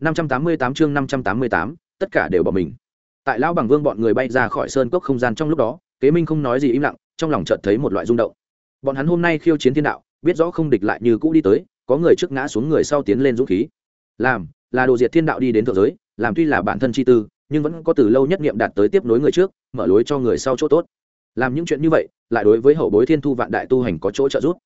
năm trăm tám mươi tám chương năm trăm tám mươi tám, tất cả đều bỏ mình. Tại lão bằng vương bọn người bay ra khỏi sơn cốc không gian trong lúc đó, kế minh không nói gì im lặng, trong lòng chợt thấy một loại rung động. Bọn hắn hôm nay khiêu chiến thiên đạo, biết rõ không địch lại như cũ đi tới, có người trước ngã xuống người sau tiến lên dũng khí. Làm, là đồ diệt thiên đạo đi đến thượng giới, làm tuy là bản thân chi tư, nhưng vẫn có từ lâu nhất nghiệm đạt tới tiếp nối người trước, mở lối cho người sau chỗ tốt. Làm những chuyện như vậy, lại đối với hậu bối thiên thu vạn đại tu hành có chỗ trợ giúp.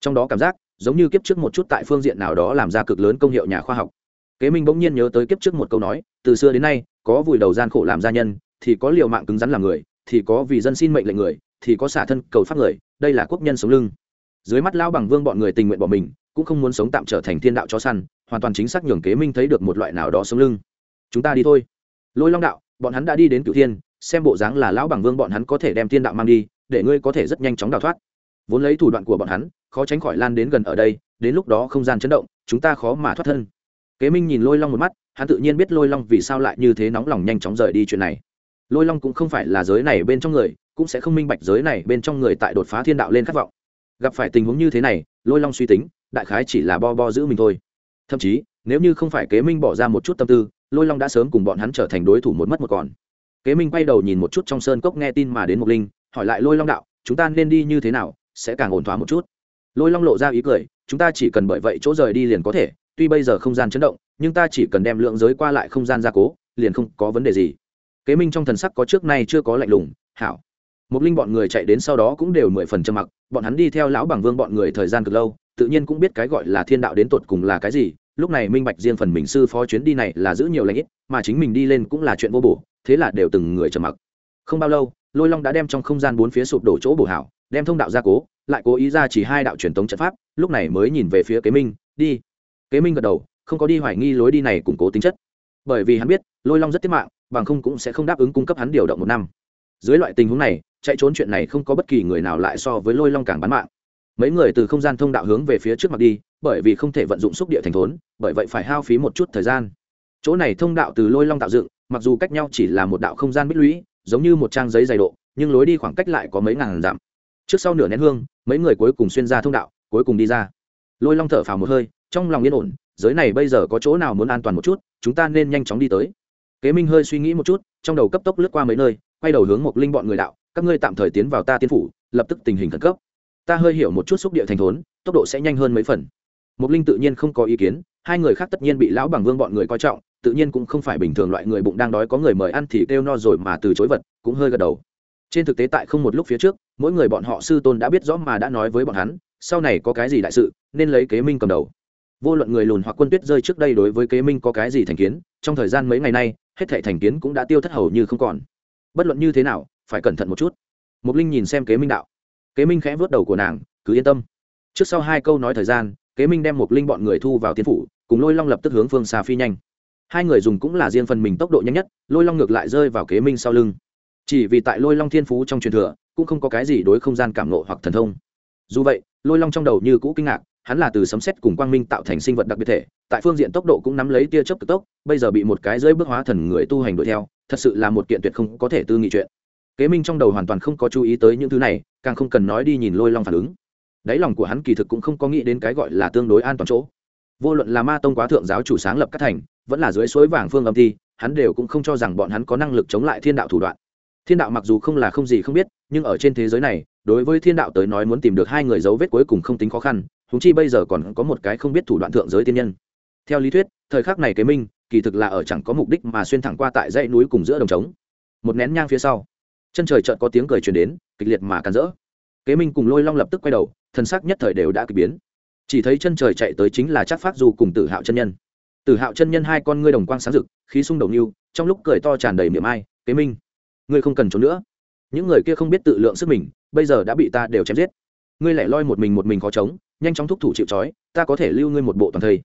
Trong đó cảm giác, giống như kiếp trước một chút tại phương diện nào đó làm ra cực lớn công hiệu nhà khoa học kế minh bỗng nhiên nhớ tới kiếp trước một câu nói, từ xưa đến nay, có vùi đầu gian khổ làm gia nhân, thì có liều mạng cứng rắn làm người, thì có vì dân xin mệnh lệnh người, thì có xả thân cầu pháp người, đây là quốc nhân sống lưng. Dưới mắt lao bằng vương bọn người tình nguyện bỏ mình, cũng không muốn sống tạm trở thành thiên đạo chó săn, hoàn toàn chính xác nhường kế minh thấy được một loại nào đó sống lưng. Chúng ta đi thôi. Lôi long đạo, bọn hắn đã đi đến cựu thiên, xem bộ dáng là lão bằng vương bọn hắn có thể đem thiên đạo mang đi, để ngươi có thể rất nhanh chóng đào thoát. Vốn lấy thủ đoạn của bọn hắn, khó tránh khỏi lan đến gần ở đây, đến lúc đó không gian chấn động, chúng ta khó mà thoát thân kế minh nhìn lôi long một mắt, hắn tự nhiên biết lôi long vì sao lại như thế nóng lòng nhanh chóng rời đi chuyện này. Lôi long cũng không phải là giới này bên trong người, cũng sẽ không minh bạch giới này bên trong người tại đột phá thiên đạo lên khát vọng. Gặp phải tình huống như thế này, lôi long suy tính, đại khái chỉ là bo bo giữ mình thôi. Thậm chí, nếu như không phải kế minh bỏ ra một chút tâm tư, lôi long đã sớm cùng bọn hắn trở thành đối thủ một mất một còn. Kế minh quay đầu nhìn một chút trong sơn cốc nghe tin mà đến một linh, hỏi lại lôi long đạo, chúng ta nên đi như thế nào, sẽ càng ổn thỏa một chút? Lôi long lộ ra ý cười, chúng ta chỉ cần bởi vậy chỗ rời đi liền có thể tuy bây giờ không gian chấn động, nhưng ta chỉ cần đem lượng giới qua lại không gian gia cố, liền không có vấn đề gì. Kế minh trong thần sắc có trước nay chưa có lạnh lùng, hảo. Một linh bọn người chạy đến sau đó cũng đều mười phần trầm mặc, bọn hắn đi theo lão bằng vương bọn người thời gian cực lâu, tự nhiên cũng biết cái gọi là thiên đạo đến tột cùng là cái gì, lúc này minh bạch riêng phần mình sư phó chuyến đi này là giữ nhiều lãnh ít, mà chính mình đi lên cũng là chuyện vô bổ, thế là đều từng người trầm mặc. Không bao lâu, lôi long đã đem trong không gian bốn phía sụp đổ chỗ bổ hảo, đem thông đạo gia cố, lại cố ý ra chỉ hai đạo truyền tống trận pháp, lúc này mới nhìn về phía kế minh, đi kế minh gật đầu, không có đi hoài nghi lối đi này củng cố tính chất. Bởi vì hắn biết, lôi long rất tiết mạng, bằng không cũng sẽ không đáp ứng cung cấp hắn điều động một năm. Dưới loại tình huống này, chạy trốn chuyện này không có bất kỳ người nào lại so với lôi long càng bán mạng. Mấy người từ không gian thông đạo hướng về phía trước mặt đi, bởi vì không thể vận dụng xúc địa thành thốn, bởi vậy phải hao phí một chút thời gian. Chỗ này thông đạo từ lôi long tạo dựng, mặc dù cách nhau chỉ là một đạo không gian bích lũy, giống như một trang giấy dày độ, nhưng lối đi khoảng cách lại có mấy ngàn dặm. Trước sau nửa nén hương, mấy người cuối cùng xuyên ra thông đạo, cuối cùng đi ra. Lôi long thở phào một hơi trong lòng yên ổn, giới này bây giờ có chỗ nào muốn an toàn một chút, chúng ta nên nhanh chóng đi tới. Kế minh hơi suy nghĩ một chút, trong đầu cấp tốc lướt qua mấy nơi, quay đầu hướng một linh bọn người đạo, các ngươi tạm thời tiến vào ta tiên phủ, lập tức tình hình khẩn cấp. Ta hơi hiểu một chút xúc địa thành thốn, tốc độ sẽ nhanh hơn mấy phần. Một linh tự nhiên không có ý kiến, hai người khác tất nhiên bị lão bằng vương bọn người coi trọng, tự nhiên cũng không phải bình thường loại người bụng đang đói có người mời ăn thì kêu no rồi mà từ chối vật, cũng hơi gật đầu. Trên thực tế tại không một lúc phía trước, mỗi người bọn họ sư tôn đã biết rõ mà đã nói với bọn hắn, sau này có cái gì đại sự, nên lấy kế minh cầm đầu vô luận người lùn hoặc quân tuyết rơi trước đây đối với kế minh có cái gì thành kiến, trong thời gian mấy ngày nay, hết thệ thành kiến cũng đã tiêu thất hầu như không còn. Bất luận như thế nào, phải cẩn thận một chút. Mục linh nhìn xem kế minh đạo. Kế minh khẽ vớt đầu của nàng, cứ yên tâm. Trước sau hai câu nói thời gian, kế minh đem mục linh bọn người thu vào tiên phủ, cùng lôi long lập tức hướng phương xa phi nhanh. Hai người dùng cũng là riêng phần mình tốc độ nhanh nhất, lôi long ngược lại rơi vào kế minh sau lưng. Chỉ vì tại lôi long thiên phú trong truyền thừa, cũng không có cái gì đối không gian cảm nộ hoặc thần thông. Dù vậy, lôi long trong đầu như cũ kinh ngạc hắn là từ sấm xét cùng quang minh tạo thành sinh vật đặc biệt thể, tại phương diện tốc độ cũng nắm lấy tia chớp cực tốc, bây giờ bị một cái dưới bước hóa thần người tu hành đuổi theo, thật sự là một kiện tuyệt không có thể tư nghị chuyện. Kế minh trong đầu hoàn toàn không có chú ý tới những thứ này, càng không cần nói đi nhìn lôi long phản ứng. Đáy lòng của hắn kỳ thực cũng không có nghĩ đến cái gọi là tương đối an toàn chỗ. Vô luận là ma tông quá thượng giáo chủ sáng lập các thành, vẫn là dưới suối vàng phương âm thi, hắn đều cũng không cho rằng bọn hắn có năng lực chống lại thiên đạo thủ đoạn. Thiên đạo mặc dù không là không gì không biết, nhưng ở trên thế giới này, đối với thiên đạo tới nói muốn tìm được hai người dấu vết cuối cùng không tính khó khăn húng chi bây giờ còn có một cái không biết thủ đoạn thượng giới tiên nhân. Theo lý thuyết, thời khắc này kế minh, kỳ thực là ở chẳng có mục đích mà xuyên thẳng qua tại dãy núi cùng giữa đồng trống. Một nén nhang phía sau, chân trời chợt có tiếng cười truyền đến, kịch liệt mà càn rỡ. Kế minh cùng lôi long lập tức quay đầu, thân xác nhất thời đều đã kịch biến. Chỉ thấy chân trời chạy tới chính là chắc phát du cùng tử hạo chân nhân. Tử hạo chân nhân hai con ngươi đồng quang sáng rực, khí sung đầu lưu trong lúc cười to tràn đầy miệng ai, kế minh, ngươi không cần trốn nữa. Những người kia không biết tự lượng sức mình, bây giờ đã bị ta đều chém giết. Ngươi lại loi một mình một mình khó chống nhanh chóng thúc thủ chịu trói ta có thể lưu ngươi một bộ toàn thây.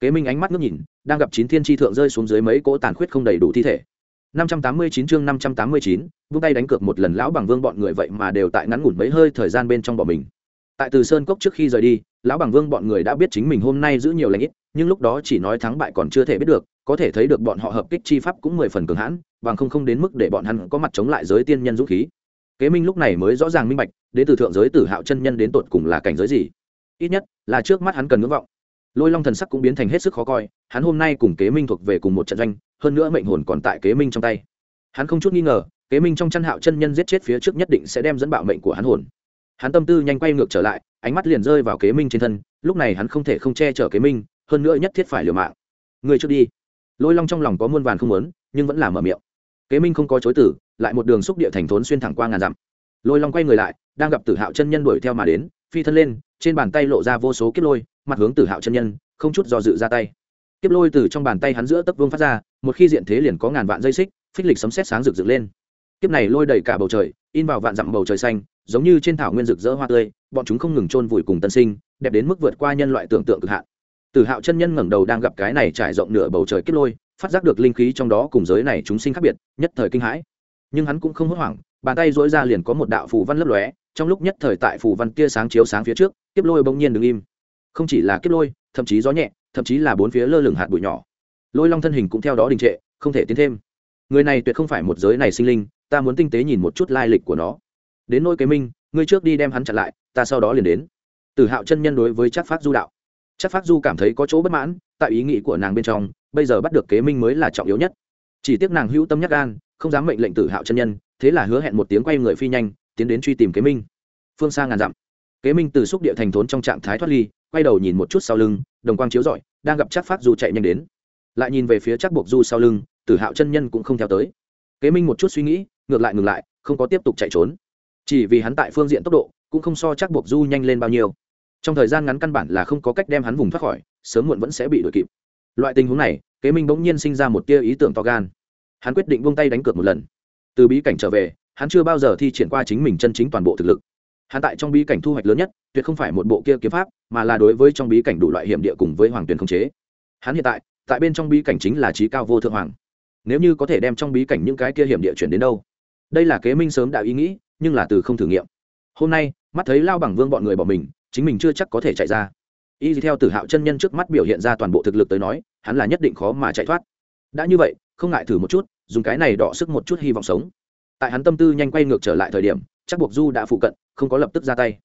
Kế minh ánh mắt ngước nhìn đang gặp chín thiên tri thượng rơi xuống dưới mấy cỗ tàn khuyết không đầy đủ thi thể. 589 chương 589, vung tay đánh cược một lần lão bằng vương bọn người vậy mà đều tại ngắn ngủn mấy hơi thời gian bên trong bọn mình. Tại từ sơn cốc trước khi rời đi lão bằng vương bọn người đã biết chính mình hôm nay giữ nhiều lãnh ít nhưng lúc đó chỉ nói thắng bại còn chưa thể biết được có thể thấy được bọn họ hợp kích chi pháp cũng mười phần cường hãn bằng không không đến mức để bọn hắn có mặt chống lại giới tiên nhân dũng khí. Kế minh lúc này mới rõ ràng minh bạch đến từ thượng giới tử hạo chân nhân đến tột cùng là cảnh giới gì ít nhất là trước mắt hắn cần ngưỡng vọng. Lôi long thần sắc cũng biến thành hết sức khó coi, hắn hôm nay cùng kế minh thuộc về cùng một trận doanh, hơn nữa mệnh hồn còn tại kế minh trong tay. Hắn không chút nghi ngờ, kế minh trong chăn hạo chân nhân giết chết phía trước nhất định sẽ đem dẫn bạo mệnh của hắn hồn. Hắn tâm tư nhanh quay ngược trở lại, ánh mắt liền rơi vào kế minh trên thân, lúc này hắn không thể không che chở kế minh, hơn nữa nhất thiết phải liều mạng. Người trước đi. Lôi long trong lòng có muôn vàn không muốn, nhưng vẫn là mở miệng. Kế minh không có chối tử lại một đường xúc địa thành thốn xuyên thẳng qua ngàn dặm. Lôi long quay người lại, đang gặp tử hạo chân nhân đuổi theo mà đến phi thân lên, trên bàn tay lộ ra vô số kiếp lôi, mặt hướng tử hạo chân nhân, không chút do dự ra tay. Kiếp lôi từ trong bàn tay hắn giữa tấc vương phát ra, một khi diện thế liền có ngàn vạn dây xích, phích lịch sấm xét sáng rực rực lên. Kiếp này lôi đầy cả bầu trời, in vào vạn dặm bầu trời xanh, giống như trên thảo nguyên rực rỡ hoa tươi, bọn chúng không ngừng chôn vùi cùng tân sinh, đẹp đến mức vượt qua nhân loại tưởng tượng cực hạn. Tử hạo chân nhân ngẩng đầu đang gặp cái này trải rộng nửa bầu trời kiếp lôi, phát giác được linh khí trong đó cùng giới này chúng sinh khác biệt, nhất thời kinh hãi. Nhưng hắn cũng không hốt hoảng, bàn tay dỗi ra liền có một đạo phù văn lấp lóe trong lúc nhất thời tại phủ văn kia sáng chiếu sáng phía trước, kiếp lôi bỗng nhiên đứng im. Không chỉ là kiếp lôi, thậm chí gió nhẹ, thậm chí là bốn phía lơ lửng hạt bụi nhỏ. Lôi long thân hình cũng theo đó đình trệ, không thể tiến thêm. Người này tuyệt không phải một giới này sinh linh, ta muốn tinh tế nhìn một chút lai lịch của nó. Đến nôi kế minh, ngươi trước đi đem hắn chặn lại, ta sau đó liền đến. Tử hạo chân nhân đối với chắc phát du đạo. Chắc phát du cảm thấy có chỗ bất mãn, tại ý nghĩ của nàng bên trong, bây giờ bắt được kế minh mới là trọng yếu nhất. Chỉ tiếc nàng hữu tâm nhắc gan, không dám mệnh lệnh tử hạo chân nhân, thế là hứa hẹn một tiếng quay người phi nhanh tiến đến truy tìm kế minh. Phương xa ngàn dặm, kế minh từ xúc địa thành thốn trong trạng thái thoát ly, quay đầu nhìn một chút sau lưng, đồng quang chiếu rọi, đang gặp chắc phát du chạy nhanh đến. Lại nhìn về phía chắc buộc du sau lưng, tử hạo chân nhân cũng không theo tới. Kế minh một chút suy nghĩ, ngược lại ngừng lại, không có tiếp tục chạy trốn. Chỉ vì hắn tại phương diện tốc độ, cũng không so chắc buộc du nhanh lên bao nhiêu. Trong thời gian ngắn căn bản là không có cách đem hắn vùng thoát khỏi, sớm muộn vẫn sẽ bị đuổi kịp. Loại tình huống này, kế minh bỗng nhiên sinh ra một tia ý tưởng to gan. Hắn quyết định buông tay đánh cược một lần. Từ bí cảnh trở về hắn chưa bao giờ thi triển qua chính mình chân chính toàn bộ thực lực. Hắn tại trong bí cảnh thu hoạch lớn nhất, tuyệt không phải một bộ kia kiếm pháp, mà là đối với trong bí cảnh đủ loại hiểm địa cùng với hoàng tuyền không chế. Hắn hiện tại tại bên trong bí cảnh chính là trí cao vô thượng hoàng. Nếu như có thể đem trong bí cảnh những cái kia hiểm địa chuyển đến đâu? Đây là kế minh sớm đã ý nghĩ, nhưng là từ không thử nghiệm. Hôm nay, mắt thấy lao bằng vương bọn người bỏ mình, chính mình chưa chắc có thể chạy ra. Y theo tử hạo chân nhân trước mắt biểu hiện ra toàn bộ thực lực tới nói, hắn là nhất định khó mà chạy thoát. Đã như vậy, không ngại thử một chút, dùng cái này đọ sức một chút hy vọng sống tại hắn tâm tư nhanh quay ngược trở lại thời điểm chắc buộc du đã phụ cận không có lập tức ra tay.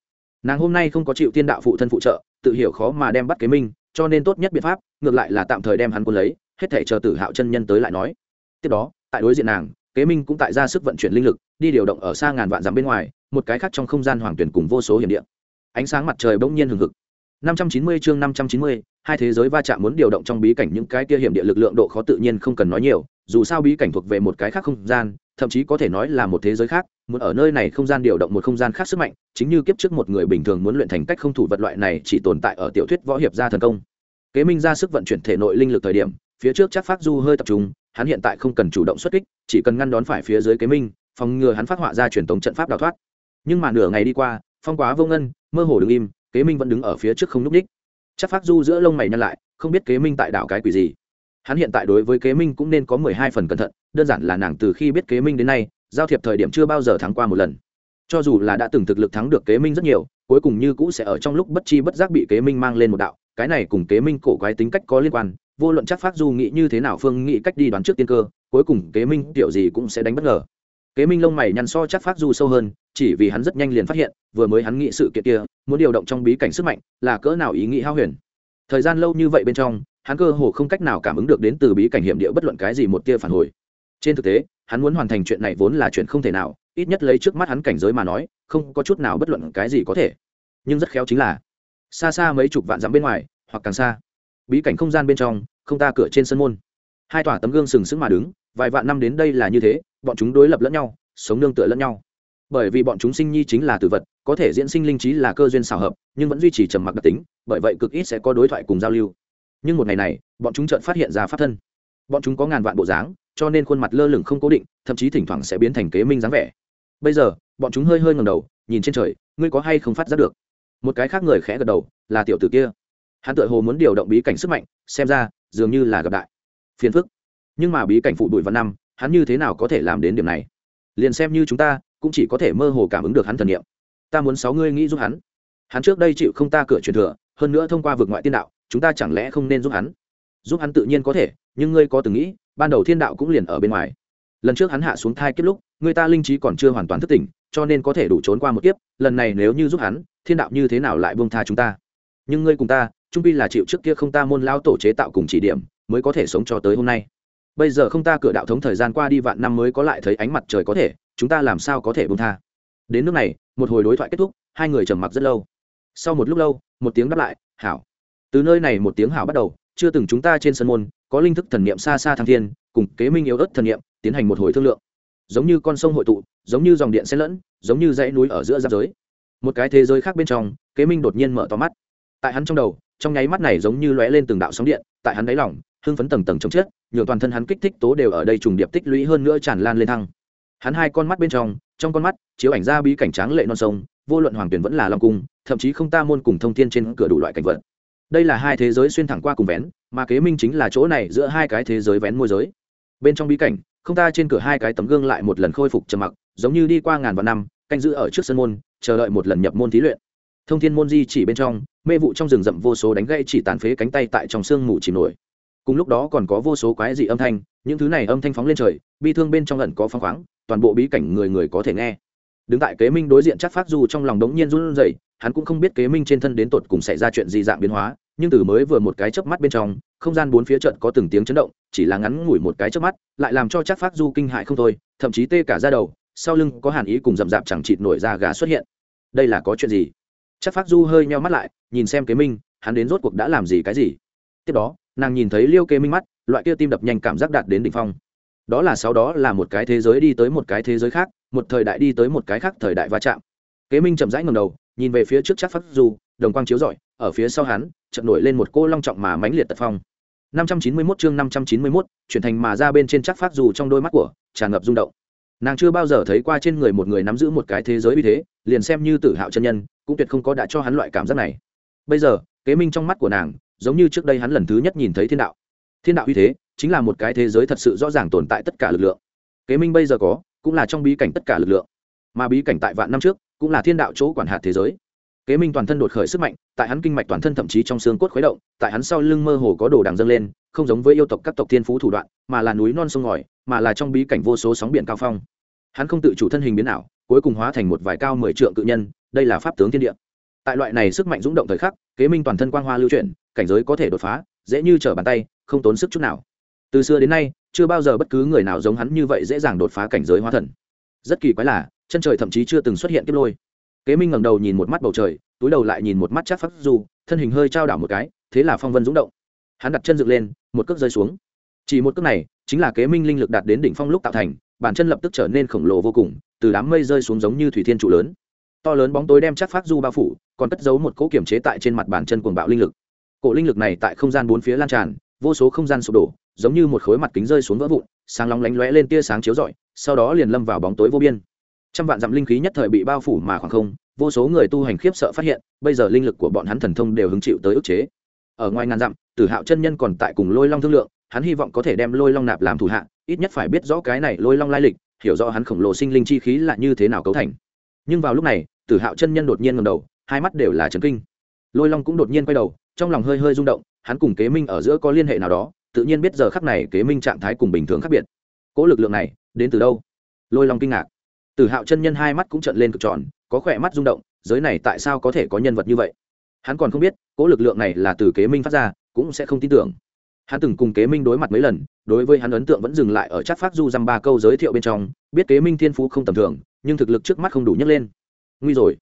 Nàng hôm nay không có chịu tiên đạo phụ thân phụ trợ tự hiểu khó mà đem bắt kế minh cho nên tốt nhất biện pháp ngược lại là tạm thời đem hắn quân lấy hết thể chờ tử hạo chân nhân tới lại nói. Tiếp đó tại đối diện nàng kế minh cũng tại ra sức vận chuyển linh lực đi điều động ở xa ngàn vạn dặm bên ngoài một cái khác trong không gian hoàng tuyển cùng vô số hiểm điện ánh sáng mặt trời bỗng nhiên hừng hực. 590 chương 590, hai thế giới va chạm muốn điều động trong bí cảnh những cái kia hiểm địa lực lượng độ khó tự nhiên không cần nói nhiều, dù sao bí cảnh thuộc về một cái khác không gian, thậm chí có thể nói là một thế giới khác, muốn ở nơi này không gian điều động một không gian khác sức mạnh, chính như kiếp trước một người bình thường muốn luyện thành cách không thủ vật loại này chỉ tồn tại ở tiểu thuyết võ hiệp gia thần công. Kế Minh ra sức vận chuyển thể nội linh lực thời điểm, phía trước chắc phát du hơi tập trung, hắn hiện tại không cần chủ động xuất kích, chỉ cần ngăn đón phải phía dưới Kế Minh, phòng ngừa hắn phát họa ra truyền thống trận pháp đào thoát. Nhưng mà nửa ngày đi qua, phong quá vô ngân, mơ hồ đứng im, kế minh vẫn đứng ở phía trước không n ú c ních chắc phát du giữa lông mày nhăn lại không biết kế minh tại đảo cái quỷ gì hắn hiện tại đối với kế minh cũng nên có mười hai phần cẩn thận, đơn giản là nàng từ khi biết kế minh đến nay, giao thiệp thời điểm chưa bao giờ thắng qua một lần. Cho dù là đã từng thực lực thắng được kế minh rất nhiều, cuối cùng như cũ sẽ ở trong lúc bất chi bất giác bị kế minh mang lên một đạo, cái này cùng kế minh cổ quái tính cách có liên quan, vô luận chắc phát du nghĩ như thế nào phương nghĩ cách đi đoán trước tiên cơ, cuối cùng kế minh kiểu gì cũng sẽ đánh bất ngờ. Kế minh lông mày nhăn so chắc phát du sâu hơn, chỉ vì hắn rất nhanh liền phát hiện, vừa mới hắn nghĩ sự kiện kia, muốn điều động trong bí cảnh sức mạnh, là cỡ nào ý nghĩ hao huyền. Thời gian lâu như vậy bên trong hắn cơ hồ không cách nào cảm ứng được đến từ bí cảnh hiểm địa bất luận cái gì một tia phản hồi. Trên thực tế, hắn muốn hoàn thành chuyện này vốn là chuyện không thể nào, ít nhất lấy trước mắt hắn cảnh giới mà nói, không có chút nào bất luận cái gì có thể. Nhưng rất khéo chính là, xa xa mấy chục vạn dặm bên ngoài, hoặc càng xa, bí cảnh không gian bên trong, không ta cửa trên sân môn. Hai tòa tấm gương sừng sững mà đứng, vài vạn năm đến đây là như thế, bọn chúng đối lập lẫn nhau, sống nương tựa lẫn nhau. Bởi vì bọn chúng sinh nhi chính là tử vật, có thể diễn sinh linh trí là cơ duyên xào hợp, nhưng vẫn duy trì trầm mặc đặc tính, bởi vậy cực ít sẽ có đối thoại cùng giao lưu nhưng một ngày này, bọn chúng chợt phát hiện ra pháp thân. Bọn chúng có ngàn vạn bộ dáng, cho nên khuôn mặt lơ lửng không cố định, thậm chí thỉnh thoảng sẽ biến thành kế minh dáng vẻ. Bây giờ, bọn chúng hơi hơi ngầm đầu, nhìn trên trời, ngươi có hay không phát giác được? Một cái khác người khẽ gật đầu, là tiểu tử kia. Hắn tự hồ muốn điều động bí cảnh sức mạnh, xem ra, dường như là gặp đại. Phiền phức. Nhưng mà bí cảnh phụ bụi văn năm, hắn như thế nào có thể làm đến điểm này? Liền xem như chúng ta, cũng chỉ có thể mơ hồ cảm ứng được hắn thần niệm. Ta muốn sáu ngươi nghĩ giúp hắn. Hắn trước đây chịu không ta cửa truyền thừa hơn nữa thông qua vực ngoại tiên đạo, chúng ta chẳng lẽ không nên giúp hắn? Giúp hắn tự nhiên có thể, nhưng ngươi có từng nghĩ, ban đầu thiên đạo cũng liền ở bên ngoài. Lần trước hắn hạ xuống thai kiếp lúc, người ta linh trí còn chưa hoàn toàn thức tỉnh, cho nên có thể đủ trốn qua một kiếp, lần này nếu như giúp hắn, thiên đạo như thế nào lại buông tha chúng ta? Nhưng ngươi cùng ta, trung pi là chịu trước kia không ta môn lao tổ chế tạo cùng chỉ điểm, mới có thể sống cho tới hôm nay. Bây giờ không ta cửa đạo thống thời gian qua đi vạn năm mới có lại thấy ánh mặt trời có thể, chúng ta làm sao có thể buông tha? Đến nước này, một hồi đối thoại kết thúc, hai người trầm mặc rất lâu sau một lúc lâu, một tiếng đáp lại, hảo. Từ nơi này một tiếng hảo bắt đầu, chưa từng chúng ta trên sân môn có linh thức thần niệm xa xa thăng thiên, cùng kế minh yếu ớt thần niệm tiến hành một hồi thương lượng. Giống như con sông hội tụ, giống như dòng điện xen lẫn, giống như dãy núi ở giữa giáp giới. Một cái thế giới khác bên trong, kế minh đột nhiên mở to mắt. Tại hắn trong đầu, trong nháy mắt này giống như lóe lên từng đạo sóng điện, tại hắn đáy lỏng hưng phấn tầng tầng chống chết nhiều toàn thân hắn kích thích tố đều ở đây trùng điệp tích lũy hơn nữa tràn lan lên thăng. Hắn hai con mắt bên trong trong con mắt, chiếu ảnh ra bí cảnh tráng lệ non sông vô luận hoàng tuyển vẫn là long cung, thậm chí không ta môn cùng thông thiên trên cửa đủ loại cảnh vật. Đây là hai thế giới xuyên thẳng qua cùng vén, mà kế minh chính là chỗ này giữa hai cái thế giới vén môi giới. Bên trong bí cảnh, không ta trên cửa hai cái tấm gương lại một lần khôi phục trầm mặc, giống như đi qua ngàn vạn năm, canh giữ ở trước sân môn, chờ đợi một lần nhập môn thí luyện. Thông thiên môn di chỉ bên trong, mê vụ trong rừng rậm vô số đánh gãy chỉ tàn phế cánh tay tại trong sương mù chìm nổi. Cùng lúc đó còn có vô số quái dị âm thanh, những thứ này âm thanh phóng lên trời, bi thương bên trong lần có phong khoáng, toàn bộ bí cảnh người người có thể nghe đứng tại kế minh đối diện chắc phát Du trong lòng đống nhiên run rẩy, hắn cũng không biết kế minh trên thân đến tột cùng xảy ra chuyện gì dạng biến hóa, nhưng từ mới vừa một cái chớp mắt bên trong, không gian bốn phía trận có từng tiếng chấn động, chỉ là ngắn ngủi một cái chớp mắt, lại làm cho chắc phát du kinh hại không thôi, thậm chí tê cả ra đầu, sau lưng có hàn ý cùng rậm rạp chẳng chịt nổi ra gà xuất hiện. Đây là có chuyện gì? Chắc phát du hơi nheo mắt lại, nhìn xem kế minh, hắn đến rốt cuộc đã làm gì cái gì? Tiếp đó, nàng nhìn thấy liêu kế minh mắt, loại kia tim đập nhanh cảm giác đạt đến đỉnh phong. Đó là sau đó là một cái thế giới đi tới một cái thế giới khác một thời đại đi tới một cái khác thời đại va chạm. Kế minh chậm rãi ngầm đầu nhìn về phía trước chắc phát du đồng quang chiếu rọi ở phía sau hắn chợt nổi lên một cô long trọng mà mãnh liệt tật phong. 591 chương 591, chuyển thành mà ra bên trên chắc phát dù trong đôi mắt của tràn ngập rung động. Nàng chưa bao giờ thấy qua trên người một người nắm giữ một cái thế giới uy thế liền xem như tử hạo chân nhân cũng tuyệt không có đã cho hắn loại cảm giác này. Bây giờ kế minh trong mắt của nàng giống như trước đây hắn lần thứ nhất nhìn thấy thiên đạo. Thiên đạo uy thế chính là một cái thế giới thật sự rõ ràng tồn tại tất cả lực lượng. Kế minh bây giờ có cũng là trong bí cảnh tất cả lực lượng. Mà bí cảnh tại vạn năm trước, cũng là thiên đạo chỗ quản hạt thế giới. Kế minh toàn thân đột khởi sức mạnh, tại hắn kinh mạch toàn thân thậm chí trong xương cốt khuấy động, tại hắn sau lưng mơ hồ có đồ đằng dâng lên, không giống với yêu tộc các tộc thiên phú thủ đoạn, mà là núi non sông ngòi, mà là trong bí cảnh vô số sóng biển cao phong. Hắn không tự chủ thân hình biến ảo, cuối cùng hóa thành một vài cao mười trượng cự nhân, đây là pháp tướng thiên địa. Tại loại này sức mạnh rung động thời khắc, kế minh toàn thân quang hoa lưu chuyển, cảnh giới có thể đột phá, dễ như trở bàn tay, không tốn sức chút nào. Từ xưa đến nay chưa bao giờ bất cứ người nào giống hắn như vậy dễ dàng đột phá cảnh giới hóa thần. Rất kỳ quái là, chân trời thậm chí chưa từng xuất hiện kiếp lôi. Kế minh ngẩng đầu nhìn một mắt bầu trời, túi đầu lại nhìn một mắt chắc phát du, thân hình hơi trao đảo một cái, thế là phong vân rúng động. Hắn đặt chân dựng lên, một cước rơi xuống. Chỉ một cước này, chính là kế minh linh lực đạt đến đỉnh phong lúc tạo thành bàn chân lập tức trở nên khổng lồ vô cùng, từ đám mây rơi xuống giống như thủy thiên trụ lớn. To lớn bóng tối đem chắc phát du bao phủ, còn cất giấu một cỗ kiểm chế tại trên mặt bàn chân cuồng bạo linh lực. Cổ linh lực này tại không gian bốn phía lan tràn vô số không gian sụp đổ, giống như một khối mặt kính rơi xuống vỡ vụn, sáng lóng lánh lóe lên tia sáng chiếu rọi, sau đó liền lâm vào bóng tối vô biên. Trăm vạn dặm linh khí nhất thời bị bao phủ mà khoảng không, vô số người tu hành khiếp sợ phát hiện, bây giờ linh lực của bọn hắn thần thông đều hứng chịu tới ức chế. Ở ngoài ngàn dặm, tử hạo chân nhân còn tại cùng lôi long thương lượng, hắn hy vọng có thể đem lôi long nạp làm thủ hạ, ít nhất phải biết rõ cái này lôi long lai lịch, hiểu rõ hắn khổng lồ sinh linh chi khí là như thế nào cấu thành. Nhưng vào lúc này, tử hạo chân nhân đột nhiên ngầm đầu, hai mắt đều là trấn kinh. Lôi long cũng đột nhiên quay đầu, trong lòng hơi hơi rung động hắn cùng kế minh ở giữa có liên hệ nào đó, tự nhiên biết giờ khắc này kế minh trạng thái cùng bình thường khác biệt. Cỗ lực lượng này, đến từ đâu? Lôi long kinh ngạc. Tử hạo chân nhân hai mắt cũng trận lên cực tròn, có khỏe mắt rung động, giới này tại sao có thể có nhân vật như vậy? Hắn còn không biết, cỗ lực lượng này là từ kế minh phát ra, cũng sẽ không tin tưởng. Hắn từng cùng kế minh đối mặt mấy lần, đối với hắn ấn tượng vẫn dừng lại ở chắc phát du dăm ba câu giới thiệu bên trong, biết kế minh thiên phú không tầm thường, nhưng thực lực trước mắt không đủ nhấc lên. Nguy rồi.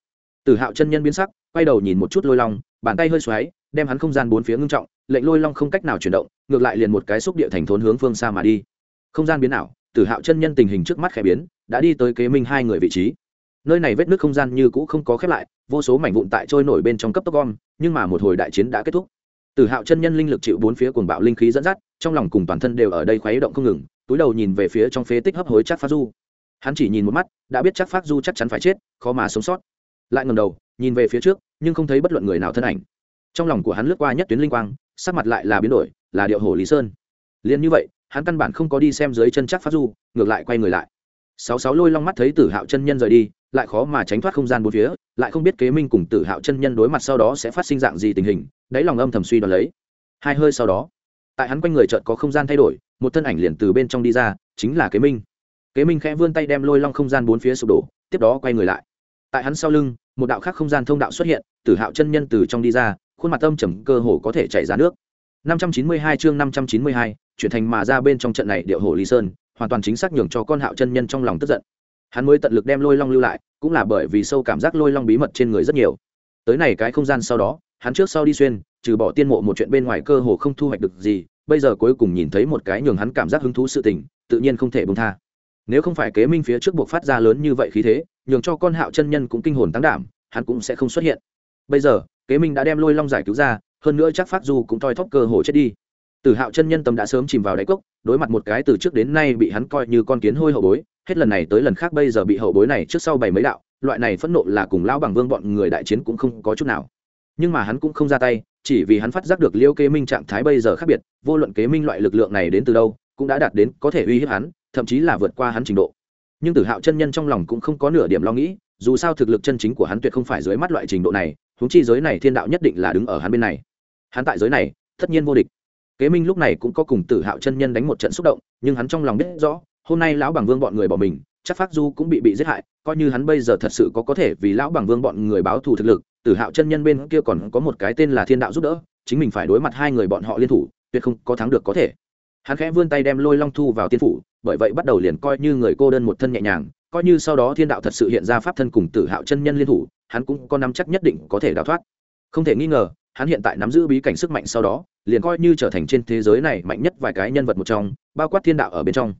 Tử hạo chân nhân biến sắc, quay đầu nhìn một chút lôi long, bàn tay hơi xoáy đem hắn không gian bốn phía ngưng trọng, lệnh lôi long không cách nào chuyển động, ngược lại liền một cái xúc địa thành thốn hướng phương xa mà đi. Không gian biến ảo, tử hạo chân nhân tình hình trước mắt khẽ biến, đã đi tới kế minh hai người vị trí. Nơi này vết nước không gian như cũ không có khép lại, vô số mảnh vụn tại trôi nổi bên trong cấp tốc gom, nhưng mà một hồi đại chiến đã kết thúc. Tử hạo chân nhân linh lực chịu bốn phía cuồng bạo linh khí dẫn dắt, trong lòng cùng toàn thân đều ở đây khuấy động không ngừng, túi đầu nhìn về phía trong phế tích hấp hối chắc phát du. Hắn chỉ nhìn một mắt, đã biết chắc phát du chắc chắn phải chết, khó mà sống sót. Lại ngầm đầu, nhìn về phía trước, nhưng không thấy bất luận người nào thân ảnh trong lòng của hắn lướt qua nhất tuyến linh quang, sắc mặt lại là biến đổi, là điệu hồ lý sơn. Liền như vậy, hắn căn bản không có đi xem dưới chân chắc phát du, ngược lại quay người lại. Sáu sáu lôi long mắt thấy tử hạo chân nhân rời đi, lại khó mà tránh thoát không gian bốn phía, lại không biết kế minh cùng tử hạo chân nhân đối mặt sau đó sẽ phát sinh dạng gì tình hình, đáy lòng âm thầm suy đoán lấy. Hai hơi sau đó, tại hắn quanh người chợt có không gian thay đổi, một thân ảnh liền từ bên trong đi ra, chính là kế minh. Kế minh khẽ vươn tay đem lôi long không gian bốn phía sụp đổ, tiếp đó quay người lại. Tại hắn sau lưng, một đạo khác không gian thông đạo xuất hiện, tử hạo chân nhân từ trong đi ra khuôn mặt âm trầm cơ hồ có thể chảy ra nước. 592 chương 592, chuyển thành mà ra bên trong trận này điệu hồ lý sơn hoàn toàn chính xác nhường cho con hạo chân nhân trong lòng tức giận. Hắn mới tận lực đem lôi long lưu lại cũng là bởi vì sâu cảm giác lôi long bí mật trên người rất nhiều. Tới này cái không gian sau đó hắn trước sau đi xuyên trừ bỏ tiên mộ một chuyện bên ngoài cơ hồ không thu hoạch được gì bây giờ cuối cùng nhìn thấy một cái nhường hắn cảm giác hứng thú sự tình tự nhiên không thể bông tha. Nếu không phải kế minh phía trước buộc phát ra lớn như vậy khí thế nhường cho con hạo chân nhân cũng kinh hồn tăng đảm hắn cũng sẽ không xuất hiện. Bây giờ kế minh đã đem lôi long giải cứu ra, hơn nữa chắc phát du cũng toi thóp cơ hồ chết đi. Tử hạo chân nhân tâm đã sớm chìm vào đáy cốc, đối mặt một cái từ trước đến nay bị hắn coi như con kiến hôi hậu bối, hết lần này tới lần khác bây giờ bị hậu bối này trước sau bảy mấy đạo, loại này phẫn nộ là cùng lão bằng vương bọn người đại chiến cũng không có chút nào. Nhưng mà hắn cũng không ra tay, chỉ vì hắn phát giác được liêu kế minh trạng thái bây giờ khác biệt, vô luận kế minh loại lực lượng này đến từ đâu, cũng đã đạt đến có thể uy hiếp hắn, thậm chí là vượt qua hắn trình độ. Nhưng tử hạo chân nhân trong lòng cũng không có nửa điểm lo nghĩ, dù sao thực lực chân chính của hắn tuyệt không phải dưới mắt loại trình độ này huống chi giới này thiên đạo nhất định là đứng ở hắn bên này. Hắn tại giới này, tất nhiên vô địch. Kế minh lúc này cũng có cùng tử hạo chân nhân đánh một trận xúc động, nhưng hắn trong lòng biết rõ, hôm nay lão bằng vương bọn người bỏ mình, chắc phát du cũng bị bị giết hại, coi như hắn bây giờ thật sự có có thể vì lão bằng vương bọn người báo thù thực lực, tử hạo chân nhân bên kia còn có một cái tên là thiên đạo giúp đỡ, chính mình phải đối mặt hai người bọn họ liên thủ, tuyệt không có thắng được có thể. Hắn khẽ vươn tay đem lôi long thu vào tiên phủ, bởi vậy bắt đầu liền coi như người cô đơn một thân nhẹ nhàng, coi như sau đó thiên đạo thật sự hiện ra pháp thân cùng tử hạo chân nhân liên thủ hắn cũng có nắm chắc nhất định có thể đào thoát. Không thể nghi ngờ, hắn hiện tại nắm giữ bí cảnh sức mạnh sau đó, liền coi như trở thành trên thế giới này mạnh nhất vài cái nhân vật một trong, bao quát thiên đạo ở bên trong.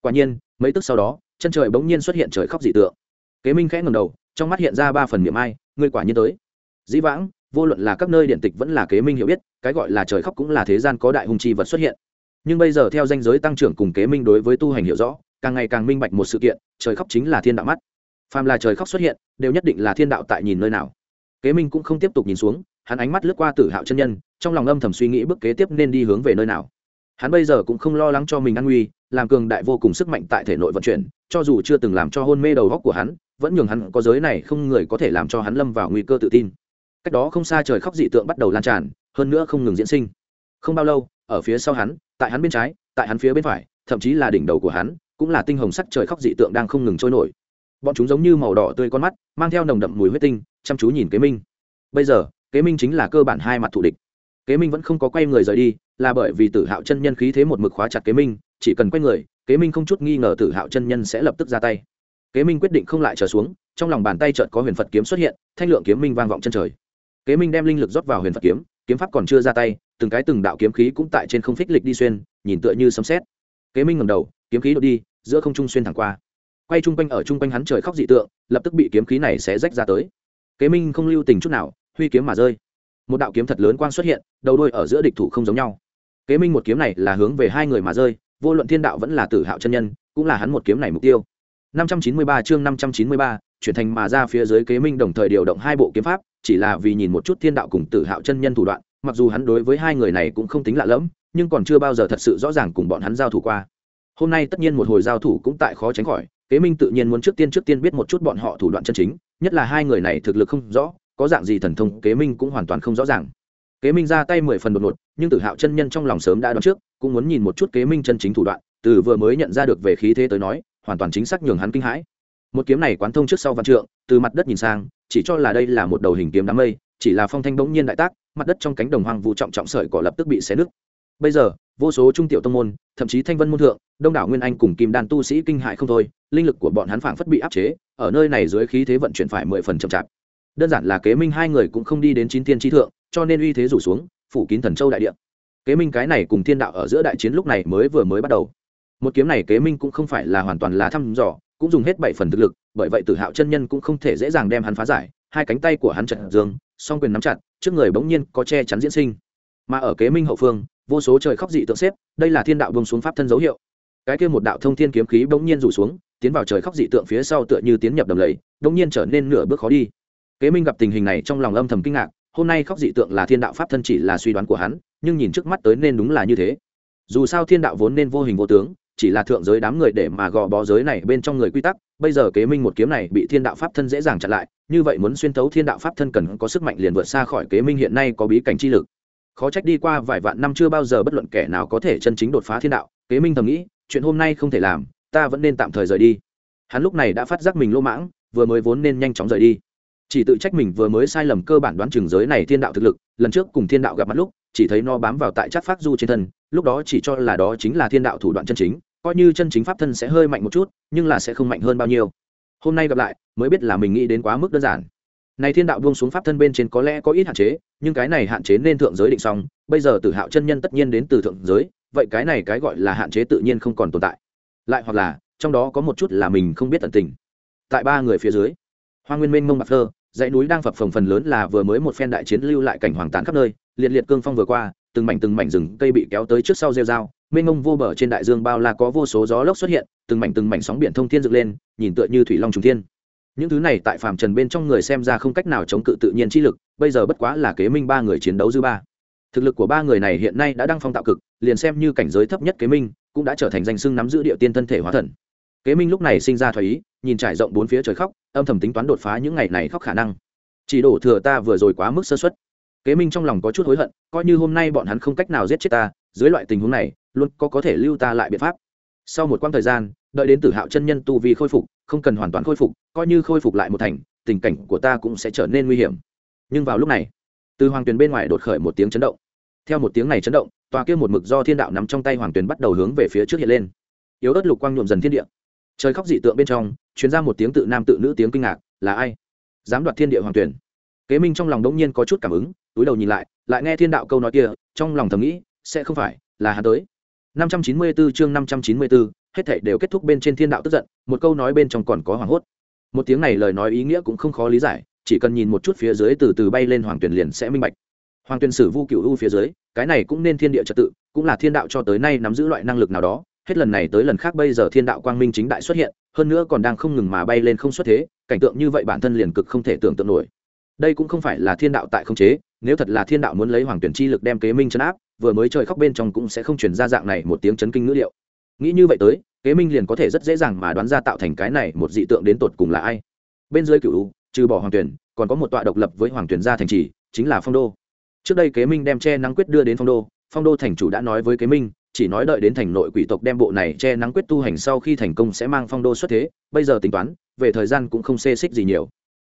Quả nhiên, mấy tức sau đó, chân trời bỗng nhiên xuất hiện trời khóc dị tượng. Kế minh khẽ ngầm đầu, trong mắt hiện ra ba phần miệng ai, ngươi quả nhiên tới. Dĩ vãng, vô luận là các nơi điện tịch vẫn là kế minh hiểu biết, cái gọi là trời khóc cũng là thế gian có đại hùng chi vật xuất hiện. Nhưng bây giờ theo danh giới tăng trưởng cùng kế minh đối với tu hành hiểu rõ, càng ngày càng minh bạch một sự kiện, trời khóc chính là thiên đạo mắt phàm là trời khóc xuất hiện, đều nhất định là thiên đạo tại nhìn nơi nào. Kế minh cũng không tiếp tục nhìn xuống, hắn ánh mắt lướt qua tử hạo chân nhân, trong lòng âm thầm suy nghĩ bước kế tiếp nên đi hướng về nơi nào. Hắn bây giờ cũng không lo lắng cho mình an nguy, làm cường đại vô cùng sức mạnh tại thể nội vận chuyển, cho dù chưa từng làm cho hôn mê đầu góc của hắn, vẫn nhường hắn có giới này không người có thể làm cho hắn lâm vào nguy cơ tự tin. Cách đó không xa trời khóc dị tượng bắt đầu lan tràn, hơn nữa không ngừng diễn sinh. Không bao lâu, ở phía sau hắn, tại hắn bên trái, tại hắn phía bên phải, thậm chí là đỉnh đầu của hắn, cũng là tinh hồng sắc trời khóc dị tượng đang không ngừng trôi nổi bọn chúng giống như màu đỏ tươi con mắt, mang theo nồng đậm mùi huyết tinh, chăm chú nhìn kế minh. Bây giờ, kế minh chính là cơ bản hai mặt thủ địch. Kế minh vẫn không có quay người rời đi, là bởi vì tử hạo chân nhân khí thế một mực khóa chặt kế minh, chỉ cần quay người, kế minh không chút nghi ngờ tử hạo chân nhân sẽ lập tức ra tay. Kế minh quyết định không lại trở xuống, trong lòng bàn tay chợt có huyền phật kiếm xuất hiện, thanh lượng kiếm minh vang vọng chân trời. Kế minh đem linh lực rót vào huyền phật kiếm kiếm pháp còn chưa ra tay, từng cái từng đạo kiếm khí cũng tại trên không phích lịch đi xuyên, nhìn tựa như sấm xét kế minh ngầm đầu, kiếm khí đột đi, giữa không trung xuyên thẳng qua quay chung quanh ở chung quanh hắn trời khóc dị tượng lập tức bị kiếm khí này sẽ rách ra tới. Kế minh không lưu tình chút nào huy kiếm mà rơi. Một đạo kiếm thật lớn quang xuất hiện đầu đôi ở giữa địch thủ không giống nhau. Kế minh một kiếm này là hướng về hai người mà rơi vô luận thiên đạo vẫn là tử hạo chân nhân cũng là hắn một kiếm này mục tiêu. 593 chương 593, chuyển thành mà ra phía dưới kế minh đồng thời điều động hai bộ kiếm pháp chỉ là vì nhìn một chút thiên đạo cùng tử hạo chân nhân thủ đoạn mặc dù hắn đối với hai người này cũng không tính lạ lẫm nhưng còn chưa bao giờ thật sự rõ ràng cùng bọn hắn giao thủ qua. Hôm nay tất nhiên một hồi giao thủ cũng tại khó tránh khỏi kế minh tự nhiên muốn trước tiên trước tiên biết một chút bọn họ thủ đoạn chân chính, nhất là hai người này thực lực không rõ, có dạng gì thần thông kế minh cũng hoàn toàn không rõ ràng. Kế minh ra tay mười phần đột ngột, nhưng tử hạo chân nhân trong lòng sớm đã đoán trước, cũng muốn nhìn một chút kế minh chân chính thủ đoạn, từ vừa mới nhận ra được về khí thế tới nói, hoàn toàn chính xác nhường hắn kinh hãi. Một kiếm này quán thông trước sau văn trượng, từ mặt đất nhìn sang, chỉ cho là đây là một đầu hình kiếm đám mây, chỉ là phong thanh bỗng nhiên đại tác, mặt đất trong cánh đồng hoang vụ trọng trọng sợi cỏ lập tức bị xé nứt. Bây giờ, vô số trung tiểu tông môn, thậm chí thanh vân môn thượng đông đảo nguyên anh cùng kim đan tu sĩ kinh hại không thôi, linh lực của bọn hắn phảng phất bị áp chế, ở nơi này dưới khí thế vận chuyển phải mười phần chậm chạp. Đơn giản là kế minh hai người cũng không đi đến chín thiên tri thượng, cho nên uy thế rủ xuống, phủ kín thần châu đại địa. Kế minh cái này cùng thiên đạo ở giữa đại chiến lúc này mới vừa mới bắt đầu. Một kiếm này kế minh cũng không phải là hoàn toàn là thăm dò, cũng dùng hết bảy phần thực lực, bởi vậy tử hạo chân nhân cũng không thể dễ dàng đem hắn phá giải, hai cánh tay của hắn chật dương, song quyền nắm chặt, trước người bỗng nhiên có che chắn diễn sinh. Mà ở kế minh hậu phương, vô số trời khóc dị tượng xếp, đây là thiên đạo bông xuống pháp thân dấu hiệu cái kia một đạo thông thiên kiếm khí bỗng nhiên rủ xuống, tiến vào trời khóc dị tượng phía sau tựa như tiến nhập đầm lầy, bỗng nhiên trở nên nửa bước khó đi. Kế minh gặp tình hình này trong lòng âm thầm kinh ngạc, hôm nay khóc dị tượng là thiên đạo pháp thân chỉ là suy đoán của hắn, nhưng nhìn trước mắt tới nên đúng là như thế. Dù sao thiên đạo vốn nên vô hình vô tướng, chỉ là thượng giới đám người để mà gò bó giới này bên trong người quy tắc, bây giờ kế minh một kiếm này bị thiên đạo pháp thân dễ dàng chặn lại, như vậy muốn xuyên tấu thiên đạo pháp thân cần có sức mạnh liền vượt xa khỏi kế minh hiện nay có bí cảnh chi lực. Khó trách đi qua vài vạn năm chưa bao giờ bất luận kẻ nào có thể chân chính đột phá thiên đạo, kế minh thầm nghĩ chuyện hôm nay không thể làm, ta vẫn nên tạm thời rời đi. Hắn lúc này đã phát giác mình lô mãng, vừa mới vốn nên nhanh chóng rời đi. Chỉ tự trách mình vừa mới sai lầm cơ bản đoán chừng giới này thiên đạo thực lực, lần trước cùng thiên đạo gặp mặt lúc, chỉ thấy nó bám vào tại chắc phát du trên thân, lúc đó chỉ cho là đó chính là thiên đạo thủ đoạn chân chính, coi như chân chính pháp thân sẽ hơi mạnh một chút, nhưng là sẽ không mạnh hơn bao nhiêu. Hôm nay gặp lại, mới biết là mình nghĩ đến quá mức đơn giản. Này thiên đạo buông xuống pháp thân bên trên có lẽ có ít hạn chế, nhưng cái này hạn chế nên thượng giới định xong, bây giờ tử hạo chân nhân tất nhiên đến từ thượng giới vậy cái này cái gọi là hạn chế tự nhiên không còn tồn tại. Lại hoặc là, trong đó có một chút là mình không biết tận tình. Tại ba người phía dưới, hoa nguyên minh mông bạc thơ, dãy núi đang phập phồng phần lớn là vừa mới một phen đại chiến lưu lại cảnh hoàng tàn khắp nơi, liệt liệt cương phong vừa qua, từng mảnh từng mảnh rừng cây bị kéo tới trước sau rêu dao mênh mông vô bờ trên đại dương bao la có vô số gió lốc xuất hiện, từng mảnh từng mảnh sóng biển thông thiên dựng lên, nhìn tựa như thủy long trùng thiên. Những thứ này tại phàm trần bên trong người xem ra không cách nào chống cự tự nhiên chi lực, bây giờ bất quá là kế minh ba người chiến đấu dư ba thực lực của ba người này hiện nay đã đăng phong tạo cực, liền xem như cảnh giới thấp nhất kế minh cũng đã trở thành danh sưng nắm giữ địa tiên thân thể hóa thần. Kế minh lúc này sinh ra thoái ý, nhìn trải rộng bốn phía trời khóc, âm thầm tính toán đột phá những ngày này khóc khả năng. Chỉ đổ thừa ta vừa rồi quá mức sơ xuất kế minh trong lòng có chút hối hận, coi như hôm nay bọn hắn không cách nào giết chết ta, dưới loại tình huống này, luôn có có thể lưu ta lại biện pháp. Sau một quãng thời gian, đợi đến tử hạo chân nhân tu vi khôi phục, không cần hoàn toàn khôi phục, coi như khôi phục lại một thành, tình cảnh của ta cũng sẽ trở nên nguy hiểm. Nhưng vào lúc này từ hoàng tuyền bên ngoài đột khởi một tiếng chấn động. Theo một tiếng này chấn động tòa kia một mực do thiên đạo nắm trong tay hoàng tuyền bắt đầu hướng về phía trước hiện lên. Yếu ớt lục quang nhuộm dần thiên địa. Trời khóc dị tượng bên trong chuyến ra một tiếng tự nam tự nữ tiếng kinh ngạc là ai? Dám đoạt thiên địa hoàng tuyển kế minh trong lòng đống nhiên có chút cảm ứng túi đầu nhìn lại lại nghe thiên đạo câu nói kia trong lòng thầm nghĩ sẽ không phải là hắn tới. 594 chương 594, hết thảy đều kết thúc bên trên thiên đạo tức giận một câu nói bên trong còn có hoảng hốt. Một tiếng này lời nói ý nghĩa cũng không khó lý giải chỉ cần nhìn một chút phía dưới từ từ bay lên hoàng tuyển liền sẽ minh bạch. Hoàng tuyển sử vu cựu u phía dưới, cái này cũng nên thiên địa trật tự, cũng là thiên đạo cho tới nay nắm giữ loại năng lực nào đó. Hết lần này tới lần khác bây giờ thiên đạo quang minh chính đại xuất hiện, hơn nữa còn đang không ngừng mà bay lên không xuất thế, cảnh tượng như vậy bản thân liền cực không thể tưởng tượng nổi. Đây cũng không phải là thiên đạo tại không chế, nếu thật là thiên đạo muốn lấy hoàng tuyển chi lực đem kế minh chấn áp, vừa mới trời khóc bên trong cũng sẽ không chuyển ra dạng này một tiếng chấn kinh ngữ liệu. Nghĩ như vậy tới, kế minh liền có thể rất dễ dàng mà đoán ra tạo thành cái này một dị tượng đến tột cùng là ai. Bên dưới cựu trừ bỏ hoàng tuyển, còn có một tọa độc lập với hoàng tuyển gia thành trì, chính là phong đô. Trước đây kế minh đem che nắng quyết đưa đến phong đô phong đô thành chủ đã nói với kế minh, chỉ nói đợi đến thành nội quỷ tộc đem bộ này che nắng quyết tu hành sau khi thành công sẽ mang phong đô xuất thế, bây giờ tính toán, về thời gian cũng không xê xích gì nhiều.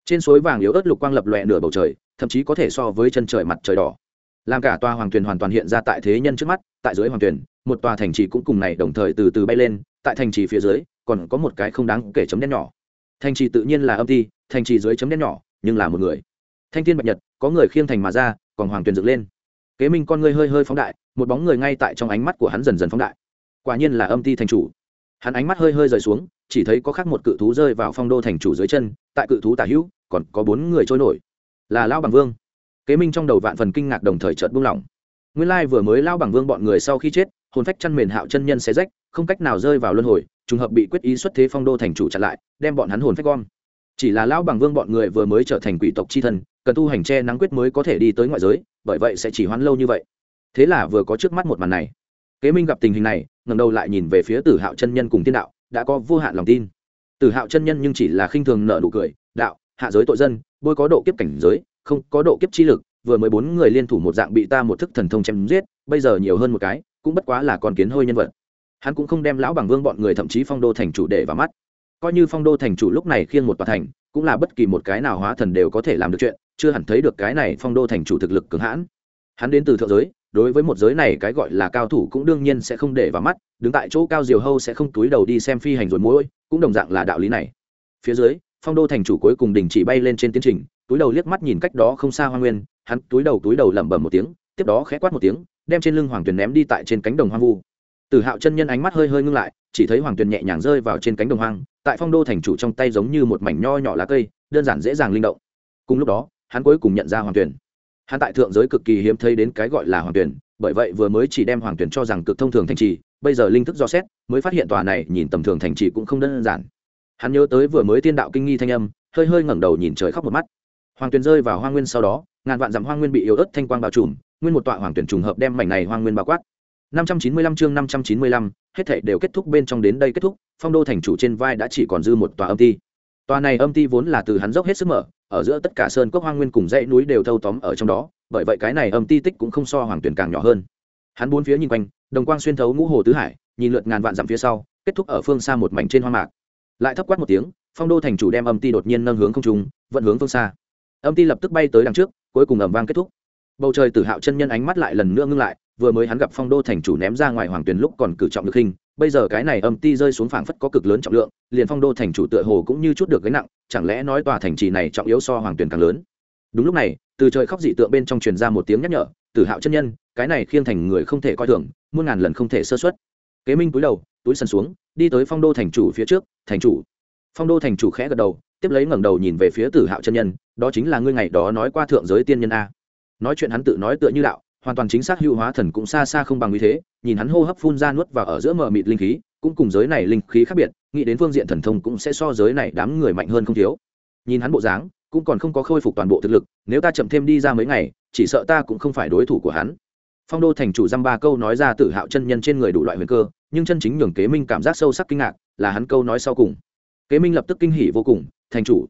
Trên suối vàng yếu ớt lục quang lập lòe nửa bầu trời, thậm chí có thể so với chân trời mặt trời đỏ. Làm cả tòa hoàng tuyền hoàn toàn hiện ra tại thế nhân trước mắt, tại dưới hoàng tuyền một tòa thành trì cũng cùng này đồng thời từ từ bay lên, tại thành trì phía dưới, còn có một cái không đáng kể chấm đen nhỏ thành trì tự nhiên là âm ti thành trì dưới chấm đen nhỏ, nhưng là một người. Thanh thiên bạch nhật, có người khiêng thành mà ra, còn hoàng tuyền dựng lên. Kế minh con người hơi hơi phóng đại, một bóng người ngay tại trong ánh mắt của hắn dần dần phóng đại. Quả nhiên là âm ti thành chủ. Hắn ánh mắt hơi hơi rời xuống, chỉ thấy có khác một cự thú rơi vào phong đô thành chủ dưới chân, tại cự thú tả hữu, còn có bốn người trôi nổi. Là lao bằng vương. Kế minh trong đầu vạn phần kinh ngạc đồng thời chợt buông lỏng. Nguyên lai vừa mới lao bằng vương bọn người sau khi chết, hồn phách chăn mền hạo chân nhân xé rách, không cách nào rơi vào luân hồi trùng hợp bị quyết ý xuất thế phong đô thành chủ chặn lại, đem bọn hắn hồn phách gom. Chỉ là lão bằng vương bọn người vừa mới trở thành quỷ tộc chi thần, cần tu hành che nắng quyết mới có thể đi tới ngoại giới, bởi vậy sẽ chỉ hoãn lâu như vậy. Thế là vừa có trước mắt một màn này. Kế minh gặp tình hình này ngầm đầu lại nhìn về phía tử hạo chân nhân cùng thiên đạo, đã có vô hạn lòng tin. Tử hạo chân nhân nhưng chỉ là khinh thường nợ nụ cười, đạo, hạ giới tội dân, bôi có độ kiếp cảnh giới, không có độ kiếp chi lực, vừa mới bốn người liên thủ một dạng bị ta một thức thần thông chém giết, bây giờ nhiều hơn một cái, cũng bất quá là con kiến hơi nhân vật hắn cũng không đem lão bằng vương bọn người thậm chí phong đô thành chủ để vào mắt. Coi như phong đô thành chủ lúc này khiêng một tòa thành, cũng là bất kỳ một cái nào hóa thần đều có thể làm được chuyện, chưa hẳn thấy được cái này phong đô thành chủ thực lực cường hãn. Hắn đến từ thượng giới, đối với một giới này cái gọi là cao thủ cũng đương nhiên sẽ không để vào mắt, đứng tại chỗ cao diều hâu sẽ không túi đầu đi xem phi hành rồi mỗi cũng đồng dạng là đạo lý này. Phía dưới, phong đô thành chủ cuối cùng đình chỉ bay lên trên tiến trình, túi đầu liếc mắt nhìn cách đó không xa hoa nguyên, hắn túi đầu túi đầu lẩm bẩm một tiếng, tiếp đó khẽ quát một tiếng, đem trên lưng hoàng tuyền ném đi tại trên cánh đồng hoang vu từ hạo chân nhân ánh mắt hơi hơi ngưng lại, chỉ thấy hoàng tuyền nhẹ nhàng rơi vào trên cánh đồng hoang, tại phong đô thành chủ trong tay giống như một mảnh nho nhỏ lá cây, đơn giản dễ dàng linh động. Cùng lúc đó, hắn cuối cùng nhận ra hoàng tuyền. Hắn tại thượng giới cực kỳ hiếm thấy đến cái gọi là hoàng tuyền, bởi vậy vừa mới chỉ đem hoàng tuyền cho rằng cực thông thường thành trì, bây giờ linh thức do xét, mới phát hiện tòa này nhìn tầm thường thành trì cũng không đơn giản. Hắn nhớ tới vừa mới tiên đạo kinh nghi thanh âm, hơi hơi ngẩng đầu nhìn trời khóc một mắt. Hoàng tuyền rơi vào hoang nguyên sau đó, ngàn vạn dặm hoang nguyên bị yếu ớt thanh quang bao trùm, nguyên một tọa hoàng tuyển trùng hợp đem mảnh này hoang nguyên bao quát. 595 chương 595, hết thảy đều kết thúc bên trong đến đây kết thúc, Phong Đô thành chủ trên vai đã chỉ còn dư một tòa âm ti. Tòa này âm ti vốn là từ hắn dốc hết sức mở, ở giữa tất cả sơn cốc hoang nguyên cùng dãy núi đều thâu tóm ở trong đó, bởi vậy cái này âm ti tích cũng không so hoàng tuyển càng nhỏ hơn. Hắn bốn phía nhìn quanh, đồng quang xuyên thấu ngũ hồ tứ hải, nhìn lượt ngàn vạn dặm phía sau, kết thúc ở phương xa một mảnh trên hoang mạc. Lại thấp quát một tiếng, Phong Đô thành chủ đem âm ti đột nhiên nâng hướng không trung, vận hướng phương xa. âm ti lập tức bay tới đằng trước cuối cùng ầm vang kết thúc bầu trời tử hạo chân nhân ánh mắt lại lần nữa ngưng lại, vừa mới hắn gặp phong đô thành chủ ném ra ngoài hoàng tuyền lúc còn cử trọng được hình, bây giờ cái này âm ti rơi xuống phảng phất có cực lớn trọng lượng, liền phong đô thành chủ tựa hồ cũng như chút được gánh nặng, chẳng lẽ nói tòa thành trì này trọng yếu so hoàng tuyền càng lớn? Đúng lúc này, từ trời khóc dị tượng bên trong truyền ra một tiếng nhắc nhở, tử hạo chân nhân, cái này khiêng thành người không thể coi thường, muôn ngàn lần không thể sơ xuất kế minh túi đầu, túi sần xuống, đi tới phong đô thành chủ phía trước, thành chủ. Phong đô thành chủ khẽ gật đầu, tiếp lấy ngẩng đầu nhìn về phía tử hạo chân nhân, đó chính là ngươi ngày đó nói qua thượng giới tiên nhân a nói chuyện hắn tự nói tựa như đạo, hoàn toàn chính xác hữu hóa thần cũng xa xa không bằng như thế, nhìn hắn hô hấp phun ra nuốt vào ở giữa mờ mịt linh khí, cũng cùng giới này linh khí khác biệt, nghĩ đến phương diện thần thông cũng sẽ so giới này đám người mạnh hơn không thiếu. Nhìn hắn bộ dáng, cũng còn không có khôi phục toàn bộ thực lực, nếu ta chậm thêm đi ra mấy ngày, chỉ sợ ta cũng không phải đối thủ của hắn. Phong đô thành chủ dăm ba câu nói ra tự hạo chân nhân trên người đủ loại huyền cơ, nhưng chân chính nhường kế minh cảm giác sâu sắc kinh ngạc, là hắn câu nói sau cùng. Kế minh lập tức kinh hỉ vô cùng, thành chủ,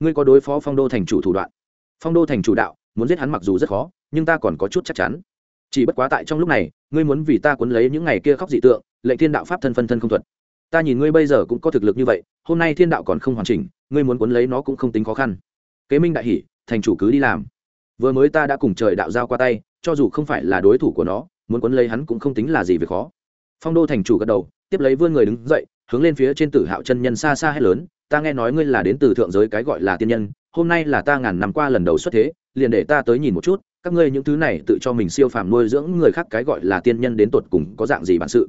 ngươi có đối phó phong đô thành chủ thủ đoạn? Phong đô thành chủ đạo muốn giết hắn mặc dù rất khó, nhưng ta còn có chút chắc chắn. Chỉ bất quá tại trong lúc này, ngươi muốn vì ta cuốn lấy những ngày kia khóc dị tượng, lệnh thiên đạo pháp thân phân thân không thuật. Ta nhìn ngươi bây giờ cũng có thực lực như vậy, hôm nay thiên đạo còn không hoàn chỉnh, ngươi muốn cuốn lấy nó cũng không tính khó khăn. Kế minh đại hỷ thành chủ cứ đi làm. Vừa mới ta đã cùng trời đạo giao qua tay, cho dù không phải là đối thủ của nó, muốn cuốn lấy hắn cũng không tính là gì về khó. Phong đô thành chủ gật đầu, tiếp lấy vươn người đứng dậy, hướng lên phía trên tử hạo chân nhân xa xa hay lớn, ta nghe nói ngươi là đến từ thượng giới cái gọi là tiên nhân, hôm nay là ta ngàn năm qua lần đầu xuất thế liền để ta tới nhìn một chút, các ngươi những thứ này tự cho mình siêu phàm nuôi dưỡng người khác cái gọi là tiên nhân đến tột cùng có dạng gì bản sự.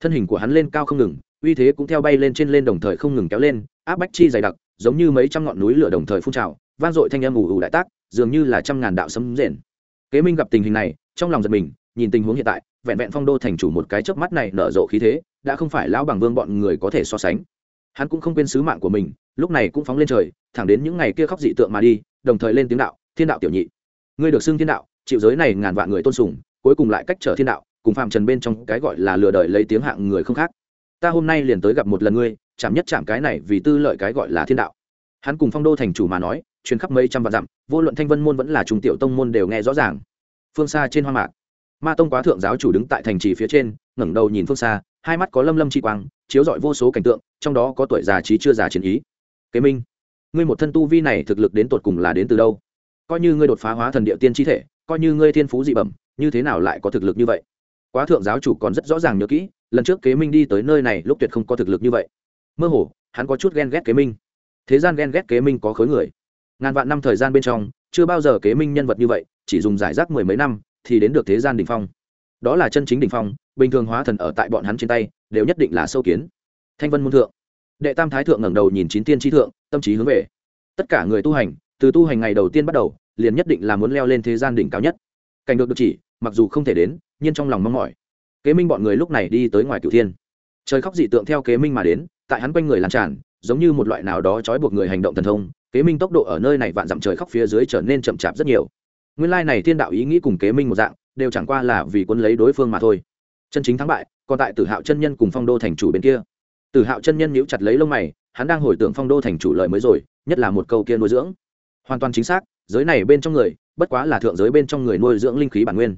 Thân hình của hắn lên cao không ngừng, uy thế cũng theo bay lên trên lên đồng thời không ngừng kéo lên, áp bách chi dày đặc, giống như mấy trăm ngọn núi lửa đồng thời phun trào, vang dội thanh âm ù ù đại tác, dường như là trăm ngàn đạo sấm rền. Kế minh gặp tình hình này, trong lòng giật mình, nhìn tình huống hiện tại, vẹn vẹn phong đô thành chủ một cái chớp mắt này nở rộ khí thế, đã không phải lão bằng vương bọn người có thể so sánh. Hắn cũng không quên sứ mạng của mình, lúc này cũng phóng lên trời, thẳng đến những ngày kia khóc dị tượng mà đi, đồng thời lên tiếng đạo thiên đạo tiểu nhị, ngươi được xưng thiên đạo, chịu giới này ngàn vạn người tôn sùng, cuối cùng lại cách trở thiên đạo, cùng phạm trần bên trong cái gọi là lừa đời lấy tiếng hạng người không khác. Ta hôm nay liền tới gặp một lần ngươi, chạm nhất chạm cái này vì tư lợi cái gọi là thiên đạo. Hắn cùng phong đô thành chủ mà nói chuyến khắp mấy trăm vạn dặm, vô luận thanh vân môn vẫn là trung tiểu tông môn đều nghe rõ ràng. Phương xa trên hoa mạc, ma tông quá thượng giáo chủ đứng tại thành trì phía trên, ngẩng đầu nhìn phương xa, hai mắt có lâm lâm chi quang, chiếu rọi vô số cảnh tượng, trong đó có tuổi già trí chưa già chiến ý. Kế minh, ngươi một thân tu vi này thực lực đến tột cùng là đến từ đâu? Coi như ngươi đột phá hóa thần địa tiên chi thể, coi như ngươi thiên phú dị bẩm, như thế nào lại có thực lực như vậy? Quá thượng giáo chủ còn rất rõ ràng nhớ kỹ, lần trước kế minh đi tới nơi này lúc tuyệt không có thực lực như vậy. Mơ hồ, hắn có chút ghen ghét kế minh. Thế gian ghen ghét kế minh có khối người. Ngàn vạn năm thời gian bên trong, chưa bao giờ kế minh nhân vật như vậy, chỉ dùng giải rác mười mấy năm, thì đến được thế gian đ ỉ n h phong. Đó là chân chính đ ỉ n h phong, bình thường hóa thần ở tại bọn hắn trên tay, đều nhất định là sâu kiến. Thanh vân môn thượng. Đệ tam thái thượng ngẩng đầu nhìn chín tiên tri thượng, tâm trí hướng về. Tất cả người tu hành từ tu hành ngày đầu tiên bắt đầu, liền nhất định là muốn leo lên thế gian đỉnh cao nhất. Cảnh được được chỉ, mặc dù không thể đến, nhưng trong lòng mong mỏi. Kế minh bọn người lúc này đi tới ngoài cửu thiên. Trời khóc dị tượng theo kế minh mà đến, tại hắn quanh người làm tràn, giống như một loại nào đó trói buộc người hành động thần thông, kế minh tốc độ ở nơi này vạn dặm trời khóc phía dưới trở nên chậm chạp rất nhiều. Nguyên lai này thiên đạo ý nghĩ cùng kế minh một dạng, đều chẳng qua là vì quân lấy đối phương mà thôi. Chân chính thắng bại, còn tại tử hạo chân nhân cùng phong đô thành chủ bên kia. Tử hạo chân nhân nhíu chặt lấy lông mày, hắn đang hồi tưởng phong đô thành chủ lời mới rồi, nhất là một câu kia nuôi dưỡng hoàn toàn chính xác, giới này bên trong người, bất quá là thượng giới bên trong người nuôi dưỡng linh khí bản nguyên.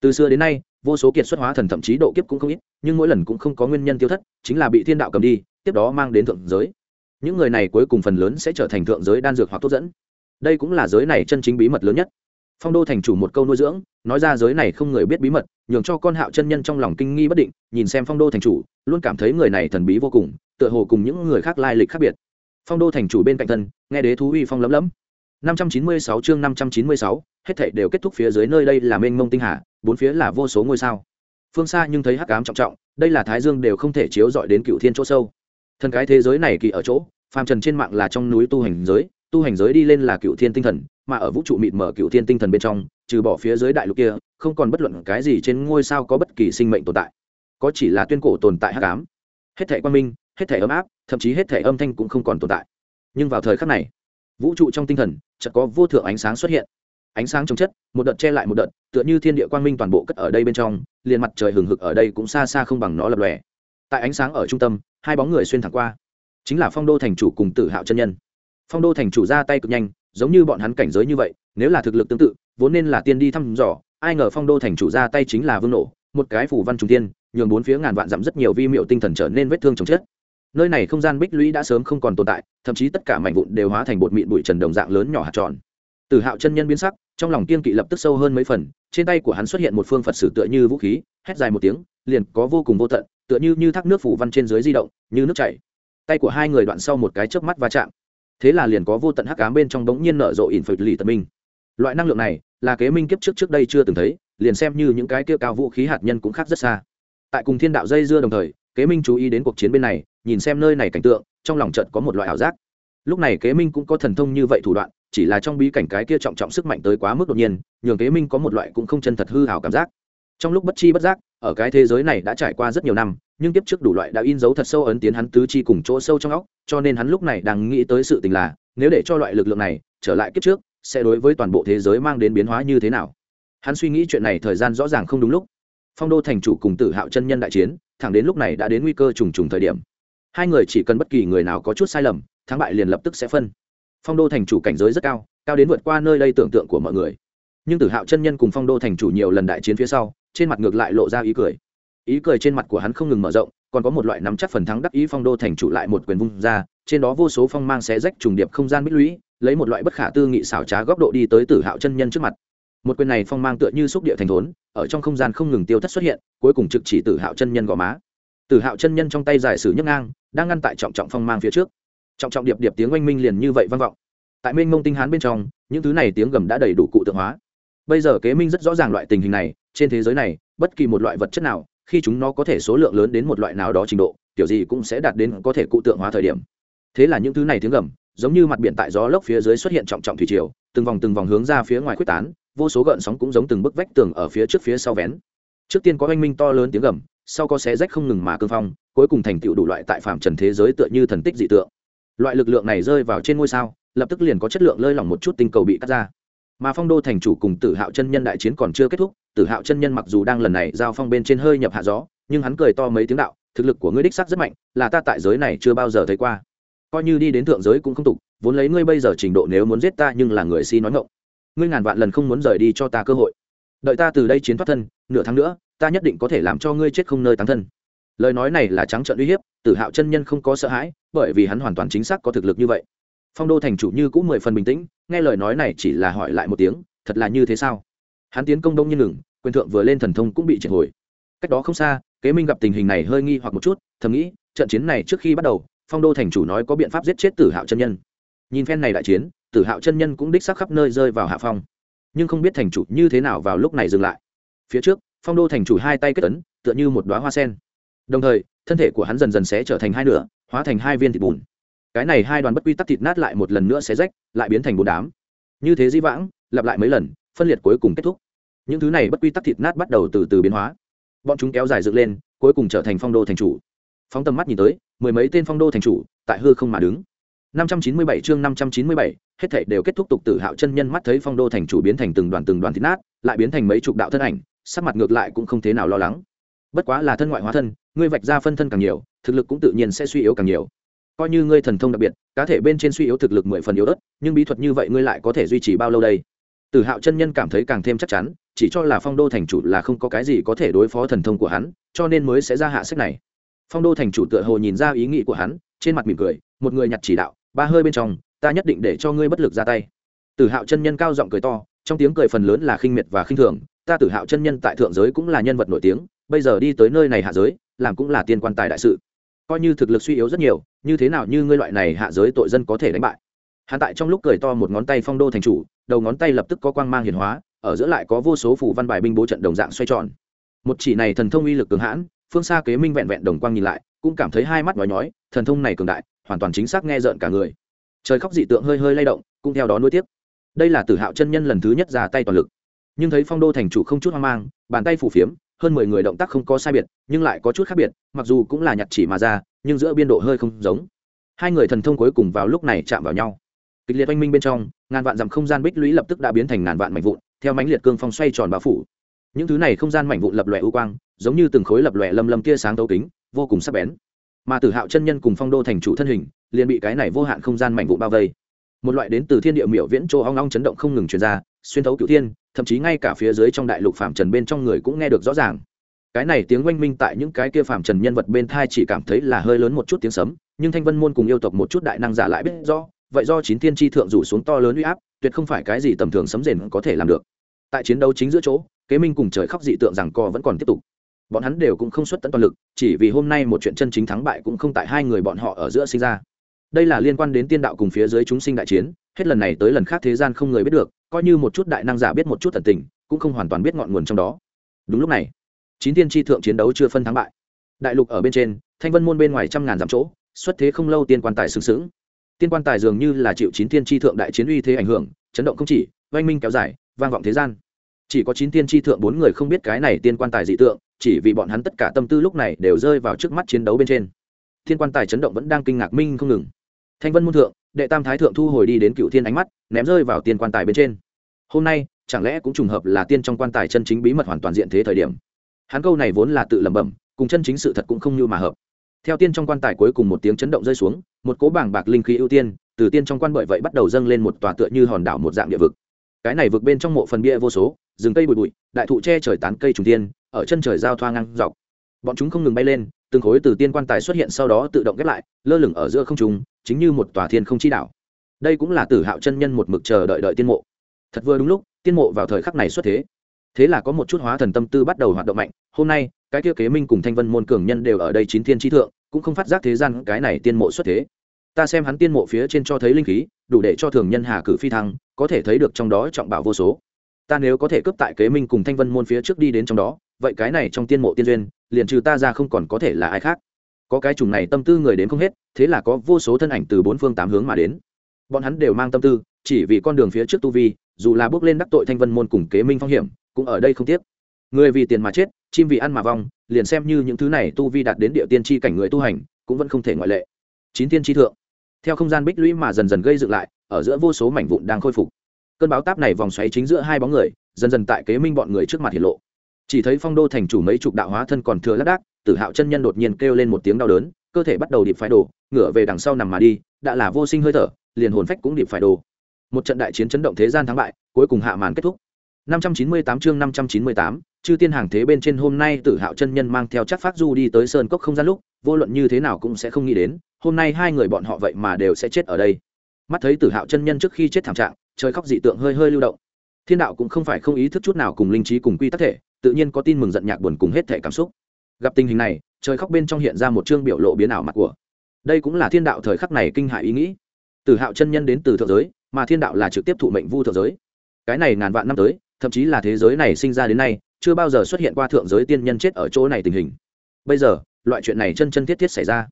Từ xưa đến nay, vô số kiệt xuất hóa thần thậm chí độ kiếp cũng không ít, nhưng mỗi lần cũng không có nguyên nhân tiêu thất, chính là bị thiên đạo cầm đi, tiếp đó mang đến thượng giới. Những người này cuối cùng phần lớn sẽ trở thành thượng giới đan dược hoặc tốt dẫn. Đây cũng là giới này chân chính bí mật lớn nhất. Phong đô thành chủ một câu nuôi dưỡng, nói ra giới này không người biết bí mật, nhường cho con hạo chân nhân trong lòng kinh nghi bất định, nhìn xem phong đô thành chủ, luôn cảm thấy người này thần bí vô cùng, tựa hồ cùng những người khác lai lịch khác biệt. Phong đô thành chủ bên cạnh thân, nghe đế thú uy phong lấm lấm năm trăm chín mươi sáu chương năm trăm chín mươi sáu, hết thảy đều kết thúc phía dưới nơi đây là mênh mông tinh hà, bốn phía là vô số ngôi sao. Phương xa nhưng thấy hắc ám trọng trọng, đây là thái dương đều không thể chiếu rọi đến cựu thiên chỗ sâu. Thần cái thế giới này kỳ ở chỗ, phàm trần trên mạng là trong núi tu hành giới, tu hành giới đi lên là cựu thiên tinh thần, mà ở vũ trụ mịt mở cựu thiên tinh thần bên trong, trừ bỏ phía dưới đại lục kia, không còn bất luận cái gì trên ngôi sao có bất kỳ sinh mệnh tồn tại. Có chỉ là tuyên cổ tồn tại hắc ám. Hết thảy quan minh, hết thảy ấm áp, thậm chí hết thảy âm thanh cũng không còn tồn tại. Nhưng vào thời khắc này vũ trụ trong tinh thần, chợt có vô thượng ánh sáng xuất hiện. Ánh sáng trong chất, một đợt che lại một đợt, tựa như thiên địa quang minh toàn bộ cất ở đây bên trong, liền mặt trời hừng hực ở đây cũng xa xa không bằng nó lập lòe. Tại ánh sáng ở trung tâm, hai bóng người xuyên thẳng qua. Chính là phong đô thành chủ cùng tử hạo chân nhân. Phong đô thành chủ ra tay cực nhanh, giống như bọn hắn cảnh giới như vậy, nếu là thực lực tương tự, vốn nên là tiên đi thăm dò, ai ngờ phong đô thành chủ ra tay chính là vương nổ, một cái phủ văn trung tiên nhường bốn phía ngàn vạn dặm rất nhiều vi miệu tinh thần trở nên vết thương chồng chết nơi này không gian bích lũy đã sớm không còn tồn tại, thậm chí tất cả mảnh vụn đều hóa thành bột mịn bụi trần đồng dạng lớn nhỏ hạt tròn. Tử hạo chân nhân biến sắc, trong lòng kiên kỵ lập tức sâu hơn mấy phần, trên tay của hắn xuất hiện một phương phật sử tựa như vũ khí, hét dài một tiếng, liền có vô cùng vô tận, tựa như như thác nước phủ văn trên dưới di động, như nước chảy. Tay của hai người đoạn sau một cái chớp mắt va chạm. Thế là liền có vô tận hắc ám bên trong bỗng nhiên nở rộ ỉn phật lì tật minh. Loại năng lượng này, là kế minh kiếp trước trước đây chưa từng thấy, liền xem như những cái kia cao vũ khí hạt nhân cũng khác rất xa. Tại cùng thiên đạo dây dưa đồng thời kế minh chú ý đến cuộc chiến bên này, nhìn xem nơi này cảnh tượng, trong lòng trận có một loại ảo giác. Lúc này kế minh cũng có thần thông như vậy thủ đoạn, chỉ là trong bí cảnh cái kia trọng trọng sức mạnh tới quá mức đột nhiên, nhường kế minh có một loại cũng không chân thật hư hảo cảm giác. Trong lúc bất chi bất giác, ở cái thế giới này đã trải qua rất nhiều năm, nhưng tiếp trước đủ loại đã in dấu thật sâu ấn tiến hắn tứ chi cùng chỗ sâu trong óc, cho nên hắn lúc này đang nghĩ tới sự tình là, nếu để cho loại lực lượng này trở lại kiếp trước, sẽ đối với toàn bộ thế giới mang đến biến hóa như thế nào? Hắn suy nghĩ chuyện này thời gian rõ ràng không đúng lúc phong đô thành chủ cùng tử hạo chân nhân đại chiến, thẳng đến lúc này đã đến nguy cơ trùng trùng thời điểm. Hai người chỉ cần bất kỳ người nào có chút sai lầm, thắng bại liền lập tức sẽ phân. Phong đô thành chủ cảnh giới rất cao cao đến vượt qua nơi đây tưởng tượng của mọi người. Nhưng tử hạo chân nhân cùng phong đô thành chủ nhiều lần đại chiến phía sau, trên mặt ngược lại lộ ra ý cười. Ý cười trên mặt của hắn không ngừng mở rộng, còn có một loại nắm chắc phần thắng đắc ý phong đô thành chủ lại một quyền vung ra, trên đó vô số phong mang xé rách trùng điệp không gian bích lũy, lấy một loại bất khả tư nghị xảo trá góc độ đi tới tử hạo chân nhân trước mặt một quyền này phong mang tựa như xúc địa thành thốn, ở trong không gian không ngừng tiêu thất xuất hiện, cuối cùng trực chỉ tử hạo chân nhân gò má. Tử hạo chân nhân trong tay giải sử nhấc ngang, đang ngăn tại trọng trọng phong mang phía trước. Trọng trọng điệp điệp tiếng oanh minh liền như vậy vang vọng. Tại mênh mông tinh hán bên trong, những thứ này tiếng gầm đã đầy đủ cụ tượng hóa. Bây giờ kế minh rất rõ ràng loại tình hình này, trên thế giới này, bất kỳ một loại vật chất nào, khi chúng nó có thể số lượng lớn đến một loại nào đó trình độ, kiểu gì cũng sẽ đạt đến có thể cụ tượng hóa thời điểm. Thế là những thứ này tiếng gầm, giống như mặt biển tại gió lốc phía dưới xuất hiện trọng trọng thủy triều, từng vòng từng vòng hướng ra phía ngoài quyết tán vô số gợn sóng cũng giống từng bức vách tường ở phía trước phía sau vén. Trước tiên có oanh minh to lớn tiếng gầm, sau có xé rách không ngừng mà cương phong, cuối cùng thành tựu đủ loại tại phạm trần thế giới tựa như thần tích dị tượng. Loại lực lượng này rơi vào trên ngôi sao, lập tức liền có chất lượng lơi lỏng một chút tinh cầu bị cắt ra. Mà phong đô thành chủ cùng tử hạo chân nhân đại chiến còn chưa kết thúc, tử hạo chân nhân mặc dù đang lần này giao phong bên trên hơi nhập hạ gió, nhưng hắn cười to mấy tiếng đạo, thực lực của ngươi đích sắc rất mạnh, là ta tại giới này chưa bao giờ thấy qua. Coi như đi đến thượng giới cũng không tục, vốn lấy ngươi bây giờ trình độ nếu muốn giết ta nhưng là người si nói ngộng ngươi ngàn vạn lần không muốn rời đi cho ta cơ hội. Đợi ta từ đây chiến thoát thân, nửa tháng nữa, ta nhất định có thể làm cho ngươi chết không nơi tán thân. Lời nói này là trắng trợn uy hiếp, tử hạo chân nhân không có sợ hãi, bởi vì hắn hoàn toàn chính xác có thực lực như vậy. Phong đô thành chủ như cũng mười phần bình tĩnh, nghe lời nói này chỉ là hỏi lại một tiếng, thật là như thế sao? Hắn tiến công đông như ngừng, quyền thượng vừa lên thần thông cũng bị triệt hồi. Cách đó không xa, kế minh gặp tình hình này hơi nghi hoặc một chút, thầm nghĩ, trận chiến này trước khi bắt đầu, phong đô thành chủ nói có biện pháp giết chết tử hạo chân nhân. Nhìn phen này đại chiến tử hạo chân nhân cũng đích sắc khắp nơi rơi vào hạ phong. Nhưng không biết thành chủ như thế nào vào lúc này dừng lại. Phía trước phong đô thành chủ hai tay kết ấn tựa như một đoá hoa sen. Đồng thời thân thể của hắn dần dần sẽ trở thành hai nửa hóa thành hai viên thịt bùn. Cái này hai đoàn bất quy tắc thịt nát lại một lần nữa xé rách lại biến thành bùn đám. Như thế di vãng lặp lại mấy lần phân liệt cuối cùng kết thúc. Những thứ này bất quy tắc thịt nát bắt đầu từ từ biến hóa. Bọn chúng kéo dài dựng lên cuối cùng trở thành phong đô thành chủ. Phóng tầm mắt nhìn tới mười mấy tên phong đô thành chủ tại hư không mà đứng. 597 chương 597, hết thảy đều kết thúc tục tử hạo chân nhân mắt thấy phong đô thành chủ biến thành từng đoàn từng đoàn thịt nát, lại biến thành mấy chục đạo thân ảnh, sắc mặt ngược lại cũng không thế nào lo lắng. Bất quá là thân ngoại hóa thân, ngươi vạch ra phân thân càng nhiều, thực lực cũng tự nhiên sẽ suy yếu càng nhiều. Coi như ngươi thần thông đặc biệt, cá thể bên trên suy yếu thực lực mười phần yếu ớt, nhưng bí thuật như vậy ngươi lại có thể duy trì bao lâu đây? Tử hạo chân nhân cảm thấy càng thêm chắc chắn, chỉ cho là phong đô thành chủ là không có cái gì có thể đối phó thần thông của hắn, cho nên mới sẽ ra hạ sách này. Phong đô thành chủ tựa hồ nhìn ra ý nghĩ của hắn, trên mặt mỉm cười, một người nhặt chỉ đạo, ba hơi bên trong ta nhất định để cho ngươi bất lực ra tay. Tử hạo chân nhân cao giọng cười to, trong tiếng cười phần lớn là khinh miệt và khinh thường, ta tử hạo chân nhân tại thượng giới cũng là nhân vật nổi tiếng, bây giờ đi tới nơi này hạ giới, làm cũng là tiên quan tài đại sự. Coi như thực lực suy yếu rất nhiều, như thế nào như ngươi loại này hạ giới tội dân có thể đánh bại? Hắn tại trong lúc cười to một ngón tay phong đô thành chủ, đầu ngón tay lập tức có quang mang hiển hóa, ở giữa lại có vô số phủ văn bài binh bố trận đồng dạng xoay tròn. Một chỉ này thần thông uy lực cường hãn, phương xa kế minh vẹn vẹn đồng quang nhìn lại, cũng cảm thấy hai mắt nói nhói, thần thông này cường đại, hoàn toàn chính xác nghe rợn cả người trời khóc dị tượng hơi hơi lay động, cũng theo đó nuôi tiếp đây là tử hạo chân nhân lần thứ nhất ra tay toàn lực. Nhưng thấy phong đô thành chủ không chút hoang mang, bàn tay phủ phiếm, hơn mười người động tác không có sai biệt, nhưng lại có chút khác biệt, mặc dù cũng là nhặt chỉ mà ra, nhưng giữa biên độ hơi không giống. Hai người thần thông cuối cùng vào lúc này chạm vào nhau. Kịch liệt oanh minh bên trong, ngàn vạn dặm không gian bích lũy lập tức đã biến thành ngàn vạn mảnh vụn, theo mánh liệt cương phong xoay tròn bao phủ. Những thứ này không gian mảnh vụn lập lòe ưu quang, giống như từng khối lập lòe lâm lâm tia sáng tấu kính, vô cùng sắc bén. Mà tử hạo chân nhân cùng phong đô thành chủ thân hình liền bị cái này vô hạn không gian mảnh vụ bao vây. Một loại đến từ thiên địa miểu viễn chỗ ong ong chấn động không ngừng truyền ra, xuyên thấu cựu thiên, thậm chí ngay cả phía dưới trong đại lục phạm trần bên trong người cũng nghe được rõ ràng. Cái này tiếng oanh minh tại những cái kia phạm trần nhân vật bên thai chỉ cảm thấy là hơi lớn một chút tiếng sấm, nhưng thanh vân môn cùng yêu tộc một chút đại năng giả lại biết rõ, vậy do chín thiên tri thượng rủ xuống to lớn uy áp, tuyệt không phải cái gì tầm thường sấm rền có thể làm được. Tại chiến đấu chính giữa chỗ, kế minh cùng trời khóc dị tượng rằng co vẫn còn tiếp tục. Bọn hắn đều cũng không xuất tận toàn lực, chỉ vì hôm nay một chuyện chân chính thắng bại cũng không tại hai người bọn họ ở giữa sinh ra đây là liên quan đến tiên đạo cùng phía dưới chúng sinh đại chiến, hết lần này tới lần khác thế gian không người biết được, coi như một chút đại năng giả biết một chút tận tình, cũng không hoàn toàn biết ngọn nguồn trong đó. Đúng lúc này, chín tiên tri thượng chiến đấu chưa phân thắng bại. Đại lục ở bên trên, thanh vân môn bên ngoài trăm ngàn dặm chỗ, xuất thế không lâu tiên quan tài sừng sững. Tiên quan tài dường như là chịu chín tiên tri thượng đại chiến uy thế ảnh hưởng, chấn động không chỉ, oanh minh kéo dài, vang vọng thế gian. Chỉ có chín tiên tri thượng bốn người không biết cái này tiên quan tài dị tượng, chỉ vì bọn hắn tất cả tâm tư lúc này đều rơi vào trước mắt chiến đấu bên trên. Thiên quan tài chấn động vẫn đang kinh ngạc minh không ngừng thanh vân môn thượng, đệ tam thái thượng thu hồi đi đến cựu thiên ánh mắt, ném rơi vào tiên quan tài bên trên. Hôm nay, chẳng lẽ cũng trùng hợp là tiên trong quan tài chân chính bí mật hoàn toàn diện thế thời điểm? Hắn câu này vốn là tự lẩm bẩm, cùng chân chính sự thật cũng không như mà hợp. Theo tiên trong quan tài cuối cùng một tiếng chấn động rơi xuống, một cố bảng bạc linh khí ưu tiên, từ tiên trong quan bởi vậy bắt đầu dâng lên một tòa tựa như hòn đảo một dạng địa vực. Cái này vực bên trong mộ phần bia vô số, rừng cây bụi bụi, đại thụ che trời tán cây trùng tiên, ở chân trời giao thoa ngang dọc. Bọn chúng không ngừng bay lên, từng khối từ tiên quan tài xuất hiện sau đó tự động ghép lại, lơ lửng ở giữa không trung chính như một tòa thiên không chi đảo đây cũng là tử hạo chân nhân một mực chờ đợi đợi tiên mộ. Thật vừa đúng lúc, tiên mộ vào thời khắc này xuất thế. Thế là có một chút hóa thần tâm tư bắt đầu hoạt động mạnh. Hôm nay, cái kia kế minh cùng thanh vân môn cường nhân đều ở đây chín thiên trí thượng, cũng không phát giác thế gian cái này tiên mộ xuất thế. Ta xem hắn tiên mộ phía trên cho thấy linh khí, đủ để cho thường nhân hà cử phi thăng, có thể thấy được trong đó trọng bảo vô số. Ta nếu có thể cướp tại kế minh cùng thanh vân môn phía trước đi đến trong đó, vậy cái này trong tiên mộ tiên duyên, liền trừ ta ra không còn có thể là ai khác có cái chủng này tâm tư người đến không hết, thế là có vô số thân ảnh từ bốn phương tám hướng mà đến. Bọn hắn đều mang tâm tư, chỉ vì con đường phía trước tu vi, dù là bước lên đắc tội thanh vân môn cùng kế minh phong hiểm, cũng ở đây không tiếc. Người vì tiền mà chết, chim vì ăn mà vong, liền xem như những thứ này tu vi đạt đến địa tiên tri cảnh người tu hành, cũng vẫn không thể ngoại lệ. Chín tiên tri thượng. Theo không gian bích lũy mà dần dần gây dựng lại, ở giữa vô số mảnh vụn đang khôi phục. Cơn báo táp này vòng xoáy chính giữa hai bóng người, dần dần tại kế minh bọn người trước mặt hiển lộ. Chỉ thấy phong đô thành chủ mấy chục đạo hóa thân còn thừa lác đác tử hạo chân nhân đột nhiên kêu lên một tiếng đau đớn cơ thể bắt đầu điệp phải đổ ngửa về đằng sau nằm mà đi đã là vô sinh hơi thở liền hồn phách cũng điệp phải đổ một trận đại chiến chấn động thế gian thắng bại cuối cùng hạ màn kết thúc. 598 chương 598, chư tiên hàng thế bên trên hôm nay tử hạo chân nhân mang theo chắc phát du đi tới sơn cốc không gian lúc vô luận như thế nào cũng sẽ không nghĩ đến hôm nay hai người bọn họ vậy mà đều sẽ chết ở đây. Mắt thấy tử hạo chân nhân trước khi chết thảm trạng trời khóc dị tượng hơi hơi lưu động. Thiên đạo cũng không phải không ý thức chút nào cùng linh trí cùng quy tắc thể tự nhiên có tin mừng giận nhạc buồn cùng hết thể cảm xúc gặp tình hình này, trời khóc bên trong hiện ra một chương biểu lộ biến ảo mặt của. Đây cũng là thiên đạo thời khắc này kinh hại ý nghĩ. Tử hạo chân nhân đến từ thượng giới, mà thiên đạo là trực tiếp thụ mệnh vu thượng giới. Cái này ngàn vạn năm tới, thậm chí là thế giới này sinh ra đến nay, chưa bao giờ xuất hiện qua thượng giới tiên nhân chết ở chỗ này tình hình. Bây giờ, loại chuyện này chân chân thiết thiết xảy ra.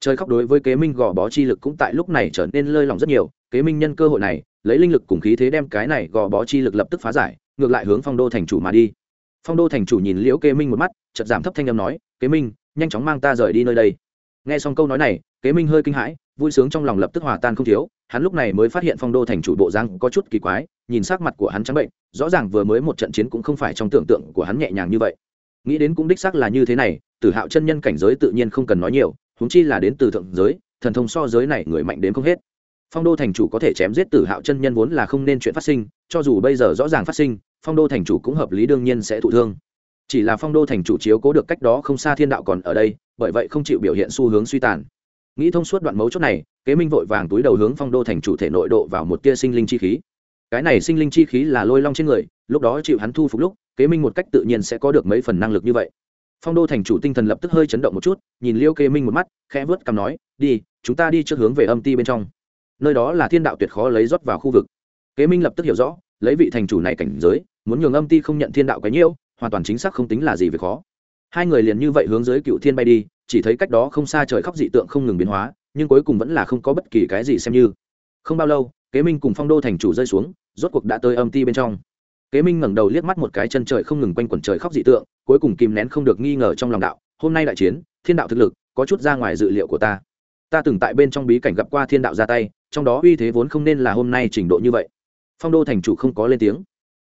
Trời khóc đối với kế minh gò bó chi lực cũng tại lúc này trở nên lơi lỏng rất nhiều, kế minh nhân cơ hội này, lấy linh lực cùng khí thế đem cái này gò bó chi lực lập tức phá giải, ngược lại hướng phong đô thành chủ mà đi. Phong đô thành chủ nhìn liễu kế minh một mắt chật giảm thấp thanh âm nói, kế minh, nhanh chóng mang ta rời đi nơi đây. Nghe xong câu nói này, kế minh hơi kinh hãi, vui sướng trong lòng lập tức hòa tan không thiếu. Hắn lúc này mới phát hiện phong đô thành chủ bộ giang có chút kỳ quái, nhìn sắc mặt của hắn trắng bệnh, rõ ràng vừa mới một trận chiến cũng không phải trong tưởng tượng của hắn nhẹ nhàng như vậy. Nghĩ đến cũng đích xác là như thế này, tử hạo chân nhân cảnh giới tự nhiên không cần nói nhiều, huống chi là đến từ thượng giới, thần thông so giới này người mạnh đến không hết. Phong đô thành chủ có thể chém giết tử hạo chân nhân vốn là không nên chuyện phát sinh, cho dù bây giờ rõ ràng phát sinh, phong đô thành chủ cũng hợp lý đương nhiên sẽ thụ thương chỉ là phong đô thành chủ chiếu cố được cách đó không xa thiên đạo còn ở đây, bởi vậy không chịu biểu hiện xu hướng suy tàn. Nghĩ thông suốt đoạn mấu chốt này, kế minh vội vàng túi đầu hướng phong đô thành chủ thể nội độ vào một tia sinh linh chi khí. Cái này sinh linh chi khí là lôi long trên người, lúc đó chịu hắn thu phục lúc, kế minh một cách tự nhiên sẽ có được mấy phần năng lực như vậy. Phong đô thành chủ tinh thần lập tức hơi chấn động một chút, nhìn liêu kế minh một mắt, khẽ vớt cằm nói, đi, chúng ta đi trước hướng về âm ti bên trong. Nơi đó là thiên đạo tuyệt khó lấy rót vào khu vực. Kế minh lập tức hiểu rõ, lấy vị thành chủ này cảnh giới, muốn nhường âm ti không nhận thiên đạo cái nhiêu hoàn toàn chính xác không tính là gì về khó. Hai người liền như vậy hướng dưới cựu thiên bay đi, chỉ thấy cách đó không xa trời khóc dị tượng không ngừng biến hóa, nhưng cuối cùng vẫn là không có bất kỳ cái gì xem như. Không bao lâu, kế minh cùng phong đô thành chủ rơi xuống, rốt cuộc đã tới âm ti bên trong. Kế minh ngẩng đầu liếc mắt một cái chân trời không ngừng quanh quẩn trời khóc dị tượng, cuối cùng kìm nén không được nghi ngờ trong lòng đạo, hôm nay đại chiến, thiên đạo thực lực, có chút ra ngoài dự liệu của ta. Ta từng tại bên trong bí cảnh gặp qua thiên đạo ra tay, trong đó uy thế vốn không nên là hôm nay trình độ như vậy. Phong đô thành chủ không có lên tiếng.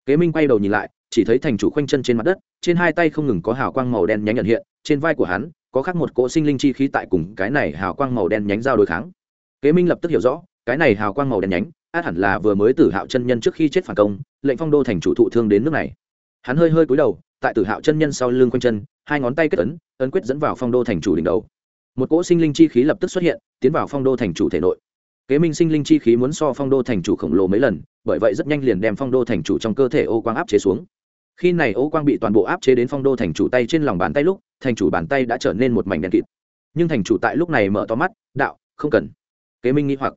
Kế minh quay đầu nhìn lại chỉ thấy thành chủ khoanh chân trên mặt đất, trên hai tay không ngừng có hào quang màu đen nhánh nhận hiện, trên vai của hắn, có khắc một cỗ sinh linh chi khí tại cùng cái này hào quang màu đen nhánh giao đối kháng. Kế minh lập tức hiểu rõ, cái này hào quang màu đen nhánh, át hẳn là vừa mới tử hạo chân nhân trước khi chết phản công, lệnh phong đô thành chủ thụ thương đến nước này. Hắn hơi hơi cúi đầu, tại tử hạo chân nhân sau lưng quanh chân, hai ngón tay kết ấn ấn quyết dẫn vào phong đô thành chủ đỉnh đầu. Một cỗ sinh linh chi khí lập tức xuất hiện, tiến vào phong đô thành chủ thể nội. Kế minh sinh linh chi khí muốn so phong đô thành chủ khổng lồ mấy lần, bởi vậy rất nhanh liền đem phong đô thành chủ trong cơ thể ô quang áp chế xuống khi này ô quang bị toàn bộ áp chế đến phong đô thành chủ tay trên lòng bàn tay lúc, thành chủ bàn tay đã trở nên một mảnh đen kịt. Nhưng thành chủ tại lúc này mở to mắt, đạo, không cần. Kế minh nghĩ hoặc.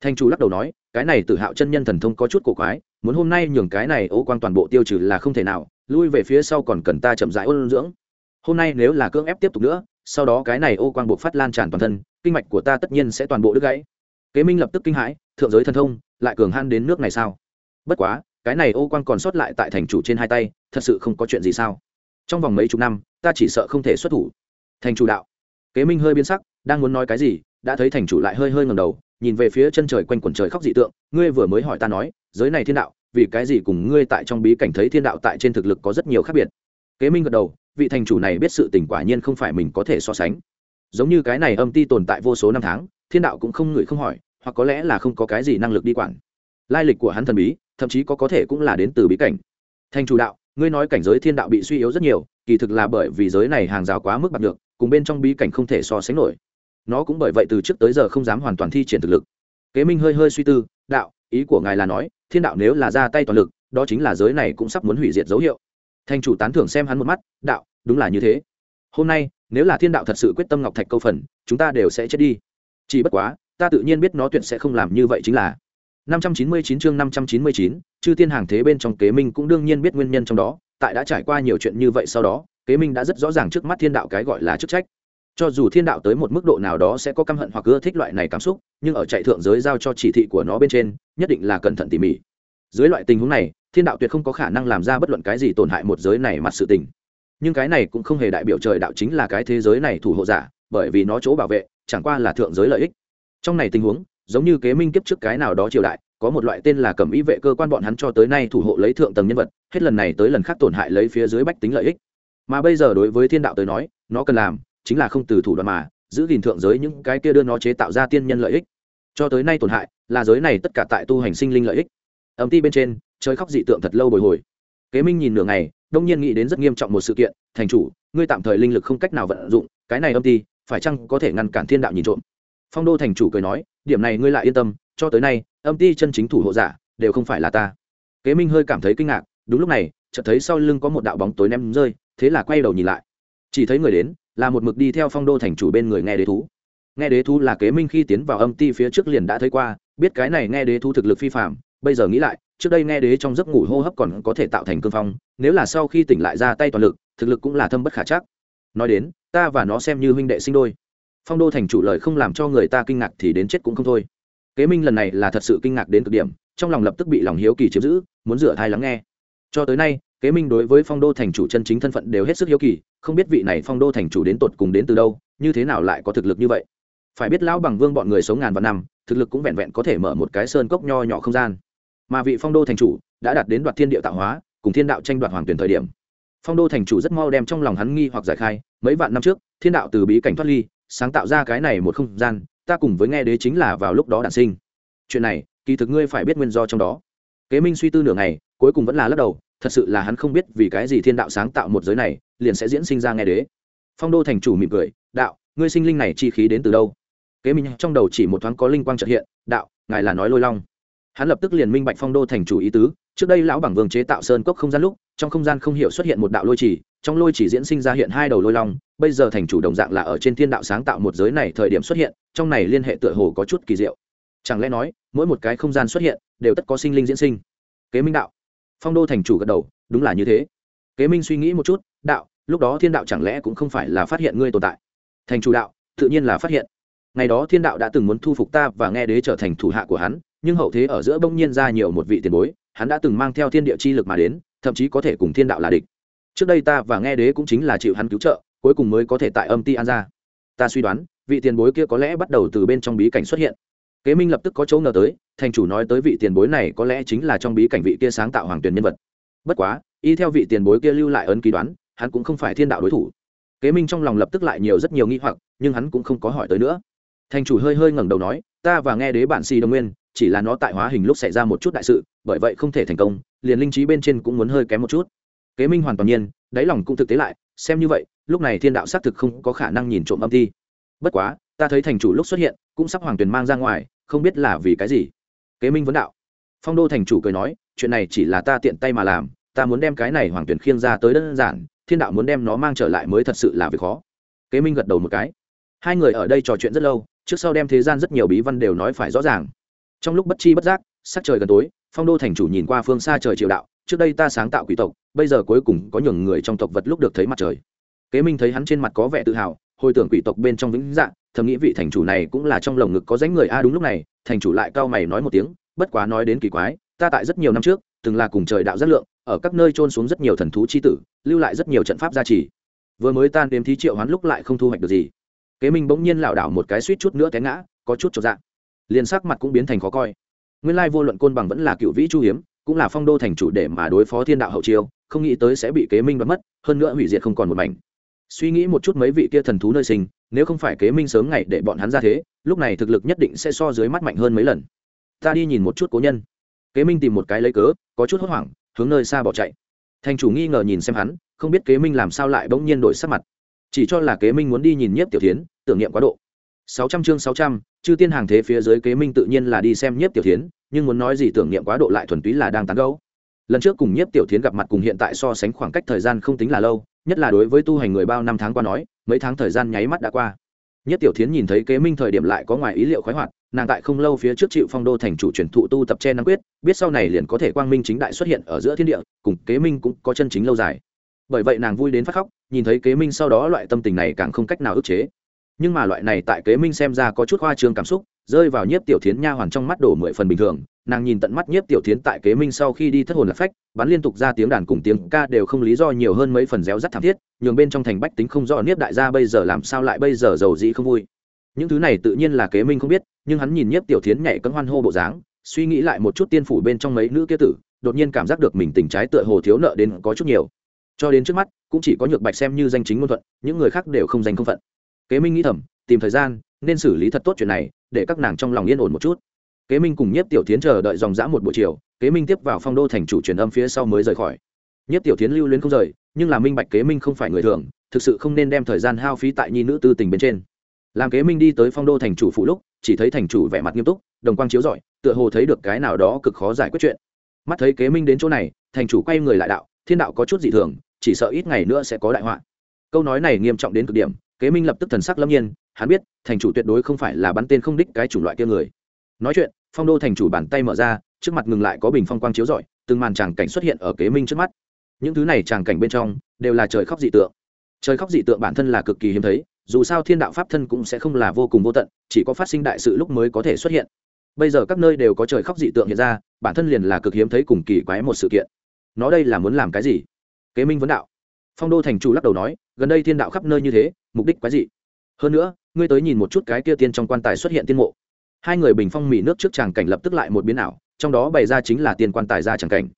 Thành chủ lắc đầu nói, cái này tự hạo chân nhân thần thông có chút cổ quái, muốn hôm nay nhường cái này ô quang toàn bộ tiêu trừ là không thể nào, lui về phía sau còn cần ta chậm rãi ôn dưỡng. Hôm nay nếu là cưỡng ép tiếp tục nữa, sau đó cái này ô quang buộc phát lan tràn toàn thân, kinh mạch của ta tất nhiên sẽ toàn bộ đứt gãy. Kế minh lập tức kinh hãi, thượng giới thần thông, lại cường han đến nước này sao? Bất quá cái này ô quang còn sót lại tại thành chủ trên hai tay, thật sự không có chuyện gì sao? Trong vòng mấy chục năm, ta chỉ sợ không thể xuất thủ. Thành chủ đạo. Kế minh hơi biến sắc, đang muốn nói cái gì, đã thấy thành chủ lại hơi hơi ngầm đầu, nhìn về phía chân trời quanh quần trời khóc dị tượng, ngươi vừa mới hỏi ta nói, giới này thiên đạo, vì cái gì cùng ngươi tại trong bí cảnh thấy thiên đạo tại trên thực lực có rất nhiều khác biệt? Kế minh gật đầu, vị thành chủ này biết sự tình quả nhiên không phải mình có thể so sánh. Giống như cái này âm ti tồn tại vô số năm tháng, thiên đạo cũng không ngửi không hỏi, hoặc có lẽ là không có cái gì năng lực đi quản. Lai lịch của hắn thần bí thậm chí có có thể cũng là đến từ bí cảnh. Thành chủ đạo, ngươi nói cảnh giới thiên đạo bị suy yếu rất nhiều, kỳ thực là bởi vì giới này hàng rào quá mức bạc được cùng bên trong bí cảnh không thể so sánh nổi. Nó cũng bởi vậy từ trước tới giờ không dám hoàn toàn thi triển thực lực. Kế minh hơi hơi suy tư, đạo, ý của ngài là nói, thiên đạo nếu là ra tay toàn lực, đó chính là giới này cũng sắp muốn hủy diệt dấu hiệu. Thành chủ tán thưởng xem hắn một mắt, đạo, đúng là như thế. Hôm nay, nếu là thiên đạo thật sự quyết tâm ngọc thạch câu phần, chúng ta đều sẽ chết đi. Chỉ bất quá, ta tự nhiên biết nó tuyệt sẽ không làm như vậy chính là. 599 chương 599, chư tiên hàng thế bên trong kế minh cũng đương nhiên biết nguyên nhân trong đó tại đã trải qua nhiều chuyện như vậy sau đó kế minh đã rất rõ ràng trước mắt thiên đạo cái gọi là chức trách. Cho dù thiên đạo tới một mức độ nào đó sẽ có căm hận hoặc ưa thích loại này cảm xúc nhưng ở chạy thượng giới giao cho chỉ thị của nó bên trên nhất định là cẩn thận tỉ mỉ. Dưới loại tình huống này thiên đạo tuyệt không có khả năng làm ra bất luận cái gì tổn hại một giới này mặt sự tình. Nhưng cái này cũng không hề đại biểu trời đạo chính là cái thế giới này thủ hộ giả bởi vì nó chỗ bảo vệ chẳng qua là thượng giới lợi ích. Trong này tình huống giống như kế minh kiếp trước cái nào đó triều đại, có một loại tên là cẩm ý vệ cơ quan bọn hắn cho tới nay thủ hộ lấy thượng tầng nhân vật, hết lần này tới lần khác tổn hại lấy phía dưới bách tính lợi ích. Mà bây giờ đối với thiên đạo tới nói, nó cần làm chính là không từ thủ đoạn mà giữ gìn thượng giới những cái kia đưa nó chế tạo ra tiên nhân lợi ích. Cho tới nay tổn hại là giới này tất cả tại tu hành sinh linh lợi ích. Âm ti bên trên, trời khóc dị tượng thật lâu bồi hồi. Kế minh nhìn nửa ngày, đông nhiên nghĩ đến rất nghiêm trọng một sự kiện, thành chủ, ngươi tạm thời linh lực không cách nào vận dụng, cái này âm ti, phải chăng có thể ngăn cản thiên đạo nhìn trộm? Phong đô thành chủ cười nói điểm này ngươi lại yên tâm, cho tới nay, âm ti chân chính thủ hộ giả, đều không phải là ta. Kế minh hơi cảm thấy kinh ngạc, đúng lúc này, chợt thấy sau lưng có một đạo bóng tối ném rơi, thế là quay đầu nhìn lại. Chỉ thấy người đến, là một mực đi theo phong đô thành chủ bên người nghe đế thú. Nghe đế thú là kế minh khi tiến vào âm ti phía trước liền đã thấy qua, biết cái này nghe đế thú thực lực phi phạm bây giờ nghĩ lại, trước đây nghe đế trong giấc ngủ hô hấp còn có thể tạo thành cương phong, nếu là sau khi tỉnh lại ra tay toàn lực, thực lực cũng là thâm bất khả chắc. Nói đến, ta và nó xem như huynh đệ sinh đôi phong đô thành chủ lời không làm cho người ta kinh ngạc thì đến chết cũng không thôi. Kế minh lần này là thật sự kinh ngạc đến cực điểm, trong lòng lập tức bị lòng hiếu kỳ chiếm giữ, muốn rửa thai lắng nghe. Cho tới nay, kế minh đối với phong đô thành chủ chân chính thân phận đều hết sức hiếu kỳ, không biết vị này phong đô thành chủ đến tột cùng đến từ đâu, như thế nào lại có thực lực như vậy. Phải biết lão bằng vương bọn người sống ngàn vạn năm, thực lực cũng vẹn vẹn có thể mở một cái sơn cốc nho nhỏ không gian. Mà vị phong đô thành chủ đã đạt đến đoạt thiên địa tạo hóa, cùng thiên đạo tranh đoạt hoàng tuyển thời điểm. Phong đô thành chủ rất mau đem trong lòng hắn nghi hoặc giải khai, mấy vạn năm trước, thiên đạo từ bí cảnh thoát ly sáng tạo ra cái này một không gian, ta cùng với nghe đế chính là vào lúc đó đản sinh. Chuyện này, kỳ thực ngươi phải biết nguyên do trong đó. Kế minh suy tư nửa ngày, cuối cùng vẫn là lắc đầu, thật sự là hắn không biết vì cái gì thiên đạo sáng tạo một giới này, liền sẽ diễn sinh ra nghe đế. Phong đô thành chủ mỉm cười, đạo, ngươi sinh linh này chi khí đến từ đâu? Kế minh trong đầu chỉ một thoáng có linh quang trợ hiện, đạo, ngài là nói lôi long. Hắn lập tức liền minh bạch phong đô thành chủ ý tứ, trước đây lão bảng vương chế tạo sơn cốc không gian lúc, trong không gian không hiểu xuất hiện một đạo lôi chỉ trong lôi chỉ diễn sinh ra hiện hai đầu lôi long, bây giờ thành chủ đồng dạng là ở trên thiên đạo sáng tạo một giới này thời điểm xuất hiện, trong này liên hệ tựa hồ có chút kỳ diệu. Chẳng lẽ nói, mỗi một cái không gian xuất hiện, đều tất có sinh linh diễn sinh? Kế minh đạo. Phong đô thành chủ gật đầu, đúng là như thế. Kế minh suy nghĩ một chút, đạo, lúc đó thiên đạo chẳng lẽ cũng không phải là phát hiện ngươi tồn tại? Thành chủ đạo, tự nhiên là phát hiện. Ngày đó thiên đạo đã từng muốn thu phục ta và nghe đế trở thành thủ hạ của hắn, nhưng hậu thế ở giữa bỗng nhiên ra nhiều một vị tiền bối, hắn đã từng mang theo thiên địa chi lực mà đến, thậm chí có thể cùng thiên đạo là địch trước đây ta và nghe đế cũng chính là chịu hắn cứu trợ, cuối cùng mới có thể tại âm ti an ra. Ta suy đoán, vị tiền bối kia có lẽ bắt đầu từ bên trong bí cảnh xuất hiện. Kế minh lập tức có chỗ ngờ tới, thành chủ nói tới vị tiền bối này có lẽ chính là trong bí cảnh vị kia sáng tạo hoàng tuyển nhân vật. Bất quá, y theo vị tiền bối kia lưu lại ấn ký đoán, hắn cũng không phải thiên đạo đối thủ. Kế minh trong lòng lập tức lại nhiều rất nhiều nghi hoặc, nhưng hắn cũng không có hỏi tới nữa. Thành chủ hơi hơi ngẩng đầu nói, ta và nghe đế bản si đồng nguyên, chỉ là nó tại hóa hình lúc xảy ra một chút đại sự, bởi vậy không thể thành công, liền linh trí bên trên cũng muốn hơi kém một chút kế minh hoàn toàn nhiên, đáy lòng cũng thực tế lại, xem như vậy, lúc này thiên đạo xác thực không có khả năng nhìn trộm âm thi. Bất quá, ta thấy thành chủ lúc xuất hiện, cũng sắp hoàng tuyền mang ra ngoài, không biết là vì cái gì. Kế minh vấn đạo. Phong đô thành chủ cười nói, chuyện này chỉ là ta tiện tay mà làm, ta muốn đem cái này hoàng tuyển khiêng ra tới đơn giản, thiên đạo muốn đem nó mang trở lại mới thật sự là việc khó. Kế minh gật đầu một cái. Hai người ở đây trò chuyện rất lâu, trước sau đem thế gian rất nhiều bí văn đều nói phải rõ ràng. Trong lúc bất chi bất giác, sắc trời gần tối, phong đô thành chủ nhìn qua phương xa trời triều đạo trước đây ta sáng tạo quỷ tộc, bây giờ cuối cùng có nhường người trong tộc vật lúc được thấy mặt trời. Kế minh thấy hắn trên mặt có vẻ tự hào, hồi tưởng quỷ tộc bên trong vĩnh dạng thầm nghĩ vị thành chủ này cũng là trong lồng ngực có dánh người a, đúng lúc này, thành chủ lại cao mày nói một tiếng, bất quá nói đến kỳ quái, ta tại rất nhiều năm trước, từng là cùng trời đạo rất lượng, ở các nơi trôn xuống rất nhiều thần thú chi tử, lưu lại rất nhiều trận pháp gia trì. Vừa mới tan đếm thí triệu hoán lúc lại không thu hoạch được gì. Kế minh bỗng nhiên lảo đảo một cái suýt chút nữa té ngã, có chút cho dạng liền sắc mặt cũng biến thành khó coi. Nguyên lai vô luận côn bằng vẫn là cựu vĩ chu hiếm cũng là phong đô thành chủ để mà đối phó thiên đạo hậu chiêu, không nghĩ tới sẽ bị kế minh bắt mất, hơn nữa hủy diệt không còn một mảnh. Suy nghĩ một chút mấy vị kia thần thú nơi sinh, nếu không phải kế minh sớm ngày để bọn hắn ra thế, lúc này thực lực nhất định sẽ so dưới mắt mạnh hơn mấy lần. Ta đi nhìn một chút cố nhân. Kế minh tìm một cái lấy cớ, có chút hốt hoảng, hướng nơi xa bỏ chạy. Thành chủ nghi ngờ nhìn xem hắn, không biết kế minh làm sao lại bỗng nhiên đổi sắc mặt. Chỉ cho là kế minh muốn đi nhìn nhiếp tiểu tiến tưởng niệm quá độ sáu trăm chương sáu trăm chư tiên hàng thế phía dưới kế minh tự nhiên là đi xem nhiếp tiểu Thiến, nhưng muốn nói gì tưởng niệm quá độ lại thuần túy là đang tán gẫu. lần trước cùng nhiếp tiểu Thiến gặp mặt cùng hiện tại so sánh khoảng cách thời gian không tính là lâu nhất là đối với tu hành người bao năm tháng qua nói mấy tháng thời gian nháy mắt đã qua. Nhất tiểu thiến nhìn thấy kế minh thời điểm lại có ngoài ý liệu khoái hoạt nàng tại không lâu phía trước chịu phong đô thành chủ truyền thụ tu tập che năng quyết biết sau này liền có thể quang minh chính đại xuất hiện ở giữa thiên địa cùng kế minh cũng có chân chính lâu dài. Bởi vậy nàng vui đến phát khóc nhìn thấy kế minh sau đó loại tâm tình này càng không cách nào ức chế nhưng mà loại này tại kế minh xem ra có chút hoa trương cảm xúc, rơi vào nhiếp tiểu thiến nha hoàn trong mắt đổ mười phần bình thường, nàng nhìn tận mắt nhiếp tiểu thiến tại kế minh sau khi đi thất hồn lạc phách, bắn liên tục ra tiếng đàn cùng tiếng ca đều không lý do nhiều hơn mấy phần réo rắt thảm thiết, nhường bên trong thành bách tính không rõ nhiếp đại gia bây giờ làm sao lại bây giờ giàu dĩ không vui. Những thứ này tự nhiên là kế minh không biết, nhưng hắn nhìn nhiếp tiểu thiến nhảy cấm hoan hô bộ dáng, suy nghĩ lại một chút tiên phủ bên trong mấy nữ kia tử, đột nhiên cảm giác được mình tình trái tựa hồ thiếu nợ đến có chút nhiều. Cho đến trước mắt, cũng chỉ có nhược bạch xem như danh chính ngôn thuận, những người khác đều không danh không phận kế minh nghĩ thầm, tìm thời gian, nên xử lý thật tốt chuyện này, để các nàng trong lòng yên ổn một chút. Kế minh cùng nhiếp tiểu tiến chờ đợi dòng dã một buổi chiều, kế minh tiếp vào phong đô thành chủ truyền âm phía sau mới rời khỏi. Nhiếp tiểu tiến lưu luyến không rời, nhưng là minh bạch kế minh không phải người thường, thực sự không nên đem thời gian hao phí tại nhi nữ tư tình bên trên. Làm kế minh đi tới phong đô thành chủ phụ lúc, chỉ thấy thành chủ vẻ mặt nghiêm túc, đồng quang chiếu rọi, tựa hồ thấy được cái nào đó cực khó giải quyết chuyện. Mắt thấy kế minh đến chỗ này, thành chủ quay người lại đạo, thiên đạo có chút dị thường, chỉ sợ ít ngày nữa sẽ có đại họa. Câu nói này nghiêm trọng đến cực điểm kế minh lập tức thần sắc lâm nhiên, hắn biết, thành chủ tuyệt đối không phải là bắn tên không đích cái chủng loại kia người. Nói chuyện, phong đô thành chủ bàn tay mở ra, trước mặt ngừng lại có bình phong quang chiếu rọi, từng màn tràng cảnh xuất hiện ở kế minh trước mắt. Những thứ này tràng cảnh bên trong, đều là trời khóc dị tượng. Trời khóc dị tượng bản thân là cực kỳ hiếm thấy, dù sao thiên đạo pháp thân cũng sẽ không là vô cùng vô tận, chỉ có phát sinh đại sự lúc mới có thể xuất hiện. Bây giờ các nơi đều có trời khóc dị tượng hiện ra, bản thân liền là cực hiếm thấy cùng kỳ quái một sự kiện. Nó đây là muốn làm cái gì? Kế minh vấn đạo. Phong đô thành chủ lắc đầu nói, gần đây thiên đạo khắp nơi như thế mục đích quái dị. Hơn nữa, ngươi tới nhìn một chút cái kia tiên trong quan tài xuất hiện tiên mộ. Hai người bình phong mỉ nước trước tràng cảnh lập tức lại một biến ảo, trong đó bày ra chính là tiên quan tài ra tràng cảnh.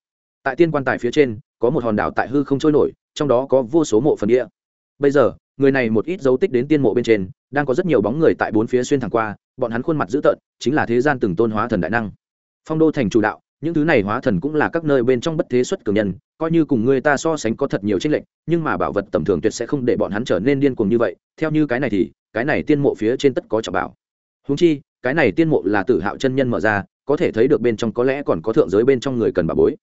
Tại tiên quan tài phía trên, có một hòn đảo tại hư không trôi nổi, trong đó có vô số mộ phần địa. Bây giờ, người này một ít dấu tích đến tiên mộ bên trên, đang có rất nhiều bóng người tại bốn phía xuyên thẳng qua, bọn hắn khuôn mặt dữ tợn, chính là thế gian từng tôn hóa thần đại năng. Phong đô thành chủ đạo những thứ này hóa thần cũng là các nơi bên trong bất thế xuất cường nhân, coi như cùng người ta so sánh có thật nhiều tranh lệch, nhưng mà bảo vật tầm thường tuyệt sẽ không để bọn hắn trở nên điên cuồng như vậy. Theo như cái này thì, cái này tiên mộ phía trên tất có trọng bảo. Húng chi, cái này tiên mộ là tử hạo chân nhân mở ra, có thể thấy được bên trong có lẽ còn có thượng giới bên trong người cần bà bối.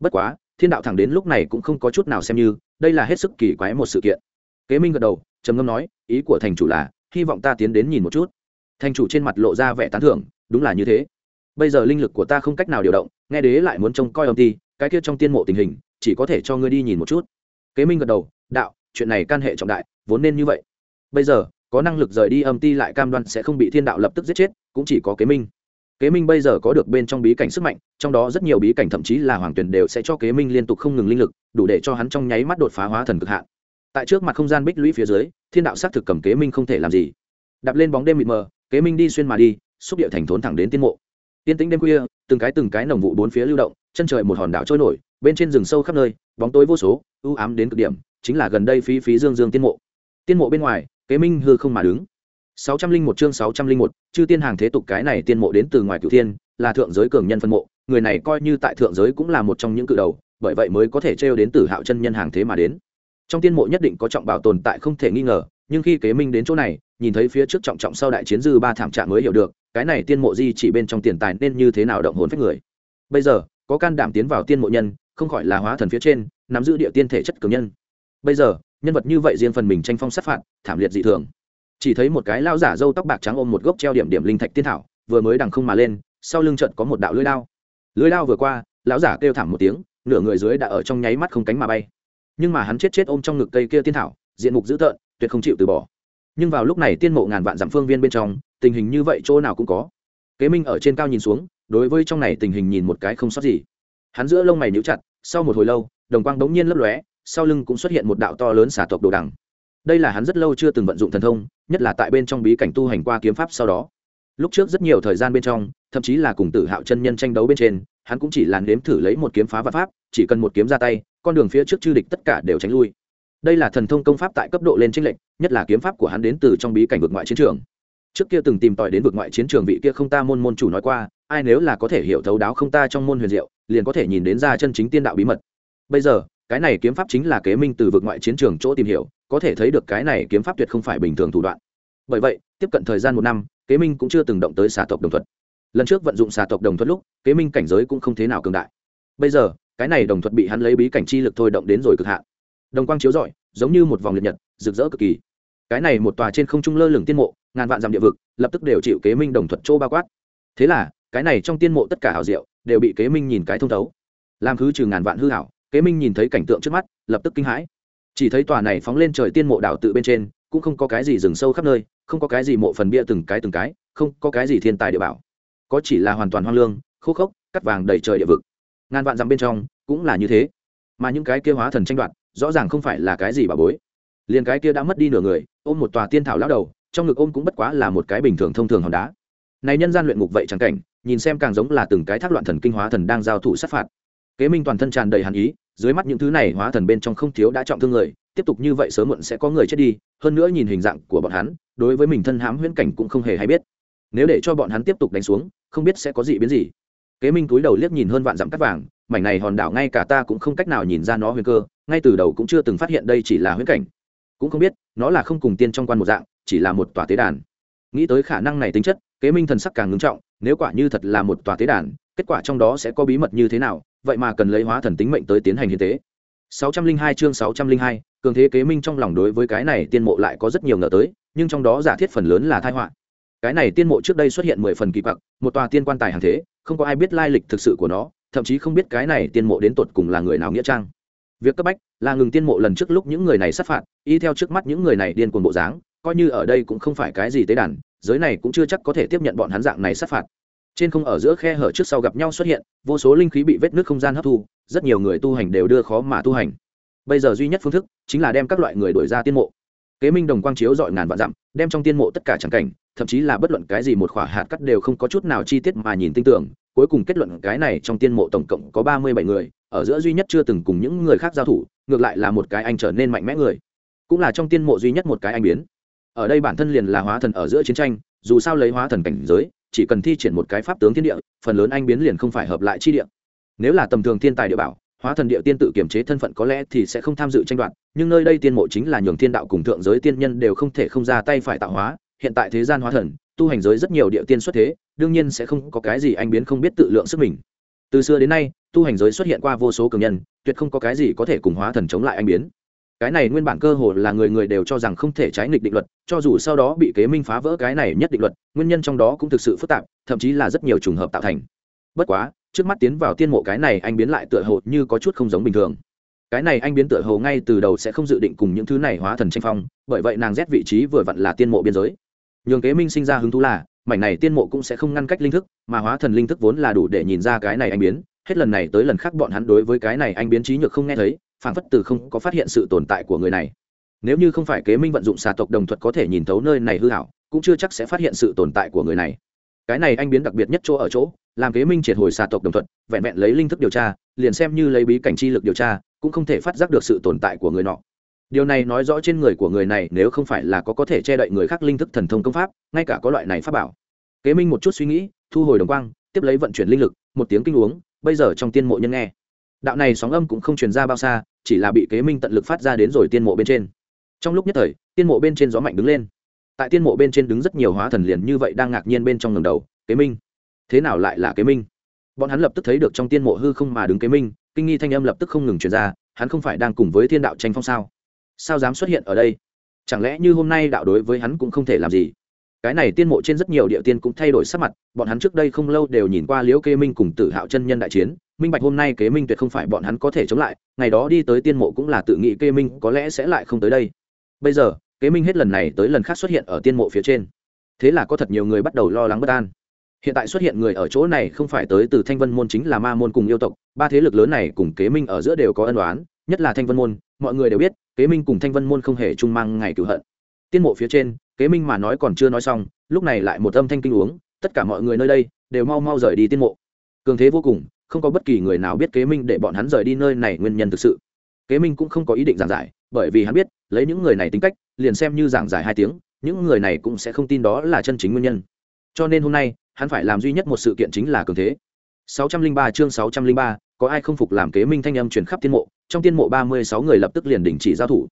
Bất quá, thiên đạo thẳng đến lúc này cũng không có chút nào xem như, đây là hết sức kỳ quái một sự kiện. Kế minh gật đầu, trầm ngâm nói, ý của thành chủ là, hy vọng ta tiến đến nhìn một chút. Thành chủ trên mặt lộ ra vẻ tán thưởng, đúng là như thế bây giờ linh lực của ta không cách nào điều động, nghe đế lại muốn trông coi ông ti, cái kia trong tiên mộ tình hình, chỉ có thể cho ngươi đi nhìn một chút. Kế minh gật đầu, đạo, chuyện này can hệ trọng đại, vốn nên như vậy. Bây giờ, có năng lực rời đi âm ti lại cam đoan sẽ không bị thiên đạo lập tức giết chết, cũng chỉ có kế minh. Kế minh bây giờ có được bên trong bí cảnh sức mạnh, trong đó rất nhiều bí cảnh thậm chí là hoàng tuyển đều sẽ cho kế minh liên tục không ngừng linh lực, đủ để cho hắn trong nháy mắt đột phá hóa thần cực hạn. Tại trước mặt không gian bích lũy phía dưới, thiên đạo xác thực cầm kế minh không thể làm gì. Đạp lên bóng đêm mịt mờ, kế minh đi xuyên mà đi, xúc điệu thành thốn thẳng đến tiên mộ tiên tĩnh đêm khuya, từng cái từng cái nồng vụ bốn phía lưu động, chân trời một hòn đảo trôi nổi, bên trên rừng sâu khắp nơi, bóng tối vô số, ưu ám đến cực điểm, chính là gần đây phí phí dương dương tiên mộ. Tiên mộ bên ngoài, kế minh hư không mà đứng. Sáu trăm linh một chương sáu trăm linh một, chư tiên hàng thế tục cái này tiên mộ đến từ ngoài cửu thiên, là thượng giới cường nhân phân mộ, người này coi như tại thượng giới cũng là một trong những cự đầu, bởi vậy mới có thể trêu đến từ hạo chân nhân hàng thế mà đến. Trong tiên mộ nhất định có trọng bảo tồn tại không thể nghi ngờ, nhưng khi kế minh đến chỗ này, nhìn thấy phía trước trọng trọng sau đại chiến dư ba thảm trạng mới hiểu được cái này tiên mộ di chỉ bên trong tiền tài nên như thế nào động hồn phách người? Bây giờ, có can đảm tiến vào tiên mộ nhân, không khỏi là hóa thần phía trên, nắm giữ địa tiên thể chất cường nhân. Bây giờ, nhân vật như vậy riêng phần mình tranh phong sát phạt, thảm liệt dị thường. Chỉ thấy một cái lao giả râu tóc bạc trắng ôm một gốc treo điểm điểm linh thạch tiên thảo, vừa mới đằng không mà lên, sau lưng trận có một đạo lưỡi lao lưỡi lao vừa qua, lão giả kêu thảm một tiếng, nửa người dưới đã ở trong nháy mắt không cánh mà bay. Nhưng mà hắn chết chết ôm trong ngực cây kia tiên thảo, diện mục dữ tợn, tuyệt không chịu từ bỏ nhưng vào lúc này tiên mộ ngàn vạn dặm phương viên bên trong, tình hình như vậy chỗ nào cũng có. Kế minh ở trên cao nhìn xuống, đối với trong này tình hình nhìn một cái không sót gì. Hắn giữa lông mày níu chặt, sau một hồi lâu, đồng quang đống nhiên lấp lóe, sau lưng cũng xuất hiện một đạo to lớn xả tộc đồ đằng. Đây là hắn rất lâu chưa từng vận dụng thần thông, nhất là tại bên trong bí cảnh tu hành qua kiếm pháp sau đó. Lúc trước rất nhiều thời gian bên trong, thậm chí là cùng tử hạo chân nhân tranh đấu bên trên, hắn cũng chỉ làn đếm thử lấy một kiếm phá vạn pháp, chỉ cần một kiếm ra tay, con đường phía trước chư địch tất cả đều tránh lui đây là thần thông công pháp tại cấp độ lên trinh lệnh nhất là kiếm pháp của hắn đến từ trong bí cảnh vực ngoại chiến trường. Trước kia từng tìm tòi đến vực ngoại chiến trường vị kia không ta môn môn chủ nói qua, ai nếu là có thể hiểu thấu đáo không ta trong môn huyền diệu, liền có thể nhìn đến ra chân chính tiên đạo bí mật. Bây giờ, cái này kiếm pháp chính là kế minh từ vực ngoại chiến trường chỗ tìm hiểu, có thể thấy được cái này kiếm pháp tuyệt không phải bình thường thủ đoạn. Bởi vậy, tiếp cận thời gian một năm, kế minh cũng chưa từng động tới xà tộc đồng thuật. Lần trước vận dụng xà tộc đồng thuật lúc, kế minh cảnh giới cũng không thế nào cường đại. Bây giờ, cái này đồng thuật bị hắn lấy bí cảnh chi lực thôi động đến rồi cực hạn đồng quang chiếu rọi, giống như một vòng liệt nhật, rực rỡ cực kỳ. Cái này một tòa trên không trung lơ lửng tiên mộ, ngàn vạn dặm địa vực, lập tức đều chịu kế minh đồng thuật chỗ bao quát. Thế là, cái này trong tiên mộ tất cả hảo diệu, đều bị kế minh nhìn cái thông thấu. Làm khứ trừ ngàn vạn hư hảo kế minh nhìn thấy cảnh tượng trước mắt, lập tức kinh hãi. Chỉ thấy tòa này phóng lên trời tiên mộ đảo tự bên trên, cũng không có cái gì rừng sâu khắp nơi, không có cái gì mộ phần bia từng cái từng cái, không có cái gì thiên tài địa bảo. Có chỉ là hoàn toàn hoang lương, khô khốc, cắt vàng đầy trời địa vực. Ngàn vạn dặm bên trong, cũng là như thế. Mà những cái kia hóa thần tranh đoạt rõ ràng không phải là cái gì bà bối. Liền cái kia đã mất đi nửa người, ôm một tòa tiên thảo lão đầu, trong ngực ôm cũng bất quá là một cái bình thường thông thường hòn đá. Này nhân gian luyện ngục vậy chẳng cảnh, nhìn xem càng giống là từng cái thác loạn thần kinh hóa thần đang giao thủ sát phạt. Kế minh toàn thân tràn đầy hàn ý, dưới mắt những thứ này hóa thần bên trong không thiếu đã trọng thương người, tiếp tục như vậy sớm muộn sẽ có người chết đi, hơn nữa nhìn hình dạng của bọn hắn, đối với mình thân hãm huyễn cảnh cũng không hề hay biết. Nếu để cho bọn hắn tiếp tục đánh xuống, không biết sẽ có gì biến gì. Kế minh túi đầu liếc nhìn hơn vạn dặm cắt vàng, mảnh này hòn đảo ngay cả ta cũng không cách nào nhìn ra nó huyền cơ ngay từ đầu cũng chưa từng phát hiện đây chỉ là huyễn cảnh. Cũng không biết nó là không cùng tiên trong quan một dạng chỉ là một tòa tế đàn. Nghĩ tới khả năng này tính chất kế minh thần sắc càng ngưng trọng nếu quả như thật là một tòa tế đàn kết quả trong đó sẽ có bí mật như thế nào vậy mà cần lấy hóa thần tính mệnh tới tiến hành hiến tế. 602 chương 602, cường thế kế minh trong lòng đối với cái này tiên mộ lại có rất nhiều ngờ tới nhưng trong đó giả thiết phần lớn là tai họa. Cái này tiên mộ trước đây xuất hiện mười phần kỳ quặc một tòa tiên quan tài hàng thế không có ai biết lai lịch thực sự của nó thậm chí không biết cái này tiên mộ đến tột cùng là người nào nghĩa trang việc cấp bách là ngừng tiên mộ lần trước lúc những người này sát phạt, y theo trước mắt những người này điên cuồng bộ dáng, coi như ở đây cũng không phải cái gì tế đàn, giới này cũng chưa chắc có thể tiếp nhận bọn hắn dạng này sát phạt. Trên không ở giữa khe hở trước sau gặp nhau xuất hiện, vô số linh khí bị vết nước không gian hấp thu, rất nhiều người tu hành đều đưa khó mà tu hành. Bây giờ duy nhất phương thức chính là đem các loại người đổi ra tiên mộ. Kế minh đồng quang chiếu dọi ngàn vạn dặm, đem trong tiên mộ tất cả tràng cảnh, thậm chí là bất luận cái gì một khỏa hạt cắt đều không có chút nào chi tiết mà nhìn tinh tưởng cuối cùng kết luận cái này trong tiên mộ tổng cộng có ba mươi bảy người, ở giữa duy nhất chưa từng cùng những người khác giao thủ, ngược lại là một cái anh trở nên mạnh mẽ người. Cũng là trong tiên mộ duy nhất một cái anh biến. Ở đây bản thân liền là hóa thần ở giữa chiến tranh, dù sao lấy hóa thần cảnh giới, chỉ cần thi triển một cái pháp tướng thiên địa, phần lớn anh biến liền không phải hợp lại chi địa. Nếu là tầm thường thiên tài địa bảo, hóa thần địa tiên tự kiểm chế thân phận có lẽ thì sẽ không tham dự tranh đoạt, nhưng nơi đây tiên mộ chính là nhường thiên đạo cùng thượng giới tiên nhân đều không thể không ra tay phải tạo hóa, hiện tại thế gian hóa thần tu hành giới rất nhiều địa tiên xuất thế, đương nhiên sẽ không có cái gì anh biến không biết tự lượng sức mình. Từ xưa đến nay, tu hành giới xuất hiện qua vô số cường nhân, tuyệt không có cái gì có thể cùng hóa thần chống lại anh biến. Cái này nguyên bản cơ hồ là người người đều cho rằng không thể trái nghịch định luật, cho dù sau đó bị kế minh phá vỡ cái này nhất định luật, nguyên nhân trong đó cũng thực sự phức tạp, thậm chí là rất nhiều trùng hợp tạo thành. Bất quá, trước mắt tiến vào tiên mộ cái này anh biến lại tựa hồ như có chút không giống bình thường. Cái này anh biến tựa hồ ngay từ đầu sẽ không dự định cùng những thứ này hóa thần tranh phong, bởi vậy nàng rét vị trí vừa vặn là tiên mộ biên giới nhường kế minh sinh ra hứng thú là, mảnh này tiên mộ cũng sẽ không ngăn cách linh thức, mà hóa thần linh thức vốn là đủ để nhìn ra cái này anh biến. Hết lần này tới lần khác bọn hắn đối với cái này anh biến trí nhược không nghe thấy phản phất từ không có phát hiện sự tồn tại của người này. Nếu như không phải kế minh vận dụng xà tộc đồng thuật có thể nhìn thấu nơi này hư hảo, cũng chưa chắc sẽ phát hiện sự tồn tại của người này. Cái này anh biến đặc biệt nhất chỗ ở chỗ, làm kế minh triệt hồi xà tộc đồng thuận vẹn vẹn lấy linh thức điều tra, liền xem như lấy bí cảnh chi lực điều tra, cũng không thể phát giác được sự tồn tại của người nọ điều này nói rõ trên người của người này nếu không phải là có có thể che đậy người khác linh thức thần thông công pháp, ngay cả có loại này pháp bảo. Kế minh một chút suy nghĩ, thu hồi đồng quang, tiếp lấy vận chuyển linh lực, một tiếng kinh uống, bây giờ trong tiên mộ nhân nghe. Đạo này sóng âm cũng không truyền ra bao xa, chỉ là bị kế minh tận lực phát ra đến rồi tiên mộ bên trên. Trong lúc nhất thời, tiên mộ bên trên gió mạnh đứng lên. Tại tiên mộ bên trên đứng rất nhiều hóa thần liền như vậy đang ngạc nhiên bên trong ngầm đầu, kế minh, thế nào lại là kế minh? Bọn hắn lập tức thấy được trong tiên mộ hư không mà đứng kế minh, kinh nghi thanh âm lập tức không ngừng truyền ra, hắn không phải đang cùng với thiên đạo tranh phong sao? Sao dám xuất hiện ở đây? Chẳng lẽ như hôm nay đạo đối với hắn cũng không thể làm gì? Cái này tiên mộ trên rất nhiều địa tiên cũng thay đổi sắc mặt, bọn hắn trước đây không lâu đều nhìn qua liễu kế minh cùng tử hạo chân nhân đại chiến, minh bạch hôm nay kế minh tuyệt không phải bọn hắn có thể chống lại, ngày đó đi tới tiên mộ cũng là tự nghĩ kế minh có lẽ sẽ lại không tới đây. Bây giờ, kế minh hết lần này tới lần khác xuất hiện ở tiên mộ phía trên. Thế là có thật nhiều người bắt đầu lo lắng bất an. Hiện tại xuất hiện người ở chỗ này không phải tới từ thanh vân môn chính là ma môn cùng yêu tộc, ba thế lực lớn này cùng kế minh ở giữa đều có ân đoán nhất là thanh vân môn, mọi người đều biết kế minh cùng thanh vân môn không hề chung mang ngày cửu hận. Tiên mộ phía trên kế minh mà nói còn chưa nói xong lúc này lại một âm thanh kinh uống tất cả mọi người nơi đây đều mau mau rời đi tiên mộ. Cường thế vô cùng không có bất kỳ người nào biết kế minh để bọn hắn rời đi nơi này nguyên nhân thực sự. Kế minh cũng không có ý định giảng giải bởi vì hắn biết lấy những người này tính cách liền xem như giảng giải hai tiếng những người này cũng sẽ không tin đó là chân chính nguyên nhân. Cho nên hôm nay hắn phải làm duy nhất một sự kiện chính là cường thế. 603 chương 603, có ai không phục làm kế minh thanh âm truyền khắp tiên mộ, trong tiên mộ 36 người lập tức liền đình chỉ giao thủ.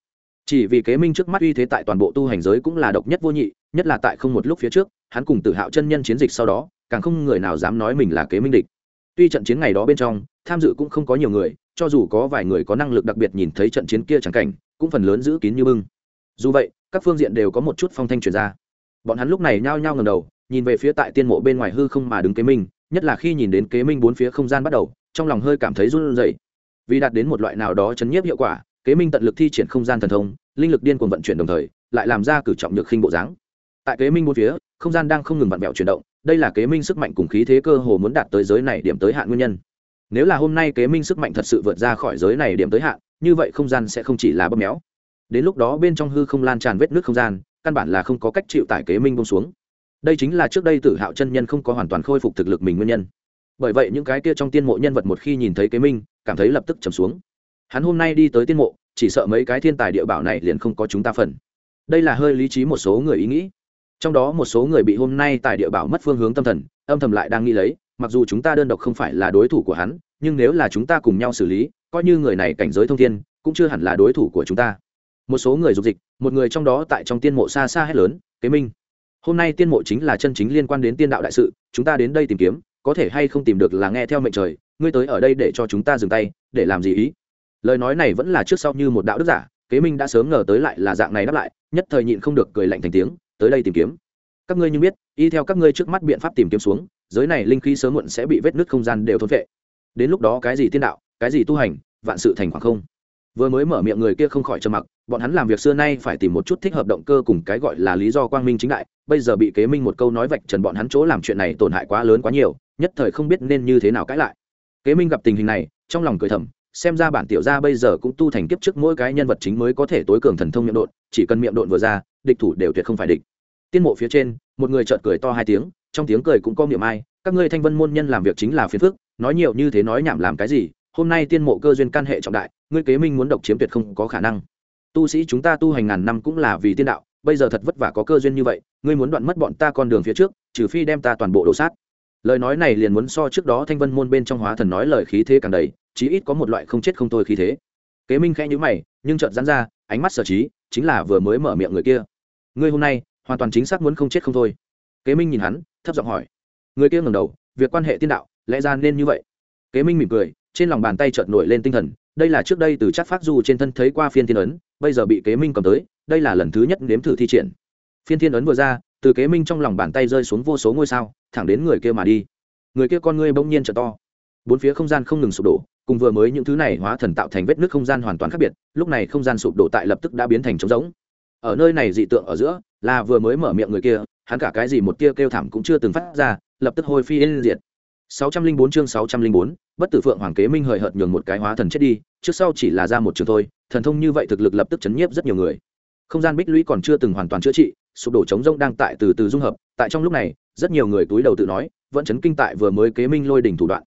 Chỉ vì kế minh trước mắt uy thế tại toàn bộ tu hành giới cũng là độc nhất vô nhị, nhất là tại không một lúc phía trước, hắn cùng tự hạo chân nhân chiến dịch sau đó, càng không người nào dám nói mình là kế minh địch. Tuy trận chiến ngày đó bên trong, tham dự cũng không có nhiều người, cho dù có vài người có năng lực đặc biệt nhìn thấy trận chiến kia chẳng cảnh, cũng phần lớn giữ kín như bưng. Dù vậy, các phương diện đều có một chút phong thanh truyền ra. Bọn hắn lúc này nhao nhao ngầm đầu, nhìn về phía tại tiên mộ bên ngoài hư không mà đứng kế minh, nhất là khi nhìn đến kế minh bốn phía không gian bắt đầu trong lòng hơi cảm thấy run rẩy. Vì đạt đến một loại nào đó chấn nhiếp hiệu quả, kế minh tận lực thi triển không gian thần thông, linh lực điên cuồng vận chuyển đồng thời, lại làm ra cử trọng nhược khinh bộ dáng. Tại kế minh bốn phía, không gian đang không ngừng vặn vẹo chuyển động, đây là kế minh sức mạnh cùng khí thế cơ hồ muốn đạt tới giới này điểm tới hạn nguyên nhân. Nếu là hôm nay kế minh sức mạnh thật sự vượt ra khỏi giới này điểm tới hạn, như vậy không gian sẽ không chỉ là bóp méo. Đến lúc đó bên trong hư không lan tràn vết nước không gian, căn bản là không có cách chịu tải kế minh bông xuống. Đây chính là trước đây tử hạo chân nhân không có hoàn toàn khôi phục thực lực mình nguyên nhân bởi vậy những cái kia trong tiên mộ nhân vật một khi nhìn thấy kế minh, cảm thấy lập tức trầm xuống. Hắn hôm nay đi tới tiên mộ, chỉ sợ mấy cái thiên tài địa bảo này liền không có chúng ta phần. Đây là hơi lý trí một số người ý nghĩ. Trong đó một số người bị hôm nay tại địa bảo mất phương hướng tâm thần, âm thầm lại đang nghĩ lấy, mặc dù chúng ta đơn độc không phải là đối thủ của hắn, nhưng nếu là chúng ta cùng nhau xử lý, coi như người này cảnh giới thông thiên, cũng chưa hẳn là đối thủ của chúng ta. Một số người dục dịch, một người trong đó tại trong tiên mộ xa xa hết lớn, kế minh, hôm nay tiên mộ chính là chân chính liên quan đến tiên đạo đại sự, chúng ta đến đây tìm kiếm có thể hay không tìm được là nghe theo mệnh trời, ngươi tới ở đây để cho chúng ta dừng tay, để làm gì ý? Lời nói này vẫn là trước sau như một đạo đức giả, kế minh đã sớm ngờ tới lại là dạng này đáp lại, nhất thời nhịn không được cười lạnh thành tiếng, tới đây tìm kiếm. Các ngươi như biết, y theo các ngươi trước mắt biện pháp tìm kiếm xuống, giới này linh khí sớm muộn sẽ bị vết nứt không gian đều thôn vệ đến lúc đó cái gì tiên đạo, cái gì tu hành, vạn sự thành khoảng không? Vừa mới mở miệng người kia không khỏi trầm mặc bọn hắn làm việc xưa nay phải tìm một chút thích hợp động cơ cùng cái gọi là lý do quang minh chính đại, bây giờ bị kế minh một câu nói vạch trần bọn hắn chỗ làm chuyện này tổn hại quá lớn quá nhiều, nhất thời không biết nên như thế nào cãi lại. Kế minh gặp tình hình này, trong lòng cười thầm, xem ra bản tiểu gia bây giờ cũng tu thành kiếp trước mỗi cái nhân vật chính mới có thể tối cường thần thông miệng độn, chỉ cần miệng độn vừa ra, địch thủ đều tuyệt không phải địch. Tiên mộ phía trên, một người chợt cười to hai tiếng, trong tiếng cười cũng có miệng ai, các ngươi thanh vân môn nhân làm việc chính là phiền phức, nói nhiều như thế nói nhảm làm cái gì, hôm nay tiên mộ cơ duyên căn hệ trọng đại, ngươi kế minh muốn độc chiếm tuyệt không có khả năng tu sĩ chúng ta tu hành ngàn năm cũng là vì tiên đạo, bây giờ thật vất vả có cơ duyên như vậy, ngươi muốn đoạn mất bọn ta con đường phía trước, trừ phi đem ta toàn bộ đổ sát. Lời nói này liền muốn so trước đó thanh vân môn bên trong hóa thần nói lời khí thế càng đầy, chí ít có một loại không chết không thôi khí thế. Kế minh khẽ nhữ mày, nhưng chợt dán ra, ánh mắt sở trí, chính là vừa mới mở miệng người kia. Ngươi hôm nay, hoàn toàn chính xác muốn không chết không thôi. Kế minh nhìn hắn, thấp giọng hỏi. Người kia ngẩng đầu, việc quan hệ tiên đạo, lẽ ra nên như vậy? Kế minh mỉm cười, trên lòng bàn tay chợt nổi lên tinh thần, đây là trước đây từ chắc phát du trên thân thấy qua phiên thiên ấn bây giờ bị kế minh cầm tới, đây là lần thứ nhất nếm thử thi triển. Phiên thiên ấn vừa ra, từ kế minh trong lòng bàn tay rơi xuống vô số ngôi sao, thẳng đến người kia mà đi. Người kia con ngươi bỗng nhiên trở to. Bốn phía không gian không ngừng sụp đổ, cùng vừa mới những thứ này hóa thần tạo thành vết nước không gian hoàn toàn khác biệt, lúc này không gian sụp đổ tại lập tức đã biến thành trống rỗng. Ở nơi này dị tượng ở giữa, là vừa mới mở miệng người kia, hắn cả cái gì một tia kêu thảm cũng chưa từng phát ra, lập tức hôi phi yên diệt. 604 chương 604, bất tử phượng hoàng kế minh hời hợt nhường một cái hóa thần chết đi trước sau chỉ là ra một trường thôi thần thông như vậy thực lực lập tức chấn nhiếp rất nhiều người. Không gian bích lũy còn chưa từng hoàn toàn chữa trị sụp đổ chống rông đang tại từ từ dung hợp tại trong lúc này rất nhiều người túi đầu tự nói vẫn chấn kinh tại vừa mới kế minh lôi đỉnh thủ đoạn.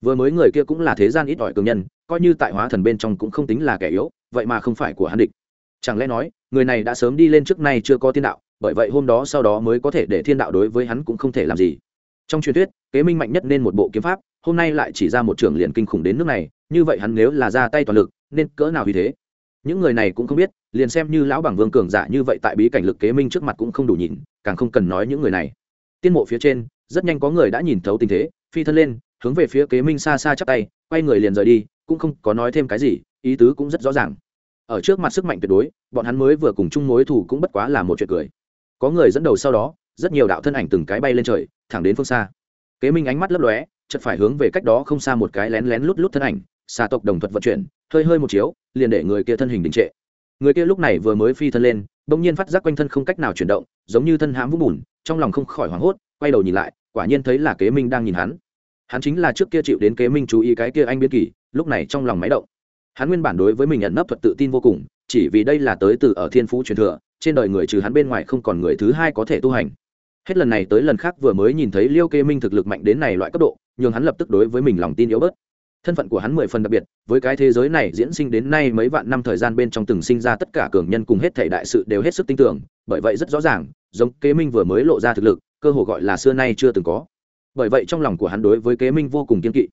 Vừa mới người kia cũng là thế gian ít ỏi cường nhân coi như tại hóa thần bên trong cũng không tính là kẻ yếu vậy mà không phải của hắn địch. Chẳng lẽ nói người này đã sớm đi lên trước nay chưa có tiên đạo bởi vậy hôm đó sau đó mới có thể để thiên đạo đối với hắn cũng không thể làm gì. Trong truyền thuyết kế minh mạnh nhất nên một bộ kiếm pháp, hôm nay lại chỉ ra một trường liền kinh khủng đến nước này, như vậy hắn nếu là ra tay toàn lực, nên cỡ nào vì thế? Những người này cũng không biết, liền xem như lão bằng vương cường giả như vậy tại bí cảnh lực kế minh trước mặt cũng không đủ nhìn, càng không cần nói những người này. Tiên mộ phía trên, rất nhanh có người đã nhìn thấu tình thế, phi thân lên, hướng về phía kế minh xa xa chắp tay, quay người liền rời đi, cũng không có nói thêm cái gì, ý tứ cũng rất rõ ràng. Ở trước mặt sức mạnh tuyệt đối, bọn hắn mới vừa cùng chung mối thủ cũng bất quá là một chuyện cười. Có người dẫn đầu sau đó, rất nhiều đạo thân ảnh từng cái bay lên trời, thẳng đến phương xa kế minh ánh mắt lấp lóe, chợt phải hướng về cách đó không xa một cái lén lén lút lút thân ảnh, xà tộc đồng thuật vận chuyển, hơi hơi một chiếu, liền để người kia thân hình đình trệ. Người kia lúc này vừa mới phi thân lên, bỗng nhiên phát giác quanh thân không cách nào chuyển động, giống như thân hãm vũng bùn, trong lòng không khỏi hoảng hốt, quay đầu nhìn lại, quả nhiên thấy là kế minh đang nhìn hắn. Hắn chính là trước kia chịu đến kế minh chú ý cái kia anh biên kỳ, lúc này trong lòng máy động. Hắn nguyên bản đối với mình nhận nấp thuật tự tin vô cùng, chỉ vì đây là tới từ ở thiên phú truyền thừa, trên đời người trừ hắn bên ngoài không còn người thứ hai có thể tu hành hết lần này tới lần khác vừa mới nhìn thấy liêu kê minh thực lực mạnh đến này loại cấp độ, nhường hắn lập tức đối với mình lòng tin yếu bớt. Thân phận của hắn mười phần đặc biệt, với cái thế giới này diễn sinh đến nay mấy vạn năm thời gian bên trong từng sinh ra tất cả cường nhân cùng hết thể đại sự đều hết sức tin tưởng, bởi vậy rất rõ ràng, giống kế minh vừa mới lộ ra thực lực, cơ hồ gọi là xưa nay chưa từng có. Bởi vậy trong lòng của hắn đối với kế minh vô cùng kiên kỵ.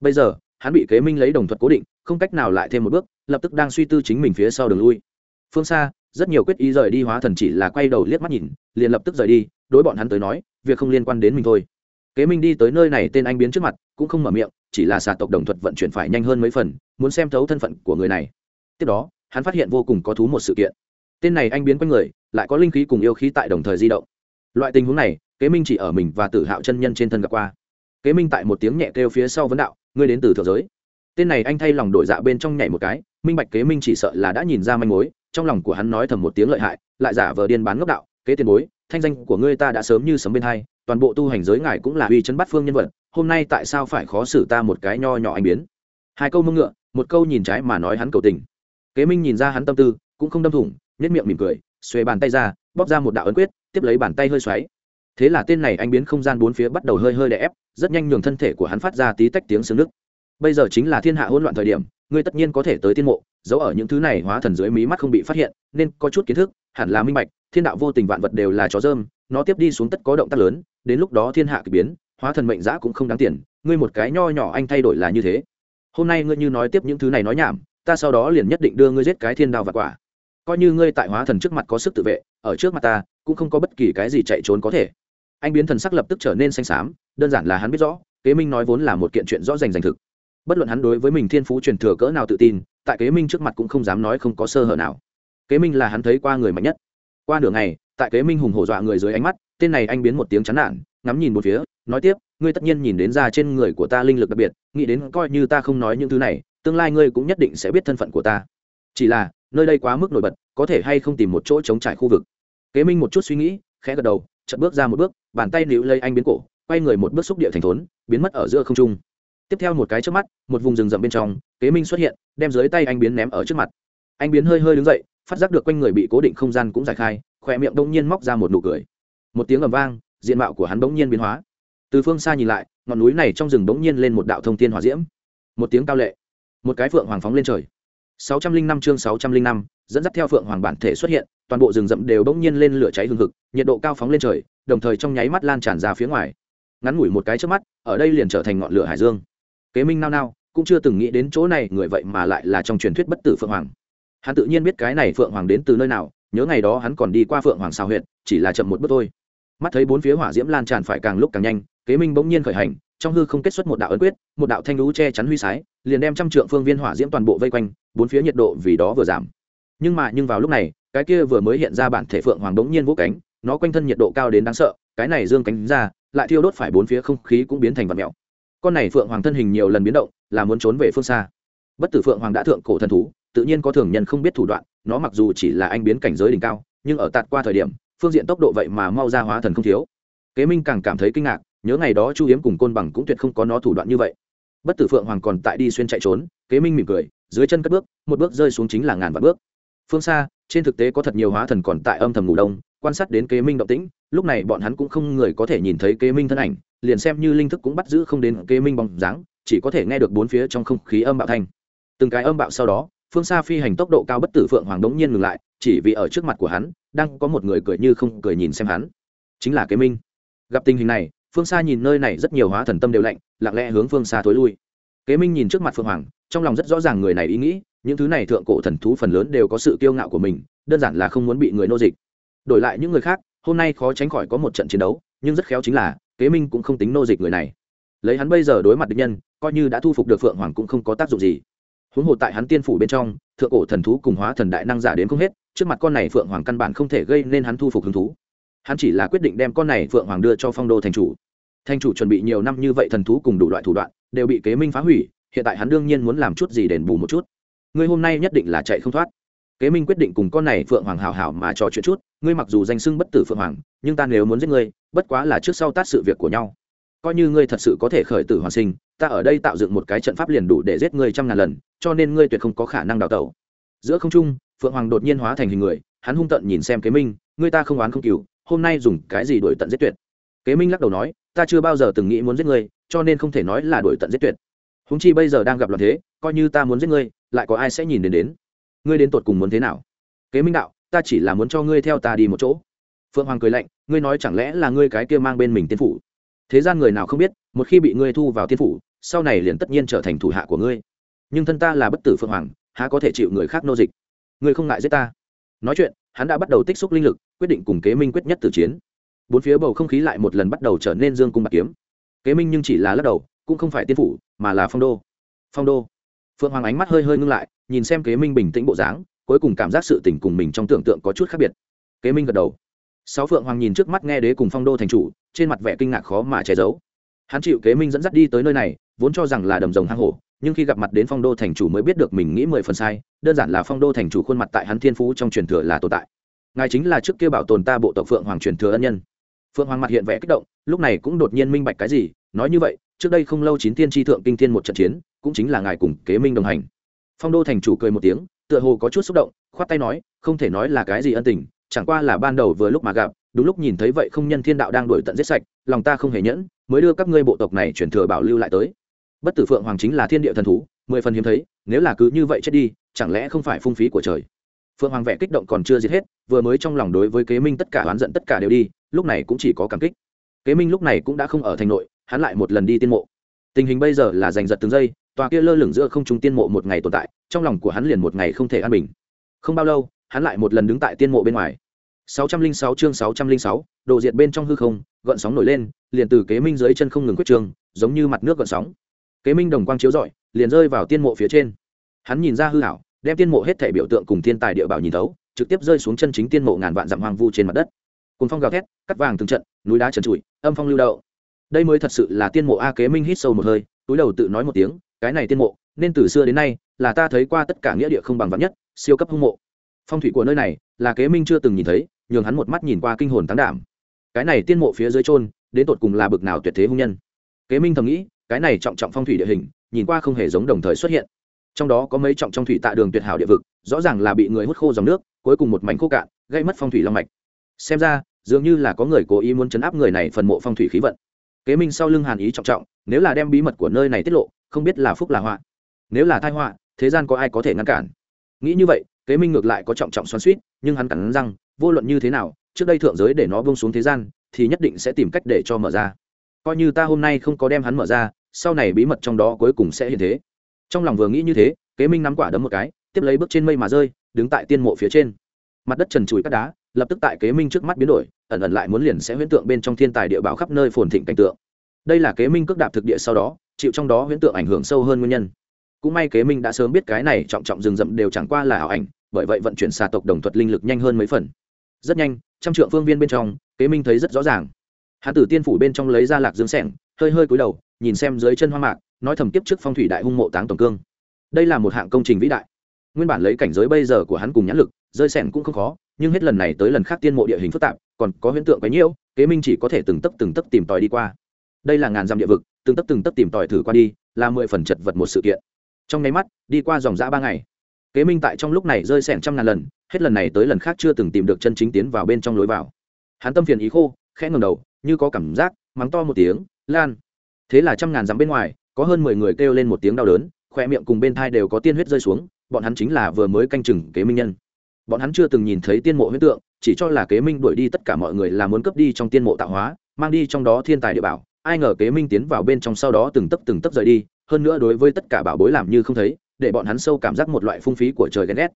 Bây giờ, hắn bị kế minh lấy đồng thuật cố định, không cách nào lại thêm một bước, lập tức đang suy tư chính mình phía sau đường lui. Phương xa rất nhiều quyết ý rời đi hóa thần chỉ là quay đầu liếc mắt nhìn, liền lập tức rời đi, đối bọn hắn tới nói, việc không liên quan đến mình thôi. Kế minh đi tới nơi này tên anh biến trước mặt, cũng không mở miệng, chỉ là xà tộc đồng thuật vận chuyển phải nhanh hơn mấy phần, muốn xem thấu thân phận của người này. Tiếp đó, hắn phát hiện vô cùng có thú một sự kiện. Tên này anh biến quanh người, lại có linh khí cùng yêu khí tại đồng thời di động. Loại tình huống này, kế minh chỉ ở mình và tử hạo chân nhân trên thân gặp qua. Kế minh tại một tiếng nhẹ kêu phía sau vấn đạo, ngươi đến từ thượng giới. Tên này anh thay lòng đổi dạ bên trong nhảy một cái, minh bạch kế minh chỉ sợ là đã nhìn ra manh mối trong lòng của hắn nói thầm một tiếng lợi hại, lại giả vờ điên bán ngốc đạo, kế tiền bối, thanh danh của ngươi ta đã sớm như sấm bên hai, toàn bộ tu hành giới ngài cũng là uy chấn bắt phương nhân vật, hôm nay tại sao phải khó xử ta một cái nho nhỏ anh biến? Hai câu mông ngựa, một câu nhìn trái mà nói hắn cầu tình. Kế minh nhìn ra hắn tâm tư, cũng không đâm thủng nhất miệng mỉm cười, xuề bàn tay ra, bóp ra một đạo ấn quyết, tiếp lấy bàn tay hơi xoáy. Thế là tên này anh biến không gian bốn phía bắt đầu hơi hơi đè ép, rất nhanh nhường thân thể của hắn phát ra tí tách tiếng xương nước bây giờ chính là thiên hạ hỗn loạn thời điểm, ngươi tất nhiên có thể tới tiên mộ giấu ở những thứ này hóa thần dưới mí mắt không bị phát hiện, nên có chút kiến thức, hẳn là minh bạch, thiên đạo vô tình vạn vật đều là chó dơm, nó tiếp đi xuống tất có động tác lớn, đến lúc đó thiên hạ k ỳ biến, hóa thần mệnh giã cũng không đáng tiền, ngươi một cái nho nhỏ anh thay đổi là như thế. Hôm nay ngươi như nói tiếp những thứ này nói nhảm, ta sau đó liền nhất định đưa ngươi giết cái thiên đao và quả. Coi như ngươi tại hóa thần trước mặt có sức tự vệ, ở trước mặt ta, cũng không có bất kỳ cái gì chạy trốn có thể. Anh biến thần sắc lập tức trở nên xanh xám, đơn giản là hắn biết rõ, kế minh nói vốn là một kiện chuyện rõ rành rành thực. Bất luận hắn đối với mình thiên phú truyền thừa cỡ nào tự tin tại kế minh trước mặt cũng không dám nói không có sơ hở nào. Kế minh là hắn thấy qua người mạnh nhất. Qua nửa ngày, tại kế minh hùng hổ dọa người dưới ánh mắt, tên này anh biến một tiếng chán nản, ngắm nhìn một phía, nói tiếp, ngươi tất nhiên nhìn đến ra trên người của ta linh lực đặc biệt, nghĩ đến coi như ta không nói những thứ này, tương lai ngươi cũng nhất định sẽ biết thân phận của ta. Chỉ là, nơi đây quá mức nổi bật, có thể hay không tìm một chỗ chống trải khu vực? Kế minh một chút suy nghĩ, khẽ gật đầu chậm bước ra một bước, bàn tay níu lây anh biến cổ, quay người một bước xúc địa thành thốn, biến mất ở giữa không trung tiếp theo một cái trước mắt, một vùng rừng rậm bên trong, kế minh xuất hiện, đem dưới tay anh biến ném ở trước mặt. Anh biến hơi hơi đứng dậy, phát giác được quanh người bị cố định không gian cũng giải khai, khỏe miệng đông nhiên móc ra một nụ cười. Một tiếng ầm vang, diện mạo của hắn bỗng nhiên biến hóa. Từ phương xa nhìn lại, ngọn núi này trong rừng bỗng nhiên lên một đạo thông tiên hỏa diễm. Một tiếng cao lệ, một cái phượng hoàng phóng lên trời. Sáu trăm linh năm chương sáu trăm linh năm, dẫn dắt theo phượng hoàng bản thể xuất hiện, toàn bộ rừng rậm đều bỗng nhiên lên lửa cháy hừng hực, nhiệt độ cao phóng lên trời, đồng thời trong nháy mắt lan tràn ra phía ngoài. Ngắn ngủi một cái trước mắt, ở đây liền trở thành ngọn lửa hải dương kế minh nao nao, cũng chưa từng nghĩ đến chỗ này người vậy mà lại là trong truyền thuyết bất tử phượng hoàng. Hắn tự nhiên biết cái này phượng hoàng đến từ nơi nào, nhớ ngày đó hắn còn đi qua phượng hoàng sao huyện chỉ là chậm một bước thôi. Mắt thấy bốn phía hỏa diễm lan tràn phải càng lúc càng nhanh, kế minh bỗng nhiên khởi hành, trong hư không kết xuất một đạo ấn quyết, một đạo thanh lũ che chắn huy sái, liền đem trăm trượng phương viên hỏa diễm toàn bộ vây quanh, bốn phía nhiệt độ vì đó vừa giảm. Nhưng mà, nhưng vào lúc này, cái kia vừa mới hiện ra bản thể phượng hoàng bỗng nhiên vũ cánh, nó quanh thân nhiệt độ cao đến đáng sợ, cái này dương cánh ra, lại thiêu đốt phải bốn phía không khí cũng biến thành vật mèo con này phượng hoàng thân hình nhiều lần biến động, là muốn trốn về phương xa. Bất tử phượng hoàng đã thượng cổ thần thú, tự nhiên có thường nhân không biết thủ đoạn, nó mặc dù chỉ là anh biến cảnh giới đỉnh cao, nhưng ở tạt qua thời điểm, phương diện tốc độ vậy mà mau ra hóa thần không thiếu. Kế minh càng cảm thấy kinh ngạc, nhớ ngày đó chu hiếm cùng côn bằng cũng tuyệt không có nó thủ đoạn như vậy. Bất tử phượng hoàng còn tại đi xuyên chạy trốn, kế minh mỉm cười, dưới chân cất bước, một bước rơi xuống chính là ngàn vạn bước. Phương xa, trên thực tế có thật nhiều hóa thần còn tại âm thầm ngủ đông, quan sát đến kế minh động tĩnh, lúc này bọn hắn cũng không người có thể nhìn thấy kế minh thân ảnh liền xem như linh thức cũng bắt giữ không đến kế minh bóng dáng, chỉ có thể nghe được bốn phía trong không khí âm bạo thanh. Từng cái âm bạo sau đó, phương xa phi hành tốc độ cao bất tử phượng hoàng đống nhiên ngừng lại, chỉ vì ở trước mặt của hắn, đang có một người cười như không cười nhìn xem hắn. Chính là kế minh. Gặp tình hình này, phương xa nhìn nơi này rất nhiều hóa thần tâm đều lạnh, lặng lẽ hướng phương xa thối lui. Kế minh nhìn trước mặt phượng hoàng, trong lòng rất rõ ràng người này ý nghĩ, những thứ này thượng cổ thần thú phần lớn đều có sự kiêu ngạo của mình, đơn giản là không muốn bị người nô dịch. Đổi lại những người khác, hôm nay khó tránh khỏi có một trận chiến đấu, nhưng rất khéo chính là kế minh cũng không tính nô dịch người này. Lấy hắn bây giờ đối mặt địch nhân, coi như đã thu phục được phượng hoàng cũng không có tác dụng gì. Huống hồ tại hắn tiên phủ bên trong, thượng cổ thần thú cùng hóa thần đại năng giả đến không hết, trước mặt con này phượng hoàng căn bản không thể gây nên hắn thu phục hứng thú. Hắn chỉ là quyết định đem con này phượng hoàng đưa cho phong đô thành chủ. Thành chủ chuẩn bị nhiều năm như vậy thần thú cùng đủ loại thủ đoạn, đều bị kế minh phá hủy, hiện tại hắn đương nhiên muốn làm chút gì đền bù một chút. Ngươi hôm nay nhất định là chạy không thoát. Kế minh quyết định cùng con này phượng hoàng hào hảo mà trò chuyện chút, ngươi mặc dù danh xưng bất tử phượng hoàng nhưng ta nếu muốn giết ngươi, bất quá là trước sau tát sự việc của nhau. Coi như ngươi thật sự có thể khởi tử hoàn sinh, ta ở đây tạo dựng một cái trận pháp liền đủ để giết ngươi trăm ngàn lần, cho nên ngươi tuyệt không có khả năng đào tẩu. Giữa không trung, phượng hoàng đột nhiên hóa thành hình người, hắn hung tận nhìn xem kế minh, ngươi ta không oán không cừu, hôm nay dùng cái gì đổi tận giết tuyệt? Kế minh lắc đầu nói, ta chưa bao giờ từng nghĩ muốn giết ngươi, cho nên không thể nói là đổi tận giết tuyệt. Húng chi bây giờ đang gặp loạn thế, coi như ta muốn giết ngươi, lại có ai sẽ nhìn đến đến? Ngươi đến tột cùng muốn thế nào? Kế minh đạo, ta chỉ là muốn cho ngươi theo ta đi một chỗ phượng hoàng cười lạnh, ngươi nói chẳng lẽ là ngươi cái kia mang bên mình tiên phủ? Thế gian người nào không biết, một khi bị ngươi thu vào tiên phủ, sau này liền tất nhiên trở thành thủ hạ của ngươi. Nhưng thân ta là bất tử phượng hoàng, há có thể chịu người khác nô dịch? Ngươi không ngại giết ta? Nói chuyện, hắn đã bắt đầu tích xúc linh lực, quyết định cùng kế minh quyết nhất tử chiến. Bốn phía bầu không khí lại một lần bắt đầu trở nên dương cung bạc kiếm. Kế minh nhưng chỉ là lắc đầu, cũng không phải tiên phủ, mà là phong đô. Phong đô. Phượng hoàng ánh mắt hơi hơi ngưng lại, nhìn xem kế minh bình tĩnh bộ dáng, cuối cùng cảm giác sự tình cùng mình trong tưởng tượng có chút khác biệt. Kế minh gật đầu sáu phượng hoàng nhìn trước mắt nghe đế cùng phong đô thành chủ, trên mặt vẻ kinh ngạc khó mà che giấu. Hắn chịu kế minh dẫn dắt đi tới nơi này, vốn cho rằng là đầm rồng hang hổ, nhưng khi gặp mặt đến phong đô thành chủ mới biết được mình nghĩ mười phần sai, đơn giản là phong đô thành chủ khuôn mặt tại hắn thiên phú trong truyền thừa là tồn tại. Ngài chính là trước kia bảo tồn ta bộ tộc phượng hoàng truyền thừa ân nhân. Phượng hoàng mặt hiện vẻ kích động, lúc này cũng đột nhiên minh bạch cái gì, nói như vậy, trước đây không lâu chín tiên tri thượng kinh thiên một trận chiến, cũng chính là ngài cùng kế minh đồng hành. Phong đô thành chủ cười một tiếng, tựa hồ có chút xúc động, khoát tay nói, không thể nói là cái gì ân tình chẳng qua là ban đầu vừa lúc mà gặp, đúng lúc nhìn thấy vậy không nhân thiên đạo đang đuổi tận giết sạch, lòng ta không hề nhẫn, mới đưa các ngươi bộ tộc này chuyển thừa bảo lưu lại tới. Bất tử phượng hoàng chính là thiên địa thần thú, mười phần hiếm thấy, nếu là cứ như vậy chết đi, chẳng lẽ không phải phung phí của trời? Phượng hoàng vẽ kích động còn chưa giết hết, vừa mới trong lòng đối với kế minh tất cả oán giận tất cả đều đi, lúc này cũng chỉ có cảm kích. Kế minh lúc này cũng đã không ở thành nội, hắn lại một lần đi tiên mộ. Tình hình bây giờ là giành giật từng giây, tòa kia lơ lửng giữa không trung tiên mộ một ngày tồn tại, trong lòng của hắn liền một ngày không thể an bình. Không bao lâu hắn lại một lần đứng tại tiên mộ bên ngoài. 606 chương 606, đồ diệt bên trong hư không gợn sóng nổi lên liền từ kế minh dưới chân không ngừng quyết trường giống như mặt nước gợn sóng. Kế minh đồng quang chiếu rọi liền rơi vào tiên mộ phía trên. Hắn nhìn ra hư ảo, đem tiên mộ hết thể biểu tượng cùng thiên tài địa bảo nhìn thấu trực tiếp rơi xuống chân chính tiên mộ ngàn vạn dặm hoang vu trên mặt đất. Cùng phong gào thét cắt vàng từng trận núi đá trần trụi âm phong lưu động. đây mới thật sự là tiên mộ a kế minh hít sâu một hơi túi đầu tự nói một tiếng cái này tiên mộ nên từ xưa đến nay là ta thấy qua tất cả nghĩa địa không bằng vạn nhất siêu cấp hung mộ phong thủy của nơi này là kế minh chưa từng nhìn thấy, nhường hắn một mắt nhìn qua kinh hồn tán đảm. Cái này tiên mộ phía dưới trôn đến tột cùng là bực nào tuyệt thế hung nhân. Kế minh thầm nghĩ, cái này trọng trọng phong thủy địa hình, nhìn qua không hề giống đồng thời xuất hiện. Trong đó có mấy trọng trong thủy tạ đường tuyệt hảo địa vực, rõ ràng là bị người hút khô dòng nước, cuối cùng một mảnh khô cạn, gây mất phong thủy long mạch. Xem ra, dường như là có người cố ý muốn chấn áp người này phần mộ phong thủy khí vận. Kế minh sau lưng hàn ý trọng trọng, nếu là đem bí mật của nơi này tiết lộ, không biết là phúc là họa. Nếu là thai họa, thế gian có ai có thể ngăn cản? Nghĩ như vậy kế minh ngược lại có trọng trọng xoắn suýt nhưng hắn cắn răng, vô luận như thế nào, trước đây thượng giới để nó bông xuống thế gian, thì nhất định sẽ tìm cách để cho mở ra. Coi như ta hôm nay không có đem hắn mở ra, sau này bí mật trong đó cuối cùng sẽ hiện thế. Trong lòng vừa nghĩ như thế, kế minh nắm quả đấm một cái, tiếp lấy bước trên mây mà rơi, đứng tại tiên mộ phía trên. Mặt đất trần trụi cắt đá, lập tức tại kế minh trước mắt biến đổi, ẩn ẩn lại muốn liền sẽ huyễn tượng bên trong thiên tài địa báo khắp nơi phồn thịnh cảnh tượng. Đây là kế minh cước đạp thực địa sau đó, chịu trong đó huyễn tượng ảnh hưởng sâu hơn nguyên nhân. Cũng may kế minh đã sớm biết cái này trọng trọng rừng rậm đều chẳng qua là ảo ảnh bởi vậy vận chuyển xà tộc đồng thuật linh lực nhanh hơn mấy phần. Rất nhanh, trăm trượng phương viên bên trong, kế minh thấy rất rõ ràng. Hạ tử tiên phủ bên trong lấy ra lạc dương sẻng, hơi hơi cúi đầu, nhìn xem dưới chân hoa mạc, nói thầm kiếp trước phong thủy đại hung mộ táng tổng cương. Đây là một hạng công trình vĩ đại. Nguyên bản lấy cảnh giới bây giờ của hắn cùng nhãn lực, rơi sẻng cũng không khó, nhưng hết lần này tới lần khác tiên mộ địa hình phức tạp, còn có hiện tượng quấy nhiễu, kế minh chỉ có thể từng tấc từng tấc tìm tòi đi qua. Đây là ngàn dặm địa vực, từng tấc từng tấc tìm tòi thử qua đi, là mười phần chật vật một sự kiện. Trong nháy mắt, đi qua dòng dã ba ngày kế minh tại trong lúc này rơi sẹn trăm ngàn lần, hết lần này tới lần khác chưa từng tìm được chân chính tiến vào bên trong lối vào. Hắn tâm phiền ý khô, khẽ ngầm đầu, như có cảm giác, mắng to một tiếng, lan! Thế là trăm ngàn dặm bên ngoài, có hơn mười người kêu lên một tiếng đau đớn khoe miệng cùng bên thai đều có tiên huyết rơi xuống, bọn hắn chính là vừa mới canh chừng kế minh nhân. Bọn hắn chưa từng nhìn thấy tiên mộ huyết tượng, chỉ cho là kế minh đuổi đi tất cả mọi người là muốn cướp đi trong tiên mộ tạo hóa, mang đi trong đó thiên tài địa bảo. Ai ngờ kế minh tiến vào bên trong sau đó từng tấp từng tấp rời đi, hơn nữa đối với tất cả bảo bối làm như không thấy để bọn hắn sâu cảm giác một loại phung phí của trời ghen ghét.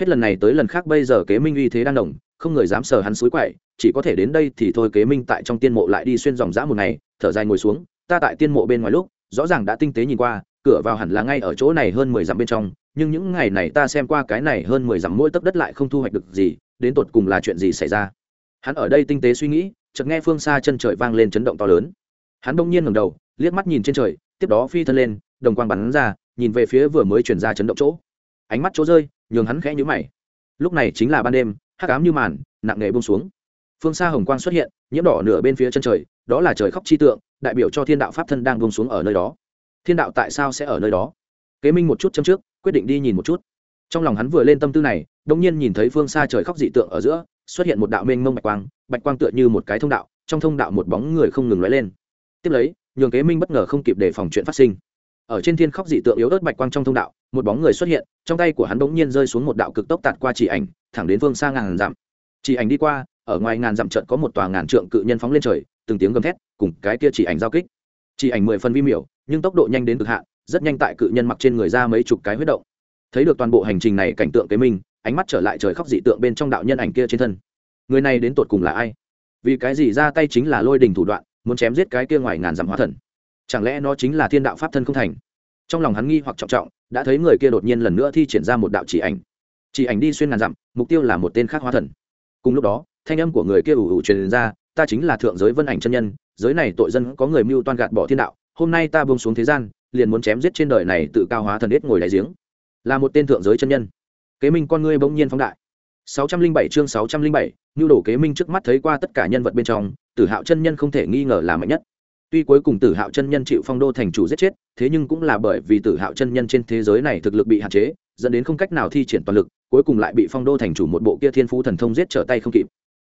Hết lần này tới lần khác bây giờ kế minh uy thế đang đồng, không người dám sờ hắn suối quậy, chỉ có thể đến đây thì thôi. Kế minh tại trong tiên mộ lại đi xuyên dòng dã một ngày, thở dài ngồi xuống, ta tại tiên mộ bên ngoài lúc, rõ ràng đã tinh tế nhìn qua, cửa vào hẳn là ngay ở chỗ này hơn mười dặm bên trong, nhưng những ngày này ta xem qua cái này hơn mười dặm mỗi tấc đất lại không thu hoạch được gì, đến tột cùng là chuyện gì xảy ra? Hắn ở đây tinh tế suy nghĩ, chợt nghe phương xa chân trời vang lên chấn động to lớn. Hắn bỗng nhiên ngẩng đầu, liếc mắt nhìn trên trời, tiếp đó phi thân lên, đồng quang bắn ra nhìn về phía vừa mới chuyển ra chấn động chỗ. Ánh mắt chỗ rơi, nhường hắn khẽ nhíu mày. Lúc này chính là ban đêm, hắc ám như màn, nặng nề buông xuống. Phương xa hồng quang xuất hiện, nhiễm đỏ nửa bên phía chân trời, đó là trời khóc chi tượng, đại biểu cho thiên đạo pháp thân đang buông xuống ở nơi đó. Thiên đạo tại sao sẽ ở nơi đó? Kế minh một chút châm trước, quyết định đi nhìn một chút. Trong lòng hắn vừa lên tâm tư này đông nhiên nhìn thấy phương xa trời khóc dị tượng ở giữa, xuất hiện một đạo mênh mông bạch quang bạch quang tựa như một cái thông đạo, trong thông đạo một bóng người không ngừng lóe lên. Tiếp lấy, nhường kế minh bất ngờ không kịp đề phòng chuyện phát sinh ở trên thiên khóc dị tượng yếu ớt bạch quang trong thông đạo, một bóng người xuất hiện, trong tay của hắn bỗng nhiên rơi xuống một đạo cực tốc tạt qua chỉ ảnh, thẳng đến phương xa ngàn dặm. Chỉ ảnh đi qua, ở ngoài ngàn dặm trận có một tòa ngàn trượng cự nhân phóng lên trời, từng tiếng gầm thét, cùng cái kia chỉ ảnh giao kích. Chỉ ảnh mười phân vi miểu, nhưng tốc độ nhanh đến cực hạn, rất nhanh tại cự nhân mặc trên người ra mấy chục cái huyết động. Thấy được toàn bộ hành trình này cảnh tượng kế minh, ánh mắt trở lại trời khóc dị tượng bên trong đạo nhân ảnh kia trên thân. Người này đến tột cùng là ai? Vì cái gì ra tay chính là lôi đình thủ đoạn, muốn chém giết cái kia ngoài ngàn dặm hóa thần? Chẳng lẽ nó chính là thiên đạo pháp thân không thành? Trong lòng hắn nghi hoặc trọng trọng đã thấy người kia đột nhiên lần nữa thi triển ra một đạo chỉ ảnh. Chỉ ảnh đi xuyên ngàn dặm mục tiêu là một tên khác hóa thần. Cùng lúc đó thanh âm của người kia ủ ủ truyền ra ta chính là thượng giới vân ảnh chân nhân giới này tội dân có người mưu toan gạt bỏ thiên đạo hôm nay ta buông xuống thế gian liền muốn chém giết trên đời này tự cao hóa thần ít ngồi đại giếng. Là một tên thượng giới chân nhân. Kế minh con ngươi bỗng nhiên phóng đại. 607 chương 607, nhu đồ kế minh trước mắt thấy qua tất cả nhân vật bên trong tử hạo chân nhân không thể nghi ngờ là mạnh nhất tuy cuối cùng tử hạo chân nhân chịu phong đô thành chủ giết chết, thế nhưng cũng là bởi vì tử hạo chân nhân trên thế giới này thực lực bị hạn chế, dẫn đến không cách nào thi triển toàn lực, cuối cùng lại bị phong đô thành chủ một bộ kia thiên phú thần thông giết trở tay không kịp.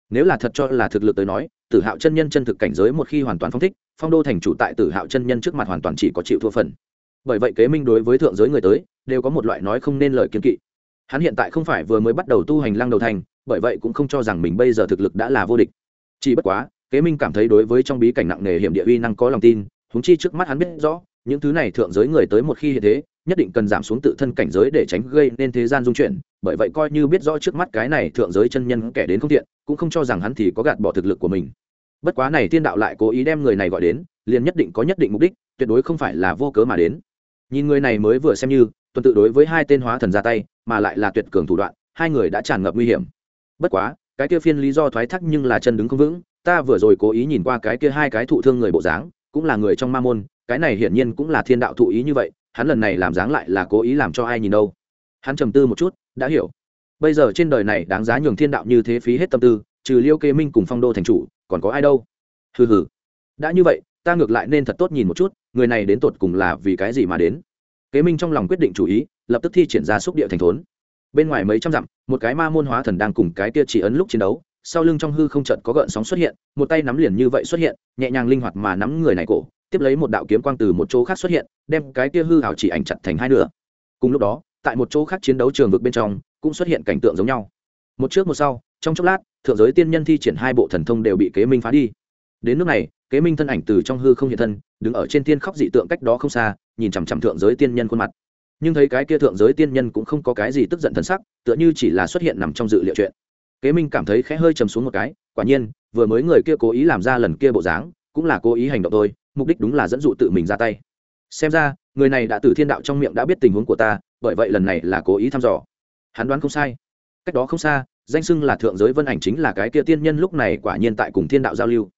Nếu là thật cho là thực lực tới nói, tử hạo chân nhân chân thực cảnh giới một khi hoàn toàn phong thích, phong đô thành chủ tại tử hạo chân nhân trước mặt hoàn toàn chỉ có chịu thua phần. Bởi vậy kế minh đối với thượng giới người tới, đều có một loại nói không nên lời kiến kỵ. Hắn hiện tại không phải vừa mới bắt đầu tu hành lăng đầu thành, bởi vậy cũng không cho rằng mình bây giờ thực lực đã là vô địch. Chỉ bất quá kế minh cảm thấy đối với trong bí cảnh nặng nề hiểm địa uy năng có lòng tin húng chi trước mắt hắn biết rõ, những thứ này thượng giới người tới một khi hiện thế, nhất định cần giảm xuống tự thân cảnh giới để tránh gây nên thế gian dung chuyển, bởi vậy coi như biết rõ trước mắt cái này thượng giới chân nhân kẻ đến không thiện cũng không cho rằng hắn thì có gạt bỏ thực lực của mình. Bất quá này thiên đạo lại cố ý đem người này gọi đến, liền nhất định có nhất định mục đích, tuyệt đối không phải là vô cớ mà đến. Nhìn người này mới vừa xem như, tuần tự đối với hai tên hóa thần ra tay, mà lại là tuyệt cường thủ đoạn, hai người đã tràn ngập nguy hiểm. Bất quá, cái kia phiên lý do thoái thác nhưng là chân đứng không vững ta vừa rồi cố ý nhìn qua cái kia hai cái thụ thương người bộ dáng, cũng là người trong ma môn, cái này hiển nhiên cũng là thiên đạo thụ ý như vậy, hắn lần này làm dáng lại là cố ý làm cho ai nhìn đâu. Hắn trầm tư một chút, đã hiểu. Bây giờ trên đời này đáng giá nhường thiên đạo như thế phí hết tâm tư, trừ liêu kê minh cùng phong đô thành chủ, còn có ai đâu? Hừ hừ. Đã như vậy, ta ngược lại nên thật tốt nhìn một chút, người này đến tột cùng là vì cái gì mà đến? Kế minh trong lòng quyết định chủ ý, lập tức thi triển ra xúc địa thành thốn. Bên ngoài mấy trăm dặm, một cái ma môn hóa thần đang cùng cái kia chỉ ấn lúc chiến đấu sau lưng trong hư không chợt có gợn sóng xuất hiện, một tay nắm liền như vậy xuất hiện, nhẹ nhàng linh hoạt mà nắm người này cổ, tiếp lấy một đạo kiếm quang từ một chỗ khác xuất hiện, đem cái kia hư ảo chỉ ảnh chặt thành hai nửa. Cùng lúc đó, tại một chỗ khác chiến đấu trường vực bên trong, cũng xuất hiện cảnh tượng giống nhau. Một trước một sau, trong chốc lát, thượng giới tiên nhân thi triển hai bộ thần thông đều bị kế minh phá đi. Đến nước này, kế minh thân ảnh từ trong hư không hiện thân, đứng ở trên tiên khóc dị tượng cách đó không xa, nhìn chằm chằm thượng giới tiên nhân khuôn mặt. Nhưng thấy cái kia thượng giới tiên nhân cũng không có cái gì tức giận thân sắc, tựa như chỉ là xuất hiện nằm trong dự liệu chuyện kế minh cảm thấy khẽ hơi chầm xuống một cái quả nhiên vừa mới người kia cố ý làm ra lần kia bộ dáng cũng là cố ý hành động tôi, mục đích đúng là dẫn dụ tự mình ra tay. Xem ra người này đã từ thiên đạo trong miệng đã biết tình huống của ta bởi vậy lần này là cố ý thăm dò. Hắn đoán không sai. Cách đó không xa danh xưng là thượng giới vân ảnh chính là cái kia tiên nhân lúc này quả nhiên tại cùng thiên đạo giao lưu.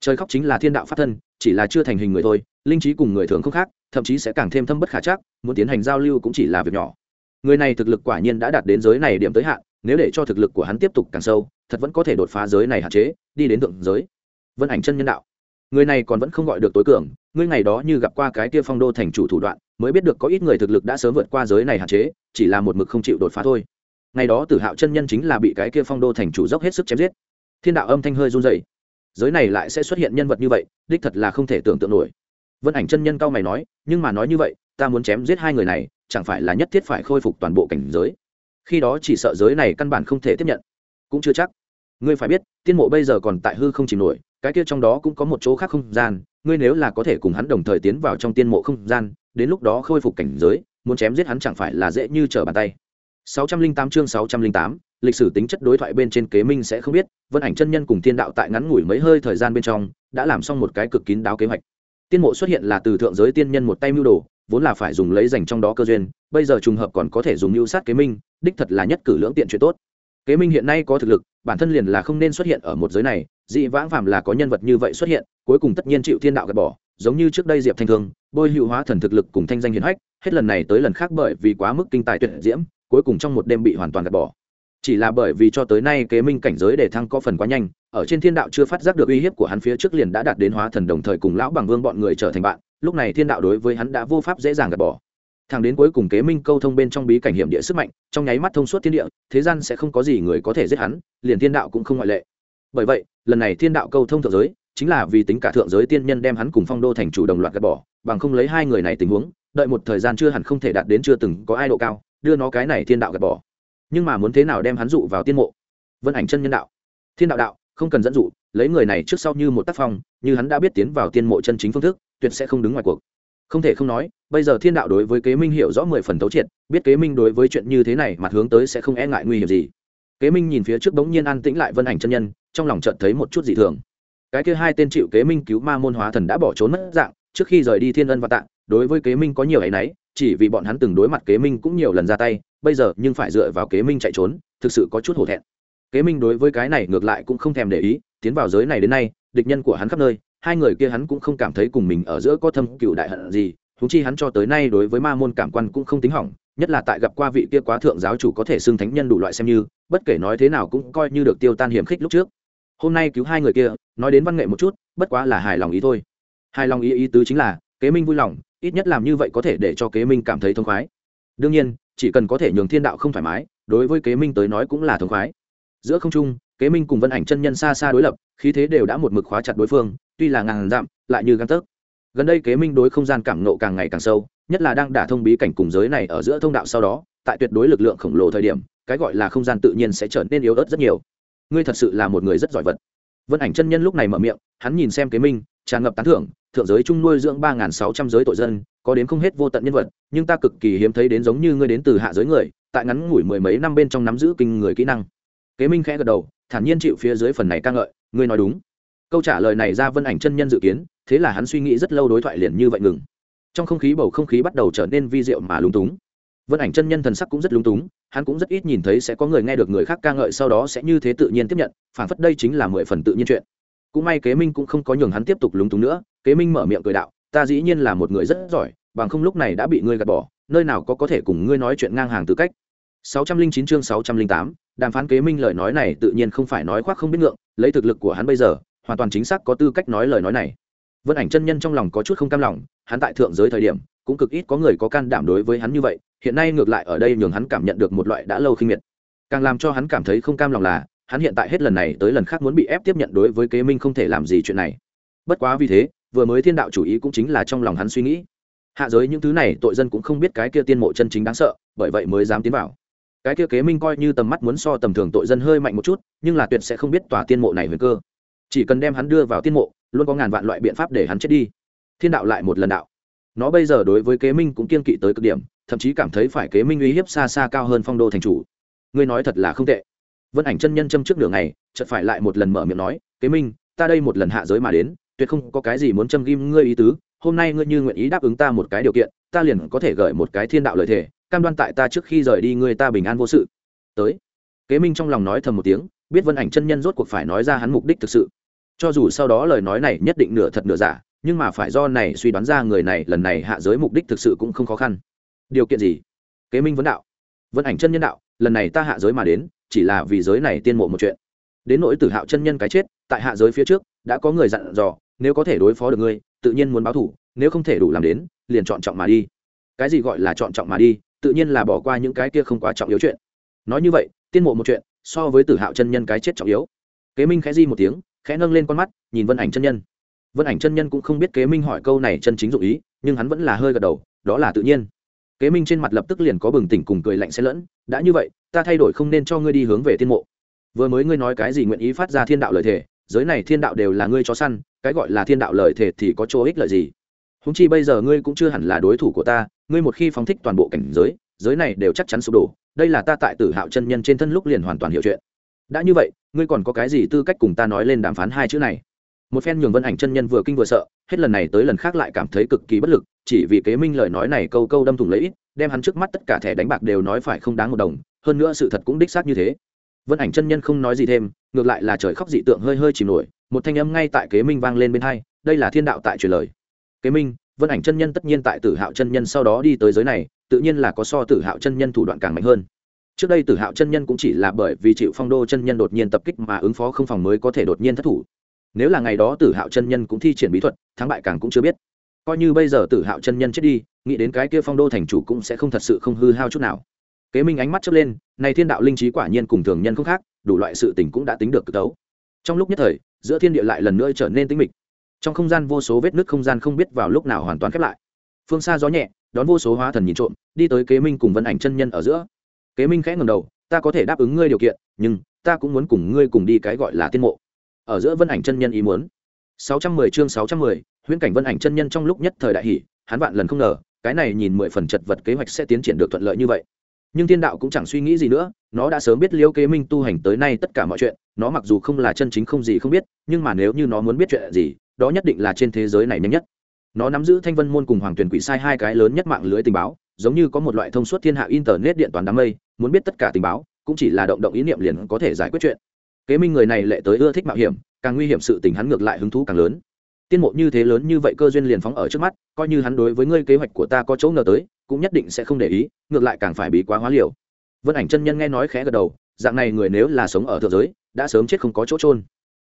Trời khóc chính là thiên đạo phát thân chỉ là chưa thành hình người thôi linh trí cùng người thường không khác thậm chí sẽ càng thêm thâm bất khả chắc muốn tiến hành giao lưu cũng chỉ là việc nhỏ. Người này thực lực quả nhiên đã đạt đến giới này điểm tới hạn nếu để cho thực lực của hắn tiếp tục càng sâu thật vẫn có thể đột phá giới này hạn chế đi đến thượng giới. Vân ảnh chân nhân đạo. Người này còn vẫn không gọi được tối cường ngươi ngày đó như gặp qua cái kia phong đô thành chủ thủ đoạn mới biết được có ít người thực lực đã sớm vượt qua giới này hạn chế chỉ là một mực không chịu đột phá thôi. Ngày đó tử hạo chân nhân chính là bị cái kia phong đô thành chủ dốc hết sức chém giết. Thiên đạo âm thanh hơi run rẩy, giới này lại sẽ xuất hiện nhân vật như vậy đích thật là không thể tưởng tượng nổi. Vân ảnh chân nhân cao mày nói nhưng mà nói như vậy ta muốn chém giết hai người này chẳng phải là nhất thiết phải khôi phục toàn bộ cảnh giới khi đó chỉ sợ giới này căn bản không thể tiếp nhận. Cũng chưa chắc. Ngươi phải biết tiên mộ bây giờ còn tại hư không chìm nổi cái kia trong đó cũng có một chỗ khác không gian ngươi nếu là có thể cùng hắn đồng thời tiến vào trong tiên mộ không gian đến lúc đó khôi phục cảnh giới muốn chém giết hắn chẳng phải là dễ như trở bàn tay. 608 chương 608, lịch sử tính chất đối thoại bên trên kế minh sẽ không biết vân ảnh chân nhân cùng thiên đạo tại ngắn ngủi mấy hơi thời gian bên trong đã làm xong một cái cực kín đáo kế hoạch. Tiên mộ xuất hiện là từ thượng giới tiên nhân một tay mưu đồ vốn là phải dùng lấy dành trong đó cơ duyên, bây giờ trùng hợp còn có thể dùng mưu sát kế minh, đích thật là nhất cử lưỡng tiện chuyện tốt. Kế minh hiện nay có thực lực, bản thân liền là không nên xuất hiện ở một giới này, dị vãng phàm là có nhân vật như vậy xuất hiện, cuối cùng tất nhiên chịu thiên đạo gạt bỏ, giống như trước đây diệp thanh thương, bôi hữu hóa thần thực lực cùng thanh danh hiền hách, hết lần này tới lần khác bởi vì quá mức kinh tài tuyệt diễm, cuối cùng trong một đêm bị hoàn toàn gạt bỏ. Chỉ là bởi vì cho tới nay kế minh cảnh giới để thăng có phần quá nhanh, ở trên thiên đạo chưa phát giác được uy hiếp của hắn phía trước liền đã đạt đến hóa thần đồng thời cùng lão bằng vương bọn người trở thành bạn lúc này thiên đạo đối với hắn đã vô pháp dễ dàng gạt bỏ. Thẳng đến cuối cùng kế minh câu thông bên trong bí cảnh hiểm địa sức mạnh, trong nháy mắt thông suốt thiên địa, thế gian sẽ không có gì người có thể giết hắn, liền thiên đạo cũng không ngoại lệ. Bởi vậy, lần này thiên đạo câu thông thượng giới, chính là vì tính cả thượng giới tiên nhân đem hắn cùng phong đô thành chủ đồng loạt gạt bỏ, bằng không lấy hai người này tình huống, đợi một thời gian chưa hẳn không thể đạt đến chưa từng có ai độ cao, đưa nó cái này thiên đạo gạt bỏ. Nhưng mà muốn thế nào đem hắn dụ vào tiên mộ? Vân ảnh chân nhân đạo. Thiên đạo đạo, không cần dẫn dụ, lấy người này trước sau như một tác phong, như hắn đã biết tiến vào tiên mộ chân chính phương thức tuyệt sẽ không đứng ngoài cuộc. Không thể không nói bây giờ thiên đạo đối với kế minh hiểu rõ mười phần tấu triệt biết kế minh đối với chuyện như thế này mặt hướng tới sẽ không e ngại nguy hiểm gì. Kế minh nhìn phía trước bỗng nhiên an tĩnh lại vân ảnh chân nhân trong lòng chợt thấy một chút dị thường. Cái kia hai tên chịu kế minh cứu ma môn hóa thần đã bỏ trốn mất dạng trước khi rời đi thiên ân và tạng đối với kế minh có nhiều ấy nấy, chỉ vì bọn hắn từng đối mặt kế minh cũng nhiều lần ra tay bây giờ nhưng phải dựa vào kế minh chạy trốn thực sự có chút hổ thẹn. Kế minh đối với cái này ngược lại cũng không thèm để ý tiến vào giới này đến nay địch nhân của hắn khắp nơi hai người kia hắn cũng không cảm thấy cùng mình ở giữa có thâm cựu đại hận gì thúng chi hắn cho tới nay đối với ma môn cảm quan cũng không tính hỏng, nhất là tại gặp qua vị kia quá thượng giáo chủ có thể xưng thánh nhân đủ loại xem như, bất kể nói thế nào cũng coi như được tiêu tan hiểm khích lúc trước. Hôm nay cứu hai người kia, nói đến văn nghệ một chút, bất quá là hài lòng ý thôi. Hài lòng ý ý tứ chính là, kế minh vui lòng, ít nhất làm như vậy có thể để cho kế minh cảm thấy thông khoái. Đương nhiên, chỉ cần có thể nhường thiên đạo không thoải mái, đối với kế minh tới nói cũng là thông khoái. Giữa không trung, kế minh cùng vân ảnh chân nhân xa xa đối lập, khí thế đều đã một mực khóa chặt đối phương tuy là ngàn dặm, lại như găng tấc. Gần đây kế minh đối không gian cảm nộ càng ngày càng sâu, nhất là đang đả thông bí cảnh cùng giới này ở giữa thông đạo sau đó, tại tuyệt đối lực lượng khổng lồ thời điểm, cái gọi là không gian tự nhiên sẽ trở nên yếu ớt rất nhiều. Ngươi thật sự là một người rất giỏi vật. Vân ảnh chân nhân lúc này mở miệng, hắn nhìn xem kế minh, tràn ngập tán thưởng, thượng giới chung nuôi dưỡng ba nghìn sáu trăm giới tội dân, có đến không hết vô tận nhân vật, nhưng ta cực kỳ hiếm thấy đến giống như ngươi đến từ hạ giới người, tại ngắn ngủi mười mấy năm bên trong nắm giữ kinh người kỹ năng. Kế minh khẽ gật đầu, thản nhiên chịu phía dưới phần này ca ngợi, ngươi nói đúng câu trả lời này ra vân ảnh chân nhân dự kiến thế là hắn suy nghĩ rất lâu đối thoại liền như vậy ngừng. Trong không khí bầu không khí bắt đầu trở nên vi diệu mà lúng túng. Vân ảnh chân nhân thần sắc cũng rất lúng túng hắn cũng rất ít nhìn thấy sẽ có người nghe được người khác ca ngợi sau đó sẽ như thế tự nhiên tiếp nhận phản phất đây chính là mười phần tự nhiên chuyện. Cũng may kế minh cũng không có nhường hắn tiếp tục lúng túng nữa kế minh mở miệng cười đạo ta dĩ nhiên là một người rất giỏi bằng không lúc này đã bị ngươi gạt bỏ nơi nào có có thể cùng ngươi nói chuyện ngang hàng tư cách. 609 chương 608, đàm phán kế minh lời nói này tự nhiên không phải nói khoác không biết ngượng lấy thực lực của hắn bây giờ hoàn toàn chính xác có tư cách nói lời nói này. Vân ảnh chân nhân trong lòng có chút không cam lòng, hắn tại thượng giới thời điểm, cũng cực ít có người có can đảm đối với hắn như vậy, hiện nay ngược lại ở đây nhường hắn cảm nhận được một loại đã lâu khinh miệt. Càng làm cho hắn cảm thấy không cam lòng là, hắn hiện tại hết lần này tới lần khác muốn bị ép tiếp nhận đối với kế minh không thể làm gì chuyện này. Bất quá vì thế, vừa mới thiên đạo chủ ý cũng chính là trong lòng hắn suy nghĩ. Hạ giới những thứ này tội dân cũng không biết cái kia tiên mộ chân chính đáng sợ, bởi vậy mới dám tiến vào. Cái kia kế minh coi như tầm mắt muốn so tầm thường tội dân hơi mạnh một chút, nhưng là tuyệt sẽ không biết tòa tiên mộ này huyền cơ chỉ cần đem hắn đưa vào tiên mộ, luôn có ngàn vạn loại biện pháp để hắn chết đi. Thiên đạo lại một lần đạo. Nó bây giờ đối với kế minh cũng kiên kỵ tới cực điểm, thậm chí cảm thấy phải kế minh uy hiếp xa xa cao hơn phong đô thành chủ. Ngươi nói thật là không tệ. Vân ảnh chân nhân châm trước đường này chợt phải lại một lần mở miệng nói, kế minh, ta đây một lần hạ giới mà đến, tuyệt không có cái gì muốn châm ghim ngươi ý tứ, hôm nay ngươi như nguyện ý đáp ứng ta một cái điều kiện, ta liền có thể gửi một cái thiên đạo lợi thể cam đoan tại ta trước khi rời đi ngươi ta bình an vô sự. Tới, kế minh trong lòng nói thầm một tiếng biết vân ảnh chân nhân rốt cuộc phải nói ra hắn mục đích thực sự. Cho dù sau đó lời nói này nhất định nửa thật nửa giả, nhưng mà phải do này suy đoán ra người này lần này hạ giới mục đích thực sự cũng không khó khăn. Điều kiện gì? Kế minh vấn đạo. Vân ảnh chân nhân đạo, lần này ta hạ giới mà đến, chỉ là vì giới này tiên mộ một chuyện. Đến nỗi tử hạo chân nhân cái chết, tại hạ giới phía trước, đã có người dặn dò, nếu có thể đối phó được ngươi, tự nhiên muốn báo thủ nếu không thể đủ làm đến, liền chọn trọng mà đi. Cái gì gọi là chọn trọng mà đi, tự nhiên là bỏ qua những cái kia không quá trọng yếu chuyện. Nói như vậy, tiên mộ một chuyện so với tử hạo chân nhân cái chết trọng yếu. Kế minh khẽ di một tiếng, khẽ nâng lên con mắt, nhìn vân ảnh chân nhân. Vân ảnh chân nhân cũng không biết kế minh hỏi câu này chân chính dụng ý, nhưng hắn vẫn là hơi gật đầu, đó là tự nhiên. Kế minh trên mặt lập tức liền có bừng tỉnh cùng cười lạnh xen lẫn, đã như vậy, ta thay đổi không nên cho ngươi đi hướng về tiên mộ. Vừa mới ngươi nói cái gì nguyện ý phát ra thiên đạo lời thề, giới này thiên đạo đều là ngươi chó săn, cái gọi là thiên đạo lời thề thì có chỗ ích lợi gì? Húng chi bây giờ ngươi cũng chưa hẳn là đối thủ của ta, ngươi một khi phóng thích toàn bộ cảnh giới giới này đều chắc chắn sụp đổ, đây là ta tại tử hạo chân nhân trên thân lúc liền hoàn toàn hiểu chuyện. Đã như vậy, ngươi còn có cái gì tư cách cùng ta nói lên đàm phán hai chữ này? Một phen nhường vân ảnh chân nhân vừa kinh vừa sợ, hết lần này tới lần khác lại cảm thấy cực kỳ bất lực, chỉ vì kế minh lời nói này câu câu đâm thủng lấy đem hắn trước mắt tất cả thẻ đánh bạc đều nói phải không đáng một đồng, hơn nữa sự thật cũng đích xác như thế. Vân ảnh chân nhân không nói gì thêm, ngược lại là trời khóc dị tượng hơi hơi chìm nổi, một thanh âm ngay tại kế minh vang lên bên hai, đây là thiên đạo tại truyền lời. Kế minh vân ảnh chân nhân tất nhiên tại tử hạo chân nhân sau đó đi tới giới này, tự nhiên là có so tử hạo chân nhân thủ đoạn càng mạnh hơn. Trước đây tử hạo chân nhân cũng chỉ là bởi vì chịu phong đô chân nhân đột nhiên tập kích mà ứng phó không phòng mới có thể đột nhiên thất thủ. Nếu là ngày đó tử hạo chân nhân cũng thi triển bí thuật, thắng bại càng cũng chưa biết. Coi như bây giờ tử hạo chân nhân chết đi, nghĩ đến cái kia phong đô thành chủ cũng sẽ không thật sự không hư hao chút nào. Kế minh ánh mắt chớp lên, này thiên đạo linh trí quả nhiên cùng thường nhân không khác, đủ loại sự tình cũng đã tính được cực tấu trong lúc nhất thời, giữa thiên địa lại lần nữa trở nên tĩnh mịch trong không gian vô số vết nứt không gian không biết vào lúc nào hoàn toàn khép lại. Phương xa gió nhẹ đón vô số hóa thần nhìn trộm đi tới kế minh cùng vân ảnh chân nhân ở giữa. Kế minh khẽ ngầm đầu ta có thể đáp ứng ngươi điều kiện nhưng ta cũng muốn cùng ngươi cùng đi cái gọi là tiên mộ. Ở giữa vân ảnh chân nhân ý muốn. 610 chương 610, huyễn cảnh vân ảnh chân nhân trong lúc nhất thời đại hỷ hắn vạn lần không ngờ cái này nhìn mười phần chật vật kế hoạch sẽ tiến triển được thuận lợi như vậy. Nhưng thiên đạo cũng chẳng suy nghĩ gì nữa nó đã sớm biết liêu kế minh tu hành tới nay tất cả mọi chuyện nó mặc dù không là chân chính không gì không biết nhưng mà nếu như nó muốn biết chuyện gì đó nhất định là trên thế giới này nhanh nhất. Nó nắm giữ thanh vân môn cùng hoàng tuyển quỷ sai hai cái lớn nhất mạng lưới tình báo, giống như có một loại thông suốt thiên hạ internet điện toàn đám mây, muốn biết tất cả tình báo, cũng chỉ là động động ý niệm liền có thể giải quyết chuyện. Kế minh người này lệ tới ưa thích mạo hiểm, càng nguy hiểm sự tình hắn ngược lại hứng thú càng lớn. Tiên mộ như thế lớn như vậy cơ duyên liền phóng ở trước mắt, coi như hắn đối với ngươi kế hoạch của ta có chỗ ngờ tới, cũng nhất định sẽ không để ý, ngược lại càng phải bí quá hóa liều. Vân ảnh chân nhân nghe nói khẽ gật đầu, dạng này người nếu là sống ở thượng giới, đã sớm chết không có chỗ trôn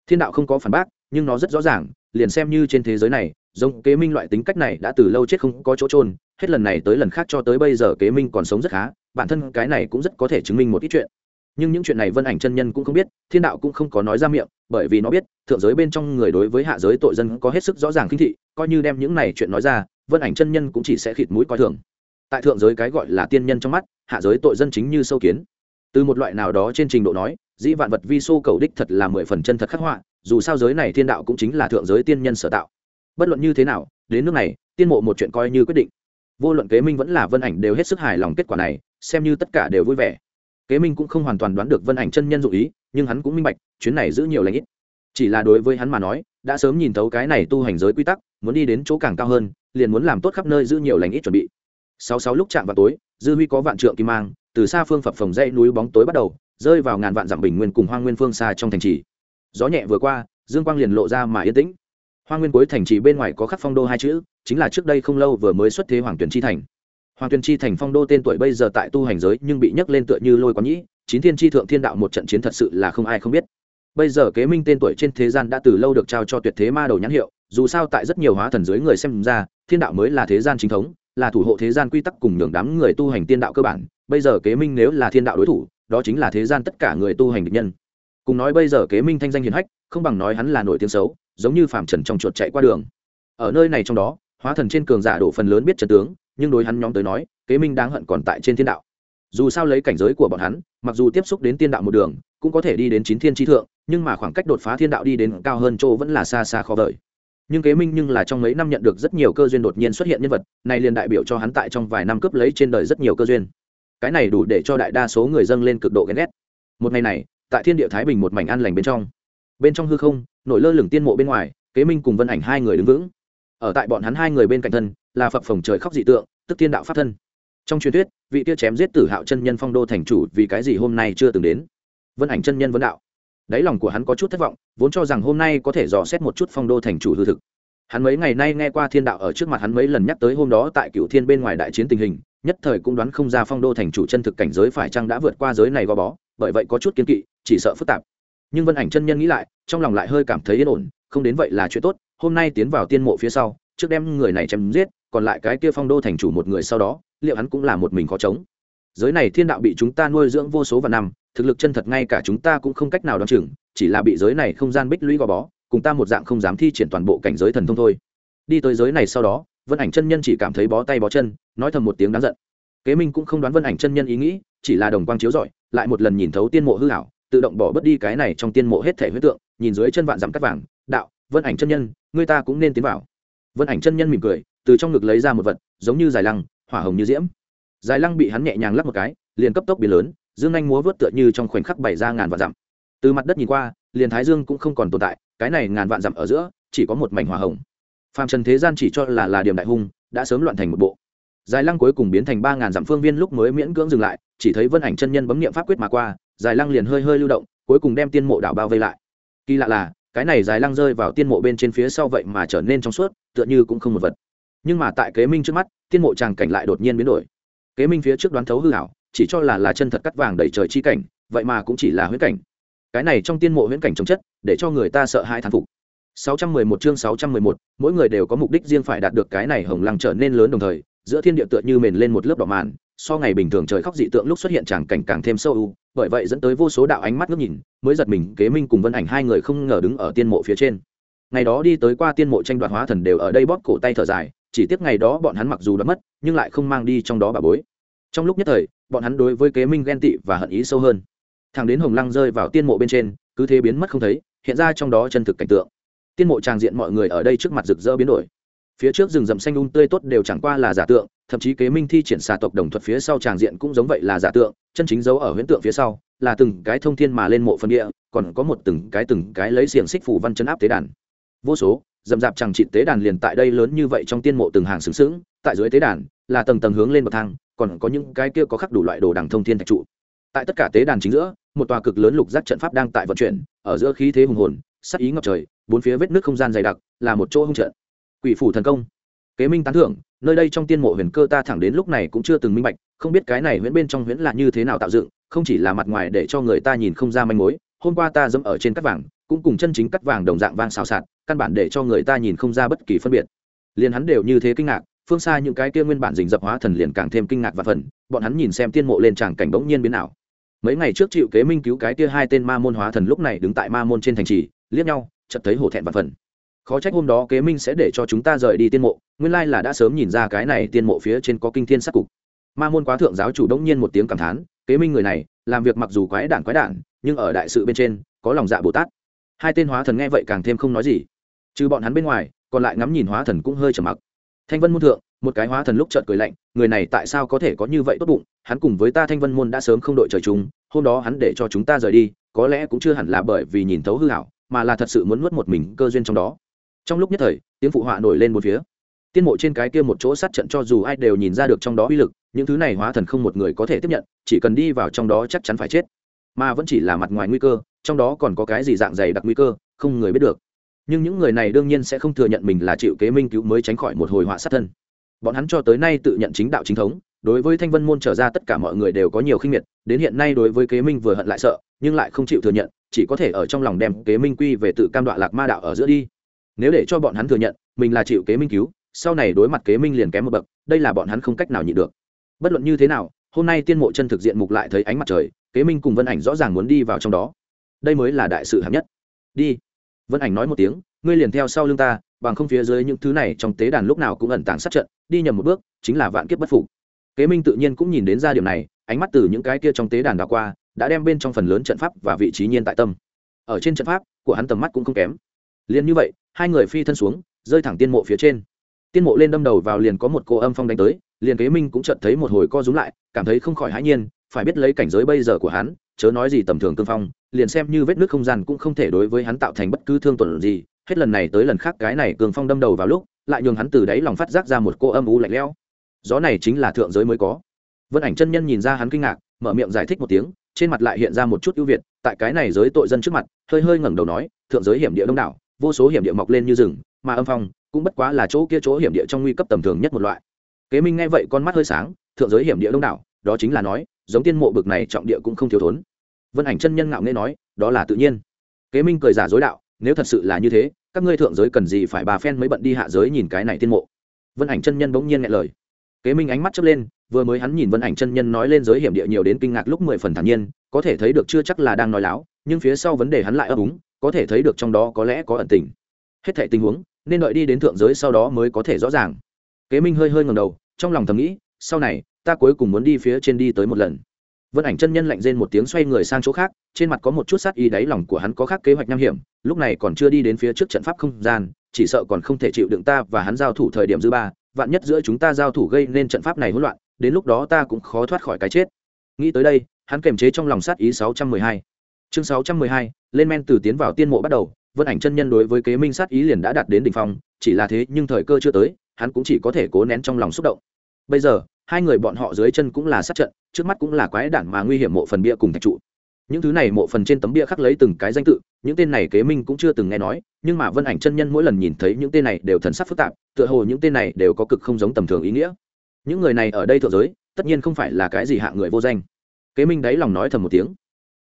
thiên đạo không có phản bác, nhưng nó rất rõ ràng liền xem như trên thế giới này, giống kế minh loại tính cách này đã từ lâu chết không có chỗ trôn hết lần này tới lần khác cho tới bây giờ kế minh còn sống rất khá, bản thân cái này cũng rất có thể chứng minh một ít chuyện. Nhưng những chuyện này vân ảnh chân nhân cũng không biết, thiên đạo cũng không có nói ra miệng, bởi vì nó biết, thượng giới bên trong người đối với hạ giới tội dân có hết sức rõ ràng khinh thị, coi như đem những này chuyện nói ra, vân ảnh chân nhân cũng chỉ sẽ khịt mũi coi thường. Tại thượng giới cái gọi là tiên nhân trong mắt, hạ giới tội dân chính như sâu kiến. Từ một loại nào đó trên trình độ nói, dĩ vạn vật vi sô cầu đích thật là mười phần chân thật khắc họa dù sao giới này thiên đạo cũng chính là thượng giới tiên nhân sở tạo. Bất luận như thế nào, đến nước này, tiên mộ một chuyện coi như quyết định. Vô luận kế minh vẫn là vân ảnh đều hết sức hài lòng kết quả này, xem như tất cả đều vui vẻ. Kế minh cũng không hoàn toàn đoán được vân ảnh chân nhân dụ ý, nhưng hắn cũng minh bạch, chuyến này giữ nhiều lãnh ít. Chỉ là đối với hắn mà nói, đã sớm nhìn thấu cái này tu hành giới quy tắc, muốn đi đến chỗ càng cao hơn, liền muốn làm tốt khắp nơi giữ nhiều lãnh ít chuẩn bị. Sáu sáu lúc chạm vào tối, dư huy có vạn trượng kim mang, từ xa phương phập phồng dãy núi bóng tối bắt đầu, rơi vào ngàn vạn dặm bình nguyên cùng hoa nguyên phương xa trong thành trì gió nhẹ vừa qua, dương quang liền lộ ra mà yên tĩnh. Hoa nguyên cuối thành trì bên ngoài có khắc phong đô hai chữ, chính là trước đây không lâu vừa mới xuất thế hoàng tuyển chi thành. Hoàng tuyển chi thành phong đô tên tuổi bây giờ tại tu hành giới nhưng bị nhấc lên tựa như lôi quán nhĩ, chín thiên chi thượng thiên đạo một trận chiến thật sự là không ai không biết. Bây giờ kế minh tên tuổi trên thế gian đã từ lâu được trao cho tuyệt thế ma đầu nhãn hiệu, dù sao tại rất nhiều hóa thần dưới người xem ra, thiên đạo mới là thế gian chính thống, là thủ hộ thế gian quy tắc cùng nhường đám người tu hành tiên đạo cơ bản. Bây giờ kế minh nếu là thiên đạo đối thủ, đó chính là thế gian tất cả người tu hành địch nhân cùng nói bây giờ kế minh thanh danh hiền hách, không bằng nói hắn là nổi tiếng xấu, giống như phạm trần trong chuột chạy qua đường. Ở nơi này trong đó, hóa thần trên cường giả đổ phần lớn biết trần tướng, nhưng đối hắn nhóm tới nói, kế minh đáng hận còn tại trên thiên đạo. Dù sao lấy cảnh giới của bọn hắn, mặc dù tiếp xúc đến tiên đạo một đường, cũng có thể đi đến chín thiên tri thượng, nhưng mà khoảng cách đột phá thiên đạo đi đến cao hơn chỗ vẫn là xa xa khó vời. Nhưng kế minh nhưng là trong mấy năm nhận được rất nhiều cơ duyên đột nhiên xuất hiện nhân vật, này liền đại biểu cho hắn tại trong vài năm cướp lấy trên đời rất nhiều cơ duyên. Cái này đủ để cho đại đa số người dâng lên cực độ ghen ghét. Một ngày này tại thiên địa thái bình một mảnh an lành bên trong. Bên trong hư không, nổi lơ lửng tiên mộ bên ngoài, kế minh cùng vân ảnh hai người đứng vững. Ở tại bọn hắn hai người bên cạnh thân, là phập phồng trời khóc dị tượng, tức thiên đạo pháp thân. Trong truyền thuyết, vị tiêu chém giết tử hạo chân nhân phong đô thành chủ vì cái gì hôm nay chưa từng đến? Vân ảnh chân nhân vấn đạo. Đáy lòng của hắn có chút thất vọng, vốn cho rằng hôm nay có thể dò xét một chút phong đô thành chủ hư thực. Hắn mấy ngày nay nghe qua thiên đạo ở trước mặt hắn mấy lần nhắc tới hôm đó tại cựu thiên bên ngoài đại chiến tình hình, nhất thời cũng đoán không ra phong đô thành chủ chân thực cảnh giới phải chăng đã vượt qua giới này gò bó, bởi vậy có chút kiên kỵ chỉ sợ phức tạp. Nhưng vân ảnh chân nhân nghĩ lại, trong lòng lại hơi cảm thấy yên ổn, không đến vậy là chuyện tốt, hôm nay tiến vào tiên mộ phía sau, trước đem người này chém giết, còn lại cái kia phong đô thành chủ một người sau đó, liệu hắn cũng là một mình khó chống. Giới này thiên đạo bị chúng ta nuôi dưỡng vô số và năm, thực lực chân thật ngay cả chúng ta cũng không cách nào đoán chừng, chỉ là bị giới này không gian bích lũy gò bó, cùng ta một dạng không dám thi triển toàn bộ cảnh giới thần thông thôi. Đi tới giới này sau đó, vân ảnh chân nhân chỉ cảm thấy bó tay bó chân, nói thầm một tiếng đáng giận. Kế minh cũng không đoán vân ảnh chân nhân ý nghĩ, chỉ là đồng quang chiếu rọi, lại một lần nhìn thấu tiên mộ hư hảo tự động bỏ bớt đi cái này trong tiên mộ hết thể huyết tượng, nhìn dưới chân vạn dặm cắt vàng, đạo, vân ảnh chân nhân, người ta cũng nên tiến vào. Vân ảnh chân nhân mỉm cười, từ trong ngực lấy ra một vật, giống như dài lăng, hỏa hồng như diễm. Dài lăng bị hắn nhẹ nhàng lắp một cái, liền cấp tốc biến lớn, dương anh múa vớt tựa như trong khoảnh khắc bày ra ngàn vạn dặm. Từ mặt đất nhìn qua, liền thái dương cũng không còn tồn tại, cái này ngàn vạn dặm ở giữa, chỉ có một mảnh hỏa hồng. Phàm trần thế gian chỉ cho là là điểm đại hung, đã sớm loạn thành một bộ. Dài lăng cuối cùng biến thành ba ngàn dặm phương viên lúc mới miễn cưỡng dừng lại, chỉ thấy vân ảnh chân nhân bấm nghiệm pháp quyết mà qua dài lăng liền hơi hơi lưu động cuối cùng đem tiên mộ đảo bao vây lại. Kỳ lạ là cái này dài lăng rơi vào tiên mộ bên trên phía sau vậy mà trở nên trong suốt tựa như cũng không một vật. Nhưng mà tại kế minh trước mắt tiên mộ tràng cảnh lại đột nhiên biến đổi. Kế minh phía trước đoán thấu hư hảo chỉ cho là là chân thật cắt vàng đầy trời chi cảnh vậy mà cũng chỉ là huyễn cảnh. Cái này trong tiên mộ huyễn cảnh trồng chất để cho người ta sợ hai thán phục. 611 chương 611, mỗi người đều có mục đích riêng phải đạt được cái này hồng lăng trở nên lớn đồng thời giữa thiên địa tựa như mền lên một lớp đỏ màn so ngày bình thường trời khóc dị tượng lúc xuất hiện tràng cảnh càng thêm sâu u, bởi vậy dẫn tới vô số đạo ánh mắt ngước nhìn, mới giật mình, kế minh cùng vân ảnh hai người không ngờ đứng ở tiên mộ phía trên. Ngày đó đi tới qua tiên mộ tranh đoạt hóa thần đều ở đây bóp cổ tay thở dài, chỉ tiếc ngày đó bọn hắn mặc dù đã mất, nhưng lại không mang đi trong đó bà bối. Trong lúc nhất thời, bọn hắn đối với kế minh ghen tị và hận ý sâu hơn. Thằng đến hồng lăng rơi vào tiên mộ bên trên, cứ thế biến mất không thấy, hiện ra trong đó chân thực cảnh tượng. Tiên mộ tràng diện mọi người ở đây trước mặt rực rỡ biến đổi. Phía trước rừng rậm xanh un um tươi tốt đều chẳng qua là giả tượng thậm chí kế minh thi triển xà tộc đồng thuật phía sau tràng diện cũng giống vậy là giả tượng, chân chính dấu ở huyễn tượng phía sau, là từng cái thông thiên mà lên mộ phân địa, còn có một từng cái từng cái lấy xiềng xích phủ văn chấn áp tế đàn. Vô số, dầm dạp chẳng trị tế đàn liền tại đây lớn như vậy trong tiên mộ từng hàng xứng xứng tại dưới tế đàn, là tầng tầng hướng lên bậc thang, còn có những cái kia có khắc đủ loại đồ đằng thông thiên thạch trụ. Tại tất cả tế đàn chính giữa, một tòa cực lớn lục giác trận pháp đang tại vận chuyển, ở giữa khí thế hùng hồn, sắc ý ngập trời, bốn phía vết nước không gian dày đặc, là một chỗ hung trận. Quỷ phủ thần công. Kế minh tán thưởng nơi đây trong tiên mộ huyền cơ ta thẳng đến lúc này cũng chưa từng minh bạch, không biết cái này huyễn bên trong huyễn là như thế nào tạo dựng, không chỉ là mặt ngoài để cho người ta nhìn không ra manh mối, hôm qua ta dẫm ở trên cắt vàng, cũng cùng chân chính cắt vàng đồng dạng vang xào xạc, căn bản để cho người ta nhìn không ra bất kỳ phân biệt. Liền hắn đều như thế kinh ngạc, phương xa những cái kia nguyên bản dình dập hóa thần liền càng thêm kinh ngạc và phần bọn hắn nhìn xem tiên mộ lên tràng cảnh bỗng nhiên biến ảo. Mấy ngày trước chịu kế minh cứu cái kia hai tên ma môn hóa thần lúc này đứng tại ma môn trên thành trì, liếc nhau, chợt thấy hổ thẹn và phần khó trách hôm đó kế minh sẽ để cho chúng ta rời đi tiên mộ, nguyên lai là đã sớm nhìn ra cái này tiên mộ phía trên có kinh thiên sắc cục. Ma môn quá thượng giáo chủ đông nhiên một tiếng cảm thán, kế minh người này, làm việc mặc dù quái đản quái đản, nhưng ở đại sự bên trên, có lòng dạ bồ tát. Hai tên hóa thần nghe vậy càng thêm không nói gì. Trừ bọn hắn bên ngoài, còn lại ngắm nhìn hóa thần cũng hơi trầm mặc. Thanh vân môn thượng, một cái hóa thần lúc chợt cười lạnh, người này tại sao có thể có như vậy tốt bụng, hắn cùng với ta thanh vân môn đã sớm không đội trời chung, hôm đó hắn để cho chúng ta rời đi, có lẽ cũng chưa hẳn là bởi vì nhìn thấu hư hảo, mà là thật sự muốn nuốt một mình cơ duyên trong đó trong lúc nhất thời, tiếng phụ họa nổi lên một phía. Tiên mộ trên cái kia một chỗ sát trận cho dù ai đều nhìn ra được trong đó uy lực, những thứ này hóa thần không một người có thể tiếp nhận, chỉ cần đi vào trong đó chắc chắn phải chết. Mà vẫn chỉ là mặt ngoài nguy cơ, trong đó còn có cái gì dạng dày đặc nguy cơ, không người biết được. Nhưng những người này đương nhiên sẽ không thừa nhận mình là chịu kế minh cứu mới tránh khỏi một hồi họa sát thân. Bọn hắn cho tới nay tự nhận chính đạo chính thống, đối với thanh vân môn trở ra tất cả mọi người đều có nhiều khinh miệt, đến hiện nay đối với kế minh vừa hận lại sợ, nhưng lại không chịu thừa nhận, chỉ có thể ở trong lòng đem kế minh quy về tự cam đoạ lạc ma đạo ở giữa đi nếu để cho bọn hắn thừa nhận, mình là chịu kế minh cứu, sau này đối mặt kế minh liền kém một bậc, đây là bọn hắn không cách nào nhịn được. Bất luận như thế nào, hôm nay tiên mộ chân thực diện mục lại thấy ánh mặt trời, kế minh cùng vân ảnh rõ ràng muốn đi vào trong đó. Đây mới là đại sự hạng nhất. Đi. Vân ảnh nói một tiếng, ngươi liền theo sau lưng ta, bằng không phía dưới những thứ này trong tế đàn lúc nào cũng ẩn tàng sát trận, đi nhầm một bước, chính là vạn kiếp bất phục. Kế minh tự nhiên cũng nhìn đến ra điểm này, ánh mắt từ những cái kia trong tế đàn đã qua, đã đem bên trong phần lớn trận pháp và vị trí nhiên tại tâm. Ở trên trận pháp, của hắn tầm mắt cũng không kém liền như vậy, hai người phi thân xuống, rơi thẳng tiên mộ phía trên. Tiên mộ lên đâm đầu vào liền có một cô âm phong đánh tới, liền kế minh cũng chợt thấy một hồi co rúm lại, cảm thấy không khỏi hãi nhiên, phải biết lấy cảnh giới bây giờ của hắn, chớ nói gì tầm thường cương phong, liền xem như vết nước không gian cũng không thể đối với hắn tạo thành bất cứ thương tổn gì. Hết lần này tới lần khác cái này cường phong đâm đầu vào lúc, lại nhường hắn từ đáy lòng phát giác ra một cô âm u lạnh lẽo. Gió này chính là thượng giới mới có. Vân ảnh chân nhân nhìn ra hắn kinh ngạc, mở miệng giải thích một tiếng, trên mặt lại hiện ra một chút ưu việt, tại cái này giới tội dân trước mặt, hơi hơi ngẩng đầu nói, thượng giới hiểm địa đông đảo vô số hiểm địa mọc lên như rừng, mà âm phong cũng bất quá là chỗ kia chỗ hiểm địa trong nguy cấp tầm thường nhất một loại. Kế minh nghe vậy con mắt hơi sáng, thượng giới hiểm địa đông đảo, đó chính là nói, giống tiên mộ bực này trọng địa cũng không thiếu thốn. Vân ảnh chân nhân ngạo nghễ nói, đó là tự nhiên. Kế minh cười giả dối đạo, nếu thật sự là như thế, các ngươi thượng giới cần gì phải bà phen mới bận đi hạ giới nhìn cái này tiên mộ? Vân ảnh chân nhân bỗng nhiên nghe lời. Kế minh ánh mắt chớp lên, vừa mới hắn nhìn vân ảnh chân nhân nói lên giới hiểm địa nhiều đến kinh ngạc lúc mười phần thản nhiên, có thể thấy được chưa chắc là đang nói láo, nhưng phía sau vấn đề hắn lại ấp úng có thể thấy được trong đó có lẽ có ẩn tình. Hết thảy tình huống, nên đợi đi đến thượng giới sau đó mới có thể rõ ràng. Kế minh hơi hơi ngầm đầu, trong lòng thầm nghĩ, sau này, ta cuối cùng muốn đi phía trên đi tới một lần. Vân ảnh chân nhân lạnh rên một tiếng xoay người sang chỗ khác, trên mặt có một chút sát ý đáy lòng của hắn có khác kế hoạch nham hiểm, lúc này còn chưa đi đến phía trước trận pháp không gian, chỉ sợ còn không thể chịu đựng ta và hắn giao thủ thời điểm dư ba, vạn nhất giữa chúng ta giao thủ gây nên trận pháp này hỗn loạn, đến lúc đó ta cũng khó thoát khỏi cái chết. Nghĩ tới đây, hắn kềm chế trong lòng sát ý sáu trăm mười hai chương sáu trăm mười hai, lên men từ tiến vào tiên mộ bắt đầu, vân ảnh chân nhân đối với kế minh sát ý liền đã đạt đến đ ỉ n h phong, chỉ là thế nhưng thời cơ chưa tới, hắn cũng chỉ có thể cố nén trong lòng xúc động. Bây giờ, hai người bọn họ dưới chân cũng là sát trận, trước mắt cũng là quái đản mà nguy hiểm mộ phần bia cùng thạch trụ. Những thứ này mộ phần trên tấm bia khắc lấy từng cái danh tự, những tên này kế minh cũng chưa từng nghe nói, nhưng mà vân ảnh chân nhân mỗi lần nhìn thấy những tên này đều thần sắc phức tạp, tựa hồ những tên này đều có cực không giống tầm thường ý nghĩa. Những người này ở đây thượng giới, tất nhiên không phải là cái gì hạ người vô danh. Kế minh đáy lòng nói thầm một tiếng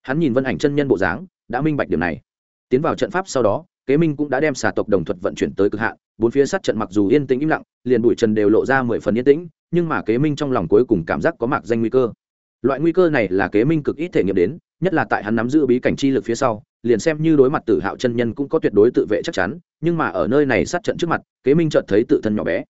hắn nhìn vân ảnh chân nhân bộ dáng, đã minh bạch điểm này. Tiến vào trận pháp sau đó, kế minh cũng đã đem xà tộc đồng thuật vận chuyển tới cực hạn, bốn phía sát trận mặc dù yên tĩnh im lặng, liền bụi trần đều lộ ra mười phần yên tĩnh, nhưng mà kế minh trong lòng cuối cùng cảm giác có mạc danh nguy cơ. Loại nguy cơ này là kế minh cực ít thể nghiệm đến, nhất là tại hắn nắm giữ bí cảnh chi lực phía sau, liền xem như đối mặt tử hạo chân nhân cũng có tuyệt đối tự vệ chắc chắn, nhưng mà ở nơi này sát trận trước mặt, kế minh chợt thấy tự thân nhỏ bé.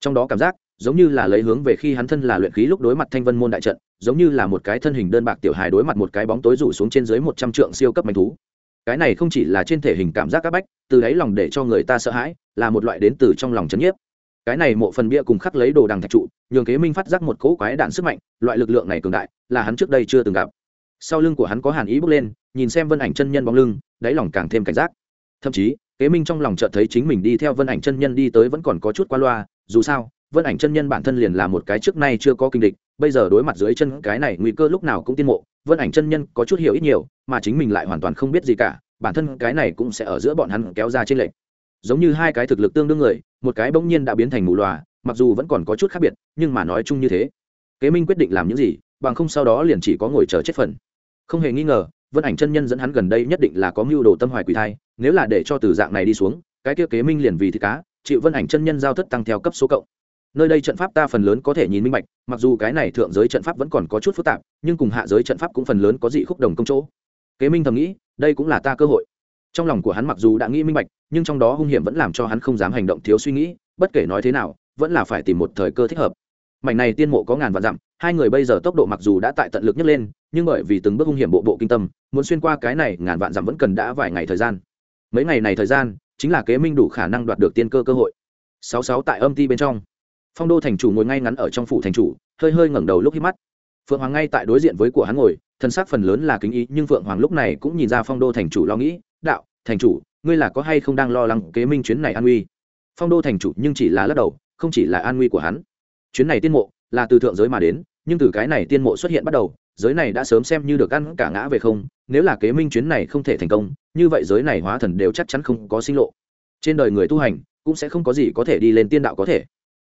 Trong đó cảm giác giống như là lấy hướng về khi hắn thân là luyện khí lúc đối mặt thanh vân môn đại trận, giống như là một cái thân hình đơn bạc tiểu hài đối mặt một cái bóng tối rủ xuống trên dưới một trăm trượng siêu cấp manh thú. Cái này không chỉ là trên thể hình cảm giác các bách, từ đáy lòng để cho người ta sợ hãi, là một loại đến từ trong lòng chấn nhiếp. Cái này mộ phần bia cùng khắc lấy đồ đằng thạch trụ, nhường kế minh phát giác một cỗ quái đạn sức mạnh, loại lực lượng này cường đại, là hắn trước đây chưa từng gặp. Sau lưng của hắn có hàn ý bước lên, nhìn xem vân ảnh chân nhân bóng lưng, đáy lòng càng thêm cảnh giác. Thậm chí, kế minh trong lòng chợt thấy chính mình đi theo vân ảnh chân nhân đi tới vẫn còn có chút qua loa, dù sao vân ảnh chân nhân bản thân liền là một cái trước nay chưa có kinh địch, bây giờ đối mặt dưới chân cái này nguy cơ lúc nào cũng tiên mộ, vân ảnh chân nhân có chút hiểu ít nhiều, mà chính mình lại hoàn toàn không biết gì cả, bản thân cái này cũng sẽ ở giữa bọn hắn kéo ra trên lệnh giống như hai cái thực lực tương đương người, một cái bỗng nhiên đã biến thành mù lòa mặc dù vẫn còn có chút khác biệt, nhưng mà nói chung như thế. Kế minh quyết định làm những gì, bằng không sau đó liền chỉ có ngồi chờ chết phần. Không hề nghi ngờ, vân ảnh chân nhân dẫn hắn gần đây nhất định là có mưu đồ tâm hoài quỷ thai, nếu là để cho từ dạng này đi xuống, cái kia kế minh liền vì thịt cá, chịu vân ảnh chân nhân giao thất tăng theo cấp số cộng nơi đây trận pháp ta phần lớn có thể nhìn minh bạch, mặc dù cái này thượng giới trận pháp vẫn còn có chút phức tạp, nhưng cùng hạ giới trận pháp cũng phần lớn có dị khúc đồng công chỗ. Kế minh thầm nghĩ, đây cũng là ta cơ hội. Trong lòng của hắn mặc dù đã nghĩ minh bạch, nhưng trong đó hung hiểm vẫn làm cho hắn không dám hành động thiếu suy nghĩ, bất kể nói thế nào, vẫn là phải tìm một thời cơ thích hợp. Mảnh này tiên mộ có ngàn vạn dặm, hai người bây giờ tốc độ mặc dù đã tại tận lực nhất lên, nhưng bởi vì từng bước hung hiểm bộ bộ kinh tâm, muốn xuyên qua cái này ngàn vạn dặm vẫn cần đã vài ngày thời gian. Mấy ngày này thời gian, chính là kế minh đủ khả năng đoạt được tiên cơ cơ hội. Sáu sáu tại âm ti bên trong phong đô thành chủ ngồi ngay ngắn ở trong phủ thành chủ, hơi hơi ngẩng đầu lúc hít mắt. Phượng hoàng ngay tại đối diện với của hắn ngồi thân xác phần lớn là kính ý, nhưng phượng hoàng lúc này cũng nhìn ra phong đô thành chủ lo nghĩ, đạo, thành chủ, ngươi là có hay không đang lo lắng kế minh chuyến này an nguy? Phong đô thành chủ nhưng chỉ là lắc đầu, không chỉ là an nguy của hắn. Chuyến này tiên mộ là từ thượng giới mà đến, nhưng từ cái này tiên mộ xuất hiện bắt đầu, giới này đã sớm xem như được ăn cả ngã về không, nếu là kế minh chuyến này không thể thành công, như vậy giới này hóa thần đều chắc chắn không có sinh lộ. Trên đời người tu hành cũng sẽ không có gì có thể đi lên tiên đạo có thể.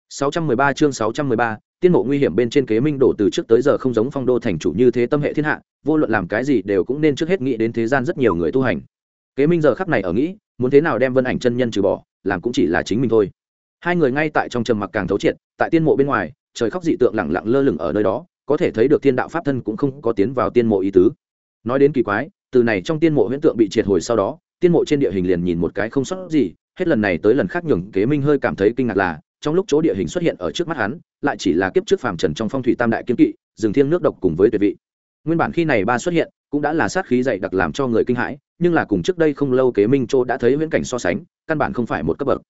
613 chương 613, tiên mộ nguy hiểm bên trên kế minh đổ từ trước tới giờ không giống phong đô thành chủ như thế tâm hệ thiên hạ, vô luận làm cái gì đều cũng nên trước hết nghĩ đến thế gian rất nhiều người tu hành. Kế minh giờ khắc này ở nghĩ, muốn thế nào đem Vân Ảnh chân nhân trừ bỏ, làm cũng chỉ là chính mình thôi. Hai người ngay tại trong trầm mặc càng thấu triệt, tại tiên mộ bên ngoài, trời khóc dị tượng lặng lặng lơ lửng ở nơi đó, có thể thấy được thiên đạo pháp thân cũng không có tiến vào tiên mộ ý tứ. Nói đến kỳ quái, từ này trong tiên mộ huyễn tượng bị triệt hồi sau đó, tiên mộ trên địa hình liền nhìn một cái không sót gì, hết lần này tới lần khác nhường kế minh hơi cảm thấy kinh ngạc là trong lúc chỗ địa hình xuất hiện ở trước mắt hắn, lại chỉ là kiếp trước phàm trần trong phong thủy tam đại kiếm kỵ, rừng thiêng nước độc cùng với tuyệt vị. Nguyên bản khi này ba xuất hiện, cũng đã là sát khí dày đặc làm cho người kinh hãi, nhưng là cùng trước đây không lâu kế minh châu đã thấy viễn cảnh so sánh, căn bản không phải một cấp bậc.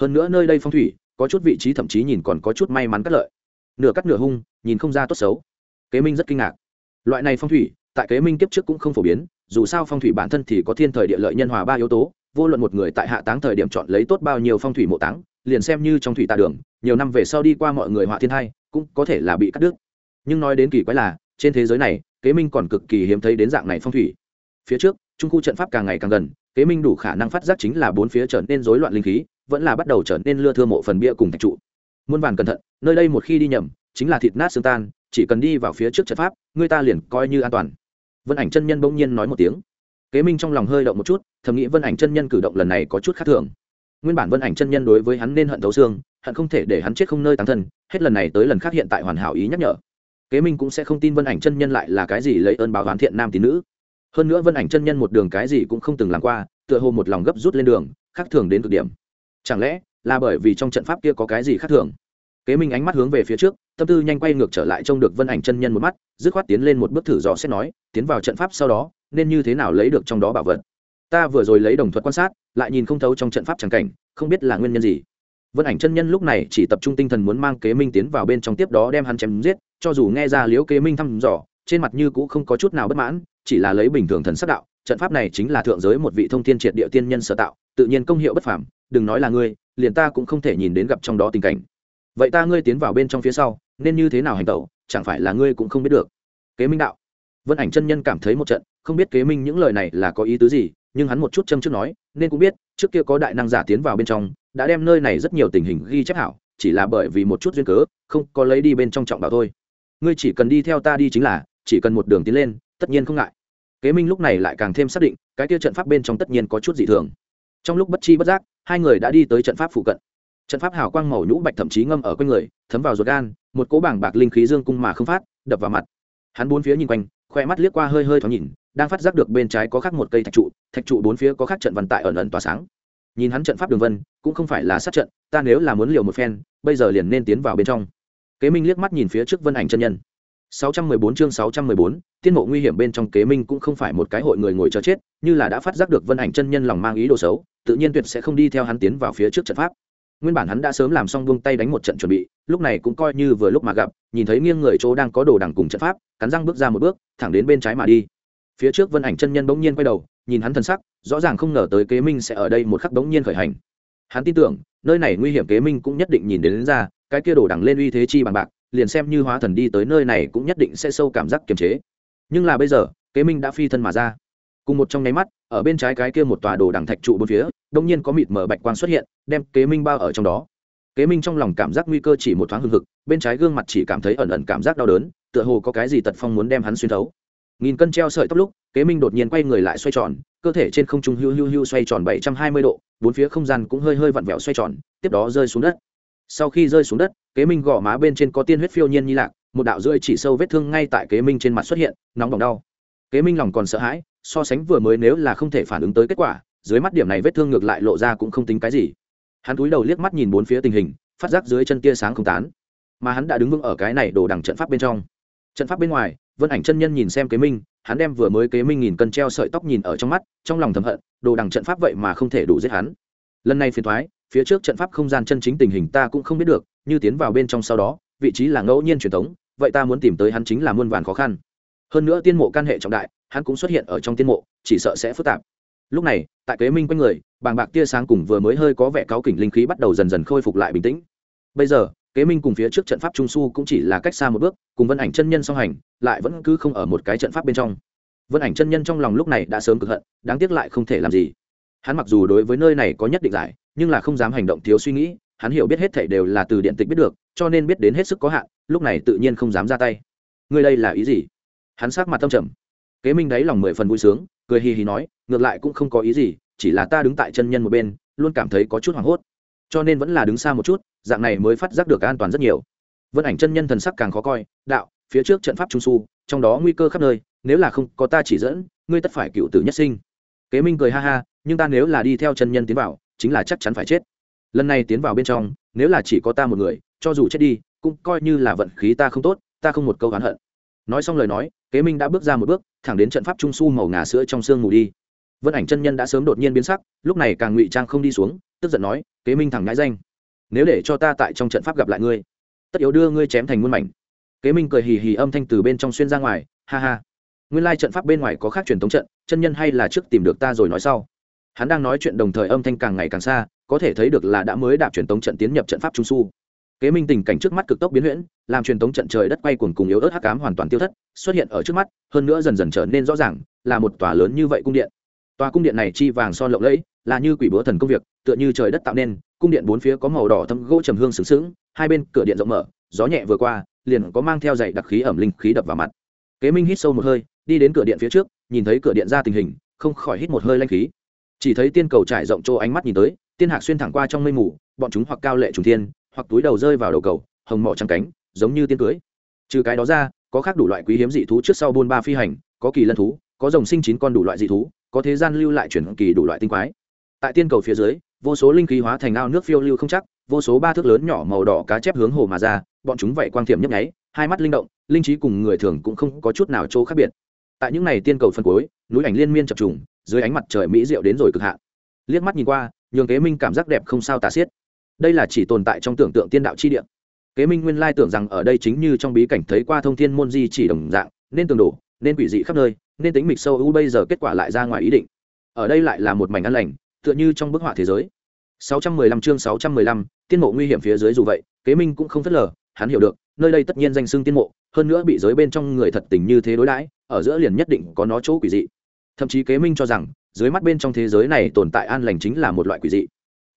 Hơn nữa nơi đây phong thủy, có chút vị trí thậm chí nhìn còn có chút may mắn cắt lợi. Nửa cắt nửa hung, nhìn không ra tốt xấu. Kế minh rất kinh ngạc. Loại này phong thủy, tại kế minh kiếp trước cũng không phổ biến, dù sao phong thủy bản thân thì có thiên thời địa lợi nhân hòa ba yếu tố, vô luận một người tại hạ táng thời điểm chọn lấy tốt bao nhiêu phong thủy mộ táng liền xem như trong thủy tà đường, nhiều năm về sau đi qua mọi người họa thiên hai, cũng có thể là bị cắt đứt. Nhưng nói đến kỳ quái là, trên thế giới này, kế minh còn cực kỳ hiếm thấy đến dạng này phong thủy. Phía trước, trung khu trận pháp càng ngày càng gần, kế minh đủ khả năng phát giác chính là bốn phía trở nên rối loạn linh khí, vẫn là bắt đầu trở nên lưa thưa mộ phần bia cùng thạch trụ. Muôn vàn cẩn thận, nơi đây một khi đi nhầm, chính là thịt nát xương tan, chỉ cần đi vào phía trước trận pháp, người ta liền coi như an toàn. Vân ảnh chân nhân bỗng nhiên nói một tiếng. Kế minh trong lòng hơi động một chút, thầm nghĩ vân ảnh chân nhân cử động lần này có chút khác thường nguyên bản vân ảnh chân nhân đối với hắn nên hận thấu xương, hận không thể để hắn chết không nơi tán thân, hết lần này tới lần khác hiện tại hoàn hảo ý nhắc nhở. Kế minh cũng sẽ không tin vân ảnh chân nhân lại là cái gì lấy ơn báo oán thiện nam tín nữ. Hơn nữa vân ảnh chân nhân một đường cái gì cũng không từng làm qua, tựa hồ một lòng gấp rút lên đường, khác thường đến cực điểm. Chẳng lẽ là bởi vì trong trận pháp kia có cái gì khác thường? Kế minh ánh mắt hướng về phía trước, tâm tư nhanh quay ngược trở lại trông được vân ảnh chân nhân một mắt, dứt khoát tiến lên một bước thử dò xét nói, tiến vào trận pháp sau đó, nên như thế nào lấy được trong đó bảo vật? Ta vừa rồi lấy đồng thuật quan sát, lại nhìn không thấu trong trận pháp tràng cảnh, không biết là nguyên nhân gì. Vân ảnh chân nhân lúc này chỉ tập trung tinh thần muốn mang kế minh tiến vào bên trong tiếp đó đem hắn chém giết, cho dù nghe ra liễu kế minh thăm dò, trên mặt như cũ không có chút nào bất mãn, chỉ là lấy bình thường thần sắc đạo, trận pháp này chính là thượng giới một vị thông thiên triệt địa tiên nhân sở tạo, tự nhiên công hiệu bất phàm, đừng nói là ngươi, liền ta cũng không thể nhìn đến gặp trong đó tình cảnh. Vậy ta ngươi tiến vào bên trong phía sau, nên như thế nào hành tẩu, chẳng phải là ngươi cũng không biết được. Kế minh đạo. Vân ảnh chân nhân cảm thấy một trận, không biết kế minh những lời này là có ý tứ gì nhưng hắn một chút châm trước nói, nên cũng biết, trước kia có đại năng giả tiến vào bên trong, đã đem nơi này rất nhiều tình hình ghi chép hảo, chỉ là bởi vì một chút duyên cớ, không có lấy đi bên trong trọng bảo thôi. Ngươi chỉ cần đi theo ta đi chính là, chỉ cần một đường tiến lên, tất nhiên không ngại. Kế minh lúc này lại càng thêm xác định, cái kia trận pháp bên trong tất nhiên có chút dị thường. Trong lúc bất chi bất giác, hai người đã đi tới trận pháp phụ cận. Trận pháp hào quang màu nhũ bạch thậm chí ngâm ở quanh người, thấm vào ruột gan, một cỗ bảng bạc linh khí dương cung mà không phát, đập vào mặt. Hắn bốn phía nhìn quanh khoe mắt liếc qua hơi hơi thoáng nhìn đang phát giác được bên trái có khắc một cây thạch trụ thạch trụ bốn phía có khắc trận văn tại ẩn ẩn tỏa sáng. Nhìn hắn trận pháp đường vân cũng không phải là sát trận ta nếu là muốn liều một phen bây giờ liền nên tiến vào bên trong. Kế minh liếc mắt nhìn phía trước vân ảnh chân nhân. 614 chương 614, tiên mộ nguy hiểm bên trong kế minh cũng không phải một cái hội người ngồi chờ chết như là đã phát giác được vân ảnh chân nhân lòng mang ý đồ xấu tự nhiên tuyệt sẽ không đi theo hắn tiến vào phía trước trận pháp nguyên bản hắn đã sớm làm xong buông tay đánh một trận chuẩn bị lúc này cũng coi như vừa lúc mà gặp nhìn thấy nghiêng người chỗ đang có đồ đằng cùng trận pháp cắn răng bước ra một bước thẳng đến bên trái mà đi. Phía trước vân ảnh chân nhân bỗng nhiên quay đầu nhìn hắn thân sắc rõ ràng không ngờ tới kế minh sẽ ở đây một khắc bỗng nhiên khởi hành. Hắn tin tưởng nơi này nguy hiểm kế minh cũng nhất định nhìn đến, đến ra cái kia đồ đằng lên uy thế chi bằng bạc liền xem như hóa thần đi tới nơi này cũng nhất định sẽ sâu cảm giác kiềm chế. Nhưng là bây giờ kế minh đã phi thân mà ra. Cùng một trong nháy mắt ở bên trái cái kia một tòa đồ đằng thạch trụ bốn phía đông nhiên có mịt mờ bạch quang xuất hiện, đem kế minh bao ở trong đó. Kế minh trong lòng cảm giác nguy cơ chỉ một thoáng hưng hực, bên trái gương mặt chỉ cảm thấy ẩn ẩn cảm giác đau đớn, tựa hồ có cái gì tật phong muốn đem hắn xuyên thấu. Nghìn cân treo sợi tóc lúc, kế minh đột nhiên quay người lại xoay tròn, cơ thể trên không trung hưu hưu hưu xoay tròn bảy trăm hai mươi độ, bốn phía không gian cũng hơi hơi vặn vẹo xoay tròn, tiếp đó rơi xuống đất. Sau khi rơi xuống đất, kế minh gõ má bên trên có tiên huyết phiêu nhiên nhi lạc, một đạo rơi chỉ sâu vết thương ngay tại kế minh trên mặt xuất hiện, nóng bỏng đau. Kế minh lòng còn sợ hãi, so sánh vừa mới nếu là không thể phản ứng tới kết quả dưới mắt điểm này vết thương ngược lại lộ ra cũng không tính cái gì. Hắn cúi đầu liếc mắt nhìn bốn phía tình hình, phát giác dưới chân tia sáng không tán. Mà hắn đã đứng vững ở cái này đổ đằng trận pháp bên trong. Trận pháp bên ngoài, vân ảnh chân nhân nhìn xem kế minh, hắn đem vừa mới kế minh nghìn cân treo sợi tóc nhìn ở trong mắt, trong lòng thầm hận, đồ đằng trận pháp vậy mà không thể đủ giết hắn. Lần này phiền thoái phía trước trận pháp không gian chân chính tình hình ta cũng không biết được, như tiến vào bên trong sau đó, vị trí là ngẫu nhiên truyền thống, vậy ta muốn tìm tới hắn chính là muôn vàn khó khăn. Hơn nữa tiên mộ căn hệ trọng đại, hắn cũng xuất hiện ở trong tiên mộ, chỉ sợ sẽ phức tạp lúc này, tại kế minh quanh người, bàng bạc tia sáng cùng vừa mới hơi có vẻ cáo kỉnh linh khí bắt đầu dần dần khôi phục lại bình tĩnh. Bây giờ kế minh cùng phía trước trận pháp trung su cũng chỉ là cách xa một bước, cùng vân ảnh chân nhân song hành, lại vẫn cứ không ở một cái trận pháp bên trong. Vân ảnh chân nhân trong lòng lúc này đã sớm cực hận, đáng tiếc lại không thể làm gì. Hắn mặc dù đối với nơi này có nhất định giải, nhưng là không dám hành động thiếu suy nghĩ, hắn hiểu biết hết thảy đều là từ điện tịch biết được, cho nên biết đến hết sức có hạn, lúc này tự nhiên không dám ra tay. Ngươi đây là ý gì? Hắn sắc mặt tâm trầm. Kế minh đáy lòng mười phần vui sướng cười hì hì nói, ngược lại cũng không có ý gì, chỉ là ta đứng tại chân nhân một bên, luôn cảm thấy có chút hoảng hốt. Cho nên vẫn là đứng xa một chút, dạng này mới phát giác được an toàn rất nhiều. Vân ảnh chân nhân thần sắc càng khó coi, đạo, phía trước trận pháp trung su, trong đó nguy cơ khắp nơi, nếu là không có ta chỉ dẫn, ngươi tất phải cựu tử nhất sinh. Kế minh cười ha ha, nhưng ta nếu là đi theo chân nhân tiến vào, chính là chắc chắn phải chết. Lần này tiến vào bên trong, nếu là chỉ có ta một người, cho dù chết đi, cũng coi như là vận khí ta không tốt, ta không một câu oán hận. Nói xong lời nói, kế minh đã bước ra một bước thẳng đến trận pháp trung su màu ngà sữa trong sương mù đi. Vân ảnh chân nhân đã sớm đột nhiên biến sắc, lúc này càng ngụy trang không đi xuống, tức giận nói, kế minh thẳng ngãi danh, nếu để cho ta tại trong trận pháp gặp lại ngươi, tất yếu đưa ngươi chém thành muôn mảnh. Kế minh cười hì hì âm thanh từ bên trong xuyên ra ngoài, ha ha, nguyên lai trận pháp bên ngoài có khác truyền thống trận, chân nhân hay là trước tìm được ta rồi nói sau. Hắn đang nói chuyện đồng thời âm thanh càng ngày càng xa, có thể thấy được là đã mới đạp truyền thống trận tiến nhập trận pháp trung su kế minh tình cảnh trước mắt cực tốc biến huyễn, làm truyền thống trận trời đất quay cuồng cùng yếu ớt hắc cám hoàn toàn tiêu thất, xuất hiện ở trước mắt, hơn nữa dần dần trở nên rõ ràng, là một tòa lớn như vậy cung điện. Tòa cung điện này chi vàng son lộng lẫy, là như quỷ búa thần công việc, tựa như trời đất tạo nên, cung điện bốn phía có màu đỏ thâm gỗ trầm hương sướng sướng hai bên cửa điện rộng mở, gió nhẹ vừa qua, liền có mang theo dày đặc khí ẩm linh khí đập vào mặt. Kế minh hít sâu một hơi, đi đến cửa điện phía trước, nhìn thấy cửa điện ra tình hình, không khỏi hít một hơi lanh khí. Chỉ thấy tiên cầu trải rộng chỗ ánh mắt nhìn tới, tiên hạc xuyên thẳng qua trong mây mù, bọn chúng hoặc cao lệ trùng thiên hoặc túi đầu rơi vào đầu cầu, hồng mỏ trắng cánh, giống như tiên cưới. Trừ cái đó ra, có khác đủ loại quý hiếm dị thú trước sau buôn ba phi hành, có kỳ lân thú, có rồng sinh chín con đủ loại dị thú, có thế gian lưu lại chuyển kỳ đủ loại tinh quái. Tại tiên cầu phía dưới, vô số linh khí hóa thành ao nước phiêu lưu không chắc, vô số ba thước lớn nhỏ màu đỏ cá chép hướng hồ mà ra, bọn chúng vậy quang thiểm nhấp nháy, hai mắt linh động, linh trí cùng người thường cũng không có chút nào chỗ khác biệt. Tại những này tiên cầu phân cuối, núi ảnh liên miên chập trùng, dưới ánh mặt trời mỹ diệu đến rồi cực hạn. Liếc mắt nhìn qua, nhường kế minh cảm giác đẹp không sao tả xiết đây là chỉ tồn tại trong tưởng tượng tiên đạo chi địa. Kế minh nguyên lai tưởng rằng ở đây chính như trong bí cảnh thấy qua thông thiên môn di chỉ đồng dạng nên tường đổ nên quỷ dị khắp nơi nên tính mịch sâu u bây giờ kết quả lại ra ngoài ý định. Ở đây lại là một mảnh ăn lành tựa như trong bức họa thế giới. 615 chương 615, tiên mộ nguy hiểm phía dưới dù vậy kế minh cũng không phớt lờ hắn hiểu được nơi đây tất nhiên danh xưng tiên mộ hơn nữa bị giới bên trong người thật tình như thế đối đãi ở giữa liền nhất định có nó chỗ quỷ dị. Thậm chí kế minh cho rằng dưới mắt bên trong thế giới này tồn tại an lành chính là một loại quỷ dị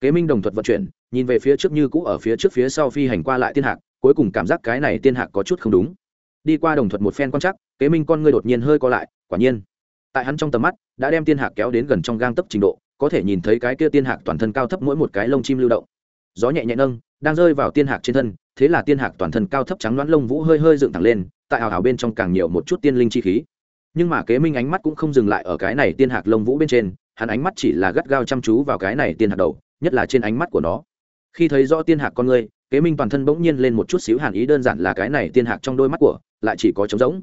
kế minh đồng thuật vận chuyển, nhìn về phía trước như cũ ở phía trước phía sau phi hành qua lại tiên hạc, cuối cùng cảm giác cái này tiên hạc có chút không đúng. Đi qua đồng thuật một phen quan chắc kế minh con ngươi đột nhiên hơi co lại, quả nhiên, tại hắn trong tầm mắt, đã đem tiên hạc kéo đến gần trong gang tấp trình độ, có thể nhìn thấy cái kia tiên hạc toàn thân cao thấp mỗi một cái lông chim lưu động. Gió nhẹ nhẹ nâng, đang rơi vào tiên hạc trên thân, thế là tiên hạc toàn thân cao thấp trắng đoán lông vũ hơi hơi dựng thẳng lên, tại hào hào bên trong càng nhiều một chút tiên linh chi khí. Nhưng mà kế minh ánh mắt cũng không dừng lại ở cái này tiên hạc lông vũ bên trên, hắn ánh mắt chỉ là gắt gao chăm chú vào cái này tiên hạc đầu nhất là trên ánh mắt của nó. Khi thấy rõ tiên hạc con người kế minh toàn thân bỗng nhiên lên một chút xíu hàn ý đơn giản là cái này tiên hạc trong đôi mắt của, lại chỉ có trống rỗng.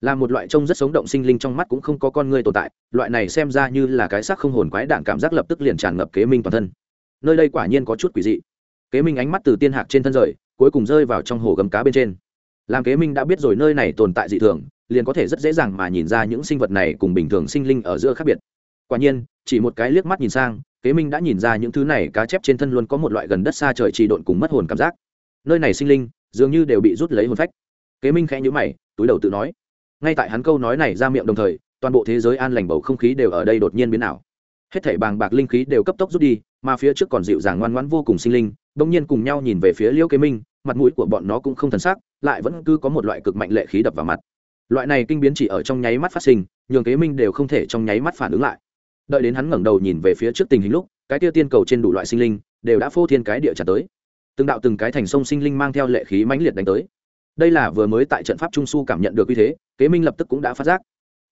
Là một loại trông rất sống động sinh linh trong mắt cũng không có con người tồn tại, loại này xem ra như là cái xác không hồn quái đạn cảm giác lập tức liền tràn ngập kế minh toàn thân. Nơi đây quả nhiên có chút quỷ dị. Kế minh ánh mắt từ tiên hạc trên thân rời, cuối cùng rơi vào trong hồ gầm cá bên trên. Làm kế minh đã biết rồi nơi này tồn tại dị thường, liền có thể rất dễ dàng mà nhìn ra những sinh vật này cùng bình thường sinh linh ở giữa khác biệt. Quả nhiên, chỉ một cái liếc mắt nhìn sang kế minh đã nhìn ra những thứ này cá chép trên thân luôn có một loại gần đất xa trời trì độn cùng mất hồn cảm giác. Nơi này sinh linh dường như đều bị rút lấy hồn phách. Kế minh khẽ nhữ mày, túi đầu tự nói. Ngay tại hắn câu nói này ra miệng đồng thời, toàn bộ thế giới an lành bầu không khí đều ở đây đột nhiên biến ảo. Hết thảy bàng bạc linh khí đều cấp tốc rút đi, mà phía trước còn dịu dàng ngoan ngoãn vô cùng sinh linh bỗng nhiên cùng nhau nhìn về phía liễu kế minh, mặt mũi của bọn nó cũng không thần sắc, lại vẫn cứ có một loại cực mạnh lệ khí đập vào mặt. Loại này kinh biến chỉ ở trong nháy mắt phát sinh, nhường kế minh đều không thể trong nháy mắt phản ứng lại đợi đến hắn ngẩng đầu nhìn về phía trước tình hình lúc, cái tia tiên cầu trên đủ loại sinh linh đều đã phô thiên cái địa trả tới. Từng đạo từng cái thành sông sinh linh mang theo lệ khí mãnh liệt đánh tới. Đây là vừa mới tại trận pháp trung su cảm nhận được uy thế, kế minh lập tức cũng đã phát giác.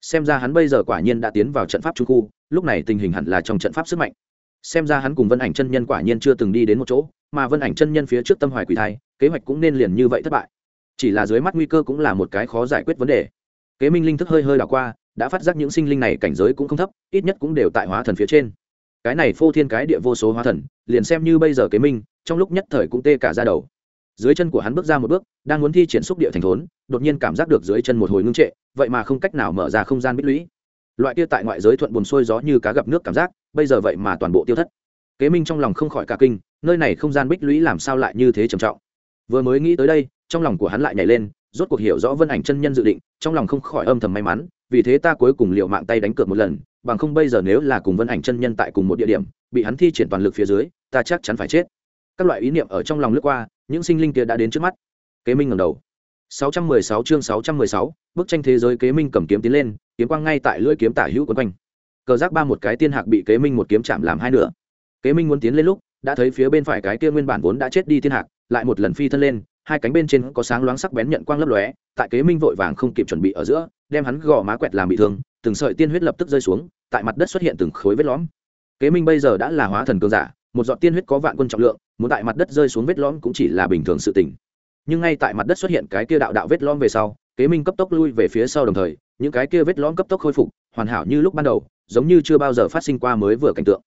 Xem ra hắn bây giờ quả nhiên đã tiến vào trận pháp trung khu, lúc này tình hình hẳn là trong trận pháp sức mạnh. Xem ra hắn cùng vân ảnh chân nhân quả nhiên chưa từng đi đến một chỗ, mà vân ảnh chân nhân phía trước tâm hoài quỷ thai, kế hoạch cũng nên liền như vậy thất bại. Chỉ là dưới mắt nguy cơ cũng là một cái khó giải quyết vấn đề. Kế minh linh thức hơi hơi đảo qua đã phát giác những sinh linh này cảnh giới cũng không thấp, ít nhất cũng đều tại hóa thần phía trên. Cái này phô thiên cái địa vô số hóa thần, liền xem như bây giờ kế minh, trong lúc nhất thời cũng tê cả ra đầu. Dưới chân của hắn bước ra một bước, đang muốn thi triển xúc địa thành thốn, đột nhiên cảm giác được dưới chân một hồi ngưng trệ, vậy mà không cách nào mở ra không gian bích lũy. Loại kia tại ngoại giới thuận buồn xuôi gió như cá gặp nước cảm giác, bây giờ vậy mà toàn bộ tiêu thất. Kế minh trong lòng không khỏi cả kinh, nơi này không gian bích lũy làm sao lại như thế trầm trọng? Vừa mới nghĩ tới đây, trong lòng của hắn lại nhảy lên, rốt cuộc hiểu rõ vân ảnh chân nhân dự định, trong lòng không khỏi âm thầm may mắn vì thế ta cuối cùng liệu mạng tay đánh cược một lần bằng không bây giờ nếu là cùng vân ảnh chân nhân tại cùng một địa điểm bị hắn thi triển toàn lực phía dưới ta chắc chắn phải chết. Các loại ý niệm ở trong lòng lướt qua những sinh linh kia đã đến trước mắt. Kế minh ngầm đầu. 616 chương 616, bức tranh thế giới kế minh cầm kiếm tiến lên kiếm quang ngay tại lưỡi kiếm tả hữu quấn quanh. Cờ giác ba một cái tiên hạc bị kế minh một kiếm chạm làm hai nửa. Kế minh muốn tiến lên lúc đã thấy phía bên phải cái kia nguyên bản vốn đã chết đi tiên hạc lại một lần phi thân lên hai cánh bên trên có sáng loáng sắc bén nhận quang lấp lóe, tại kế minh vội vàng không kịp chuẩn bị ở giữa, đem hắn gò má quẹt làm bị thương, từng sợi tiên huyết lập tức rơi xuống, tại mặt đất xuất hiện từng khối vết lõm. Kế minh bây giờ đã là hóa thần cường giả, một giọt tiên huyết có vạn quân trọng lượng, muốn tại mặt đất rơi xuống vết lõm cũng chỉ là bình thường sự tình. Nhưng ngay tại mặt đất xuất hiện cái kia đạo đạo vết lõm về sau, kế minh cấp tốc lui về phía sau đồng thời, những cái kia vết lõm cấp tốc khôi phục, hoàn hảo như lúc ban đầu, giống như chưa bao giờ phát sinh qua mới vừa cảnh tượng.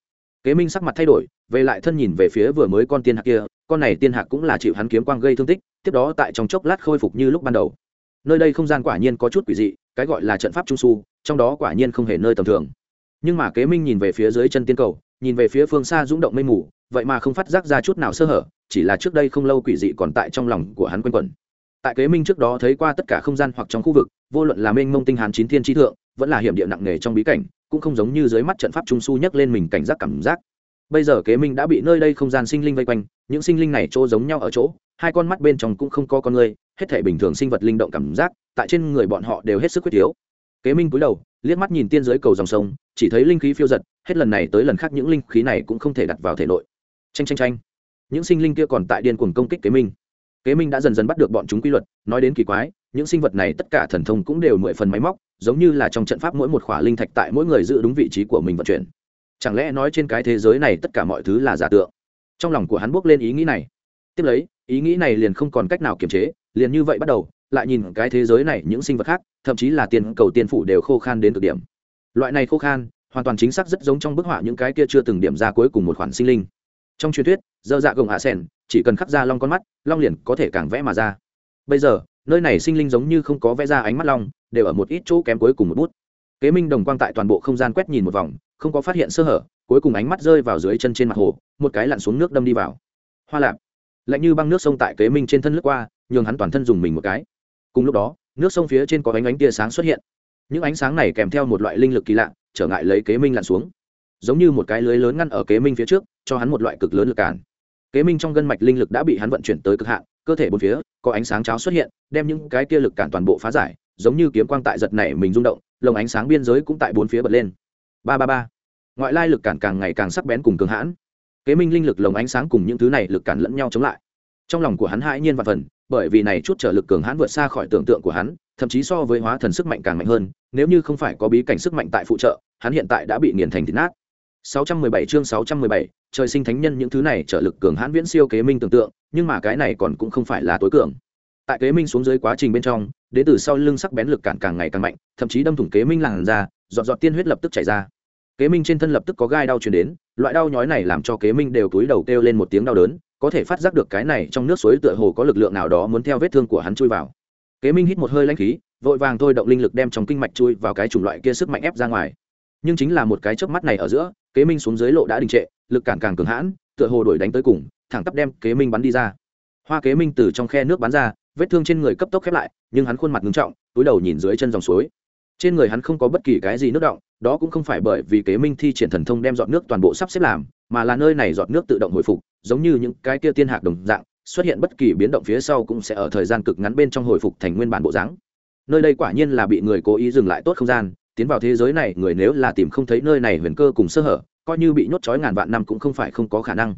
Kế minh sắc mặt thay đổi, về lại thân nhìn về phía vừa mới con tiên hạc kia con này tiên hạc cũng là chịu hắn kiếm quang gây thương tích, tiếp đó tại trong chốc lát khôi phục như lúc ban đầu. Nơi đây không gian quả nhiên có chút quỷ dị, cái gọi là trận pháp trung su, trong đó quả nhiên không hề nơi tầm thường. Nhưng mà kế minh nhìn về phía dưới chân tiên cầu, nhìn về phía phương xa rung động mây mù, vậy mà không phát giác ra chút nào sơ hở, chỉ là trước đây không lâu quỷ dị còn tại trong lòng của hắn quanh quẩn. Tại kế minh trước đó thấy qua tất cả không gian hoặc trong khu vực, vô luận là mênh mông tinh hàn chín thiên trí thượng, vẫn là hiểm địa nặng nề trong bí cảnh, cũng không giống như dưới mắt trận pháp trung su nhấc lên mình cảnh giác cảm giác bây giờ kế minh đã bị nơi đây không gian sinh linh vây quanh, những sinh linh này chỗ giống nhau ở chỗ, hai con mắt bên trong cũng không có con người, hết thể bình thường sinh vật linh động cảm giác, tại trên người bọn họ đều hết sức quyết thiếu kế minh cúi đầu, liếc mắt nhìn tiên giới cầu dòng sông, chỉ thấy linh khí phiêu giật, hết lần này tới lần khác những linh khí này cũng không thể đặt vào thể nội. Tranh tranh tranh những sinh linh kia còn tại điên cuồng công kích kế minh. Kế minh đã dần dần bắt được bọn chúng quy luật, nói đến kỳ quái, những sinh vật này tất cả thần thông cũng đều mười phần máy móc, giống như là trong trận pháp mỗi một khỏa linh thạch tại mỗi người giữ đúng vị trí của mình vận chuyển chẳng lẽ nói trên cái thế giới này tất cả mọi thứ là giả tượng? Trong lòng của hắn bước lên ý nghĩ này. Tiếp lấy, ý nghĩ này liền không còn cách nào kiềm chế, liền như vậy bắt đầu, lại nhìn cái thế giới này những sinh vật khác, thậm chí là tiền cầu tiên phủ đều khô khan đến cực điểm. Loại này khô khan, hoàn toàn chính xác rất giống trong bức họa những cái kia chưa từng điểm ra cuối cùng một khoản sinh linh. Trong truyền thuyết, dơ dạ gồng hạ sẻn, chỉ cần khắc ra long con mắt, long liền có thể càng vẽ mà ra. Bây giờ, nơi này sinh linh giống như không có vẽ ra ánh mắt long, đều ở một ít chỗ kém cuối cùng một bút kế minh đồng quang tại toàn bộ không gian quét nhìn một vòng, không có phát hiện sơ hở, cuối cùng ánh mắt rơi vào dưới chân trên mặt hồ, một cái lặn xuống nước đâm đi vào. Hoa lạp. Lạnh như băng nước sông tại kế minh trên thân lướt qua, nhường hắn toàn thân dùng mình một cái. Cùng lúc đó, nước sông phía trên có ánh ánh tia sáng xuất hiện. Những ánh sáng này kèm theo một loại linh lực kỳ lạ, trở ngại lấy kế minh lặn xuống. Giống như một cái lưới lớn ngăn ở kế minh phía trước, cho hắn một loại cực lớn lực cản. Kế minh trong gân mạch linh lực đã bị hắn vận chuyển tới cực hạn, cơ thể bốn phía, có ánh sáng cháo xuất hiện, đem những cái kia lực cản toàn bộ phá giải giống như kiếm quang tại giật này mình rung động lồng ánh sáng biên giới cũng tại bốn phía bật lên. Ba ba ba. Ngoại lai lực cản càng ngày càng sắc bén cùng cường hãn. Kế minh linh lực lồng ánh sáng cùng những thứ này lực cản lẫn nhau chống lại. Trong lòng của hắn hãi nhiên và phần bởi vì này chút trở lực cường hãn vượt xa khỏi tưởng tượng của hắn thậm chí so với hóa thần sức mạnh càng mạnh hơn nếu như không phải có bí cảnh sức mạnh tại phụ trợ hắn hiện tại đã bị nghiền thành thịt nát. 617 chương 617, trời sinh thánh nhân những thứ này trở lực cường hãn viễn siêu kế minh tưởng tượng nhưng mà cái này còn cũng không phải là tối cường. Tại kế minh xuống dưới quá trình bên trong đến từ sau lưng sắc bén lực cản càng ngày càng mạnh, thậm chí đâm thủng kế minh làn ra giọt giọt tiên huyết lập tức chảy ra. Kế minh trên thân lập tức có gai đau truyền đến, loại đau nhói này làm cho kế minh đều túi đầu kêu lên một tiếng đau đớn, có thể phát giác được cái này trong nước suối tựa hồ có lực lượng nào đó muốn theo vết thương của hắn chui vào. Kế minh hít một hơi lãnh khí, vội vàng thôi động linh lực đem trong kinh mạch chui vào cái chủng loại kia sức mạnh ép ra ngoài. Nhưng chính là một cái chớp mắt này ở giữa, kế minh xuống dưới lộ đã đình trệ, lực cản càng cường hãn, tựa hồ đuổi đánh tới cùng, thẳng tắp đem kế minh bắn đi ra. Hoa kế minh từ trong khe nước bắn ra vết thương trên người cấp tốc khép lại, nhưng hắn khuôn mặt ngưng trọng, túi đầu nhìn dưới chân dòng suối. Trên người hắn không có bất kỳ cái gì nước động, đó cũng không phải bởi vì kế minh thi triển thần thông đem dọn nước toàn bộ sắp xếp làm, mà là nơi này dọn nước tự động hồi phục, giống như những cái kia tiên hạc đồng dạng, xuất hiện bất kỳ biến động phía sau cũng sẽ ở thời gian cực ngắn bên trong hồi phục thành nguyên bản bộ dáng. Nơi đây quả nhiên là bị người cố ý dừng lại tốt không gian, tiến vào thế giới này, người nếu là tìm không thấy nơi này huyền cơ cùng sơ hở, coi như bị nhốt trói ngàn vạn năm cũng không phải không có khả năng.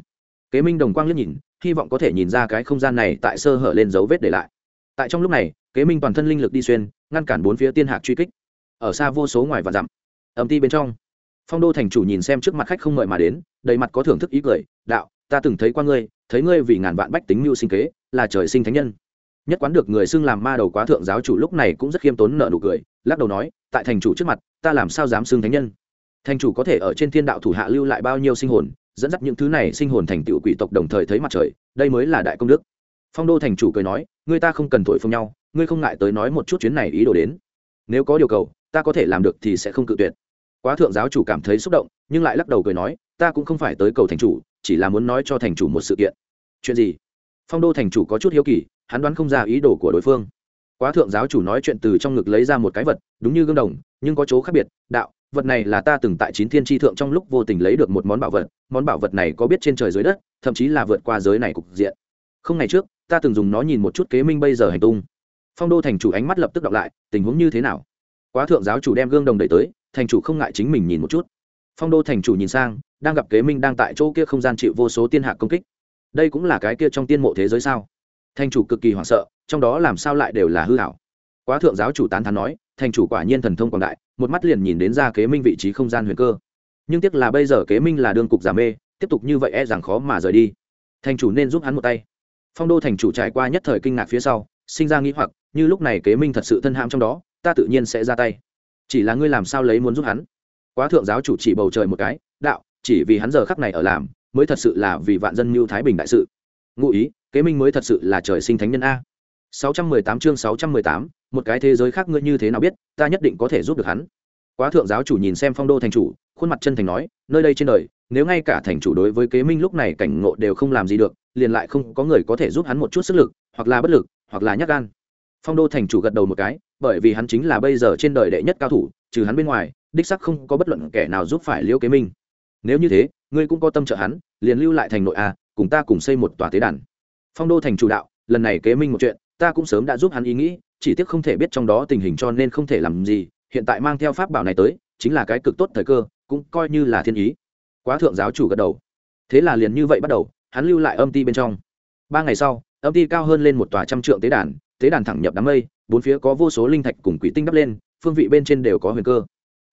Kế minh đồng quang liếc nhìn hy vọng có thể nhìn ra cái không gian này tại sơ hở lên dấu vết để lại. Tại trong lúc này, kế minh toàn thân linh lực đi xuyên, ngăn cản bốn phía tiên hạc truy kích. Ở xa vô số ngoài và dặm ẩm ti bên trong, phong đô thành chủ nhìn xem trước mặt khách không mời mà đến, đầy mặt có thưởng thức ý cười, đạo, ta từng thấy qua ngươi, thấy ngươi vì ngàn vạn bách tính mưu sinh kế, là trời sinh thánh nhân. Nhất quán được người xưng làm ma đầu quá thượng giáo chủ lúc này cũng rất khiêm tốn nợ nụ cười, lắc đầu nói, tại thành chủ trước mặt, ta làm sao dám xưng thánh nhân? Thành chủ có thể ở trên thiên đạo thủ hạ lưu lại bao nhiêu sinh hồn dẫn dắt những thứ này sinh hồn thành tựu quỷ tộc đồng thời thấy mặt trời, đây mới là đại công đức. Phong đô thành chủ cười nói, ngươi ta không cần thổi phồng nhau, ngươi không ngại tới nói một chút chuyến này ý đồ đến. Nếu có điều cầu, ta có thể làm được thì sẽ không cự tuyệt. Quá thượng giáo chủ cảm thấy xúc động, nhưng lại lắc đầu cười nói, ta cũng không phải tới cầu thành chủ, chỉ là muốn nói cho thành chủ một sự kiện. Chuyện gì? Phong đô thành chủ có chút hiếu kỳ, hắn đoán không ra ý đồ của đối phương. Quá thượng giáo chủ nói chuyện từ trong ngực lấy ra một cái vật, đúng như gương đồng, nhưng có chỗ khác biệt, đạo vật này là ta từng tại chín thiên tri thượng trong lúc vô tình lấy được một món bảo vật, món bảo vật này có biết trên trời dưới đất, thậm chí là vượt qua giới này cục diện. Không ngày trước, ta từng dùng nó nhìn một chút kế minh bây giờ hành tung. Phong đô thành chủ ánh mắt lập tức đọc lại, tình huống như thế nào? Quá thượng giáo chủ đem gương đồng đẩy tới, thành chủ không ngại chính mình nhìn một chút. Phong đô thành chủ nhìn sang, đang gặp kế minh đang tại chỗ kia không gian chịu vô số tiên hạ công kích. Đây cũng là cái kia trong tiên mộ thế giới sao? Thành chủ cực kỳ hoảng sợ, trong đó làm sao lại đều là hư hảo quá thượng giáo chủ tán thán nói thành chủ quả nhiên thần thông quảng đại một mắt liền nhìn đến ra kế minh vị trí không gian huyền cơ. Nhưng tiếc là bây giờ kế minh là đương cục giả mê tiếp tục như vậy e rằng khó mà rời đi. Thành chủ nên giúp hắn một tay. Phong đô thành chủ trải qua nhất thời kinh ngạc phía sau sinh ra nghĩ hoặc như lúc này kế minh thật sự thân hãm trong đó ta tự nhiên sẽ ra tay. Chỉ là ngươi làm sao lấy muốn giúp hắn? Quá thượng giáo chủ chỉ bầu trời một cái đạo chỉ vì hắn giờ khắc này ở làm mới thật sự là vì vạn dân mưu thái bình đại sự. Ngụ ý kế minh mới thật sự là trời sinh thánh nhân a. 618 chương 618, một cái thế giới khác ngươi như thế nào biết, ta nhất định có thể giúp được hắn. Quá thượng giáo chủ nhìn xem phong đô thành chủ, khuôn mặt chân thành nói, nơi đây trên đời, nếu ngay cả thành chủ đối với kế minh lúc này cảnh ngộ đều không làm gì được, liền lại không có người có thể giúp hắn một chút sức lực, hoặc là bất lực, hoặc là nhắc gan. Phong đô thành chủ gật đầu một cái, bởi vì hắn chính là bây giờ trên đời đệ nhất cao thủ, trừ hắn bên ngoài, đích sắc không có bất luận kẻ nào giúp phải liễu kế minh. Nếu như thế, ngươi cũng có tâm trợ hắn, liền lưu lại thành nội a, cùng ta cùng xây một tòa tế đàn. Phong đô thành chủ đạo, lần này kế minh một chuyện, ta cũng sớm đã giúp hắn ý nghĩ chỉ tiếc không thể biết trong đó tình hình cho nên không thể làm gì, hiện tại mang theo pháp bảo này tới, chính là cái cực tốt thời cơ, cũng coi như là thiên ý. Quá thượng giáo chủ gật đầu. Thế là liền như vậy bắt đầu, hắn lưu lại âm ti bên trong. Ba ngày sau, âm ti cao hơn lên một tòa trăm trượng tế đàn tế đàn thẳng nhập đám mây, bốn phía có vô số linh thạch cùng quỷ tinh đắp lên, phương vị bên trên đều có huyền cơ.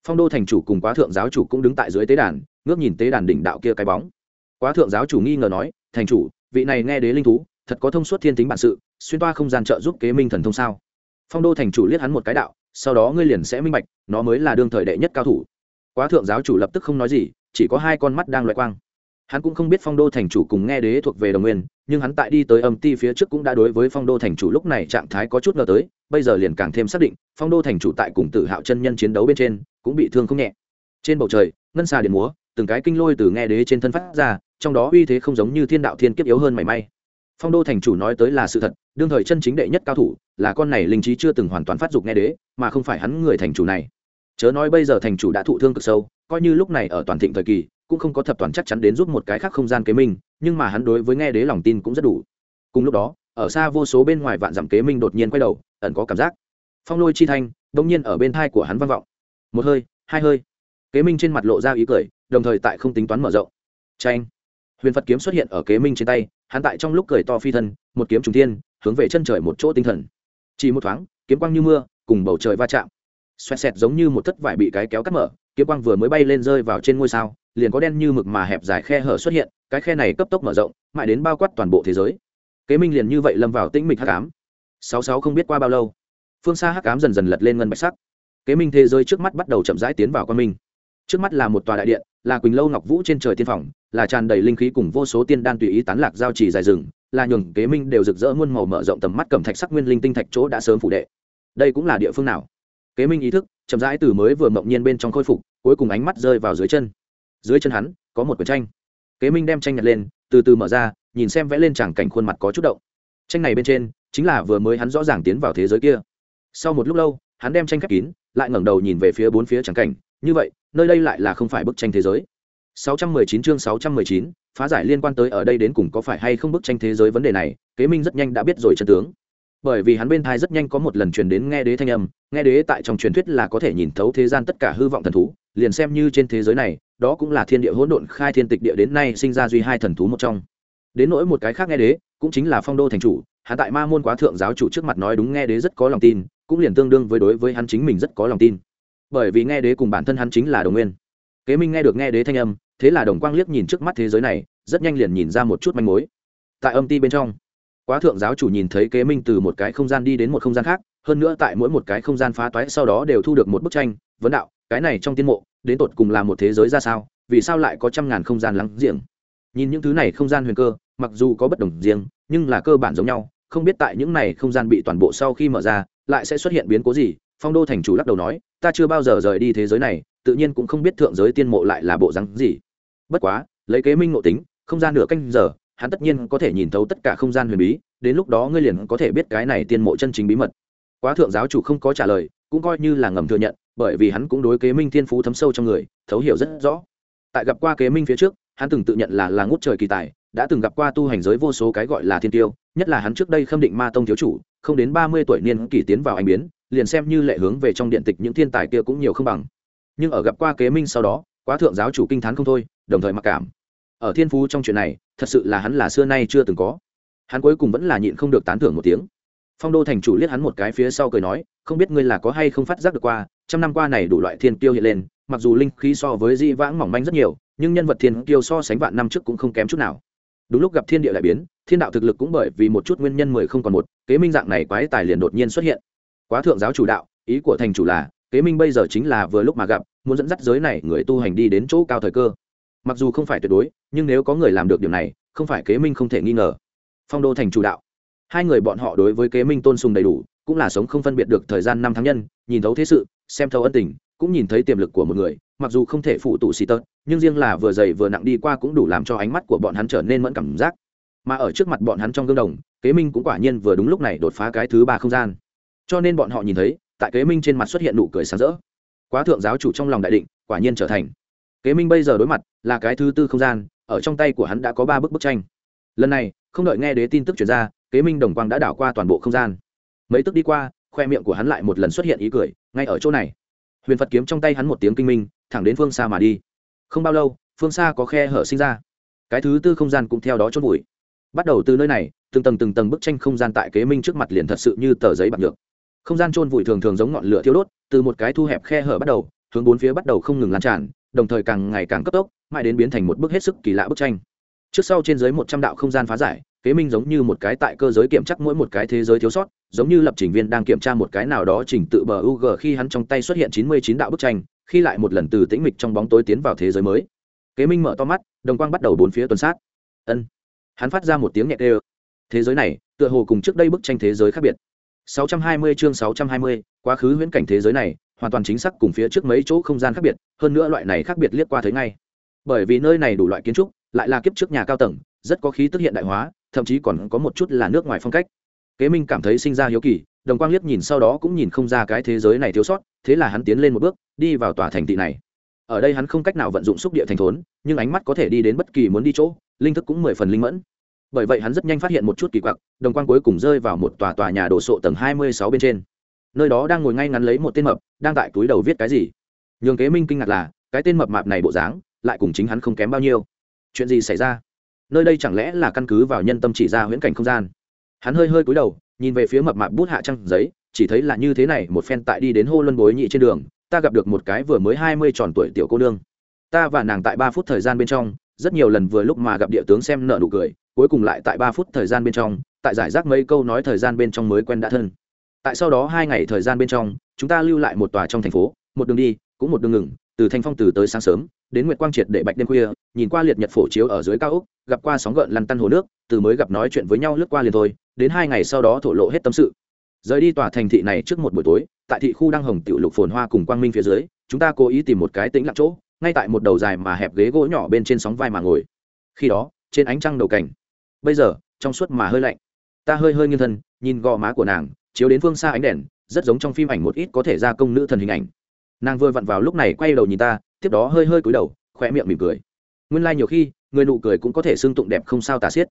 Phong đô thành chủ cùng quá thượng giáo chủ cũng đứng tại dưới tế đàn, ngước nhìn tế đàn đỉnh đạo kia cái bóng. Quá thượng giáo chủ nghi ngờ nói, thành chủ, vị này nghe đế linh thú, thật có thông suốt thiên tính bản sự, xuyên toa không gian trợ giúp kế minh thần thông sao? Phong đô thành chủ liếc hắn một cái đạo, sau đó ngươi liền sẽ minh bạch, nó mới là đương thời đệ nhất cao thủ. Quá thượng giáo chủ lập tức không nói gì, chỉ có hai con mắt đang loại quang. Hắn cũng không biết phong đô thành chủ cùng nghe đế thuộc về đồng nguyên, nhưng hắn tại đi tới âm ti phía trước cũng đã đối với phong đô thành chủ lúc này trạng thái có chút ngờ tới, bây giờ liền càng thêm xác định, phong đô thành chủ tại cùng tử hạo chân nhân chiến đấu bên trên, cũng bị thương không nhẹ. Trên bầu trời, ngân xà điện múa, từng cái kinh lôi từ nghe đế trên thân phát ra, trong đó uy thế không giống như thiên đạo thiên kiếp yếu hơn mảy may. Phong đô thành chủ nói tới là sự thật, đương thời chân chính đệ nhất cao thủ là con này linh trí chưa từng hoàn toàn phát dục nghe đế, mà không phải hắn người thành chủ này. Chớ nói bây giờ thành chủ đã thụ thương cực sâu, coi như lúc này ở toàn thịnh thời kỳ, cũng không có thập toàn chắc chắn đến giúp một cái khác không gian kế minh, nhưng mà hắn đối với nghe đế lòng tin cũng rất đủ. Cùng lúc đó, ở xa vô số bên ngoài vạn dặm kế minh đột nhiên quay đầu, ẩn có cảm giác. Phong lôi chi thanh đông nhiên ở bên thai của hắn vang vọng. Một hơi, hai hơi. Kế minh trên mặt lộ ra ý cười, đồng thời tại không tính toán mở rộng. Tranh huyền phật kiếm xuất hiện ở kế minh trên tay, hắn tại trong lúc cười to phi thân, một kiếm trùng thiên, hướng về chân trời một chỗ tinh thần chỉ một thoáng, kiếm quang như mưa, cùng bầu trời va chạm. Xoẹt xẹt giống như một thất vải bị cái kéo cắt mở, kiếm quang vừa mới bay lên rơi vào trên ngôi sao, liền có đen như mực mà hẹp dài khe hở xuất hiện, cái khe này cấp tốc mở rộng, mãi đến bao quát toàn bộ thế giới. Kế minh liền như vậy lâm vào tĩnh mịch hắc ám. Sáu sáu không biết qua bao lâu, phương xa hắc ám dần dần lật lên ngân bạch sắc. Kế minh thế giới trước mắt bắt đầu chậm rãi tiến vào quan minh. Trước mắt là một tòa đại điện, là quỳnh lâu ngọc vũ trên trời tiên phòng, là tràn đầy linh khí cùng vô số tiên đan tùy ý tán lạc giao trì dài rừng là nhường kế minh đều rực rỡ muôn màu mở rộng tầm mắt cầm thạch sắc nguyên linh tinh thạch chỗ đã sớm phủ đệ. Đây cũng là địa phương nào? Kế minh ý thức, chậm rãi từ mới vừa mộng nhiên bên trong khôi phục, cuối cùng ánh mắt rơi vào dưới chân. Dưới chân hắn, có một quyển tranh. Kế minh đem tranh nhặt lên, từ từ mở ra, nhìn xem vẽ lên tràng cảnh khuôn mặt có chút động. Tranh này bên trên, chính là vừa mới hắn rõ ràng tiến vào thế giới kia. Sau một lúc lâu, hắn đem tranh khép kín, lại ngẩng đầu nhìn về phía bốn phía tràng cảnh. Như vậy, nơi đây lại là không phải bức tranh thế giới. 619 chương 619, phá giải liên quan tới ở đây đến cùng có phải hay không bức tranh thế giới vấn đề này kế minh rất nhanh đã biết rồi chân tướng. Bởi vì hắn bên thai rất nhanh có một lần truyền đến nghe đế thanh âm nghe đế tại trong truyền thuyết là có thể nhìn thấu thế gian tất cả hư vọng thần thú liền xem như trên thế giới này đó cũng là thiên địa hỗn độn khai thiên tịch địa đến nay sinh ra duy hai thần thú một trong. Đến nỗi một cái khác nghe đế cũng chính là phong đô thành chủ hắn tại ma môn quá thượng giáo chủ trước mặt nói đúng nghe đế rất có lòng tin cũng liền tương đương với đối với hắn chính mình rất có lòng tin. Bởi vì nghe đế cùng bản thân hắn chính là đồng nguyên. Kế minh nghe được nghe đế thanh âm thế là đồng quang liếc nhìn trước mắt thế giới này, rất nhanh liền nhìn ra một chút manh mối. Tại âm ti bên trong, quá thượng giáo chủ nhìn thấy kế minh từ một cái không gian đi đến một không gian khác, hơn nữa tại mỗi một cái không gian phá toái sau đó đều thu được một bức tranh, vấn đạo, cái này trong tiên mộ, đến tột cùng là một thế giới ra sao, vì sao lại có trăm ngàn không gian lắng riêng nhìn những thứ này không gian huyền cơ, mặc dù có bất đồng riêng, nhưng là cơ bản giống nhau, không biết tại những này không gian bị toàn bộ sau khi mở ra, lại sẽ xuất hiện biến cố gì, phong đô thành chủ lắc đầu nói, ta chưa bao giờ rời đi thế giới này tự nhiên cũng không biết thượng giới tiên mộ lại là bộ rắn gì. Bất quá, lấy kế minh ngộ tính, không gian nửa canh giờ, hắn tất nhiên có thể nhìn thấu tất cả không gian huyền bí, đến lúc đó ngươi liền có thể biết cái này tiên mộ chân chính bí mật. Quá thượng giáo chủ không có trả lời, cũng coi như là ngầm thừa nhận, bởi vì hắn cũng đối kế minh thiên phú thấm sâu trong người, thấu hiểu rất rõ. Tại gặp qua kế minh phía trước, hắn từng tự nhận là là ngút trời kỳ tài, đã từng gặp qua tu hành giới vô số cái gọi là thiên tiêu, nhất là hắn trước đây khâm định ma tông thiếu chủ, không đến ba mươi tuổi niên kỷ tiến vào anh biến, liền xem như lệ hướng về trong điện tịch những thiên tài kia cũng nhiều không bằng nhưng ở gặp qua kế minh sau đó, quá thượng giáo chủ kinh t h á n không thôi, đồng thời mặc cảm. Ở thiên phú trong chuyện này, thật sự là hắn là xưa nay chưa từng có. Hắn cuối cùng vẫn là nhịn không được tán thưởng một tiếng. Phong đô thành chủ liếc hắn một cái phía sau cười nói, không biết ngươi là có hay không phát giác được qua, trăm năm qua này đủ loại thiên tiêu hiện lên, mặc dù linh khí so với di vãng mỏng manh rất nhiều, nhưng nhân vật thiên tiêu so sánh vạn năm trước cũng không kém chút nào. Đúng lúc gặp thiên địa lại biến, thiên đạo thực lực cũng bởi vì một chút nguyên nhân mười không còn một, kế minh dạng này quái tài liền đột nhiên xuất hiện. Quá thượng giáo chủ đạo, ý của thành chủ là kế minh bây giờ chính là vừa lúc mà gặp, muốn dẫn dắt giới này người tu hành đi đến chỗ cao thời cơ. Mặc dù không phải tuyệt đối, nhưng nếu có người làm được điều này, không phải kế minh không thể nghi ngờ. Phong đô thành chủ đạo. Hai người bọn họ đối với kế minh tôn sùng đầy đủ, cũng là sống không phân biệt được thời gian năm tháng nhân, nhìn thấu thế sự, xem thấu ân tình, cũng nhìn thấy tiềm lực của một người, mặc dù không thể phụ tụ xì tớt nhưng riêng là vừa dày vừa nặng đi qua cũng đủ làm cho ánh mắt của bọn hắn trở nên mẫn cảm giác. Mà ở trước mặt bọn hắn trong gương đồng, kế minh cũng quả nhiên vừa đúng lúc này đột phá cái thứ ba không gian. Cho nên bọn họ nhìn thấy tại kế minh trên mặt xuất hiện nụ cười sáng rỡ. Quá thượng giáo chủ trong lòng đại định, quả nhiên trở thành. Kế minh bây giờ đối mặt là cái thứ tư không gian, ở trong tay của hắn đã có ba bức bức tranh. Lần này, không đợi nghe đế tin tức chuyển ra, kế minh đồng quang đã đảo qua toàn bộ không gian. Mấy tức đi qua, khoe miệng của hắn lại một lần xuất hiện ý cười, ngay ở chỗ này. Huyền phật kiếm trong tay hắn một tiếng kinh minh, thẳng đến phương xa mà đi. Không bao lâu, phương xa có khe hở sinh ra. Cái thứ tư không gian cũng theo đó chốt bụi bắt đầu từ nơi này, từng tầng từng tầng bức tranh không gian tại kế minh trước mặt liền thật sự như tờ giấy bạc được không gian trôn vùi thường thường giống ngọn lửa thiêu đốt, từ một cái thu hẹp khe hở bắt đầu, hướng bốn phía bắt đầu không ngừng lan tràn, đồng thời càng ngày càng cấp tốc, mãi đến biến thành một bức hết sức kỳ lạ bức tranh. Trước sau trên dưới một trăm đạo không gian phá giải, kế minh giống như một cái tại cơ giới kiểm tra mỗi một cái thế giới thiếu sót, giống như lập trình viên đang kiểm tra một cái nào đó chỉnh tự bờ u g khi hắn trong tay xuất hiện chín mươi chín đạo bức tranh, khi lại một lần từ tĩnh mịch trong bóng tối tiến vào thế giới mới. Kế minh mở to mắt, đồng quang bắt đầu bốn phía tuần sát. Ân. Hắn phát ra một tiếng nhẹ tê thế giới này, tựa hồ cùng trước đây bức tranh thế giới khác biệt. 620 chương 620, quá khứ huyễn cảnh thế giới này hoàn toàn chính xác cùng phía trước mấy chỗ không gian khác biệt hơn nữa loại này khác biệt liếc qua thấy ngay. Bởi vì nơi này đủ loại kiến trúc lại là kiếp trước nhà cao tầng rất có khí tức hiện đại hóa thậm chí còn có một chút là nước ngoài phong cách. Kế minh cảm thấy sinh ra hiếu kỳ đồng quang liếc nhìn sau đó cũng nhìn không ra cái thế giới này thiếu sót thế là hắn tiến lên một bước đi vào tòa thành thị này. Ở đây hắn không cách nào vận dụng xúc địa thành thốn nhưng ánh mắt có thể đi đến bất kỳ muốn đi chỗ linh thức cũng mười phần linh mẫn bởi vậy hắn rất nhanh phát hiện một chút kỳ quặc, đồng quang cuối cùng rơi vào một tòa tòa nhà đồ sộ tầng hai mươi sáu bên trên. Nơi đó đang ngồi ngay ngắn lấy một tên mập, đang tại túi đầu viết cái gì. Nhường kế minh kinh ngạc là, cái tên mập mạp này bộ dáng, lại cùng chính hắn không kém bao nhiêu. Chuyện gì xảy ra? Nơi đây chẳng lẽ là căn cứ vào nhân tâm chỉ ra huyễn cảnh không gian? Hắn hơi hơi cúi đầu, nhìn về phía mập mạp bút hạ trăng giấy, chỉ thấy là như thế này, một phen tại đi đến hô luân bối nhị trên đường, ta gặp được một cái vừa mới hai mươi tròn tuổi tiểu cô nương. Ta và nàng tại ba phút thời gian bên trong, rất nhiều lần vừa lúc mà gặp địa tướng xem nợ nụ cười cuối cùng lại tại ba phút thời gian bên trong, tại giải rác mấy câu nói thời gian bên trong mới quen đã thân. Tại sau đó hai ngày thời gian bên trong, chúng ta lưu lại một tòa trong thành phố, một đường đi, cũng một đường ngừng, từ thanh phong từ tới sáng sớm, đến nguyệt quang triệt để bạch đêm khuya, nhìn qua liệt nhật phổ chiếu ở dưới cao ốc, gặp qua sóng gợn lăn tăn hồ nước, từ mới gặp nói chuyện với nhau lướt qua liền thôi, đến hai ngày sau đó thổ lộ hết tâm sự. Rời đi tòa thành thị này trước một buổi tối, tại thị khu đăng hồng tiểu lục phồn hoa cùng quang minh phía dưới, chúng ta cố ý tìm một cái tĩnh lặng chỗ, ngay tại một đầu dài mà hẹp ghế gỗ nhỏ bên trên sóng vai mà ngồi. Khi đó, trên ánh trăng đầu cảnh bây giờ, trong suốt mà hơi lạnh. Ta hơi hơi nghiêng thân, nhìn gò má của nàng, chiếu đến phương xa ánh đèn, rất giống trong phim ảnh một ít có thể ra công nữ thần hình ảnh. Nàng vừa vặn vào lúc này quay đầu nhìn ta, tiếp đó hơi hơi cúi đầu khoe miệng mỉm cười. Nguyên lai、like、nhiều khi, người nụ cười cũng có thể xưng tụng đẹp không sao tà xiết.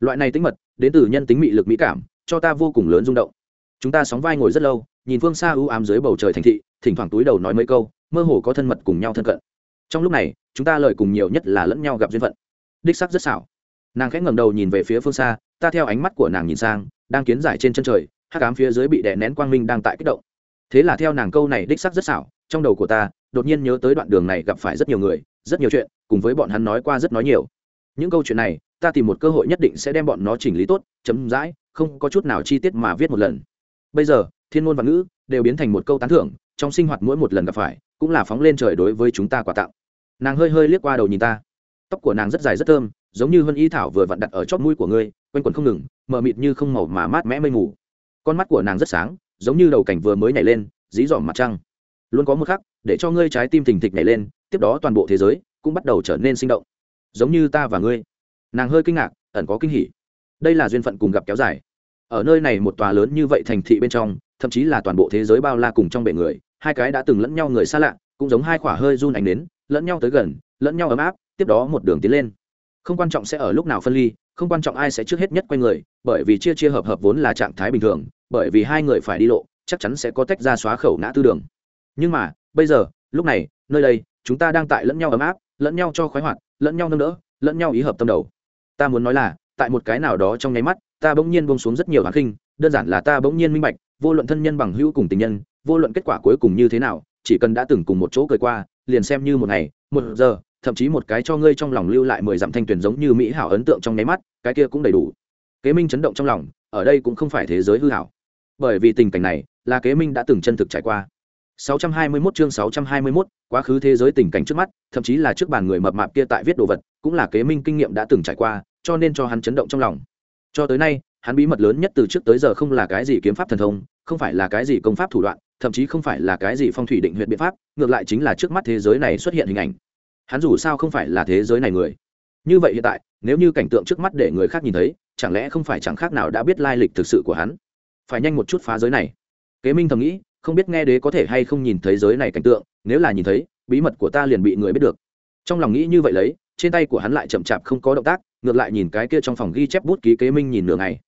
Loại này tính mật, đến từ nhân tính mị lực mỹ cảm, cho ta vô cùng lớn rung động. Chúng ta sóng vai ngồi rất lâu, nhìn phương xa ưu ám dưới bầu trời thành thị, thỉnh thoảng túi đầu nói mấy câu, mơ hồ có thân mật cùng nhau thân cận. Trong lúc này, chúng ta lời cùng nhiều nhất là lẫn nhau gặp duyên phận. Đích sắc rất xảo nàng khẽ ngẩng đầu nhìn về phía phương xa, ta theo ánh mắt của nàng nhìn sang, đang kiến giải trên chân trời, hắc ám phía dưới bị đè nén quang minh đang tại kích động. Thế là theo nàng câu này đích sắc rất xảo, trong đầu của ta, đột nhiên nhớ tới đoạn đường này gặp phải rất nhiều người, rất nhiều chuyện, cùng với bọn hắn nói qua rất nói nhiều. Những câu chuyện này, ta tìm một cơ hội nhất định sẽ đem bọn nó chỉnh lý tốt, chấm dãi, không có chút nào chi tiết mà viết một lần. Bây giờ, thiên ngôn và ngữ đều biến thành một câu tán thưởng, trong sinh hoạt mỗi một lần gặp phải, cũng là phóng lên trời đối với chúng ta quà tặng. Nàng hơi hơi liếc qua đầu nhìn ta. Tóc của nàng rất dài rất thơm giống như vân y thảo vừa vặn đặt ở chót mũi của ngươi, quanh quẩn không ngừng, mờ mịt như không màu mà mát mẽ mây mù. Con mắt của nàng rất sáng, giống như đầu cảnh vừa mới nhảy lên, dí dỏm mặt trăng. Luôn có một khắc, để cho ngươi trái tim thình thịch nhảy lên, tiếp đó toàn bộ thế giới cũng bắt đầu trở nên sinh động. Giống như ta và ngươi. Nàng hơi kinh ngạc, ẩn có kinh hỉ. Đây là duyên phận cùng gặp kéo dài. Ở nơi này một tòa lớn như vậy thành thị bên trong, thậm chí là toàn bộ thế giới bao la cùng trong bể người, hai cái đã từng lẫn nhau người xa lạ, cũng giống hai khỏa hơi run ảnh đến lẫn nhau tới gần, lẫn nhau ấm áp, tiếp đó một đường tiến lên không quan trọng sẽ ở lúc nào phân ly, không quan trọng ai sẽ trước hết nhất quay người, bởi vì chia chia hợp hợp vốn là trạng thái bình thường, bởi vì hai người phải đi lộ, chắc chắn sẽ có tách ra xóa khẩu ngã tư đường. Nhưng mà, bây giờ, lúc này, nơi đây, chúng ta đang tại lẫn nhau ấm áp, lẫn nhau cho khoái hoạt, lẫn nhau nâng đỡ, lẫn nhau ý hợp tâm đầu. Ta muốn nói là, tại một cái nào đó trong nháy mắt, ta bỗng nhiên buông xuống rất nhiều hoàng khinh, đơn giản là ta bỗng nhiên minh bạch, vô luận thân nhân bằng hữu cùng tình nhân, vô luận kết quả cuối cùng như thế nào, chỉ cần đã từng cùng một chỗ cười qua, liền xem như một ngày, một giờ thậm chí một cái cho ngươi trong lòng lưu lại mười dặm thanh tuyển giống như mỹ hảo ấn tượng trong nháy mắt cái kia cũng đầy đủ kế minh chấn động trong lòng ở đây cũng không phải thế giới hư hảo bởi vì tình cảnh này là kế minh đã từng chân thực trải qua 621 chương 621, quá khứ thế giới tình cảnh trước mắt, thậm chí là trước bàn người mập mạp kia tại viết đồ vật, cũng là kế minh kinh nghiệm đã từng trải qua, cho nên cho hắn chấn động trong lòng. Cho tới nay, hắn bí mật lớn nhất từ trước tới giờ không là cái gì kiếm pháp thần thông, không phải là cái gì công pháp thủ đoạn, thậm chí không phải là cái gì phong thủy định huyệt biện pháp, ngược lại chính là trước mắt thế giới này xuất hiện hình ảnh. Hắn dù sao không phải là thế giới này người. Như vậy hiện tại, nếu như cảnh tượng trước mắt để người khác nhìn thấy, chẳng lẽ không phải chẳng khác nào đã biết lai lịch thực sự của hắn? Phải nhanh một chút phá giới này. Kế Minh thầm nghĩ, không biết nghe đế có thể hay không nhìn thấy giới này cảnh tượng nếu là nhìn thấy bí mật của ta liền bị người biết được trong lòng nghĩ như vậy lấy trên tay của hắn lại chậm chạp không có động tác ngược lại nhìn cái kia trong phòng ghi chép bút ký kế minh nhìn nửa ngày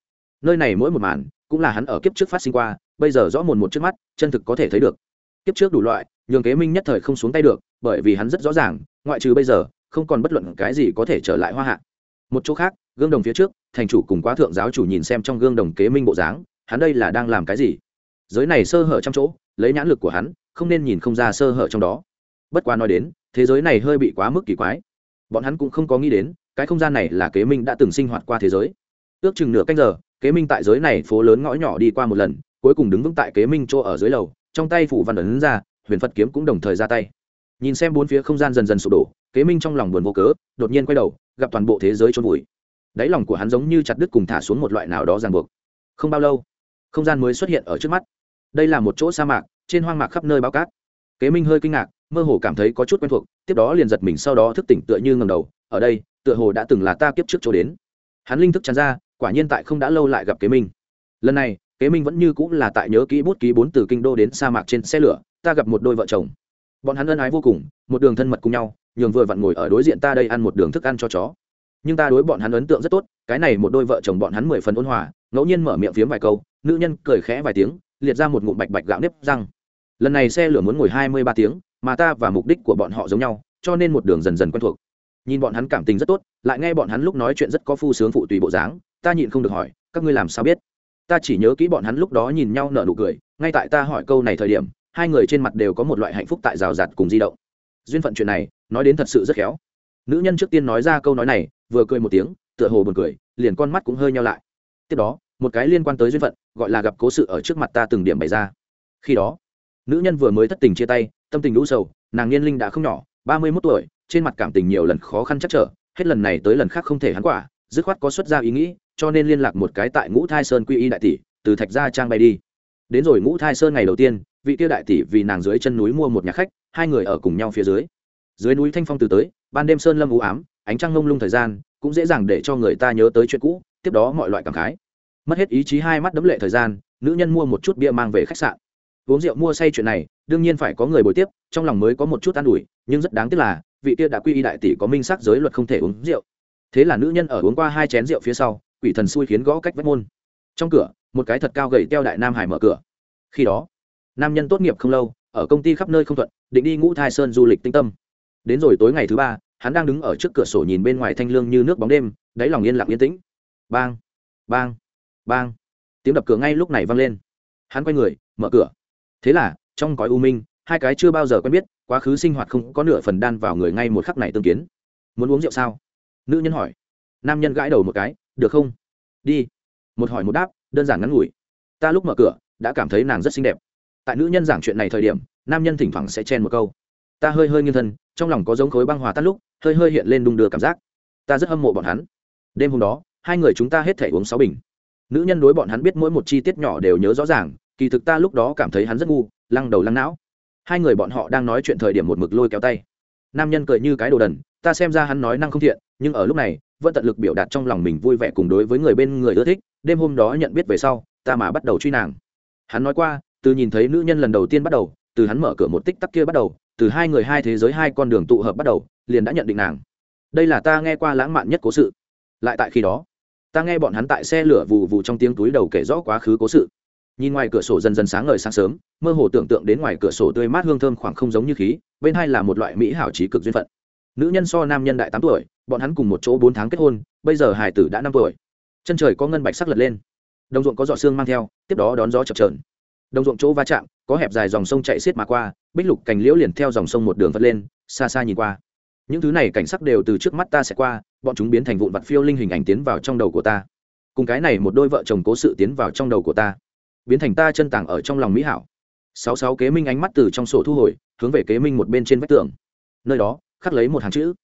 nơi này mỗi một màn cũng là hắn ở kiếp trước phát sinh qua bây giờ rõ mồn một trước mắt chân thực có thể thấy được kiếp trước đủ loại nhường kế minh nhất thời không xuống tay được bởi vì hắn rất rõ ràng, ngoại trừ bây giờ, không còn bất luận cái gì có thể trở lại hoa hạ. Một chỗ khác, gương đồng phía trước, thành chủ cùng quá thượng giáo chủ nhìn xem trong gương đồng kế minh bộ dáng, hắn đây là đang làm cái gì? Giới này sơ hở trong chỗ, lấy nhãn lực của hắn, không nên nhìn không ra sơ hở trong đó. Bất quá nói đến, thế giới này hơi bị quá mức kỳ quái. Bọn hắn cũng không có nghĩ đến, cái không gian này là kế minh đã từng sinh hoạt qua thế giới. Ước chừng nửa canh giờ, kế minh tại giới này phố lớn ngõ nhỏ đi qua một lần, cuối cùng đứng vững tại kế minh chỗ ở dưới lầu, trong tay phủ văn ấn ra, huyền phật kiếm cũng đồng thời ra tay nhìn xem bốn phía không gian dần dần sụp đổ, kế minh trong lòng buồn vô cớ, đột nhiên quay đầu, gặp toàn bộ thế giới trôn vùi. Đáy lòng của hắn giống như chặt đứt cùng thả xuống một loại nào đó ràng buộc. Không bao lâu, không gian mới xuất hiện ở trước mắt. Đây là một chỗ sa mạc, trên hoang mạc khắp nơi bao cát. Kế minh hơi kinh ngạc, mơ hồ cảm thấy có chút quen thuộc, tiếp đó liền giật mình sau đó thức tỉnh tựa như ngầm đầu, ở đây, tựa hồ đã từng là ta kiếp trước chỗ đến. Hắn linh thức tràn ra, quả nhiên tại không đã lâu lại gặp kế minh. Lần này, kế minh vẫn như cũng là tại nhớ kỹ bút ký bốn từ kinh đô đến sa mạc trên xe lửa, ta gặp một đôi vợ chồng bọn hắn ân ái vô cùng, một đường thân mật cùng nhau, nhường vừa vặn ngồi ở đối diện ta đây ăn một đường thức ăn cho chó. Nhưng ta đối bọn hắn ấn tượng rất tốt, cái này một đôi vợ chồng bọn hắn mười phần ôn hòa, ngẫu nhiên mở miệng phiếm vài câu, nữ nhân cười khẽ vài tiếng, liệt ra một ngụm bạch bạch gạo nếp răng. Lần này xe lửa muốn ngồi hai mươi ba tiếng, mà ta và mục đích của bọn họ giống nhau, cho nên một đường dần dần quen thuộc. Nhìn bọn hắn cảm tình rất tốt, lại nghe bọn hắn lúc nói chuyện rất có phu sướng phụ tùy bộ dáng, ta nhịn không được hỏi, các ngươi làm sao biết? Ta chỉ nhớ kỹ bọn hắn lúc đó nhìn nhau nở nụ cười, ngay tại ta hỏi câu này thời điểm hai người trên mặt đều có một loại hạnh phúc tại rào rạt cùng di động. Duyên phận chuyện này, nói đến thật sự rất khéo. Nữ nhân trước tiên nói ra câu nói này, vừa cười một tiếng, tựa hồ buồn cười, liền con mắt cũng hơi nhau lại. Tiếp đó, một cái liên quan tới duyên phận, gọi là gặp cố sự ở trước mặt ta từng điểm bày ra. Khi đó, nữ nhân vừa mới thất tình chia tay, tâm tình lũ sầu, nàng niên linh đã không nhỏ, ba mươi mốt tuổi, trên mặt cảm tình nhiều lần khó khăn chắc trở, hết lần này tới lần khác không thể hắn quả, dứt khoát có xuất ra ý nghĩ, cho nên liên lạc một cái tại ngũ thai sơn quy y đại tỷ, từ thạch gia trang bay đi. Đến rồi ngũ thai sơn ngày đầu tiên vị kia đại tỷ vì nàng dưới chân núi mua một nhà khách, hai người ở cùng nhau phía dưới. Dưới núi thanh phong từ tới, ban đêm sơn lâm u ám, ánh trăng ngông lung thời gian, cũng dễ dàng để cho người ta nhớ tới chuyện cũ, tiếp đó mọi loại cảm khái. Mất hết ý chí hai mắt đấm lệ thời gian, nữ nhân mua một chút bia mang về khách sạn. Uống rượu mua say chuyện này, đương nhiên phải có người bồi tiếp, trong lòng mới có một chút an ủi, nhưng rất đáng tiếc là, vị kia đã quy y đại tỷ có minh xác giới luật không thể uống rượu. Thế là nữ nhân ở uống qua hai chén rượu phía sau, quỷ thần xui khiến gõ cách vách môn. Trong cửa, một cái thật cao gầy teo đại nam hải mở cửa. Khi đó nam nhân tốt nghiệp không lâu, ở công ty khắp nơi không thuận, định đi ngũ thai sơn du lịch tinh tâm. Đến rồi tối ngày thứ ba, hắn đang đứng ở trước cửa sổ nhìn bên ngoài thanh lương như nước bóng đêm, đáy lòng yên lặng yên tĩnh. Bang bang bang. Tiếng đập cửa ngay lúc này vang lên. Hắn quay người, mở cửa. Thế là, trong cõi u minh, hai cái chưa bao giờ quen biết, quá khứ sinh hoạt không có nửa phần đan vào người ngay một khắc này tương kiến. Muốn uống rượu sao? Nữ nhân hỏi. Nam nhân gãi đầu một cái, được không? Đi. Một hỏi một đáp, đơn giản ngắn ngủi. Ta lúc mở cửa, đã cảm thấy nàng rất xinh đẹp tại nữ nhân giảng chuyện này thời điểm, nam nhân thỉnh thoảng sẽ chen một câu. Ta hơi hơi nghiêng thân, trong lòng có giống khối băng hòa tắt lúc, hơi hơi hiện lên đung đưa cảm giác. Ta rất hâm mộ bọn hắn. Đêm hôm đó, hai người chúng ta hết thể uống sáu bình. Nữ nhân đối bọn hắn biết mỗi một chi tiết nhỏ đều nhớ rõ ràng, kỳ thực ta lúc đó cảm thấy hắn rất ngu, lăng đầu lăng não. Hai người bọn họ đang nói chuyện thời điểm một mực lôi kéo tay. Nam nhân cười như cái đồ đần, ta xem ra hắn nói năng không thiện, nhưng ở lúc này, vẫn tận lực biểu đạt trong lòng mình vui vẻ cùng đối với người bên người ưa thích. Đêm hôm đó nhận biết về sau, ta mà bắt đầu truy nàng. Hắn nói qua từ nhìn thấy nữ nhân lần đầu tiên bắt đầu, từ hắn mở cửa một tích tắc kia bắt đầu, từ hai người hai thế giới hai con đường tụ hợp bắt đầu, liền đã nhận định nàng. Đây là ta nghe qua lãng mạn nhất cố sự. Lại tại khi đó, ta nghe bọn hắn tại xe lửa vù vù trong tiếng túi đầu kể rõ quá khứ cố sự. Nhìn ngoài cửa sổ dần dần sáng ngời sáng sớm, mơ hồ tưởng tượng đến ngoài cửa sổ tươi mát hương thơm khoảng không giống như khí, bên hai là một loại mỹ hảo trí cực duyên phận. Nữ nhân so nam nhân đại tám tuổi, bọn hắn cùng một chỗ bốn tháng kết hôn, bây giờ hải tử đã năm tuổi. Chân trời có ngân bạch sắc lật lên. Đồng ruộng có giọt xương mang theo, tiếp đó đón gió chập trờn đồng ruộng chỗ va chạm, có hẹp dài dòng sông chạy xiết mà qua, bích lục cành liễu liền theo dòng sông một đường vất lên, xa xa nhìn qua. Những thứ này cảnh sắc đều từ trước mắt ta sẽ qua, bọn chúng biến thành vụn vặt phiêu linh hình ảnh tiến vào trong đầu của ta. Cùng cái này một đôi vợ chồng cố sự tiến vào trong đầu của ta, biến thành ta chân tàng ở trong lòng mỹ hảo. Sáu sáu kế minh ánh mắt từ trong sổ thu hồi, hướng về kế minh một bên trên vách tường. Nơi đó, khắc lấy một hàng chữ.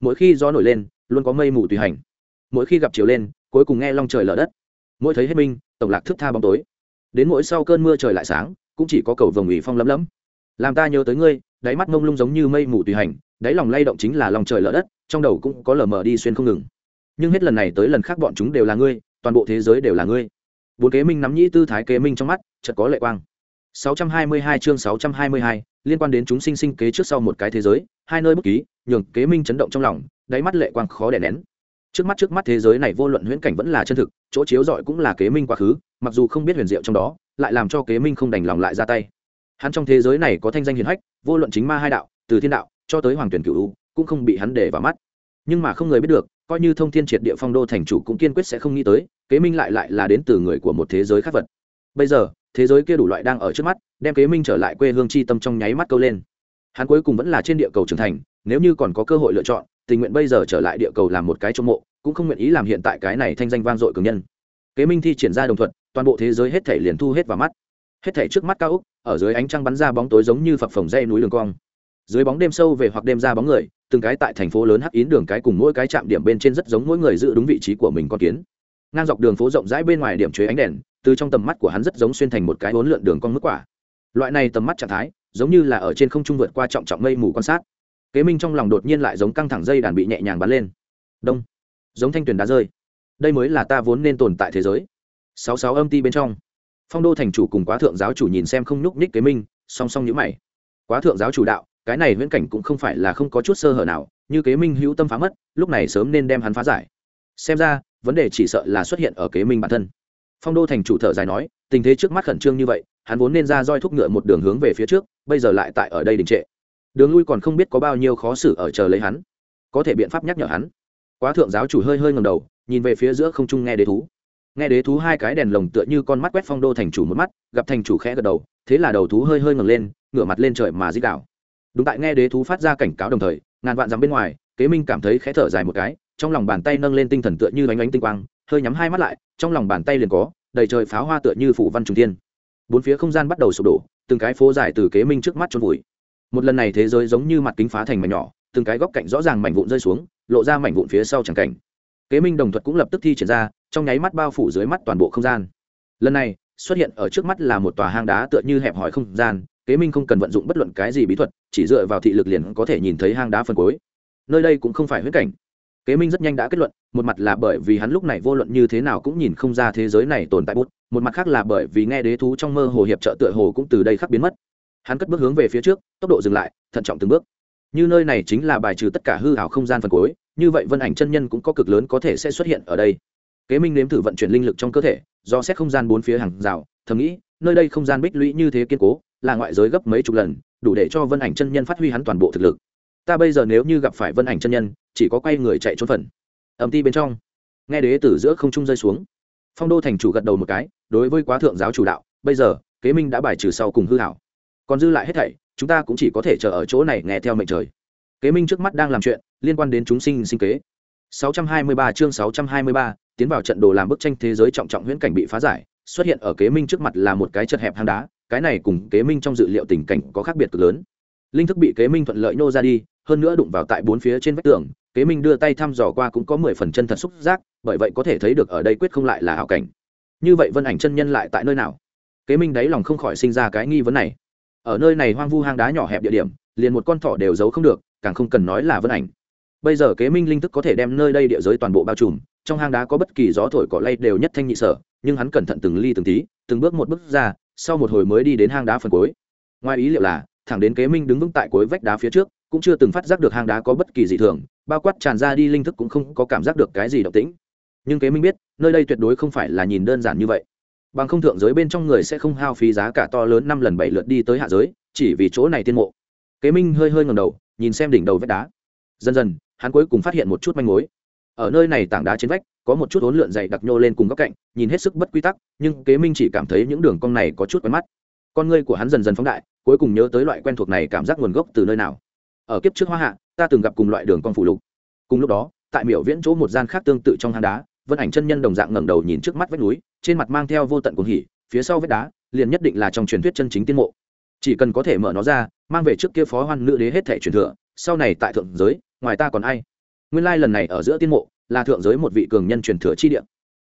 Mỗi khi gió nổi lên, luôn có mây mù tùy hành. Mỗi khi gặp chiều lên, cuối cùng nghe long trời lở đất. Mỗi thấy hết minh, tổng lạc thức tha bóng tối đến mỗi sau cơn mưa trời lại sáng cũng chỉ có cầu vồng ủy phong lấm lấm. Làm ta nhớ tới ngươi đáy mắt mông lung giống như mây mù tùy hành đáy lòng lay động chính là lòng trời lở đất trong đầu cũng có lờ mờ đi xuyên không ngừng. Nhưng hết lần này tới lần khác bọn chúng đều là ngươi toàn bộ thế giới đều là ngươi. Bốn kế minh nắm nhĩ tư thái kế minh trong mắt chợt có lệ quang. 622 chương 622, liên quan đến chúng sinh sinh kế trước sau một cái thế giới hai nơi bất ký nhường kế minh chấn động trong lòng đáy mắt lệ quang khó đè nén trước mắt trước mắt thế giới này vô luận huyễn cảnh vẫn là chân thực, chỗ chiếu rọi cũng là kế minh quá khứ, mặc dù không biết huyền diệu trong đó, lại làm cho kế minh không đành lòng lại ra tay. Hắn trong thế giới này có thanh danh hiền hách, vô luận chính ma hai đạo, từ thiên đạo cho tới hoàng tuyển cựu cũng không bị hắn để vào mắt. Nhưng mà không người biết được, coi như thông thiên triệt địa phong đô thành chủ cũng kiên quyết sẽ không nghĩ tới, kế minh lại lại là đến từ người của một thế giới khác vật. Bây giờ, thế giới kia đủ loại đang ở trước mắt, đem kế minh trở lại quê hương chi tâm trong nháy mắt câu lên. Hắn cuối cùng vẫn là trên địa cầu trưởng thành, nếu như còn có cơ hội lựa chọn tình nguyện bây giờ trở lại địa cầu làm một cái trong mộ, cũng không nguyện ý làm hiện tại cái này thanh danh vang dội cường nhân. Kế minh thi triển ra đồng thuận toàn bộ thế giới hết thể liền thu hết vào mắt. Hết thể trước mắt cao úc ở dưới ánh trăng bắn ra bóng tối giống như phập phồng dây núi đường cong. Dưới bóng đêm sâu về hoặc đêm ra bóng người, từng cái tại thành phố lớn hắc yến đường cái cùng mỗi cái chạm điểm bên trên rất giống mỗi người giữ đúng vị trí của mình con kiến. Ngang dọc đường phố rộng rãi bên ngoài điểm chế ánh đèn, từ trong tầm mắt của hắn rất giống xuyên thành một cái bốn lượn đường con mức quả. Loại này tầm mắt trạng thái, giống như là ở trên không trung vượt qua trọng trọng mây mù quan sát kế minh trong lòng đột nhiên lại giống căng thẳng dây đàn bị nhẹ nhàng bắn lên. Đông. Giống thanh tuyền đá rơi. Đây mới là ta vốn nên tồn tại thế giới. Sáu sáu âm ti bên trong. Phong đô thành chủ cùng quá thượng giáo chủ nhìn xem không nhúc ních kế minh, song song nhữ mày. Quá thượng giáo chủ đạo, cái này viễn cảnh cũng không phải là không có chút sơ hở nào, như kế minh hữu tâm phá mất, lúc này sớm nên đem hắn phá giải. Xem ra, vấn đề chỉ sợ là xuất hiện ở kế minh bản thân. Phong đô thành chủ thở dài nói, tình thế trước mắt khẩn trương như vậy, hắn vốn nên ra roi thúc ngựa một đường hướng về phía trước, bây giờ lại tại ở đây đình trệ đường lui còn không biết có bao nhiêu khó xử ở chờ lấy hắn. Có thể biện pháp nhắc nhở hắn. Quá thượng giáo chủ hơi hơi ngầm đầu, nhìn về phía giữa không trung nghe đế thú. Nghe đế thú hai cái đèn lồng tựa như con mắt quét phong đô thành chủ một mắt, gặp thành chủ khẽ gật đầu, thế là đầu thú hơi hơi ngẩng lên, ngửa mặt lên trời mà dích đạo đúng tại nghe đế thú phát ra cảnh cáo đồng thời, ngàn vạn dắm bên ngoài, kế minh cảm thấy khẽ thở dài một cái, trong lòng bàn tay nâng lên tinh thần tựa như bánh bánh tinh quang, hơi nhắm hai mắt lại, trong lòng bàn tay liền có, đầy trời pháo hoa tựa như phủ văn trùng thiên. bốn phía không gian bắt đầu sụp đổ, từng cái phố dài từ kế minh trước mắt trôn vùi một lần này thế giới giống như mặt kính phá thành mảnh nhỏ, từng cái góc cạnh rõ ràng mảnh vụn rơi xuống, lộ ra mảnh vụn phía sau chẳng cảnh. Kế minh đồng thuật cũng lập tức thi triển ra, trong nháy mắt bao phủ dưới mắt toàn bộ không gian. Lần này, xuất hiện ở trước mắt là một tòa hang đá tựa như hẹp hòi không gian, kế minh không cần vận dụng bất luận cái gì bí thuật, chỉ dựa vào thị lực liền có thể nhìn thấy hang đá phần cuối. Nơi đây cũng không phải huyết cảnh. Kế minh rất nhanh đã kết luận, một mặt là bởi vì hắn lúc này vô luận như thế nào cũng nhìn không ra thế giới này tồn tại bút, một mặt khác là bởi vì nghe đế thú trong mơ hồ hiệp trợ tựa hồ cũng từ đây khắc biến mất hắn cất bước hướng về phía trước, tốc độ dừng lại, thận trọng từng bước. Như nơi này chính là bài trừ tất cả hư hảo không gian phần cuối, như vậy vân ảnh chân nhân cũng có cực lớn có thể sẽ xuất hiện ở đây. Kế minh nếm thử vận chuyển linh lực trong cơ thể, do xét không gian bốn phía hàng rào, thầm nghĩ, nơi đây không gian bích lũy như thế kiên cố, là ngoại giới gấp mấy chục lần, đủ để cho vân ảnh chân nhân phát huy hắn toàn bộ thực lực. Ta bây giờ nếu như gặp phải vân ảnh chân nhân, chỉ có quay người chạy trốn phần. Ẩm ti bên trong, nghe đế tử giữa không trung rơi xuống. Phong đô thành chủ gật đầu một cái, đối với quá thượng giáo chủ đạo, bây giờ, kế minh đã bài trừ sau cùng hư hảo còn dư lại hết thảy chúng ta cũng chỉ có thể chờ ở chỗ này nghe theo mệnh trời. Kế minh trước mắt đang làm chuyện liên quan đến chúng sinh sinh kế. 623 chương 623, tiến vào trận đồ làm bức tranh thế giới trọng trọng huyễn cảnh bị phá giải xuất hiện ở kế minh trước mặt là một cái chật hẹp hang đá cái này cùng kế minh trong dự liệu tình cảnh có khác biệt cực lớn. Linh thức bị kế minh thuận lợi nô ra đi hơn nữa đụng vào tại bốn phía trên vách tường kế minh đưa tay thăm dò qua cũng có mười phần chân thật xúc giác bởi vậy có thể thấy được ở đây quyết không lại là hảo cảnh. Như vậy vân ảnh chân nhân lại tại nơi nào? Kế minh đáy lòng không khỏi sinh ra cái nghi vấn này ở nơi này hoang vu hang đá nhỏ hẹp địa điểm, liền một con thỏ đều giấu không được, càng không cần nói là vân ảnh. Bây giờ kế minh linh thức có thể đem nơi đây địa giới toàn bộ bao trùm, trong hang đá có bất kỳ gió thổi cỏ lay đều nhất thanh nhị sở, nhưng hắn cẩn thận từng ly từng tí, từng bước một bước ra, sau một hồi mới đi đến hang đá phần cuối. Ngoài ý liệu là, thẳng đến kế minh đứng vững tại cuối vách đá phía trước, cũng chưa từng phát giác được hang đá có bất kỳ gì thường, bao quát tràn ra đi linh thức cũng không có cảm giác được cái gì động tĩnh. Nhưng kế minh biết, nơi đây tuyệt đối không phải là nhìn đơn giản như vậy bằng không thượng giới bên trong người sẽ không hao phí giá cả to lớn năm lần bảy lượt đi tới hạ giới, chỉ vì chỗ này tiên mộ. Kế minh hơi hơi ngầm đầu, nhìn xem đỉnh đầu vách đá. Dần dần, hắn cuối cùng phát hiện một chút manh mối. Ở nơi này tảng đá trên vách, có một chút hỗn lượn dày đặc nhô lên cùng góc cạnh, nhìn hết sức bất quy tắc, nhưng kế minh chỉ cảm thấy những đường cong này có chút quen mắt. Con ngươi của hắn dần dần phóng đại, cuối cùng nhớ tới loại quen thuộc này cảm giác nguồn gốc từ nơi nào. Ở kiếp trước hoa hạ, ta từng gặp cùng loại đường cong phủ lục. Cùng lúc đó, tại miểu viễn chỗ một gian khác tương tự trong hang đá vân ảnh chân nhân đồng dạng ngẩng đầu nhìn trước mắt vách núi, trên mặt mang theo vô tận cuồng hỉ, phía sau vách đá, liền nhất định là trong truyền thuyết chân chính tiên mộ. Chỉ cần có thể mở nó ra, mang về trước kia phó hoan nữ đế hết thể truyền thừa, sau này tại thượng giới, ngoài ta còn ai? Nguyên lai lần này ở giữa tiên mộ, là thượng giới một vị cường nhân truyền thừa chi địa.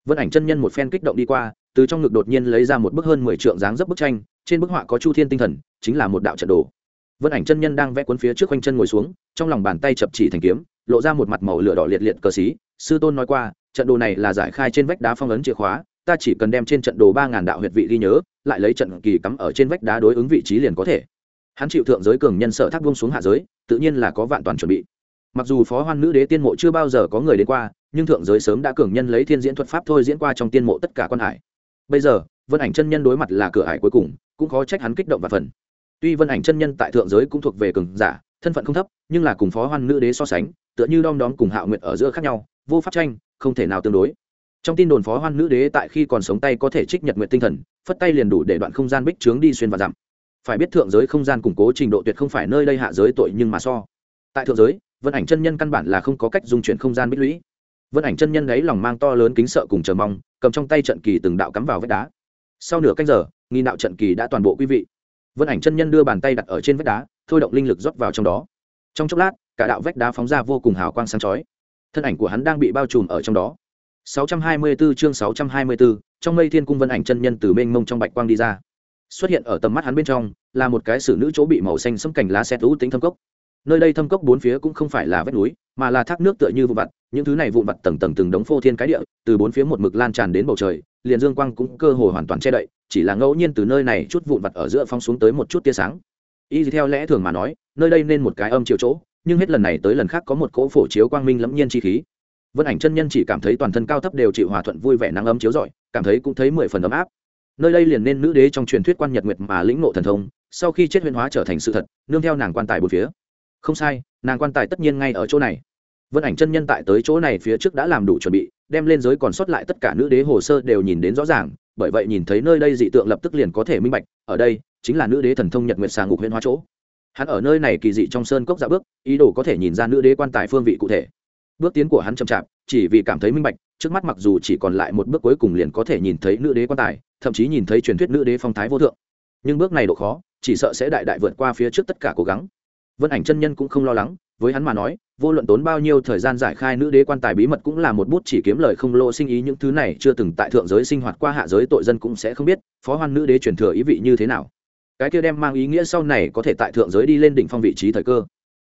Vân ảnh chân nhân một phen kích động đi qua, từ trong ngực đột nhiên lấy ra một bức hơn mười trượng dáng dấp bức tranh, trên bức họa có chu thiên tinh thần, chính là một đạo trận đồ. Vân ảnh chân nhân đang vẽ cuốn phía trước quanh chân ngồi xuống, trong lòng bàn tay chập chỉ thành kiếm, lộ ra một mặt màu lửa đỏ liệt liệt cờ xí, sư tôn nói qua trận đồ này là giải khai trên vách đá phong ấn chìa khóa, ta chỉ cần đem trên trận đồ ba ngàn đạo huyệt vị ghi nhớ, lại lấy trận kỳ cắm ở trên vách đá đối ứng vị trí liền có thể. Hắn chịu thượng giới cường nhân sợ thác buông xuống hạ giới, tự nhiên là có vạn toàn chuẩn bị. Mặc dù phó hoan nữ đế tiên mộ chưa bao giờ có người đến qua, nhưng thượng giới sớm đã cường nhân lấy thiên diễn thuật pháp thôi diễn qua trong tiên mộ tất cả quan hải. Bây giờ, vân ảnh chân nhân đối mặt là cửa hải cuối cùng, cũng khó trách hắn kích động và phần. Tuy vân ảnh chân nhân tại thượng giới cũng thuộc về cường giả, thân phận không thấp, nhưng là cùng phó hoan nữ đế so sánh, tựa như đom đóm cùng hạo nguyện ở giữa khác nhau, vô pháp tranh không thể nào tương đối. Trong tin đồn phó hoan nữ đế tại khi còn sống tay có thể trích nhật nguyện tinh thần, phất tay liền đủ để đoạn không gian bích trướng đi xuyên và giảm phải biết thượng giới không gian củng cố trình độ tuyệt không phải nơi đây hạ giới tội nhưng mà so. Tại thượng giới, vân ảnh chân nhân căn bản là không có cách dung chuyển không gian bích lũy. Vân ảnh chân nhân ấy lòng mang to lớn kính sợ cùng chờ mong, cầm trong tay trận kỳ từng đạo cắm vào vách đá. Sau nửa canh giờ nghi đạo trận kỳ đã toàn bộ quý vị. Vân ảnh chân nhân đưa bàn tay đặt ở trên vách đá, thôi động linh lực rót vào trong đó. Trong chốc lát, cả đạo vách đá phóng ra vô cùng hào quang sáng chói thân ảnh của hắn đang bị bao trùm ở trong đó. 624 chương 624, trong mây thiên cung vân ảnh chân nhân từ mênh mông trong bạch quang đi ra. Xuất hiện ở tầm mắt hắn bên trong là một cái sử nữ chỗ bị màu xanh sẫm cảnh lá xét u tính thâm cốc. Nơi đây thâm cốc bốn phía cũng không phải là vách núi mà là thác nước tựa như vụn vặt những thứ này vụn vặt tầng tầng từng đống phô thiên cái địa từ bốn phía một mực lan tràn đến bầu trời liền dương quang cũng cơ hồ hoàn toàn che đậy chỉ là ngẫu nhiên từ nơi này chút vụn vặt ở giữa phong xuống tới một chút tia sáng. Y theo lẽ thường mà nói nơi đây nên một cái âm chiều chỗ nhưng hết lần này tới lần khác có một cỗ phổ chiếu quang minh lẫm nhiên chi khí. Vân ảnh chân nhân chỉ cảm thấy toàn thân cao thấp đều chịu hòa thuận vui vẻ nắng ấm chiếu rọi, cảm thấy cũng thấy mười phần ấm áp. Nơi đây liền nên nữ đế trong truyền thuyết quan nhật nguyệt mà lĩnh ngộ thần thông, sau khi chết huyên hóa trở thành sự thật, nương theo nàng quan tài bốn phía. Không sai, nàng quan tài tất nhiên ngay ở chỗ này. Vân ảnh chân nhân tại tới chỗ này phía trước đã làm đủ chuẩn bị, đem lên giới còn sót lại tất cả nữ đế hồ sơ đều nhìn đến rõ ràng, bởi vậy nhìn thấy nơi đây dị tượng lập tức liền có thể minh bạch, ở đây chính là nữ đế thần thông nhật nguyệt sàng ngục huyên hóa chỗ hắn ở nơi này kỳ dị trong sơn cốc dạ bước, ý đồ có thể nhìn ra nữ đế quan tài phương vị cụ thể. Bước tiến của hắn chậm chạp, chỉ vì cảm thấy minh bạch, trước mắt mặc dù chỉ còn lại một bước cuối cùng liền có thể nhìn thấy nữ đế quan tài, thậm chí nhìn thấy truyền thuyết nữ đế phong thái vô thượng. Nhưng bước này độ khó, chỉ sợ sẽ đại đại vượt qua phía trước tất cả cố gắng. Vân ảnh chân nhân cũng không lo lắng, với hắn mà nói, vô luận tốn bao nhiêu thời gian giải khai nữ đế quan tài bí mật cũng là một bút chỉ kiếm lời không lô sinh ý, những thứ này chưa từng tại thượng giới sinh hoạt qua hạ giới tội dân cũng sẽ không biết, phó hoan nữ đế truyền thừa ý vị như thế nào cái kia đem mang ý nghĩa sau này có thể tại thượng giới đi lên đỉnh phong vị trí thời cơ.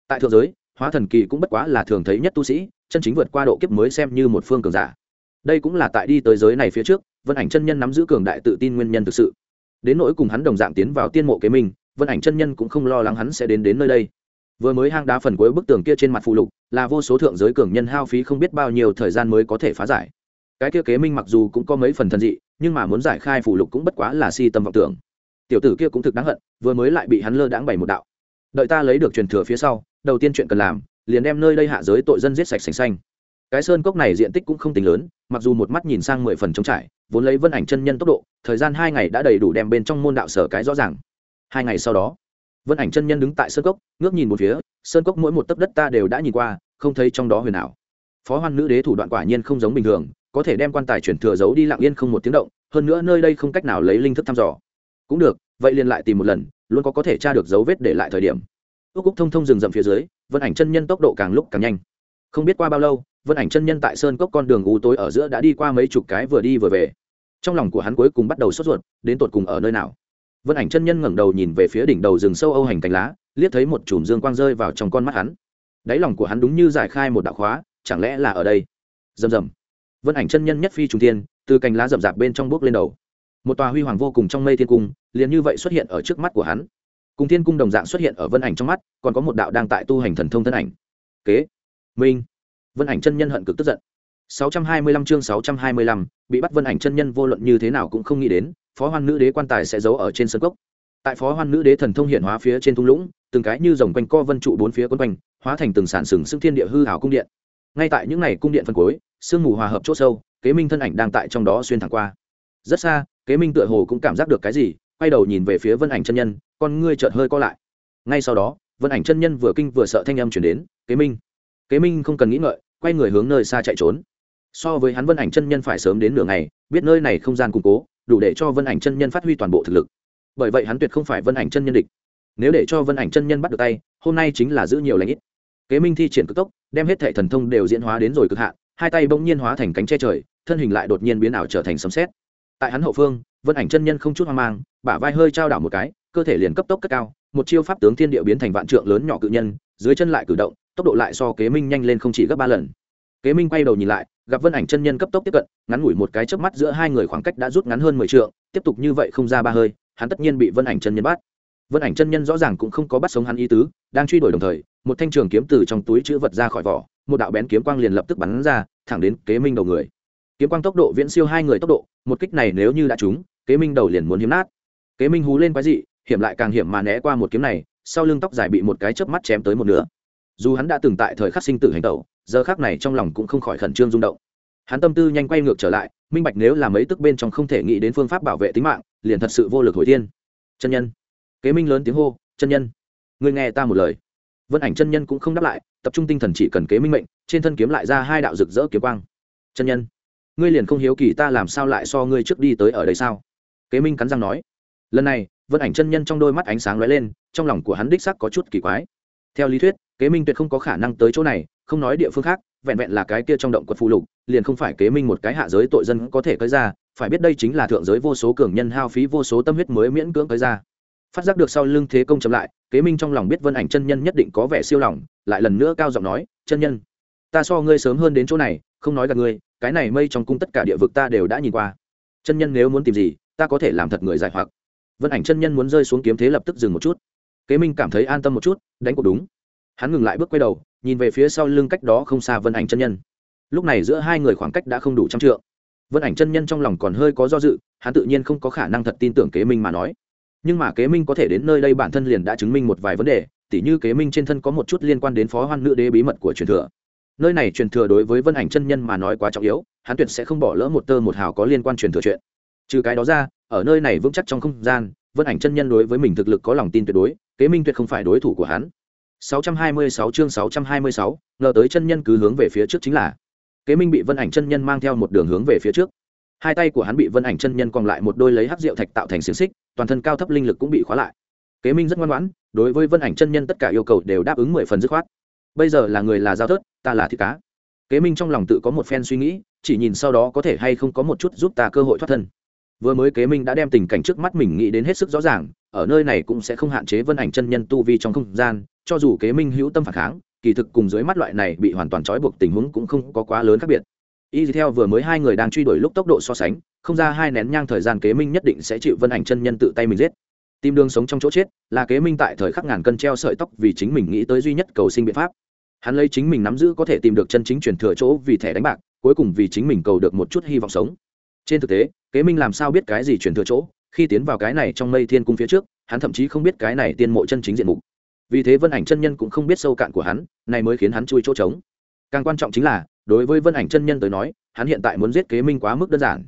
Tại thượng giới, hóa thần kỳ cũng bất quá là thường thấy nhất tu sĩ, chân chính vượt qua độ kiếp mới xem như một phương cường giả. Đây cũng là tại đi tới giới này phía trước, vân ảnh chân nhân nắm giữ cường đại tự tin nguyên nhân thực sự. Đến nỗi cùng hắn đồng dạng tiến vào tiên mộ kế minh vân ảnh chân nhân cũng không lo lắng hắn sẽ đến đến nơi đây. Vừa mới hang đá phần cuối bức tường kia trên mặt phụ lục, là vô số thượng giới cường nhân hao phí không biết bao nhiêu thời gian mới có thể phá giải. Cái kia kế minh mặc dù cũng có mấy phần thần dị, nhưng mà muốn giải khai phụ lục cũng bất quá là si tâm vọng tưởng tiểu tử kia cũng thực đáng hận, vừa mới lại bị hắn lơ đãng bày một đạo. Đợi ta lấy được truyền thừa phía sau, đầu tiên chuyện cần làm, liền đem nơi đây hạ giới tội dân giết sạch sành xanh. Cái sơn cốc này diện tích cũng không tính lớn, mặc dù một mắt nhìn sang mười phần trống trải, vốn lấy vân ảnh chân nhân tốc độ, thời gian hai ngày đã đầy đủ đem bên trong môn đạo sở cái rõ ràng. Hai ngày sau đó, vân ảnh chân nhân đứng tại sơn cốc, ngước nhìn một phía, sơn cốc mỗi một tấc đất ta đều đã nhìn qua, không thấy trong đó huyền ảo. Phó hoan nữ đế thủ đoạn quả nhiên không giống bình thường, có thể đem quan tài chuyển thừa giấu đi lặng yên không một tiếng động, hơn nữa nơi đây không cách nào lấy linh thức thăm dò cũng được, vậy liền lại tìm một lần, luôn có có thể tra được dấu vết để lại thời điểm. Ước cúc thông thông rừng rậm phía dưới, vân ảnh chân nhân tốc độ càng lúc càng nhanh. Không biết qua bao lâu, vân ảnh chân nhân tại sơn cốc con đường u tối ở giữa đã đi qua mấy chục cái vừa đi vừa về. Trong lòng của hắn cuối cùng bắt đầu sốt ruột, đến tột cùng ở nơi nào? Vân ảnh chân nhân ngẩng đầu nhìn về phía đỉnh đầu rừng sâu âu hành cánh lá, liếc thấy một chùm dương quang rơi vào trong con mắt hắn. Đáy lòng của hắn đúng như giải khai một đạo khóa, chẳng lẽ là ở đây? Rầm rầm. Vân ảnh chân nhân nhất phi trùng tiên từ cành lá rậm rạp bên trong bước lên đầu một tòa huy hoàng vô cùng trong mây thiên cung liền như vậy xuất hiện ở trước mắt của hắn. Cùng thiên cung đồng dạng xuất hiện ở vân ảnh trong mắt còn có một đạo đang tại tu hành thần thông thân ảnh. Kế. Minh. Vân ảnh chân nhân hận cực tức giận. 625 chương 625, bị bắt vân ảnh chân nhân vô luận như thế nào cũng không nghĩ đến phó hoan nữ đế quan tài sẽ giấu ở trên sân cốc. Tại phó hoan nữ đế thần thông hiện hóa phía trên thung lũng từng cái như dòng quanh co vân trụ bốn phía quân quanh hóa thành từng sản sừng xưng thiên địa hư hảo cung điện. Ngay tại những ngày cung điện phân cuối sương mù hòa hợp chỗ sâu kế minh thân ảnh đang tại trong đó xuyên thẳng qua rất xa, kế minh tựa hồ cũng cảm giác được cái gì, quay đầu nhìn về phía vân ảnh chân nhân, con ngươi chợt hơi co lại. Ngay sau đó, vân ảnh chân nhân vừa kinh vừa sợ thanh âm chuyển đến, kế minh. Kế minh không cần nghĩ ngợi, quay người hướng nơi xa chạy trốn. So với hắn, vân ảnh chân nhân phải sớm đến nửa ngày, biết nơi này không gian củng cố, đủ để cho vân ảnh chân nhân phát huy toàn bộ thực lực. Bởi vậy hắn tuyệt không phải vân ảnh chân nhân địch. Nếu để cho vân ảnh chân nhân bắt được tay, hôm nay chính là giữ nhiều lãnh ít. Kế minh thi triển cực tốc, đem hết thệ thần thông đều diễn hóa đến rồi cực hạn, hai tay bỗng nhiên hóa thành cánh che trời, thân hình lại đột nhiên biến ảo trở thành sấm xét tại hắn hậu phương, vân ảnh chân nhân không chút hoang mang, bả vai hơi trao đảo một cái, cơ thể liền cấp tốc cất cao, một chiêu pháp tướng thiên địa biến thành vạn trượng lớn nhỏ cự nhân, dưới chân lại cử động, tốc độ lại so kế minh nhanh lên không chỉ gấp ba lần. Kế minh quay đầu nhìn lại, gặp vân ảnh chân nhân cấp tốc tiếp cận, ngắn ngủi một cái chớp mắt giữa hai người khoảng cách đã rút ngắn hơn mười trượng, tiếp tục như vậy không ra ba hơi, hắn tất nhiên bị vân ảnh chân nhân bắt. Vân ảnh chân nhân rõ ràng cũng không có bắt sống hắn ý tứ, đang truy đuổi đồng thời, một thanh trường kiếm từ trong túi chữ vật ra khỏi vỏ, một đạo bén kiếm quang liền lập tức bắn ra, thẳng đến kế minh đầu người kiếm quang tốc độ viễn siêu hai người tốc độ, một kích này nếu như đã trúng, kế minh đầu liền muốn hiếm nát. Kế minh hú lên quái dị, hiểm lại càng hiểm mà né qua một kiếm này, sau lưng tóc dài bị một cái chớp mắt chém tới một nửa. Dù hắn đã từng tại thời khắc sinh tử hành tẩu, giờ khác này trong lòng cũng không khỏi khẩn trương rung động. Hắn tâm tư nhanh quay ngược trở lại, minh bạch nếu là mấy tức bên trong không thể nghĩ đến phương pháp bảo vệ tính mạng, liền thật sự vô lực hồi thiên. Chân nhân. Kế minh lớn tiếng hô, chân nhân người nghe ta một lời. Vân ảnh chân nhân cũng không đáp lại, tập trung tinh thần chỉ cần kế minh mệnh, trên thân kiếm lại ra hai đạo rực rỡ kiếm quang. Chân nhân ngươi liền không hiếu kỳ ta làm sao lại so ngươi trước đi tới ở đây sao? Kế minh cắn răng nói. Lần này, vân ảnh chân nhân trong đôi mắt ánh sáng lóe lên, trong lòng của hắn đích sắc có chút kỳ quái. Theo lý thuyết, kế minh tuyệt không có khả năng tới chỗ này, không nói địa phương khác, vẹn vẹn là cái kia trong động quật phụ lục, liền không phải kế minh một cái hạ giới tội dân có thể tới ra, phải biết đây chính là thượng giới vô số cường nhân hao phí vô số tâm huyết mới miễn cưỡng tới ra. Phát giác được sau lưng thế công chậm lại, kế minh trong lòng biết vân ảnh chân nhân nhất định có vẻ siêu lòng, lại lần nữa cao giọng nói, chân nhân, ta so ngươi sớm hơn đến chỗ này, không nói gặp ngươi cái này mây trong cung tất cả địa vực ta đều đã nhìn qua. Chân nhân nếu muốn tìm gì, ta có thể làm thật người giải hoặc. Vân ảnh chân nhân muốn rơi xuống kiếm thế lập tức dừng một chút. Kế minh cảm thấy an tâm một chút, đánh cuộc đúng. Hắn ngừng lại bước quay đầu, nhìn về phía sau lưng cách đó không xa vân ảnh chân nhân. Lúc này giữa hai người khoảng cách đã không đủ trăm trượng. Vân ảnh chân nhân trong lòng còn hơi có do dự, hắn tự nhiên không có khả năng thật tin tưởng kế minh mà nói. Nhưng mà kế minh có thể đến nơi đây bản thân liền đã chứng minh một vài vấn đề, tỉ như kế minh trên thân có một chút liên quan đến phó hoan nữ đế bí mật của truyền thừa nơi này truyền thừa đối với vân ảnh chân nhân mà nói quá trọng yếu hắn tuyệt sẽ không bỏ lỡ một tơ một hào có liên quan truyền thừa chuyện. Trừ cái đó ra ở nơi này vững chắc trong không gian vân ảnh chân nhân đối với mình thực lực có lòng tin tuyệt đối kế minh tuyệt không phải đối thủ của hắn. 626 chương 626, ngờ tới chân nhân cứ hướng về phía trước chính là. Kế minh bị vân ảnh chân nhân mang theo một đường hướng về phía trước. Hai tay của hắn bị vân ảnh chân nhân còn lại một đôi lấy hắc rượu thạch tạo thành xiềng xích toàn thân cao thấp linh lực cũng bị khóa lại. Kế minh rất ngoan ngoãn đối với vân ảnh chân nhân tất cả yêu cầu đều đáp ứng mười phần dứt khoát bây giờ là người là giao thớt, ta là thịt cá. Kế minh trong lòng tự có một phen suy nghĩ, chỉ nhìn sau đó có thể hay không có một chút giúp ta cơ hội thoát thân. Vừa mới kế minh đã đem tình cảnh trước mắt mình nghĩ đến hết sức rõ ràng, ở nơi này cũng sẽ không hạn chế vân ảnh chân nhân tu vi trong không gian, cho dù kế minh hữu tâm phản kháng, kỳ thực cùng dưới mắt loại này bị hoàn toàn trói buộc tình huống cũng không có quá lớn khác biệt. Y theo vừa mới hai người đang truy đuổi lúc tốc độ so sánh, không ra hai nén nhang thời gian kế minh nhất định sẽ chịu vân ảnh chân nhân tự tay mình giết. Tìm đường sống trong chỗ chết, là kế minh tại thời khắc ngàn cân treo sợi tóc vì chính mình nghĩ tới duy nhất cầu sinh biện pháp hắn lấy chính mình nắm giữ có thể tìm được chân chính truyền thừa chỗ vì thẻ đánh bạc, cuối cùng vì chính mình cầu được một chút hy vọng sống. Trên thực tế, kế minh làm sao biết cái gì truyền thừa chỗ, khi tiến vào cái này trong mây thiên cung phía trước, hắn thậm chí không biết cái này tiên mộ chân chính diện mục. Vì thế vân ảnh chân nhân cũng không biết sâu cạn của hắn, này mới khiến hắn chui chỗ trống. Càng quan trọng chính là, đối với vân ảnh chân nhân tới nói, hắn hiện tại muốn giết kế minh quá mức đơn giản.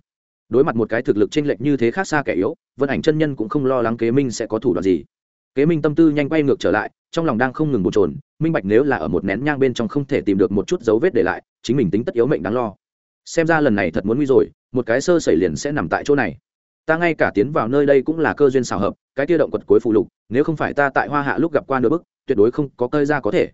Đối mặt một cái thực lực chênh lệch như thế khác xa kẻ yếu, vân ảnh chân nhân cũng không lo lắng kế minh sẽ có thủ đoạn gì. Kế minh tâm tư nhanh quay ngược trở lại trong lòng đang không ngừng bồn trồn minh bạch nếu là ở một nén nhang bên trong không thể tìm được một chút dấu vết để lại, chính mình tính tất yếu mệnh đáng lo. Xem ra lần này thật muốn nguy rồi, một cái sơ xảy liền sẽ nằm tại chỗ này. Ta ngay cả tiến vào nơi đây cũng là cơ duyên xào hợp, cái tiêu động quật cuối phụ lục, nếu không phải ta tại hoa hạ lúc gặp qua nửa bức tuyệt đối không có cơi ra có thể.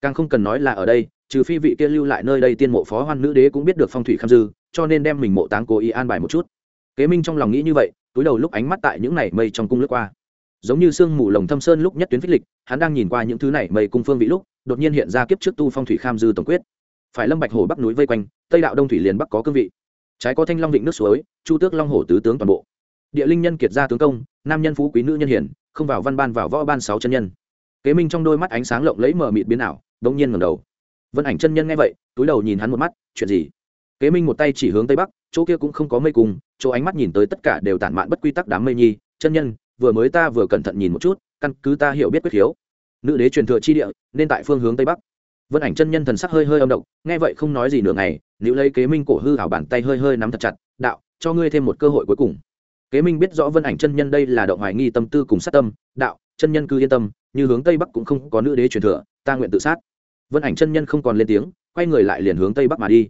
Càng không cần nói là ở đây, trừ phi vị kia lưu lại nơi đây tiên mộ phó hoan nữ đế cũng biết được phong thủy kham dư, cho nên đem mình mộ táng cố ý an bài một chút. Kế minh trong lòng nghĩ như vậy, túi đầu lúc ánh mắt tại những này mây trong cung lướt qua giống như sương mù lồng thâm sơn lúc nhất tuyến phích lịch, hắn đang nhìn qua những thứ này mây cung phương vị lúc, đột nhiên hiện ra kiếp trước tu phong thủy kham dư tổng quyết. Phải lâm bạch hồ bắc núi vây quanh, tây đạo đông thủy liền bắc có cương vị. Trái có thanh long vịnh nước suối, chu tước long hồ tứ tướng toàn bộ. Địa linh nhân kiệt gia tướng công, nam nhân phú quý nữ nhân hiển không vào văn ban vào võ ban sáu chân nhân. Kế minh trong đôi mắt ánh sáng lộng lẫy mờ mịt biến ảo, đống nhiên ngẩng đầu. Vân ảnh chân nhân nghe vậy, túi đầu nhìn hắn một mắt, chuyện gì? Kế minh một tay chỉ hướng tây bắc, chỗ kia cũng không có mây cùng chỗ ánh mắt nhìn tới tất cả đều tản mạn bất quy tắc đám mây nhi, chân nhân vừa mới ta vừa cẩn thận nhìn một chút, căn cứ ta hiểu biết quyết khiếu. Nữ đế truyền thừa chi địa, nên tại phương hướng tây bắc. Vân ảnh chân nhân thần sắc hơi hơi âm động nghe vậy không nói gì nửa ngày nếu lấy kế minh cổ hư hảo bàn tay hơi hơi nắm thật chặt, đạo, cho ngươi thêm một cơ hội cuối cùng. Kế minh biết rõ vân ảnh chân nhân đây là động hoài nghi tâm tư cùng sát tâm, đạo, chân nhân cứ yên tâm, như hướng tây bắc cũng không có nữ đế truyền thừa, ta nguyện tự sát. Vân ảnh chân nhân không còn lên tiếng, quay người lại liền hướng tây bắc mà đi.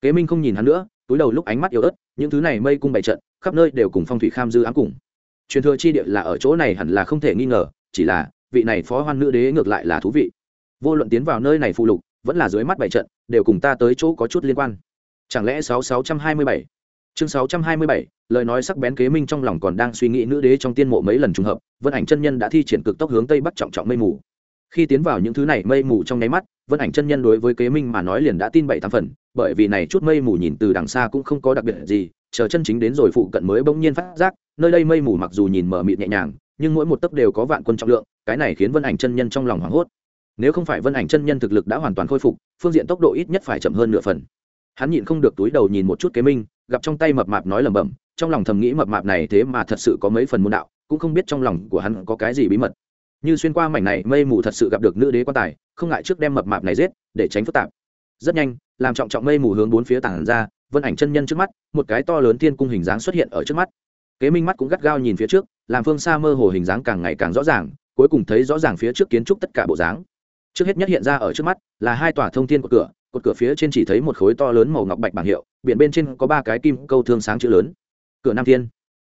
Kế minh không nhìn hắn nữa, túi đầu lúc ánh mắt yếu ớt, những thứ này mây cung bày trận, khắp nơi đều cùng phong thủy kham dư ám cùng truyền thừa chi địa là ở chỗ này hẳn là không thể nghi ngờ, chỉ là, vị này phó hoan nữ đế ngược lại là thú vị. Vô luận tiến vào nơi này phụ lục, vẫn là dưới mắt bảy trận, đều cùng ta tới chỗ có chút liên quan. Chẳng lẽ sáu sáu trăm hai mươi bảy? Chương sáu trăm hai mươi bảy, lời nói sắc bén kế minh trong lòng còn đang suy nghĩ nữ đế trong tiên mộ mấy lần trùng hợp, vân ảnh chân nhân đã thi triển cực tốc hướng tây bắc trọng trọng mây mù. Khi tiến vào những thứ này mây mù trong nháy mắt, vân ảnh chân nhân đối với kế minh mà nói liền đã tin bảy tám phần, bởi vì này chút mây mù nhìn từ đằng xa cũng không có đặc biệt gì, chờ chân chính đến rồi phụ cận mới bỗng nhiên phát giác nơi đây mây mù mặc dù nhìn mờ mịt nhẹ nhàng, nhưng mỗi một tấc đều có vạn quân trọng lượng, cái này khiến vân ảnh chân nhân trong lòng hoảng hốt. Nếu không phải vân ảnh chân nhân thực lực đã hoàn toàn khôi phục, phương diện tốc độ ít nhất phải chậm hơn nửa phần. Hắn nhịn không được túi đầu nhìn một chút kế minh, gặp trong tay mập mạp nói lẩm bẩm, trong lòng thầm nghĩ mập mạp này thế mà thật sự có mấy phần môn đạo, cũng không biết trong lòng của hắn có cái gì bí mật. Như xuyên qua mảnh này, mây mù thật sự gặp được nữ đế quan tài, không ngại trước đem mập mạp này giết, để tránh phức tạp. Rất nhanh, làm trọng trọng mây mù hướng bốn phía tảng ra, vân ảnh chân nhân trước mắt, một cái to lớn thiên cung hình dáng xuất hiện ở trước mắt kế minh mắt cũng gắt gao nhìn phía trước, làm phương xa mơ hồ hình dáng càng ngày càng rõ ràng, cuối cùng thấy rõ ràng phía trước kiến trúc tất cả bộ dáng. Trước hết nhất hiện ra ở trước mắt là hai tòa thông thiên của cửa, cột cửa phía trên chỉ thấy một khối to lớn màu ngọc bạch bảng hiệu, biển bên trên có ba cái kim câu thương sáng chữ lớn. Cửa nam thiên.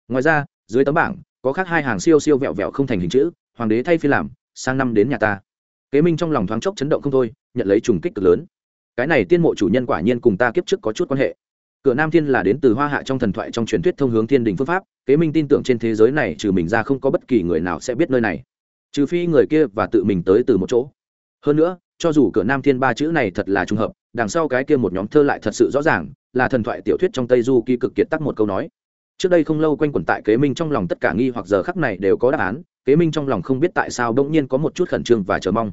Ngoài ra, dưới tấm bảng, có khác hai hàng siêu siêu vẹo vẹo không thành hình chữ, hoàng đế thay phi làm, sang năm đến nhà ta. Kế minh trong lòng thoáng chốc chấn động không thôi, nhận lấy trùng kích cực lớn. Cái này tiên mộ chủ nhân quả nhiên cùng ta kiếp trước có chút quan hệ cửa nam thiên là đến từ hoa hạ trong thần thoại trong truyền thuyết thông hướng thiên đình phương pháp, kế minh tin tưởng trên thế giới này trừ mình ra không có bất kỳ người nào sẽ biết nơi này. Trừ phi người kia và tự mình tới từ một chỗ. Hơn nữa, cho dù cửa nam thiên ba chữ này thật là trùng hợp, đằng sau cái kia một nhóm thơ lại thật sự rõ ràng, là thần thoại tiểu thuyết trong tây du kỳ cực kiệt tắc một câu nói. Trước đây không lâu quanh quẩn tại kế minh trong lòng tất cả nghi hoặc giờ khắc này đều có đáp án, kế minh trong lòng không biết tại sao bỗng nhiên có một chút khẩn trương và chờ mong.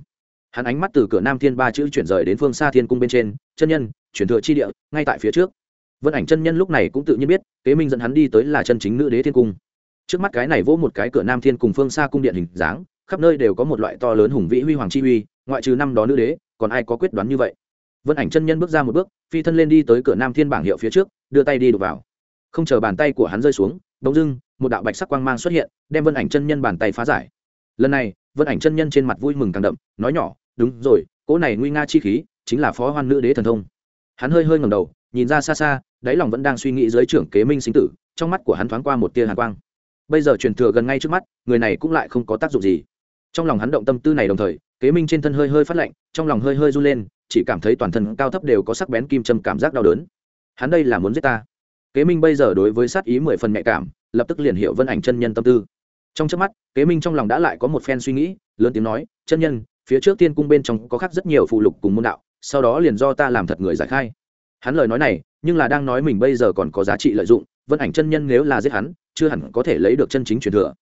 Hắn ánh mắt từ cửa nam thiên ba chữ chuyển rời đến phương xa thiên cung bên trên, chân nhân, chuyển thừa chi địa, ngay tại phía trước vân ảnh chân nhân lúc này cũng tự nhiên biết, kế minh dẫn hắn đi tới là chân chính nữ đế thiên cung. Trước mắt cái này vỗ một cái cửa nam thiên cùng phương xa cung điện hình dáng, khắp nơi đều có một loại to lớn hùng vĩ huy hoàng chi uy, ngoại trừ năm đó nữ đế, còn ai có quyết đoán như vậy? Vân ảnh chân nhân bước ra một bước, phi thân lên đi tới cửa nam thiên bảng hiệu phía trước, đưa tay đi đục vào. Không chờ bàn tay của hắn rơi xuống, bỗng dưng, một đạo bạch sắc quang mang xuất hiện, đem vân ảnh chân nhân bàn tay phá giải. Lần này, vân ảnh chân nhân trên mặt vui mừng càng đậm, nói nhỏ, đúng rồi, cỗ này nguy nga chi khí, chính là phó hoan nữ đế thần thông. Hắn hơi hơi ngầm đầu nhìn ra xa xa, đáy lòng vẫn đang suy nghĩ dưới trưởng kế minh sinh tử, trong mắt của hắn thoáng qua một tia hàn quang. Bây giờ truyền thừa gần ngay trước mắt, người này cũng lại không có tác dụng gì. Trong lòng hắn động tâm tư này đồng thời, kế minh trên thân hơi hơi phát lạnh, trong lòng hơi hơi run lên, chỉ cảm thấy toàn thân cao thấp đều có sắc bén kim châm cảm giác đau đớn. Hắn đây là muốn giết ta. Kế minh bây giờ đối với sát ý mười phần nhạy cảm, lập tức liền hiểu vân ảnh chân nhân tâm tư. Trong trước mắt, kế minh trong lòng đã lại có một phen suy nghĩ, lớn tiếng nói, chân nhân, phía trước tiên cung bên trong có khác rất nhiều phụ lục cùng môn đạo, sau đó liền do ta làm thật người giải khai hắn lời nói này nhưng là đang nói mình bây giờ còn có giá trị lợi dụng vân ảnh chân nhân nếu là giết hắn chưa hẳn có thể lấy được chân chính truyền thừa.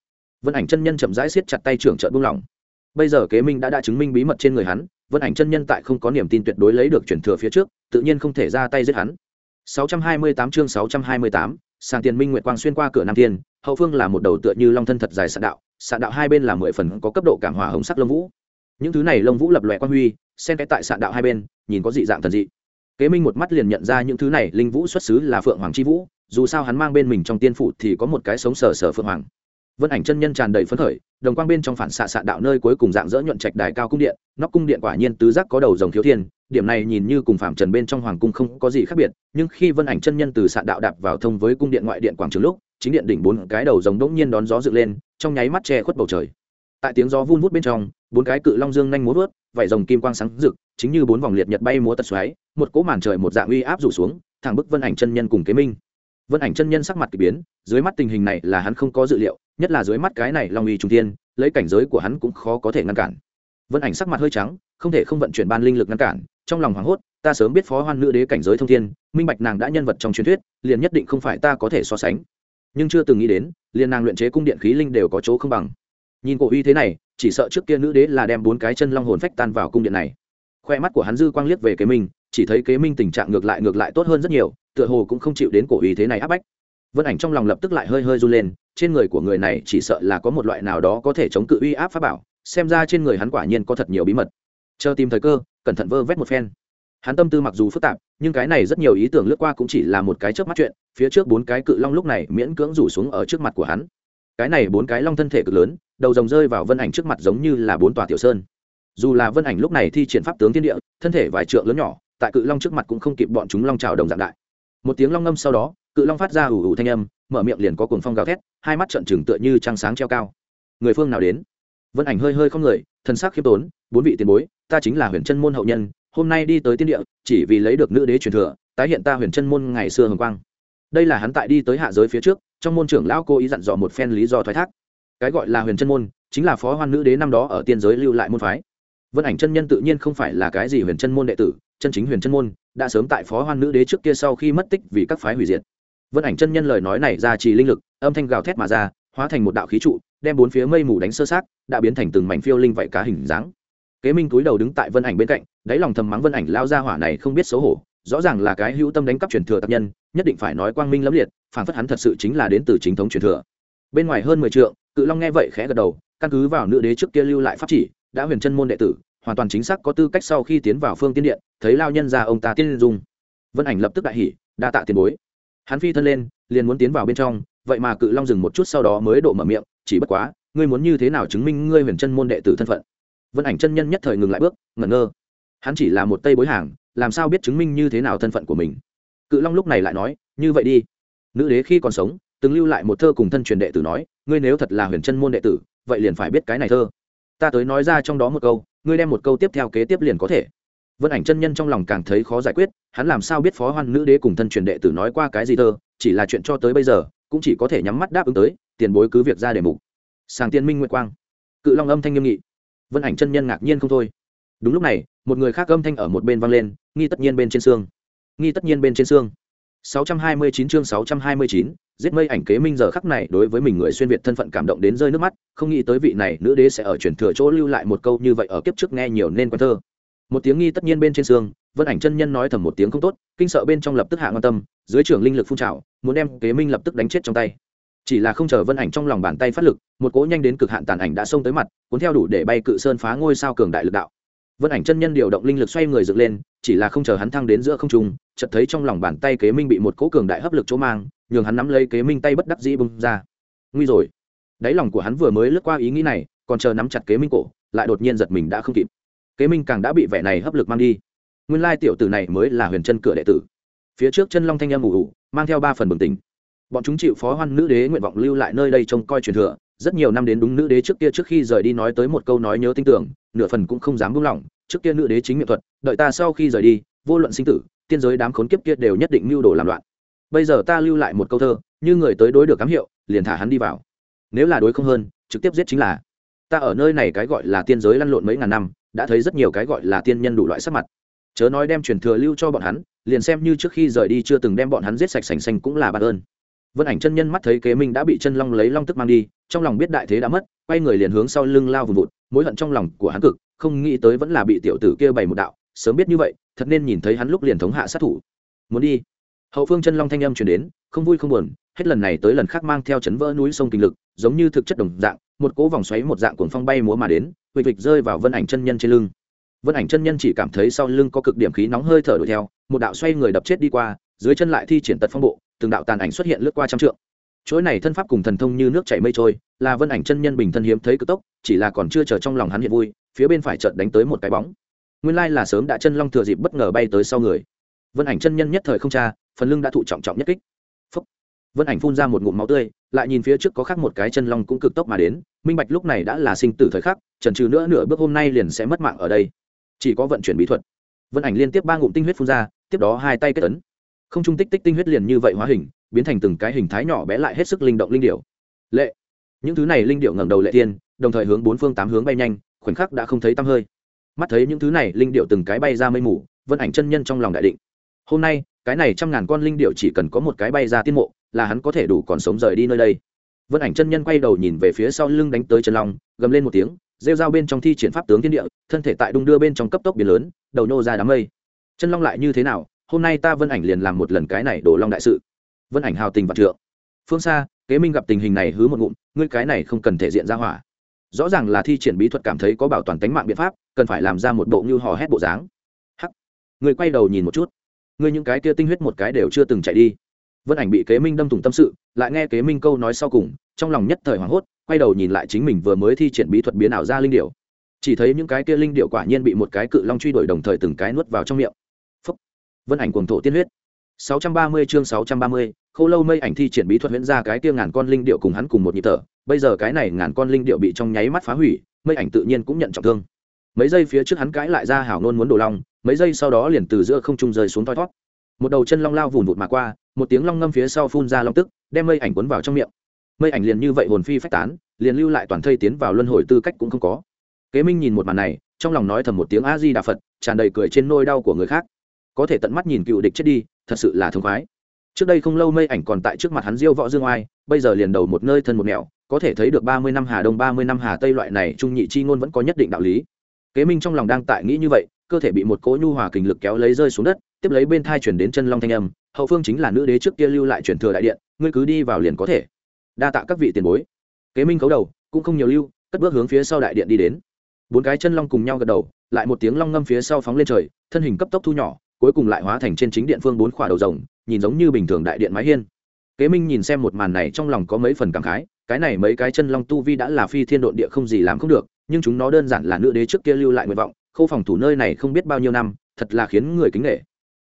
Vân ảnh chân nhân chậm rãi siết chặt tay trưởng trợ buông lỏng. Bây giờ kế minh đã đã chứng minh bí mật trên người hắn vân ảnh chân nhân tại không có niềm tin tuyệt đối lấy được truyền thừa phía trước tự nhiên không thể ra tay giết hắn. 628 chương 628, sàng tiền minh nguyệt quang xuyên qua cửa nam thiên hậu phương là một đầu tựa như long thân thật dài sạn đạo sạn đạo hai bên là mười phần có cấp độ cảm hỏa hồng sắc lông vũ. Những thứ này lông vũ lập lòe quang huy xen cái tại sạn đạo hai bên nhìn có dị dạng thần dị kế minh một mắt liền nhận ra những thứ này, linh vũ xuất xứ là phượng hoàng c h i vũ, dù sao hắn mang bên mình trong tiên phủ thì có một cái sống sờ sờ phượng hoàng. Vân ảnh chân nhân tràn đầy phấn khởi, đồng quang bên trong phản xạ xạ đạo nơi cuối cùng dạng dỡ nhuận trạch đài cao cung điện, nóc cung điện quả nhiên tứ giác có đầu dòng thiếu thiên, điểm này nhìn như cùng phạm trần bên trong hoàng cung không có gì khác biệt, nhưng khi vân ảnh chân nhân từ xạ đạo đạp vào thông với cung điện ngoại điện quảng trường lúc, chính điện đỉnh bốn cái đầu dòng đỗng nhiên đón gió dựng lên, trong nháy mắt che khuất bầu trời tại tiếng gió vun vút bên trong, bốn cái cự long dương nhanh múa vớt, vảy rồng kim quang sáng rực, chính như bốn vòng liệt nhật bay múa tật xoáy, một cỗ màn trời một dạng uy áp rủ xuống, thẳng bức vân ảnh chân nhân cùng kế minh. Vân ảnh chân nhân sắc mặt k ỳ biến, dưới mắt tình hình này là hắn không có dự liệu, nhất là dưới mắt cái này long uy trung tiên lấy cảnh giới của hắn cũng khó có thể ngăn cản. Vân ảnh sắc mặt hơi trắng, không thể không vận chuyển ban linh lực ngăn cản, trong lòng hoảng hốt, ta sớm biết phó hoan nữ đế cảnh giới thông thiên, minh bạch nàng đã nhân vật trong truyền thuyết, liền nhất định không phải ta có thể so sánh. Nhưng chưa từng nghĩ đến, liền nàng luyện chế cung điện khí linh đều có chỗ không bằng nhìn cổ uy thế này, chỉ sợ trước kia nữ đế là đem bốn cái chân long hồn phách tan vào cung điện này. Khoe mắt của hắn dư quang liếc về kế minh, chỉ thấy kế minh tình trạng ngược lại ngược lại tốt hơn rất nhiều, tựa hồ cũng không chịu đến cổ uy thế này áp bách. Vân ảnh trong lòng lập tức lại hơi hơi run lên, trên người của người này chỉ sợ là có một loại nào đó có thể chống cự uy áp pháp bảo, xem ra trên người hắn quả nhiên có thật nhiều bí mật. Chờ tìm thời cơ, cẩn thận vơ vét một phen. Hắn tâm tư mặc dù phức tạp, nhưng cái này rất nhiều ý tưởng lướt qua cũng chỉ là một cái trước mắt chuyện, phía trước bốn cái cự long lúc này miễn cưỡng rủ xuống ở trước mặt của hắn. Cái này bốn cái long thân thể cực lớn đầu rồng rơi vào vân ảnh trước mặt giống như là bốn tòa tiểu sơn. Dù là vân ảnh lúc này thi triển pháp tướng thiên địa, thân thể vài trượng lớn nhỏ, tại cự long trước mặt cũng không kịp bọn chúng long trào đồng dạng đại. Một tiếng long ngâm sau đó, cự long phát ra ủ ủ thanh âm, mở miệng liền có cuồng phong gào thét, hai mắt trợn trừng tựa như trăng sáng treo cao. Người phương nào đến? Vân ảnh hơi hơi không người thân xác khiêm tốn, bốn vị tiền bối, ta chính là huyền chân môn hậu nhân, hôm nay đi tới tiên địa, chỉ vì lấy được nữ đế truyền thừa, tái hiện ta huyền chân môn ngày xưa hồng quang. Đây là hắn tại đi tới hạ giới phía trước, trong môn trưởng lão cố ý dặn dò một phen lý do thoái thác cái gọi là huyền chân môn, chính là phó hoan nữ đế năm đó ở tiên giới lưu lại môn phái. Vân ảnh chân nhân tự nhiên không phải là cái gì huyền chân môn đệ tử, chân chính huyền chân môn đã sớm tại phó hoan nữ đế trước kia sau khi mất tích vì các phái hủy diệt. Vân ảnh chân nhân lời nói này ra trì linh lực, âm thanh gào thét mà ra, hóa thành một đạo khí trụ, đem bốn phía mây mù đánh sơ sát đã biến thành từng mảnh phiêu linh vậy cá hình dáng. Kế minh túi đầu đứng tại vân ảnh bên cạnh, đáy lòng thầm mắng vân ảnh lao ra hỏa này không biết xấu hổ, rõ ràng là cái hữu tâm đánh cắp truyền thừa tập nhân, nhất định phải nói quang minh lẫm liệt phản phất hắn thật sự chính là đến từ chính thống truyền thừa. Bên ngoài hơn mười trượng cự long nghe vậy khẽ gật đầu, căn cứ vào nữ đế trước kia lưu lại pháp chỉ, đã huyền chân môn đệ tử, hoàn toàn chính xác có tư cách sau khi tiến vào phương tiên điện, thấy lao nhân ra ông ta tiên dung. Vân ảnh lập tức đại hỉ, đa tạ tiền bối. Hắn phi thân lên, liền muốn tiến vào bên trong, vậy mà cự long dừng một chút sau đó mới độ mở miệng, chỉ bất quá, ngươi muốn như thế nào chứng minh ngươi huyền chân môn đệ tử thân phận? Vân ảnh chân nhân nhất thời ngừng lại bước, ngẩn ngơ. Hắn chỉ là một tây bối hàng, làm sao biết chứng minh như thế nào thân phận của mình? Cự long lúc này lại nói, như vậy đi. Nữ đế khi còn sống từng lưu lại một thơ cùng thân truyền đệ tử nói, ngươi nếu thật là huyền chân môn đệ tử, vậy liền phải biết cái này thơ. Ta tới nói ra trong đó một câu, ngươi đem một câu tiếp theo kế tiếp liền có thể. Vân ảnh chân nhân trong lòng càng thấy khó giải quyết, hắn làm sao biết phó hoan nữ đế cùng thân truyền đệ tử nói qua cái gì thơ, chỉ là chuyện cho tới bây giờ, cũng chỉ có thể nhắm mắt đáp ứng tới, tiền bối cứ việc ra để mục. Sàng tiên minh nguyệt quang. Cự long âm thanh nghiêm nghị. Vân ảnh chân nhân ngạc nhiên không thôi. Đúng lúc này, một người khác âm thanh ở một bên vang lên, nghi tất nhiên bên trên xương. Nghi tất nhiên bên trên xương. 629 chương 629, giết mây ảnh kế minh giờ khắc này đối với mình người xuyên việt thân phận cảm động đến rơi nước mắt không nghĩ tới vị này nữ đế sẽ ở truyền thừa chỗ lưu lại một câu như vậy ở kiếp trước nghe nhiều nên quan thơ. Một tiếng nghi tất nhiên bên trên sương, vân ảnh chân nhân nói thầm một tiếng không tốt kinh sợ bên trong lập tức hạ ngon tâm dưới trưởng linh lực phun trào muốn đem kế minh lập tức đánh chết trong tay. Chỉ là không chờ vân ảnh trong lòng bàn tay phát lực một cỗ nhanh đến cực hạn tàn ảnh đã xông tới mặt cuốn theo đủ để bay cự sơn phá ngôi sao cường đại lực đạo vân ảnh chân nhân điều động linh lực xoay người dựng lên, chỉ là không chờ hắn thăng đến giữa không trung, chợt thấy trong lòng bàn tay kế minh bị một cỗ cường đại hấp lực chỗ mang, nhường hắn nắm lấy kế minh tay bất đắc dĩ bung ra. Nguy rồi. Đáy lòng của hắn vừa mới lướt qua ý nghĩ này, còn chờ nắm chặt kế minh cổ, lại đột nhiên giật mình đã không kịp. Kế minh càng đã bị vẻ này hấp lực mang đi. Nguyên lai tiểu tử này mới là huyền chân cửa đệ tử. Phía trước chân long thanh âm ủ ủ, mang theo ba phần bừng tỉnh. Bọn chúng chịu phó hoan nữ đế nguyện vọng lưu lại nơi đây trông coi truyền thừa rất nhiều năm đến đúng nữ đế trước kia trước khi rời đi nói tới một câu nói nhớ tin tưởng, nửa phần cũng không dám buông lỏng, trước kia nữ đế chính miệng thuật, đợi ta sau khi rời đi, vô luận sinh tử, tiên giới đám khốn kiếp kia đều nhất định mưu đồ làm loạn. Bây giờ ta lưu lại một câu thơ, như người tới đối được cám hiệu, liền thả hắn đi vào. Nếu là đối không hơn, trực tiếp giết chính là. Ta ở nơi này cái gọi là tiên giới lăn lộn mấy ngàn năm, đã thấy rất nhiều cái gọi là tiên nhân đủ loại sắc mặt. Chớ nói đem truyền thừa lưu cho bọn hắn, liền xem như trước khi rời đi chưa từng đem bọn hắn giết sạch sành xanh cũng là bạn ơn vân ảnh chân nhân mắt thấy kế minh đã bị chân long lấy long tức mang đi, trong lòng biết đại thế đã mất, quay người liền hướng sau lưng lao vùng vụt, mối hận trong lòng của hắn cực, không nghĩ tới vẫn là bị tiểu tử kia bày một đạo, sớm biết như vậy, thật nên nhìn thấy hắn lúc liền thống hạ sát thủ. Muốn đi. Hậu phương chân long thanh âm chuyển đến, không vui không buồn, hết lần này tới lần khác mang theo chấn vỡ núi sông kinh lực, giống như thực chất đồng dạng, một cỗ vòng xoáy một dạng cuồng phong bay múa mà đến vịch vịch rơi vào vân ảnh chân nhân trên lưng. Vân ảnh chân nhân chỉ cảm thấy sau lưng có cực điểm khí nóng hơi thở đuổi theo, một đạo xoay người đập chết đi qua dưới chân lại thi triển tật phong bộ, từng đạo tàn ảnh xuất hiện lướt qua trăm trượng. Chuỗi này thân pháp cùng thần thông như nước chảy mây trôi, là vân ảnh chân nhân bình thân hiếm thấy cực tốc, chỉ là còn chưa chờ trong lòng hắn hiện vui, phía bên phải chợt đánh tới một cái bóng. Nguyên lai là sớm đã chân long thừa dịp bất ngờ bay tới sau người. Vân ảnh chân nhân nhất thời không cha phần lưng đã thụ trọng trọng nhất kích. Phúc. vân ảnh phun ra một ngụm máu tươi, lại nhìn phía trước có khác một cái chân long cũng cực tốc mà đến, minh bạch lúc này đã là sinh tử thời khắc trần trừ nữa nửa bước hôm nay liền sẽ mất mạng ở đây. Chỉ có vận chuyển bí thuật. Vân ảnh liên tiếp ba ngụm tinh huyết phun ra, tiếp đó hai tay kết tấn không trung tích tích tinh huyết liền như vậy hóa hình, biến thành từng cái hình thái nhỏ bé lại hết sức linh động linh điệu lệ. Những thứ này linh điệu ngẩng đầu lệ tiên đồng thời hướng bốn phương tám hướng bay nhanh, khoảnh khắc đã không thấy tăm hơi. Mắt thấy những thứ này linh điệu từng cái bay ra mây mù, vân ảnh chân nhân trong lòng đại định. Hôm nay, cái này trăm ngàn con linh điệu chỉ cần có một cái bay ra tiên mộ, là hắn có thể đủ còn sống rời đi nơi đây. Vân ảnh chân nhân quay đầu nhìn về phía sau lưng đánh tới chân long, gầm lên một tiếng, rêu dao bên trong thi triển pháp tướng thiên địa, thân thể tại đung đưa bên trong cấp tốc biển lớn, đầu nô ra đám mây. Chân long lại như thế nào hôm nay ta vân ảnh liền làm một lần cái này đổ long đại sự. Vân ảnh hào tình vạn trượng. Phương xa kế minh gặp tình hình này hứ một ngụm, ngươi cái này không cần thể diện ra hỏa. Rõ ràng là thi triển bí thuật cảm thấy có bảo toàn tính mạng biện pháp, cần phải làm ra một bộ như hò hét bộ dáng. Hắc. Người quay đầu nhìn một chút. Ngươi những cái kia tinh huyết một cái đều chưa từng chạy đi. Vân ảnh bị kế minh đâm thủng tâm sự, lại nghe kế minh câu nói sau cùng, trong lòng nhất thời hoảng hốt, quay đầu nhìn lại chính mình vừa mới thi triển bí thuật biến ảo ra linh điệu chỉ thấy những cái kia linh điệu quả nhiên bị một cái cự long truy đuổi đồng thời từng cái nuốt vào trong miệng vân ảnh cuồng thổ tiên huyết 630 chương 630, Khâu Lâu Mây ảnh thi triển bí thuật huyễn ra cái kia ngàn con linh điệu cùng hắn cùng một nhịp thở, bây giờ cái này ngàn con linh điệu bị trong nháy mắt phá hủy, Mây ảnh tự nhiên cũng nhận trọng thương. Mấy giây phía trước hắn cãi lại ra hảo nôn muốn đổ long, mấy giây sau đó liền từ giữa không trung rơi xuống thoi thoát. Một đầu chân long lao vụn vụt mà qua, một tiếng long ngâm phía sau phun ra long tức, đem Mây ảnh cuốn vào trong miệng. Mây ảnh liền như vậy hồn phi phách tán, liền lưu lại toàn thây tiến vào luân hồi tư cách cũng không có. Kế Minh nhìn một màn này, trong lòng nói thầm một tiếng A Di Đà Phật, tràn đầy cười trên nôi đau của người khác. Có thể tận mắt nhìn cựu địch chết đi, thật sự là thương khoái. Trước đây không lâu mây ảnh còn tại trước mặt hắn diêu võ dương oai bây giờ liền đầu một nơi thân một mẹo có thể thấy được ba mươi năm hà đông ba mươi năm hà tây loại này trung nhị chi ngôn vẫn có nhất định đạo lý. Kế minh trong lòng đang tại nghĩ như vậy cơ thể bị một cỗ nhu hòa kình lực kéo lấy rơi xuống đất tiếp lấy bên thai chuyển đến chân long thanh âm hậu phương chính là nữ đế trước kia lưu lại truyền thừa đại điện ngươi cứ đi vào liền có thể. Đa tạ các vị tiền bối. Kế minh khấu đầu cũng không nhiều lưu cất bước hướng phía sau đại điện đi đến. Bốn cái chân long cùng nhau gật đầu lại một tiếng long ngâm phía sau phóng lên trời thân hình cấp tốc thu nhỏ cuối cùng lại hóa thành trên chính điện phương bốn khỏa đầu rồng, nhìn giống như bình thường đại điện mái hiên. Kế minh nhìn xem một màn này trong lòng có mấy phần cảm khái, cái này mấy cái chân long tu vi đã là phi thiên độn địa không gì làm không được, nhưng chúng nó đơn giản là nữ đế trước kia lưu lại nguyện vọng khâu phòng thủ nơi này không biết bao nhiêu năm, thật là khiến người kính nghệ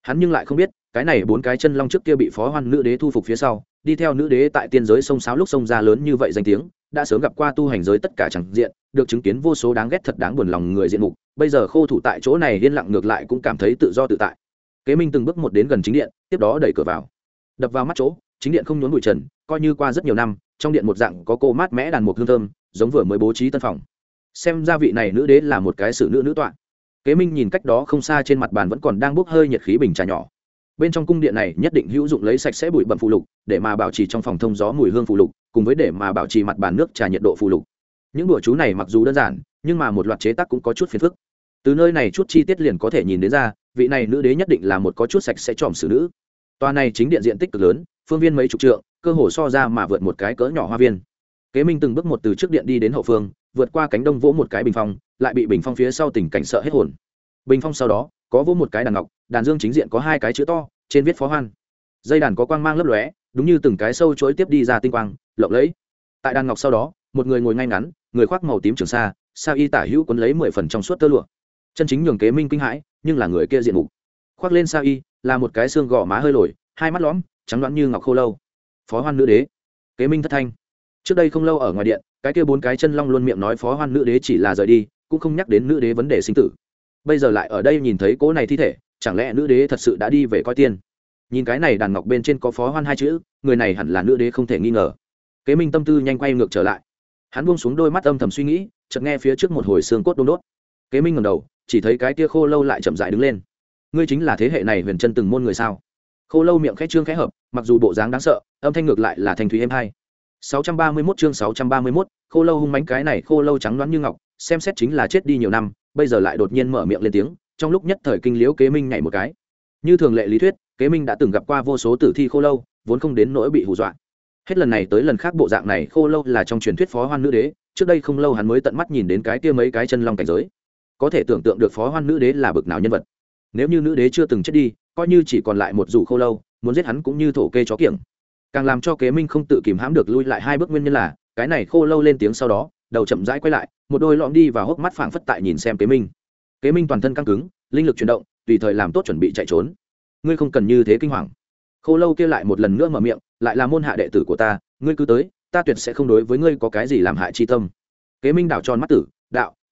hắn nhưng lại không biết, cái này bốn cái chân long trước kia bị phó hoan nữ đế thu phục phía sau, đi theo nữ đế tại tiên giới sông sáo lúc sông ra lớn như vậy danh tiếng, đã sớm gặp qua tu hành giới tất cả chẳng diện, được chứng kiến vô số đáng ghét thật đáng buồn lòng người diện mục, bây giờ khô thủ tại chỗ này yên lặng ngược lại cũng cảm thấy tự do tự tại kế minh từng bước một đến gần chính điện, tiếp đó đẩy cửa vào. Đập vào mắt chỗ, chính điện không nhốn bụi trần, coi như qua rất nhiều năm, trong điện một dạng có cô mát mẽ đàn mục hương thơm, giống vừa mới bố trí tân phòng. Xem ra vị này nữ đế là một cái sự nữ nữ tọa. Kế minh nhìn cách đó không xa trên mặt bàn vẫn còn đang bốc hơi nhiệt khí bình trà nhỏ. Bên trong cung điện này nhất định hữu dụng lấy sạch sẽ bụi bậm phụ lục, để mà bảo trì trong phòng thông gió mùi hương phụ lục, cùng với để mà bảo trì mặt bàn nước trà nhiệt độ phụ lục. Những đùa chú này mặc dù đơn giản, nhưng mà một loạt chế tác cũng có chút phiền phức từ nơi này chút chi tiết liền có thể nhìn đến ra, vị này nữ đế nhất định là một có chút sạch sẽ tròm xử nữ. Tòa này chính điện diện tích cực lớn, phương viên mấy chục trượng, cơ hồ so ra mà vượt một cái cỡ nhỏ hoa viên. Kế minh từng bước một từ trước điện đi đến hậu phương, vượt qua cánh đông vỗ một cái bình phong, lại bị bình phong phía sau tình cảnh sợ hết hồn. Bình phong sau đó, có vỗ một cái đàn ngọc, đàn dương chính diện có hai cái chữ to, trên viết phó hoan. Dây đàn có quang mang lấp lóe, đúng như từng cái sâu chối tiếp đi ra tinh quang, lộng lẫy. Tại đàn ngọc sau đó, một người ngồi ngay ngắn, người khoác màu tím trường sa sa y tả hữu quấn lấy mười phần trong suốt tơ lụa chân chính nhường kế minh kinh hãi, nhưng là người kia diện mục. Khoác lên sa y, là một cái xương gò má hơi lồi, hai mắt lõm, trắng đoán như ngọc khô lâu. Phó hoan nữ đế. Kế minh thất thanh. Trước đây không lâu ở ngoài điện, cái kia bốn cái chân long luôn miệng nói phó hoan nữ đế chỉ là rời đi, cũng không nhắc đến nữ đế vấn đề sinh tử. Bây giờ lại ở đây nhìn thấy cỗ này thi thể, chẳng lẽ nữ đế thật sự đã đi về coi tiên? Nhìn cái này đàn ngọc bên trên có phó hoan hai chữ, người này hẳn là nữ đế không thể nghi ngờ. Kế minh tâm tư nhanh quay ngược trở lại. Hắn buông xuống đôi mắt âm thầm suy nghĩ, chợt nghe phía trước một hồi xương cốt đôn đốt. Kế minh ngầm đầu chỉ thấy cái tia khô lâu lại chậm dại đứng lên. Ngươi chính là thế hệ này huyền chân từng môn người sao? Khô lâu miệng khẽ trương khẽ hợp mặc dù bộ dáng đáng sợ âm thanh ngược lại là thành thúy êm hai. 631 chương 631, khô lâu hung mánh cái này khô lâu trắng loáng như ngọc xem xét chính là chết đi nhiều năm bây giờ lại đột nhiên mở miệng lên tiếng trong lúc nhất thời kinh liễu kế minh nhảy một cái. Như thường lệ lý thuyết kế minh đã từng gặp qua vô số tử thi khô lâu vốn không đến nỗi bị hù dọa. Hết lần này tới lần khác bộ dạng này khô lâu là trong truyền thuyết phó hoan nữ đế trước đây không lâu hắn mới tận mắt nhìn đến cái kia mấy cái chân long cảnh giới có thể tưởng tượng được phó hoan nữ đế là bực nào nhân vật. Nếu như nữ đế chưa từng chết đi, coi như chỉ còn lại một dù khô lâu, muốn giết hắn cũng như thổ kê chó kiểng. Càng làm cho kế minh không tự kìm hãm được lui lại hai bước nguyên nhân là, cái này khô lâu lên tiếng sau đó, đầu chậm rãi quay lại, một đôi lõm đi và hốc mắt phảng phất tại nhìn xem kế minh. Kế minh toàn thân căng cứng, linh lực chuyển động, tùy thời làm tốt chuẩn bị chạy trốn. Ngươi không cần như thế kinh hoàng. Khô lâu kia lại một lần nữa mở miệng, lại là môn hạ đệ tử của ta, ngươi cứ tới, ta tuyệt sẽ không đối với ngươi có cái gì làm hại chi tâm. Kế minh đảo tròn mắt tử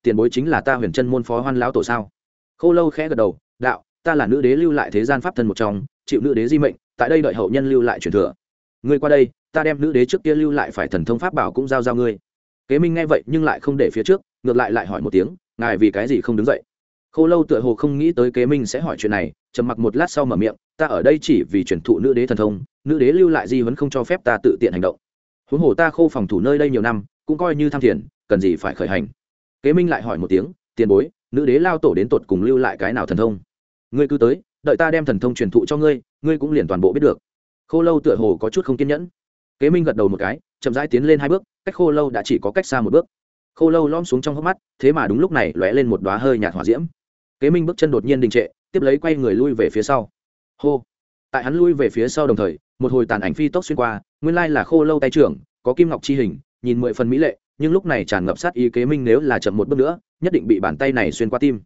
tiền bối chính là ta huyền chân môn phó hoan lão tổ sao? Khô lâu khẽ gật đầu, đạo, ta là nữ đế lưu lại thế gian pháp thân một trong, chịu nữ đế di mệnh, tại đây đợi hậu nhân lưu lại truyền thừa. Ngươi qua đây, ta đem nữ đế trước kia lưu lại phải thần thông pháp bảo cũng giao giao ngươi. Kế minh nghe vậy nhưng lại không để phía trước, ngược lại lại hỏi một tiếng, ngài vì cái gì không đứng dậy? Khô lâu tựa hồ không nghĩ tới kế minh sẽ hỏi chuyện này, trầm mặc một lát sau mở miệng, ta ở đây chỉ vì truyền thụ nữ đế thần thông, nữ đế lưu lại di vẫn không cho phép ta tự tiện hành động. Huống hồ ta khô phòng thủ nơi đây nhiều năm, cũng coi như tham thiền, cần gì phải khởi hành? Kế minh lại hỏi một tiếng, tiền bối, nữ đế lao tổ đến tột cùng lưu lại cái nào thần thông? Ngươi cứ tới, đợi ta đem thần thông truyền thụ cho ngươi ngươi cũng liền toàn bộ biết được. Khô lâu tựa hồ có chút không kiên nhẫn. Kế minh gật đầu một cái, chậm rãi tiến lên hai bước, cách khô lâu đã chỉ có cách xa một bước. Khô lâu lom xuống trong hốc mắt, thế mà đúng lúc này lóe lên một đoá hơi nhạt hỏa diễm. Kế minh bước chân đột nhiên đình trệ, tiếp lấy quay người lui về phía sau. Hô! Tại hắn lui về phía sau đồng thời, một hồi tàn ảnh phi tốc xuyên qua, nguyên lai là khô lâu tay trưởng, có kim ngọc chi hình, nhìn mười phần mỹ lệ nhưng lúc này tràn ngập sát ý kế minh nếu là chậm một bước nữa, nhất định bị bàn tay này xuyên qua tim.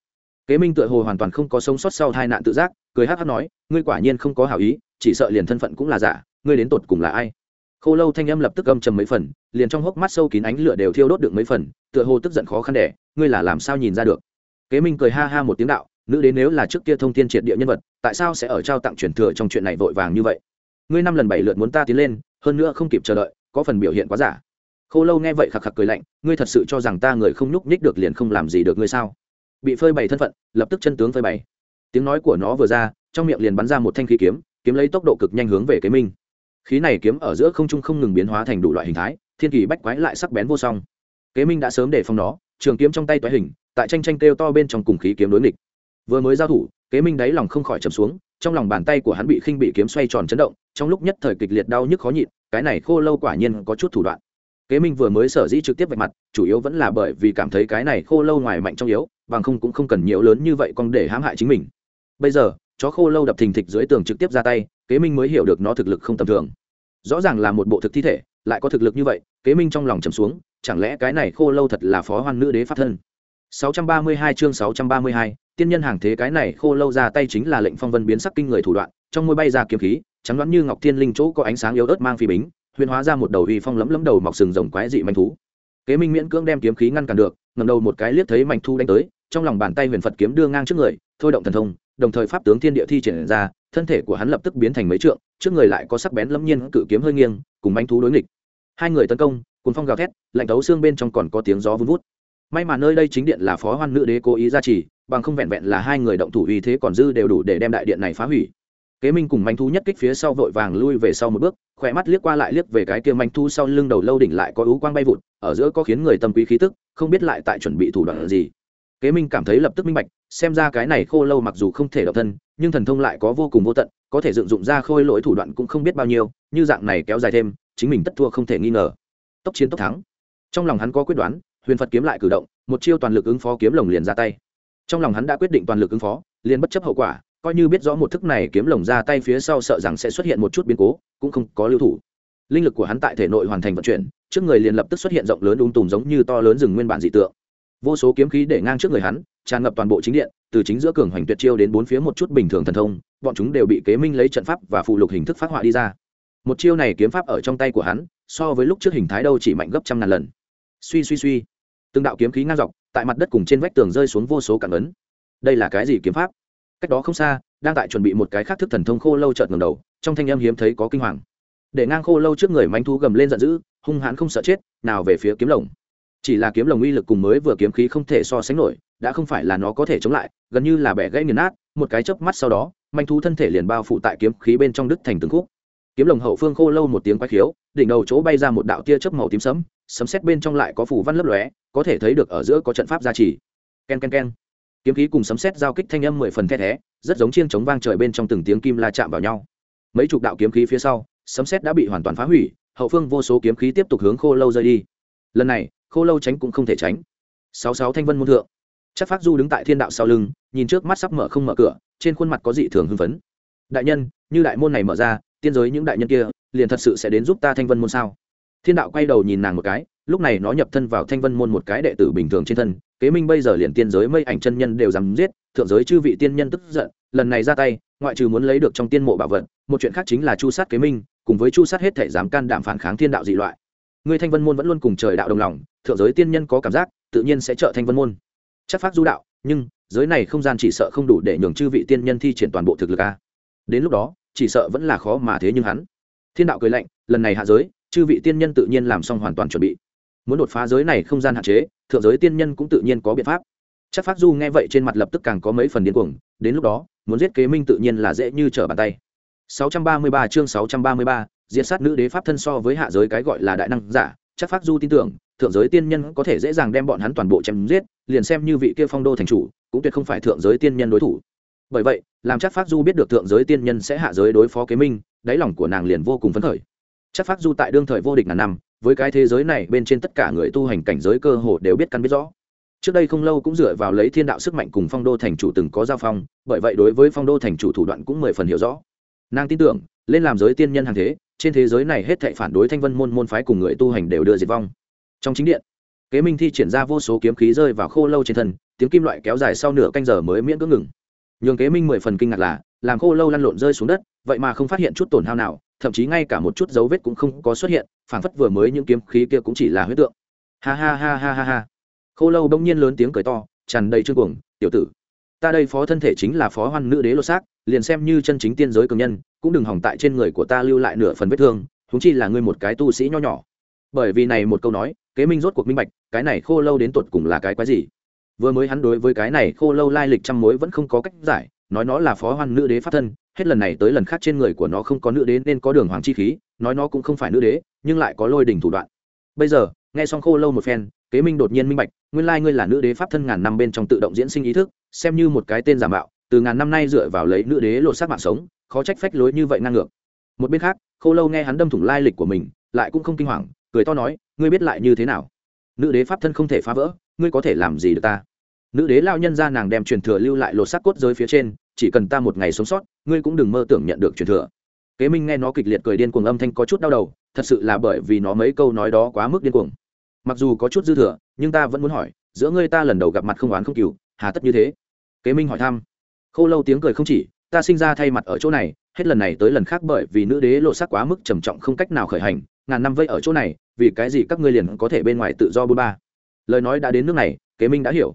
Kế minh tựa hồ hoàn toàn không có sống sót sau hai nạn tự giác, cười hắc hắc nói, ngươi quả nhiên không có hảo ý, chỉ sợ liền thân phận cũng là giả, ngươi đến tột cùng là ai? Khô lâu thanh âm lập tức âm trầm mấy phần, liền trong hốc mắt sâu kín ánh lửa đều thiêu đốt được mấy phần, tựa hồ tức giận khó khăn đẻ ngươi là làm sao nhìn ra được? Kế minh cười ha ha một tiếng đạo, nữ đến nếu là trước kia thông tin triệt địa nhân vật, tại sao sẽ ở trao tặng truyền thừa trong chuyện này vội vàng như vậy? Ngươi năm lần bảy lượt muốn ta tiến lên, hơn nữa không kịp chờ đợi, có phần biểu hiện quá giả khô lâu nghe vậy khạc khạc cười lạnh, ngươi thật sự cho rằng ta người không nhúc nhích được liền không làm gì được ngươi sao? Bị phơi bày thân phận, lập tức chân tướng phơi bày. Tiếng nói của nó vừa ra, trong miệng liền bắn ra một thanh khí kiếm kiếm lấy tốc độ cực nhanh hướng về kế minh. Khí này kiếm ở giữa không trung không ngừng biến hóa thành đủ loại hình thái, thiên kỳ bách quái lại sắc bén vô song. Kế minh đã sớm để phòng nó, trường kiếm trong tay toái hình, tại tranh tranh kêu to bên trong cùng khí kiếm đối nghịch. Vừa mới giao thủ kế minh đáy lòng không khỏi chầm xuống, trong lòng bàn tay của hắn bị khinh bị kiếm xoay tròn chấn động, trong lúc nhất thời kịch liệt đau nhức khó nhịn, cái này khô lâu quả nhiên có chút thủ đoạn kế minh vừa mới sở dĩ trực tiếp vạch mặt chủ yếu vẫn là bởi vì cảm thấy cái này khô lâu ngoài mạnh trong yếu bằng không cũng không cần nhiều lớn như vậy còn để hãm hại chính mình. Bây giờ chó khô lâu đập thình thịch dưới tường trực tiếp ra tay kế minh mới hiểu được nó thực lực không tầm thường. Rõ ràng là một bộ thực thi thể lại có thực lực như vậy kế minh trong lòng trầm xuống chẳng lẽ cái này khô lâu thật là phó hoan nữ đế pháp thân? 632 chương 632, tiên nhân hàng thế cái này khô lâu ra tay chính là lệnh phong vân biến sắc kinh người thủ đoạn trong môi bay ra kiếm khí trắng đoán như ngọc thiên linh chỗ có ánh sáng yếu ớt mang phi bính huyền hóa ra một đầu uy phong lấm lấm đầu mọc sừng rồng quái dị manh thú. Kế minh miễn cưỡng đem kiếm khí ngăn cản được ngầm đầu một cái liếc thấy manh thu đánh tới, trong lòng bàn tay huyền phật kiếm đưa ngang trước người, thôi động thần thông, đồng thời pháp tướng thiên địa thi triển ra, thân thể của hắn lập tức biến thành mấy trượng, trước người lại có sắc bén lâm nhiên cự kiếm hơi nghiêng, cùng manh thú đối nghịch. Hai người tấn công cùng phong gào thét, lạnh thấu xương bên trong còn có tiếng gió vun vút. May mà nơi đây chính điện là phó hoan nữ đế cố ý ra trì, bằng không vẹn vẹn là hai người động thủ uy thế còn dư đều đủ để đem đại điện này phá hủy kế minh cùng manh thú nhất kích phía sau vội vàng lui về sau một bước, khỏe mắt liếc qua lại liếc về cái kia manh thú sau lưng đầu lâu đỉnh lại có ú quang bay vụt, ở giữa có khiến người tâm quý khí tức, không biết lại tại chuẩn bị thủ đoạn gì. Kế minh cảm thấy lập tức minh bạch, xem ra cái này khô lâu mặc dù không thể độc thân, nhưng thần thông lại có vô cùng vô tận, có thể dựng dụng ra khôi lỗi thủ đoạn cũng không biết bao nhiêu, như dạng này kéo dài thêm, chính mình tất thua không thể nghi ngờ. Tốc chiến tốc thắng. Trong lòng hắn có quyết đoán, huyền phật kiếm lại cử động, một chiêu toàn lực ứng phó kiếm lồng liền ra tay. Trong lòng hắn đã quyết định toàn lực ứng phó, liền bất chấp hậu quả coi như biết rõ một thức này kiếm lồng ra tay phía sau sợ rằng sẽ xuất hiện một chút biến cố, cũng không có lưu thủ. Linh lực của hắn tại thể nội hoàn thành vận chuyển, trước người liền lập tức xuất hiện rộng lớn ung tùm giống như to lớn rừng nguyên bản dị tượng. Vô số kiếm khí để ngang trước người hắn, tràn ngập toàn bộ chính điện, từ chính giữa cường hoành tuyệt chiêu đến bốn phía một chút bình thường thần thông, bọn chúng đều bị kế minh lấy trận pháp và phụ lục hình thức phát họa đi ra. Một chiêu này kiếm pháp ở trong tay của hắn, so với lúc trước hình thái đâu chỉ mạnh gấp trăm ngàn lần. Suy suy suy. Từng đạo kiếm khí ngang dọc, tại mặt đất cùng trên vách tường rơi xuống vô số cản ấn. Đây là cái gì kiếm pháp? Cách đó không xa, đang tại chuẩn bị một cái khác thức thần thông khô lâu chợt ngầm đầu, trong thanh âm hiếm thấy có kinh hoàng. Để ngang khô lâu trước người manh thu gầm lên giận dữ, hung hãn không sợ chết, nào về phía kiếm lồng. Chỉ là kiếm lồng uy lực cùng mới vừa kiếm khí không thể so sánh nổi, đã không phải là nó có thể chống lại, gần như là bẻ gãy nghiền nát, một cái chớp mắt sau đó, manh thú thân thể liền bao phủ tại kiếm khí bên trong đứt thành từng khúc. Kiếm lồng hậu phương khô lâu một tiếng quái khiếu, đỉnh đầu chỗ bay ra một đạo tia chớp màu tím sẫm, sấm xét bên trong lại có phủ văn lấp lóe, có thể thấy được ở giữa có trận pháp gia trì. Ken ken ken kiếm khí cùng sấm xét giao kích thanh âm mười phần the thé, rất giống chiên chống vang trời bên trong từng tiếng kim la chạm vào nhau. Mấy chục đạo kiếm khí phía sau, sấm xét đã bị hoàn toàn phá hủy, hậu phương vô số kiếm khí tiếp tục hướng khô lâu rơi đi. Lần này, khô lâu tránh cũng không thể tránh. Sáu sáu thanh vân môn thượng. Chắc phát du đứng tại thiên đạo sau lưng, nhìn trước mắt sắp mở không mở cửa, trên khuôn mặt có dị thường hưng phấn. Đại nhân, như đại môn này mở ra, tiên giới những đại nhân kia, liền thật sự sẽ đến giúp ta thanh vân môn sao? Thiên đạo quay đầu nhìn nàng một cái, lúc này nó nhập thân vào thanh vân môn một cái đệ tử bình thường trên thân kế minh bây giờ liền tiên giới mây ảnh chân nhân đều dám giết, thượng giới chư vị tiên nhân tức giận, lần này ra tay, ngoại trừ muốn lấy được trong tiên mộ bảo vật, một chuyện khác chính là chu sát kế minh, cùng với chu sát hết thể dám can đảm phản kháng thiên đạo dị loại. Người thanh vân môn vẫn luôn cùng trời đạo đồng lòng, thượng giới tiên nhân có cảm giác, tự nhiên sẽ trợ thanh vân môn. Chắc phát du đạo, nhưng, giới này không gian chỉ sợ không đủ để nhường chư vị tiên nhân thi triển toàn bộ thực lực a. Đến lúc đó, chỉ sợ vẫn là khó mà thế nhưng hắn. Thiên đạo cười lạnh, lần này hạ giới, chư vị tiên nhân tự nhiên làm xong hoàn toàn chuẩn bị. Muốn đột phá giới này không gian hạn chế thượng giới tiên nhân cũng tự nhiên có biện pháp. Chắc phát du nghe vậy trên mặt lập tức càng có mấy phần điên cuồng đến lúc đó muốn giết kế minh tự nhiên là dễ như trở bàn tay. 633 chương 633, diệt sát nữ đế pháp thân so với hạ giới cái gọi là đại năng giả chắc phát du tin tưởng thượng giới tiên nhân có thể dễ dàng đem bọn hắn toàn bộ chém giết liền xem như vị kia phong đô thành chủ cũng tuyệt không phải thượng giới tiên nhân đối thủ. Bởi vậy làm chắc phát du biết được thượng giới tiên nhân sẽ hạ giới đối phó kế minh đáy lòng của nàng liền vô cùng phấn khởi. Chắc phát du tại đương thời vô địch ngàn năm với cái thế giới này bên trên tất cả người tu hành cảnh giới cơ hồ đều biết căn biết rõ. Trước đây không lâu cũng dựa vào lấy thiên đạo sức mạnh cùng phong đô thành chủ từng có giao phong, bởi vậy đối với phong đô thành chủ thủ đoạn cũng mười phần hiểu rõ. Nàng tin tưởng, lên làm giới tiên nhân hàng thế, trên thế giới này hết thệ phản đối thanh vân môn môn phái cùng người tu hành đều đưa diệt vong. Trong chính điện, kế minh thi triển ra vô số kiếm khí rơi vào khô lâu trên thân, tiếng kim loại kéo dài sau nửa canh giờ mới miễn cưỡng ngừng. Nhường kế minh mười phần kinh ngạc là làm khô lâu lăn lộn rơi xuống đất, vậy mà không phát hiện chút tổn hao nào, thậm chí ngay cả một chút dấu vết cũng không có xuất hiện, phảng phất vừa mới những kiếm khí kia cũng chỉ là huyết tượng. Ha ha ha ha ha ha. Khô lâu bỗng nhiên lớn tiếng cười to, tràn đầy trương cuồng, tiểu tử, ta đây phó thân thể chính là phó hoan nữ đế lô xác, liền xem như chân chính tiên giới cường nhân, cũng đừng hỏng tại trên người của ta lưu lại nửa phần vết thương thúng chi là ngươi một cái tu sĩ nho nhỏ. Bởi vì này một câu nói, kế minh rốt cuộc minh bạch, cái này khô lâu đến tột cùng là cái quái gì. Vừa mới hắn đối với cái này khô lâu lai lịch trăm mối vẫn không có cách giải nói nó là phó hoan nữ đế pháp thân, hết lần này tới lần khác trên người của nó không có nữ đế nên có đường hoàng chi khí, nói nó cũng không phải nữ đế, nhưng lại có lôi đình thủ đoạn. Bây giờ, nghe xong khô lâu một phen, kế minh đột nhiên minh bạch, nguyên lai ngươi là nữ đế pháp thân ngàn năm bên trong tự động diễn sinh ý thức, xem như một cái tên giả mạo, từ ngàn năm nay dựa vào lấy nữ đế lột xác mạng sống, khó trách phách lối như vậy ngang ngược. Một bên khác, khô lâu nghe hắn đâm thủng lai lịch của mình, lại cũng không kinh hoàng, cười to nói, ngươi biết lại như thế nào? Nữ đế pháp thân không thể phá vỡ, ngươi có thể làm gì được ta? Nữ đế lao nhân ra nàng đem truyền thừa lưu lại lột xác cốt giới phía trên, chỉ cần ta một ngày sống sót, ngươi cũng đừng mơ tưởng nhận được truyền thừa. Kế minh nghe nó kịch liệt cười điên cuồng âm thanh có chút đau đầu, thật sự là bởi vì nó mấy câu nói đó quá mức điên cuồng. Mặc dù có chút dư thừa, nhưng ta vẫn muốn hỏi, giữa ngươi ta lần đầu gặp mặt không oán không cừu, hà tất như thế? Kế minh hỏi thăm. Khô lâu tiếng cười không chỉ, ta sinh ra thay mặt ở chỗ này, hết lần này tới lần khác bởi vì nữ đế lộ sắc quá mức trầm trọng không cách nào khởi hành, ngàn năm vây ở chỗ này, vì cái gì các ngươi liền có thể bên ngoài tự do bôn ba? Lời nói đã đến nước này, kế minh đã hiểu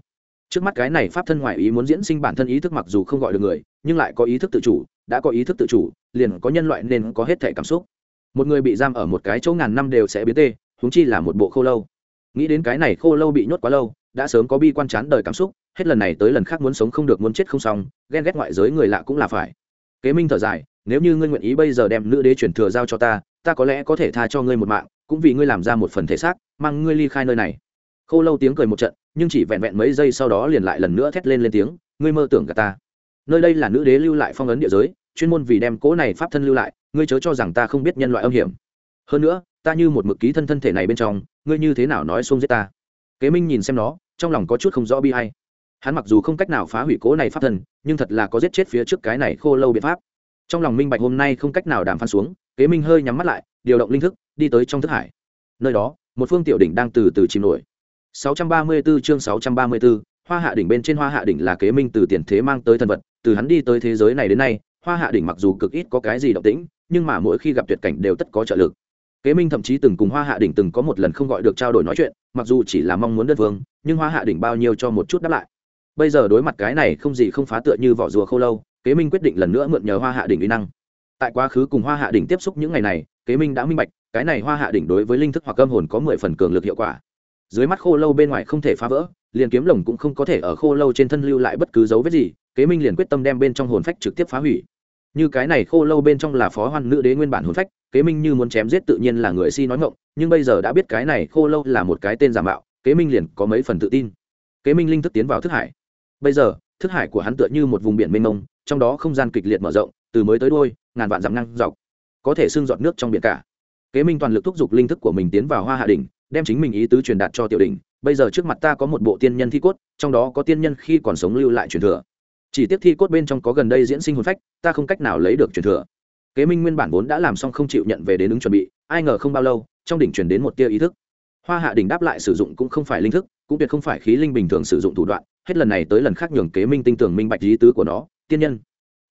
trước mắt cái này pháp thân ngoại ý muốn diễn sinh bản thân ý thức mặc dù không gọi được người, nhưng lại có ý thức tự chủ, đã có ý thức tự chủ, liền có nhân loại nên có hết thể cảm xúc. Một người bị giam ở một cái chỗ ngàn năm đều sẽ biến tê húng chi là một bộ khô lâu. Nghĩ đến cái này khô lâu bị nhốt quá lâu, đã sớm có bi quan chán đời cảm xúc, hết lần này tới lần khác muốn sống không được muốn chết không xong, ghen ghét ngoại giới người lạ cũng là phải. Kế minh thở dài, nếu như ngươi nguyện ý bây giờ đem nữ đế chuyển thừa giao cho ta ta có lẽ có thể tha cho ngươi một mạng, cũng vì ngươi làm ra một phần thể xác, mang ngươi ly khai nơi này khô lâu tiếng cười một trận, nhưng chỉ vẹn vẹn mấy giây sau đó liền lại lần nữa thét lên lên tiếng, ngươi mơ tưởng cả ta. Nơi đây là nữ đế lưu lại phong ấn địa giới, chuyên môn vì đem cỗ này pháp thân lưu lại, ngươi chớ cho rằng ta không biết nhân loại âm hiểm. Hơn nữa, ta như một mực ký thân thân thể này bên trong, ngươi như thế nào nói xuống giết ta? Kế minh nhìn xem nó, trong lòng có chút không rõ bi hay hắn mặc dù không cách nào phá hủy cỗ này pháp thân, nhưng thật là có giết chết phía trước cái này khô lâu biện pháp. Trong lòng minh bạch hôm nay không cách nào đàm phán xuống, kế minh hơi nhắm mắt lại, điều động linh thức, đi tới trong thức hải. Nơi đó, một phương tiểu đỉnh đang từ từ chìm nổi. 634 chương 634, hoa hạ đỉnh bên trên hoa hạ đỉnh là kế minh từ tiền thế mang tới thần vật từ hắn đi tới thế giới này đến nay hoa hạ đỉnh mặc dù cực ít có cái gì động tĩnh nhưng mà mỗi khi gặp tuyệt cảnh đều tất có trợ lực. Kế minh thậm chí từng cùng hoa hạ đỉnh từng có một lần không gọi được trao đổi nói chuyện mặc dù chỉ là mong muốn đơn vương, nhưng hoa hạ đỉnh bao nhiêu cho một chút đáp lại. Bây giờ đối mặt cái này không gì không phá tựa như vỏ rùa khô lâu kế minh quyết định lần nữa mượn nhờ hoa hạ đỉnh uy năng. Tại quá khứ cùng hoa hạ đỉnh tiếp xúc những ngày này kế minh đã minh bạch cái này hoa hạ đỉnh đối với linh thức hoặc âm hồn có mười phần cường lực hiệu quả dưới mắt khô lâu bên ngoài không thể phá vỡ, liền kiếm lồng cũng không có thể ở khô lâu trên thân lưu lại bất cứ dấu vết gì, kế minh liền quyết tâm đem bên trong hồn phách trực tiếp phá hủy. Như cái này khô lâu bên trong là phó hoan nữ đế nguyên bản hồn phách, kế minh như muốn chém giết tự nhiên là người si nói ngộng nhưng bây giờ đã biết cái này khô lâu là một cái tên giả mạo, kế minh liền có mấy phần tự tin. Kế minh linh thức tiến vào thức hải. Bây giờ, thức hải của hắn tựa như một vùng biển mênh mông, trong đó không gian kịch liệt mở rộng, từ mới tới đôi ngàn vạn dặm năng dọc, có thể xương giọt nước trong biển cả. Kế minh toàn lực thúc giục linh thức của mình tiến vào hoa hạ đỉnh đem chính mình ý tứ truyền đạt cho tiểu đỉnh, bây giờ trước mặt ta có một bộ tiên nhân thi cốt, trong đó có tiên nhân khi còn sống lưu lại truyền thừa. Chỉ tiếc thi cốt bên trong có gần đây diễn sinh hồn phách, ta không cách nào lấy được truyền thừa. Kế minh nguyên bản vốn đã làm xong không chịu nhận về đến ứng chuẩn bị, ai ngờ không bao lâu, trong đỉnh truyền đến một tia ý thức. Hoa hạ đỉnh đáp lại sử dụng cũng không phải linh thức, cũng tuyệt không phải khí linh bình thường sử dụng thủ đoạn, hết lần này tới lần khác nhường kế minh tinh tưởng minh bạch ý tứ của nó. Tiên nhân,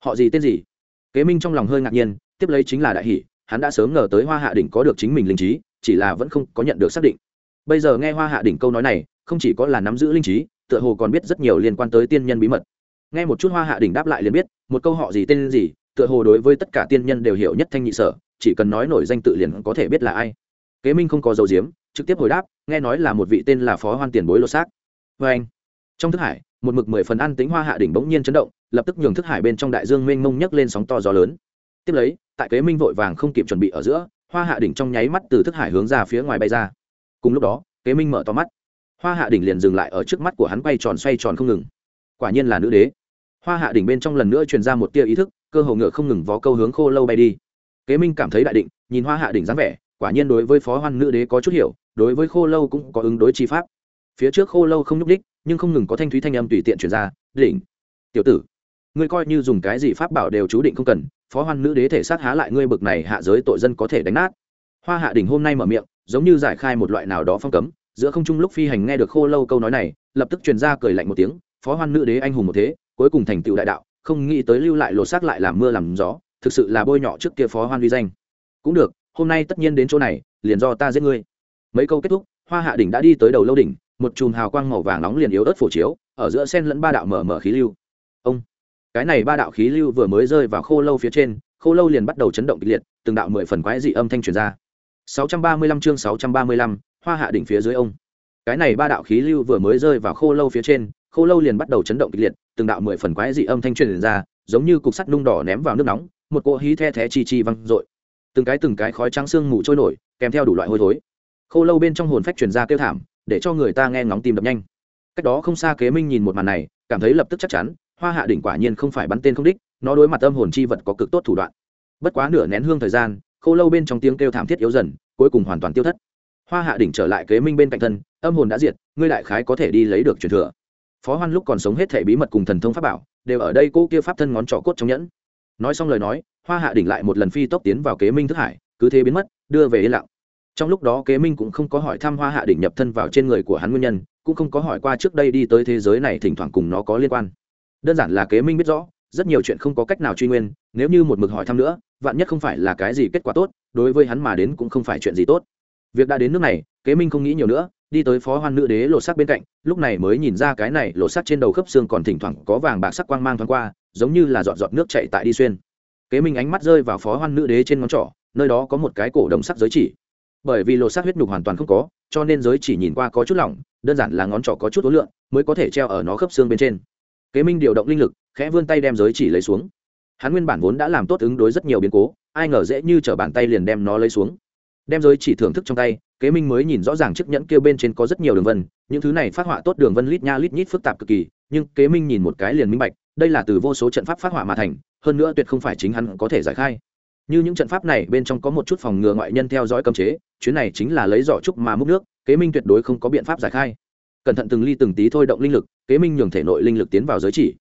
họ gì tên gì? Kế minh trong lòng hơi ngạc nhiên, tiếp lấy chính là đại hỷ, hắn đã sớm ngờ tới hoa hạ đỉnh có được chính mình linh trí chỉ là vẫn không có nhận được xác định. Bây giờ nghe hoa hạ đỉnh câu nói này, không chỉ có là nắm giữ linh trí, tựa hồ còn biết rất nhiều liên quan tới tiên nhân bí mật. Nghe một chút hoa hạ đỉnh đáp lại liền biết, một câu họ gì tên gì, tựa hồ đối với tất cả tiên nhân đều hiểu nhất thanh nhị sở, chỉ cần nói nổi danh tự liền có thể biết là ai. Kế minh không có dấu diếm, trực tiếp hồi đáp, nghe nói là một vị tên là phó hoan tiền bối lô xác. Vê anh, trong thức hải, một mực mười phần ăn tính hoa hạ đỉnh bỗng nhiên chấn động, lập tức nhường thức hải bên trong đại dương mênh mông nhấc lên sóng to gió lớn. Tiếp lấy, tại kế minh vội vàng không kịp chuẩn bị ở giữa hoa hạ đỉnh trong nháy mắt từ thức hải hướng ra phía ngoài bay ra. Cùng lúc đó, kế minh mở to mắt. Hoa hạ đỉnh liền dừng lại ở trước mắt của hắn quay tròn xoay tròn không ngừng. Quả nhiên là nữ đế. Hoa hạ đỉnh bên trong lần nữa truyền ra một tia ý thức, cơ hồ ngựa không ngừng vó câu hướng khô lâu bay đi. Kế minh cảm thấy đại định, nhìn hoa hạ đỉnh dáng vẻ, quả nhiên đối với phó hoan nữ đế có chút hiểu, đối với khô lâu cũng có ứng đối chi pháp. Phía trước khô lâu không nhúc đích nhưng không ngừng có thanh thúy thanh âm tùy tiện truyền ra, đỉnh, tiểu tử, ngươi coi như dùng cái gì pháp bảo đều chú định không cần phó hoan nữ đế thể sát há lại ngươi bực này, hạ giới tội dân có thể đánh nát. Hoa hạ đỉnh hôm nay mở miệng, giống như giải khai một loại nào đó phong cấm. Giữa không trung lúc phi hành nghe được khô lâu câu nói này, lập tức truyền ra cười lạnh một tiếng, phó hoan nữ đế anh hùng một thế, cuối cùng thành tựu đại đạo, không nghĩ tới lưu lại lột xác lại làm mưa làm gió, thực sự là bôi nhọ trước kia phó hoan uy danh. Cũng được, hôm nay tất nhiên đến chỗ này, liền do ta giết ngươi. Mấy câu kết thúc, hoa hạ đỉnh đã đi tới đầu lâu đỉnh, một chùm hào quang màu vàng nóng liền yếu ớt phổ chiếu, ở giữa sen lẫn ba đạo mở mở khí lưu. Ông! Cái này ba đạo khí lưu vừa mới rơi vào khô lâu phía trên khô lâu liền bắt đầu chấn động kịch liệt từng đạo mười phần quái dị âm thanh truyền ra. 635 chương 635, hoa hạ đỉnh phía dưới ông. Cái này ba đạo khí lưu vừa mới rơi vào khô lâu phía trên khô lâu liền bắt đầu chấn động kịch liệt từng đạo mười phần quái dị âm thanh truyền ra giống như cục sắt nung đỏ ném vào nước nóng một cỗ hí the thé chi chi văng dội. Từng cái từng cái khói trắng xương mù trôi nổi kèm theo đủ loại hôi thối. Khô lâu bên trong hồn phách truyền ra kêu thảm để cho người ta nghe ngóng tim đập nhanh. Cách đó không xa kế minh nhìn một màn này cảm thấy lập tức chắc chắn hoa hạ đỉnh quả nhiên không phải bắn tên không đích, nó đối mặt âm hồn chi vật có cực tốt thủ đoạn. Bất quá nửa nén hương thời gian, khô lâu bên trong tiếng kêu thảm thiết yếu dần, cuối cùng hoàn toàn tiêu thất. Hoa hạ đỉnh trở lại kế minh bên cạnh thân, âm hồn đã diệt, ngươi đại khái có thể đi lấy được truyền thừa. Phó hoan lúc còn sống hết thể bí mật cùng thần thông pháp bảo, đều ở đây cô kia pháp thân ngón trỏ cốt trong nhẫn. Nói xong lời nói, hoa hạ đỉnh lại một lần phi tốc tiến vào kế minh thức hải, cứ thế biến mất, đưa về yên lặng. Trong lúc đó kế minh cũng không có hỏi thăm hoa hạ đỉnh nhập thân vào trên người của hắn nguyên nhân, cũng không có hỏi qua trước đây đi tới thế giới này thỉnh thoảng cùng nó có liên quan đơn giản là kế minh biết rõ, rất nhiều chuyện không có cách nào truy nguyên, nếu như một mực hỏi thăm nữa, vạn nhất không phải là cái gì kết quả tốt, đối với hắn mà đến cũng không phải chuyện gì tốt. Việc đã đến nước này, kế minh không nghĩ nhiều nữa, đi tới phó hoan nữ đế lột sắc bên cạnh, lúc này mới nhìn ra cái này lột sắc trên đầu khớp xương còn thỉnh thoảng có vàng bạc sắc quang mang thoáng qua, giống như là giọt giọt nước chạy tại đi xuyên. Kế minh ánh mắt rơi vào phó hoan nữ đế trên ngón trỏ, nơi đó có một cái cổ đồng sắc giới chỉ. Bởi vì lột sắc huyết nhục hoàn toàn không có, cho nên giới chỉ nhìn qua có chút lỏng, đơn giản là ngón trỏ có chút ối lượng mới có thể treo ở nó khớp xương bên trên kế minh điều động linh lực, khẽ vươn tay đem giới chỉ lấy xuống. Hắn nguyên bản vốn đã làm tốt ứng đối rất nhiều biến cố, ai ngờ dễ như chở bàn tay liền đem nó lấy xuống. Đem giới chỉ thưởng thức trong tay, kế minh mới nhìn rõ ràng chiếc nhẫn kia bên trên có rất nhiều đường vân, những thứ này phát họa tốt đường vân lít nha lít nhít phức tạp cực kỳ, nhưng kế minh nhìn một cái liền minh bạch, đây là từ vô số trận pháp phát họa mà thành, hơn nữa tuyệt không phải chính hắn có thể giải khai. Như những trận pháp này bên trong có một chút phòng ngừa ngoại nhân theo dõi cấm chế, chuyến này chính là lấy giỏ trúc mà múc nước, kế minh tuyệt đối không có biện pháp giải khai cẩn thận từng ly từng tí thôi động linh lực, kế minh nhường thể nội linh lực tiến vào giới chỉ.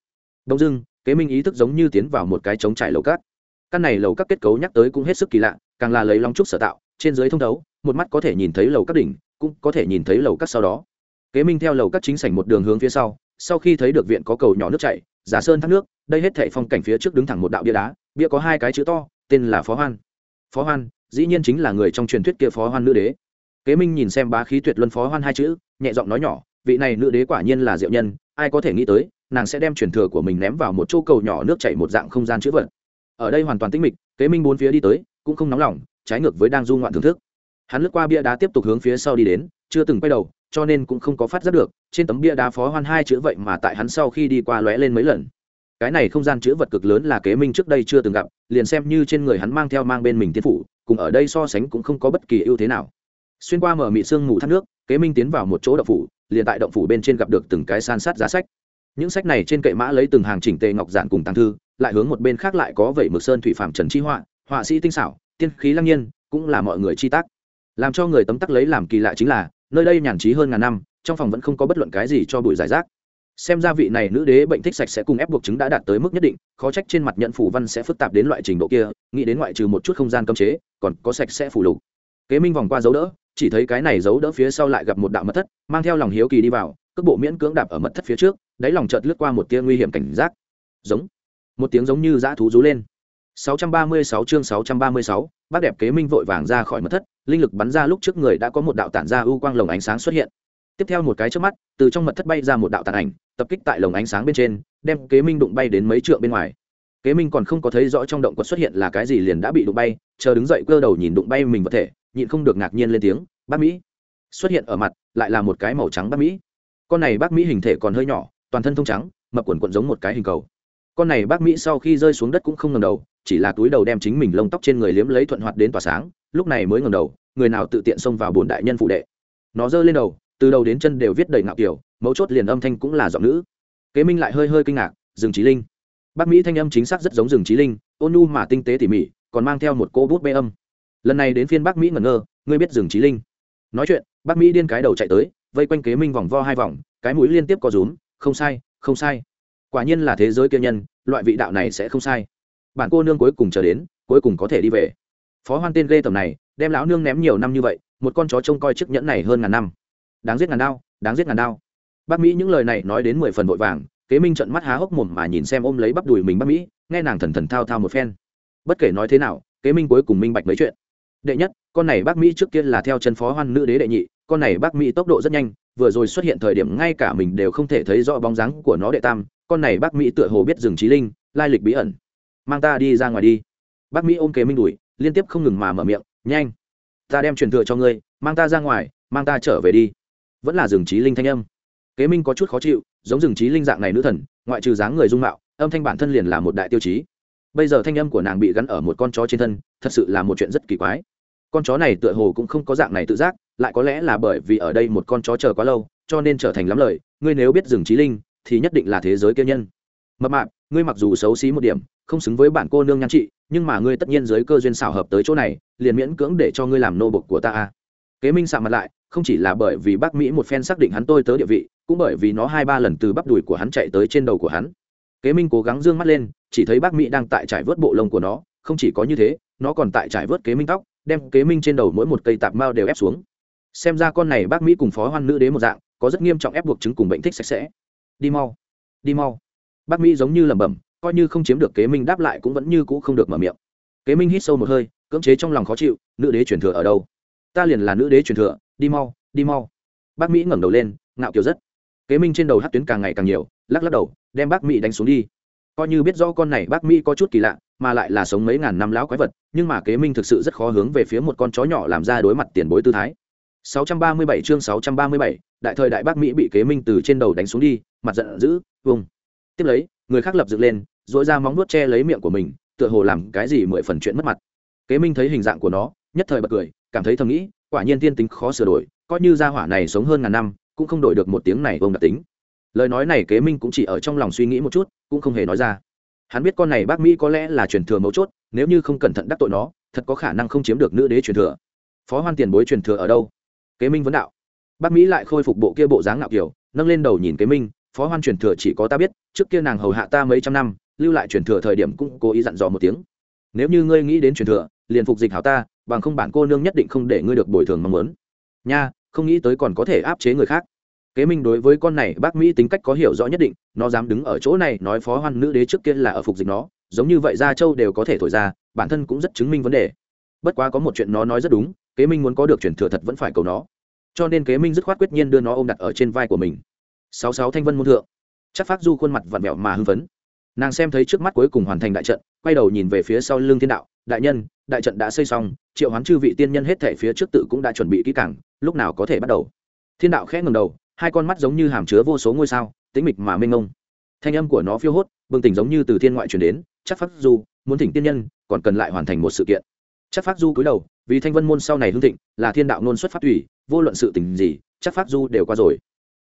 Đông dưng kế minh ý thức giống như tiến vào một cái trống trải lầu cát. Căn này lầu các kết cấu nhắc tới cũng hết sức kỳ lạ, càng là lấy long trúc sở tạo, trên dưới thông thấu, một mắt có thể nhìn thấy lầu các đỉnh, cũng có thể nhìn thấy lầu các sau đó. Kế minh theo lầu các chính sảnh một đường hướng phía sau sau khi thấy được viện có cầu nhỏ nước chảy, giả sơn thác nước, đây hết thảy phong cảnh phía trước đứng thẳng một đạo bia đá, bia có hai cái chữ to, tên là phó hoan. Phó hoan, dĩ nhiên chính là người trong truyền thuyết kia phó hoan nữ đế. Kế minh nhìn xem bá khí tuyệt luân phó hoan hai chữ, nhẹ giọng nói nhỏ vị này nữ đế quả nhiên là diệu nhân, ai có thể nghĩ tới, nàng sẽ đem truyền thừa của mình ném vào một chỗ cầu nhỏ nước chảy một dạng không gian chữ vật. Ở đây hoàn toàn tĩnh mịch, kế minh bốn phía đi tới, cũng không nóng lòng, trái ngược với đang du ngoạn thưởng thức. Hắn lướt qua bia đá tiếp tục hướng phía sau đi đến, chưa từng quay đầu, cho nên cũng không có phát giác được, trên tấm bia đá phó hoan hai chữ vậy mà tại hắn sau khi đi qua lóe lên mấy lần. Cái này không gian chữ vật cực lớn là kế minh trước đây chưa từng gặp, liền xem như trên người hắn mang theo mang bên mình tiên phủ, cùng ở đây so sánh cũng không có bất kỳ ưu thế nào. Xuyên qua mở mị sương mù thác nước kế minh tiến vào một chỗ động phủ, liền tại động phủ bên trên gặp được từng cái san sát giá sách. Những sách này trên kệ mã lấy từng hàng chỉnh tề ngọc giản cùng tăng thư, lại hướng một bên khác lại có vẩy mực sơn thủy phạm trần chi họa họa sĩ tinh xảo, tiên khí lăng nhiên, cũng là mọi người chi tác. Làm cho người tấm tắc lấy làm kỳ lạ chính là, nơi đây nhàn trí hơn ngàn năm, trong phòng vẫn không có bất luận cái gì cho bụi giải rác. Xem ra vị này nữ đế bệnh thích sạch sẽ cùng ép buộc chứng đã đạt tới mức nhất định, khó trách trên mặt nhận phủ văn sẽ phức tạp đến loại trình độ kia, nghĩ đến ngoại trừ một chút không gian cấm chế, còn có sạch sẽ phủ lục. Kế minh vòng qua dấu đỡ chỉ thấy cái này giấu đỡ phía sau lại gặp một đạo mật thất mang theo lòng hiếu kỳ đi vào cước bộ miễn cưỡng đạp ở mật thất phía trước đáy lòng chợt lướt qua một tia nguy hiểm cảnh giác. Giống một tiếng giống như dã thú rú lên. 636 chương 636, bác đẹp kế minh vội vàng ra khỏi mật thất linh lực bắn ra lúc trước người đã có một đạo tản ra ưu quang lồng ánh sáng xuất hiện. Tiếp theo một cái trước mắt từ trong mật thất bay ra một đạo tàn ảnh tập kích tại lồng ánh sáng bên trên đem kế minh đụng bay đến mấy trượng bên ngoài kế minh còn không có thấy rõ trong động quật xuất hiện là cái gì liền đã bị đụng bay, chờ đứng dậy cơ đầu nhìn đụng bay mình vật thể, nhịn không được ngạc nhiên lên tiếng, bác mỹ. Xuất hiện ở mặt, lại là một cái màu trắng bác mỹ. Con này bác mỹ hình thể còn hơi nhỏ, toàn thân thông trắng, mập quần quận giống một cái hình cầu. Con này bác mỹ sau khi rơi xuống đất cũng không ngầm đầu, chỉ là túi đầu đem chính mình lông tóc trên người liếm lấy thuận hoạt đến tỏa sáng, lúc này mới ngầm đầu, người nào tự tiện xông vào bồn đại nhân phụ đệ. Nó giơ lên đầu, từ đầu đến chân đều viết đầy ngạo kiểu, mấu chốt liền âm thanh cũng là giọng nữ. Kế minh lại hơi hơi kinh ngạc, dừng trí linh bác mỹ thanh âm chính xác rất giống rừng trí linh, ôn nu mà tinh tế tỉ mỉ, còn mang theo một cô bút bê âm. Lần này đến phiên bác mỹ ngẩn ngơ, ngươi biết rừng trí linh. Nói chuyện, bác mỹ điên cái đầu chạy tới, vây quanh kế minh vòng vo hai vòng, cái mũi liên tiếp có rúm, không sai không sai. Quả nhiên là thế giới kia nhân, loại vị đạo này sẽ không sai. Bản cô nương cuối cùng chờ đến, cuối cùng có thể đi về. Phó hoan tên ghê tầm này, đem lão nương ném nhiều năm như vậy, một con chó trông coi chiếc nhẫn này hơn ngàn năm. Đáng giết ngàn đao, đáng giết ngàn đao. Bác mỹ những lời này nói đến mười phần vội vàng kế minh trận mắt há hốc mồm mà nhìn xem ôm lấy bắp đùi mình bác mỹ, nghe nàng thần thần thao thao một phen. Bất kể nói thế nào, kế minh cuối cùng minh bạch mấy chuyện. Đệ nhất, con này bác mỹ trước kia là theo chân phó hoan nữ đế đệ nhị, con này bác mỹ tốc độ rất nhanh, vừa rồi xuất hiện thời điểm ngay cả mình đều không thể thấy rõ bóng dáng của nó đệ tam, con này bác mỹ tựa hồ biết rừng trí linh, lai lịch bí ẩn. Mang ta đi ra ngoài đi. Bác mỹ ôm kế minh đùi, liên tiếp không ngừng mà mở miệng, nhanh, ta đem truyền thừa cho ngươi, mang ta ra ngoài, mang ta trở về đi. Vẫn là rừng trí linh thanh âm kế minh có chút khó chịu, giống rừng trí linh dạng này nữ thần, ngoại trừ dáng người dung mạo, âm thanh bản thân liền là một đại tiêu chí. Bây giờ thanh âm của nàng bị gắn ở một con chó trên thân, thật sự là một chuyện rất kỳ quái. Con chó này tựa hồ cũng không có dạng này tự giác, lại có lẽ là bởi vì ở đây một con chó chờ quá lâu, cho nên trở thành lắm lời, ngươi nếu biết rừng trí linh, thì nhất định là thế giới kiêu nhân. Mập mạp, ngươi mặc dù xấu xí một điểm, không xứng với bản cô nương nhan trị, nhưng mà ngươi tất nhiên dưới cơ duyên xảo hợp tới chỗ này, liền miễn cưỡng để cho ngươi làm nô bộc của ta a. Kế minh sạ mặt lại, không chỉ là bởi vì bác mỹ một phen xác định hắn tôi tới địa vị cũng bởi vì nó hai ba lần từ bắp đùi của hắn chạy tới trên đầu của hắn. Kế minh cố gắng d ư ơ n g mắt lên, chỉ thấy bác mỹ đang tại trải vớt bộ lông của nó, không chỉ có như thế, nó còn tại trải vớt kế minh tóc, đem kế minh trên đầu mỗi một cây tạp mao đều ép xuống. Xem ra con này bác mỹ cùng phó hoan nữ đế một dạng, có rất nghiêm trọng ép buộc chứng cùng bệnh thích sạch sẽ. Đi mau đi mau. Bác mỹ giống như lẩm bẩm, coi như không chiếm được kế minh đáp lại cũng vẫn như cũ không được mở miệng. Kế minh hít sâu một hơi, cưỡng chế trong lòng khó chịu, nữ đế truyền thừa ở đâu? Ta liền là nữ đế truyền thừa, đi mau đi mau. Bác mỹ ngẩng đầu lên, ngạo kiều rất kế minh trên đầu hát tuyến càng ngày càng nhiều lắc lắc đầu đem bác mỹ đánh xuống đi. Coi như biết do con này bác mỹ có chút kỳ lạ mà lại là sống mấy ngàn năm lão quái vật nhưng mà kế minh thực sự rất khó hướng về phía một con chó nhỏ làm ra đối mặt tiền bối tư thái. 637 chương 637, đại thời đại bác mỹ bị kế minh từ trên đầu đánh xuống đi mặt giận dữ vùng tiếp lấy người khác lập dựng lên dội ra móng nuốt che lấy miệng của mình tựa hồ làm cái gì mười phần chuyện mất mặt. Kế minh thấy hình dạng của nó nhất thời bật cười cảm thấy thầm nghĩ quả nhiên tiên tính khó sửa đổi coi như gia hỏa này sống hơn ngàn năm cũng không đổi được một tiếng này vông đặc tính. Lời nói này kế minh cũng chỉ ở trong lòng suy nghĩ một chút, cũng không hề nói ra. Hắn biết con này bác mỹ có lẽ là truyền thừa mấu chốt, nếu như không cẩn thận đắc tội nó, thật có khả năng không chiếm được nữ đế truyền thừa. Phó hoan tiền bối truyền thừa ở đâu? Kế minh vấn đạo. Bác mỹ lại khôi phục bộ kia bộ dáng ngạo kiểu, nâng lên đầu nhìn kế minh, phó hoan truyền thừa chỉ có ta biết, trước kia nàng hầu hạ ta mấy trăm năm, lưu lại truyền thừa thời điểm cũng cố ý dặn dò một tiếng. Nếu như ngươi nghĩ đến truyền thừa, liền phục dịch hảo ta, bằng không bản cô nương nhất định không để ngươi được bồi thường mong muốn. Nha không nghĩ tới còn có thể áp chế người khác. Kế minh đối với con này bác mỹ tính cách có hiểu rõ nhất định, nó dám đứng ở chỗ này nói phó hoan nữ đế trước kia là ở phục dịch nó, giống như vậy gia châu đều có thể thổi ra, bản thân cũng rất chứng minh vấn đề. Bất quá có một chuyện nó nói rất đúng, kế minh muốn có được truyền thừa thật vẫn phải cầu nó. Cho nên kế minh dứt khoát quyết nhiên đưa nó ôm đặt ở trên vai của mình. Sáu sáu thanh vân môn thượng. Chắc phát du khuôn mặt vặn vẹo mà hưng phấn. Nàng xem thấy trước mắt cuối cùng hoàn thành đại trận, quay đầu nhìn về phía sau lưng thiên đạo. Đại nhân, đại trận đã xây xong, triệu hoán chư vị tiên nhân hết thể phía trước tự cũng đã chuẩn bị kỹ càng lúc nào có thể bắt đầu? Thiên đạo khẽ ngầm đầu, hai con mắt giống như hàm chứa vô số ngôi sao, tĩnh mịch mà mênh ngông thanh âm của nó phiêu hốt, bừng tỉnh giống như từ thiên ngoại truyền đến, chắc phát du, muốn thỉnh tiên nhân, còn cần lại hoàn thành một sự kiện. Chắc phát du cúi đầu, vì thanh vân môn sau này hưng thịnh, là thiên đạo nôn xuất phát thủy vô luận sự tình gì, chắc phát du đều qua rồi.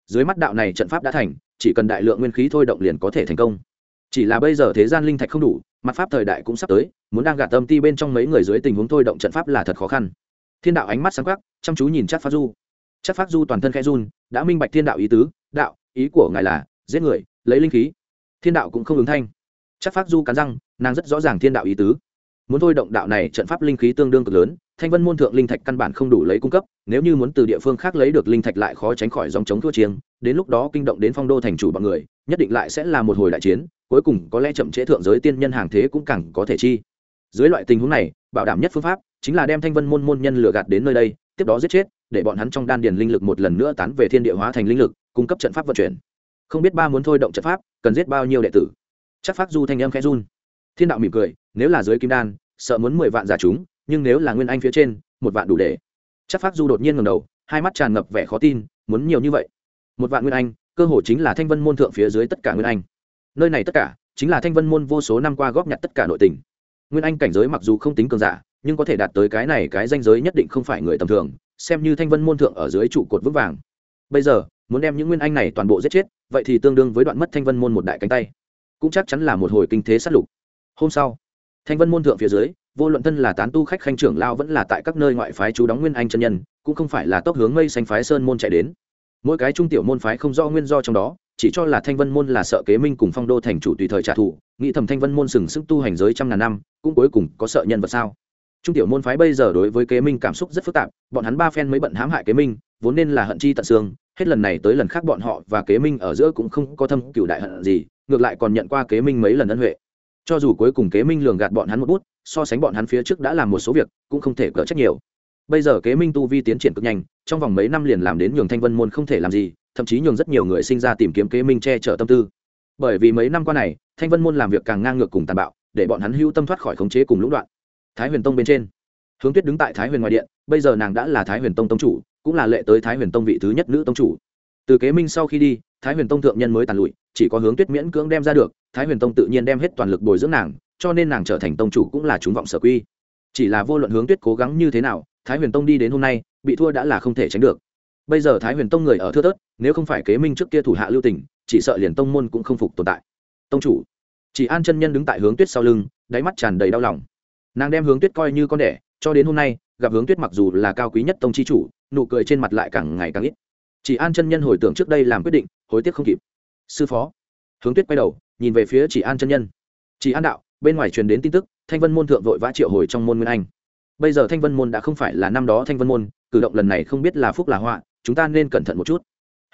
Dưới mắt đạo này trận pháp đã thành, chỉ cần đại lượng nguyên khí thôi động liền có thể thành công. Chỉ là bây giờ thế gian linh thạch không đủ mặt pháp thời đại cũng sắp tới, muốn đang gạt tâm ti bên trong mấy người dưới tình huống thôi động trận pháp là thật khó khăn thiên đạo ánh mắt sáng quắc, chăm chú nhìn chắc phát du. Chắc phát du toàn thân khẽ run, đã minh bạch thiên đạo ý tứ, đạo, ý của ngài là, giết người, lấy linh khí. Thiên đạo cũng không ứng thanh. Chắc phát du cắn răng, nàng rất rõ ràng thiên đạo ý tứ. Muốn thôi động đạo này trận pháp linh khí tương đương cực lớn, thanh vân môn thượng linh thạch căn bản không đủ lấy cung cấp, nếu như muốn từ địa phương khác lấy được linh thạch lại khó tránh khỏi dòng chống thua chiêng, đến lúc đó kinh động đến phong đô thành chủ bọn người, nhất định lại sẽ là một hồi đại chiến, cuối cùng có lẽ chậm chế thượng giới tiên nhân hàng thế cũng càng có thể chi. Dưới loại tình huống này, bảo đảm nhất phương pháp chính là đem thanh vân môn môn nhân lừa gạt đến nơi đây, tiếp đó giết chết, để bọn hắn trong đan điền linh lực một lần nữa tán về thiên địa hóa thành linh lực, cung cấp trận pháp vận chuyển. Không biết ba muốn thôi động trận pháp, cần giết bao nhiêu đệ tử? Chắc phát du thanh âm khẽ run. Thiên đạo mỉm cười, nếu là dưới kim đan, sợ muốn mười vạn giả chúng, nhưng nếu là nguyên anh phía trên, một vạn đủ để. Chắc phát du đột nhiên ngầm đầu, hai mắt tràn ngập vẻ khó tin, muốn nhiều như vậy? Một vạn nguyên anh, cơ hồ chính là thanh vân môn thượng phía dưới tất cả nguyên anh. Nơi này tất cả, chính là thanh vân môn vô số năm qua góp nhặt tất cả nội tình. Nguyên anh cảnh giới mặc dù không tính cường giả nhưng có thể đạt tới cái này cái danh giới nhất định không phải người tầm thường, xem như thanh vân môn thượng ở dưới trụ cột vững vàng. Bây giờ, muốn đem những nguyên anh này toàn bộ giết chết, vậy thì tương đương với đoạn mất thanh vân môn một đại cánh tay. Cũng chắc chắn là một hồi kinh thế sát lục. Hôm sau, thanh vân môn thượng phía dưới, vô luận thân là tán tu khách khanh trưởng lao vẫn là tại các nơi ngoại phái chú đóng nguyên anh chân nhân, cũng không phải là tốc hướng mây xanh phái sơn môn chạy đến. Mỗi cái trung tiểu môn phái không do nguyên do trong đó, chỉ cho là thanh vân môn là sợ kế minh cùng phong đô thành chủ tùy thời trả thù, nghĩ thầm thanh vân môn sừng sức tu hành giới trăm ngàn năm, cũng cuối cùng có sợ nhân vật sao? Trung tiểu môn phái bây giờ đối với kế minh cảm xúc rất phức tạp, bọn hắn ba phen mới bận hãm hại kế minh, vốn nên là hận chi tận xương, hết lần này tới lần khác bọn họ và kế minh ở giữa cũng không có thâm cựu đại hận gì, ngược lại còn nhận qua kế minh mấy lần ân huệ. Cho dù cuối cùng kế minh lường gạt bọn hắn một bút, so sánh bọn hắn phía trước đã làm một số việc, cũng không thể cỡ trách nhiều. Bây giờ kế minh tu vi tiến triển cực nhanh, trong vòng mấy năm liền làm đến nhường thanh vân môn không thể làm gì, thậm chí nhường rất nhiều người sinh ra tìm kiếm kế minh che chở tâm tư. Bởi vì mấy năm qua này, thanh vân môn làm việc càng ngang ngược cùng tàn bạo, để bọn hắn hưu tâm thoát khỏi khống chế cùng lũng đoạn thái huyền tông bên trên. Hướng tuyết đứng tại thái huyền ngoài điện, bây giờ nàng đã là thái huyền tông tông chủ, cũng là lệ tới thái huyền tông vị thứ nhất nữ tông chủ. Từ kế minh sau khi đi, thái huyền tông thượng nhân mới tàn lụi, chỉ có hướng tuyết miễn cưỡng đem ra được, thái huyền tông tự nhiên đem hết toàn lực bồi dưỡng nàng, cho nên nàng trở thành tông chủ cũng là chúng vọng sở quy. Chỉ là vô luận hướng tuyết cố gắng như thế nào, thái huyền tông đi đến hôm nay, bị thua đã là không thể tránh được. Bây giờ thái huyền tông người ở thưa tớt nếu không phải kế minh trước kia thủ hạ lưu tỉnh chỉ sợ liền tông môn cũng không phục tồn tại. Tông chủ. Chỉ an chân nhân đứng tại hướng tuyết sau lưng, đáy mắt tràn đầy đau lòng nàng đem hướng tuyết coi như con đẻ, cho đến hôm nay, gặp hướng tuyết mặc dù là cao quý nhất tông chi chủ, nụ cười trên mặt lại càng ngày càng ít. Chỉ an chân nhân hồi tưởng trước đây làm quyết định, hối tiếc không kịp. Sư phó. Hướng tuyết quay đầu, nhìn về phía chỉ an chân nhân. Chỉ an đạo, bên ngoài truyền đến tin tức, thanh vân môn thượng vội vã triệu hồi trong môn nguyên anh. Bây giờ thanh vân môn đã không phải là năm đó thanh vân môn, cử động lần này không biết là phúc là họa, chúng ta nên cẩn thận một chút.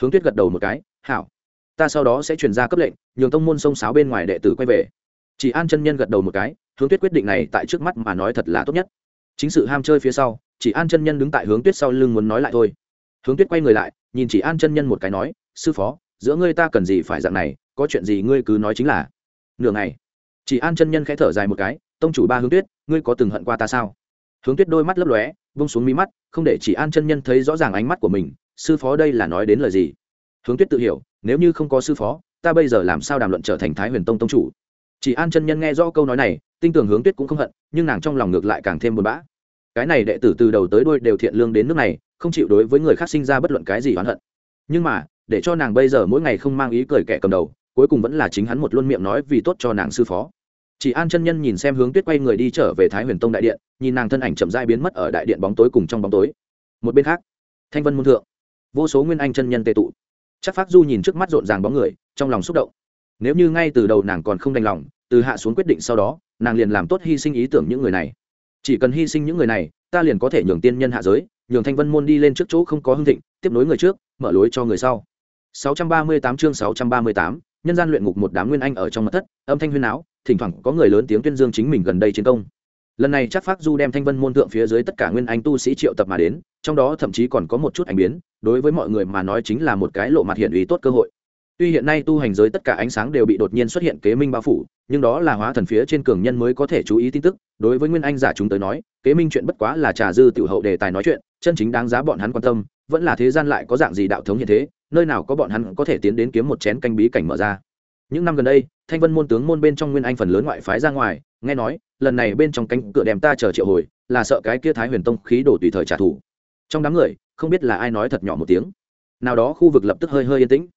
Hướng tuyết gật đầu một cái, hảo, ta sau đó sẽ chuyển ra cấp lệnh, nhường tông môn sông sáo bên ngoài đệ tử quay về. Chỉ an chân nhân gật đầu một cái hướng tuyết quyết định này tại trước mắt mà nói thật là tốt nhất. Chính sự ham chơi phía sau, chỉ an chân nhân đứng tại hướng tuyết sau lưng muốn nói lại thôi. Hướng tuyết quay người lại, nhìn chỉ an chân nhân một cái nói, sư phó, giữa ngươi ta cần gì phải dạng này, có chuyện gì ngươi cứ nói chính là. Nửa ngày, chỉ an chân nhân khẽ thở dài một cái, tông chủ ba hướng tuyết, ngươi có từng hận qua ta sao? Hướng tuyết đôi mắt lấp lóe vung xuống mí mắt, không để chỉ an chân nhân thấy rõ ràng ánh mắt của mình, sư phó đây là nói đến lời gì? Hướng tuyết tự hiểu, nếu như không có sư phó, ta bây giờ làm sao đàm luận trở thành thái huyền tông tông chủ? Chỉ an chân nhân nghe rõ câu nói này tinh tường hướng tuyết cũng không hận, nhưng nàng trong lòng ngược lại càng thêm buồn bã. Cái này đệ tử từ đầu tới đuôi đều thiện lương đến nước này, không chịu đối với người khác sinh ra bất luận cái gì oán hận. Nhưng mà, để cho nàng bây giờ mỗi ngày không mang ý cười kẻ cầm đầu, cuối cùng vẫn là chính hắn một luôn miệng nói vì tốt cho nàng sư phó. Chỉ an chân nhân nhìn xem hướng tuyết quay người đi trở về thái huyền tông đại điện, nhìn nàng thân ảnh chậm dai biến mất ở đại điện bóng tối cùng trong bóng tối. Một bên khác, thanh vân môn thượng, vô số nguyên anh chân nhân tệ tụ. Chắc phát du nhìn trước mắt rộn ràng bóng người, trong lòng xúc động. Nếu như ngay từ đầu nàng còn không đành lòng từ hạ xuống quyết định sau đó nàng liền làm tốt hy sinh ý tưởng những người này. Chỉ cần hy sinh những người này ta liền có thể nhường tiên nhân hạ giới nhường thanh vân môn đi lên trước chỗ không có hưng thịnh tiếp nối người trước mở lối cho người sau. 638 chương 638, nhân gian luyện ngục một đám nguyên anh ở trong mật thất âm thanh huyên áo thỉnh thoảng có người lớn tiếng tuyên dương chính mình gần đây chiến công. Lần này chắc phát du đem thanh vân môn thượng phía dưới tất cả nguyên anh tu sĩ triệu tập mà đến trong đó thậm chí còn có một chút ảnh biến đối với mọi người mà nói chính là một cái lộ mặt hiện ý tốt cơ hội. Tuy hiện nay tu hành giới tất cả ánh sáng đều bị đột nhiên xuất hiện kế minh bao phủ nhưng đó là hóa thần phía trên cường nhân mới có thể chú ý tin tức, đối với nguyên anh giả chúng tới nói, kế minh chuyện bất quá là trà dư tiểu hậu đề tài nói chuyện, chân chính đáng giá bọn hắn quan tâm, vẫn là thế gian lại có dạng gì đạo thống như thế, nơi nào có bọn hắn có thể tiến đến kiếm một chén canh bí cảnh mở ra. Những năm gần đây, thanh vân môn tướng môn bên trong nguyên anh phần lớn ngoại phái ra ngoài, nghe nói, lần này bên trong cánh cửa đem ta chờ triệu hồi, là sợ cái kia thái huyền tông khí đổ tùy thời trả thù. Trong đám người, không biết là ai nói thật nhỏ một tiếng. Nào đó khu vực lập tức hơi hơi yên tĩnh.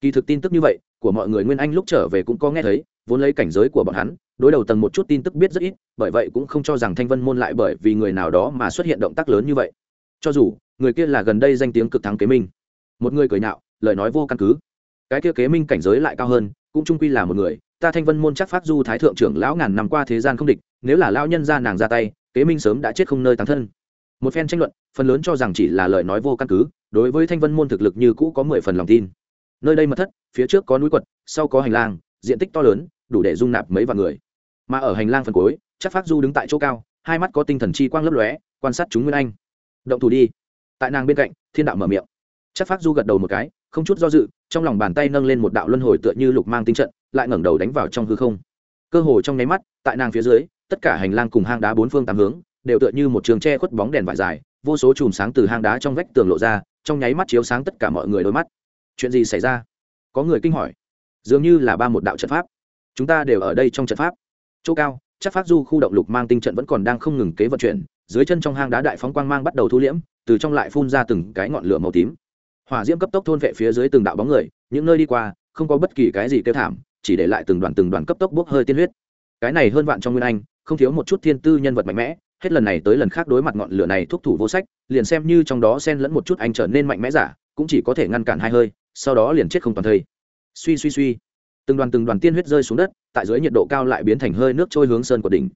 Kỳ thực tin tức như vậy, của mọi người nguyên anh lúc trở về cũng có nghe thấy vốn lấy cảnh giới của bọn hắn, đối đầu tầng một chút tin tức biết rất ít, bởi vậy cũng không cho rằng thanh vân môn lại bởi vì người nào đó mà xuất hiện động tác lớn như vậy. Cho dù, người kia là gần đây danh tiếng cực thắng kế minh. Một người cười nạo lời nói vô căn cứ. Cái kia kế minh cảnh giới lại cao hơn, cũng trung quy là một người, ta thanh vân môn chắc phát du thái thượng trưởng lão ngàn năm qua thế gian không địch, nếu là lao nhân ra nàng ra tay, kế minh sớm đã chết không nơi tán thân. Một phen tranh luận, phần lớn cho rằng chỉ là lời nói vô căn cứ, đối với thanh vân môn thực lực như cũ có mười phần lòng tin. Nơi đây mật thất, phía trước có núi quật, sau có hành lang, diện tích to lớn đủ để dung nạp mấy vạn người. Mà ở hành lang phần cuối, chắc phát du đứng tại chỗ cao, hai mắt có tinh thần chi quang lấp lóe, quan sát chúng nguyên anh. Động thủ đi. Tại nàng bên cạnh, thiên đạo mở miệng. Chắc phát du gật đầu một cái, không chút do dự, trong lòng bàn tay nâng lên một đạo luân hồi tựa như lục mang tinh trận, lại ngẩng đầu đánh vào trong hư không. Cơ hồ trong nháy mắt, tại nàng phía dưới, tất cả hành lang cùng hang đá bốn phương tám hướng, đều tựa như một trường tre khuất bóng đèn vải dài, vô số chùm sáng từ hang đá trong vách tường lộ ra, trong nháy mắt chiếu sáng tất cả mọi người đôi mắt. Chuyện gì xảy ra? Có người kinh hỏi. Dường như là ba một đạo trận pháp chúng ta đều ở đây trong trận pháp. Chỗ cao, chắc phát du khu động lục mang tinh trận vẫn còn đang không ngừng kế vận chuyển, dưới chân trong hang đá đại phóng quang mang bắt đầu thu liễm, từ trong lại phun ra từng cái ngọn lửa màu tím. Hỏa diễm cấp tốc thôn vệ phía dưới từng đạo bóng người, những nơi đi qua, không có bất kỳ cái gì kêu thảm, chỉ để lại từng đoàn từng đoàn cấp tốc bốc hơi tiên huyết. Cái này hơn vạn trong nguyên anh, không thiếu một chút thiên tư nhân vật mạnh mẽ, hết lần này tới lần khác đối mặt ngọn lửa này thúc thủ vô sách, liền xem như trong đó xen lẫn một chút anh trở nên mạnh mẽ giả, cũng chỉ có thể ngăn cản hai hơi, sau đó liền chết không toàn thây. Suy suy suy từng đoàn từng đoàn tiên huyết rơi xuống đất, tại dưới nhiệt độ cao lại biến thành hơi nước trôi hướng sơn của đỉnh.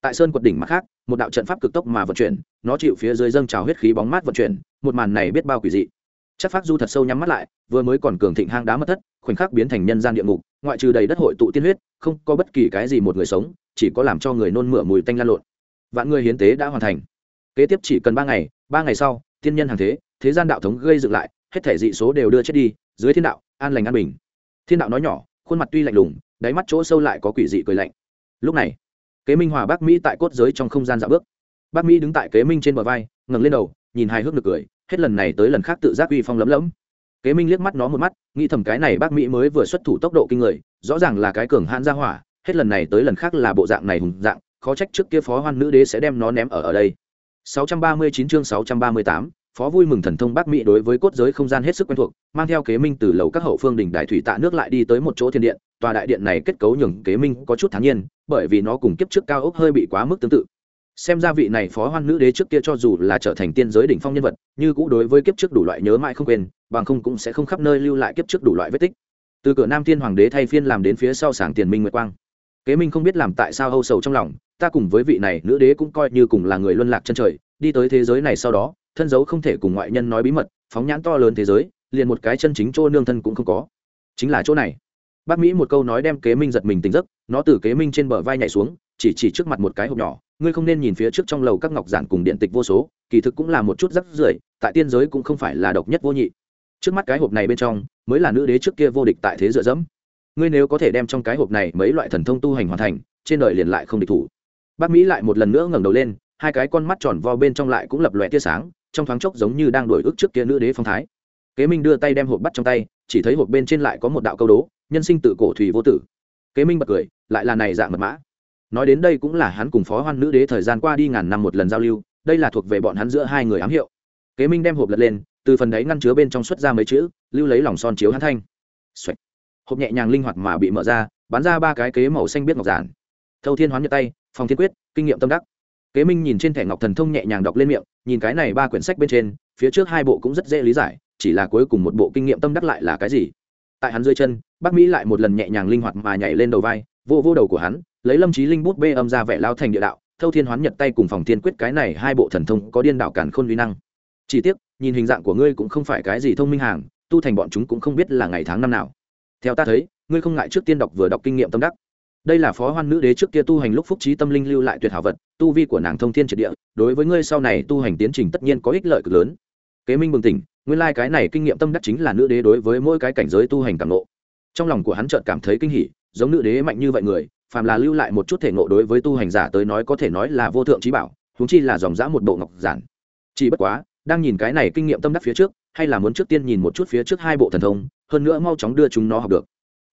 Tại sơn quật đỉnh mặt khác, một đạo trận pháp cực tốc mà vận chuyển, nó chịu phía dưới dâng trào huyết khí bóng mát vận chuyển, một màn này biết bao quỷ dị. Chắc phát du thật sâu nhắm mắt lại, vừa mới còn cường thịnh hang đá mất thất, khoảnh khắc biến thành nhân gian địa ngục, ngoại trừ đầy đất hội tụ tiên huyết, không có bất kỳ cái gì một người sống, chỉ có làm cho người nôn mửa mùi tanh lan lộn. Vạn người hiến tế đã hoàn thành. Kế tiếp chỉ cần ba ngày ba ngày sau, tiên nhân hàng thế thế gian đạo thống gây dựng lại, hết thể dị số đều đưa chết đi, dưới thiên đạo, an lành an bình. Thiên đạo nói nhỏ khuôn mặt tuy lạnh lùng đáy mắt chỗ sâu lại có quỷ dị cười lạnh. Lúc này kế minh hòa bác mỹ tại cốt giới trong không gian dạo bước. Bác mỹ đứng tại kế minh trên bờ vai ngẩng lên đầu nhìn hài hước được cười hết lần này tới lần khác tự giác uy phong lấm lấm. Kế minh liếc mắt nó một mắt nghĩ thầm cái này bác mỹ mới vừa xuất thủ tốc độ kinh người rõ ràng là cái cường hãn ra hỏa hết lần này tới lần khác là bộ dạng này hùng dạng khó trách trước kia phó hoan nữ đế sẽ đem nó ném ở ở đây. 639 chương 638, phó vui mừng thần thông bác mỹ đối với cốt giới không gian hết sức quen thuộc, mang theo kế minh từ lầu các hậu phương đỉnh đại thủy tạ nước lại đi tới một chỗ thiên điện, tòa đại điện này kết cấu nhường kế minh có chút thắng nhiên, bởi vì nó cùng kiếp trước cao ốc hơi bị quá mức tương tự. Xem ra vị này phó hoan nữ đế trước kia cho dù là trở thành tiên giới đỉnh phong nhân vật, như cũ đối với kiếp trước đủ loại nhớ mãi không quên, bằng không cũng sẽ không khắp nơi lưu lại kiếp trước đủ loại vết tích. Từ cửa nam thiên hoàng đế thay phiên làm đến phía sau sảng tiền minh nguyệt quang. Kế minh không biết làm tại sao âu sầu trong lòng, ta cùng với vị này nữ đế cũng coi như cùng là người luân lạc chân trời, đi tới thế giới này sau đó thân dấu không thể cùng ngoại nhân nói bí mật, phóng nhãn to lớn thế giới, liền một cái chân chính chỗ nương thân cũng không có. Chính là chỗ này. Bác mỹ một câu nói đem kế minh giật mình tỉnh giấc, nó từ kế minh trên bờ vai nhảy xuống, chỉ chỉ trước mặt một cái hộp nhỏ, ngươi không nên nhìn phía trước trong lầu các ngọc giản cùng điện tịch vô số, kỳ thực cũng là một chút rắc rưởi, tại tiên giới cũng không phải là độc nhất vô nhị. Trước mắt cái hộp này bên trong, mới là nữ đế trước kia vô địch tại thế dựa dẫm. Ngươi nếu có thể đem trong cái hộp này mấy loại thần thông tu hành hoàn thành, trên đời liền lại không địch thủ. Bác mỹ lại một lần nữa ngẩng đầu lên, hai cái con mắt tròn vo bên trong lại cũng lập lòe tia sáng trong thoáng chốc giống như đang đổi ức trước kia nữ đế phong thái. Kế minh đưa tay đem hộp bắt trong tay, chỉ thấy hộp bên trên lại có một đạo câu đố, nhân sinh tự cổ thủy vô tử. Kế minh bật cười, lại là này dạng mật mã. Nói đến đây cũng là hắn cùng phó hoan nữ đế thời gian qua đi ngàn năm một lần giao lưu, đây là thuộc về bọn hắn giữa hai người ám hiệu. Kế minh đem hộp lật lên, từ phần đấy ngăn chứa bên trong xuất ra mấy chữ, lưu lấy lòng son chiếu hắn thanh. Xoạch. hộp nhẹ nhàng linh hoạt mà bị mở ra, bắn ra ba cái kế màu xanh biết ngọc giản. Thâu thiên hoán nhật tay phòng thiên quyết, kinh nghiệm tâm đắc kế minh nhìn trên thẻ ngọc thần thông nhẹ nhàng đọc lên miệng, nhìn cái này ba quyển sách bên trên, phía trước hai bộ cũng rất dễ lý giải, chỉ là cuối cùng một bộ kinh nghiệm tâm đắc lại là cái gì. Tại hắn dưới chân, bắc mỹ lại một lần nhẹ nhàng linh hoạt mà nhảy lên đầu vai, vô vô đầu của hắn, lấy lâm trí linh bút bê âm ra vẻ lao thành địa đạo, thâu thiên hoán nhật tay cùng phòng thiên quyết cái này hai bộ thần thông có điên đạo cản khôn vi năng. Chỉ tiếc, nhìn hình dạng của ngươi cũng không phải cái gì thông minh hàng, tu thành bọn chúng cũng không biết là ngày tháng năm nào. Theo ta thấy, ngươi không ngại trước tiên đọc vừa đọc kinh nghiệm tâm đắc đây là phó hoan nữ đế trước kia tu hành lúc phúc trí tâm linh lưu lại tuyệt hảo vật, tu vi của nàng thông thiên triệt địa, đối với ngươi sau này tu hành tiến trình tất nhiên có ích lợi cực lớn. Kế minh bừng tỉnh, nguyên lai、like、cái này kinh nghiệm tâm đắc chính là nữ đế đối với mỗi cái cảnh giới tu hành cảm nộ trong lòng của hắn chợt cảm thấy kinh hỉ, giống nữ đế mạnh như vậy người, phàm là lưu lại một chút thể ngộ đối với tu hành giả tới nói có thể nói là vô thượng trí bảo húng chi là dòng dã một bộ ngọc giản. Chỉ bất quá, đang nhìn cái này kinh nghiệm tâm đắc phía trước, hay là muốn trước tiên nhìn một chút phía trước hai bộ thần thông, hơn nữa mau chóng đưa chúng nó học được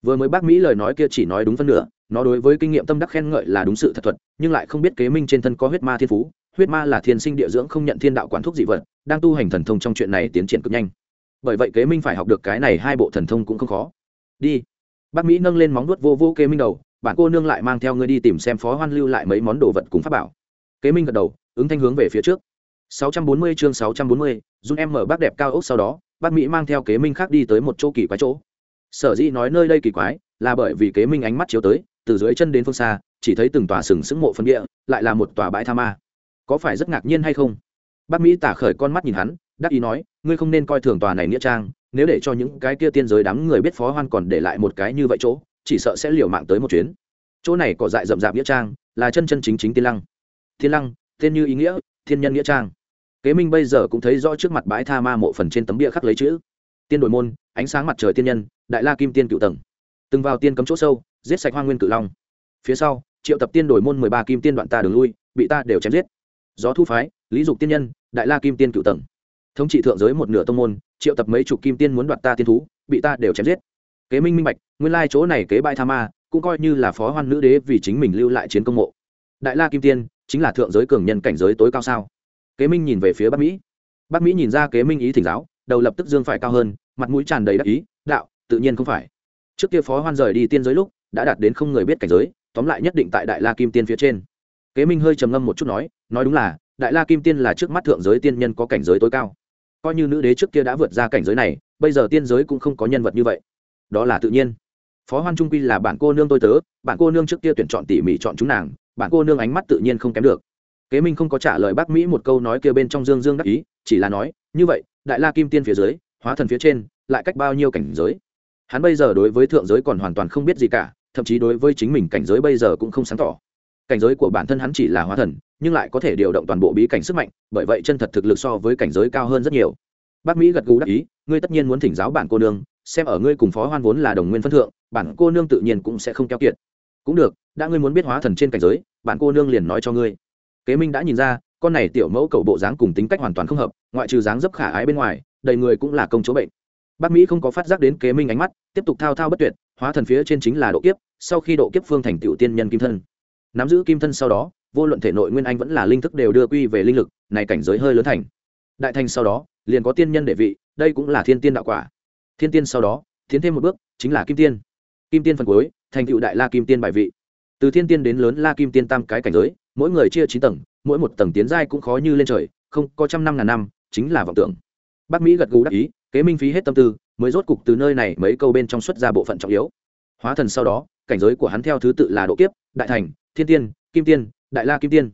vừa mới bác mỹ lời nói kia chỉ nói đúng phân nửa nó đối với kinh nghiệm tâm đắc khen ngợi là đúng sự thật thuật nhưng lại không biết kế minh trên thân có huyết ma thiên phú. Huyết ma là thiên sinh địa dưỡng không nhận thiên đạo quản thuốc dị vật đang tu hành thần thông trong chuyện này tiến triển cực nhanh. Bởi vậy kế minh phải học được cái này hai bộ thần thông cũng không khó. Đi. Bác mỹ nâng lên móng nuốt vô vô kế minh đầu bạn cô nương lại mang theo ngươi đi tìm xem phó hoan lưu lại mấy món đồ vật cùng pháp bảo. Kế minh gật đầu ứng thanh hướng về phía trước. 640 chương 640, Dung em mở bác đẹp cao ốc sau đó, bác Mỹ mang theo kế minh khác đi tới một chỗ kỳ quái chỗ. Sở dĩ nói nơi đây kỳ quái, là bởi vì kế minh ánh mắt chiếu tới, từ dưới chân đến phương xa, chỉ thấy từng tòa sừng sững mộ phân địa, lại là một tòa bãi tha ma. Có phải rất ngạc nhiên hay không? Bác Mỹ tả khởi con mắt nhìn hắn, đắc ý nói, ngươi không nên coi thường tòa này nghĩa trang, nếu để cho những cái kia tiên giới đám người biết phó hoan còn để lại một cái như vậy chỗ, chỉ sợ sẽ liều mạng tới một chuyến. Chỗ này có dại rậm rạp nghĩa trang, là chân chân chính chính tiên lăng. Thiên lăng, tên như ý nghĩa, thiên nhân nghĩa trang kế minh bây giờ cũng thấy rõ trước mặt bãi tha ma mộ phần trên tấm bia khắc lấy chữ tiên đội môn ánh sáng mặt trời tiên nhân đại la kim tiên cựu tầng. Từng vào tiên cấm chỗ sâu, giết sạch hoa nguyên cự long. Phía sau, triệu tập tiên đổi môn mười ba kim tiên đoạn ta đường lui, bị ta đều chém giết. Gió thu phái, lý dục tiên nhân, đại la kim tiên cựu tầng. Thống trị thượng giới một nửa tông môn, triệu tập mấy chục kim tiên muốn đoạt ta tiên thú, bị ta đều chém giết. Kế minh minh bạch, nguyên lai chỗ này kế Bại tha ma, cũng coi như là phó hoan nữ đế vì chính mình lưu lại chiến công mộ. Đại la kim tiên, chính là thượng giới cường nhân cảnh giới tối cao sao? Kế minh nhìn về phía bắc mỹ. Bắc mỹ nhìn ra kế minh ý thỉnh giáo, đầu lập tức dương phải cao hơn, mặt mũi tràn đầy đắc ý, đạo tự nhiên không phải. Trước kia phó hoan rời đi tiên giới lúc, đã đạt đến không người biết cảnh giới, tóm lại nhất định tại đại la kim tiên phía trên. Kế minh hơi trầm ngâm một chút nói nói đúng là, đại la kim tiên là trước mắt thượng giới tiên nhân có cảnh giới tối cao. Coi như nữ đế trước kia đã vượt ra cảnh giới này, bây giờ tiên giới cũng không có nhân vật như vậy. Đó là tự nhiên. Phó hoan trung quy là bản cô nương tôi tớ, bản cô nương trước kia tuyển chọn tỉ mỉ chọn chúng nàng, bản cô nương ánh mắt tự nhiên không kém được. Kế minh không có trả lời bác mỹ một câu nói kia bên trong dương dương đắc ý, chỉ là nói, như vậy, đại la kim tiên phía dưới, hóa thần phía trên, lại cách bao nhiêu cảnh giới? Hắn bây giờ đối với thượng giới còn hoàn toàn không biết gì cả, thậm chí đối với chính mình cảnh giới bây giờ cũng không sáng tỏ. Cảnh giới của bản thân hắn chỉ là hóa thần, nhưng lại có thể điều động toàn bộ bí cảnh sức mạnh, bởi vậy chân thật thực lực so với cảnh giới cao hơn rất nhiều. Bác mỹ gật gù đắc ý, ngươi tất nhiên muốn thỉnh giáo bản cô nương, xem ở ngươi cùng phó hoan vốn là đồng nguyên phân thượng, bản cô nương tự nhiên cũng sẽ không keo kiệt. Cũng được, đã ngươi muốn biết hóa thần trên cảnh giới, bản cô nương liền nói cho ngươi. Kế minh đã nhìn ra, con này tiểu mẫu cầu bộ dáng cùng tính cách hoàn toàn không hợp, ngoại trừ dáng dấp khả ái bên ngoài, đầy người cũng là công chúa bệnh bác mỹ không có phát giác đến kế minh ánh mắt, tiếp tục thao thao bất tuyệt, hóa thần phía trên chính là độ kiếp, sau khi độ kiếp phương thành tiểu tiên nhân kim thân. Nắm giữ kim thân sau đó, vô luận thể nội nguyên anh vẫn là linh thức đều đưa quy về linh lực, này cảnh giới hơi lớn thành. Đại thành sau đó, liền có tiên nhân đệ vị, đây cũng là thiên tiên đạo quả. Thiên tiên sau đó, tiến thêm một bước, chính là kim tiên. Kim tiên phần cuối, thành tựu đại la kim tiên bài vị. Từ thiên tiên đến lớn la kim tiên tam cái cảnh giới, mỗi người chia chín tầng, mỗi một tầng tiến giai cũng khó như lên trời, không có trăm năm ngàn năm, chính là vọng tưởng. Bác mỹ gật gù đắc ý kế minh phí hết tâm tư, mới rốt cục từ nơi này mấy câu bên trong xuất ra bộ phận trọng yếu. Hóa thần sau đó, cảnh giới của hắn theo thứ tự là độ kiếp, đại thành, thiên tiên, kim tiên, đại la kim tiên.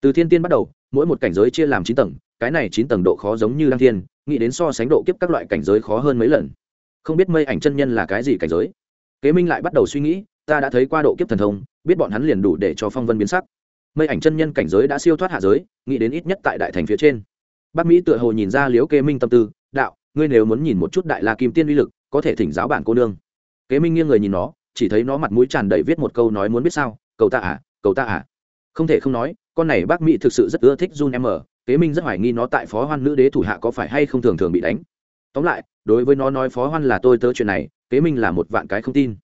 Từ thiên tiên bắt đầu, mỗi một cảnh giới chia làm chín tầng, cái này chín tầng độ khó giống như đăng thiên, nghĩ đến so sánh độ kiếp các loại cảnh giới khó hơn mấy lần. Không biết mây ảnh chân nhân là cái gì cảnh giới. Kế minh lại bắt đầu suy nghĩ, ta đã thấy qua độ kiếp thần thông, biết bọn hắn liền đủ để cho phong vân biến sắc. Mây ảnh chân nhân cảnh giới đã siêu thoát hạ giới, nghĩ đến ít nhất tại đại thành phía trên. Bác mỹ tựa hồ nhìn ra liếu kế minh tâm tư, đạo ngươi nếu muốn nhìn một chút đại la kim tiên uy lực có thể thỉnh giáo bản cô nương. Kế minh nghiêng người nhìn nó chỉ thấy nó mặt mũi tràn đầy viết một câu nói muốn biết sao cầu ta à cầu ta à. Không thể không nói con này bác mỹ thực sự rất ưa thích jun em ở kế minh rất hoài nghi nó tại phó hoan nữ đế thủ hạ có phải hay không thường thường bị đánh. Tóm lại đối với nó nói phó hoan là tôi tớ chuyện này kế minh là một vạn cái không tin.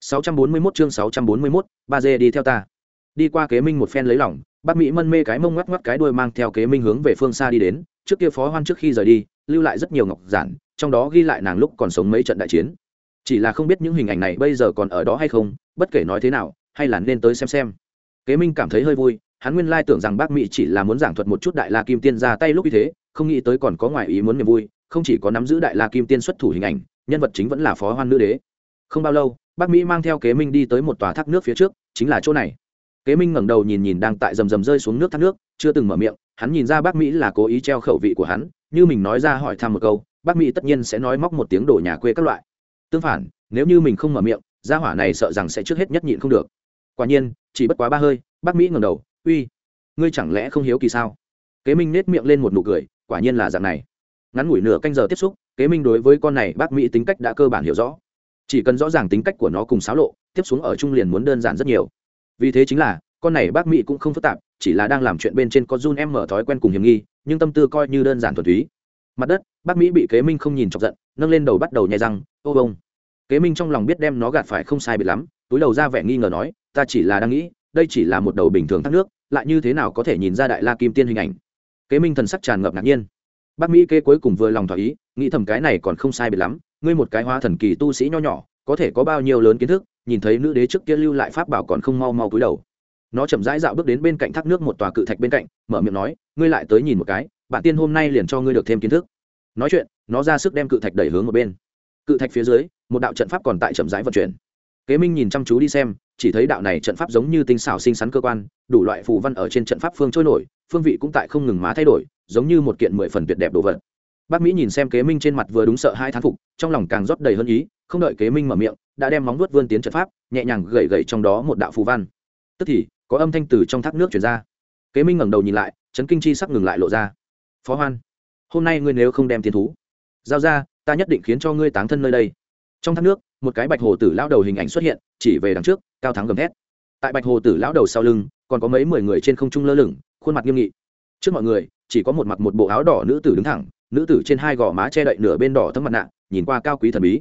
641 chương 641, ba dê đi theo ta. Đi qua kế minh một phen lấy lỏng bác mỹ mân mê cái mông ngoắc ngoắc cái đuôi mang theo kế minh hướng về phương xa đi đến trước kia phó hoan trước khi rời đi, lưu lại rất nhiều ngọc giản, trong đó ghi lại nàng lúc còn sống mấy trận đại chiến. Chỉ là không biết những hình ảnh này bây giờ còn ở đó hay không, bất kể nói thế nào, hay là nên tới xem xem. Kế minh cảm thấy hơi vui, hắn nguyên lai tưởng rằng bác mỹ chỉ là muốn giảng thuật một chút đại la kim tiên ra tay lúc như thế, không nghĩ tới còn có ngoài ý muốn niềm vui, không chỉ có nắm giữ đại la kim tiên xuất thủ hình ảnh, nhân vật chính vẫn là phó hoan nữ đế. Không bao lâu, bác mỹ mang theo kế minh đi tới một tòa thác nước phía trước, chính là chỗ này kế minh ngẩng đầu nhìn nhìn đang tại rầm rầm rơi xuống nước thác nước, chưa từng mở miệng, hắn nhìn ra bác mỹ là cố ý treo khẩu vị của hắn, như mình nói ra hỏi thăm một câu, bác mỹ tất nhiên sẽ nói móc một tiếng đổ nhà quê các loại. Tương phản, nếu như mình không mở miệng, gia hỏa này sợ rằng sẽ trước hết nhất nhịn không được. Quả nhiên, chỉ bất quá ba hơi, bác mỹ ngẩng đầu, uy, ngươi chẳng lẽ không hiếu kỳ sao? Kế minh nết miệng lên một nụ cười, quả nhiên là dạng này. Ngắn ngủi nửa canh giờ tiếp xúc, kế minh đối với con này bác mỹ tính cách đã cơ bản hiểu rõ. Chỉ cần rõ ràng tính cách của nó cùng xáo lộ, tiếp xuống ở trung liền muốn đơn giản rất nhiều vì thế chính là, con này bác mỹ cũng không phức tạp, chỉ là đang làm chuyện bên trên có run em mở thói quen cùng hiểm nghi, nhưng tâm tư coi như đơn giản thuần túy. Mặt đất, bác mỹ bị kế minh không nhìn chọc giận, nâng lên đầu bắt đầu nhai răng, ô bông kế minh trong lòng biết đem nó gạt phải không sai bị lắm, túi đầu ra vẻ nghi ngờ nói, ta chỉ là đang nghĩ, đây chỉ là một đầu bình thường thác nước, lại như thế nào có thể nhìn ra đại la kim tiên hình ảnh? Kế minh thần sắc tràn ngập ngạc nhiên. Bác mỹ kế cuối cùng vừa lòng thỏa ý, nghĩ thầm cái này còn không sai biệt lắm, ngươi một cái hóa thần kỳ tu sĩ nho nhỏ, có thể có bao nhiêu lớn kiến thức nhìn thấy nữ đế trước kia lưu lại pháp bảo còn không mau mau cúi đầu. Nó chậm rãi dạo bước đến bên cạnh thác nước một tòa cự thạch bên cạnh, mở miệng nói, ngươi lại tới nhìn một cái, bản tiên hôm nay liền cho ngươi được thêm kiến thức. Nói chuyện, nó ra sức đem cự thạch đẩy hướng một bên. Cự thạch phía dưới, một đạo trận pháp còn tại chậm rãi vận chuyển. Kế minh nhìn chăm chú đi xem, chỉ thấy đạo này trận pháp giống như tinh xảo sinh sắn cơ quan, đủ loại phù văn ở trên trận pháp phương trôi nổi, phương vị cũng tại không ngừng má thay đổi, giống như một kiện mười phần tuyệt đẹp đồ vật bác mỹ nhìn xem kế minh trên mặt vừa đúng sợ hai thán phục, trong lòng càng rót đầy hơn ý, không đợi kế minh mở miệng, đã đem móng vuốt vươn tiến trận pháp, nhẹ nhàng gậy gậy trong đó một đạo phù văn. Tức thì, có âm thanh từ trong thác nước chuyển ra. Kế minh ngẩng đầu nhìn lại, chấn kinh chi sắc ngừng lại lộ ra. Phó hoan, hôm nay ngươi nếu không đem tiến thú giao ra, ta nhất định khiến cho ngươi táng thân nơi đây. Trong thác nước, một cái bạch hồ tử lão đầu hình ảnh xuất hiện, chỉ về đằng trước, cao thắng gầm thét. Tại bạch hồ tử lão đầu sau lưng, còn có mấy mười người trên không trung lơ lửng, khuôn mặt nghiêm nghị. Trước mọi người, chỉ có một mặt một bộ áo đỏ nữ tử đứng thẳng nữ tử trên hai gò má che đậy nửa bên đỏ thấm mặt nạ, nhìn qua cao quý thần bí.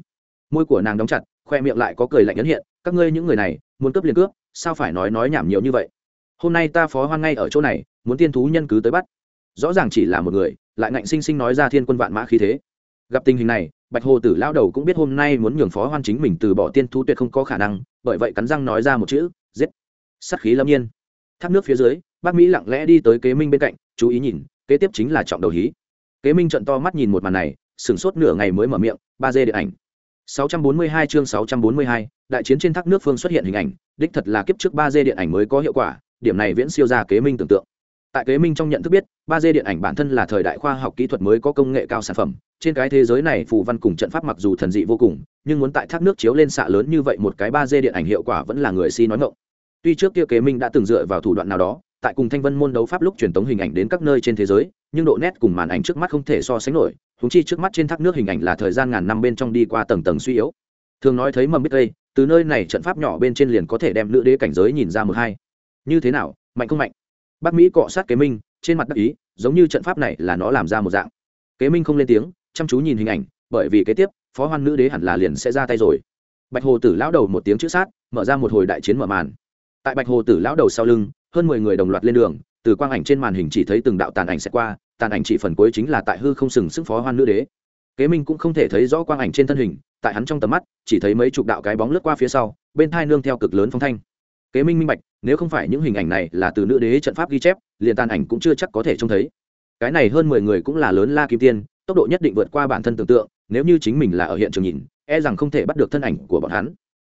Môi của nàng đóng chặt, khoe miệng lại có cười lạnh ấn hiện, các ngươi những người này, muốn cướp liền cướp, sao phải nói nói nhảm nhiều như vậy? Hôm nay ta phó hoan ngay ở chỗ này, muốn tiên thú nhân cứ tới bắt. Rõ ràng chỉ là một người, lại ngạnh sinh sinh nói ra thiên quân vạn mã khí thế. Gặp tình hình này, bạch hồ tử lao đầu cũng biết hôm nay muốn nhường phó hoan chính mình từ bỏ tiên thú tuyệt không có khả năng, bởi vậy cắn răng nói ra một chữ, giết. Sắt khí lâm nhiên. Thác nước phía dưới, bác mỹ lặng lẽ đi tới kế minh bên cạnh, chú ý nhìn, kế tiếp chính là trọng đầu hí kế minh trận to mắt nhìn một màn này sửng sốt nửa ngày mới mở miệng ba d điện ảnh. 642 chương 642, đại chiến trên thác nước phương xuất hiện hình ảnh đích thật là kiếp trước ba d điện ảnh mới có hiệu quả điểm này viễn siêu ra kế minh tưởng tượng. Tại kế minh trong nhận thức biết ba d điện ảnh bản thân là thời đại khoa học kỹ thuật mới có công nghệ cao sản phẩm trên cái thế giới này phù văn cùng trận pháp mặc dù thần dị vô cùng nhưng muốn tại thác nước chiếu lên xạ lớn như vậy một cái ba d điện ảnh hiệu quả vẫn là người si nói ngộng tuy trước kia kế minh đã từng dựa vào thủ đoạn nào đó tại cùng thanh vân môn đấu pháp lúc truyền tống hình ảnh đến các nơi trên thế giới, nhưng độ nét cùng màn ảnh trước mắt không thể so sánh nổi húng chi trước mắt trên thác nước hình ảnh là thời gian ngàn năm bên trong đi qua tầng tầng suy yếu. Thường nói thấy mầm biết đây từ nơi này trận pháp nhỏ bên trên liền có thể đem nữ đế cảnh giới nhìn ra một hai. Như thế nào, mạnh không mạnh? Bác mỹ cọ sát kế minh, trên mặt đắc ý, giống như trận pháp này là nó làm ra một dạng. Kế minh không lên tiếng, chăm chú nhìn hình ảnh, bởi vì kế tiếp, phó hoan nữ đế hẳn là liền sẽ ra tay rồi. Bạch hồ tử lão đầu một tiếng chữ sát, mở ra một hồi đại chiến mở màn. Tại bạch hồ tử lão đầu sau lưng hơn mười người đồng loạt lên đường, từ quang ảnh trên màn hình chỉ thấy từng đạo tàn ảnh sẽ qua, tàn ảnh chỉ phần cuối chính là tại hư không sừng sức phó hoan nữ đế. Kế minh cũng không thể thấy rõ quang ảnh trên thân hình, tại hắn trong tầm mắt, chỉ thấy mấy chục đạo cái bóng lướt qua phía sau, bên thai nương theo cực lớn phong thanh. Kế minh minh bạch, nếu không phải những hình ảnh này là từ nữ đế trận pháp ghi chép, liền tàn ảnh cũng chưa chắc có thể trông thấy. Cái này hơn mười người cũng là lớn la kim tiên, tốc độ nhất định vượt qua bản thân tưởng tượng, nếu như chính mình là ở hiện trường nhìn e rằng không thể bắt được thân ảnh của bọn hắn.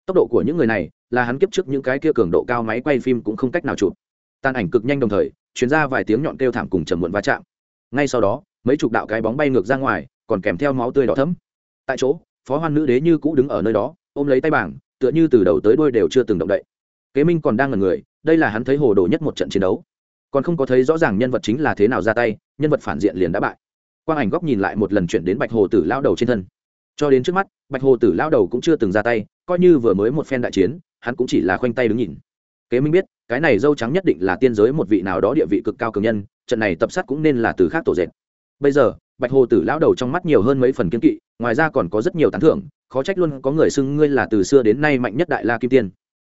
Tốc độ của những người này, là hắn kiếp trước những cái kia cường độ cao máy quay phim cũng không cách nào chụp tàn ảnh cực nhanh đồng thời chuyển ra vài tiếng nhọn kêu thảm cùng trầm muộn va chạm. Ngay sau đó, mấy chục đạo cái bóng bay ngược ra ngoài, còn kèm theo máu tươi đỏ thấm tại chỗ, phó hoan nữ đế như cũ đứng ở nơi đó, ôm lấy tay bảng, tựa như từ đầu tới đôi đều chưa từng động đậy. Kế minh còn đang ngần người, đây là hắn thấy hồ đồ nhất một trận chiến đấu. Còn không có thấy rõ ràng nhân vật chính là thế nào ra tay, nhân vật phản diện liền đã bại. Quang ảnh góc nhìn lại một lần chuyển đến bạch hồ tử lao đầu trên thân. Cho đến trước mắt, bạch hồ tử lao đầu cũng chưa từng ra tay, coi như vừa mới một phen đại chiến, hắn cũng chỉ là khoanh tay đứng nhìn kế minh biết, cái này dâu trắng nhất định là tiên giới một vị nào đó địa vị cực cao cường nhân, trận này tập sát cũng nên là từ khác tổ dệt. Bây giờ, bạch hồ tử lão đầu trong mắt nhiều hơn mấy phần kiên kỵ, ngoài ra còn có rất nhiều tán thưởng, khó trách luôn có người xưng ngươi là từ xưa đến nay mạnh nhất đại la kim tiên.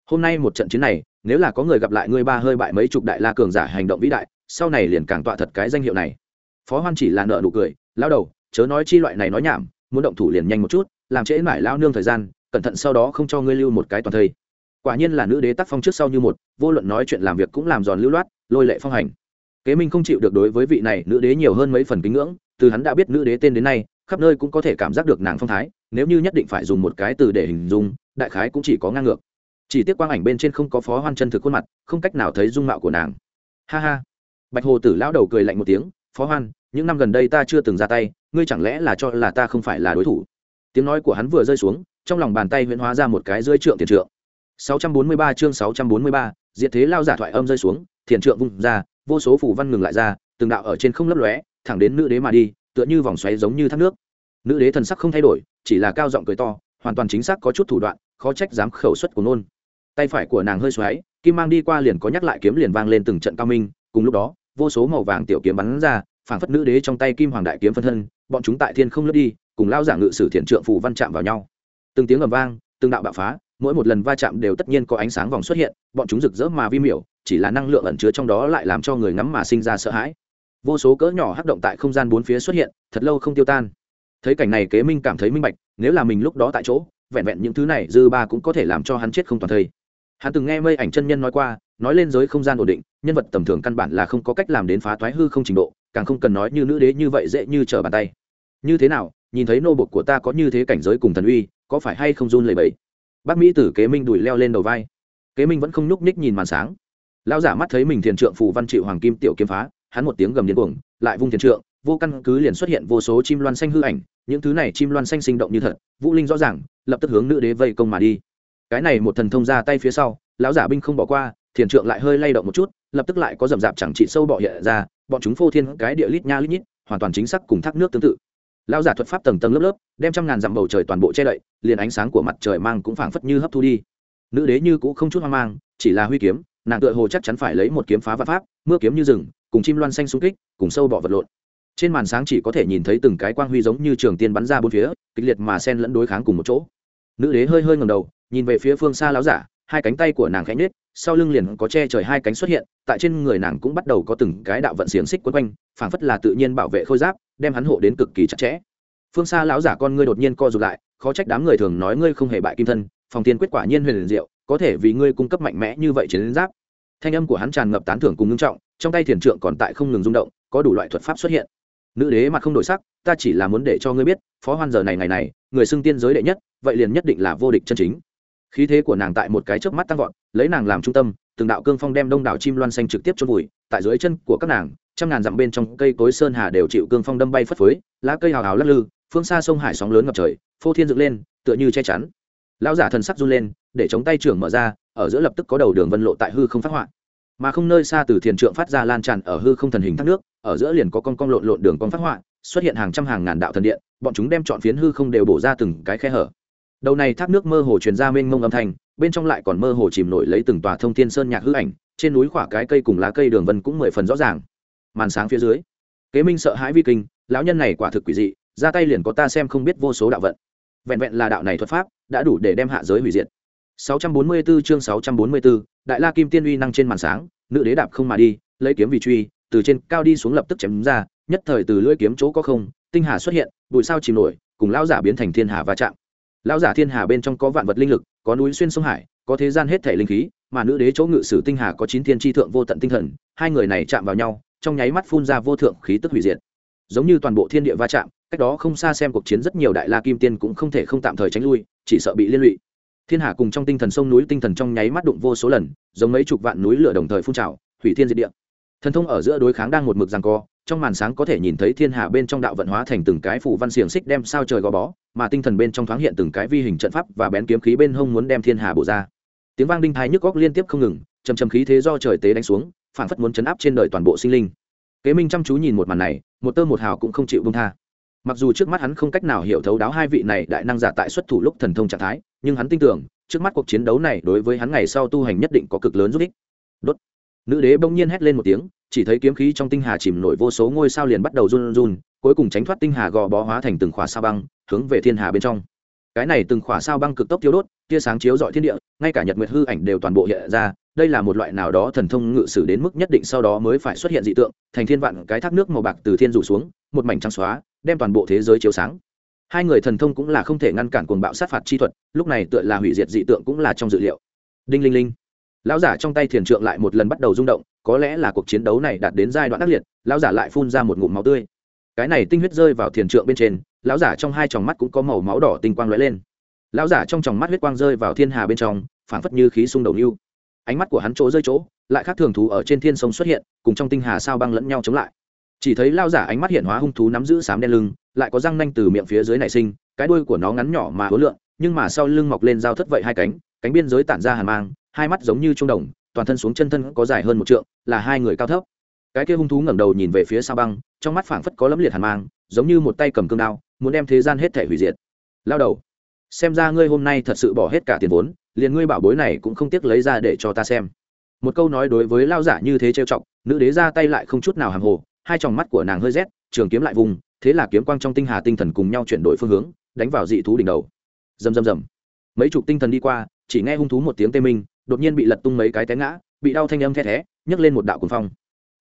Hôm nay một trận chiến này, nếu là có người gặp lại ngươi ba hơi bại mấy chục đại la cường giả hành động vĩ đại, sau này liền càng tọa thật cái danh hiệu này. Phó hoan chỉ là nợ nụ cười, lão đầu, chớ nói chi loại này nói nhảm, muốn động thủ liền nhanh một chút, làm trễ mải lao nương thời gian, cẩn thận sau đó không cho ngươi lưu một cái toàn thây quả nhiên là nữ đế tác phong trước sau như một, vô luận nói chuyện làm việc cũng làm giòn lưu loát, lôi lệ phong hành. Kế minh không chịu được đối với vị này nữ đế nhiều hơn mấy phần kính ngưỡng, từ hắn đã biết nữ đế tên đến nay, khắp nơi cũng có thể cảm giác được nàng phong thái, nếu như nhất định phải dùng một cái từ để hình dung, đại khái cũng chỉ có ngang ngược. Chỉ tiếc quang ảnh bên trên không có phó hoan chân thực khuôn mặt, không cách nào thấy dung mạo của nàng. Ha ha. Bạch hồ tử lão đầu cười lạnh một tiếng, phó hoan, những năm gần đây ta chưa từng ra tay, ngươi chẳng lẽ là cho là ta không phải là đối thủ? Tiếng nói của hắn vừa rơi xuống, trong lòng bàn tay huyễn hóa ra một cái rơi trượng tiền trượng. 643 chương 643, diệt thế lao giả thoại âm rơi xuống thiền trượng vung ra vô số phù văn ngừng lại ra từng đạo ở trên không lấp lóe thẳng đến nữ đế mà đi tựa như vòng xoáy giống như thác nước. Nữ đế thần sắc không thay đổi chỉ là cao giọng cười to hoàn toàn chính xác có chút thủ đoạn khó trách dám khẩu xuất của nôn tay phải của nàng hơi xoáy kim mang đi qua liền có nhắc lại kiếm liền vang lên từng trận cao minh cùng lúc đó vô số màu vàng tiểu kiếm bắn ra phảng phất nữ đế trong tay kim hoàng đại kiếm phân thân bọn chúng tại thiên không lướt đi cùng lao giả ngự sử thiền trượng phù văn chạm vào nhau. Từng tiếng ầm vang từng đạo bạo phá mỗi một lần va chạm đều tất nhiên có ánh sáng vòng xuất hiện, bọn chúng rực rỡ mà vi miểu, chỉ là năng lượng ẩn chứa trong đó lại làm cho người ngắm mà sinh ra sợ hãi. Vô số cỡ nhỏ hắc động tại không gian bốn phía xuất hiện, thật lâu không tiêu tan. Thấy cảnh này kế minh cảm thấy minh bạch, nếu là mình lúc đó tại chỗ, vẹn vẹn những thứ này dư ba cũng có thể làm cho hắn chết không toàn thây. Hắn từng nghe mây ảnh chân nhân nói qua, nói lên giới không gian ổn định, nhân vật tầm thường căn bản là không có cách làm đến phá thoái hư không trình độ, càng không cần nói như nữ đế như vậy dễ như trở bàn tay. Như thế nào, nhìn thấy nô bột của ta có như thế cảnh giới cùng thần uy, có phải hay không run lẩy bẩy? Bác mỹ tử kế minh đùi leo lên đầu vai. Kế minh vẫn không nhúc ních nhìn màn sáng. Lão giả mắt thấy mình thiền trượng phù văn trị hoàng kim tiểu kiếm phá, hắn một tiếng gầm điên cuồng, lại vung thiền trượng, vô căn cứ liền xuất hiện vô số chim loan xanh hư ảnh, những thứ này chim loan xanh sinh động như thật, vũ linh rõ ràng, lập tức hướng nữ đế vây công mà đi. Cái này một thần thông ra tay phía sau, lão giả binh không bỏ qua, thiền trượng lại hơi lay động một chút, lập tức lại có rầm dạp chẳng trị sâu bọ hiện ra, bọn chúng phô thiên cái địa lít nha lít nhít, hoàn toàn chính xác cùng thác nước tương tự lão giả thuật pháp tầng tầng lớp lớp, đem trăm ngàn dặm bầu trời toàn bộ che đậy, liền ánh sáng của mặt trời mang cũng phảng phất như hấp thu đi. Nữ đế như cũng không chút hoang mang, chỉ là huy kiếm, nàng tựa hồ chắc chắn phải lấy một kiếm phá vạn pháp, mưa kiếm như rừng, cùng chim loan xanh xung kích, cùng sâu bọ vật lộn. Trên màn sáng chỉ có thể nhìn thấy từng cái quang huy giống như trường tiên bắn ra bốn phía, kịch liệt mà sen lẫn đối kháng cùng một chỗ. Nữ đế hơi hơi ngầm đầu, nhìn về phía phương xa láo giả, hai cánh tay của nàng khẽ nhết sau lưng liền có che trời hai cánh xuất hiện, tại trên người nàng cũng bắt đầu có từng cái đạo vận xiềng xích quấn quanh, phảng phất là tự nhiên bảo vệ khôi giáp đem hắn hộ đến cực kỳ chặt chẽ. Phương xa lão giả con ngươi đột nhiên co rụt lại, khó trách đám người thường nói ngươi không hề bại kim thân, phòng tiên quyết quả nhiên huyền liền diệu, có thể vì ngươi cung cấp mạnh mẽ như vậy chiến giáp. Thanh âm của hắn tràn ngập tán thưởng cùng ngưng trọng, trong tay thiền trượng còn tại không ngừng rung động, có đủ loại thuật pháp xuất hiện. Nữ đế mặt không đổi sắc, ta chỉ là muốn để cho ngươi biết, phó hoan giờ này ngày này, người xưng tiên giới đệ nhất, vậy liền nhất định là vô địch chân chính. Khí thế của nàng tại một cái trước mắt tăng vọt, lấy nàng làm trung tâm, từng đạo cương phong đem đông đảo chim loan xanh trực tiếp chôn vùi, tại dưới chân của các nàng trăm ngàn dặm bên trong cây cối sơn hà đều chịu cương phong đâm bay phất phới, lá cây hào hào lắc lư, phương xa sông hải sóng lớn ngập trời, phô thiên dựng lên, tựa như che chắn. Lão giả thần sắc run lên, để chống tay trưởng mở ra, ở giữa lập tức có đầu đường vân lộ tại hư không phát họa. Mà không nơi xa từ thiền trượng phát ra lan tràn ở hư không thần hình thác nước, ở giữa liền có con con lộn lộn đường con phát họa, xuất hiện hàng trăm hàng ngàn đạo thần điện, bọn chúng đem chọn phiến hư không đều bổ ra từng cái khe hở. Đầu này thác nước mơ hồ truyền ra mênh mông âm thanh, bên trong lại còn mơ hồ chìm nổi lấy từng tòa thông thiên sơn nhạc hư ảnh, trên núi khỏa cái cây cùng lá cây đường vân cũng mười phần rõ ràng màn sáng phía dưới. Kế minh sợ hãi vi kinh lão nhân này quả thực quỷ dị ra tay liền có ta xem không biết vô số đạo vận. Vẹn vẹn là đạo này thuật pháp đã đủ để đem hạ giới hủy diệt. 644 chương 644, đại la kim tiên uy năng trên màn sáng nữ đế đạp không mà đi lấy kiếm vì truy từ trên cao đi xuống lập tức chém ra nhất thời từ lưỡi kiếm chỗ có không tinh hà xuất hiện bụi sao chìm nổi cùng lão giả biến thành thiên hà va chạm. Lão giả thiên hà bên trong có vạn vật linh lực có núi xuyên sông hải có thế gian hết thể linh khí mà nữ đế chỗ ngự sử tinh hà có chín thiên tri thượng vô tận tinh thần hai người này chạm vào nhau trong nháy mắt phun ra vô thượng khí tức hủy diệt. Giống như toàn bộ thiên địa va chạm, cách đó không xa xem cuộc chiến rất nhiều đại la kim tiên cũng không thể không tạm thời tránh lui, chỉ sợ bị liên lụy. Thiên hà cùng trong tinh thần sông núi tinh thần trong nháy mắt đụng vô số lần, giống mấy chục vạn núi lửa đồng thời phun trào, hủy thiên diệt địa. Thần thông ở giữa đối kháng đang một mực rằng co, trong màn sáng có thể nhìn thấy thiên hà bên trong đạo vận hóa thành từng cái phủ văn xiềng xích đem sao trời gò bó, mà tinh thần bên trong thoáng hiện từng cái vi hình trận pháp và bén kiếm khí bên hông muốn đem thiên hà bổ ra. Tiếng vang đinh thái nhức góc liên tiếp không ngừng chầm chầm khí thế do trời tế đánh xuống phản phất muốn chấn áp trên đời toàn bộ sinh linh. Kế minh chăm chú nhìn một màn này, một tơ một hào cũng không chịu bông tha. Mặc dù trước mắt hắn không cách nào hiểu thấu đáo hai vị này đại năng giả tại xuất thủ lúc thần thông trạng thái, nhưng hắn tin tưởng, trước mắt cuộc chiến đấu này đối với hắn ngày sau tu hành nhất định có cực lớn giúp ích. Đốt. Nữ đế bỗng nhiên hét lên một tiếng, chỉ thấy kiếm khí trong tinh hà chìm nổi vô số ngôi sao liền bắt đầu run run, cuối cùng tránh thoát tinh hà gò bó hóa thành từng khỏa sao băng, hướng về thiên hà bên trong. Cái này từng khỏa sao băng cực tốc thiếu đốt, tia sáng chiếu dọi thiên địa, ngay cả nhật nguyệt hư ảnh đều toàn bộ hiện ra đây là một loại nào đó thần thông ngự sử đến mức nhất định sau đó mới phải xuất hiện dị tượng, thành thiên vạn cái thác nước màu bạc từ thiên rủ xuống, một mảnh trắng xóa, đem toàn bộ thế giới chiếu sáng. Hai người thần thông cũng là không thể ngăn cản cuồng bạo sát phạt chi thuật, lúc này tựa là hủy diệt dị tượng cũng là trong dự liệu. Đinh linh linh, lão giả trong tay thiền trượng lại một lần bắt đầu rung động, có lẽ là cuộc chiến đấu này đạt đến giai đoạn ác liệt, lão giả lại phun ra một ngụm máu tươi. Cái này tinh huyết rơi vào thiền trượng bên trên, lão giả trong hai tròng mắt cũng có màu máu đỏ tinh quang lóe lên. Lão giả trong tròng mắt huyết quang rơi vào thiên hà bên trong, phảng phất như khí xung đầu lưu ánh mắt của hắn chỗ rơi chỗ, lại khác thường thú ở trên thiên sông xuất hiện, cùng trong tinh hà sao băng lẫn nhau chống lại. Chỉ thấy lao giả ánh mắt hiện hóa hung thú nắm giữ sám đen lưng, lại có răng nanh từ miệng phía dưới nảy sinh, cái đuôi của nó ngắn nhỏ mà hối lượng, nhưng mà sau lưng mọc lên dao thất vậy hai cánh cánh biên giới tản ra hàn mang, hai mắt giống như trung đồng, toàn thân xuống chân thân có dài hơn một trượng, là hai người cao thấp. Cái kia hung thú ngẩng đầu nhìn về phía sao băng, trong mắt phảng phất có lấm liệt hàn mang, giống như một tay cầm cương đao, muốn đem thế gian hết thể hủy diệt. Lao đầu, xem ra ngươi hôm nay thật sự bỏ hết cả tiền vốn liền ngươi bảo bối này cũng không tiếc lấy ra để cho ta xem. Một câu nói đối với lao giả như thế trêu chọc, nữ đế ra tay lại không chút nào hàng hồ, hai tròng mắt của nàng hơi rét, trường kiếm lại vùng, thế là kiếm quang trong tinh hà tinh thần cùng nhau chuyển đổi phương hướng, đánh vào dị thú đỉnh đầu. Rầm rầm rầm. Mấy chục tinh thần đi qua, chỉ nghe hung thú một tiếng tê minh, đột nhiên bị lật tung mấy cái té ngã, bị đau thanh âm the thé, nhấc lên một đạo cuồng phong.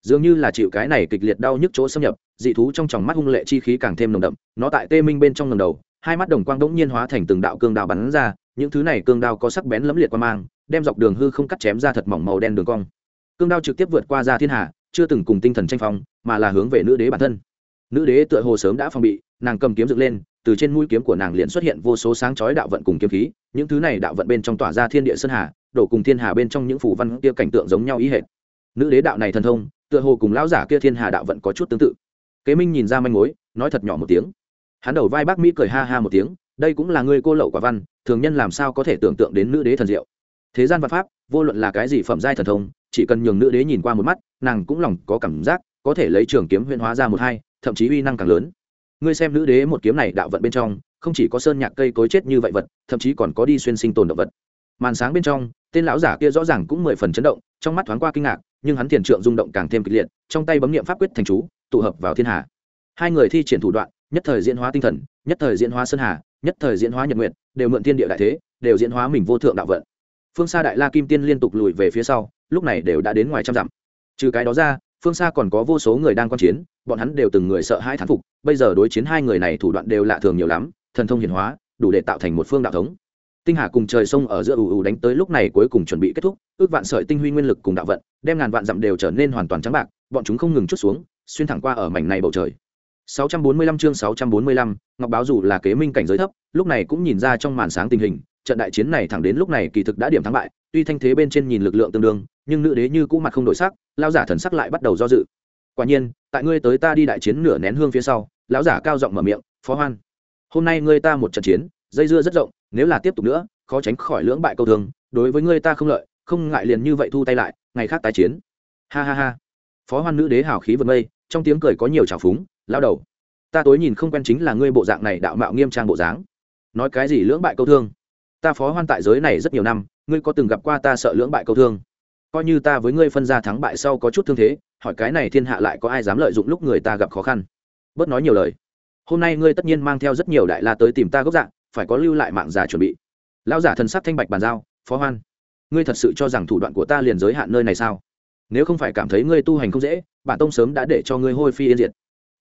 Dường như là chịu cái này kịch liệt đau nhức chỗ xâm nhập, dị thú trong tròng mắt hung lệ chi khí càng thêm nồng đậm, nó tại tê minh bên trong ngầm đầu hai mắt đồng quang đỗng nhiên hóa thành từng đạo cương đao bắn ra, những thứ này cương đao có sắc bén lẫm liệt qua mang, đem dọc đường hư không cắt chém ra thật mỏng màu đen đường cong. Cương đao trực tiếp vượt qua ra thiên hạ chưa từng cùng tinh thần tranh phong, mà là hướng về nữ đế bản thân. Nữ đế tựa hồ sớm đã phòng bị, nàng cầm kiếm dựng lên, từ trên mũi kiếm của nàng liền xuất hiện vô số sáng chói đạo vận cùng kiếm khí, những thứ này đạo vận bên trong tỏa ra thiên địa sơn hà, đổ cùng thiên hà bên trong những phủ văn kia cảnh tượng giống nhau ý hệ nữ đế đạo này thần thông, tựa hồ cùng lão giả kia thiên hà đạo vận có chút tương tự. Kế minh nhìn ra manh mối, nói thật nhỏ một tiếng hắn đầu vai bác mỹ cười ha ha một tiếng, đây cũng là người cô lậu quả văn, thường nhân làm sao có thể tưởng tượng đến nữ đế thần diệu. Thế gian văn pháp, vô luận là cái gì phẩm giai thần thông, chỉ cần nhường nữ đế nhìn qua một mắt, nàng cũng lòng có cảm giác, có thể lấy trường kiếm huyễn hóa ra một hai, thậm chí uy năng càng lớn. Ngươi xem nữ đế một kiếm này đạo vận bên trong, không chỉ có sơn nhạc cây cối chết như vậy vật, thậm chí còn có đi xuyên sinh tồn động vật. Màn sáng bên trong, tên lão giả kia rõ ràng cũng mười phần chấn động, trong mắt thoáng qua kinh ngạc, nhưng hắn thiền trượng rung động càng thêm kịch liệt, trong tay bấm nghiệm pháp quyết thành chú, tụ hợp vào thiên hạ. Hai người thi triển thủ đoạn nhất thời diễn hóa tinh thần, nhất thời diễn hóa sơn hà, nhất thời diễn hóa nhật nguyện đều mượn thiên địa đại thế, đều diễn hóa mình vô thượng đạo vận. Phương xa đại la kim tiên liên tục lùi về phía sau, lúc này đều đã đến ngoài trăm dặm. Trừ cái đó ra, phương xa còn có vô số người đang quan chiến, bọn hắn đều từng người sợ hãi thán phục, bây giờ đối chiến hai người này thủ đoạn đều lạ thường nhiều lắm, thần thông hiển hóa, đủ để tạo thành một phương đạo thống. Tinh hà cùng trời sông ở giữa ù ù đánh tới lúc này cuối cùng chuẩn bị kết thúc, ước vạn sợi tinh huy nguyên lực cùng đạo vận, đem ngàn vạn dặm đều trở nên hoàn toàn trắng bạc, bọn chúng không ngừng chút xuống, xuyên thẳng qua ở mảnh này bầu trời. 645 chương 645, Ngọc báo dù là kế minh cảnh giới thấp, lúc này cũng nhìn ra trong màn sáng tình hình, trận đại chiến này thẳng đến lúc này kỳ thực đã điểm thắng bại, tuy thanh thế bên trên nhìn lực lượng tương đương, nhưng nữ đế như cũ mặt không đổi sắc, lão giả thần sắc lại bắt đầu do dự. Quả nhiên, tại ngươi tới ta đi đại chiến nửa nén hương phía sau, lão giả cao giọng mở miệng, "Phó Hoan, hôm nay ngươi ta một trận chiến, dây dưa rất rộng, nếu là tiếp tục nữa, khó tránh khỏi lưỡng bại câu thương, đối với ngươi ta không lợi, không ngại liền như vậy thu tay lại, ngày khác tái chiến." Ha ha ha. Phó Hoan nữ đế hào khí vần mây, trong tiếng cười có nhiều trào phúng, lao đầu. Ta tối nhìn không quen chính là ngươi bộ dạng này đạo mạo nghiêm trang bộ dáng. Nói cái gì lưỡng bại câu thương? Ta phó hoan tại giới này rất nhiều năm, ngươi có từng gặp qua ta sợ lưỡng bại câu thương? Coi như ta với ngươi phân ra thắng bại sau có chút thương thế, hỏi cái này thiên hạ lại có ai dám lợi dụng lúc người ta gặp khó khăn? Bớt nói nhiều lời. Hôm nay ngươi tất nhiên mang theo rất nhiều đại la tới tìm ta gốc dạng, phải có lưu lại mạng giả chuẩn bị. Lão giả thần sắc thanh bạch bàn giao, phó hoan, ngươi thật sự cho rằng thủ đoạn của ta liền giới hạn nơi này sao? Nếu không phải cảm thấy ngươi tu hành không dễ, bản tông sớm đã để cho ngươi hôi phi yên diệt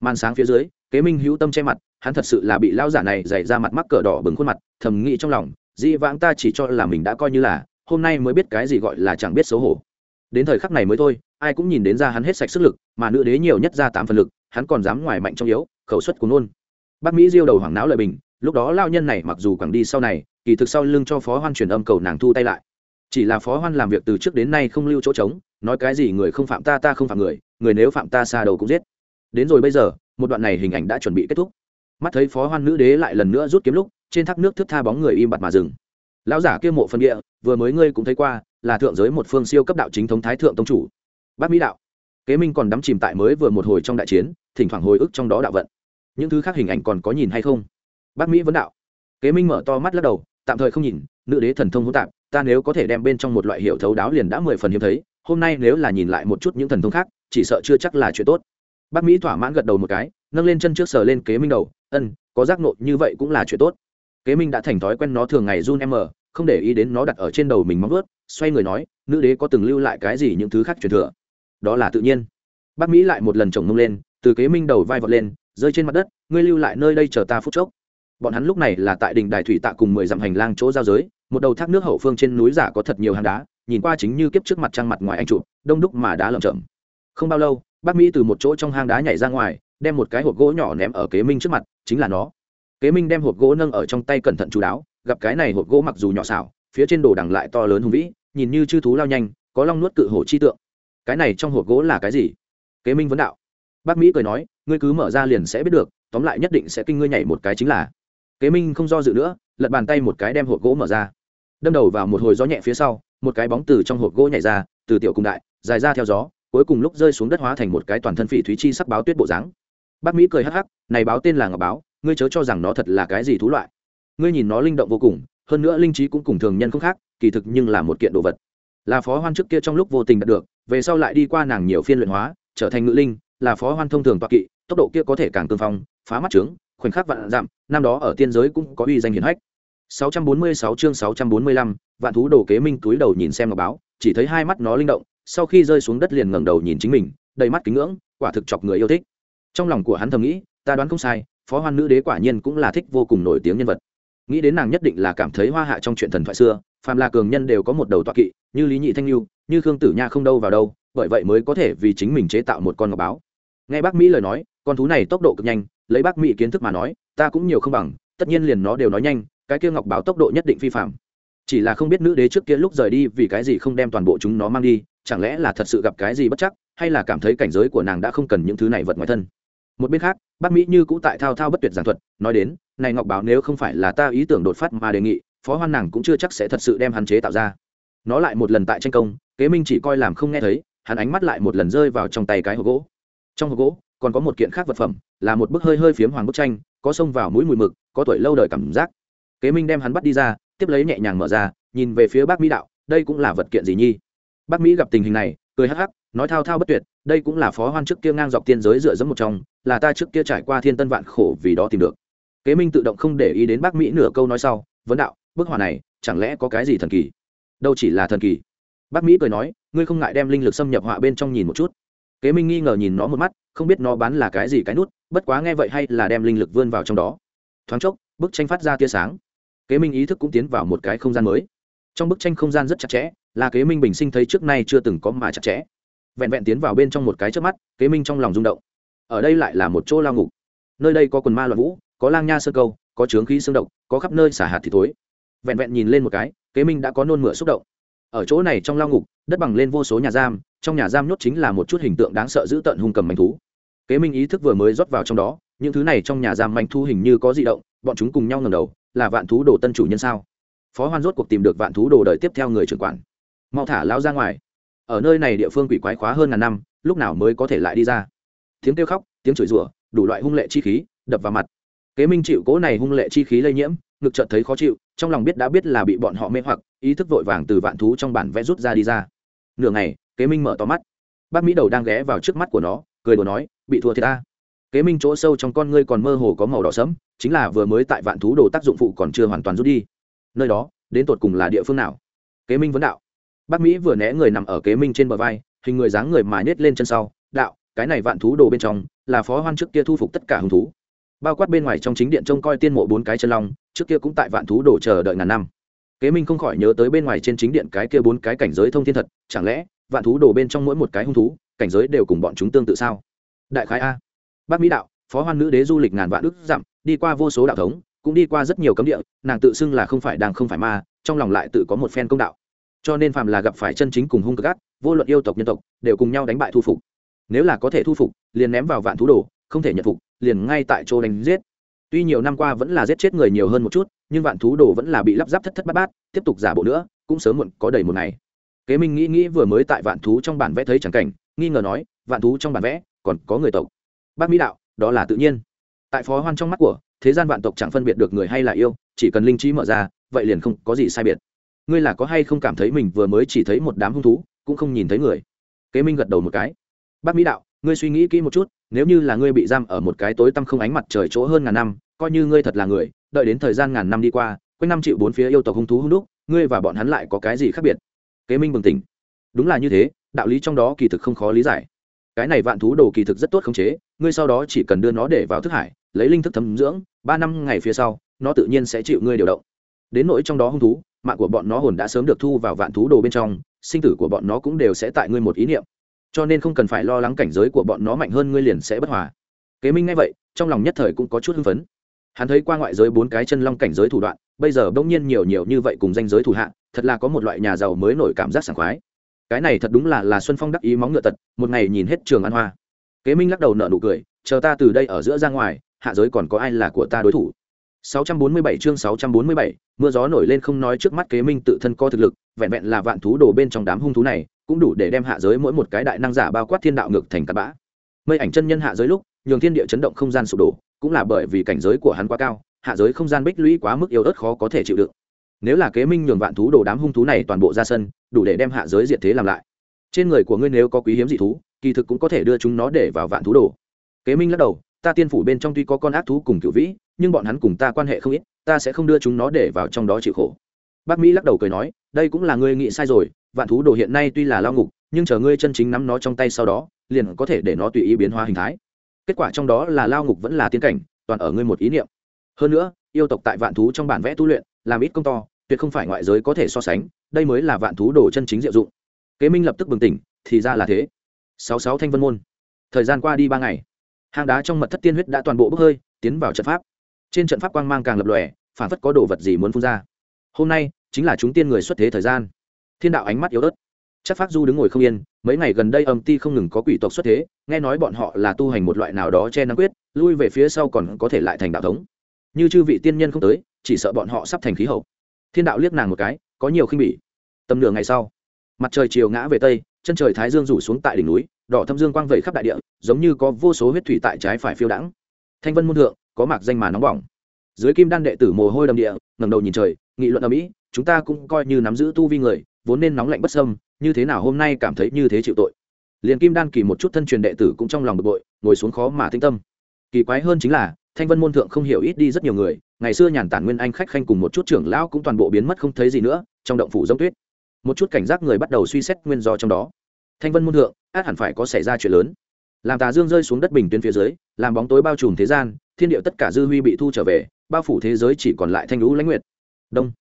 màn sáng phía dưới, kế minh hữu tâm che mặt, hắn thật sự là bị lao giả này dày ra mặt mắc cờ đỏ bừng khuôn mặt, thầm nghĩ trong lòng, dĩ vãng ta chỉ cho là mình đã coi như là, hôm nay mới biết cái gì gọi là chẳng biết xấu hổ. Đến thời khắc này mới thôi, ai cũng nhìn đến ra hắn hết sạch sức lực, mà nữ đế nhiều nhất ra tám phần lực, hắn còn dám ngoài mạnh trong yếu, khẩu suất của luôn. bác mỹ diêu đầu hoàng não lời bình, lúc đó lao nhân này mặc dù quẳng đi sau này, kỳ thực sau lưng cho phó hoan truyền âm cầu nàng thu tay lại. Chỉ là phó hoan làm việc từ trước đến nay không lưu chỗ trống, nói cái gì người không phạm ta ta không phạm người người nếu phạm ta xa đầu cũng giết đến rồi bây giờ, một đoạn này hình ảnh đã chuẩn bị kết thúc. Mắt thấy phó hoan nữ đế lại lần nữa rút kiếm lúc, trên thác nước thước tha bóng người im bặt mà dừng. Lão giả kia mộ phân địa, vừa mới ngươi cũng thấy qua, là thượng giới một phương siêu cấp đạo chính thống thái thượng tông chủ. Bác mỹ đạo, kế minh còn đắm chìm tại mới vừa một hồi trong đại chiến, thỉnh thoảng hồi ức trong đó đạo vận. Những thứ khác hình ảnh còn có nhìn hay không? Bác mỹ vấn đạo. Kế minh mở to mắt lắc đầu, tạm thời không nhìn, nữ đế thần thông hỗn tạp, ta nếu có thể đem bên trong một loại hiệu thấu đáo liền đã mười phần hiếm thấy, hôm nay nếu là nhìn lại một chút những thần thông khác, chỉ sợ chưa chắc là chuyện tốt bác mỹ thỏa mãn gật đầu một cái, nâng lên chân trước sờ lên kế minh đầu, ân, có giác nộ như vậy cũng là chuyện tốt. Kế minh đã thành thói quen nó thường ngày run em mờ, không để ý đến nó đặt ở trên đầu mình móng ướt xoay người nói, nữ đế có từng lưu lại cái gì những thứ khác truyền thừa? Đó là tự nhiên. Bác mỹ lại một lần chồng mông lên, từ kế minh đầu vai vọt lên, rơi trên mặt đất, ngươi lưu lại nơi đây chờ ta phút chốc. Bọn hắn lúc này là tại đình đài thủy tạ cùng mười dặm hành lang chỗ giao giới, một đầu thác nước hậu phương trên núi giả có thật nhiều hang đá, nhìn qua chính như kiếp trước mặt trăng mặt ngoài anh trụ đông đúc mà đá lởm chởm. Không bao lâu bác mỹ từ một chỗ trong hang đá nhảy ra ngoài, đem một cái hộp gỗ nhỏ ném ở kế minh trước mặt, chính là nó. Kế minh đem hộp gỗ nâng ở trong tay cẩn thận chú đáo, gặp cái này hộp gỗ mặc dù nhỏ xảo, phía trên đồ đằng lại to lớn hùng vĩ, nhìn như chư thú lao nhanh, có long nuốt cự hổ chi tượng. Cái này trong hộp gỗ là cái gì? Kế minh vấn đạo. Bác mỹ cười nói, ngươi cứ mở ra liền sẽ biết được, tóm lại nhất định sẽ kinh ngươi nhảy một cái chính là. Kế minh không do dự nữa, lật bàn tay một cái đem hộp gỗ mở ra. Đâm đầu vào một hồi gió nhẹ phía sau, một cái bóng từ trong hộp gỗ nhảy ra, từ tiểu cùng đại, dài ra theo gió cuối cùng lúc rơi xuống đất hóa thành một cái toàn thân phỉ thúy chi sắc báo tuyết bộ dáng. Bác mỹ cười hắc hắc này báo tên là ngọc báo ngươi chớ cho rằng nó thật là cái gì thú loại. Ngươi nhìn nó linh động vô cùng hơn nữa linh trí cũng cùng thường nhân không khác kỳ thực nhưng là một kiện đồ vật. Là phó hoan trước kia trong lúc vô tình đạt được về sau lại đi qua nàng nhiều phiên luyện hóa trở thành ngự linh là phó hoan thông thường toạc kỵ tốc độ kia có thể càng cương phong phá mắt trướng khoảnh khắc vạn dặm năm đó ở tiên giới cũng có uy danh hiển hách. 646 chương 645, vạn thú đồ kế minh túi đầu nhìn xem ngọc báo chỉ thấy hai mắt nó linh động sau khi rơi xuống đất liền ngẩng đầu nhìn chính mình, đầy mắt kính ngưỡng, quả thực chọc người yêu thích. Trong lòng của hắn thầm nghĩ, ta đoán không sai, phó hoan nữ đế quả nhiên cũng là thích vô cùng nổi tiếng nhân vật. Nghĩ đến nàng nhất định là cảm thấy hoa hạ trong chuyện thần thoại xưa, phàm là cường nhân đều có một đầu toa kỵ, như lý nhị thanh lưu như khương tử nha không đâu vào đâu, bởi vậy mới có thể vì chính mình chế tạo một con ngọc báo. Nghe bác mỹ lời nói, con thú này tốc độ cực nhanh, lấy bác mỹ kiến thức mà nói, ta cũng nhiều không bằng, tất nhiên liền nó đều nói nhanh, cái kia ngọc báo tốc độ nhất định phi phạm. Chỉ là không biết nữ đế trước kia lúc rời đi vì cái gì không đem toàn bộ chúng nó mang đi chẳng lẽ là thật sự gặp cái gì bất chắc, hay là cảm thấy cảnh giới của nàng đã không cần những thứ này vật ngoài thân? Một bên khác, bác mỹ như cũ tại thao thao bất tuyệt giảng thuật, nói đến, này ngọc báo nếu không phải là ta ý tưởng đột phát mà đề nghị, phó hoan nàng cũng chưa chắc sẽ thật sự đem hạn chế tạo ra. Nó lại một lần tại tranh công, kế minh chỉ coi làm không nghe thấy, hắn ánh mắt lại một lần rơi vào trong tay cái hộp gỗ. Trong hộp gỗ, còn có một kiện khác vật phẩm, là một bức hơi hơi phiếm hoàng bức tranh, có sông vào mũi mùi mực, có tuổi lâu đời cảm giác. Kế minh đem hắn bắt đi ra, tiếp lấy nhẹ nhàng mở ra, nhìn về phía bác mỹ đạo, đây cũng là vật kiện gì nhi? Bác mỹ gặp tình hình này, cười hắc hắc, nói thao thao bất tuyệt, đây cũng là phó hoan trước kia ngang dọc tiên giới dựa dẫm một trong, là ta trước kia trải qua thiên tân vạn khổ vì đó tìm được. Kế minh tự động không để ý đến bác mỹ nửa câu nói sau, vấn đạo, bức họa này, chẳng lẽ có cái gì thần kỳ? Đâu chỉ là thần kỳ. Bác mỹ cười nói, ngươi không ngại đem linh lực xâm nhập họa bên trong nhìn một chút. Kế minh nghi ngờ nhìn nó một mắt, không biết nó bán là cái gì cái nút, bất quá nghe vậy hay là đem linh lực vươn vào trong đó. Thoáng chốc, bức tranh phát ra tia sáng. Kế minh ý thức cũng tiến vào một cái không gian mới. Trong bức tranh không gian rất chặt chẽ là kế minh bình sinh thấy trước nay chưa từng có mà chặt chẽ. Vẹn vẹn tiến vào bên trong một cái trước mắt, kế minh trong lòng rung động. Ở đây lại là một chỗ lao ngục. Nơi đây có quần ma loạn vũ, có lang nha sơ câu, có trướng khí xương độc, có khắp nơi xả hạt thì thối. Vẹn vẹn nhìn lên một cái, kế minh đã có nôn mửa xúc động. Ở chỗ này trong lao ngục, đất bằng lên vô số nhà giam, trong nhà giam nhốt chính là một chút hình tượng đáng sợ giữ tận hung cầm manh thú. Kế minh ý thức vừa mới rót vào trong đó, những thứ này trong nhà giam manh thú hình như có di động, bọn chúng cùng nhau ngầm đầu, là vạn thú đồ tân chủ nhân sao? Phó hoan rốt cuộc tìm được vạn thú đồ đời tiếp theo người trưởng quản mau thả lao ra ngoài. Ở nơi này địa phương quỷ quái khóa hơn ngàn năm, lúc nào mới có thể lại đi ra? Tiếng kêu khóc, tiếng chửi rủa, đủ loại hung lệ chi khí, đập vào mặt. Kế minh chịu cố này hung lệ chi khí lây nhiễm, ngực chợt thấy khó chịu, trong lòng biết đã biết là bị bọn họ mê hoặc, ý thức vội vàng từ vạn thú trong bản vẽ rút ra đi ra. Nửa ngày, kế minh mở to mắt. Bác mỹ đầu đang ghé vào trước mắt của nó, cười đồ nói, bị thua thì ta. Kế minh chỗ sâu trong con ngươi còn mơ hồ có màu đỏ sẫm, chính là vừa mới tại vạn thú đồ tác dụng phụ còn chưa hoàn toàn rút đi. Nơi đó, đến tột cùng là địa phương nào? Kế minh vấn đạo bác mỹ vừa né người nằm ở kế minh trên bờ vai, hình người dáng người mà nhét lên chân sau, đạo, cái này vạn thú đồ bên trong, là phó hoan trước kia thu phục tất cả hứng thú. Bao quát bên ngoài trong chính điện trông coi tiên mộ bốn cái chân long, trước kia cũng tại vạn thú đồ chờ đợi ngàn năm. Kế minh không khỏi nhớ tới bên ngoài trên chính điện cái kia bốn cái cảnh giới thông thiên thật, chẳng lẽ vạn thú đồ bên trong mỗi một cái hung thú, cảnh giới đều cùng bọn chúng tương tự sao? Đại khái a. Bác mỹ đạo, phó hoan nữ đế du lịch ngàn vạn đức dặm, đi qua vô số đạo thống, cũng đi qua rất nhiều cấm địa, nàng tự xưng là không phải đang không phải ma, trong lòng lại tự có một phen công đạo cho nên phàm là gặp phải chân chính cùng hung cực ác, vô luận yêu tộc, nhân tộc, đều cùng nhau đánh bại thu phục. Nếu là có thể thu phục, liền ném vào vạn thú đồ, không thể nhận phục, liền ngay tại chỗ đánh giết. Tuy nhiều năm qua vẫn là giết chết người nhiều hơn một chút, nhưng vạn thú đồ vẫn là bị lắp ráp thất thất bát bát, tiếp tục giả bộ nữa, cũng sớm muộn có đầy một ngày. Kế minh nghĩ nghĩ vừa mới tại vạn thú trong bản vẽ thấy chẳng cảnh, nghi ngờ nói, vạn thú trong bản vẽ, còn có người tộc. Bác mỹ đạo, đó là tự nhiên. Tại phó hoan trong mắt của, thế gian vạn tộc chẳng phân biệt được người hay là yêu, chỉ cần linh trí mở ra, vậy liền không có gì sai biệt ngươi là có hay không cảm thấy mình vừa mới chỉ thấy một đám hung thú, cũng không nhìn thấy người? Kế minh gật đầu một cái. Bác mỹ đạo, ngươi suy nghĩ kỹ một chút, nếu như là ngươi bị giam ở một cái tối tăm không ánh mặt trời chỗ hơn ngàn năm, coi như ngươi thật là người, đợi đến thời gian ngàn năm đi qua, quanh năm triệu bốn phía yêu tộc hung thú hung đúc, ngươi và bọn hắn lại có cái gì khác biệt? Kế minh bừng tỉnh. Đúng là như thế, đạo lý trong đó kỳ thực không khó lý giải. Cái này vạn thú đồ kỳ thực rất tốt khống chế, ngươi sau đó chỉ cần đưa nó để vào thức hải, lấy linh thức thấm dưỡng, ba năm ngày phía sau, nó tự nhiên sẽ chịu ngươi điều động đến nỗi trong đó hung thú, mạng của bọn nó hồn đã sớm được thu vào vạn thú đồ bên trong, sinh tử của bọn nó cũng đều sẽ tại ngươi một ý niệm. Cho nên không cần phải lo lắng cảnh giới của bọn nó mạnh hơn ngươi liền sẽ bất hòa. Kế minh ngay vậy, trong lòng nhất thời cũng có chút hưng phấn. Hắn thấy qua ngoại giới bốn cái chân long cảnh giới thủ đoạn, bây giờ bỗng nhiên nhiều nhiều như vậy cùng danh giới thủ hạ, thật là có một loại nhà giàu mới nổi cảm giác sảng khoái. Cái này thật đúng là là xuân phong đắc ý móng ngựa tật, một ngày nhìn hết trường ăn hoa. Kế minh lắc đầu nợ nụ cười, chờ ta từ đây ở giữa ra ngoài, hạ giới còn có ai là của ta đối thủ? 647 chương 647, mưa gió nổi lên không nói trước mắt kế minh tự thân có thực lực vẹn vẹn là vạn thú đồ bên trong đám hung thú này cũng đủ để đem hạ giới mỗi một cái đại năng giả bao quát thiên đạo ngược thành cát bã. Mây ảnh chân nhân hạ giới lúc nhường thiên địa chấn động không gian sụp đổ cũng là bởi vì cảnh giới của hắn quá cao hạ giới không gian bích lũy quá mức yếu ớt khó có thể chịu đựng. Nếu là kế minh nhường vạn thú đồ đám hung thú này toàn bộ ra sân đủ để đem hạ giới diệt thế làm lại. Trên người của ngươi nếu có quý hiếm dị thú kỳ thực cũng có thể đưa chúng nó để vào vạn thú đồ. Kế minh lắc đầu ta tiên phủ bên trong tuy có con ác thú cùng cửu vĩ nhưng bọn hắn cùng ta quan hệ không ít, ta sẽ không đưa chúng nó để vào trong đó chịu khổ. Bác mỹ lắc đầu cười nói, đây cũng là ngươi nghĩ sai rồi, vạn thú đồ hiện nay tuy là lao ngục, nhưng chờ ngươi chân chính nắm nó trong tay sau đó, liền có thể để nó tùy ý biến hóa hình thái. Kết quả trong đó là lao ngục vẫn là tiên cảnh, toàn ở ngươi một ý niệm. Hơn nữa, yêu tộc tại vạn thú trong bản vẽ tu luyện, làm ít công to, tuyệt không phải ngoại giới có thể so sánh, đây mới là vạn thú đồ chân chính diệu dụng. Kế minh lập tức bừng tỉnh, thì ra là thế. Sáu sáu thanh vân môn. Thời gian qua đi ba ngày, hang đá trong mật thất tiên huyết đã toàn bộ bốc hơi, tiến vào trận pháp trên trận pháp quang mang càng lập lòe, phản phất có đồ vật gì muốn phun ra. Hôm nay, chính là chúng tiên người xuất thế thời gian. Thiên đạo ánh mắt yếu ớt. Chắc phát du đứng ngồi không yên, mấy ngày gần đây âm ti không ngừng có quỷ tộc xuất thế, nghe nói bọn họ là tu hành một loại nào đó che năng quyết, lui về phía sau còn có thể lại thành đạo thống. Như chư vị tiên nhân không tới, chỉ sợ bọn họ sắp thành khí hậu. Thiên đạo liếc nàng một cái, có nhiều khinh bỉ. Tầm nửa ngày sau, mặt trời chiều ngã về tây, chân trời thái dương rủ xuống tại đỉnh núi, đỏ thâm dương quang vẩy khắp đại địa, giống như có vô số huyết thủy tại trái phải phiêu đãng. Thanh vân môn thượng có mạc danh mà nóng bỏng. Dưới kim đan đệ tử mồ hôi đầm địa, ngẩng đầu nhìn trời, nghị luận ở mỹ chúng ta cũng coi như nắm giữ tu vi người, vốn nên nóng lạnh bất sâm như thế nào hôm nay cảm thấy như thế chịu tội. Liền kim đan kỳ một chút thân truyền đệ tử cũng trong lòng bực bội, ngồi xuống khó mà tinh tâm. Kỳ quái hơn chính là, thanh vân môn thượng không hiểu ít đi rất nhiều người, ngày xưa nhàn tản nguyên anh khách khanh cùng một chút trưởng lão cũng toàn bộ biến mất không thấy gì nữa, trong động phủ giống tuyết. Một chút cảnh giác người bắt đầu suy xét nguyên do trong đó. Thanh vân môn thượng, át hẳn phải có xảy ra chuyện lớn. Làm tà dương rơi xuống đất bình tuyến phía dưới, làm bóng tối bao trùm thế gian thiên điệu tất cả dư huy bị thu trở về, bao phủ thế giới chỉ còn lại thanh lũ lãnh nguyệt. Đông.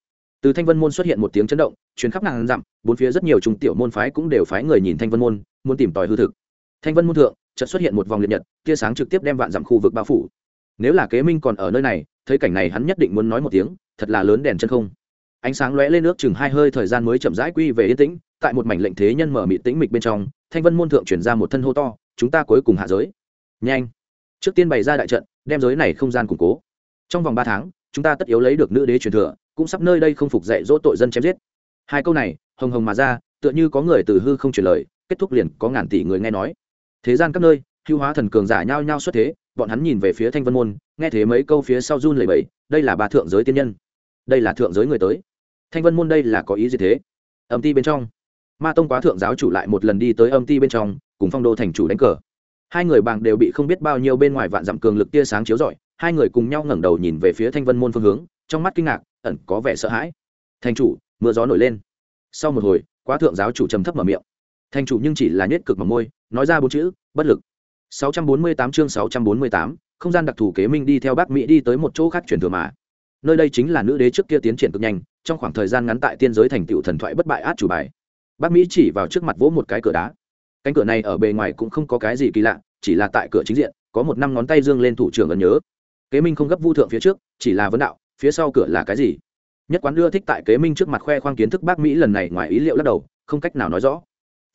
Từ thanh vân môn xuất hiện một tiếng chấn động chuyến khắp ngàn dặm, bốn phía rất nhiều trung tiểu môn phái cũng đều phái người nhìn thanh vân môn, muốn tìm tòi hư thực. Thanh vân môn thượng, chợt xuất hiện một vòng liệt nhật, tia sáng trực tiếp đem vạn dặm khu vực bao phủ. Nếu là kế minh còn ở nơi này, thấy cảnh này hắn nhất định muốn nói một tiếng, thật là lớn đèn chân không. Ánh sáng lóe lên nước chừng hai hơi, thời gian mới chậm rãi quy về yên tĩnh, tại một mảnh lệnh thế nhân mở mị tĩnh mịch bên trong, thanh vân môn thượng chuyển ra một thân hô to, chúng ta cuối cùng hạ giới. Nhanh trước tiên bày ra đại trận, đem giới này không gian củng cố. Trong vòng ba tháng, chúng ta tất yếu lấy được nữ đế truyền thừa, cũng sắp nơi đây không phục dạy dỗ tội dân chém giết. Hai câu này, hồng hồng mà ra, tựa như có người từ hư không truyền lời, kết thúc liền có ngàn tỷ người nghe nói. Thế gian các nơi, hưu hóa thần cường giả nhao nhao xuất thế, bọn hắn nhìn về phía thanh vân môn, nghe thế mấy câu phía sau run lầy bẫy đây là bà thượng giới tiên nhân. Đây là thượng giới người tới. Thanh vân môn đây là có ý gì thế? Âm ti bên trong. Ma tông quá thượng giáo chủ lại một lần đi tới âm ti bên trong, cùng phong đô thành chủ đánh cờ hai người bàng đều bị không biết bao nhiêu bên ngoài vạn dặm cường lực tia sáng chiếu rọi hai người cùng nhau ngẩng đầu nhìn về phía thanh vân môn phương hướng trong mắt kinh ngạc ẩn có vẻ sợ hãi. Thành chủ mưa gió nổi lên. Sau một hồi quá thượng giáo chủ trầm thấp mở miệng. Thành chủ nhưng chỉ là nhét cực bằng môi nói ra bốn chữ bất lực. 648 chương 648, không gian đặc thù kế minh đi theo bác mỹ đi tới một chỗ khác chuyển thừa mà. Nơi đây chính là nữ đế trước kia tiến triển cực nhanh trong khoảng thời gian ngắn tại tiên giới thành tựu thần thoại bất bại át chủ bài. Bác mỹ chỉ vào trước mặt vỗ một cái cửa đá cánh cửa này ở bề ngoài cũng không có cái gì kỳ lạ, chỉ là tại cửa chính diện, có một năm ngón tay dương lên thủ trưởng ẩn nhớ. Kế minh không gấp vu thượng phía trước, chỉ là vấn đạo, phía sau cửa là cái gì? Nhất quán ưa thích tại kế minh trước mặt khoe khoang kiến thức bác mỹ lần này ngoài ý liệu lắc đầu, không cách nào nói rõ.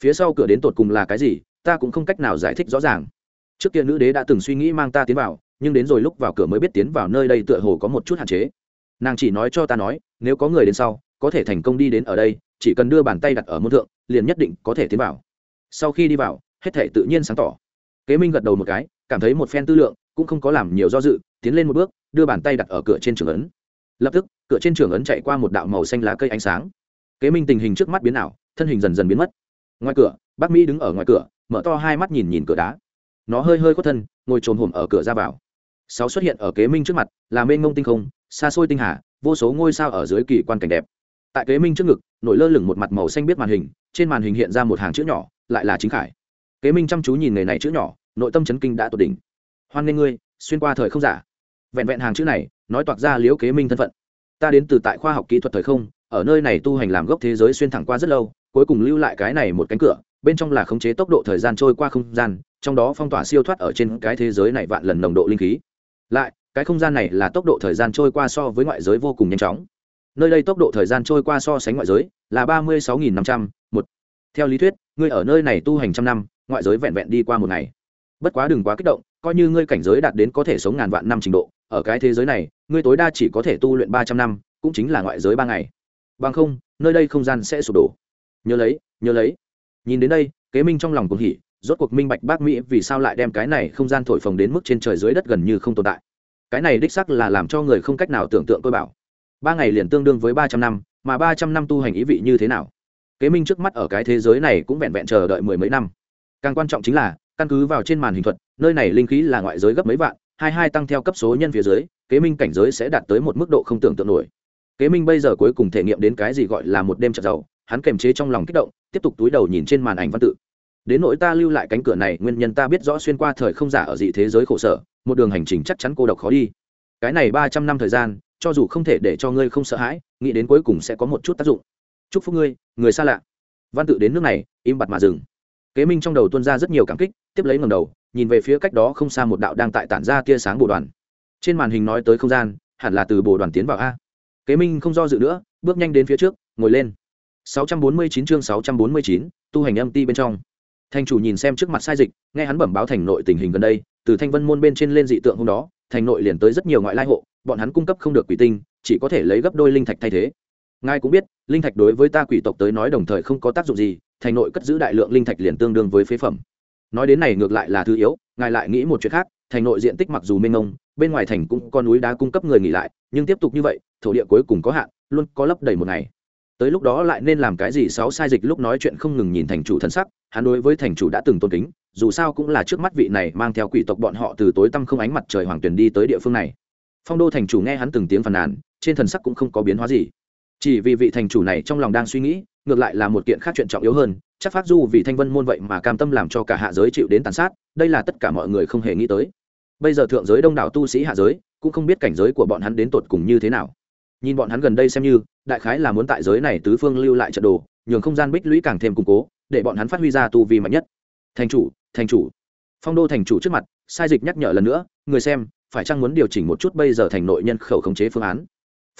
Phía sau cửa đến tột cùng là cái gì, ta cũng không cách nào giải thích rõ ràng. Trước kia nữ đế đã từng suy nghĩ mang ta tiến vào, nhưng đến rồi lúc vào cửa mới biết tiến vào nơi đây tựa hồ có một chút hạn chế. Nàng chỉ nói cho ta nói, nếu có người đến sau, có thể thành công đi đến ở đây, chỉ cần đưa bàn tay đặt ở môn thượng, liền nhất định có thể tiến vào sau khi đi vào, hết thể tự nhiên sáng tỏ. Kế minh gật đầu một cái, cảm thấy một phen tư lượng, cũng không có làm nhiều do dự, tiến lên một bước, đưa bàn tay đặt ở cửa trên trường ấn. Lập tức, cửa trên trường ấn chạy qua một đạo màu xanh lá cây ánh sáng. Kế minh tình hình trước mắt biến ảo, thân hình dần dần biến mất. Ngoài cửa, bác mỹ đứng ở ngoài cửa, mở to hai mắt nhìn nhìn cửa đá. Nó hơi hơi khuất thân, ngồi trồm hổm ở cửa ra vào. Sáu xuất hiện ở kế minh trước mặt, là mênh ngông tinh không, xa xôi tinh hà, vô số ngôi sao ở dưới kỳ quan cảnh đẹp. Tại kế minh trước ngực, nổi lơ lửng một mặt màu xanh biết màn hình, trên màn hình hiện ra một hàng chữ nhỏ lại là chính khải. Kế minh chăm chú nhìn người này chữ nhỏ, nội tâm chấn kinh đã tột đỉnh. Hoan nghê ngươi, xuyên qua thời không giả. Vẹn vẹn hàng chữ này, nói toạc ra liễu kế minh thân phận. Ta đến từ tại khoa học kỹ thuật thời không, ở nơi này tu hành làm gốc thế giới xuyên thẳng qua rất lâu, cuối cùng lưu lại cái này một cánh cửa, bên trong là khống chế tốc độ thời gian trôi qua không gian, trong đó phong tỏa siêu thoát ở trên cái thế giới này vạn lần nồng độ linh khí. Lại, cái không gian này là tốc độ thời gian trôi qua so với ngoại giới vô cùng nhanh chóng. Nơi đây tốc độ thời gian trôi qua so sánh ngoại giới là ba mươi sáu nghìn năm trăm một theo lý thuyết, ngươi ở nơi này tu hành trăm năm, ngoại giới vẹn vẹn đi qua một ngày. Bất quá đừng quá kích động, coi như ngươi cảnh giới đạt đến có thể sống ngàn vạn năm trình độ, ở cái thế giới này, ngươi tối đa chỉ có thể tu luyện ba trăm năm, cũng chính là ngoại giới ba ngày. Bằng không, nơi đây không gian sẽ sụp đổ. Nhớ lấy nhớ lấy. Nhìn đến đây, kế minh trong lòng cũng hỉ, rốt cuộc minh bạch bác mỹ vì sao lại đem cái này không gian thổi phồng đến mức trên trời dưới đất gần như không tồn tại. Cái này đích sắc là làm cho người không cách nào tưởng tượng tôi bảo. Ba ngày liền tương đương với ba trăm năm, mà ba trăm năm tu hành ý vị như thế nào? Kế minh trước mắt ở cái thế giới này cũng vẹn vẹn chờ đợi mười mấy năm. Càng quan trọng chính là, căn cứ vào trên màn hình thuật, nơi này linh khí là ngoại giới gấp mấy vạn, hai hai tăng theo cấp số nhân phía dưới, kế minh cảnh giới sẽ đạt tới một mức độ không tưởng tượng nổi. Kế minh bây giờ cuối cùng thể nghiệm đến cái gì gọi là một đêm trật giàu hắn kềm chế trong lòng kích động, tiếp tục túi đầu nhìn trên màn ảnh văn tự. Đến nỗi ta lưu lại cánh cửa này, nguyên nhân ta biết rõ xuyên qua thời không giả ở dị thế giới khổ sở, một đường hành trình chắc chắn cô độc khó đi. Cái này ba trăm năm thời gian, cho dù không thể để cho ngươi không sợ hãi, nghĩ đến cuối cùng sẽ có một chút tác dụng chúc phúc ngươi người xa lạ. Văn tự đến nước này im bặt mà dừng. Kế minh trong đầu tuân ra rất nhiều cảm kích tiếp lấy ngầm đầu nhìn về phía cách đó không xa một đạo đang tại tản ra tia sáng bồ đoàn. Trên màn hình nói tới không gian hẳn là từ bồ đoàn tiến vào a. Kế minh không do dự nữa bước nhanh đến phía trước ngồi lên. 649 chương 649, tu hành âm ti bên trong. Thành chủ nhìn xem trước mặt sai dịch nghe hắn bẩm báo thành nội tình hình gần đây từ thanh vân môn bên trên lên dị tượng hôm đó thành nội liền tới rất nhiều ngoại lai hộ bọn hắn cung cấp không được quỷ tinh chỉ có thể lấy gấp đôi linh thạch thay thế ngài cũng biết, linh thạch đối với ta quỷ tộc tới nói đồng thời không có tác dụng gì, thành nội cất giữ đại lượng linh thạch liền tương đương với phế phẩm. Nói đến này ngược lại là thứ yếu, ngài lại nghĩ một chuyện khác, thành nội diện tích mặc dù mênh mông, bên ngoài thành cũng có núi đá cung cấp người nghỉ lại, nhưng tiếp tục như vậy, thổ địa cuối cùng có hạn, luôn có lấp đầy một ngày. Tới lúc đó lại nên làm cái gì sáu sai dịch lúc nói chuyện không ngừng nhìn thành chủ thân sắc, hắn đối với thành chủ đã từng tôn kính, dù sao cũng là trước mắt vị này mang theo quỷ tộc bọn họ từ tối tăm không ánh mặt trời hoàng tuyền đi tới địa phương này. Phong đô thành chủ nghe hắn từng tiếng phàn nàn, trên thần sắc cũng không có biến hóa gì chỉ vì vị thành chủ này trong lòng đang suy nghĩ, ngược lại là một kiện khác chuyện trọng yếu hơn, chắc phát du vì thanh vân môn vậy mà cam tâm làm cho cả hạ giới chịu đến tàn sát, đây là tất cả mọi người không hề nghĩ tới. Bây giờ thượng giới đông đảo tu sĩ hạ giới, cũng không biết cảnh giới của bọn hắn đến tột cùng như thế nào. Nhìn bọn hắn gần đây xem như, đại khái là muốn tại giới này tứ phương lưu lại trận đồ, nhường không gian bích lũy càng thêm củng cố, để bọn hắn phát huy ra tu vi mạnh nhất. Thành chủ thành chủ. Phong đô thành chủ trước mặt, sai dịch nhắc nhở lần nữa, người xem, phải chăng muốn điều chỉnh một chút bây giờ thành nội nhân khẩu khống chế phương án?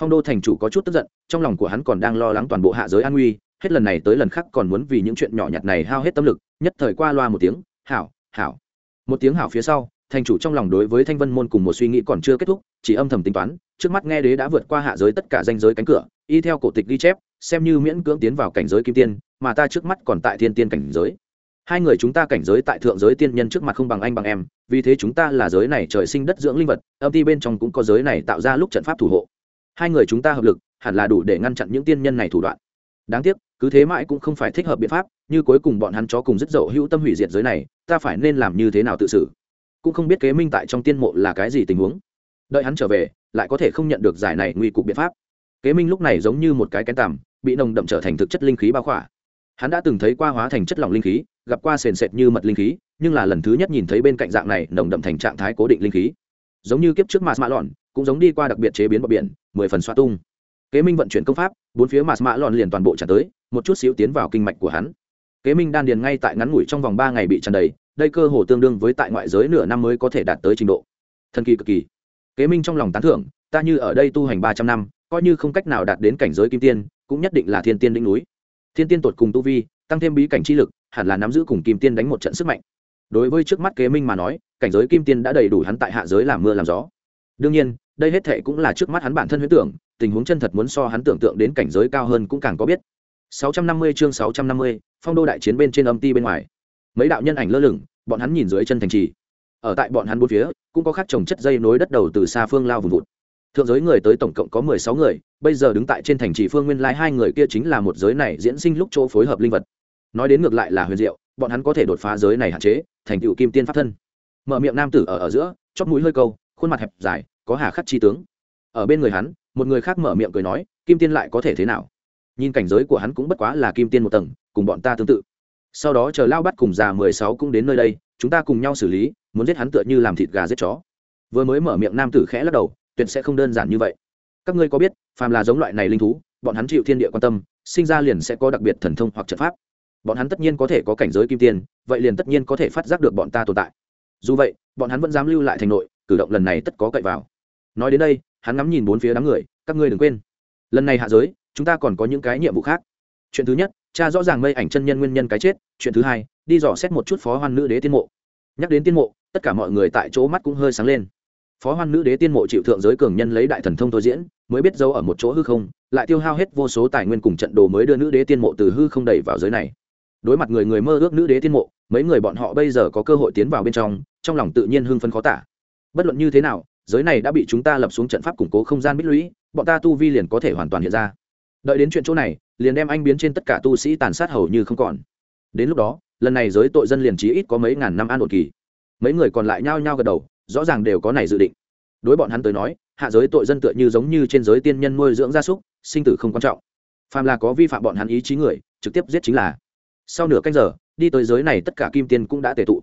Phong đô thành chủ có chút tức giận, trong lòng của hắn còn đang lo lắng toàn bộ hạ giới an nguy, hết lần này tới lần khác còn muốn vì những chuyện nhỏ nhặt này hao hết tâm lực, nhất thời qua loa một tiếng, hảo hảo. Một tiếng hảo phía sau, thành chủ trong lòng đối với thanh vân môn cùng một suy nghĩ còn chưa kết thúc, chỉ âm thầm tính toán, trước mắt nghe đế đã vượt qua hạ giới tất cả danh giới cánh cửa, y theo cổ tịch ghi chép, xem như miễn cưỡng tiến vào cảnh giới kim tiên, mà ta trước mắt còn tại thiên tiên cảnh giới. Hai người chúng ta cảnh giới tại thượng giới tiên nhân trước mặt không bằng anh bằng em, vì thế chúng ta là giới này trời sinh đất dưỡng linh vật, âm ty bên trong cũng có giới này tạo ra lúc trận pháp thủ hộ hai người chúng ta hợp lực, hẳn là đủ để ngăn chặn những tiên nhân này thủ đoạn. Đáng tiếc, cứ thế mãi cũng không phải thích hợp biện pháp, như cuối cùng bọn hắn chó cùng rất dậu hữu tâm hủy diệt giới này, ta phải nên làm như thế nào tự xử? Cũng không biết kế minh tại trong tiên mộ là cái gì tình huống. Đợi hắn trở về, lại có thể không nhận được giải này nguy cục biện pháp. Kế minh lúc này giống như một cái kén tằm, bị nồng đậm trở thành thực chất linh khí bao khỏa. Hắn đã từng thấy qua hóa thành chất lỏng linh khí, gặp qua sền sệt như mật linh khí, nhưng là lần thứ nhất nhìn thấy bên cạnh dạng này nồng đậm thành trạng thái cố định linh khí. Giống như kiếp trước mạt mã lọn cũng giống đi qua đặc biệt chế biến bờ biển, mười phần xoa tung. Kế minh vận chuyển công pháp, bốn phía mạt mã lọn liền toàn bộ trả tới, một chút xíu tiến vào kinh mạch của hắn. Kế minh đan điền ngay tại ngắn ngủi trong vòng ba ngày bị tràn đầy, đây cơ hồ tương đương với tại ngoại giới nửa năm mới có thể đạt tới trình độ. Thần kỳ cực kỳ. Kế minh trong lòng tán thưởng, ta như ở đây tu hành ba trăm năm, coi như không cách nào đạt đến cảnh giới kim tiên, cũng nhất định là thiên tiên đỉnh núi. Thiên tiên tột cùng tu vi, tăng thêm bí cảnh chi lực, hẳn là nắm giữ cùng kim tiên đánh một trận sức mạnh. Đối với trước mắt kế minh mà nói, cảnh giới kim tiên đã đầy đủ hắn tại hạ giới làm mưa làm gió. Đương nhiên đây hết thệ cũng là trước mắt hắn bản thân huyễn tưởng tình huống chân thật muốn so hắn tưởng tượng đến cảnh giới cao hơn cũng càng có biết. 650 chương 650, phong đô đại chiến bên trên âm ti bên ngoài. Mấy đạo nhân ảnh lơ lửng bọn hắn nhìn dưới chân thành trì. Ở tại bọn hắn bốn phía cũng có khắc trồng chất dây nối đất đầu từ xa phương lao vùng vụt. Thượng giới người tới tổng cộng có mười sáu người bây giờ đứng tại trên thành trì phương nguyên lai hai người kia chính là một giới này diễn sinh lúc chỗ phối hợp linh vật. Nói đến ngược lại là huyền diệu bọn hắn có thể đột phá giới này hạn chế thành tựu kim tiên pháp thân. Mở miệng nam tử ở ở giữa chóp mũi hơi câu khuôn mặt hẹp dài có hà khắc chi tướng. Ở bên người hắn, một người khác mở miệng cười nói, kim tiên lại có thể thế nào? Nhìn cảnh giới của hắn cũng bất quá là kim tiên một tầng, cùng bọn ta tương tự. Sau đó chờ lao bắt cùng già mười sáu cũng đến nơi đây, chúng ta cùng nhau xử lý, muốn giết hắn tựa như làm thịt gà giết chó. Vừa mới mở miệng nam tử khẽ lắc đầu, tuyệt sẽ không đơn giản như vậy. Các ngươi có biết, phàm là giống loại này linh thú, bọn hắn chịu thiên địa quan tâm, sinh ra liền sẽ có đặc biệt thần thông hoặc trận pháp. Bọn hắn tất nhiên có thể có cảnh giới kim tiên, vậy liền tất nhiên có thể phát giác được bọn ta tồn tại. Dù vậy, bọn hắn vẫn dám lưu lại thành nội, cử động lần này tất có cậy vào nói đến đây, hắn ngắm nhìn bốn phía đám người, các ngươi đừng quên, lần này hạ giới, chúng ta còn có những cái nhiệm vụ khác. Chuyện thứ nhất, cha rõ ràng mây ảnh chân nhân nguyên nhân cái chết. Chuyện thứ hai, đi dò xét một chút phó hoan nữ đế tiên mộ. Nhắc đến tiên mộ, tất cả mọi người tại chỗ mắt cũng hơi sáng lên. Phó hoan nữ đế tiên mộ chịu thượng giới cường nhân lấy đại thần thông thôi diễn, mới biết dấu ở một chỗ hư không, lại tiêu hao hết vô số tài nguyên cùng trận đồ mới đưa nữ đế tiên mộ từ hư không đẩy vào giới này. Đối mặt người người mơ ước nữ đế tiên mộ, mấy người bọn họ bây giờ có cơ hội tiến vào bên trong trong lòng tự nhiên hưng phấn khó tả. Bất luận như thế nào giới này đã bị chúng ta lập xuống trận pháp củng cố không gian bích lũy, bọn ta tu vi liền có thể hoàn toàn hiện ra. Đợi đến chuyện chỗ này, liền đem anh biến trên tất cả tu sĩ tàn sát hầu như không còn. Đến lúc đó, lần này giới tội dân liền trí ít có mấy ngàn năm an ổn kỳ. Mấy người còn lại nhao nhao gật đầu, rõ ràng đều có này dự định. Đối bọn hắn tới nói, hạ giới tội dân tựa như giống như trên giới tiên nhân nuôi dưỡng gia súc, sinh tử không quan trọng. Phàm là có vi phạm bọn hắn ý chí người, trực tiếp giết chính là. Sau nửa canh giờ, đi tới giới này tất cả kim tiên cũng đã tề tụ.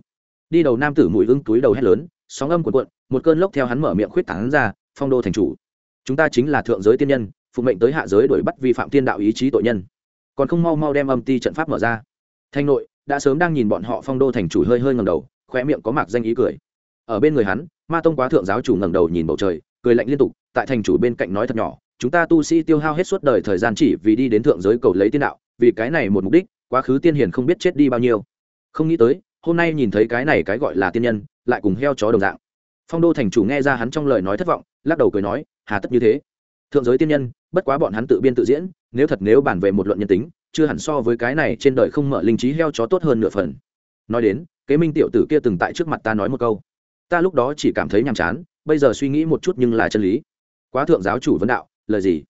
Đi đầu nam tử mùi hưng túi đầu hét lớn sóng âm cuộn cuộn, một cơn lốc theo hắn mở miệng khuyết tán ra, phong đô thành chủ. Chúng ta chính là thượng giới tiên nhân, phụ mệnh tới hạ giới đuổi bắt vi phạm tiên đạo ý chí tội nhân. Còn không mau mau đem âm ti trận pháp mở ra. Thanh nội, đã sớm đang nhìn bọn họ phong đô thành chủ hơi hơi ngầm đầu khoe miệng có mạc danh ý cười. Ở bên người hắn, ma tông quá thượng giáo chủ ngẩng đầu nhìn bầu trời, cười lạnh liên tục, tại thành chủ bên cạnh nói thật nhỏ, chúng ta tu sĩ tiêu hao hết suốt đời thời gian chỉ vì đi đến thượng giới cầu lấy tiên đạo, vì cái này một mục đích, quá khứ tiên hiền không biết chết đi bao nhiêu. Không nghĩ tới, hôm nay nhìn thấy cái này cái gọi là tiên nhân lại cùng heo chó đồng dạng. Phong đô thành chủ nghe ra hắn trong lời nói thất vọng, lắc đầu cười nói, hà tất như thế. Thượng giới tiên nhân, bất quá bọn hắn tự biên tự diễn, nếu thật nếu bàn về một luận nhân tính, chưa hẳn so với cái này trên đời không mở linh trí heo chó tốt hơn nửa phần. Nói đến, kế minh tiểu tử kia từng tại trước mặt ta nói một câu. Ta lúc đó chỉ cảm thấy nhàm chán, bây giờ suy nghĩ một chút nhưng là chân lý. Quá thượng giáo chủ vấn đạo, lời gì?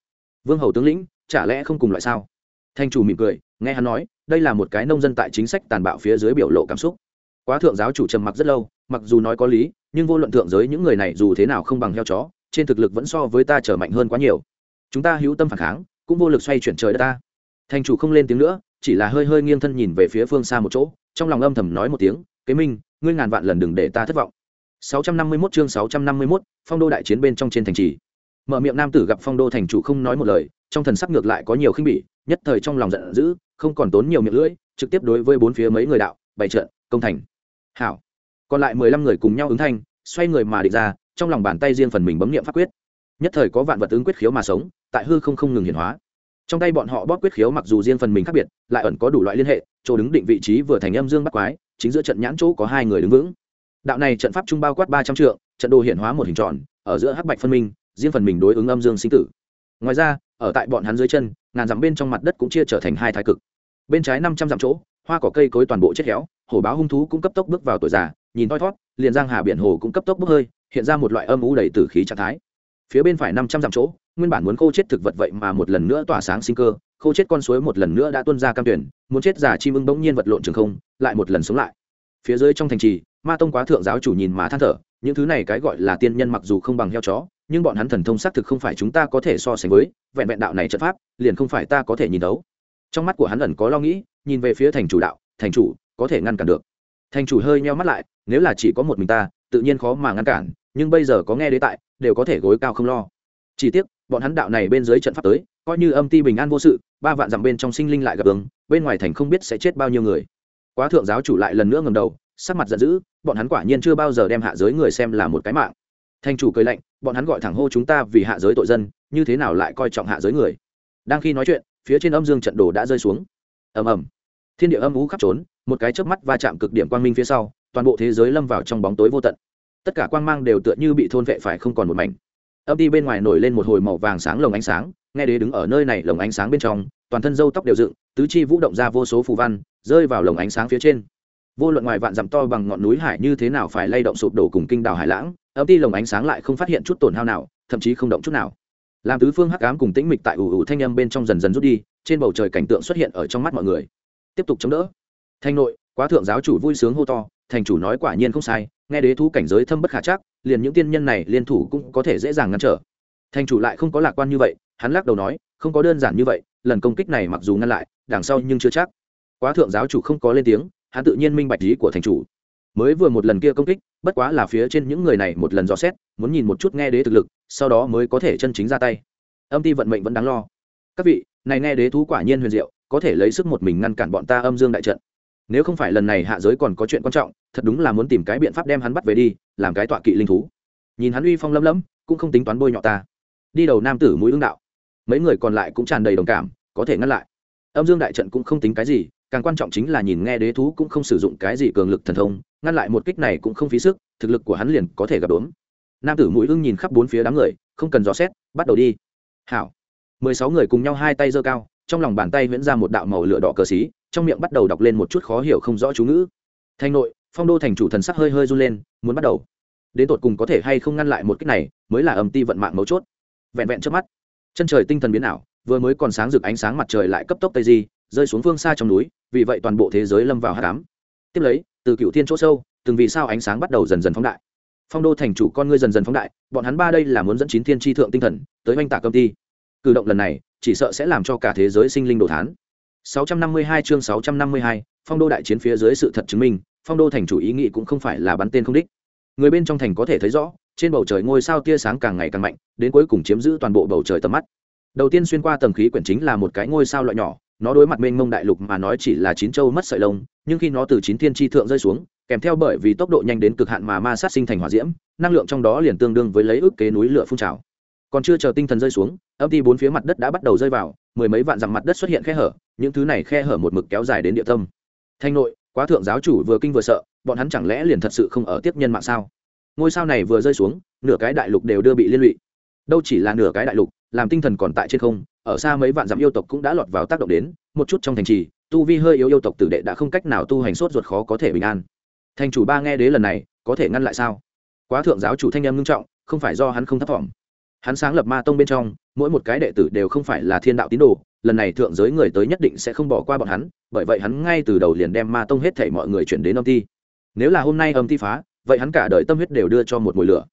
Vương hầu tướng lĩnh, chả lẽ không cùng loại sao? Thanh chủ mỉm cười, nghe hắn nói, đây là một cái nông dân tại chính sách tàn bạo phía dưới biểu lộ cảm xúc. Quá thượng giáo chủ trầm mặc rất lâu mặc dù nói có lý nhưng vô luận thượng giới những người này dù thế nào không bằng heo chó trên thực lực vẫn so với ta trở mạnh hơn quá nhiều. Chúng ta hữu tâm phản kháng cũng vô lực xoay chuyển trời đất ta. Thành chủ không lên tiếng nữa chỉ là hơi hơi nghiêng thân nhìn về phía phương xa một chỗ trong lòng âm thầm nói một tiếng kế minh ngươi ngàn vạn lần đừng để ta thất vọng. 651 chương 651, phong đô đại chiến bên trong trên thành trì. Mở miệng nam tử gặp phong đô thành chủ không nói một lời trong thần sắc ngược lại có nhiều khinh bỉ nhất thời trong lòng giận dữ không còn tốn nhiều miệng lưỡi trực tiếp đối với bốn phía mấy người đạo bày trận công thành. Hảo còn lại mười lăm người cùng nhau ứng thanh, xoay người mà địch ra, trong lòng bàn tay riêng phần mình bấm nghiệm pháp quyết. Nhất thời có vạn vật ứng quyết khiếu mà sống, tại hư không không ngừng hiển hóa. Trong tay bọn họ bóp quyết khiếu mặc dù riêng phần mình khác biệt, lại ẩn có đủ loại liên hệ, chỗ đứng định vị trí vừa thành âm dương bắt quái, chính giữa trận nhãn chỗ có hai người đứng vững. Đạo này trận pháp trung bao quát ba trăm trượng, trận đồ hiển hóa một hình tròn, ở giữa hắc bạch phân minh, riêng phần mình đối ứng âm dương sinh tử. Ngoài ra, ở tại bọn hắn dưới chân, ngàn dặm bên trong mặt đất cũng chia trở thành hai thái cực. Bên trái năm trăm dặm chỗ, hoa cỏ cây cối toàn bộ chết héo, hổ báo hung thú cũng cấp tốc bước vào tuổi già nhìn thoi thót, liền giang hà biển hồ cũng cấp tốc bốc hơi, hiện ra một loại âm u đầy tử khí trạng thái. Phía bên phải năm trăm dặm chỗ, nguyên bản muốn khô chết thực vật vậy mà một lần nữa tỏa sáng sinh cơ, khô chết con suối một lần nữa đã tuôn ra cam tuyển, muốn chết giả chim ưng bỗng nhiên vật lộn trường không, lại một lần sống lại. Phía dưới trong thành trì, ma tông quá thượng giáo chủ nhìn mà than thở, những thứ này cái gọi là tiên nhân mặc dù không bằng heo chó, nhưng bọn hắn thần thông xác thực không phải chúng ta có thể so sánh với, vẹn vẹn đạo này trận pháp, liền không phải ta có thể nhìn đấu trong mắt của hắn ẩn có lo nghĩ, nhìn về phía thành chủ đạo, thành chủ, có thể ngăn cản được. Thành chủ hơi nheo mắt lại nếu là chỉ có một mình ta, tự nhiên khó mà ngăn cản, nhưng bây giờ có nghe đế tại, đều có thể gối cao không lo. Chỉ tiếc, bọn hắn đạo này bên dưới trận pháp tới, coi như âm ti bình an vô sự, ba vạn dặm bên trong sinh linh lại gặp ứng, bên ngoài thành không biết sẽ chết bao nhiêu người. Quá thượng giáo chủ lại lần nữa ngầm đầu, sắc mặt giận dữ, bọn hắn quả nhiên chưa bao giờ đem hạ giới người xem là một cái mạng. Thanh chủ cười lạnh, bọn hắn gọi thẳng hô chúng ta vì hạ giới tội dân, như thế nào lại coi trọng hạ giới người? Đang khi nói chuyện, phía trên âm dương trận đồ đã rơi xuống. Ầm ầm. Thiên địa âm ú khắp trốn, một cái chớp mắt va chạm cực điểm quang minh phía sau toàn bộ thế giới lâm vào trong bóng tối vô tận. Tất cả quang mang đều tựa như bị thôn vệ phải không còn một mảnh. Âm đi bên ngoài nổi lên một hồi màu vàng sáng lồng ánh sáng, nghe đế đứng ở nơi này lồng ánh sáng bên trong, toàn thân râu tóc đều dựng, tứ chi vũ động ra vô số phù văn, rơi vào lồng ánh sáng phía trên. Vô luận ngoài vạn dặm to bằng ngọn núi hải như thế nào phải lay động sụp đổ cùng kinh đảo hải lãng, âm ti lồng ánh sáng lại không phát hiện chút tổn hao nào, thậm chí không động chút nào. Làm tứ phương hắc ám cùng tĩnh mịch tại ủ ủ thanh âm bên trong dần dần rút đi, trên bầu trời cảnh tượng xuất hiện ở trong mắt mọi người. Tiếp tục chống đỡ. Thanh nội quá thượng giáo chủ vui sướng hô to, thành chủ nói quả nhiên không sai, nghe đế thú cảnh giới thâm bất khả chắc, liền những tiên nhân này liên thủ cũng có thể dễ dàng ngăn trở. Thành chủ lại không có lạc quan như vậy, hắn lắc đầu nói, không có đơn giản như vậy, lần công kích này mặc dù ngăn lại, đằng sau nhưng chưa chắc. Quá thượng giáo chủ không có lên tiếng, hắn tự nhiên minh bạch lý của thành chủ. Mới vừa một lần kia công kích, bất quá là phía trên những người này một lần dò xét, muốn nhìn một chút nghe đế thực lực, sau đó mới có thể chân chính ra tay. Âm ti vận mệnh vẫn đáng lo. Các vị, này nghe đế thú quả nhiên huyền diệu, có thể lấy sức một mình ngăn cản bọn ta âm dương đại trận nếu không phải lần này hạ giới còn có chuyện quan trọng, thật đúng là muốn tìm cái biện pháp đem hắn bắt về đi, làm cái tọa kỵ linh thú. Nhìn hắn uy phong lấm lấm cũng không tính toán bôi nhọ ta. Đi đầu nam tử mũi ương đạo. Mấy người còn lại cũng tràn đầy đồng cảm, có thể ngăn lại. Âm dương đại trận cũng không tính cái gì, càng quan trọng chính là nhìn nghe đế thú cũng không sử dụng cái gì cường lực thần thông, ngăn lại một kích này cũng không phí sức, thực lực của hắn liền có thể gặp đốm nam tử mũi ưng nhìn khắp bốn phía đám người, không cần dò xét, bắt đầu đi. Hảo. Mười sáu người cùng nhau hai tay giơ cao, trong lòng bàn tay viễn ra một đạo màu lửa đỏ cờ xí trong miệng bắt đầu đọc lên một chút khó hiểu không rõ chú ngữ. Thanh nội, phong đô thành chủ thần sắc hơi hơi run lên, muốn bắt đầu. Đến tột cùng có thể hay không ngăn lại một cách này, mới là âm ti vận mạng mấu chốt. Vẹn vẹn trước mắt, chân trời tinh thần biến ảo, vừa mới còn sáng rực ánh sáng mặt trời lại cấp tốc tây di, rơi xuống phương xa trong núi, vì vậy toàn bộ thế giới lâm vào hạ cám tiếp lấy, từ cựu thiên chỗ sâu, từng vì sao ánh sáng bắt đầu dần dần phóng đại. Phong đô thành chủ con ngươi dần dần phóng đại, bọn hắn ba đây là muốn dẫn chín thiên tri thượng tinh thần, tới oanh tạc công ty cử động lần này, chỉ sợ sẽ làm cho cả thế giới sinh linh đồ thán. 652 chương 652, phong đô đại chiến phía dưới sự thật chứng minh phong đô thành chủ ý nghĩ cũng không phải là bắn tên không đích. Người bên trong thành có thể thấy rõ trên bầu trời ngôi sao tia sáng càng ngày càng mạnh đến cuối cùng chiếm giữ toàn bộ bầu trời tầm mắt. Đầu tiên xuyên qua tầng khí quyển chính là một cái ngôi sao loại nhỏ nó đối mặt mênh mông đại lục mà nói chỉ là chín châu mất sợi lông nhưng khi nó từ chín thiên chi thượng rơi xuống kèm theo bởi vì tốc độ nhanh đến cực hạn mà ma sát sinh thành hỏa diễm năng lượng trong đó liền tương đương với lấy ước kế núi lửa phun trào còn chưa chờ tinh thần rơi xuống, âm ti bốn phía mặt đất đã bắt đầu rơi vào, mười mấy vạn dặm mặt đất xuất hiện khe hở, những thứ này khe hở một mực kéo dài đến địa tâm. Thanh nội, quá thượng giáo chủ vừa kinh vừa sợ, bọn hắn chẳng lẽ liền thật sự không ở tiếp nhân mạng sao? Ngôi sao này vừa rơi xuống, nửa cái đại lục đều đưa bị liên lụy. Đâu chỉ là nửa cái đại lục, làm tinh thần còn tại trên không, ở xa mấy vạn dặm yêu tộc cũng đã lọt vào tác động đến, một chút trong thành trì, tu vi hơi yếu yêu tộc tử đệ đã không cách nào tu hành sốt ruột khó có thể bình an. Thành chủ ba nghe đế lần này, có thể ngăn lại sao? Quá thượng giáo chủ thanh em ngưng trọng, không phải do hắn không thấp thỏm hắn sáng lập ma tông bên trong, mỗi một cái đệ tử đều không phải là thiên đạo tín đồ, lần này thượng giới người tới nhất định sẽ không bỏ qua bọn hắn, bởi vậy hắn ngay từ đầu liền đem ma tông hết thảy mọi người chuyển đến âm ti. Nếu là hôm nay âm ti phá, vậy hắn cả đời tâm huyết đều đưa cho một mùi lửa.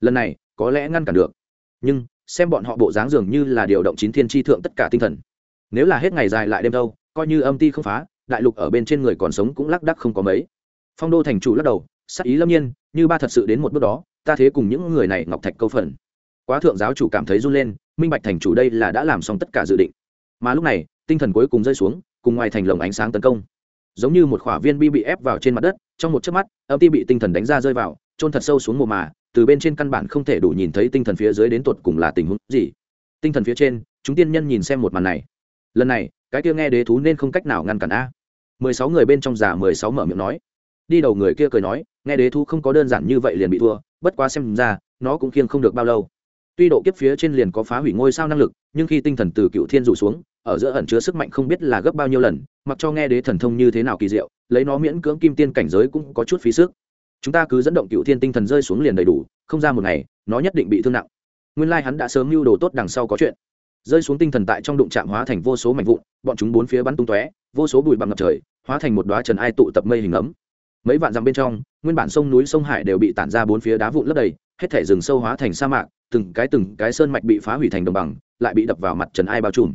Lần này, có lẽ ngăn cản được. Nhưng, xem bọn họ bộ dáng dường như là điều động chín thiên tri thượng tất cả tinh thần. Nếu là hết ngày dài lại đêm đâu, coi như âm ti không phá, đại lục ở bên trên người còn sống cũng lác đắc không có mấy. Phong đô thành chủ lắc đầu, sắc ý lâm nhiên, như ba thật sự đến một bước đó, ta thế cùng những người này ngọc thạch câu phần quá thượng giáo chủ cảm thấy run lên, minh bạch thành chủ đây là đã làm xong tất cả dự định. Mà lúc này, tinh thần cuối cùng rơi xuống, cùng ngoài thành lồng ánh sáng tấn công. Giống như một khỏa viên bi bị ép vào trên mặt đất, trong một chớp mắt, âm ti bị tinh thần đánh ra rơi vào trôn thật sâu xuống mồ mà, từ bên trên căn bản không thể đủ nhìn thấy tinh thần phía dưới đến tột cùng là tình huống gì. Tinh thần phía trên, chúng tiên nhân nhìn xem một màn này. Lần này, cái kia nghe đế thú nên không cách nào ngăn cản a. Mười sáu người bên trong già mười sáu mở miệng nói. Đi đầu người kia cười nói, nghe đế thú không có đơn giản như vậy liền bị thua, bất quá xem ra, nó cũng khiêng không được bao lâu tuy độ kiếp phía trên liền có phá hủy ngôi sao năng lực, nhưng khi tinh thần từ cựu thiên rủ xuống, ở giữa ẩn chứa sức mạnh không biết là gấp bao nhiêu lần, mặc cho nghe đế thần thông như thế nào kỳ diệu, lấy nó miễn cưỡng kim tiên cảnh giới cũng có chút phí sức. Chúng ta cứ dẫn động cựu thiên tinh thần rơi xuống liền đầy đủ, không ra một ngày, nó nhất định bị thương nặng. Nguyên lai、like、hắn đã sớm mưu đồ tốt đằng sau có chuyện. Rơi xuống tinh thần tại trong đụng chạm hóa thành vô số mảnh vụn, bọn chúng bốn phía bắn tung tóe, vô số bụi bằng ngập trời, hóa thành một đoá trần ai tụ tập mây hình ấm. Mấy vạn dặm bên trong, nguyên bản sông núi sông hải đều bị tản ra bốn phía đá vụn lấp đầy, hết thể rừng sâu hóa thành sa mạc từng cái từng cái sơn mạch bị phá hủy thành đồng bằng, lại bị đập vào mặt trần ai bao trùm.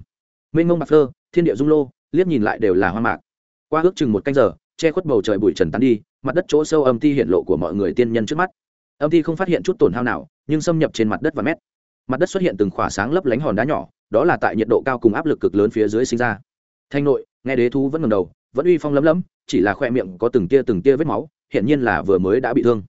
Mênh mông bạc phơ, thiên địa dung lô, liếc nhìn lại đều là hoa mạc. Qua ước chừng một canh giờ, che khuất bầu trời bụi trần tán đi, mặt đất chỗ sâu âm ti hiện lộ của mọi người tiên nhân trước mắt. Âm ti không phát hiện chút tổn hao nào, nhưng xâm nhập trên mặt đất và mét. Mặt đất xuất hiện từng khỏa sáng lấp lánh hòn đá nhỏ, đó là tại nhiệt độ cao cùng áp lực cực lớn phía dưới sinh ra. Thanh nội, nghe đế thú vẫn ngầm đầu, vẫn uy phong lấm lấm, chỉ là khoe miệng có từng tia từng tia vết máu hiện nhiên là vừa mới đã bị thương.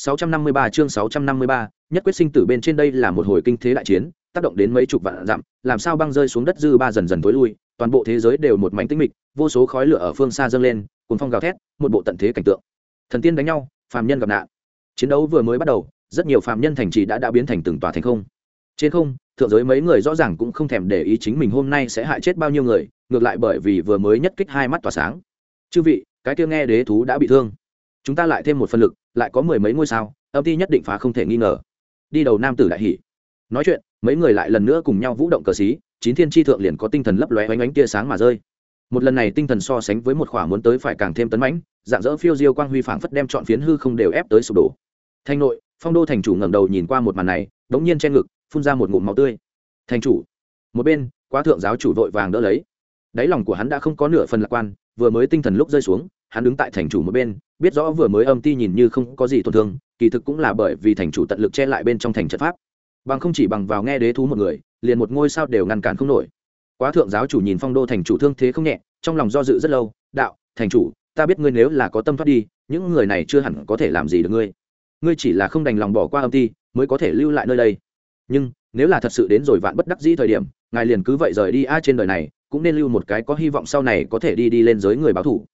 653 chương 653, nhất quyết sinh tử bên trên đây là một hồi kinh thế đại chiến tác động đến mấy chục vạn dặm làm sao băng rơi xuống đất dư ba dần dần tối lui toàn bộ thế giới đều một mảnh tĩnh mịch vô số khói lửa ở phương xa dâng lên cuồn phong gào thét một bộ tận thế cảnh tượng. Thần tiên đánh nhau phàm nhân gặp nạn. Chiến đấu vừa mới bắt đầu rất nhiều phàm nhân thành trì đã đã biến thành từng tòa thành không. Trên không thượng giới mấy người rõ ràng cũng không thèm để ý chính mình hôm nay sẽ hại chết bao nhiêu người ngược lại bởi vì vừa mới nhất kích hai mắt tỏa sáng. Chư vị cái kia nghe đế thú đã bị thương. Chúng ta lại thêm một phân lực lại có mười mấy ngôi sao, âm ty nhất định phá không thể nghi ngờ. Đi đầu nam tử đại hỷ nói chuyện, mấy người lại lần nữa cùng nhau vũ động cờ xí, chín thiên tri thượng liền có tinh thần lấp lóe oanh ánh tia sáng mà rơi. Một lần này tinh thần so sánh với một khỏa muốn tới phải càng thêm tấn mãnh, dạng dỡ phiêu diêu quang huy phảng phất đem chọn phiến hư không đều ép tới sụp đổ. Thanh nội, phong đô thành chủ ngẩng đầu nhìn qua một màn này, đống nhiên che ngực, phun ra một ngụm máu tươi. Thành chủ, một bên, quá thượng giáo chủ vội vàng đỡ lấy. Đáy lòng của hắn đã không có nửa phần lạc quan, vừa mới tinh thần lúc rơi xuống hắn đứng tại thành chủ một bên, biết rõ vừa mới âm ti nhìn như không có gì tổn thương, kỳ thực cũng là bởi vì thành chủ tận lực che lại bên trong thành trận pháp. Bằng không chỉ bằng vào nghe đế thú một người, liền một ngôi sao đều ngăn cản không nổi. Quá thượng giáo chủ nhìn phong đô thành chủ thương thế không nhẹ, trong lòng do dự rất lâu, đạo, thành chủ, ta biết ngươi nếu là có tâm thoát đi, những người này chưa hẳn có thể làm gì được ngươi. Ngươi chỉ là không đành lòng bỏ qua âm ti, mới có thể lưu lại nơi đây. Nhưng, nếu là thật sự đến rồi vạn bất đắc dĩ thời điểm, ngài liền cứ vậy rời đi. A, trên đời này, cũng nên lưu một cái có hy vọng sau này có thể đi đi lên giới người báo thủ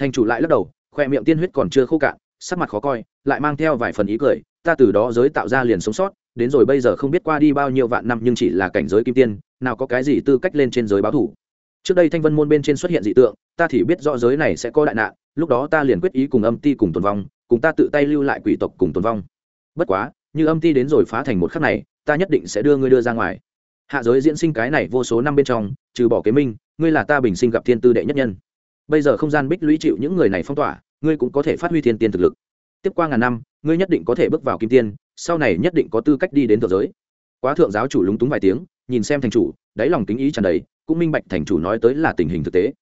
thành chủ lại lắc đầu, khoe miệng tiên huyết còn chưa khô cạn, sắc mặt khó coi, lại mang theo vài phần ý cười, ta từ đó giới tạo ra liền sống sót, đến rồi bây giờ không biết qua đi bao nhiêu vạn năm nhưng chỉ là cảnh giới kim tiên, nào có cái gì tư cách lên trên giới báo thủ. Trước đây thanh vân môn bên trên xuất hiện dị tượng, ta thì biết rõ giới này sẽ có đại nạn, lúc đó ta liền quyết ý cùng âm ti cùng tồn vong, cùng ta tự tay lưu lại quỷ tộc cùng tồn vong. Bất quá, như âm ti đến rồi phá thành một khắc này, ta nhất định sẽ đưa ngươi đưa ra ngoài. Hạ giới diễn sinh cái này vô số năm bên trong, trừ bỏ kế minh, ngươi là ta bình sinh gặp thiên tư đệ nhất nhân bây giờ không gian bích lũy chịu những người này phong tỏa, ngươi cũng có thể phát huy thiên tiên thực lực. Tiếp qua ngàn năm, ngươi nhất định có thể bước vào kim tiên, sau này nhất định có tư cách đi đến thượng giới. Quá thượng giáo chủ lúng túng vài tiếng, nhìn xem thành chủ, đáy lòng kính ý tràn đầy, cũng minh bạch thành chủ nói tới là tình hình thực tế.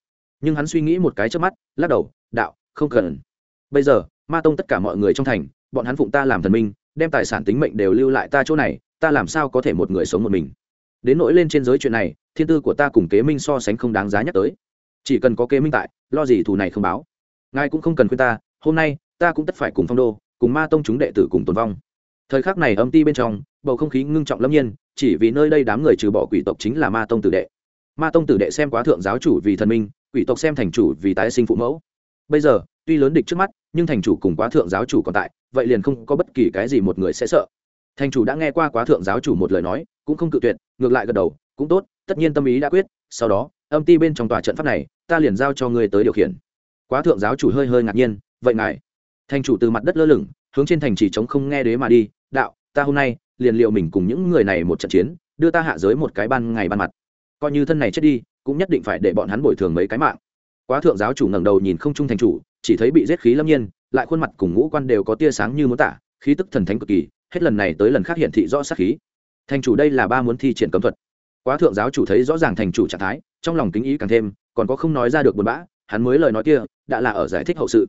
Nhưng hắn suy nghĩ một cái trước mắt, lắc đầu, đạo, không cần. Bây giờ, ma tông tất cả mọi người trong thành, bọn hắn phụng ta làm thần minh, đem tài sản tính mệnh đều lưu lại ta chỗ này, ta làm sao có thể một người sống một mình? Đến nỗi lên trên giới chuyện này, thiên tư của ta cùng kế minh so sánh không đáng giá nhắc tới chỉ cần có kế minh tại, lo gì thù này không báo. Ngài cũng không cần khuyên ta, hôm nay, ta cũng tất phải cùng phong đô, cùng ma tông chúng đệ tử cùng tồn vong. Thời khắc này âm ti bên trong, bầu không khí ngưng trọng lâm nhiên, chỉ vì nơi đây đám người trừ bỏ quỷ tộc chính là ma tông tử đệ. Ma tông tử đệ xem quá thượng giáo chủ vì thần minh, quỷ tộc xem thành chủ vì tái sinh phụ mẫu. Bây giờ, tuy lớn địch trước mắt, nhưng thành chủ cùng quá thượng giáo chủ còn tại, vậy liền không có bất kỳ cái gì một người sẽ sợ. Thành chủ đã nghe qua quá thượng giáo chủ một lời nói, cũng không cự tuyệt, ngược lại gật đầu, cũng tốt, tất nhiên tâm ý đã quyết, sau đó, âm ti bên trong tòa trận pháp này ta liền giao cho ngươi tới điều khiển. Quá thượng giáo chủ hơi hơi ngạc nhiên, vậy ngài. Thành chủ từ mặt đất lơ lửng, hướng trên thành chỉ chống không nghe đế mà đi, đạo, ta hôm nay liền liệu mình cùng những người này một trận chiến, đưa ta hạ giới một cái ban ngày ban mặt. Coi như thân này chết đi, cũng nhất định phải để bọn hắn bồi thường mấy cái mạng. Quá thượng giáo chủ ngẩng đầu nhìn không trung thành chủ, chỉ thấy bị giết khí lâm nhiên, lại khuôn mặt cùng ngũ quan đều có tia sáng như muốn tả, khí tức thần thánh cực kỳ, hết lần này tới lần khác hiển thị rõ sát khí. Thành chủ đây là ba muốn thi triển cấm thuật. Quá thượng giáo chủ thấy rõ ràng thành chủ trạng thái, trong lòng kính ý càng thêm còn có không nói ra được buồn bã, hắn mới lời nói kia, đã là ở giải thích hậu sự.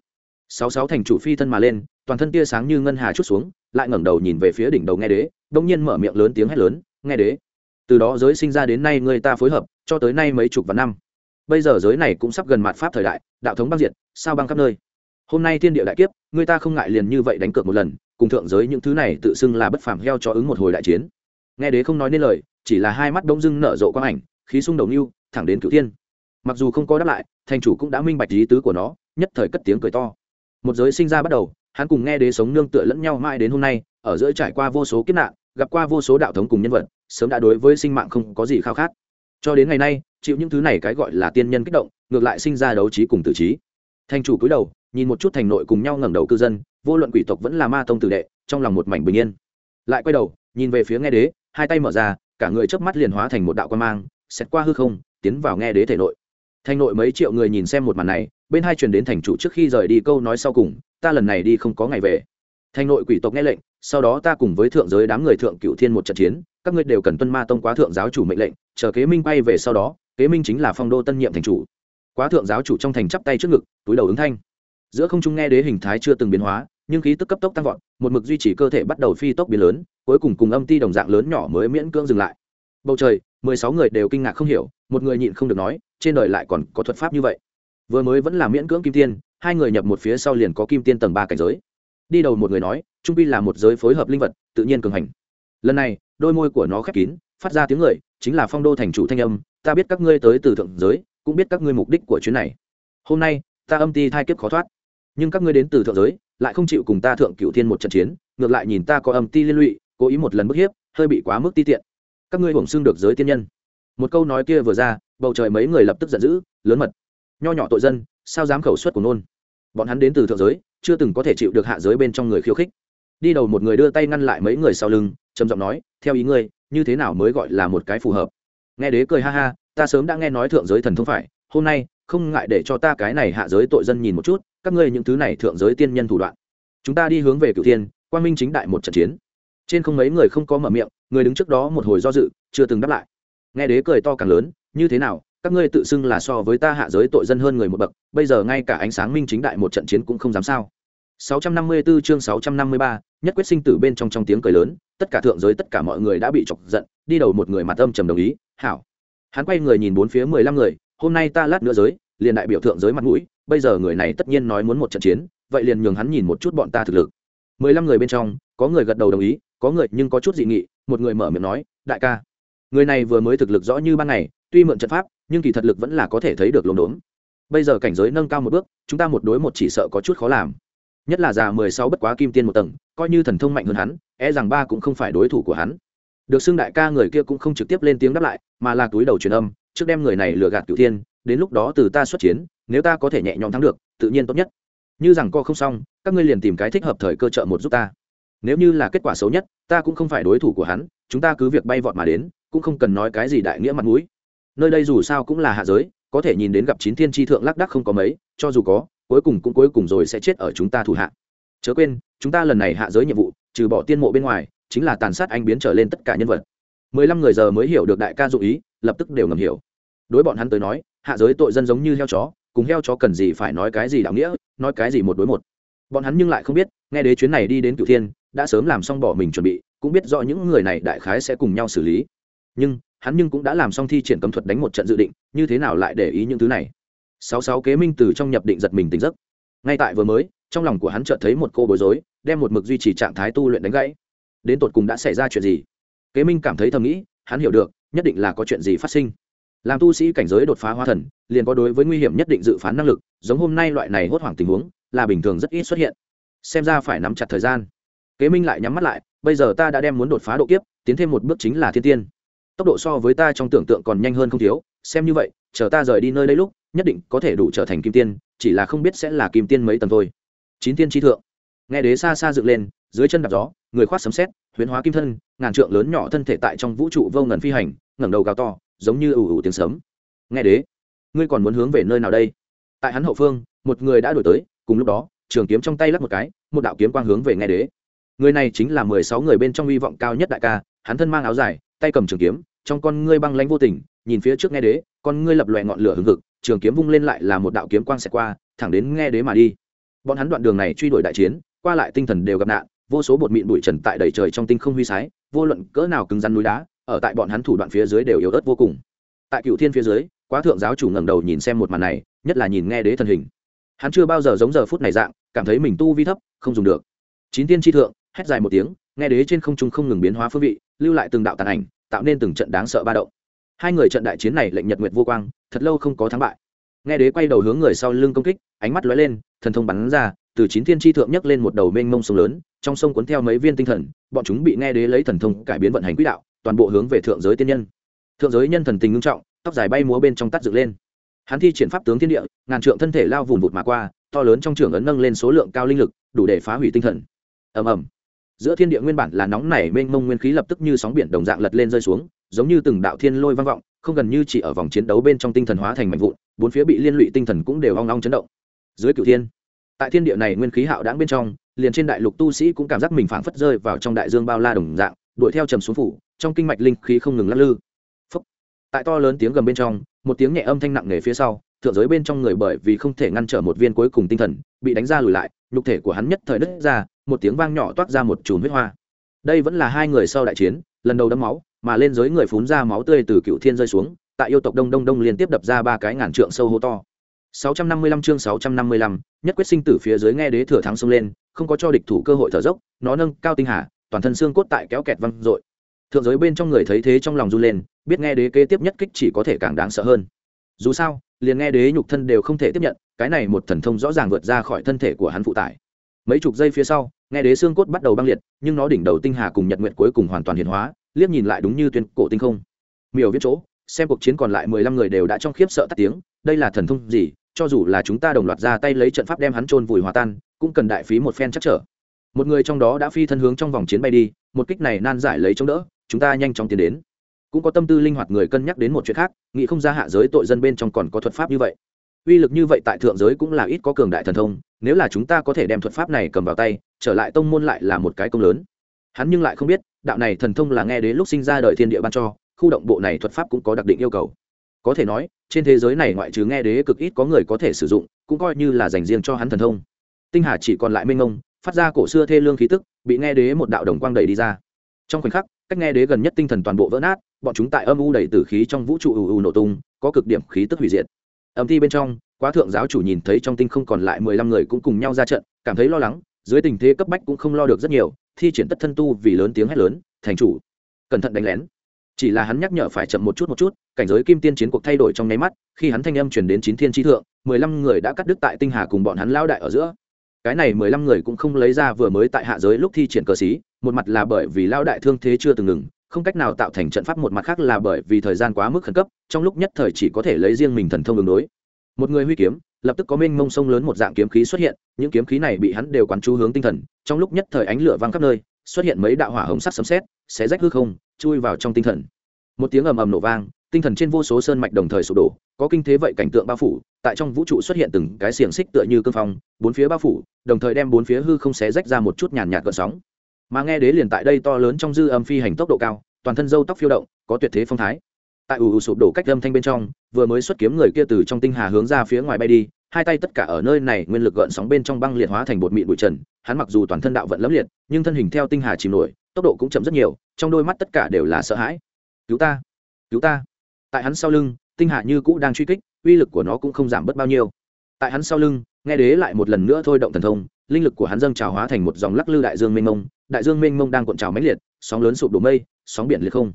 Sáu sáu thành chủ phi thân mà lên, toàn thân tia sáng như ngân hà chút xuống, lại ngẩng đầu nhìn về phía đỉnh đầu nghe đế, đông nhiên mở miệng lớn tiếng hét lớn, nghe đế, từ đó giới sinh ra đến nay người ta phối hợp, cho tới nay mấy chục vạn năm. Bây giờ giới này cũng sắp gần mặt pháp thời đại, đạo thống băng diệt, sao băng khắp nơi? Hôm nay thiên địa đại kiếp, người ta không ngại liền như vậy đánh cược một lần, cùng thượng giới những thứ này tự xưng là bất phàm heo cho ứng một hồi đại chiến. Nghe đế không nói nên lời, chỉ là hai mắt đông dưng nở rộ quang ảnh, khí sung đầu nưu, thẳng đến cửu thiên mặc dù không có đáp lại, thành chủ cũng đã minh bạch lý tứ của nó, nhất thời cất tiếng cười to. Một giới sinh ra bắt đầu, hắn cùng nghe đế sống nương tựa lẫn nhau mãi đến hôm nay, ở giữa trải qua vô số kiếp nạn, gặp qua vô số đạo thống cùng nhân vật, sớm đã đối với sinh mạng không có gì khao khát. Cho đến ngày nay, chịu những thứ này cái gọi là tiên nhân kích động, ngược lại sinh ra đấu trí cùng tử trí. Thành chủ cúi đầu, nhìn một chút thành nội cùng nhau ngẩng đầu cư dân, vô luận quỷ tộc vẫn là ma tông tử đệ, trong lòng một mảnh bình yên. Lại quay đầu, nhìn về phía nghe đế, hai tay mở ra, cả người chớp mắt liền hóa thành một đạo quan mang xét qua hư không, tiến vào nghe đế thể nội thành nội mấy triệu người nhìn xem một màn này, bên hai truyền đến thành chủ trước khi rời đi câu nói sau cùng, ta lần này đi không có ngày về. Thành nội quỷ tộc nghe lệnh, sau đó ta cùng với thượng giới đám người thượng cựu thiên một trận chiến, các ngươi đều cần tuân ma tông quá thượng giáo chủ mệnh lệnh, chờ kế minh bay về sau đó, kế minh chính là phong đô tân nhiệm thành chủ. Quá thượng giáo chủ trong thành chắp tay trước ngực, túi đầu ứng thanh. Giữa không trung nghe đế hình thái chưa từng biến hóa, nhưng khí tức cấp tốc tăng vọt, một mực duy trì cơ thể bắt đầu phi tốc biến lớn, cuối cùng cùng âm ti đồng dạng lớn nhỏ mới miễn cưỡng dừng lại. Bầu trời, mười sáu người đều kinh ngạc không hiểu, một người nhịn không được nói trên đời lại còn có thuật pháp như vậy. Vừa mới vẫn là miễn cưỡng kim tiên, hai người nhập một phía sau liền có kim tiên tầng ba cảnh giới. Đi đầu một người nói, trung pi là một giới phối hợp linh vật, tự nhiên cường hành. Lần này, đôi môi của nó khép kín, phát ra tiếng người, chính là phong đô thành chủ thanh âm, ta biết các ngươi tới từ thượng giới, cũng biết các ngươi mục đích của chuyến này. Hôm nay, ta âm ti thai kiếp khó thoát. Nhưng các ngươi đến từ thượng giới, lại không chịu cùng ta thượng cựu thiên một trận chiến, ngược lại nhìn ta có âm ti liên lụy, cố ý một lần bức hiếp, hơi bị quá mức ti tiện. Các ngươi hưởng xưng được giới tiên nhân. Một câu nói kia vừa ra bầu trời mấy người lập tức giận dữ, lớn mật. Nho nhỏ tội dân, sao dám khẩu suất của nôn? Bọn hắn đến từ thượng giới, chưa từng có thể chịu được hạ giới bên trong người khiêu khích. Đi đầu một người đưa tay ngăn lại mấy người sau lưng, trầm giọng nói, theo ý ngươi, như thế nào mới gọi là một cái phù hợp? Nghe đế cười ha ha, ta sớm đã nghe nói thượng giới thần thông phải, hôm nay, không ngại để cho ta cái này hạ giới tội dân nhìn một chút, các ngươi những thứ này thượng giới tiên nhân thủ đoạn. Chúng ta đi hướng về cựu thiên quan minh chính đại một trận chiến. Trên không mấy người không có mở miệng, người đứng trước đó một hồi do dự, chưa từng đáp lại. Nghe đế cười to càng lớn như thế nào các ngươi tự xưng là so với ta hạ giới tội dân hơn người một bậc bây giờ ngay cả ánh sáng minh chính đại một trận chiến cũng không dám sao. 654 chương 653, nhất quyết sinh tử bên trong trong tiếng cười lớn tất cả thượng giới tất cả mọi người đã bị chọc giận đi đầu một người mặt âm trầm đồng ý hảo. Hắn quay người nhìn bốn phía mười lăm người hôm nay ta lát nữa giới liền đại biểu thượng giới mặt mũi bây giờ người này tất nhiên nói muốn một trận chiến vậy liền nhường hắn nhìn một chút bọn ta thực lực. mười lăm người bên trong có người gật đầu đồng ý có người nhưng có chút dị nghị một người mở miệng nói đại ca người này vừa mới thực lực rõ như ban ngày tuy mượn trận pháp, nhưng kỳ thật lực vẫn là có thể thấy được lồn đốn bây giờ cảnh giới nâng cao một bước, chúng ta một đối một chỉ sợ có chút khó làm. Nhất là già mười sáu bất quá kim tiên một tầng, coi như thần thông mạnh hơn hắn e rằng ba cũng không phải đối thủ của hắn. Được xưng đại ca người kia cũng không trực tiếp lên tiếng đáp lại, mà là túi đầu truyền âm, trước đem người này lừa gạt cựu thiên, đến lúc đó từ ta xuất chiến, nếu ta có thể nhẹ nhõm thắng được, tự nhiên tốt nhất. Như rằng co không xong, các ngươi liền tìm cái thích hợp thời cơ trợ một giúp ta. Nếu như là kết quả xấu nhất, ta cũng không phải đối thủ của hắn, chúng ta cứ việc bay vọt mà đến, cũng không cần nói cái gì đại nghĩa mặt mũi nơi đây dù sao cũng là hạ giới, có thể nhìn đến gặp chín thiên tri thượng lác đắc không có mấy, cho dù có, cuối cùng cũng cuối cùng rồi sẽ chết ở chúng ta thủ hạ. Chớ quên, chúng ta lần này hạ giới nhiệm vụ, trừ bỏ tiên mộ bên ngoài, chính là tàn sát anh biến trở lên tất cả nhân vật. Mười lăm người giờ mới hiểu được đại ca dụ ý, lập tức đều ngầm hiểu. Đối bọn hắn tới nói, hạ giới tội dân giống như heo chó, cùng heo chó cần gì phải nói cái gì đạo nghĩa, nói cái gì một đối một. Bọn hắn nhưng lại không biết, nghe đế chuyến này đi đến cựu thiên, đã sớm làm xong bỏ mình chuẩn bị, cũng biết rõ những người này đại khái sẽ cùng nhau xử lý. Nhưng hắn nhưng cũng đã làm xong thi triển cấm thuật đánh một trận dự định, như thế nào lại để ý những thứ này? Sáu sáu kế minh từ trong nhập định giật mình tỉnh giấc. Ngay tại vừa mới, trong lòng của hắn chợt thấy một cô bối rối, đem một mực duy trì trạng thái tu luyện đánh gãy. Đến tột cùng đã xảy ra chuyện gì? Kế minh cảm thấy thầm nghĩ, hắn hiểu được, nhất định là có chuyện gì phát sinh. Làm tu sĩ cảnh giới đột phá hoa thần, liền có đối với nguy hiểm nhất định dự phán năng lực, giống hôm nay loại này hốt hoảng tình huống, là bình thường rất ít xuất hiện. Xem ra phải nắm chặt thời gian. Kế minh lại nhắm mắt lại, bây giờ ta đã đem muốn đột phá độ kiếp, tiến thêm một bước chính là thiên tiên tốc độ so với ta trong tưởng tượng còn nhanh hơn không thiếu, xem như vậy, chờ ta rời đi nơi đây lúc, nhất định có thể đủ trở thành kim tiên, chỉ là không biết sẽ là kim tiên mấy tầng thôi. Chín tiên tri thượng. Nghe đế xa xa dựng lên, dưới chân đạp gió, người khoác sấm xét huyễn hóa kim thân, ngàn trượng lớn nhỏ thân thể tại trong vũ trụ vô ngần phi hành, ngẩng đầu gào to, giống như ủ ủ tiếng sấm. Nghe đế, ngươi còn muốn hướng về nơi nào đây? Tại hắn hậu phương, một người đã đổi tới, cùng lúc đó, trường kiếm trong tay lắp một cái, một đạo kiếm quang hướng về nghe đế. Người này chính là mười sáu người bên trong hy vọng cao nhất đại ca, hắn thân mang áo dài tay cầm trường kiếm, trong con ngươi băng lánh vô tình, nhìn phía trước nghe đế, con ngươi lập lòe ngọn lửa hừng hực, trường kiếm vung lên lại là một đạo kiếm quang xẹt qua, thẳng đến nghe đế mà đi. Bọn hắn đoạn đường này truy đuổi đại chiến, qua lại tinh thần đều gặp nạn, vô số bột mịn bụi trần tại đầy trời trong tinh không huy sái, vô luận cỡ nào cứng rắn núi đá, ở tại bọn hắn thủ đoạn phía dưới đều yếu ớt vô cùng. Tại cựu thiên phía dưới, quá thượng giáo chủ ngẩng đầu nhìn xem một màn này, nhất là nhìn nghe đế thần hình. Hắn chưa bao giờ giống giờ phút này dạng, cảm thấy mình tu vi thấp, không dùng được. Chín tiên tri thượng, hét dài một tiếng, nghe đế trên không trung không ngừng biến hóa phương vị lưu lại từng đạo tàn ảnh, tạo nên từng trận đáng sợ ba động. Hai người trận đại chiến này lệnh nhật nguyệt vô quang, thật lâu không có thắng bại. Nghe đế quay đầu hướng người sau lưng công kích, ánh mắt lóe lên, thần thông bắn ra, từ chín thiên tri thượng nhấc lên một đầu mênh mông sông lớn, trong sông cuốn theo mấy viên tinh thần, bọn chúng bị nghe đế lấy thần thông cải biến vận hành quỹ đạo, toàn bộ hướng về thượng giới tiên nhân. Thượng giới nhân thần tình ngưng trọng, tóc dài bay múa bên trong tắt dựng lên. Hắn thi triển pháp tướng thiên địa, ngàn trượng thân thể lao vùng vụt mà qua, to lớn trong trường ấn nâng lên số lượng cao linh lực, đủ để phá hủy tinh thần. Ầm ầm giữa thiên địa nguyên bản là nóng nảy mênh mông nguyên khí lập tức như sóng biển đồng dạng lật lên rơi xuống, giống như từng đạo thiên lôi vang vọng, không gần như chỉ ở vòng chiến đấu bên trong tinh thần hóa thành mạnh vụn, bốn phía bị liên lụy tinh thần cũng đều ong ong chấn động dưới cửu thiên, tại thiên địa này nguyên khí hạo đãng bên trong, liền trên đại lục tu sĩ cũng cảm giác mình phảng phất rơi vào trong đại dương bao la đồng dạng, đuổi theo trầm xuống phủ, trong kinh mạch linh khí không ngừng lắc lư Phúc. tại to lớn tiếng gầm bên trong, một tiếng nhẹ âm thanh nặng nề phía sau, thượng giới bên trong người bởi vì không thể ngăn trở một viên cuối cùng tinh thần, bị đánh ra lùi lại, nhục thể của hắn nhất thời nứt ra một tiếng vang nhỏ toát ra một chùm huyết hoa. Đây vẫn là hai người sau đại chiến lần đầu đấm máu mà lên giới người phún ra máu tươi từ cựu thiên rơi xuống tại yêu tộc đông đông đông liên tiếp đập ra ba cái ngàn trượng sâu hô to. 655 chương 655, nhất quyết sinh tử phía dưới nghe đế thừa thắng xông lên không có cho địch thủ cơ hội thở dốc nó nâng cao tinh hà toàn thân xương cốt tại kéo kẹt văng rội. thượng giới bên trong người thấy thế trong lòng run lên biết nghe đế kế tiếp nhất kích chỉ có thể càng đáng sợ hơn. Dù sao liền nghe đế nhục thân đều không thể tiếp nhận cái này một thần thông rõ ràng vượt ra khỏi thân thể của hắn phụ tải mấy chục giây phía sau, nghe đế xương cốt bắt đầu băng liệt, nhưng nó đỉnh đầu tinh hà cùng nhật nguyện cuối cùng hoàn toàn hiền hóa, liếc nhìn lại đúng như tuyên cổ tinh không. Miểu viết chỗ, xem cuộc chiến còn lại mười lăm người đều đã trong khiếp sợ tắt tiếng, đây là thần thông gì, cho dù là chúng ta đồng loạt ra tay lấy trận pháp đem hắn trôn vùi hòa tan, cũng cần đại phí một phen chắc trở. Một người trong đó đã phi thân hướng trong vòng chiến bay đi, một kích này nan giải lấy chống đỡ, chúng ta nhanh chóng tiến đến. Cũng có tâm tư linh hoạt người cân nhắc đến một chuyện khác, nghĩ không ra hạ giới tội dân bên trong còn có thuật pháp như vậy. Uy lực như vậy tại thượng giới cũng là ít có cường đại thần thông nếu là chúng ta có thể đem thuật pháp này cầm vào tay, trở lại tông môn lại là một cái công lớn. Hắn nhưng lại không biết, đạo này thần thông là nghe đến lúc sinh ra đời thiên địa ban cho, khu động bộ này thuật pháp cũng có đặc định yêu cầu. Có thể nói, trên thế giới này ngoại trừ nghe đế cực ít có người có thể sử dụng, cũng coi như là dành riêng cho hắn thần thông. Tinh hà chỉ còn lại minh ngông phát ra cổ xưa thê lương khí tức, bị nghe đế một đạo đồng quang đầy đi ra. Trong khoảnh khắc, cách nghe đế gần nhất tinh thần toàn bộ vỡ nát, bọn chúng tại âm u đầy tử khí trong vũ trụ ù ù nổ tung, có cực điểm khí tức hủy diệt. Âm thi bên trong quá thượng giáo chủ nhìn thấy trong tinh không còn lại mười lăm người cũng cùng nhau ra trận, cảm thấy lo lắng, dưới tình thế cấp bách cũng không lo được rất nhiều, thi triển tất thân tu vì lớn tiếng hét lớn, thành chủ, cẩn thận đánh lén. Chỉ là hắn nhắc nhở phải chậm một chút một chút, cảnh giới kim tiên chiến cuộc thay đổi trong nháy mắt, khi hắn thanh âm chuyển đến chín thiên tri thượng, mười lăm người đã cắt đứt tại tinh hà cùng bọn hắn lao đại ở giữa. Cái này mười lăm người cũng không lấy ra vừa mới tại hạ giới lúc thi triển cờ xí, một mặt là bởi vì lao đại thương thế chưa từng ngừng, không cách nào tạo thành trận pháp, một mặt khác là bởi vì thời gian quá mức khẩn cấp, trong lúc nhất thời chỉ có thể lấy riêng mình thần thông đường đối một người huy kiếm, lập tức có mênh mông sông lớn một dạng kiếm khí xuất hiện, những kiếm khí này bị hắn đều quán chú hướng tinh thần, trong lúc nhất thời ánh lửa văng khắp nơi, xuất hiện mấy đạo hỏa hồng sắc sấm sét, xé rách hư không, chui vào trong tinh thần. Một tiếng ầm ầm nổ vang, tinh thần trên vô số sơn mạch đồng thời sụp đổ, có kinh thế vậy cảnh tượng bao phủ, tại trong vũ trụ xuất hiện từng cái xiềng xích tựa như cương phong, bốn phía bao phủ, đồng thời đem bốn phía hư không xé rách ra một chút nhàn nhạt gợn sóng. Mà nghe đế liền tại đây to lớn trong dư âm phi hành tốc độ cao, toàn thân dâu tóc phiêu động, có tuyệt thế phong thái tại ù ù sụp đổ cách âm thanh bên trong, vừa mới xuất kiếm người kia từ trong tinh hà hướng ra phía ngoài bay đi, hai tay tất cả ở nơi này nguyên lực gợn sóng bên trong băng liệt hóa thành bột mịn bụi trần, hắn mặc dù toàn thân đạo vận lẫm liệt, nhưng thân hình theo tinh hà chìm nổi, tốc độ cũng chậm rất nhiều, trong đôi mắt tất cả đều là sợ hãi. Cứu ta cứu ta. Tại hắn sau lưng, tinh hà như cũ đang truy kích, uy lực của nó cũng không giảm bớt bao nhiêu. Tại hắn sau lưng, nghe đế lại một lần nữa thôi động thần thông, linh lực của hắn dâng trào hóa thành một dòng lắc lư đại dương mênh mông, đại dương mênh mông đang cuộn trào mãnh liệt, sóng lớn sụp đổ mây, sóng biển liệt không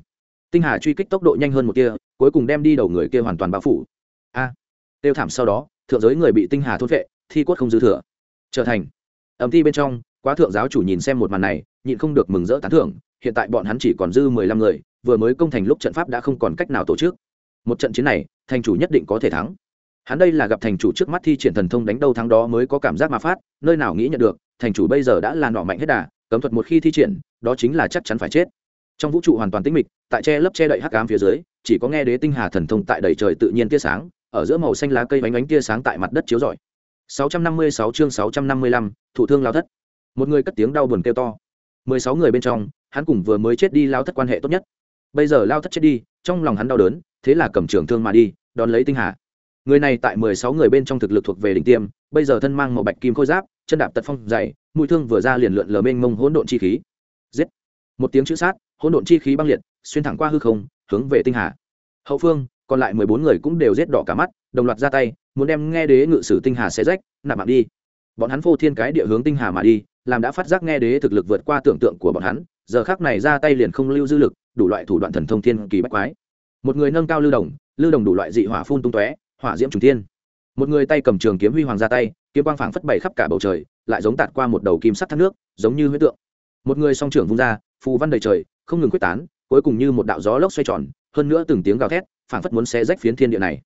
tinh hà truy kích tốc độ nhanh hơn một kia cuối cùng đem đi đầu người kia hoàn toàn bao phủ. A. Tiêu thảm sau đó, thượng giới người bị tinh hà thốt vệ thi quất không dư thừa. Trở thành. Ẩm thi bên trong, quá thượng giáo chủ nhìn xem một màn này, nhịn không được mừng rỡ tán thưởng, hiện tại bọn hắn chỉ còn dư mười lăm người, vừa mới công thành lúc trận pháp đã không còn cách nào tổ chức. Một trận chiến này, thành chủ nhất định có thể thắng. Hắn đây là gặp thành chủ trước mắt thi triển thần thông đánh đâu thắng đó mới có cảm giác mà phát, nơi nào nghĩ nhận được, thành chủ bây giờ đã là nọ mạnh hết đà, cấm thuật một khi thi triển, đó chính là chắc chắn phải chết trong vũ trụ hoàn toàn tĩnh mịch tại che lấp che đậy hắc ám phía dưới chỉ có nghe đế tinh hà thần thông tại đầy trời tự nhiên tia sáng ở giữa màu xanh lá cây bánh bánh tia sáng tại mặt đất chiếu rọi. 656 chương 655, thủ thương lao thất. Một người cất tiếng đau buồn kêu to. 16 người bên trong hắn cùng vừa mới chết đi lao thất quan hệ tốt nhất. Bây giờ lao thất chết đi trong lòng hắn đau đớn thế là cầm trường thương mà đi đón lấy tinh hà. Người này tại 16 người bên trong thực lực thuộc về đỉnh tiêm bây giờ thân mang màu bạch kim khôi giáp chân đạp tật phong dày mũi thương vừa ra liền lượn lờ mênh mông hỗn độn chi khí. Giết. Một tiếng chữ sát hỗn độn chi khí băng liệt, xuyên thẳng qua hư không, hướng về tinh hà. Hậu phương, còn lại mười bốn người cũng đều giết đỏ cả mắt, đồng loạt ra tay, muốn đem nghe đế ngự sử tinh hà xé rách, nạp mạng đi. Bọn hắn phô thiên cái địa hướng tinh hà mà đi, làm đã phát giác nghe đế thực lực vượt qua tưởng tượng của bọn hắn, giờ khác này ra tay liền không lưu dư lực, đủ loại thủ đoạn thần thông thiên kỳ bách quái. Một người nâng cao lưu đồng lưu đồng đủ loại dị hỏa phun tung tóe, hỏa diễm trùng thiên. Một người tay cầm trường kiếm huy hoàng ra tay, kiếm quang phảng phất bày khắp cả bầu trời, lại giống tạt qua một đầu kim sắt thác nước, giống như huyết tượng một người song trưởng vung ra, phù văn đầy trời, không ngừng quyết tán, cuối cùng như một đạo gió lốc xoay tròn, hơn nữa từng tiếng gào thét, phảng phất muốn xé rách phiến thiên địa này.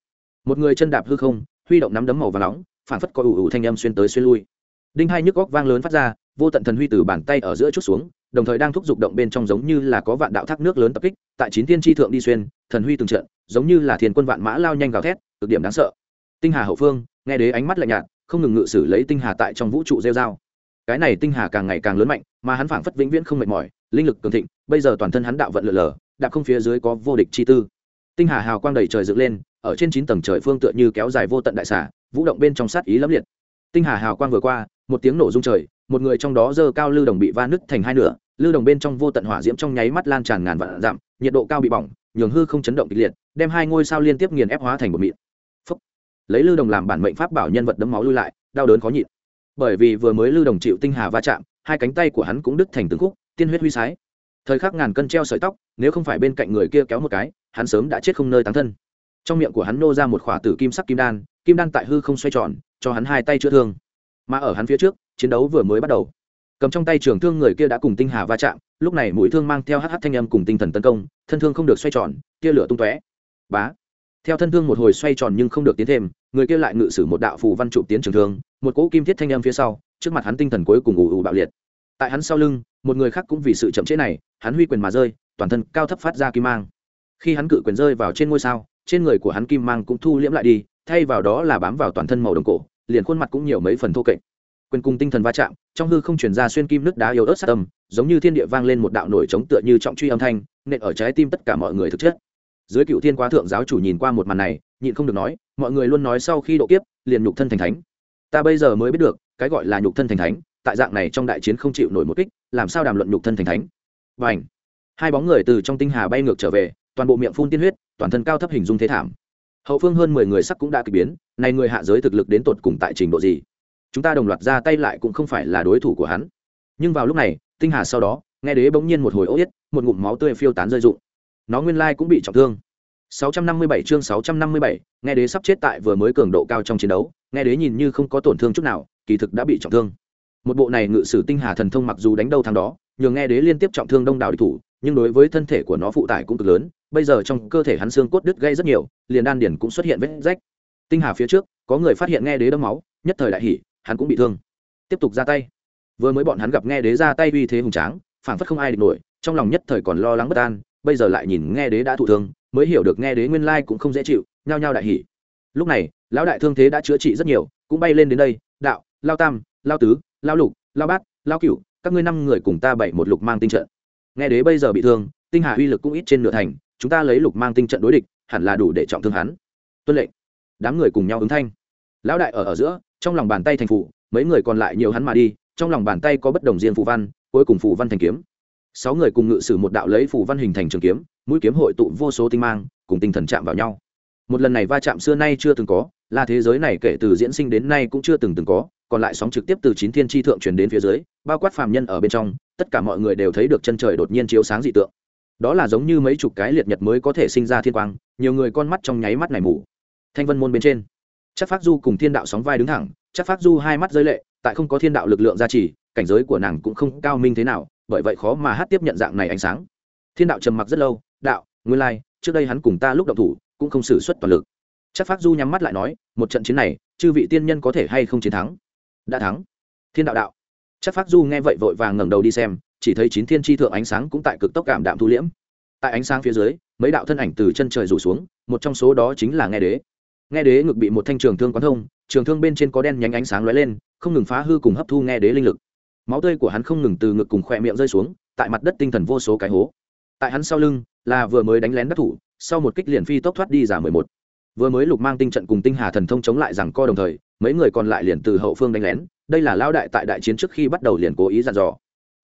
Một người chân đạp hư không, huy động nắm đấm màu và nóng, phảng phất có ủ ủ thanh âm xuyên tới xuyên lui. Đinh hai nhức góc vang lớn phát ra, vô tận thần huy từ bàn tay ở giữa chút xuống, đồng thời đang thúc giục động bên trong giống như là có vạn đạo thác nước lớn tập kích, tại chín thiên tri thượng đi xuyên, thần huy từng trận, giống như là thiền quân vạn mã lao nhanh gào thét, cực điểm đáng sợ. Tinh hà hậu phương, nghe đế ánh mắt lạnh nhạt, không ngừng ngự sử lấy tinh hà tại trong vũ trụ rêu dao cái này tinh hà càng ngày càng lớn mạnh, mà hắn phảng phất vĩnh viễn không mệt mỏi, linh lực cường thịnh, bây giờ toàn thân hắn đạo vận lượn lờ, đạp không phía dưới có vô địch chi tư. Tinh hà hào quang đầy trời dựng lên, ở trên chín tầng trời phương tựa như kéo dài vô tận đại xả vũ động bên trong sát ý lẫm liệt. Tinh hà hào quang vừa qua, một tiếng nổ rung trời, một người trong đó dơ cao lưu đồng bị va nứt thành hai nửa, lưu đồng bên trong vô tận hỏa diễm trong nháy mắt lan tràn ngàn vạn dặm, nhiệt độ cao bị bỏng, nhường hư không chấn động kịch liệt, đem hai ngôi sao liên tiếp nghiền ép hóa thành một mịn. Phúc. lấy lưu đồng làm bản mệnh pháp bảo nhân vật đấm máu lui lại, đau đớn khó nhịn bởi vì vừa mới lưu đồng chịu tinh hà va chạm, hai cánh tay của hắn cũng đứt thành từng khúc, tiên huyết huy sái. Thời khắc ngàn cân treo sợi tóc, nếu không phải bên cạnh người kia kéo một cái, hắn sớm đã chết không nơi tán thân. Trong miệng của hắn nô ra một khỏa tử kim sắc kim đan kim đan tại hư không xoay tròn, cho hắn hai tay chữa thương. Mà ở hắn phía trước, chiến đấu vừa mới bắt đầu. Cầm trong tay trường thương người kia đã cùng tinh hà va chạm, lúc này mũi thương mang theo hh thanh âm cùng tinh thần tấn công, thân thương không được xoay tròn, tia lửa tung tóe. Bá! Theo thân thương một hồi xoay tròn nhưng không được tiến thêm, người kia lại ngự sử một đạo phù văn trụ tiến trường thương, một cỗ kim thiết thanh âm phía sau, trước mặt hắn tinh thần cuối cùng ù ù bạo liệt. Tại hắn sau lưng, một người khác cũng vì sự chậm trễ này, hắn huy quyền mà rơi, toàn thân cao thấp phát ra kim mang. Khi hắn cự quyền rơi vào trên ngôi sao, trên người của hắn kim mang cũng thu liễm lại đi, thay vào đó là bám vào toàn thân màu đồng cổ, liền khuôn mặt cũng nhiều mấy phần thô kệch. Quyền cùng tinh thần va chạm, trong hư không chuyển ra xuyên kim nước đá yếu ớt sát tâm giống như thiên địa vang lên một đạo nổi trống tựa như trọng truy âm thanh, nện ở trái tim tất cả mọi người thực chất dưới cựu thiên quá thượng giáo chủ nhìn qua một màn này, nhịn không được nói, mọi người luôn nói sau khi độ kiếp, liền nhục thân thành thánh. Ta bây giờ mới biết được, cái gọi là nhục thân thành thánh, tại dạng này trong đại chiến không chịu nổi một kích, làm sao đàm luận nhục thân thành thánh? Và ảnh hai bóng người từ trong tinh hà bay ngược trở về, toàn bộ miệng phun tiên huyết, toàn thân cao thấp hình dung thế thảm. Hậu phương hơn mười người sắc cũng đã kịch biến, này người hạ giới thực lực đến tột cùng tại trình độ gì? Chúng ta đồng loạt ra tay lại cũng không phải là đối thủ của hắn. Nhưng vào lúc này, tinh hà sau đó, nghe đế bỗng nhiên một hồi ô yết, một ngụm máu tươi phiêu tán rơi rụng nó nguyên lai cũng bị trọng thương. 657 chương 657, nghe đế sắp chết tại vừa mới cường độ cao trong chiến đấu nghe đế nhìn như không có tổn thương chút nào kỳ thực đã bị trọng thương. Một bộ này ngự sử tinh hà thần thông mặc dù đánh đầu thằng đó nhường nghe đế liên tiếp trọng thương đông đảo địch thủ nhưng đối với thân thể của nó phụ tải cũng cực lớn bây giờ trong cơ thể hắn xương cốt đứt gây rất nhiều liền đan điển cũng xuất hiện vết rách. Tinh hà phía trước có người phát hiện nghe đế đâm máu nhất thời đại hỉ hắn cũng bị thương. Tiếp tục ra tay. Vừa mới bọn hắn gặp nghe đế ra tay uy thế hùng tráng phảng phất không ai địch nổi trong lòng nhất thời còn lo lắng bất an bây giờ lại nhìn nghe đế đã thụ thương, mới hiểu được nghe đế nguyên lai cũng không dễ chịu, nhao nhao đại hỉ. Lúc này, lão đại thương thế đã chữa trị rất nhiều, cũng bay lên đến đây, đạo, lao tam, lao tứ, lao lục, lao bát, lao cửu, các ngươi năm người cùng ta bảy một lục mang tinh trận. Nghe đế bây giờ bị thương, tinh hà uy lực cũng ít trên nửa thành, chúng ta lấy lục mang tinh trận đối địch, hẳn là đủ để trọng thương hắn. Tuân lệnh. Đám người cùng nhau ứng thanh. Lão đại ở ở giữa, trong lòng bàn tay thành phủ, mấy người còn lại nhiều hắn mà đi, trong lòng bàn tay có bất đồng riêng phù văn, cuối cùng phù văn thành kiếm sáu người cùng ngự sử một đạo lấy phủ văn hình thành trường kiếm, mũi kiếm hội tụ vô số tinh mang, cùng tinh thần chạm vào nhau. Một lần này va chạm xưa nay chưa từng có, là thế giới này kể từ diễn sinh đến nay cũng chưa từng từng có, còn lại sóng trực tiếp từ chín thiên tri thượng truyền đến phía dưới, bao quát phàm nhân ở bên trong, tất cả mọi người đều thấy được chân trời đột nhiên chiếu sáng dị tượng. Đó là giống như mấy chục cái liệt nhật mới có thể sinh ra thiên quang, nhiều người con mắt trong nháy mắt này mù. Thanh vân môn bên trên, chắc phát du cùng thiên đạo sóng vai đứng thẳng, chắc phát du hai mắt giới lệ, tại không có thiên đạo lực lượng gia trì, cảnh giới của nàng cũng không cao minh thế nào bởi vậy khó mà hát tiếp nhận dạng này ánh sáng. Thiên đạo trầm mặc rất lâu, đạo, nguyên lai, trước đây hắn cùng ta lúc động thủ, cũng không xử suất toàn lực. Chắc phát du nhắm mắt lại nói, một trận chiến này, chư vị tiên nhân có thể hay không chiến thắng? Đã thắng. Thiên đạo đạo. Chắc phát du nghe vậy vội vàng ngẩng đầu đi xem, chỉ thấy chín thiên tri thượng ánh sáng cũng tại cực tốc cảm đạm thu liễm. Tại ánh sáng phía dưới, mấy đạo thân ảnh từ chân trời rủ xuống, một trong số đó chính là nghe đế. Nghe đế ngực bị một thanh trường thương quán thông, trường thương bên trên có đen nhánh ánh sáng lóe lên, không ngừng phá hư cùng hấp thu nghe đế linh lực máu tươi của hắn không ngừng từ ngực cùng khỏe miệng rơi xuống, tại mặt đất tinh thần vô số cái hố. Tại hắn sau lưng là vừa mới đánh lén đắc thủ, sau một kích liền phi tốc thoát đi giả mười một. Vừa mới lục mang tinh trận cùng tinh hà thần thông chống lại rằng co đồng thời, mấy người còn lại liền từ hậu phương đánh lén, đây là lao đại tại đại chiến trước khi bắt đầu liền cố ý dặn dò.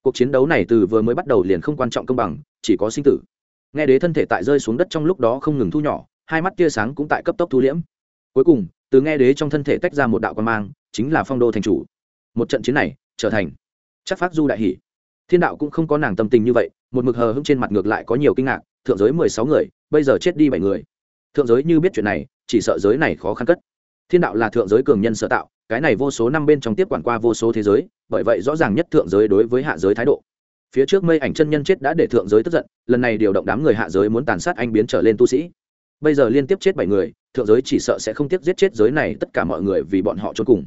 Cuộc chiến đấu này từ vừa mới bắt đầu liền không quan trọng công bằng, chỉ có sinh tử. Nghe đế thân thể tại rơi xuống đất trong lúc đó không ngừng thu nhỏ, hai mắt tia sáng cũng tại cấp tốc thu liễm. Cuối cùng, từ nghe đế trong thân thể tách ra một đạo quan mang, chính là phong đô thành chủ. Một trận chiến này, trở thành chắc phát du đại hỷ thiên đạo cũng không có nàng tâm tình như vậy, một mực hờ hững trên mặt ngược lại có nhiều kinh ngạc, thượng giới mười sáu người, bây giờ chết đi bảy người. Thượng giới như biết chuyện này, chỉ sợ giới này khó khăn cất. Thiên đạo là thượng giới cường nhân sở tạo, cái này vô số năm bên trong tiếp quản qua vô số thế giới, bởi vậy rõ ràng nhất thượng giới đối với hạ giới thái độ. Phía trước mây ảnh chân nhân chết đã để thượng giới tức giận, lần này điều động đám người hạ giới muốn tàn sát anh biến trở lên tu sĩ. Bây giờ liên tiếp chết bảy người, thượng giới chỉ sợ sẽ không tiếp giết chết giới này tất cả mọi người vì bọn họ trốn cùng.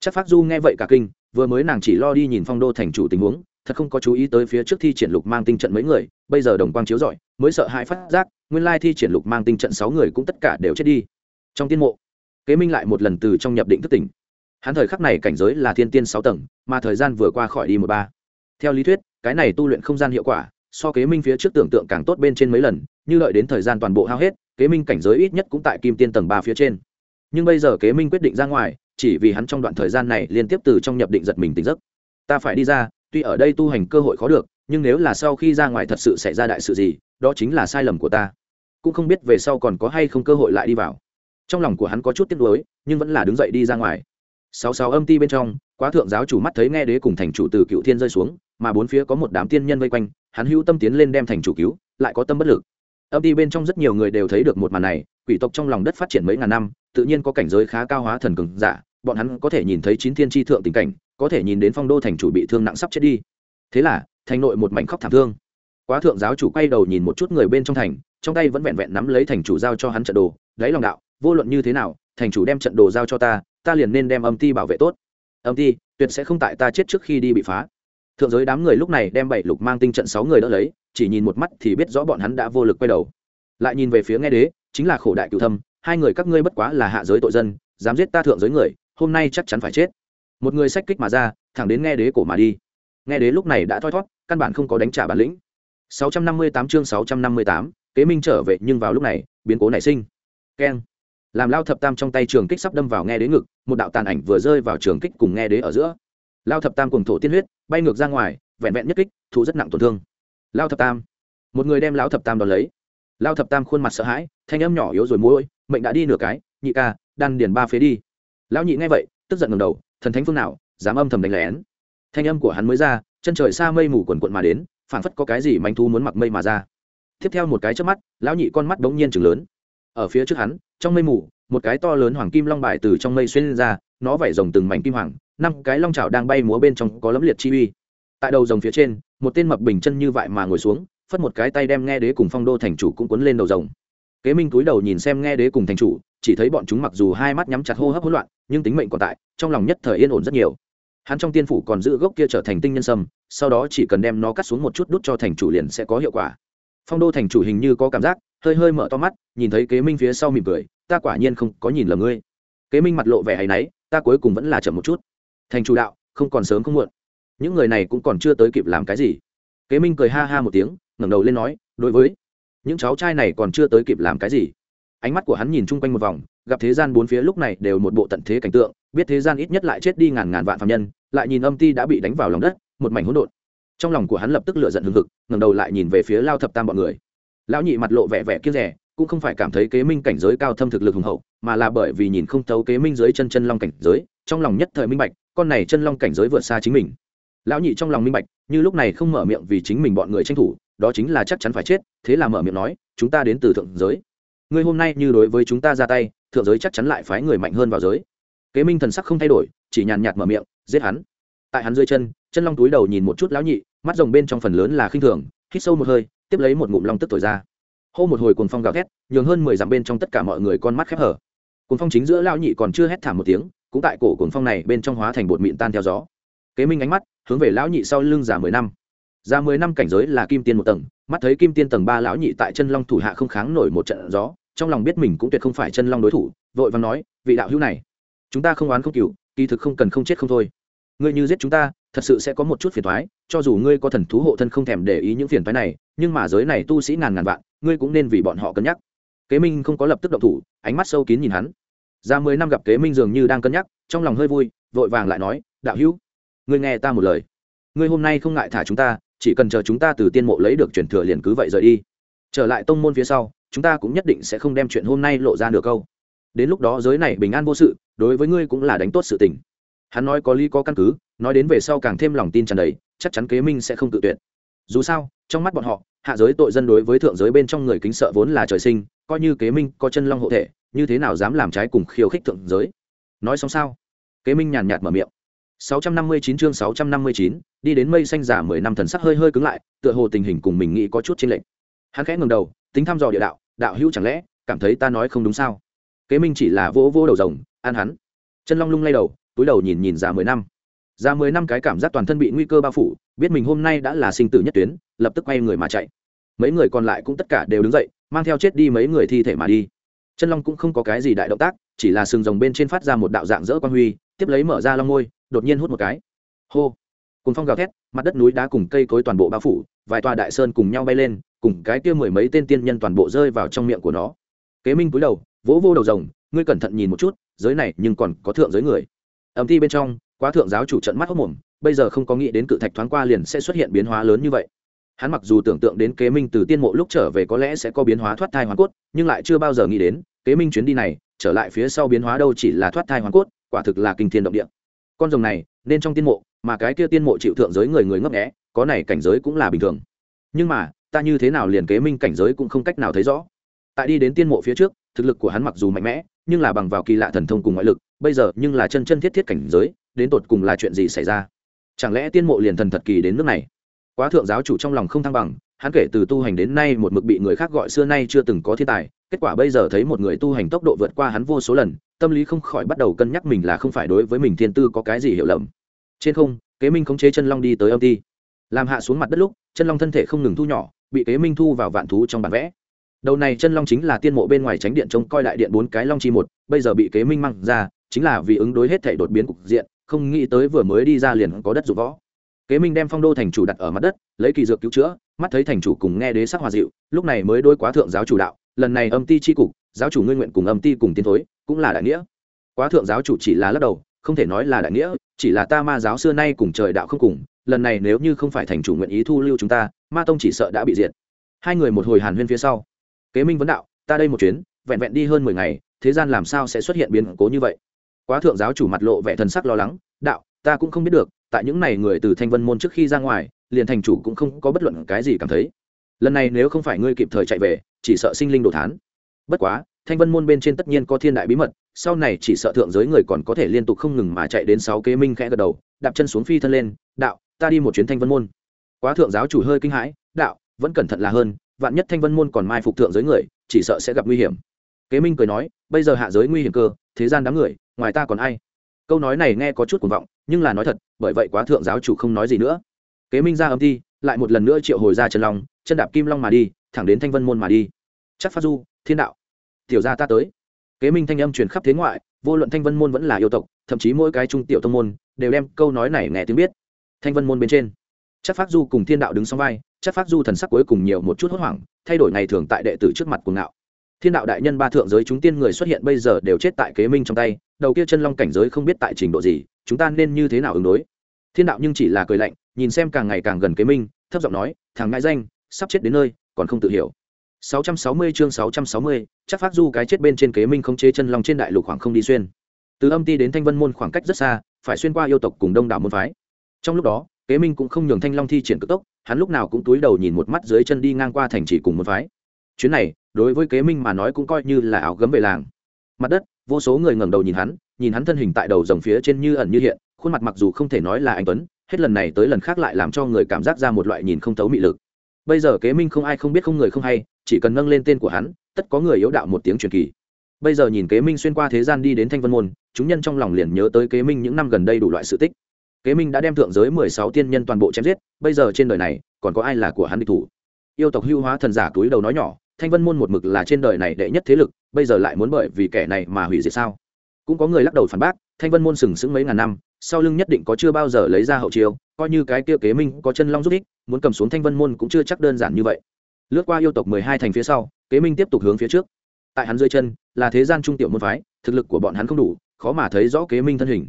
Chắc phát du nghe vậy cả kinh vừa mới nàng chỉ lo đi nhìn phong đô thành chủ tình huống, thật không có chú ý tới phía trước thi triển lục mang tinh trận mấy người, bây giờ đồng quang chiếu rọi, mới sợ hãi phát giác, nguyên lai thi triển lục mang tinh trận sáu người cũng tất cả đều chết đi. Trong tiên mộ, kế minh lại một lần từ trong nhập định thất tỉnh. Hắn thời khắc này cảnh giới là thiên tiên sáu tầng, mà thời gian vừa qua khỏi đi một ba. Theo lý thuyết, cái này tu luyện không gian hiệu quả, so kế minh phía trước tưởng tượng càng tốt bên trên mấy lần, như lợi đến thời gian toàn bộ hao hết, kế minh cảnh giới ít nhất cũng tại kim tiên tầng ba phía trên. Nhưng bây giờ kế minh quyết định ra ngoài chỉ vì hắn trong đoạn thời gian này liên tiếp từ trong nhập định giật mình tỉnh giấc. Ta phải đi ra, tuy ở đây tu hành cơ hội khó được, nhưng nếu là sau khi ra ngoài thật sự xảy ra đại sự gì, đó chính là sai lầm của ta. Cũng không biết về sau còn có hay không cơ hội lại đi vào. Trong lòng của hắn có chút tiếc nuối, nhưng vẫn là đứng dậy đi ra ngoài. Sáu sáu âm ti bên trong, quá thượng giáo chủ mắt thấy nghe đế cùng thành chủ từ cựu thiên rơi xuống, mà bốn phía có một đám tiên nhân vây quanh, hắn hữu tâm tiến lên đem thành chủ cứu, lại có tâm bất lực âm ty bên trong rất nhiều người đều thấy được một màn này, quỷ tộc trong lòng đất phát triển mấy ngàn năm, tự nhiên có cảnh giới khá cao hóa thần cường giả, bọn hắn có thể nhìn thấy chín thiên tri thượng tình cảnh, có thể nhìn đến phong đô thành chủ bị thương nặng sắp chết đi. Thế là, thành nội một mảnh khóc thảm thương. Quá thượng giáo chủ quay đầu nhìn một chút người bên trong thành, trong tay vẫn vẹn vẹn nắm lấy thành chủ giao cho hắn trận đồ lấy lòng đạo, vô luận như thế nào, thành chủ đem trận đồ giao cho ta ta liền nên đem âm ti bảo vệ tốt. Âm ti, tuyệt sẽ không tại ta chết trước khi đi bị phá. Thượng giới đám người lúc này đem bảy lục mang tinh trận sáu người đỡ lấy chỉ nhìn một mắt thì biết rõ bọn hắn đã vô lực quay đầu. Lại nhìn về phía nghe đế chính là khổ đại cựu thâm hai người các ngươi bất quá là hạ giới tội dân dám giết ta thượng giới người hôm nay chắc chắn phải chết. Một người sách kích mà ra thẳng đến nghe đế cổ mà đi. Nghe đế lúc này đã thoi thót căn bản không có đánh trả bản lĩnh. 658 chương 658, kế minh trở về nhưng vào lúc này biến cố nảy sinh. Keng. Làm lao thập tam trong tay trường kích sắp đâm vào nghe đế ngực một đạo tàn ảnh vừa rơi vào trường kích cùng nghe đế ở giữa. Lao thập tam cùng thổ tiên huyết bay ngược ra ngoài vẹn vẹn nhất kích thụ rất nặng tổn thương lao thập tam. Một người đem lão thập tam đón lấy. Lao thập tam khuôn mặt sợ hãi, thanh âm nhỏ yếu rồi mũi mệnh đã đi nửa cái, nhị ca, đan điền ba phế đi. Lão nhị nghe vậy, tức giận ngầm đầu, thần thánh phương nào, dám âm thầm đánh lén. Thanh âm của hắn mới ra, chân trời xa mây mù quần quận mà đến, phảng phất có cái gì manh thu muốn mặc mây mà ra. Tiếp theo một cái trước mắt, lão nhị con mắt bỗng nhiên chừng lớn. Ở phía trước hắn, trong mây mù, một cái to lớn hoàng kim long bài từ trong mây xuyên lên ra, nó vẩy rồng từng mảnh kim hoàng, năm cái long chảo đang bay múa bên trong có lấm liệt chi uy tại đầu rồng phía trên, một tên mập bình chân như vậy mà ngồi xuống, phất một cái tay đem nghe đế cùng phong đô thành chủ cũng cuốn lên đầu rồng. Kế minh túi đầu nhìn xem nghe đế cùng thành chủ, chỉ thấy bọn chúng mặc dù hai mắt nhắm chặt hô hấp hỗn loạn, nhưng tính mệnh còn tại, trong lòng nhất thời yên ổn rất nhiều. Hắn trong tiên phủ còn giữ gốc kia trở thành tinh nhân sâm, sau đó chỉ cần đem nó cắt xuống một chút đút cho thành chủ liền sẽ có hiệu quả. Phong đô thành chủ hình như có cảm giác, hơi hơi mở to mắt, nhìn thấy kế minh phía sau mỉm cười, ta quả nhiên không có nhìn lầm ngươi. Kế minh mặt lộ vẻ hay náy, ta cuối cùng vẫn là chậm một chút. Thành chủ đạo, không còn sớm không muộn những người này cũng còn chưa tới kịp làm cái gì. Kế minh cười ha ha một tiếng, ngẩng đầu lên nói, đối với những cháu trai này còn chưa tới kịp làm cái gì. Ánh mắt của hắn nhìn chung quanh một vòng, gặp thế gian bốn phía lúc này đều một bộ tận thế cảnh tượng, biết thế gian ít nhất lại chết đi ngàn ngàn vạn phạm nhân, lại nhìn âm ti đã bị đánh vào lòng đất, một mảnh hỗn độn. Trong lòng của hắn lập tức lựa giận hừng hực, ngẩng đầu lại nhìn về phía lao thập tam bọn người. Lão nhị mặt lộ vẻ vẻ kiếp rẻ cũng không phải cảm thấy kế minh cảnh giới cao thâm thực lực hùng hậu, mà là bởi vì nhìn không thấu kế minh dưới chân chân long cảnh giới, trong lòng nhất thời minh bạch, con này chân long cảnh giới vượt xa chính mình lão nhị trong lòng minh bạch, như lúc này không mở miệng vì chính mình bọn người tranh thủ, đó chính là chắc chắn phải chết, thế là mở miệng nói, chúng ta đến từ thượng giới. Ngươi hôm nay như đối với chúng ta ra tay, thượng giới chắc chắn lại phái người mạnh hơn vào giới. Kế minh thần sắc không thay đổi, chỉ nhàn nhạt mở miệng, giết hắn. Tại hắn dưới chân chân long túi đầu nhìn một chút lão nhị, mắt rồng bên trong phần lớn là khinh thường, hít sâu một hơi, tiếp lấy một ngụm long tức thổi ra. Hô một hồi cuồng phong gào thét, nhường hơn mười dặm bên trong tất cả mọi người con mắt khép hở. Cuồng phong chính giữa lão nhị còn chưa hét thảm một tiếng, cũng tại cổ cuồng phong này bên trong hóa thành bột mịn tan theo gió kế minh ánh mắt hướng về lão nhị sau lưng già mười năm. Già mười năm cảnh giới là kim tiên một tầng, mắt thấy kim tiên tầng ba lão nhị tại chân long thủ hạ không kháng nổi một trận gió, trong lòng biết mình cũng tuyệt không phải chân long đối thủ, vội vàng nói, vị đạo hữu này, chúng ta không oán không cựu kỳ thực không cần không chết không thôi. Ngươi như giết chúng ta, thật sự sẽ có một chút phiền thoái cho dù ngươi có thần thú hộ thân không thèm để ý những phiền thoái này, nhưng mà giới này tu sĩ ngàn ngàn vạn, ngươi cũng nên vì bọn họ cân nhắc. Kế minh không có lập tức động thủ, ánh mắt sâu kín nhìn hắn. Ra mười năm gặp kế minh dường như đang cân nhắc, trong lòng hơi vui, vội vàng lại nói, đạo hữu ngươi nghe ta một lời. Ngươi hôm nay không ngại thả chúng ta, chỉ cần chờ chúng ta từ tiên mộ lấy được truyền thừa liền cứ vậy rời đi. Trở lại tông môn phía sau, chúng ta cũng nhất định sẽ không đem chuyện hôm nay lộ ra được câu. Đến lúc đó giới này bình an vô sự, đối với ngươi cũng là đánh tốt sự tình. Hắn nói có lý có căn cứ, nói đến về sau càng thêm lòng tin tràn đầy, chắc chắn kế minh sẽ không tự tuyệt. Dù sao, trong mắt bọn họ, hạ giới tội dân đối với thượng giới bên trong người kính sợ vốn là trời sinh, coi như kế minh có chân long hộ thể, như thế nào dám làm trái cùng khiêu khích thượng giới? Nói xong sao? Kế minh nhàn nhạt mở miệng. 659 chương 659, đi đến mây xanh giả 10 năm thần sắc hơi hơi cứng lại, tựa hồ tình hình cùng mình nghĩ có chút chênh lệch. Hắn khẽ ngẩng đầu, tính thăm dò địa đạo, đạo hữu chẳng lẽ cảm thấy ta nói không đúng sao? Kế Minh chỉ là vỗ vỗ đầu rồng, an hắn. Chân Long lung lay đầu, túi đầu nhìn nhìn giả 10 năm. giả 10 năm cái cảm giác toàn thân bị nguy cơ bao phủ, biết mình hôm nay đã là sinh tử nhất tuyến, lập tức quay người mà chạy. Mấy người còn lại cũng tất cả đều đứng dậy, mang theo chết đi mấy người thi thể mà đi. Chân Long cũng không có cái gì đại động tác, chỉ là sừng rồng bên trên phát ra một đạo dạng rỡ quang huy, tiếp lấy mở ra long môi, đột nhiên hút một cái. Hô! Cùng phong gào thét, mặt đất núi đá cùng cây cối toàn bộ bao phủ, vài tòa đại sơn cùng nhau bay lên, cùng cái kia mười mấy tên tiên nhân toàn bộ rơi vào trong miệng của nó. Kế minh cúi đầu, vỗ vô đầu rồng, ngươi cẩn thận nhìn một chút, giới này nhưng còn có thượng giới người. Ẩm thi bên trong, quá thượng giáo chủ trận mắt hốc mồm, bây giờ không có nghĩ đến cự thạch thoáng qua liền sẽ xuất hiện biến hóa lớn như vậy. Hắn mặc dù tưởng tượng đến kế minh từ tiên mộ lúc trở về có lẽ sẽ có biến hóa thoát thai hoàn cốt, nhưng lại chưa bao giờ nghĩ đến, kế minh chuyến đi này, trở lại phía sau biến hóa đâu chỉ là thoát thai hoàn cốt, quả thực là kinh thiên động địa con rồng này nên trong tiên mộ, mà cái kia tiên mộ chịu thượng giới người người ngấp nghẽ có này cảnh giới cũng là bình thường. Nhưng mà, ta như thế nào liền kế minh cảnh giới cũng không cách nào thấy rõ. Tại đi đến tiên mộ phía trước, thực lực của hắn mặc dù mạnh mẽ, nhưng là bằng vào kỳ lạ thần thông cùng ngoại lực, bây giờ nhưng là chân chân thiết thiết cảnh giới, đến tột cùng là chuyện gì xảy ra? Chẳng lẽ tiên mộ liền thần thật kỳ đến nước này? Quá thượng giáo chủ trong lòng không thăng bằng, hắn kể từ tu hành đến nay một mực bị người khác gọi xưa nay chưa từng có thiên tài kết quả bây giờ thấy một người tu hành tốc độ vượt qua hắn vô số lần, tâm lý không khỏi bắt đầu cân nhắc mình là không phải đối với mình thiên tư có cái gì hiểu lầm. Trên không, kế minh khống chế chân long đi tới âm ti. Làm hạ xuống mặt đất lúc, chân long thân thể không ngừng thu nhỏ, bị kế minh thu vào vạn thú trong bản vẽ. Đầu này chân long chính là tiên mộ bên ngoài tránh điện trông coi đại điện bốn cái long chi một, bây giờ bị kế minh mang ra, chính là vì ứng đối hết thể đột biến cục diện, không nghĩ tới vừa mới đi ra liền có đất dụng võ. Kế minh đem phong đô thành chủ đặt ở mặt đất, lấy kỳ dược cứu chữa, mắt thấy thành chủ cùng nghe đế sắc hòa dịu, lúc này mới đôi quá thượng giáo chủ đạo lần này âm ti c h i cục, giáo chủ ngươi nguyện cùng âm ti cùng tiến thối, cũng là đại nghĩa. Quá thượng giáo chủ chỉ là lắc đầu, không thể nói là đại nghĩa, chỉ là ta ma giáo xưa nay cùng trời đạo không cùng, lần này nếu như không phải thành chủ nguyện ý thu lưu chúng ta, ma tông chỉ sợ đã bị diệt. Hai người một hồi hàn huyên phía sau. Kế minh vấn đạo, ta đây một chuyến, vẹn vẹn đi hơn mười ngày, thế gian làm sao sẽ xuất hiện biến cố như vậy? Quá thượng giáo chủ mặt lộ vẻ thần sắc lo lắng, đạo, ta cũng không biết được, tại những n à y người từ thanh vân môn trước khi ra ngoài, liền thành chủ cũng không có bất luận cái gì cảm thấy. Lần này nếu không phải ngươi kịp thời chạy về chỉ sợ sinh linh đồ thán. Bất quá, thanh vân môn bên trên tất nhiên có thiên đại bí mật, sau này chỉ sợ thượng giới người còn có thể liên tục không ngừng mà chạy đến sáu kế minh khẽ gật đầu, đạp chân xuống phi thân lên, đạo, ta đi một chuyến thanh vân môn. Quá thượng giáo chủ hơi kinh hãi, đạo, vẫn cẩn thận là hơn, vạn nhất thanh vân môn còn mai phục thượng giới người, chỉ sợ sẽ gặp nguy hiểm. Kế minh cười nói, bây giờ hạ giới nguy hiểm cơ, thế gian đám người, ngoài ta còn ai? Câu nói này nghe có chút cuồng vọng, nhưng là nói thật, bởi vậy quá thượng giáo chủ không nói gì nữa. Kế minh ra âm thi, lại một lần nữa triệu hồi ra chân long, chân đạp kim long mà đi, thẳng đến thanh vân môn mà đi chắc phát du, thiên đạo. Tiểu gia ta tới. Kế minh thanh âm truyền khắp thế ngoại, vô luận thanh vân môn vẫn là yêu tộc, thậm chí mỗi cái trung tiểu tông môn, đều đem câu nói này nghe tiếng biết. Thanh vân môn bên trên, chắc phát du cùng thiên đạo đứng sau vai, chắc phát du thần sắc cuối cùng nhiều một chút hốt hoảng, thay đổi ngày thường tại đệ tử trước mặt cuồng ngạo. Thiên đạo đại nhân ba thượng giới chúng tiên người xuất hiện bây giờ đều chết tại kế minh trong tay, đầu kia chân long cảnh giới không biết tại trình độ gì, chúng ta nên như thế nào ứng đối? Thiên đạo nhưng chỉ là cười lạnh, nhìn xem càng ngày càng gần kế minh, thấp giọng nói, thằng ngại danh, sắp chết đến nơi, còn không tự hiểu. 660 chương 660, chắc phát du cái chết bên trên kế minh không chế chân long trên đại lục khoảng không đi xuyên. Từ âm ti đến thanh vân môn khoảng cách rất xa phải xuyên qua yêu tộc cùng đông đảo môn phái. Trong lúc đó kế minh cũng không nhường thanh long thi triển cực tốc hắn lúc nào cũng túi đầu nhìn một mắt dưới chân đi ngang qua thành chỉ cùng môn phái. Chuyến này đối với kế minh mà nói cũng coi như là áo gấm về làng. Mặt đất vô số người ngẩng đầu nhìn hắn nhìn hắn thân hình tại đầu rồng phía trên như ẩn như hiện khuôn mặt mặc dù không thể nói là anh tuấn hết lần này tới lần khác lại làm cho người cảm giác ra một loại nhìn không thấu mị lực. Bây giờ kế minh không ai không biết không người không hay chỉ cần nâng lên tên của hắn, tất có người yếu đạo một tiếng truyền kỳ. Bây giờ nhìn kế minh xuyên qua thế gian đi đến thanh vân môn, chúng nhân trong lòng liền nhớ tới kế minh những năm gần đây đủ loại sự tích. Kế minh đã đem thượng giới mười sáu tiên nhân toàn bộ chém giết, bây giờ trên đời này, còn có ai là của hắn địch thủ? Yêu tộc hưu hóa thần giả túi đầu nói nhỏ, thanh vân môn một mực là trên đời này đệ nhất thế lực, bây giờ lại muốn bởi vì kẻ này mà hủy diệt sao? Cũng có người lắc đầu phản bác, thanh vân môn sừng sững mấy ngàn năm, sau lưng nhất định có chưa bao giờ lấy ra hậu chiêu, coi như cái kia kế minh có chân long giúp ích, muốn cầm xuống thanh vân môn cũng chưa chắc đơn giản như vậy lướt qua yêu tộc mười hai thành phía sau, kế minh tiếp tục hướng phía trước. Tại hắn dưới chân là thế gian trung tiểu môn phái, thực lực của bọn hắn không đủ, khó mà thấy rõ kế minh thân hình.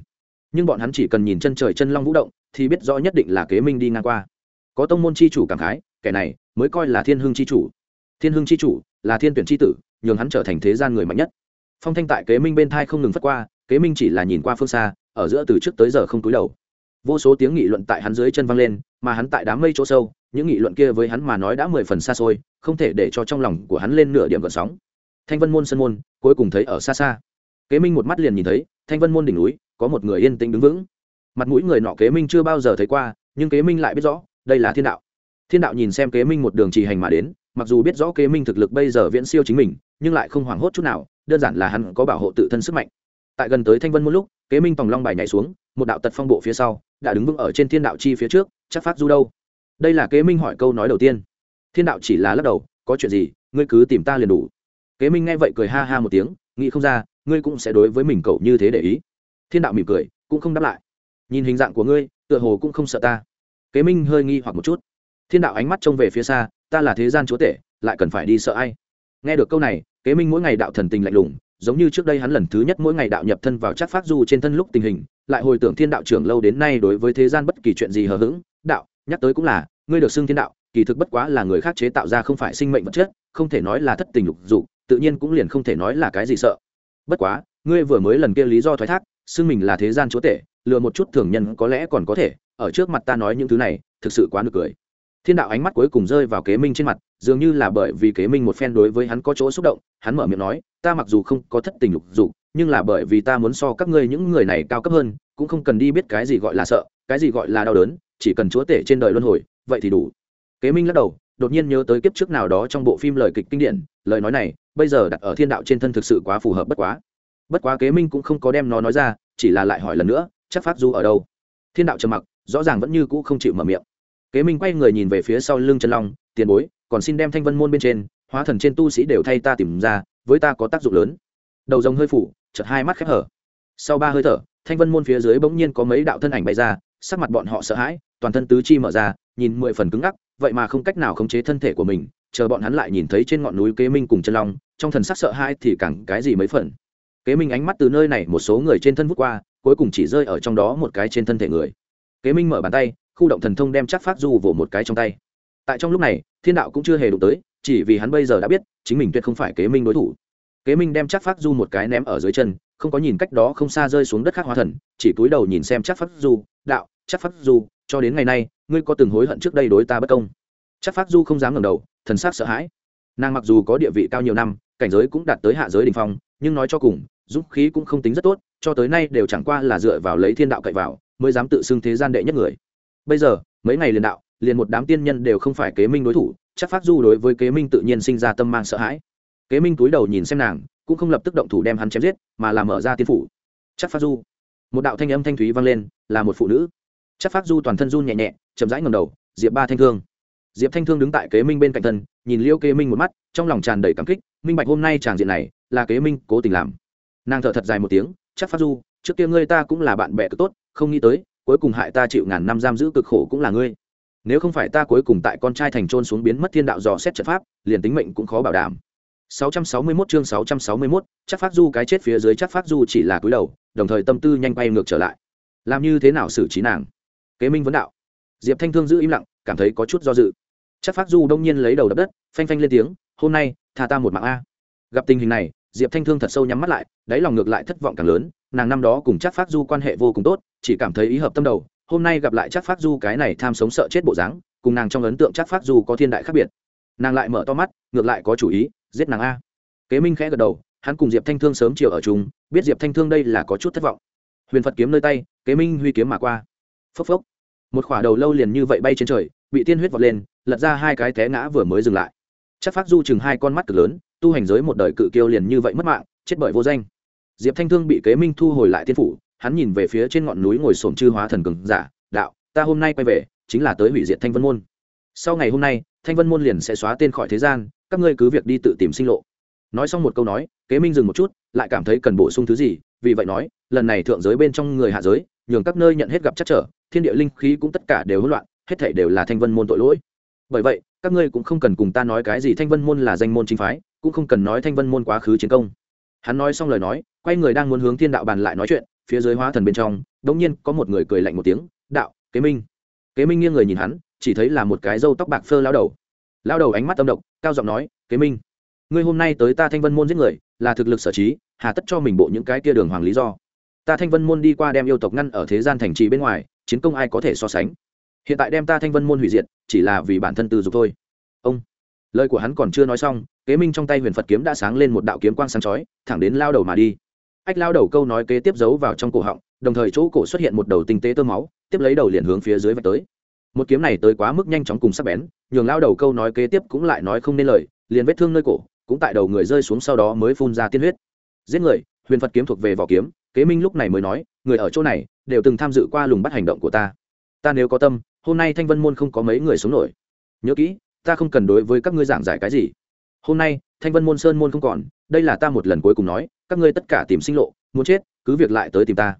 Nhưng bọn hắn chỉ cần nhìn chân trời chân long vũ động, thì biết rõ nhất định là kế minh đi ngang qua. Có tông môn c h i chủ cảm khái, kẻ này mới coi là thiên hưng c h i chủ. Thiên hưng c h i chủ là thiên tuyển c h i tử, nhường hắn trở thành thế gian người mạnh nhất. Phong thanh tại kế minh bên thai không ngừng phất qua, kế minh chỉ là nhìn qua phương xa, ở giữa từ trước tới giờ không túi đầu. Vô số tiếng nghị luận tại hắn dưới chân vang lên, mà hắn tại đám mây chỗ sâu những nghị luận kia với hắn mà nói đã mười phần xa xôi, không thể để cho trong lòng của hắn lên nửa điểm gợn sóng. Thanh vân môn sân môn, cuối cùng thấy ở xa xa. Kế minh một mắt liền nhìn thấy, thanh vân môn đỉnh núi, có một người yên tĩnh đứng vững. Mặt mũi người nọ kế minh chưa bao giờ thấy qua, nhưng kế minh lại biết rõ, đây là thiên đạo. Thiên đạo nhìn xem kế minh một đường trì hành mà đến, mặc dù biết rõ kế minh thực lực bây giờ viễn siêu chính mình, nhưng lại không hoảng hốt chút nào, đơn giản là hắn có bảo hộ tự thân sức mạnh. Tại gần tới thanh vân một lúc, kế minh tòng long bài nhảy xuống, một đạo tật phong bộ phía sau, đã đứng vững ở trên thiên đạo chi phía trước, chắc phát du đâu đây là kế minh hỏi câu nói đầu tiên. Thiên đạo chỉ là lắc đầu, có chuyện gì, ngươi cứ tìm ta liền đủ. Kế minh nghe vậy cười ha ha một tiếng, nghĩ không ra, ngươi cũng sẽ đối với mình cậu như thế để ý. Thiên đạo mỉm cười, cũng không đáp lại. Nhìn hình dạng của ngươi, tựa hồ cũng không sợ ta. Kế minh hơi nghi hoặc một chút. Thiên đạo ánh mắt trông về phía xa, ta là thế gian chúa tể, lại cần phải đi sợ ai? Nghe được câu này, kế minh mỗi ngày đạo thần tình lạnh lùng, giống như trước đây hắn lần thứ nhất mỗi ngày đạo nhập thân vào chắc phát du trên thân lúc tình hình, lại hồi tưởng thiên đạo trưởng lâu đến nay đối với thế gian bất kỳ chuyện gì hờ hững, đạo nhắc tới cũng là, ngươi được xưng thiên đạo, kỳ thực bất quá là người khác chế tạo ra không phải sinh mệnh vật chất, không thể nói là thất tình lục dục, tự nhiên cũng liền không thể nói là cái gì sợ. Bất quá, ngươi vừa mới lần kia lý do thoái thác, xưng mình là thế gian chúa tể, lừa một chút thường nhân có lẽ còn có thể, ở trước mặt ta nói những thứ này, thực sự quá nực cười. Thiên đạo ánh mắt cuối cùng rơi vào kế minh trên mặt, dường như là bởi vì kế minh một phen đối với hắn có chỗ xúc động, hắn mở miệng nói, ta mặc dù không có thất tình lục dục, nhưng là bởi vì ta muốn so các ngươi những người này cao cấp hơn, cũng không cần đi biết cái gì gọi là sợ, cái gì gọi là đau đớn chỉ cần chúa tể trên đời luân hồi, vậy thì đủ. Kế minh lắc đầu, đột nhiên nhớ tới kiếp trước nào đó trong bộ phim lời kịch kinh điển, lời nói này, bây giờ đặt ở thiên đạo trên thân thực sự quá phù hợp bất quá. Bất quá kế minh cũng không có đem nó nói ra, chỉ là lại hỏi lần nữa, chắc pháp du ở đâu? Thiên đạo trầm mặc, rõ ràng vẫn như cũ không chịu mở miệng. Kế minh quay người nhìn về phía sau lưng chân long, tiền bối, còn xin đem thanh vân môn bên trên, hóa thần trên tu sĩ đều thay ta tìm ra, với ta có tác dụng lớn. Đầu rồng hơi phủ chật hai mắt khép hở. Sau ba hơi thở, thanh vân môn phía dưới bỗng nhiên có mấy đạo thân ảnh bay ra, sắc mặt bọn họ sợ hãi toàn thân tứ chi mở ra, nhìn mười phần cứng ngắc, vậy mà không cách nào khống chế thân thể của mình, chờ bọn hắn lại nhìn thấy trên ngọn núi kế minh cùng chân long, trong thần sắc sợ hãi thì càng cái gì mấy phần. Kế minh ánh mắt từ nơi này một số người trên thân vút qua, cuối cùng chỉ rơi ở trong đó một cái trên thân thể người. Kế minh mở bàn tay, khu động thần thông đem chắc phát du vỗ một cái trong tay. Tại trong lúc này, thiên đạo cũng chưa hề đụng tới, chỉ vì hắn bây giờ đã biết, chính mình tuyệt không phải kế minh đối thủ. Kế minh đem chắc phát du một cái ném ở dưới chân, không có nhìn cách đó không xa rơi xuống đất khác hóa thần, chỉ cúi đầu nhìn xem chắc phát du, đạo, chắc phát du cho đến ngày nay, ngươi có từng hối hận trước đây đối ta bất công? Chắc phát du không dám ngẩng đầu, thần sắc sợ hãi. Nàng mặc dù có địa vị cao nhiều năm, cảnh giới cũng đạt tới hạ giới đ ỉ n h phong, nhưng nói cho cùng, dũng khí cũng không tính rất tốt, cho tới nay đều chẳng qua là dựa vào lấy thiên đạo cậy vào, mới dám tự xưng thế gian đệ nhất người. Bây giờ, mấy ngày liền đạo, liền một đám tiên nhân đều không phải kế minh đối thủ, chắc phát du đối với kế minh tự nhiên sinh ra tâm mang sợ hãi. Kế minh túi đầu nhìn xem nàng, cũng không lập tức động thủ đem hắn chém giết, mà làm mở ra tiên phủ. Chắc phát du, một đạo thanh âm thanh thúy vang lên, là một phụ nữ chắc phát du toàn thân run nhẹ nhẹ chậm rãi ngầm đầu diệp ba thanh thương. Diệp thanh thương đứng tại kế minh bên cạnh thân nhìn liêu kế minh một mắt trong lòng tràn đầy cảm kích minh bạch hôm nay tràng diện này là kế minh cố tình làm. Nàng thở thật dài một tiếng chắc phát du trước kia ngươi ta cũng là bạn bè cực tốt không nghĩ tới cuối cùng hại ta chịu ngàn năm giam giữ cực khổ cũng là ngươi. Nếu không phải ta cuối cùng tại con trai thành trôn xuống biến mất thiên đạo dò xét trận pháp liền tính mệnh cũng khó bảo đảm. 661 chương 661, chắc phát du cái chết phía dưới chắc phát du chỉ là cúi đầu đồng thời tâm tư nhanh bay ngược trở lại. Làm như thế nào xử trí nàng? Kế minh vấn đạo. Diệp thanh thương giữ im lặng, cảm thấy có chút do dự. Chắc phát du đông nhiên lấy đầu đập đất, phanh phanh lên tiếng, hôm nay, tha ta một mạng a. Gặp tình hình này, diệp thanh thương thật sâu nhắm mắt lại, đáy lòng ngược lại thất vọng càng lớn, nàng năm đó cùng chắc phát du quan hệ vô cùng tốt, chỉ cảm thấy ý hợp tâm đầu, hôm nay gặp lại chắc phát du cái này tham sống sợ chết bộ dáng, cùng nàng trong ấn tượng chắc phát du có thiên đại khác biệt. Nàng lại mở to mắt, ngược lại có chủ ý, giết nàng a. Kế minh khẽ gật đầu, hắn cùng diệp thanh thương sớm chiều ở chung, biết diệp thanh thương đây là có chút thất vọng. Huyền phật kiếm nơi tay, kế minh huy kiếm mà qua phốc phốc. Một khỏa đầu lâu liền như vậy bay trên trời, bị tiên huyết vọt lên, lật ra hai cái té ngã vừa mới dừng lại. Chắc phát du chừng hai con mắt cực lớn, tu hành giới một đời cự kiêu liền như vậy mất mạng, chết bởi vô danh. Diệp thanh thương bị kế minh thu hồi lại tiên phủ, hắn nhìn về phía trên ngọn núi ngồi sổm chư hóa thần cường giả, đạo, ta hôm nay quay về, chính là tới hủy diệt thanh vân môn. Sau ngày hôm nay, thanh vân môn liền sẽ xóa tên khỏi thế gian, các ngươi cứ việc đi tự tìm sinh lộ. Nói xong một câu nói, kế minh dừng một chút, lại cảm thấy cần bổ sung thứ gì, vì vậy nói, lần này thượng giới bên trong người hạ giới nhường các nơi nhận hết gặp chắc trở, thiên địa linh khí cũng tất cả đều hỗn loạn, hết thảy đều là thanh vân môn tội lỗi. Bởi vậy, các ngươi cũng không cần cùng ta nói cái gì thanh vân môn là danh môn chính phái, cũng không cần nói thanh vân môn quá khứ chiến công. Hắn nói xong lời nói, quay người đang muốn hướng thiên đạo bàn lại nói chuyện, phía dưới hóa thần bên trong đống nhiên có một người cười lạnh một tiếng, đạo, kế minh. Kế minh nghiêng người nhìn hắn, chỉ thấy là một cái râu tóc bạc phơ lao đầu. Lao đầu ánh mắt âm độc, cao giọng nói, kế minh, ngươi hôm nay tới ta thanh vân môn giết người, là thực lực sở trí, hà tất cho mình bộ những cái kia đường hoàng lý do ta thanh vân môn đi qua đem yêu tộc ngăn ở thế gian thành trì bên ngoài, chiến công ai có thể so sánh? Hiện tại đem ta thanh vân môn hủy diệt, chỉ là vì bản thân tư dục thôi. Ông. Lời của hắn còn chưa nói xong, kế minh trong tay huyền phật kiếm đã sáng lên một đạo kiếm quang sáng chói, thẳng đến lao đầu mà đi. Ách lao đầu câu nói kế tiếp giấu vào trong cổ họng, đồng thời chỗ cổ xuất hiện một đầu tinh tế tơ máu, tiếp lấy đầu liền hướng phía dưới vạch tới. Một kiếm này tới quá mức nhanh chóng cùng sắc bén, nhường lao đầu câu nói kế tiếp cũng lại nói không nên lời, liền vết thương nơi cổ, cũng tại đầu người rơi xuống sau đó mới phun ra tiên huyết. Giết người, huyền phật kiếm thuộc về vỏ kiếm kế minh lúc này mới nói, người ở chỗ này, đều từng tham dự qua lùng bắt hành động của ta. Ta nếu có tâm, hôm nay thanh vân môn không có mấy người sống nổi. Nhớ kỹ, ta không cần đối với các ngươi giảng giải cái gì. Hôm nay, thanh vân môn sơn môn không còn, đây là ta một lần cuối cùng nói, các ngươi tất cả tìm sinh lộ, muốn chết, cứ việc lại tới tìm ta.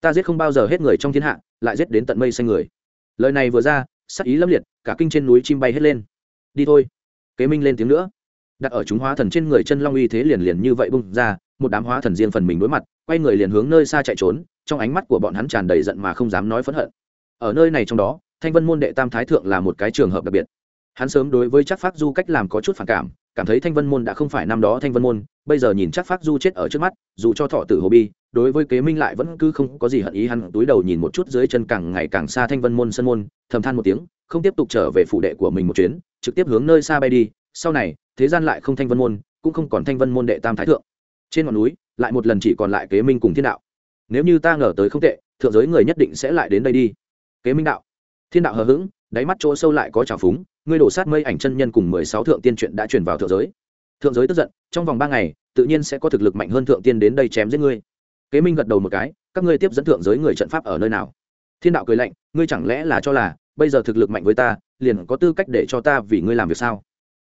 Ta giết không bao giờ hết người trong thiên hạ, lại giết đến tận mây xanh người. Lời này vừa ra, sắc ý lâm liệt, cả kinh trên núi chim bay hết lên. Đi thôi. Kế minh lên tiếng nữa. Đặt ở chúng hóa thần trên người chân long uy thế liền liền như vậy bung ra một đám hóa thần riêng phần mình đối mặt, quay người liền hướng nơi xa chạy trốn, trong ánh mắt của bọn hắn tràn đầy giận mà không dám nói phẫn hận. Ở nơi này trong đó, thanh vân môn đệ tam thái thượng là một cái trường hợp đặc biệt. Hắn sớm đối với chắc phát du cách làm có chút phản cảm cảm thấy thanh vân môn đã không phải năm đó thanh vân môn, bây giờ nhìn chắc phát du chết ở trước mắt, dù cho thọ tử hồ bi, đối với kế minh lại vẫn cứ không có gì hận ý, hắn túi đầu nhìn một chút dưới chân càng ngày càng xa thanh vân môn sân môn, thầm than một tiếng, không tiếp tục trở về phủ đệ của mình một chuyến, trực tiếp hướng nơi xa bay đi. Sau này, thế gian lại không thanh vân môn, cũng không còn thanh vân môn đệ tam thái thượng trên ngọn núi, lại một lần chỉ còn lại kế minh cùng thiên đạo. Nếu như ta ngờ tới không tệ, thượng giới người nhất định sẽ lại đến đây đi. Kế minh đạo. Thiên đạo hờ hững, đáy mắt chỗ sâu lại có trào phúng, ngươi đổ sát mây ảnh chân nhân cùng mười sáu thượng tiên chuyện đã truyền vào thượng giới. Thượng giới tức giận, trong vòng ba ngày, tự nhiên sẽ có thực lực mạnh hơn thượng tiên đến đây chém giết ngươi. Kế minh gật đầu một cái, các ngươi tiếp dẫn thượng giới người trận pháp ở nơi nào? Thiên đạo cười lạnh, ngươi chẳng lẽ là cho là, bây giờ thực lực mạnh với ta, liền có tư cách để cho ta vì ngươi làm việc sao?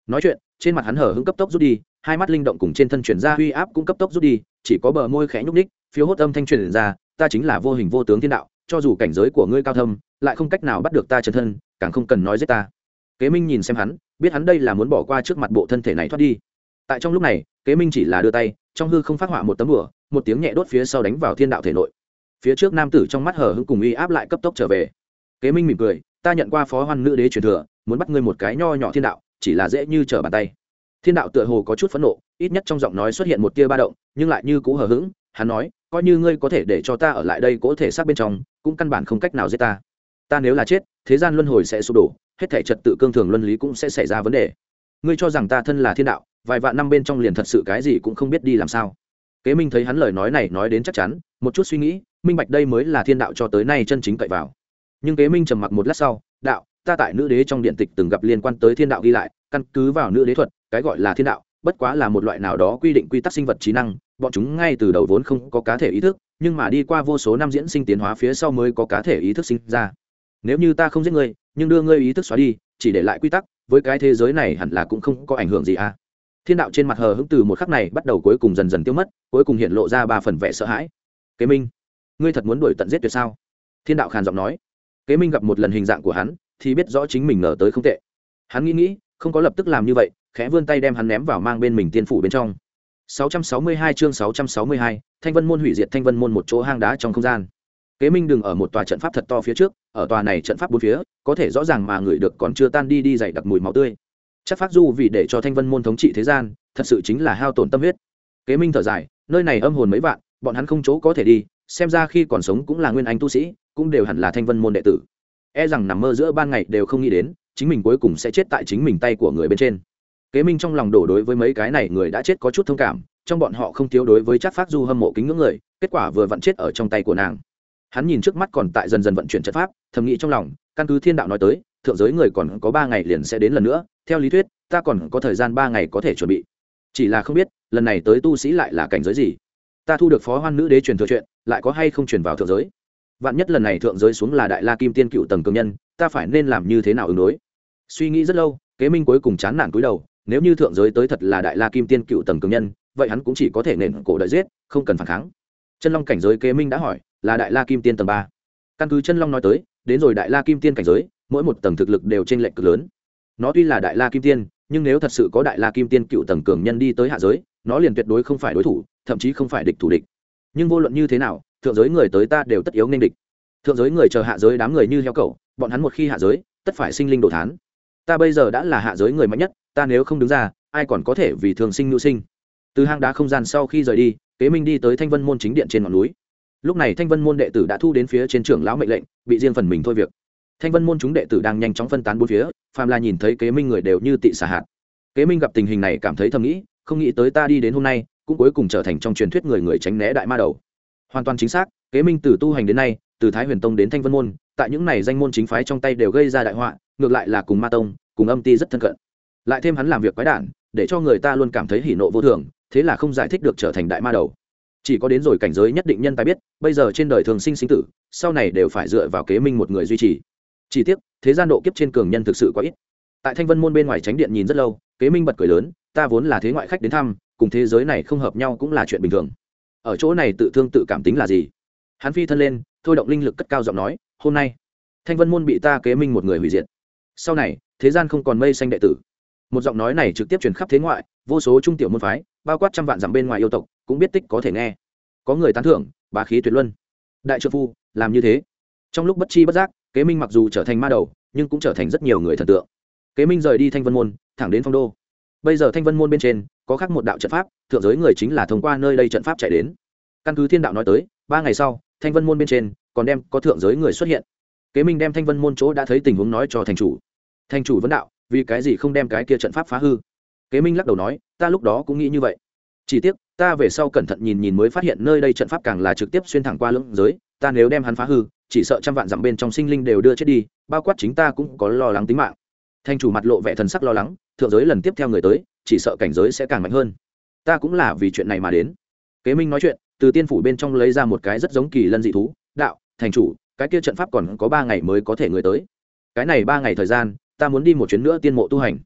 Nói chuyện, trên mặt hắn hở hứng cấp tốc rút đi, hai mắt linh động cùng trên thân chuyển ra uy áp cũng cấp tốc rút đi, chỉ có bờ môi khẽ nhúc ních phiếu hốt âm thanh truyền ra, ta chính là vô hình vô tướng thiên đạo, cho dù cảnh giới của ngươi cao thâm, lại không cách nào bắt được ta chân thân, càng không cần nói giết ta. Kế minh nhìn xem hắn, biết hắn đây là muốn bỏ qua trước mặt bộ thân thể này thoát đi. Tại trong lúc này, kế minh chỉ là đưa tay, trong hư không phát họa một tấm bửa một tiếng nhẹ đốt phía sau đánh vào thiên đạo thể nội. Phía trước nam tử trong mắt hở hưng cùng uy áp lại cấp tốc trở về. Kế minh mỉm cười, ta nhận qua phó hoan nữ đế truyền thừa, muốn bắt ngươi một cái nho nhỏ thiên đạo chỉ là dễ như trở bàn tay. Thiên đạo tựa hồ có chút phẫn nộ, ít nhất trong giọng nói xuất hiện một tia ba động, nhưng lại như cũ hờ hững, hắn nói, coi như ngươi có thể để cho ta ở lại đây có thể xác bên trong, cũng căn bản không cách nào giết ta. Ta nếu là chết, thế gian luân hồi sẽ sụp đổ, hết thể trật tự cương thường luân lý cũng sẽ xảy ra vấn đề. Ngươi cho rằng ta thân là thiên đạo, vài vạn năm bên trong liền thật sự cái gì cũng không biết đi làm sao. Kế minh thấy hắn lời nói này nói đến chắc chắn, một chút suy nghĩ, minh bạch đây mới là thiên đạo cho tới nay chân chính cậy vào. Nhưng kế minh trầm mặc một lát sau, đạo ta tại nữ đế trong điện tịch từng gặp liên quan tới thiên đạo ghi lại, căn cứ vào nữ đế thuật, cái gọi là thiên đạo, bất quá là một loại nào đó quy định quy tắc sinh vật trí năng, bọn chúng ngay từ đầu vốn không có cá thể ý thức, nhưng mà đi qua vô số năm diễn sinh tiến hóa phía sau mới có cá thể ý thức sinh ra. Nếu như ta không giết ngươi, nhưng đưa ngươi ý thức xóa đi, chỉ để lại quy tắc, với cái thế giới này hẳn là cũng không có ảnh hưởng gì à. Thiên đạo trên mặt hờ hững từ một khắc này bắt đầu cuối cùng dần dần tiêu mất, cuối cùng hiện lộ ra ba phần vẻ sợ hãi. Kế minh, ngươi thật muốn đuổi tận giết tuyệt sao? Thiên đạo khàn giọng nói. Kế minh gặp một lần hình dạng của hắn thì biết rõ chính mình ngờ tới không tệ hắn nghĩ nghĩ không có lập tức làm như vậy khẽ vươn tay đem hắn ném vào mang bên mình tiên phủ bên trong 662 chương 662, Thanh Vân môn hủy diệt Thanh Vân môn một chỗ hang đá trong không gian. Kế Minh đừng ở một tòa trận pháp thật to phía trước, ở tòa này trận pháp bốn phía, có thể rõ ràng mà người được còn chưa tan đi đi dày đặc mùi máu tươi. Chắc phát du vì để cho Thanh Vân môn thống trị thế gian, thật sự chính là hao tổn tâm huyết. Kế Minh thở dài, nơi này âm hồn mấy vạn, bọn hắn không chỗ có thể đi, xem ra khi còn sống cũng là nguyên anh tu sĩ, cũng đều hẳn là Thanh Vân môn đệ tử. E rằng nằm mơ giữa ban ngày đều không nghĩ đến, chính mình cuối cùng sẽ chết tại chính mình tay của người bên trên. Kế minh trong lòng đổ đối với mấy cái này người đã chết có chút thông cảm trong bọn họ không thiếu đối với chắc pháp du hâm mộ kính ngưỡng người kết quả vừa vặn chết ở trong tay của nàng. Hắn nhìn trước mắt còn tại dần dần vận chuyển chất pháp thầm nghĩ trong lòng căn cứ thiên đạo nói tới thượng giới người còn có ba ngày liền sẽ đến lần nữa theo lý thuyết ta còn có thời gian ba ngày có thể chuẩn bị. Chỉ là không biết lần này tới tu sĩ lại là cảnh giới gì. Ta thu được phó hoan nữ đế truyền thừa chuyện lại có hay không truyền vào thượng giới? Vạn nhất lần này thượng giới xuống là đại la kim tiên cựu tầng cường nhân, ta phải nên làm như thế nào ứng đối? Suy nghĩ rất lâu, kế minh cuối cùng chán nản cúi đầu, nếu như thượng giới tới thật là đại la kim tiên cựu tầng cường nhân, vậy hắn cũng chỉ có thể nền cổ đợi giết, không cần phản kháng. Chân long cảnh giới kế minh đã hỏi, là đại la kim tiên tầng ba? Căn cứ chân long nói tới, đến rồi đại la kim tiên cảnh giới, mỗi một tầng thực lực đều t r ê n lệch cực lớn. Nó tuy là đại la kim tiên, nhưng nếu thật sự có đại la kim tiên cựu tầng cường nhân đi tới hạ giới, nó liền tuyệt đối không phải đối thủ, thậm chí không phải địch thủ địch. Nhưng vô luận như thế nào thượng giới người tới ta đều tất yếu nên địch. Thượng giới người chờ hạ giới đám người như heo cầu bọn hắn một khi hạ giới, tất phải sinh linh đồ thán. Ta bây giờ đã là hạ giới người mạnh nhất, ta nếu không đứng ra, ai còn có thể vì thường sinh nhu sinh? Từ hang đá không gian sau khi rời đi, kế minh đi tới thanh vân môn chính điện trên ngọn núi. Lúc này thanh vân môn đệ tử đã thu đến phía trên trưởng lão mệnh lệnh, bị riêng phần mình thôi việc. Thanh vân môn chúng đệ tử đang nhanh chóng phân tán bốn phía, phàm là nhìn thấy kế minh người đều như tị xả hạt. Kế minh gặp tình hình này cảm thấy thầm nghĩ, không nghĩ tới ta đi đến hôm nay, cũng cuối cùng trở thành trong truyền thuyết người người tránh né đại ma đầu hoàn toàn chính xác, kế minh từ tu hành đến nay, từ thái huyền tông đến thanh vân môn, tại những này danh môn chính phái trong tay đều gây ra đại họa, ngược lại là cùng ma tông, cùng âm ti rất thân cận. Lại thêm hắn làm việc quái đản, để cho người ta luôn cảm thấy hỉ nộ vô thường, thế là không giải thích được trở thành đại ma đầu. Chỉ có đến rồi cảnh giới nhất định nhân tài biết, bây giờ trên đời thường sinh sinh tử, sau này đều phải dựa vào kế minh một người duy trì. Chỉ tiếc, thế gian độ kiếp trên cường nhân thực sự quá ít. Tại thanh vân môn bên ngoài tránh điện nhìn rất lâu, kế minh bật cười lớn, ta vốn là thế ngoại khách đến thăm, cùng thế giới này không hợp nhau cũng là chuyện bình thường ở chỗ này tự thương tự cảm tính là gì? Hắn phi thân lên, thôi động linh lực cất cao giọng nói, hôm nay, thanh vân môn bị ta kế minh một người hủy diệt. Sau này, thế gian không còn mây xanh đệ tử. Một giọng nói này trực tiếp truyền khắp thế ngoại, vô số trung tiểu môn phái, bao quát trăm vạn dặm bên ngoài yêu tộc, cũng biết tích có thể nghe. Có người tán thưởng, bá khí tuyệt luân. Đại trợ phu, làm như thế. Trong lúc bất chi bất giác, kế minh mặc dù trở thành ma đầu, nhưng cũng trở thành rất nhiều người thần tượng. Kế minh rời đi thanh vân môn, thẳng đến phong đô. Bây giờ thanh vân môn bên trên có khác một đạo trận pháp, thượng giới người chính là thông qua nơi đây trận pháp chạy đến. Căn cứ thiên đạo nói tới, ba ngày sau, thanh vân môn bên trên còn đem có thượng giới người xuất hiện. Kế minh đem thanh vân môn chỗ đã thấy tình huống nói cho thành chủ. Thành chủ vấn đạo, vì cái gì không đem cái kia trận pháp phá hư? Kế minh lắc đầu nói, ta lúc đó cũng nghĩ như vậy. Chỉ tiếc, ta về sau cẩn thận nhìn nhìn mới phát hiện nơi đây trận pháp càng là trực tiếp xuyên thẳng qua lưỡng giới, ta nếu đem hắn phá hư, chỉ sợ trăm vạn dặm bên trong sinh linh đều đưa chết đi, bao quát chính ta cũng có lo lắng tính mạng thanh chủ mặt lộ vẻ thần sắc lo lắng, thượng giới lần tiếp theo người tới, chỉ sợ cảnh giới sẽ càng mạnh hơn. Ta cũng là vì chuyện này mà đến. Kế minh nói chuyện, từ tiên phủ bên trong lấy ra một cái rất giống kỳ lân dị thú, đạo thành chủ, cái kia trận pháp còn có ba ngày mới có thể người tới. Cái này ba ngày thời gian, ta muốn đi một chuyến nữa tiên mộ tu hành.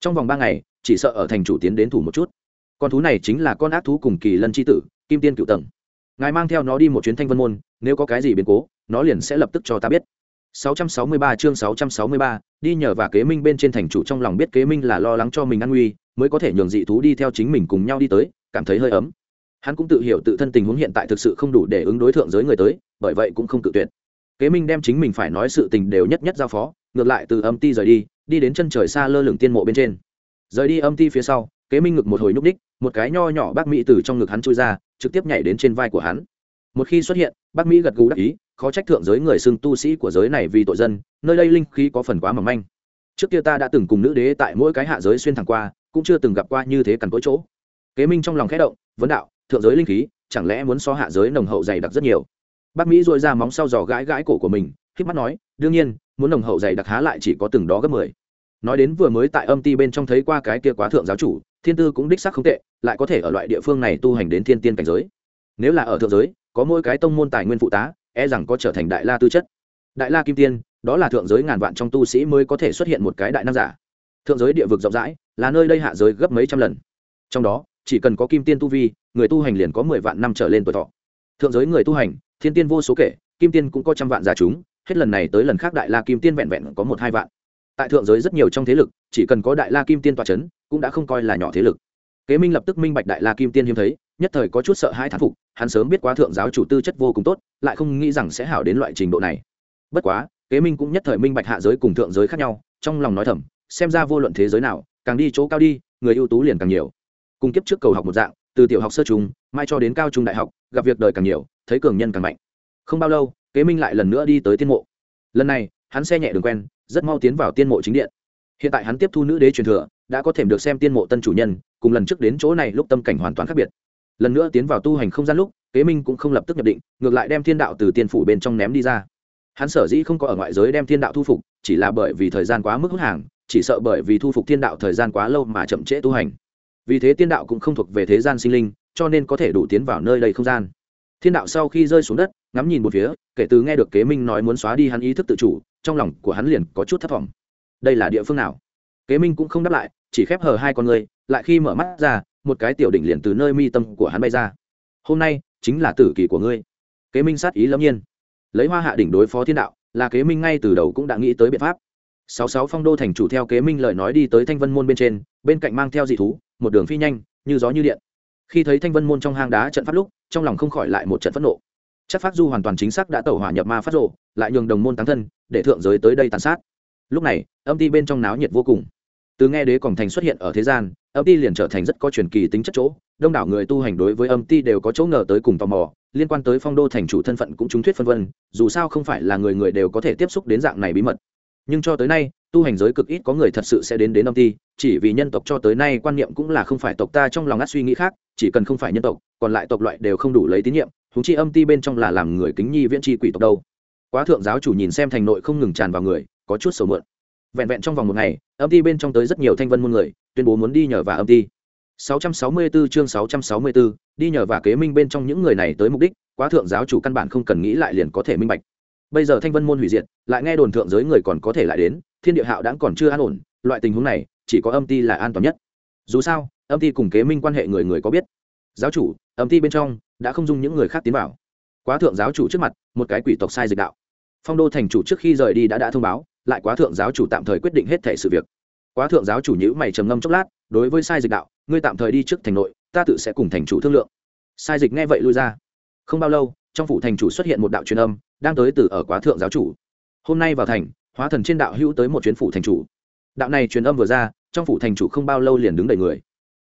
Trong vòng ba ngày, chỉ sợ ở thành chủ tiến đến thủ một chút. Con thú này chính là con ác thú cùng kỳ lân c h i tử, kim tiên cựu tầng. Ngài mang theo nó đi một chuyến thanh vân môn, nếu có cái gì biến cố, nó liền sẽ lập tức cho ta biết. 663 chương 663, đi nhờ và kế minh bên trên thành chủ trong lòng biết kế minh là lo lắng cho mình an nguy mới có thể nhường dị thú đi theo chính mình cùng nhau đi tới cảm thấy hơi ấm. Hắn cũng tự hiểu tự thân tình huống hiện tại thực sự không đủ để ứng đối thượng giới người tới bởi vậy cũng không tự tuyệt. Kế minh đem chính mình phải nói sự tình đều nhất nhất giao phó ngược lại từ âm ti rời đi đi đến chân trời xa lơ lửng tiên mộ bên trên. Rời đi âm ti phía sau kế minh ngực một hồi nhúc đích một cái nho nhỏ bác mỹ từ trong ngực hắn chui ra trực tiếp nhảy đến trên vai của hắn một khi xuất hiện, bác mỹ gật gù đắc ý, khó trách thượng giới người xưng tu sĩ của giới này vì tội dân, nơi đây linh khí có phần quá mỏng manh. Trước kia ta đã từng cùng nữ đế tại mỗi cái hạ giới xuyên thẳng qua, cũng chưa từng gặp qua như thế cằn cỗi chỗ. Kế minh trong lòng khẽ động, vấn đạo, thượng giới linh khí, chẳng lẽ muốn so hạ giới nồng hậu dày đặc rất nhiều? Bác mỹ dội ra móng sau giò gãi gãi cổ của mình k mắt nói, đương nhiên, muốn nồng hậu dày đặc há lại chỉ có từng đó gấp mười. Nói đến vừa mới tại âm ti bên trong thấy qua cái kia quá thượng giáo chủ, thiên tư cũng đích sắc không tệ, lại có thể ở loại địa phương này tu hành đến thiên tiên cảnh giới. Nếu là ở thượng giới có mỗi cái tông môn tài nguyên phụ tá e rằng có trở thành đại la tư chất. Đại la kim tiên, đó là thượng giới ngàn vạn trong tu sĩ mới có thể xuất hiện một cái đại nam giả. Thượng giới địa vực rộng rãi, là nơi đây hạ giới gấp mấy trăm lần. Trong đó, chỉ cần có kim tiên tu vi, người tu hành liền có mười vạn năm trở lên tuổi thọ. Thượng giới người tu hành, thiên tiên vô số kể, kim tiên cũng có trăm vạn giả chúng, hết lần này tới lần khác đại la kim tiên vẹn vẹn có một hai vạn. Tại thượng giới rất nhiều trong thế lực, chỉ cần có đại la kim tiên tòa c h ấ n cũng đã không coi là nhỏ thế lực. Kế minh lập tức minh bạch đại la kim tiên hiếm thấy, nhất thời có chút sợ hãi thán phục hắn sớm biết quá thượng giáo chủ tư chất vô cùng tốt, lại không nghĩ rằng sẽ hảo đến loại trình độ này. Bất quá, kế minh cũng nhất thời minh bạch hạ giới cùng thượng giới khác nhau, trong lòng nói thầm, xem ra vô luận thế giới nào, càng đi chỗ cao đi, người ưu tú liền càng nhiều. Cùng kiếp trước cầu học một dạng, từ tiểu học sơ trung, mai cho đến cao trung đại học, gặp việc đời càng nhiều, thấy cường nhân càng mạnh. Không bao lâu, kế minh lại lần nữa đi tới tiên mộ. Lần này, hắn xe nhẹ đường quen, rất mau tiến vào tiên mộ chính điện. Hiện tại hắn tiếp thu nữ đế truyền thừa, đã có thể được xem tiên mộ tân chủ nhân, cùng lần trước đến chỗ này lúc tâm cảnh hoàn toàn khác biệt lần nữa tiến vào tu hành không gian lúc, kế minh cũng không lập tức nhập định, ngược lại đem thiên đạo từ tiên phủ bên trong ném đi ra. Hắn sở dĩ không có ở ngoại giới đem thiên đạo thu phục, chỉ là bởi vì thời gian quá mức hút hàng, chỉ sợ bởi vì thu phục thiên đạo thời gian quá lâu mà chậm trễ tu hành. Vì thế tiên đạo cũng không thuộc về thế gian sinh linh, cho nên có thể đủ tiến vào nơi đầy không gian. Thiên đạo sau khi rơi xuống đất, ngắm nhìn một phía, kể từ nghe được kế minh nói muốn xóa đi hắn ý thức tự chủ, trong lòng của hắn liền có chút thất vọng đây là địa phương nào? Kế minh cũng không đáp lại, chỉ khép hờ hai con người, lại khi mở mắt ra một cái tiểu đỉnh liền từ nơi mi tâm của hắn bay ra. Hôm nay, chính là tử kỳ của ngươi. Kế minh sát ý lâm nhiên. Lấy hoa hạ đỉnh đối phó thiên đạo, là kế minh ngay từ đầu cũng đã nghĩ tới biện pháp. Sáu sáu phong đô thành chủ theo kế minh lời nói đi tới thanh vân môn bên trên, bên cạnh mang theo dị thú, một đường phi nhanh, như gió như điện. Khi thấy thanh vân môn trong hang đá trận pháp lúc, trong lòng không khỏi lại một trận phẫn nộ. Chắc phát du hoàn toàn chính xác đã tẩu hỏa nhập ma phát rộ lại nhường đồng môn tán thân, để thượng giới tới đây tàn sát. Lúc này, âm ti bên trong náo nhiệt vô cùng từ nghe đế cổng thành xuất hiện ở thế gian, âm ti liền trở thành rất có truyền kỳ tính chất chỗ. Đông đảo người tu hành đối với âm ti đều có chỗ ngờ tới cùng tò mò, liên quan tới phong đô thành chủ thân phận cũng trúng thuyết phân vân, dù sao không phải là người người đều có thể tiếp xúc đến dạng này bí mật. Nhưng cho tới nay, tu hành giới cực ít có người thật sự sẽ đến đến âm ti, chỉ vì nhân tộc cho tới nay quan niệm cũng là không phải tộc ta trong lòng ngắt suy nghĩ khác, chỉ cần không phải nhân tộc, còn lại tộc loại đều không đủ lấy tín nhiệm thú chi âm ti bên trong là làm người kính nhi viễn tri quỷ tộc đâu. Quá thượng giáo chủ nhìn xem thành nội không ngừng tràn vào người, có chút sầu mượn vẹn vẹn trong vòng một ngày âm ti bên trong tới rất nhiều thanh vân môn người tuyên bố muốn đi nhờ và âm ti. 664 chương 664, đi nhờ và kế minh bên trong những người này tới mục đích quá thượng giáo chủ căn bản không cần nghĩ lại liền có thể minh bạch. Bây giờ thanh vân môn hủy diệt lại nghe đồn thượng giới người còn có thể lại đến thiên địa hạo đãng còn chưa an ổn loại tình huống này chỉ có âm ti là an toàn nhất. Dù sao âm ti cùng kế minh quan hệ người người có biết. Giáo chủ âm ti bên trong đã không dung những người khác tiến vào. Quá thượng giáo chủ trước mặt một cái quỷ tộc sai dịch đạo. Phong đô thành chủ trước khi rời đi đã đã thông báo lại quá thượng giáo chủ tạm thời quyết định hết thể sự việc. Quá thượng giáo chủ nhữ mày trầm ngâm chốc lát, đối với sai dịch đạo, ngươi tạm thời đi trước thành nội, ta tự sẽ cùng thành chủ thương lượng. Sai dịch nghe vậy lui ra. Không bao lâu, trong phủ thành chủ xuất hiện một đạo truyền âm, đang tới từ ở quá thượng giáo chủ. Hôm nay vào thành, hóa thần trên đạo hữu tới một chuyến phủ thành chủ. Đạo này truyền âm vừa ra, trong phủ thành chủ không bao lâu liền đứng đầy người.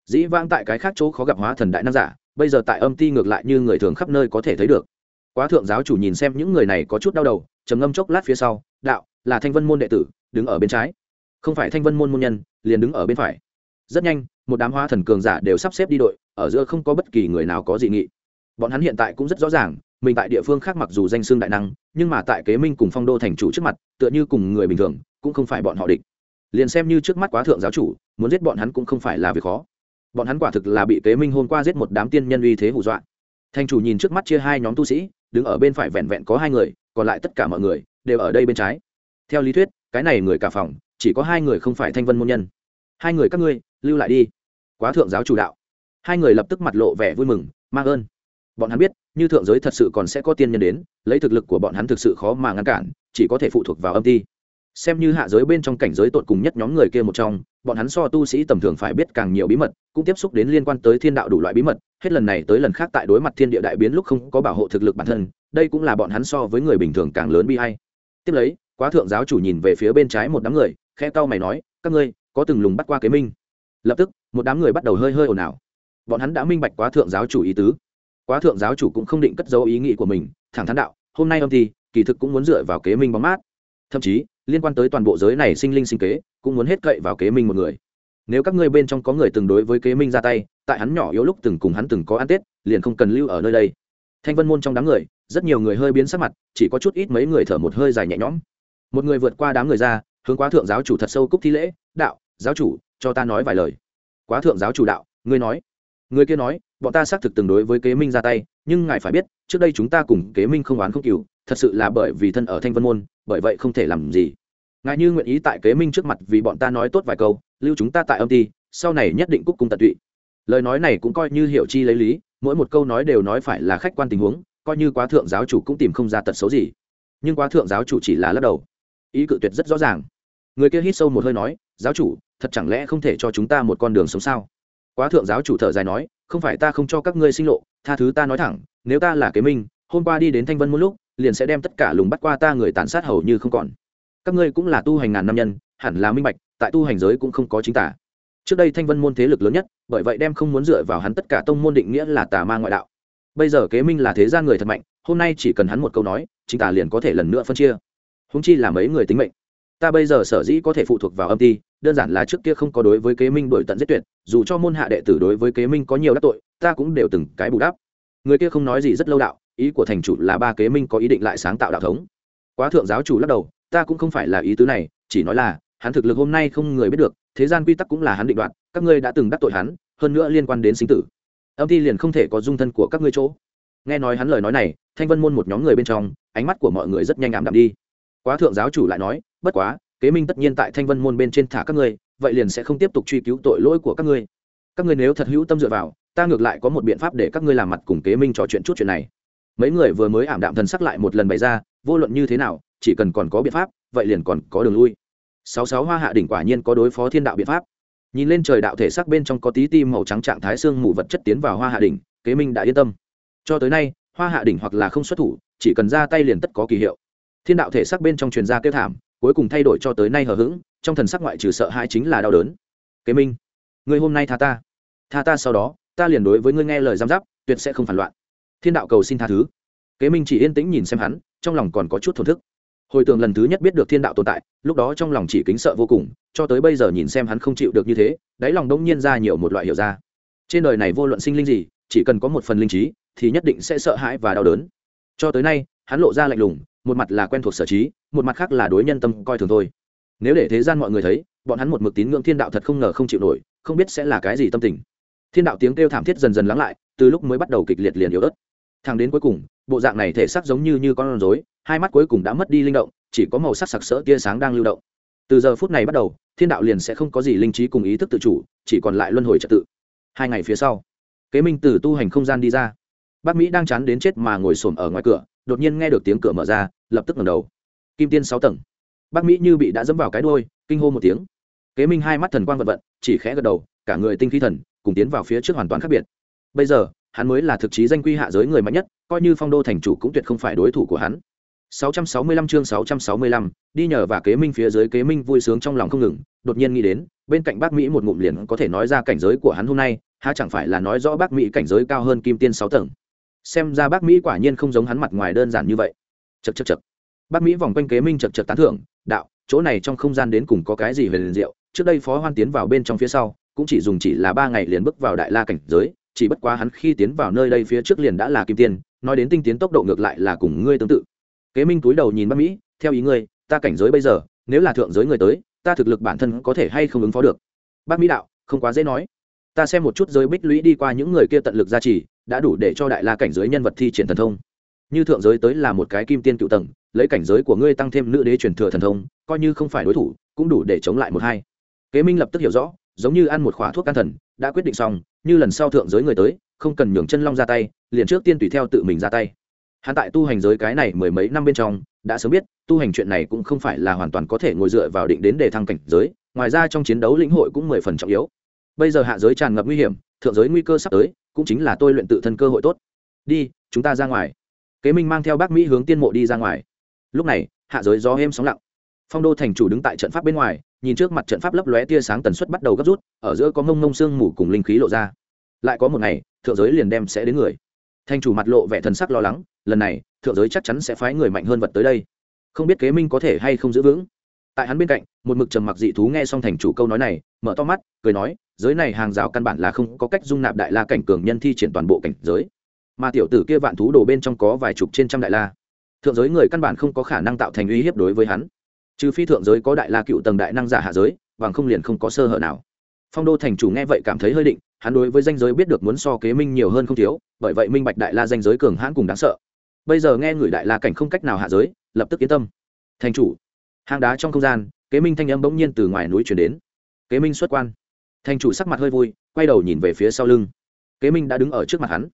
Dĩ vãng tại cái khác chỗ khó gặp hóa thần đại nam giả, bây giờ tại âm ti ngược lại như người thường khắp nơi có thể thấy được. Quá thượng giáo chủ nhìn xem những người này có chút đau đầu, trầm ngâm chốc lát phía sau, đạo là thanh vân môn đệ tử, đứng ở bên trái. Không phải thanh vân môn môn nhân, liền đứng ở bên phải. Rất nhanh, một đám hoa thần cường giả đều sắp xếp đi đội, ở giữa không có bất kỳ người nào có dị nghị. Bọn hắn hiện tại cũng rất rõ ràng, mình tại địa phương khác mặc dù danh xương đại năng, nhưng mà tại kế minh cùng phong đô thành chủ trước mặt, tựa như cùng người bình thường, cũng không phải bọn họ địch. Liền xem như trước mắt quá thượng giáo chủ, muốn giết bọn hắn cũng không phải là việc khó. Bọn hắn quả thực là bị kế minh hôm qua giết một đám tiên nhân uy thế hù dọa. Thành chủ nhìn trước mắt chia hai nhóm tu sĩ, đứng ở bên phải vẹn vẹn có hai người, còn lại tất cả mọi người đều ở đây bên trái theo lý thuyết, cái này người cả phòng, chỉ có hai người không phải thanh vân môn nhân. Hai người các ngươi, lưu lại đi. Quá thượng giáo chủ đạo. Hai người lập tức mặt lộ vẻ vui mừng, mang ơn. Bọn hắn biết, như thượng giới thật sự còn sẽ có tiên nhân đến, lấy thực lực của bọn hắn thực sự khó mà ngăn cản, chỉ có thể phụ thuộc vào âm ti. Xem như hạ giới bên trong cảnh giới tột cùng nhất nhóm người kia một trong, bọn hắn so tu sĩ tầm thường phải biết càng nhiều bí mật, cũng tiếp xúc đến liên quan tới thiên đạo đủ loại bí mật, hết lần này tới lần khác tại đối mặt thiên địa đại biến lúc không có bảo hộ thực lực bản thân, đây cũng là bọn hắn so với người bình thường càng lớn bi hay tiếp lấy quá thượng giáo chủ nhìn về phía bên trái một đám người khe cau mày nói, các ngươi, có từng lùng bắt qua kế minh? Lập tức, một đám người bắt đầu hơi hơi ồn ào. Bọn hắn đã minh bạch quá thượng giáo chủ ý tứ. Quá thượng giáo chủ cũng không định cất dấu ý nghĩ của mình, thẳng thắn đạo, hôm nay âm thì kỳ thực cũng muốn dựa vào kế minh bóng mát. Thậm chí, liên quan tới toàn bộ giới này sinh linh sinh kế, cũng muốn hết cậy vào kế minh một người. Nếu các ngươi bên trong có người từng đối với kế minh ra tay, tại hắn nhỏ yếu lúc từng cùng hắn từng có ăn tết, liền không cần lưu ở nơi đây. Thanh vân môn trong đám người, rất nhiều người hơi biến sắc mặt, chỉ có chút ít mấy người thở một hơi dài nhẹ nhõm một người vượt qua đám người ra, hướng quá thượng giáo chủ thật sâu cúc thi lễ, đạo, giáo chủ, cho ta nói vài lời. Quá thượng giáo chủ đạo, ngươi nói. Người kia nói, bọn ta xác thực từng đối với kế minh ra tay, nhưng ngài phải biết, trước đây chúng ta cùng kế minh không oán không cừu, thật sự là bởi vì thân ở thanh vân môn, bởi vậy không thể làm gì. Ngài như nguyện ý tại kế minh trước mặt vì bọn ta nói tốt vài câu, lưu chúng ta tại âm ty sau này nhất định cúc cung tận tụy. Lời nói này cũng coi như hiểu chi lấy lý, mỗi một câu nói đều nói phải là khách quan tình huống, coi như quá thượng giáo chủ cũng tìm không ra tật xấu gì. Nhưng quá thượng giáo chủ chỉ là lắc đầu ý cự tuyệt rất rõ ràng. Người kia hít sâu một hơi nói, giáo chủ, thật chẳng lẽ không thể cho chúng ta một con đường sống sao? Quá thượng giáo chủ thở dài nói, không phải ta không cho các ngươi sinh lộ, tha thứ ta nói thẳng, nếu ta là kế minh, hôm qua đi đến thanh vân một lúc, liền sẽ đem tất cả lùng bắt qua ta người tàn sát hầu như không còn. Các ngươi cũng là tu hành ngàn năm nhân, hẳn là minh bạch, tại tu hành giới cũng không có chính tả. Trước đây thanh vân môn thế lực lớn nhất, bởi vậy đem không muốn dựa vào hắn tất cả tông môn định nghĩa là tà ma ngoại đạo. Bây giờ kế minh là thế gian người thật mạnh, hôm nay chỉ cần hắn một câu nói, chính tà liền có thể lần nữa phân chia húng chi là mấy người tính mệnh. Ta bây giờ sở dĩ có thể phụ thuộc vào âm ty đơn giản là trước kia không có đối với kế minh đổi tận giết tuyệt, dù cho môn hạ đệ tử đối với kế minh có nhiều đắc tội, ta cũng đều từng cái bù đắp. Người kia không nói gì rất lâu đạo, ý của thành chủ là ba kế minh có ý định lại sáng tạo đạo thống. Quá thượng giáo chủ lắc đầu, ta cũng không phải là ý tứ này, chỉ nói là, hắn thực lực hôm nay không người biết được, thế gian quy tắc cũng là hắn định đoạt, các ngươi đã từng đắc tội hắn, hơn nữa liên quan đến sinh tử. Âm ty liền không thể có dung thân của các ngươi chỗ. Nghe nói hắn lời nói này, thanh vân môn một nhóm người bên trong, ánh mắt của mọi người rất nhanh ảm đạm đi quá thượng giáo chủ lại nói, bất quá, kế minh tất nhiên tại thanh vân môn bên trên thả các ngươi, vậy liền sẽ không tiếp tục truy cứu tội lỗi của các ngươi. Các ngươi nếu thật hữu tâm dựa vào, ta ngược lại có một biện pháp để các ngươi làm mặt cùng kế minh trò chuyện chút chuyện này. Mấy người vừa mới ảm đạm thần sắc lại một lần bày ra, vô luận như thế nào, chỉ cần còn có biện pháp, vậy liền còn có đường lui. Sáu sáu hoa hạ đỉnh quả nhiên có đối phó thiên đạo biện pháp. Nhìn lên trời đạo thể sắc bên trong có tí tim màu trắng trạng thái xương mù vật chất tiến vào hoa hạ đỉnh, kế minh đã yên tâm. Cho tới nay, hoa hạ đỉnh hoặc là không xuất thủ, chỉ cần ra tay liền tất có kỳ hiệu thiên đạo thể xác bên trong truyền gia kêu thảm, cuối cùng thay đổi cho tới nay hờ hững, trong thần sắc ngoại trừ sợ hãi chính là đau đớn. Kế minh người hôm nay tha ta. Tha ta sau đó, ta liền đối với ngươi nghe lời giam giáp, tuyệt sẽ không phản loạn. Thiên đạo cầu xin tha thứ. Kế minh chỉ yên tĩnh nhìn xem hắn, trong lòng còn có chút thổn thức. Hồi tưởng lần thứ nhất biết được thiên đạo tồn tại, lúc đó trong lòng chỉ kính sợ vô cùng, cho tới bây giờ nhìn xem hắn không chịu được như thế, đáy lòng đông nhiên ra nhiều một loại hiểu ra. Trên đời này vô luận sinh linh gì, chỉ cần có một phần linh trí, thì nhất định sẽ sợ hãi và đau đớn. Cho tới nay, hắn lộ ra lạnh lùng một mặt là quen thuộc sở trí, một mặt khác là đối nhân tâm coi thường thôi. Nếu để thế gian mọi người thấy, bọn hắn một mực tín ngưỡng thiên đạo thật không ngờ không chịu nổi, không biết sẽ là cái gì tâm tình. Thiên đạo tiếng kêu thảm thiết dần dần lắng lại, từ lúc mới bắt đầu kịch liệt liền yếu ớt. Thang đến cuối cùng, bộ dạng này thể xác giống như như con rối, hai mắt cuối cùng đã mất đi linh động, chỉ có màu sắc sặc sỡ tia sáng đang lưu động. Từ giờ phút này bắt đầu, thiên đạo liền sẽ không có gì linh trí cùng ý thức tự chủ, chỉ còn lại luân hồi trật tự. Hai ngày phía sau, kế minh từ tu hành không gian đi ra. Bác mỹ đang chán đến chết mà ngồi xổm ở ngoài cửa đột nhiên nghe được tiếng cửa mở ra lập tức ngẩng đầu. Kim tiên sáu tầng. Bác mỹ như bị đã dẫm vào cái đôi kinh hô một tiếng. Kế minh hai mắt thần quang vật vận chỉ khẽ gật đầu cả người tinh khí thần cùng tiến vào phía trước hoàn toàn khác biệt. Bây giờ hắn mới là thực chí danh quy hạ giới người mạnh nhất coi như phong đô thành chủ cũng tuyệt không phải đối thủ của hắn. 665 chương 665, đi nhờ và kế minh phía dưới kế minh vui sướng trong lòng không ngừng, đột nhiên nghĩ đến, bên cạnh bác Mỹ một ngụm liền có thể nói ra cảnh giới của hắn hôm nay, há chẳng phải là nói rõ bác Mỹ cảnh giới cao hơn Kim Tiên 6 tầng xem ra bác mỹ quả nhiên không giống hắn mặt ngoài đơn giản như vậy. Chật chật chật bác mỹ vòng quanh kế minh chật chật tán thưởng, đạo, chỗ này trong không gian đến cùng có cái gì về liền diệu? Trước đây phó hoan tiến vào bên trong phía sau, cũng chỉ dùng chỉ là ba ngày liền bước vào đại la cảnh giới, chỉ bất quá hắn khi tiến vào nơi đây phía trước liền đã là kim tiên, nói đến tinh tiến tốc độ ngược lại là cùng ngươi tương tự. Kế minh túi đầu nhìn bác mỹ, theo ý ngươi, ta cảnh giới bây giờ, nếu là thượng giới người tới, ta thực lực bản thân có thể hay không ứng phó được? Bác mỹ đạo, không quá dễ nói. Ta xem một chút giới bích lũy đi qua những người kia tận lực gia trì đã đủ để cho đại la cảnh giới nhân vật thi triển thần thông. Như thượng giới tới là một cái kim tiên cựu tầng, lấy cảnh giới của ngươi tăng thêm nữ đế truyền thừa thần thông, coi như không phải đối thủ, cũng đủ để chống lại một hai. Kế minh lập tức hiểu rõ, giống như ăn một khóa thuốc can thần, đã quyết định xong, như lần sau thượng giới người tới, không cần nhường chân long ra tay, liền trước tiên tùy theo tự mình ra tay. Hắn tại tu hành giới cái này mười mấy năm bên trong, đã sớm biết, tu hành chuyện này cũng không phải là hoàn toàn có thể ngồi dựa vào định đến để thăng cảnh giới, ngoài ra trong chiến đấu lĩnh hội cũng mười phần trọng yếu. Bây giờ hạ giới tràn ngập nguy hiểm, thượng giới nguy cơ sắp tới cũng chính là tôi luyện tự thân cơ hội tốt. Đi, chúng ta ra ngoài. Kế minh mang theo bác mỹ hướng tiên mộ đi ra ngoài. Lúc này, hạ giới gió êm sóng lặng. Phong đô thành chủ đứng tại trận pháp bên ngoài, nhìn trước mặt trận pháp lấp lóe tia sáng tần suất bắt đầu gấp rút, ở giữa có mông mông sương mù cùng linh khí lộ ra. Lại có một ngày, thượng giới liền đem sẽ đến người. Thành chủ mặt lộ vẻ thần sắc lo lắng, lần này, thượng giới chắc chắn sẽ phái người mạnh hơn vật tới đây. Không biết kế minh có thể hay không giữ vững tại hắn bên cạnh, một mực trầm mặc dị thú nghe xong thành chủ câu nói này, mở to mắt, cười nói, giới này hàng rào căn bản là không có cách dung nạp đại la cảnh cường nhân thi triển toàn bộ cảnh giới. Mà tiểu tử kia vạn thú đồ bên trong có vài chục trên trăm đại la. Thượng giới người căn bản không có khả năng tạo thành uy hiếp đối với hắn. Trừ phi thượng giới có đại la cựu tầng đại năng giả hạ giới, bằng không liền không có sơ hở nào. Phong đô thành chủ nghe vậy cảm thấy hơi định, hắn đối với danh giới biết được muốn so kế minh nhiều hơn không thiếu, bởi vậy minh bạch đại la danh giới cường hãn cùng đáng sợ. Bây giờ nghe người đại la cảnh không cách nào hạ giới, lập tức yên tâm. Thành chủ hang đá trong không gian, kế minh thanh âm bỗng nhiên từ ngoài núi chuyển đến. Kế minh xuất quan. Thành chủ sắc mặt hơi vui, quay đầu nhìn về phía sau lưng. Kế minh đã đứng ở trước mặt hắn.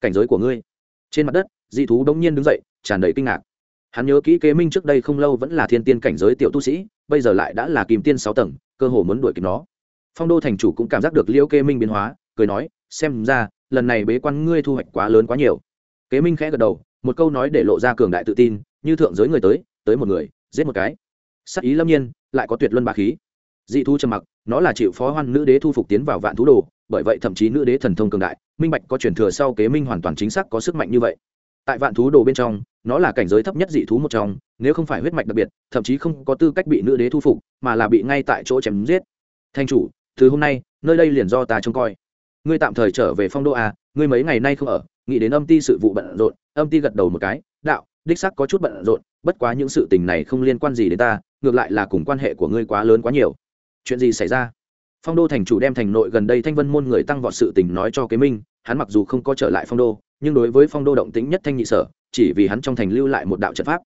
Cảnh giới của ngươi. Trên mặt đất, dị thú bỗng nhiên đứng dậy, tràn đầy kinh ngạc. Hắn nhớ kỹ kế minh trước đây không lâu vẫn là thiên tiên cảnh giới tiểu tu sĩ, bây giờ lại đã là kìm tiên sáu tầng, cơ hồ muốn đuổi kịp nó. Phong đô thành chủ cũng cảm giác được liễu kế minh biến hóa, cười nói, xem ra, lần này bế quan ngươi thu hoạch quá lớn quá nhiều. Kế minh khẽ gật đầu, một câu nói để lộ ra cường đại tự tin, như thượng giới người tới tới một người, giết một cái sắc ý lâm nhiên, lại có tuyệt luân bà khí. Dị thu trầm mặc, nó là chịu phó hoan nữ đế thu phục tiến vào vạn thú đồ, bởi vậy thậm chí nữ đế thần thông cường đại, minh bạch có truyền thừa sau kế minh hoàn toàn chính xác có sức mạnh như vậy. Tại vạn thú đồ bên trong, nó là cảnh giới thấp nhất dị thú một trong, nếu không phải huyết mạch đặc biệt, thậm chí không có tư cách bị nữ đế thu phục, mà là bị ngay tại chỗ chém giết. Thanh chủ, từ hôm nay, nơi đây liền do ta trông coi. Ngươi tạm thời trở về phong đô a ngươi mấy ngày nay không ở, nghĩ đến âm ti sự vụ bận rộn, âm ti gật đầu một cái, đạo, đích sắc có chút bận rộn, bất quá những sự tình này không liên quan gì đến ta ngược lại là cùng quan hệ của ngươi quá lớn quá nhiều. Chuyện gì xảy ra? Phong đô thành chủ đem thành nội gần đây thanh vân môn người tăng vọt sự tình nói cho kế minh hắn mặc dù không có trở lại phong đô nhưng đối với phong đô động tĩnh nhất thanh nhị sở chỉ vì hắn trong thành lưu lại một đạo trận pháp.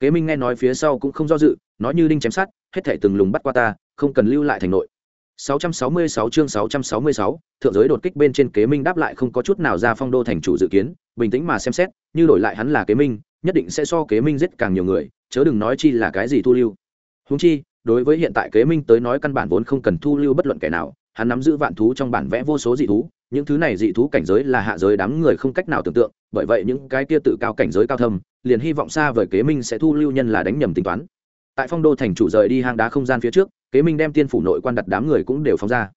Kế minh nghe nói phía sau cũng không do dự nói như đinh chém sát hết thể từng lùng bắt qua ta không cần lưu lại thành nội. 666 chương 666, thượng giới đột kích bên trên kế minh đáp lại không có chút nào ra phong đô thành chủ dự kiến bình tĩnh mà xem xét như đổi lại hắn là kế minh nhất định sẽ so kế minh giết càng nhiều người chớ đừng nói chi là cái gì thu lưu húng chi, đối với hiện tại kế minh tới nói căn bản vốn không cần thu lưu bất luận kẻ nào, hắn nắm giữ vạn thú trong bản vẽ vô số dị thú, những thứ này dị thú cảnh giới là hạ giới đám người không cách nào tưởng tượng, bởi vậy những cái kia tự cao cảnh giới cao thâm, liền hy vọng xa vời kế minh sẽ thu lưu nhân là đánh nhầm tính toán. Tại phong đô thành chủ rời đi hang đá không gian phía trước, kế minh đem tiên phủ nội quan đặt đám người cũng đều phóng ra.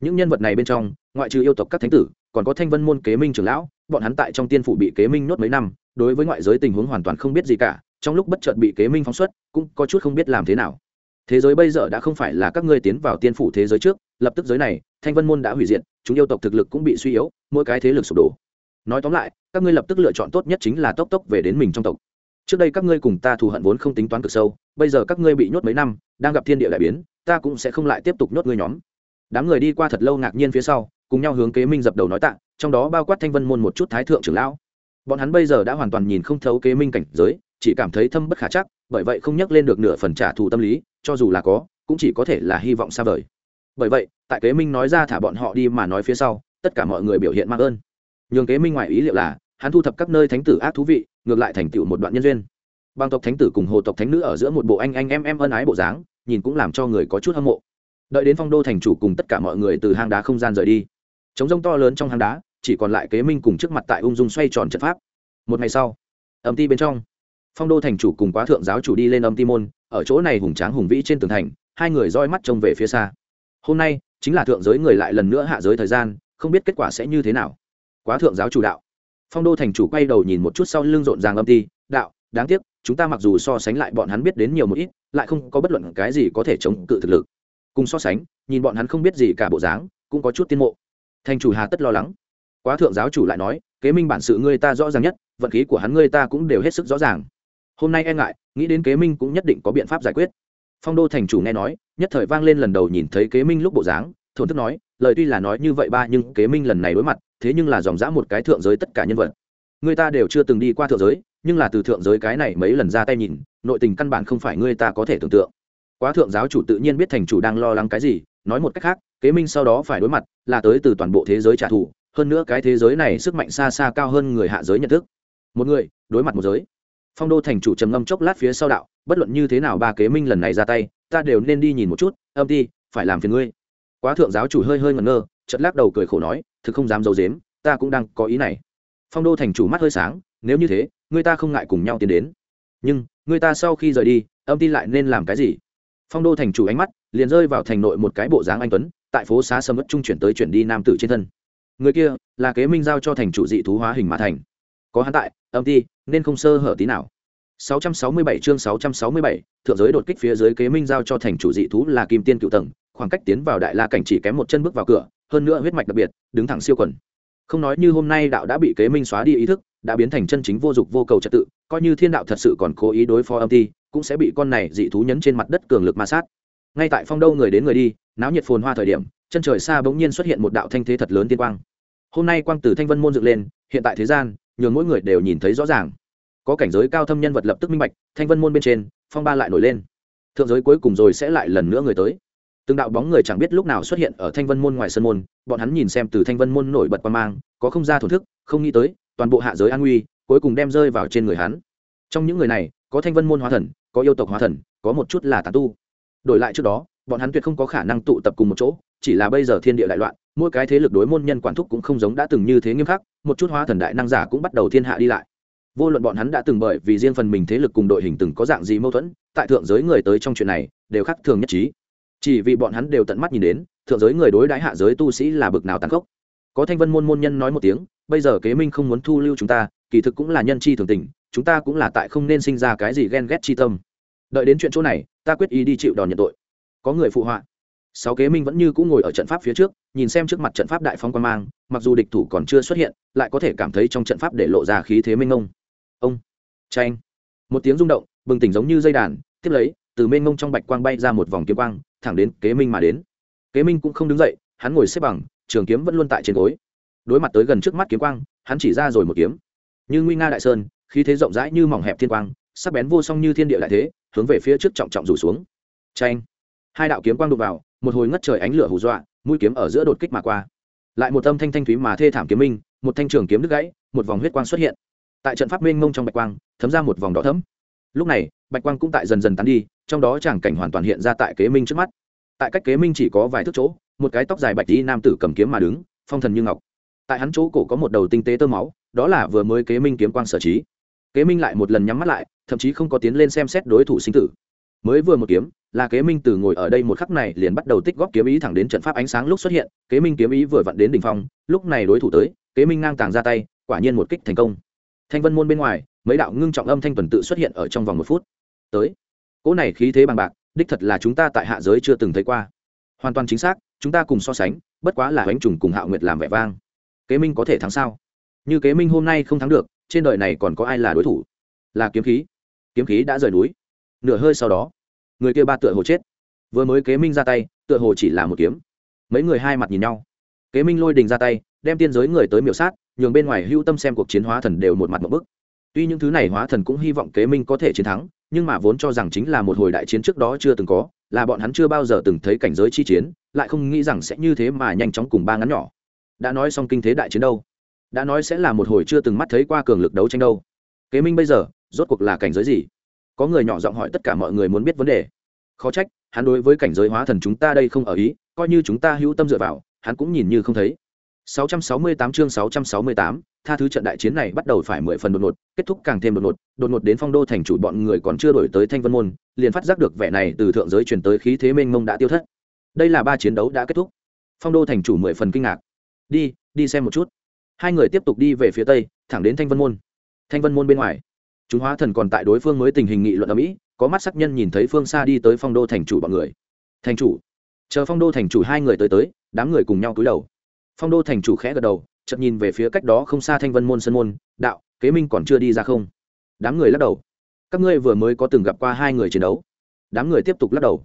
Những nhân vật này bên trong, ngoại trừ yêu tộc các thánh tử, còn có thanh vân môn kế minh trưởng lão, bọn hắn tại trong tiên phủ bị kế minh nhốt mấy năm, đối với ngoại giới tình huống hoàn toàn không biết gì cả trong lúc bất chợt bị kế minh phóng xuất, cũng có chút không biết làm thế nào. Thế giới bây giờ đã không phải là các ngươi tiến vào tiên phủ thế giới trước, lập tức giới này, thanh vân môn đã hủy diệt, chúng yêu tộc thực lực cũng bị suy yếu, mỗi cái thế lực sụp đổ. Nói tóm lại, các ngươi lập tức lựa chọn tốt nhất chính là tốc tốc về đến mình trong tộc. Trước đây các ngươi cùng ta thù hận vốn không tính toán cực sâu, bây giờ các ngươi bị nhốt mấy năm, đang gặp thiên địa đại biến, ta cũng sẽ không lại tiếp tục nhốt ngươi nhóm. Đám người đi qua thật lâu ngạc nhiên phía sau, cùng nhau hướng kế minh dập đầu nói tạ, trong đó bao quát thanh vân môn một chút thái thượng trưởng lão. Bọn hắn bây giờ đã hoàn toàn nhìn không thấu kế minh cảnh giới chỉ cảm thấy thâm bất khả chắc, bởi vậy không nhắc lên được nửa phần trả thù tâm lý, cho dù là có, cũng chỉ có thể là hy vọng xa vời. Bởi vậy, tại kế minh nói ra thả bọn họ đi mà nói phía sau, tất cả mọi người biểu hiện mang ơn. Nhường kế minh ngoài ý liệu là, hắn thu thập các nơi thánh tử ác thú vị, ngược lại thành tựu một đoạn nhân duyên. Bang tộc thánh tử cùng hồ tộc thánh nữ ở giữa một bộ anh anh em em ân ái bộ dáng, nhìn cũng làm cho người có chút hâm mộ. Đợi đến phong đô thành chủ cùng tất cả mọi người từ hang đá không gian rời đi. Chống rông to lớn trong hang đá, chỉ còn lại kế minh cùng trước mặt tại ung dung xoay tròn trận pháp. Một ngày sau âm ti bên trong phong đô thành chủ cùng quá thượng giáo chủ đi lên âm ti môn, ở chỗ này hùng tráng hùng vĩ trên tường thành, hai người roi mắt trông về phía xa. Hôm nay, chính là thượng giới người lại lần nữa hạ giới thời gian, không biết kết quả sẽ như thế nào. Quá thượng giáo chủ đạo. Phong đô thành chủ quay đầu nhìn một chút sau lưng rộn ràng âm ti, đạo, đáng tiếc, chúng ta mặc dù so sánh lại bọn hắn biết đến nhiều một ít, lại không có bất luận cái gì có thể chống cự thực lực. Cùng so sánh, nhìn bọn hắn không biết gì cả bộ dáng, cũng có chút tiến mộ. Thành chủ hà tất lo lắng. Quá thượng giáo chủ lại nói, kế minh bản sự ngươi ta rõ ràng nhất, vận khí của hắn ngươi ta cũng đều hết sức rõ ràng hôm nay e ngại, nghĩ đến kế minh cũng nhất định có biện pháp giải quyết. Phong đô thành chủ nghe nói, nhất thời vang lên lần đầu nhìn thấy kế minh lúc bộ dáng, thổn thức nói, lời tuy là nói như vậy ba nhưng kế minh lần này đối mặt, thế nhưng là dòng dã một cái thượng giới tất cả nhân vật. Người ta đều chưa từng đi qua thượng giới, nhưng là từ thượng giới cái này mấy lần ra tay nhìn, nội tình căn bản không phải người ta có thể tưởng tượng. Quá thượng giáo chủ tự nhiên biết thành chủ đang lo lắng cái gì, nói một cách khác, kế minh sau đó phải đối mặt, là tới từ toàn bộ thế giới trả thù, hơn nữa cái thế giới này sức mạnh xa xa cao hơn người hạ giới nhận thức. Một người, đối mặt một giới phong đô thành chủ trầm ngâm chốc lát phía sau đạo, bất luận như thế nào ba kế minh lần này ra tay, ta đều nên đi nhìn một chút, âm ti, phải làm phiền ngươi. Quá thượng giáo chủ hơi hơi ngẩn ngơ chật lắc đầu cười khổ nói, thực không dám d i ấ u dếm ta cũng đang có ý này. Phong đô thành chủ mắt hơi sáng, nếu như thế, người ta không ngại cùng nhau tiến đến. Nhưng, người ta sau khi rời đi, âm ti lại nên làm cái gì? Phong đô thành chủ ánh mắt liền rơi vào thành nội một cái bộ dáng anh tuấn, tại phố xá sầm ất trung chuyển tới chuyển đi nam tử trên thân. Người kia là kế minh giao cho thành chủ dị thú hóa hình mã thành có hắn tại âm ti nên không sơ hở tí nào. 667 chương 667, thượng giới đột kích phía dưới kế minh giao cho thành chủ dị thú là kim tiên cựu tầng khoảng cách tiến vào đại la cảnh chỉ kém một chân bước vào cửa hơn nữa huyết mạch đặc biệt đứng thẳng siêu quần. Không nói như hôm nay đạo đã bị kế minh xóa đi ý thức đã biến thành chân chính vô dụng vô cầu trật tự coi như thiên đạo thật sự còn cố ý đối phó âm ti cũng sẽ bị con này dị thú nhấn trên mặt đất cường lực ma sát. Ngay tại phong đâu người đến người đi náo nhiệt phồn hoa thời điểm chân trời xa bỗng nhiên xuất hiện một đạo thanh thế thật lớn tiên quang. Hôm nay quang tử thanh vân môn dựng lên hiện tại thế gian nhường mỗi người đều nhìn thấy rõ ràng. Có cảnh giới cao thâm nhân vật lập tức minh bạch, thanh vân môn bên trên, phong ba lại nổi lên. Thượng giới cuối cùng rồi sẽ lại lần nữa người tới. Từng đạo bóng người chẳng biết lúc nào xuất hiện ở thanh vân môn ngoài sân môn, bọn hắn nhìn xem từ thanh vân môn nổi bật qua mang, có không ra thổn thức, không nghĩ tới, toàn bộ hạ giới an nguy, cuối cùng đem rơi vào trên người hắn. Trong những người này, có thanh vân môn hóa thần, có yêu tộc hóa thần, có một chút là tàn tu. Đổi lại trước đó, bọn hắn tuyệt không có khả năng tụ tập cùng một chỗ, chỉ là bây giờ thiên địa đại loạn, mỗi cái thế lực đối môn nhân quản thúc cũng không giống đã từng như thế nghiêm khắc một chút hóa thần đại năng giả cũng bắt đầu thiên hạ đi lại. Vô luận bọn hắn đã từng bởi vì riêng phần mình thế lực cùng đội hình từng có dạng gì mâu thuẫn, tại thượng giới người tới trong chuyện này, đều khác thường nhất trí. Chỉ vì bọn hắn đều tận mắt nhìn đến, thượng giới người đối đãi hạ giới tu sĩ là bực nào tàn khốc. Có thanh vân môn môn nhân nói một tiếng, bây giờ kế minh không muốn thu lưu chúng ta, kỳ thực cũng là nhân chi thường tình, chúng ta cũng là tại không nên sinh ra cái gì ghen ghét chi tâm. Đợi đến chuyện chỗ này, ta quyết ý đi chịu đòn nhận tội. Có người phụ họa sáu kế minh vẫn như cũng ngồi ở trận pháp phía trước, nhìn xem trước mặt trận pháp đại phong quan mang, mặc dù địch thủ còn chưa xuất hiện, lại có thể cảm thấy trong trận pháp để lộ ra khí thế minh ông ông tranh một tiếng rung động, bừng tỉnh giống như dây đàn, tiếp lấy, từ mênh mông trong bạch quang bay ra một vòng kiếm quang, thẳng đến kế minh mà đến. Kế minh cũng không đứng dậy, hắn ngồi xếp bằng, trường kiếm vẫn luôn tại trên gối. Đối mặt tới gần trước mắt kiếm quang, hắn chỉ ra rồi một kiếm. Như nguy nga đại sơn, khí thế rộng rãi như mỏng hẹp thiên quang, sắc bén vô song như thiên địa đại thế, hướng về phía trước trọng trọng rủ xuống. Tranh hai đạo kiếm quang đục vào một hồi ngất trời ánh lửa hù dọa, mũi kiếm ở giữa đột kích mà qua. Lại một âm thanh thanh thúy mà thê thảm kiếm minh, một thanh trường kiếm đứt gãy, một vòng huyết quang xuất hiện. Tại trận pháp mênh mông trong bạch quang, thấm ra một vòng đỏ thấm lúc này, bạch quang cũng tại dần dần tán đi, trong đó chẳng cảnh hoàn toàn hiện ra tại kế minh trước mắt. Tại cách kế minh chỉ có vài thước chỗ, một cái tóc dài bạch đi nam tử cầm kiếm mà đứng, phong thần như ngọc. Tại hắn chỗ cổ có một đầu tinh tế tơ máu, đó là vừa mới kế minh kiếm quang sở trí. Kế minh lại một lần nhắm mắt lại, thậm chí không có tiến lên xem xét đối thủ sinh tử. Mới vừa một kiếm là kế minh từ ngồi ở đây một khắc này liền bắt đầu tích góp kiếm ý thẳng đến trận pháp ánh sáng lúc xuất hiện, kế minh kiếm ý vừa vặn đến đ ỉ n h phong, lúc này đối thủ tới, kế minh ngang tàng ra tay, quả nhiên một kích thành công. Thanh vân môn bên ngoài, mấy đạo ngưng trọng âm thanh tuần tự xuất hiện ở trong vòng một phút. Tới. Cỗ này khí thế bằng bạc, đích thật là chúng ta tại hạ giới chưa từng thấy qua. Hoàn toàn chính xác, chúng ta cùng so sánh, bất quá là bánh trùng cùng hạo nguyệt làm vẻ vang. Kế minh có thể thắng sao? Như kế minh hôm nay không thắng được, trên đời này còn có ai là đối thủ? Là kiếm khí. Kiếm khí đã rời núi. Nửa hơi sau đó người kia ba tựa hồ chết. Vừa mới kế minh ra tay, tựa hồ chỉ là một kiếm. Mấy người hai mặt nhìn nhau. Kế minh lôi đình ra tay, đem tiên giới người tới miểu sát, nhường bên ngoài hưu tâm xem cuộc chiến hóa thần đều một mặt một bức. Tuy những thứ này hóa thần cũng hy vọng kế minh có thể chiến thắng, nhưng mà vốn cho rằng chính là một hồi đại chiến trước đó chưa từng có, là bọn hắn chưa bao giờ từng thấy cảnh giới chi chiến, lại không nghĩ rằng sẽ như thế mà nhanh chóng cùng ba ngắn nhỏ. Đã nói xong kinh thế đại chiến đâu? Đã nói sẽ là một hồi chưa từng mắt thấy qua cường lực đấu tranh đâu? Kế minh bây giờ, rốt cuộc là cảnh giới gì? Có người nhỏ giọng hỏi tất cả mọi người muốn biết vấn đề khó trách hắn đối với cảnh giới hóa thần chúng ta đây không ở ý coi như chúng ta hữu tâm dựa vào hắn cũng nhìn như không thấy 668 chương 668, tha thứ trận đại chiến này bắt đầu phải mười phần đột ngột, kết thúc càng thêm đột ngột, đột ngột đến phong đô thành chủ bọn người còn chưa đổi tới Thanh Vân môn, liền phát giác được vẻ này từ thượng giới truyền tới khí thế mênh mông đã tiêu thất. Đây là ba chiến đấu đã kết thúc. Phong đô thành chủ mười phần kinh ngạc. Đi, đi xem một chút. Hai người tiếp tục đi về phía tây, thẳng đến thanh vân môn thanh vân môn bên ngoài chúng hóa thần còn tại đối phương mới tình hình nghị luận ở mỹ, có mắt sắc nhân nhìn thấy phương xa đi tới phong đô thành chủ bọn người. Thành chủ. Chờ phong đô thành chủ hai người tới tới, đám người cùng nhau cúi đầu. Phong đô thành chủ khẽ gật đầu chậm nhìn về phía cách đó không xa thanh vân môn sân môn, đạo, kế minh còn chưa đi ra không? Đám người lắc đầu. Các ngươi vừa mới có từng gặp qua hai người chiến đấu. Đám người tiếp tục lắc đầu.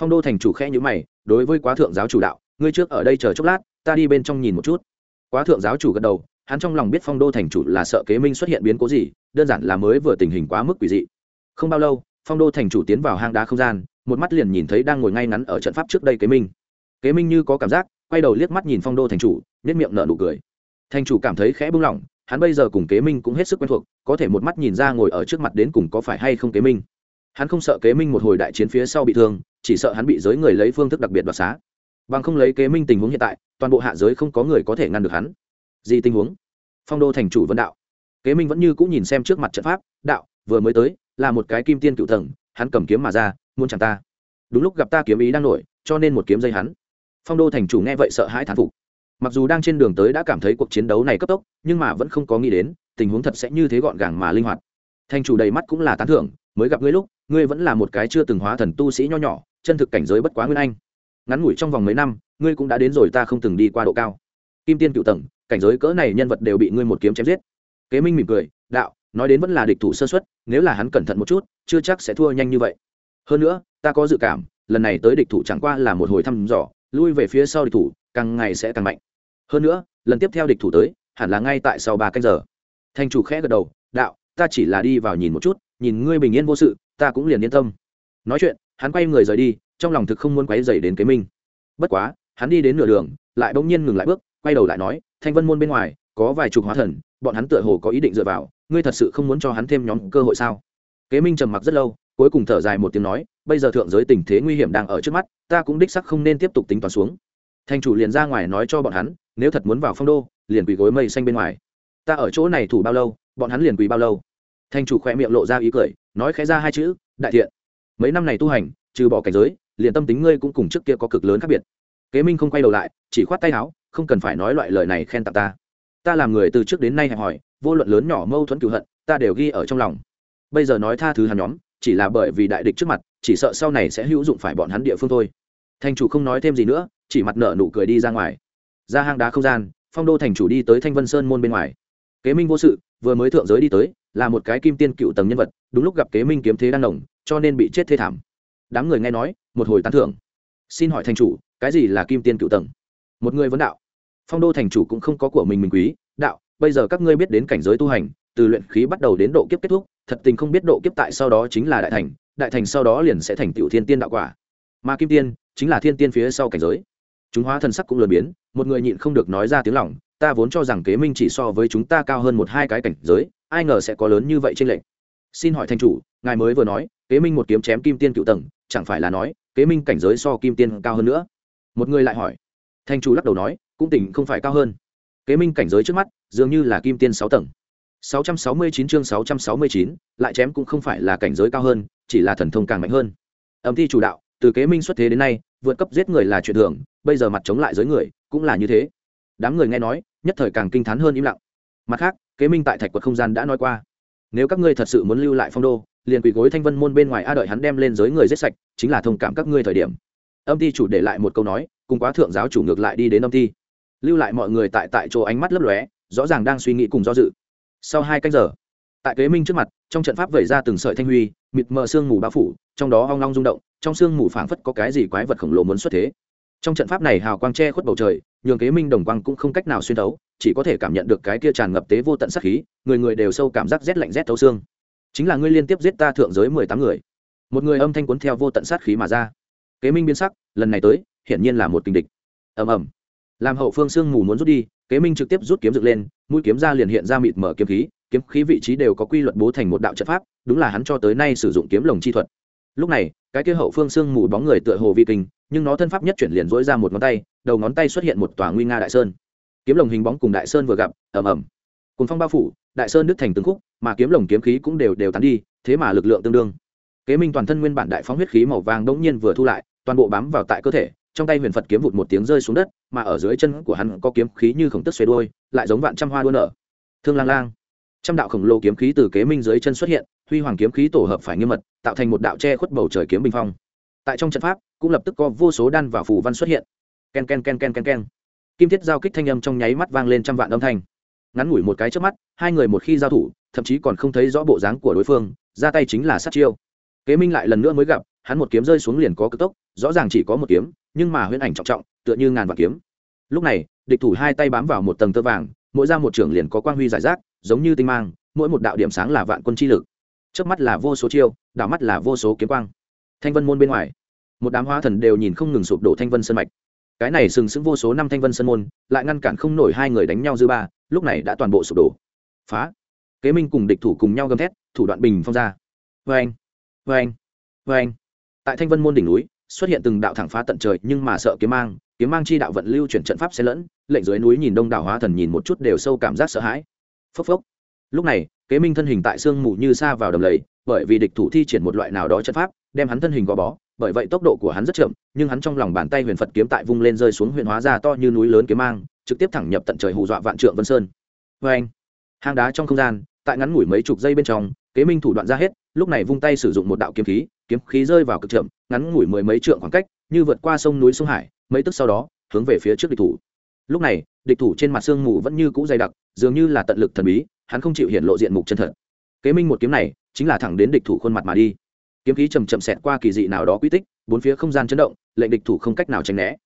Phong đô thành chủ khẽ nhữ mày, đối với quá thượng giáo chủ đạo, ngươi trước ở đây chờ chốc lát, ta đi bên trong nhìn một chút. Quá thượng giáo chủ gật đầu, hắn trong lòng biết phong đô thành chủ là sợ kế minh xuất hiện biến cố gì đơn giản là mới vừa tình hình quá mức quỷ dị. Không bao lâu, phong đô thành chủ tiến vào hang đá không gian, một mắt liền nhìn thấy đang ngồi ngay ngắn ở trận pháp trước đây kế minh. Kế minh như có cảm giác, quay đầu liếc mắt nhìn phong đô thành chủ nhất miệng nở nụ cười. Thành chủ cảm thấy khẽ bung lỏng hắn bây giờ cùng kế minh cũng hết sức quen thuộc, có thể một mắt nhìn ra ngồi ở trước mặt đến cùng có phải hay không kế minh. Hắn không sợ kế minh một hồi đại chiến phía sau bị thương, chỉ sợ hắn bị giới người lấy phương thức đặc biệt đoạt xá. Bằng không lấy kế minh tình huống hiện tại, toàn bộ hạ giới không có người có thể ngăn được hắn. Gì tình huống? Phong đô thành chủ vân đạo kế minh vẫn như cũng nhìn xem trước mặt trận pháp, đạo, vừa mới tới, là một cái kim tiên cựu tầng, hắn cầm kiếm mà ra, muốn chẳng ta. Đúng lúc gặp ta kiếm ý đang nổi, cho nên một kiếm dây hắn. Phong đô thành chủ nghe vậy sợ hãi thán phục. Mặc dù đang trên đường tới đã cảm thấy cuộc chiến đấu này cấp tốc, nhưng mà vẫn không có nghĩ đến, tình huống thật sẽ như thế gọn gàng mà linh hoạt. Thành chủ đầy mắt cũng là tán thưởng, mới gặp ngươi lúc, ngươi vẫn là một cái chưa từng hóa thần tu sĩ nho nhỏ, chân thực cảnh giới bất quá nguyên anh. Ngắn ngủi trong vòng mấy năm, ngươi cũng đã đến rồi ta không từng đi qua độ cao. Kim tiên cựu tầng, cảnh giới cỡ này nhân vật đều bị ngươi một kiếm chém giết kế minh mỉm cười, đạo, nói đến vẫn là địch thủ sơ xuất nếu là hắn cẩn thận một chút, chưa chắc sẽ thua nhanh như vậy. Hơn nữa, ta có dự cảm, lần này tới địch thủ chẳng qua là một hồi thăm dò, lui về phía sau địch thủ, càng ngày sẽ càng mạnh. Hơn nữa, lần tiếp theo địch thủ tới, hẳn là ngay tại sau ba canh giờ. Thành chủ khẽ gật đầu, đạo, ta chỉ là đi vào nhìn một chút, nhìn ngươi bình yên vô sự, ta cũng liền yên tâm. Nói chuyện, hắn quay người rời đi, trong lòng thực không muốn quấy dày đến kế minh. Bất quá, hắn đi đến nửa đường, lại bỗng nhiên ngừng lại bước, quay đầu lại nói, thanh vân môn bên ngoài có vài chục hóa thần, bọn hắn tựa hồ có ý định dựa vào, ngươi thật sự không muốn cho hắn thêm nhóm cơ hội sao? Kế minh trầm mặc rất lâu, cuối cùng thở dài một tiếng nói, bây giờ thượng giới tình thế nguy hiểm đang ở trước mắt, ta cũng đích sắc không nên tiếp tục tính toán xuống. Thành chủ liền ra ngoài nói cho bọn hắn, nếu thật muốn vào phong đô, liền quỳ gối mây xanh bên ngoài. Ta ở chỗ này thủ bao lâu, bọn hắn liền quỳ bao lâu? Thành chủ khỏe miệng lộ ra ý cười, nói khẽ ra hai chữ, đại thiện. Mấy năm này tu hành, trừ bỏ cảnh giới, liền tâm tính ngươi cũng cùng trước kia có cực lớn khác biệt. Kế minh không quay đầu lại, chỉ khoát tay áo, không cần phải nói loại lời này khen tặng ta ta làm người từ trước đến nay hẹp hỏi vô luận lớn nhỏ mâu thuẫn cựu hận, ta đều ghi ở trong lòng. Bây giờ nói tha thứ hắn nhóm, chỉ là bởi vì đại địch trước mặt, chỉ sợ sau này sẽ hữu dụng phải bọn hắn địa phương thôi. Thành chủ không nói thêm gì nữa, chỉ mặt nở nụ cười đi ra ngoài. Ra hang đá không gian, phong đô thành chủ đi tới thanh vân sơn môn bên ngoài. Kế minh vô sự, vừa mới thượng giới đi tới, là một cái kim tiên cựu tầng nhân vật, đúng lúc gặp kế minh kiếm thế đang nồng cho nên bị chết thê thảm. Đám người nghe nói, một hồi tán thưởng. Xin hỏi thành chủ, cái gì là kim tiên cựu tầng? Một người vấn đạo phong đô thành chủ cũng không có của mình mình quý. Đạo, bây giờ các ngươi biết đến cảnh giới tu hành, từ luyện khí bắt đầu đến độ kiếp kết thúc, thật tình không biết độ kiếp tại sau đó chính là đại thành đại thành sau đó liền sẽ thành tiểu thiên tiên đạo quả. Mà kim tiên, chính là thiên tiên phía sau cảnh giới. Chúng hóa thần sắc cũng lừa biến, một người nhịn không được nói ra tiếng lòng, ta vốn cho rằng kế minh chỉ so với chúng ta cao hơn một hai cái cảnh giới, ai ngờ sẽ có lớn như vậy trên lệnh xin hỏi thành chủ, ngài mới vừa nói, kế minh một kiếm chém kim tiên cựu tầng, chẳng phải là nói, kế minh cảnh giới so kim tiên cao hơn nữa? Một người lại hỏi. Thành chủ lắc đầu nói cũng tỉnh không phải cao hơn kế minh cảnh giới trước mắt dường như là kim tiên sáu tầng 669 chương 669, lại chém cũng không phải là cảnh giới cao hơn, chỉ là thần thông càng mạnh hơn. Âm thi chủ đạo, từ kế minh xuất thế đến nay, vượt cấp giết người là chuyện thường, bây giờ mặt chống lại giới người, cũng là như thế. Đám người nghe nói, nhất thời càng kinh thán hơn im lặng. Mặt khác, kế minh tại thạch quật không gian đã nói qua, nếu các ngươi thật sự muốn lưu lại phong đô, liền quỳ gối thanh vân môn bên ngoài a đợi hắn đem lên giới người giết sạch, chính là thông cảm các ngươi thời điểm. Âm thi chủ để lại một câu nói, cùng quá thượng giáo chủ ngược lại đi đến âm thi, lưu lại mọi người tại tại chỗ ánh mắt lấp lóe, rõ ràng đang suy nghĩ cùng do dự. Sau hai canh giờ tại kế minh trước mặt trong trận pháp vẩy ra từng sợi thanh huy mịt mờ sương mù bao phủ trong đó hoang long rung động trong sương mù phảng phất có cái gì quái vật khổng lồ muốn xuất thế. Trong trận pháp này hào quang che khuất bầu trời nhường kế minh đồng quang cũng không cách nào xuyên thấu chỉ có thể cảm nhận được cái kia tràn ngập tế vô tận sát khí người người đều sâu cảm giác rét lạnh rét thấu xương. Chính là ngươi liên tiếp giết ta thượng giới mười tám người. Một người âm thanh cuốn theo vô tận sát khí mà ra. Kế minh biến sắc lần này tới hiển nhiên là một tình địch. Ầm ầm làm hậu phương sương mù muốn rút đi, kế minh trực tiếp rút kiếm dựng lên, mũi kiếm ra liền hiện ra mịt mở kiếm khí kiếm khí vị trí đều có quy luật bố thành một đạo trận pháp, đúng là hắn cho tới nay sử dụng kiếm lồng chi thuật. Lúc này, cái kia hậu phương sương mù bóng người tựa hồ vi kinh, nhưng nó thân pháp nhất chuyển liền dỗi ra một ngón tay, đầu ngón tay xuất hiện một tòa nguy nga đại sơn. Kiếm lồng hình bóng cùng đại sơn vừa gặp, ầm ầm. Cùng phong bao phủ, đại sơn đứt thành từng khúc, mà kiếm lồng kiếm khí cũng đều đều tán đi, thế mà lực lượng tương đương. Kế minh toàn thân nguyên bản đại phóng huyết khí màu vàng đống nhiên vừa thu lại, toàn bộ bám vào tại cơ thể trong tay huyền phật kiếm vụt một tiếng rơi xuống đất, mà ở dưới chân của hắn có kiếm khí như khổng tức xoay đôi lại giống vạn trăm hoa đua nở. Thương lang lang. Trăm đạo khổng lồ kiếm khí từ kế minh dưới chân xuất hiện, huy hoàng kiếm khí tổ hợp phải nghiêm mật, tạo thành một đạo che khuất bầu trời kiếm bình phong. Tại trong trận pháp, cũng lập tức có vô số đan và phù văn xuất hiện. Ken ken ken ken ken ken. Kim thiết giao kích thanh âm trong nháy mắt vang lên trăm vạn âm thanh. Ngắn ngủi một cái trước mắt, hai người một khi giao thủ, thậm chí còn không thấy rõ bộ dáng của đối phương, ra tay chính là sát chiêu. Kế minh lại lần nữa mới gặp, hắn một kiếm rơi xuống liền có cực tốc, rõ ràng chỉ có một kiếm nhưng mà huyễn ảnh trọng trọng, tựa như ngàn vạn kiếm. Lúc này, địch thủ hai tay bám vào một tầng tơ vàng, mỗi ra một trưởng liền có quang huy giải rác, giống như tinh mang, mỗi một đạo điểm sáng là vạn quân chi lực. Trước mắt là vô số chiêu, đảo mắt là vô số kiếm quang. Thanh vân môn bên ngoài, một đám hóa thần đều nhìn không ngừng sụp đổ thanh vân sân mạch. Cái này sừng sững vô số năm thanh vân sân môn, lại ngăn cản không nổi hai người đánh nhau dư ba, lúc này đã toàn bộ sụp đổ. Phá. Kế minh cùng địch thủ cùng nhau gầm thét, thủ đoạn bình phong ra. Vê anh vê anh vê anh tại thanh vân môn đỉnh núi xuất hiện từng đạo thẳng phá tận trời nhưng mà sợ kiếm mang kiếm mang chi đạo vận lưu chuyển trận pháp xen lẫn, lệnh dưới núi nhìn đông đảo hóa thần nhìn một chút đều sâu cảm giác sợ hãi. Phốc phốc. Lúc này, kế minh thân hình tại sương mù như xa vào đầm lầy, bởi vì địch thủ thi triển một loại nào đó trận pháp, đem hắn thân hình gò bó, bởi vậy tốc độ của hắn rất chậm, nhưng hắn trong lòng bàn tay huyền phật kiếm tại vung lên rơi xuống huyện hóa ra to như núi lớn kiếm mang, trực tiếp thẳng nhập tận trời hù dọa vạn trượng vân sơn. Vê anh. Hang đá trong không gian, tại ngắn ngủi mấy chục giây bên trong, kế minh thủ đoạn ra hết, lúc này vung tay sử dụng một đạo kiếm khí kiếm khí rơi vào cực chậm, ngắn ngủi mười mấy trượng khoảng cách, như vượt qua sông núi sông hải, mấy tức sau đó, hướng về phía trước địch thủ. Lúc này, địch thủ trên mặt sương mù vẫn như cũ dày đặc, dường như là tận lực thần bí, hắn không chịu hiện lộ diện mục chân thật. Kế minh một kiếm này, chính là thẳng đến địch thủ khuôn mặt mà đi. Kiếm khí chầm chậm xẹt qua kỳ dị nào đó quy tích, bốn phía không gian chấn động, lệnh địch thủ không cách nào tránh né.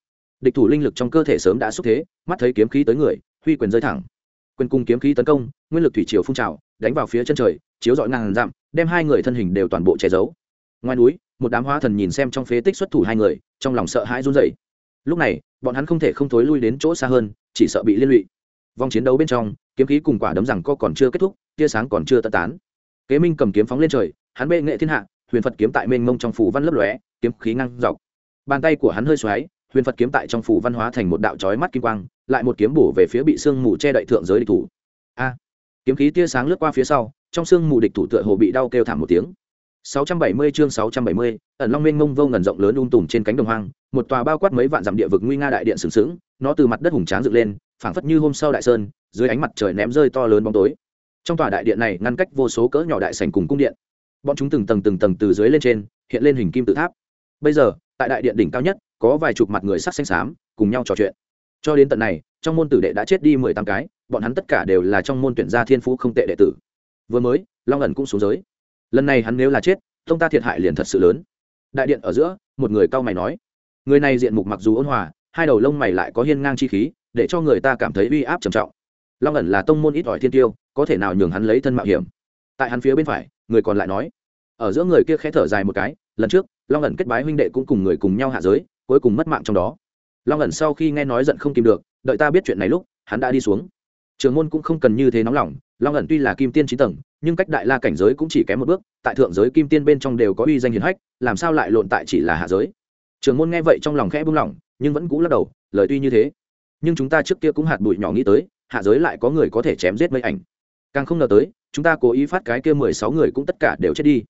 Địch thủ linh lực trong cơ thể sớm đã xúc thế, mắt thấy kiếm khí tới người, huy quyền rơi thẳng. Quyền cung kiếm khí tấn công, nguyên lực thủy triều phun trào, đánh vào phía chân trời, chiếu dọi ngàn dặm, đem hai người thân hình đều toàn bộ che giấu ngoài núi, một đám hóa thần nhìn xem trong phế tích xuất thủ hai người, trong lòng sợ hãi run rẩy. Lúc này, bọn hắn không thể không thối lui đến chỗ xa hơn, chỉ sợ bị liên lụy. Vòng chiến đấu bên trong, kiếm khí cùng quả đấm rằng co còn chưa kết thúc, tia sáng còn chưa tận tán. Kế minh cầm kiếm phóng lên trời, hắn bệ nghệ thiên hạ, huyền phật kiếm tại mênh mông trong phủ văn lấp lóe, kiếm khí ngăn dọc. Bàn tay của hắn hơi xoáy, huyền phật kiếm tại trong phủ văn hóa thành một đạo chói mắt kim quang, lại một kiếm bổ về phía bị sương mù che đậy thượng giới địch thủ. A! Kiếm khí tia sáng lướt qua phía sau, trong sương mù địch thủ tựa hồ bị đau kêu thảm một tiếng. 670 chương 670, ẩn long mênh mông vô ngần rộng lớn um tùm trên cánh đồng hoang, một tòa bao quát mấy vạn dặm địa vực nguy nga đại điện sừng sững, nó từ mặt đất hùng tráng dựng lên, phảng phất như hôm sau đại sơn, dưới ánh mặt trời ném rơi to lớn bóng tối. Trong tòa đại điện này ngăn cách vô số cỡ nhỏ đại sảnh cùng cung điện. Bọn chúng từng tầng từng tầng từ dưới lên trên, hiện lên hình kim tự tháp. Bây giờ, tại đại điện đỉnh cao nhất, có vài chục mặt người sắc xanh xám, cùng nhau trò chuyện. Cho đến tận này, trong môn tử đệ đã chết đi mười tám cái, bọn hắn tất cả đều là trong môn tuyển gia thiên phú không tệ đệ tử. Vừa mới, Long ẩn cũng xuống giới lần này hắn nếu là chết, tông ta thiệt hại liền thật sự lớn. Đại điện ở giữa, một người cao mày nói. Người này diện mục mặc dù ôn hòa, hai đầu lông mày lại có hiên ngang chi khí, để cho người ta cảm thấy uy áp trầm trọng. Long ẩn là tông môn ít ỏi thiên tiêu, có thể nào nhường hắn lấy thân mạo hiểm? Tại hắn phía bên phải, người còn lại nói. Ở giữa người kia khẽ thở dài một cái, lần trước, long ẩn kết bái huynh đệ cũng cùng người cùng nhau hạ giới, cuối cùng mất mạng trong đó. Long ẩn sau khi nghe nói giận không kìm được, đợi ta biết chuyện này lúc, hắn đã đi xuống. Trường môn cũng không cần như thế nóng lòng, long ẩn tuy là kim tiên chín tầng nhưng cách đại la cảnh giới cũng chỉ kém một bước, tại thượng giới kim tiên bên trong đều có uy danh hiền hách, làm sao lại lộn tại chỉ là hạ giới? Trường môn nghe vậy trong lòng khẽ buông lỏng, nhưng vẫn cũ lắc đầu, lời tuy như thế, nhưng chúng ta trước kia cũng hạt bụi nhỏ nghĩ tới, hạ giới lại có người có thể chém giết mấy ảnh. Càng không ngờ tới, chúng ta cố ý phát cái kia mười sáu người cũng tất cả đều chết đi.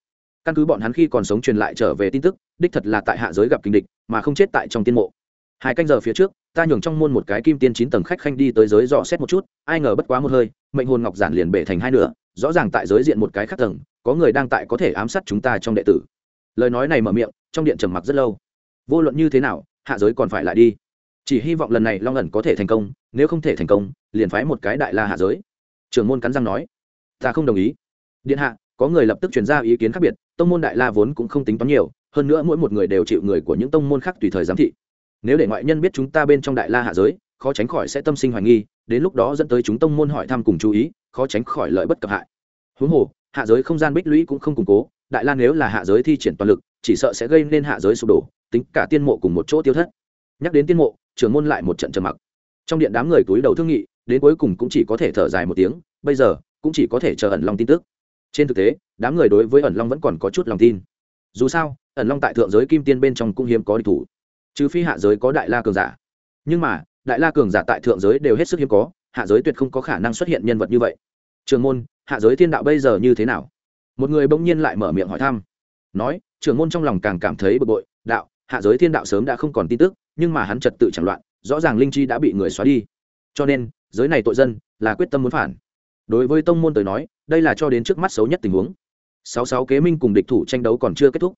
Căn cứ bọn hắn khi còn sống truyền lại trở về tin tức, đích thật là tại hạ giới gặp kinh địch, mà không chết tại trong tiên mộ. Hai canh giờ phía trước, ta nhường trong môn một cái kim tiên chín tầng khách khanh đi tới giới dò xét một chút, ai ngờ bất quá một hơi, mệnh hồn ngọc giản liền bể thành hai nửa rõ ràng tại giới diện một cái khác tầng, có người đang tại có thể ám sát chúng ta trong đệ tử. Lời nói này mở miệng, trong điện trầm mặc rất lâu. Vô luận như thế nào, hạ giới còn phải lại đi. Chỉ hy vọng lần này long ẩn có thể thành công, nếu không thể thành công, liền phái một cái đại la hạ giới. Trường môn cắn răng nói. Ta không đồng ý. Điện hạ, có người lập tức chuyển ra ý kiến khác biệt, tông môn đại la vốn cũng không tính toán nhiều, hơn nữa mỗi một người đều chịu người của những tông môn khác tùy thời giám thị. Nếu để ngoại nhân biết chúng ta bên trong đại la hạ giới, khó tránh khỏi sẽ tâm sinh hoài nghi, đến lúc đó dẫn tới chúng tông môn hỏi thăm cùng chú ý khó tránh khỏi lợi bất cập hại. Huống hồ, hạ giới không gian bích lũy cũng không củng cố, đại la nếu là hạ giới thi triển toàn lực, chỉ sợ sẽ gây nên hạ giới sụp đổ, tính cả tiên mộ cùng một chỗ tiêu thất. Nhắc đến tiên mộ, trưởng môn lại một trận trầm mặc. Trong điện đám người túi đầu thương nghị, đến cuối cùng cũng chỉ có thể thở dài một tiếng, bây giờ, cũng chỉ có thể chờ ẩn long tin tức. Trên thực tế, đám người đối với ẩn long vẫn còn có chút lòng tin. Dù sao, ẩn long tại thượng giới kim tiên bên trong cũng hiếm có địch thủ. Trừ phi hạ giới có đại la cường giả. Nhưng mà, đại la cường giả tại thượng giới đều hết sức hiếm có, hạ giới tuyệt không có khả năng xuất hiện nhân vật như vậy trường môn, hạ giới thiên đạo bây giờ như thế nào? Một người bỗng nhiên lại mở miệng hỏi thăm. Nói, trường môn trong lòng càng cảm thấy bực bội, đạo, hạ giới thiên đạo sớm đã không còn tin tức, nhưng mà hắn trật tự chẳng loạn, rõ ràng linh chi đã bị người xóa đi. Cho nên, giới này tội dân, là quyết tâm muốn phản. Đối với tông môn tới nói, đây là cho đến trước mắt xấu nhất tình huống. Sáu sáu kế minh cùng địch thủ tranh đấu còn chưa kết thúc.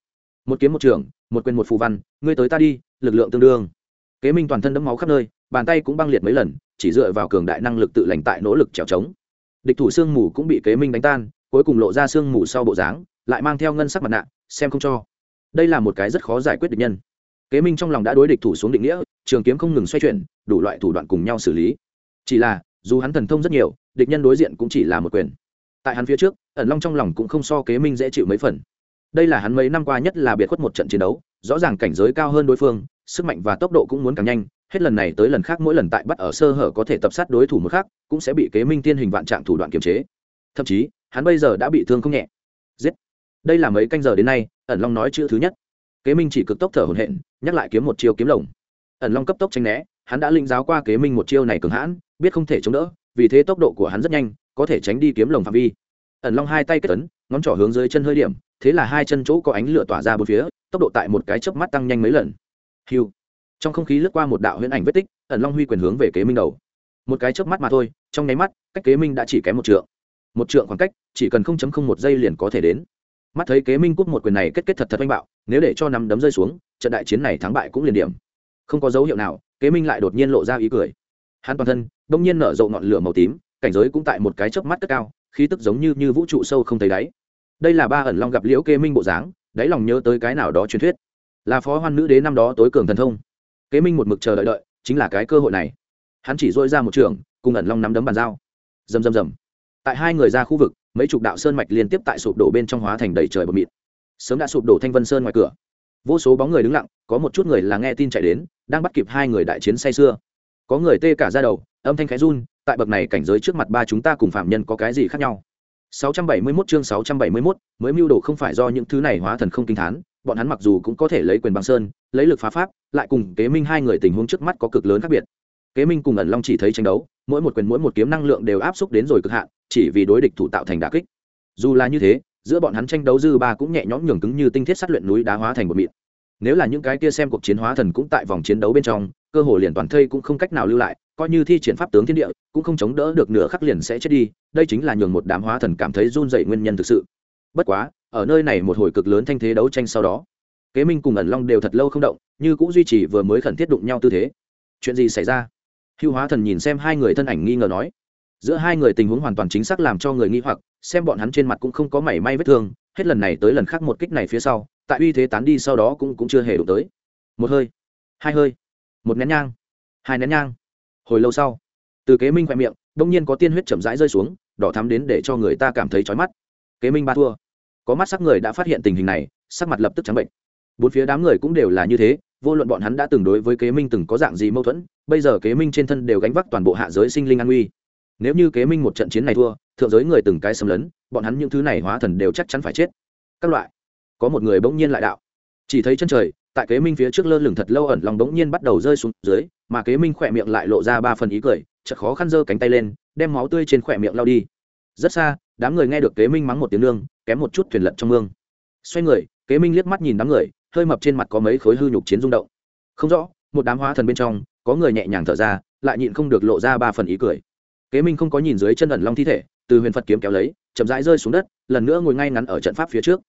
Một kiếm một trưởng một quyền một phù văn, ngươi tới ta đi, lực lượng tương đương. Kế minh toàn thân đẫm máu khắp nơi, bàn tay cũng băng liệt mấy lần, chỉ dựa vào cường đại năng lực tự lành tại nỗ lực trèo trống địch thủ sương mù cũng bị kế minh đánh tan, cuối cùng lộ ra sương mù sau bộ dáng, lại mang theo ngân sắc mặt nạ, xem không cho. Đây là một cái rất khó giải quyết địch nhân. Kế minh trong lòng đã đối địch thủ xuống định nghĩa, trường kiếm không ngừng xoay chuyển, đủ loại thủ đoạn cùng nhau xử lý. Chỉ là, dù hắn thần thông rất nhiều, địch nhân đối diện cũng chỉ là một quyền. Tại hắn phía trước, ẩn long trong lòng cũng không so kế minh dễ chịu mấy phần. Đây là hắn mấy năm qua nhất là biệt khuất một trận chiến đấu, rõ ràng cảnh giới cao hơn đối phương, sức mạnh và tốc độ cũng muốn càng nhanh hết lần này tới lần khác mỗi lần tại bắt ở sơ hở có thể tập sát đối thủ một khác cũng sẽ bị kế minh tiên hình vạn trạng thủ đoạn kiềm chế. Thậm chí hắn bây giờ đã bị thương không nhẹ. Giết. Đây là mấy canh giờ đến nay ẩn long nói chữ thứ nhất. Kế minh chỉ cực tốc thở hổn hển nhắc lại kiếm một chiêu kiếm lồng. Ẩn long cấp tốc tranh né hắn đã linh giáo qua kế minh một chiêu này cường hãn biết không thể chống đỡ vì thế tốc độ của hắn rất nhanh có thể tránh đi kiếm lồng phạm vi. Ẩn long hai tay kết tấn, ngón trỏ hướng dưới chân hơi điểm thế là hai chân chỗ có ánh lửa tỏa ra bốn phía tốc độ tại một cái chớp mắt tăng nhanh mấy lần. Hiu trong không khí lướt qua một đạo huyễn ảnh vết tích, ẩn long huy quyền hướng về kế minh đầu. Một cái chớp mắt mà thôi, trong nháy mắt, cách kế minh đã chỉ kém một trượng. Một trượng khoảng cách, chỉ cần không chấm không một giây liền có thể đến. Mắt thấy kế minh cút một quyền này kết kết thật thật oanh bạo, nếu để cho nắm đấm rơi xuống, trận đại chiến này thắng bại cũng liền điểm. Không có dấu hiệu nào, kế minh lại đột nhiên lộ ra ý cười. Hắn toàn thân đông nhiên nở rộ ngọn lửa màu tím, cảnh giới cũng tại một cái chớp mắt cất cao, khí tức giống như như vũ trụ sâu không thấy đáy. Đây là ba ẩn long gặp liễu kế minh bộ dáng, đáy lòng nhớ tới cái nào đó truyền thuyết. Là phó hoan nữ đế năm đó tối cường thần thông kế minh một mực chờ đợi đợi chính là cái cơ hội này. Hắn chỉ dội ra một trường cùng ẩn long nắm đấm bàn dao rầm rầm rầm. Tại hai người ra khu vực mấy chục đạo sơn mạch liên tiếp tại sụp đổ bên trong hóa thành đầy trời bờ mịt. Sớm đã sụp đổ thanh vân sơn ngoài cửa. Vô số bóng người đứng lặng có một chút người là nghe tin chạy đến đang bắt kịp hai người đại chiến say xưa có người tê cả ra đầu âm thanh khẽ run tại bậc này cảnh giới trước mặt ba chúng ta cùng phạm nhân có cái gì khác nhau? 671 chương 671, mới mưu đồ không phải do những thứ này hóa thần không kinh thán, bọn hắn mặc dù cũng có thể lấy quyền băng sơn, lấy lực phá pháp, lại cùng Kế Minh hai người tình huống trước mắt có cực lớn khác biệt. Kế Minh cùng ẩn Long chỉ thấy tranh đấu, mỗi một quyền mỗi một kiếm năng lượng đều áp xúc đến rồi cực hạn, chỉ vì đối địch thủ tạo thành đả kích. Dù là như thế, giữa bọn hắn tranh đấu dư ba cũng nhẹ nhõm nhường cứng như tinh thiết sát luyện núi đá hóa thành một mịn. Nếu là những cái kia xem cuộc chiến hóa thần cũng tại vòng chiến đấu bên trong, cơ hồ liền toàn thây cũng không cách nào lưu lại, coi như thi triển pháp tướng thiên địa cũng không chống đỡ được nửa khắc liền sẽ chết đi đây chính là nhường một đám hóa thần cảm thấy run dậy nguyên nhân thực sự bất quá ở nơi này một hồi cực lớn thanh thế đấu tranh sau đó kế minh cùng ẩn long đều thật lâu không động, như cũng duy trì vừa mới khẩn thiết đụng nhau tư thế. Chuyện gì xảy ra? Hưu hóa thần nhìn xem hai người thân ảnh nghi ngờ nói. Giữa hai người tình huống hoàn toàn chính xác làm cho người nghi hoặc, xem bọn hắn trên mặt cũng không có mảy may vết thương, hết lần này tới lần khác một kích này phía sau, tại uy thế tán đi sau đó cũng cũng chưa hề đụng tới. Một hơi, hai hơi, một nén nhang, hai nén nhang. Hồi lâu sau, từ kế minh khoe miệng, đông nhiên có tiên huyết chậm rãi rơi xuống, đỏ thắm đến để cho người ta cảm thấy chói mắt. Kế minh ba thua. Có mắt sắc người đã phát hiện tình hình này, sắc mặt lập tức trắng bệnh bốn phía đám người cũng đều là như thế, vô luận bọn hắn đã từng đối với kế minh từng có dạng gì mâu thuẫn, bây giờ kế minh trên thân đều gánh vác toàn bộ hạ giới sinh linh an nguy. Nếu như kế minh một trận chiến này thua, thượng giới người từng cái xâm lấn, bọn hắn những thứ này hóa thần đều chắc chắn phải chết. Các loại. Có một người bỗng nhiên lại đạo. Chỉ thấy chân trời, tại kế minh phía trước lơ lửng thật lâu ẩn lòng bỗng nhiên bắt đầu rơi xuống dưới, mà kế minh khỏe miệng lại lộ ra ba phần ý cười, chợt khó khăn giơ cánh tay lên, đem máu tươi trên khỏe miệng lao đi. Rất xa, đám người nghe được kế minh mắng một tiếng nương, kém một chút thuyền lật trong mương. Xoay người, kế minh liếc mắt nhìn đám người hơi mập trên mặt có mấy khối hư nhục chiến rung động. Không rõ, một đám hóa thần bên trong, có người nhẹ nhàng thở ra, lại nhịn không được lộ ra ba phần ý cười. Kế minh không có nhìn dưới chân ẩn long thi thể, từ huyền phật kiếm kéo lấy, chậm rãi rơi xuống đất, lần nữa ngồi ngay ngắn ở trận pháp phía trước.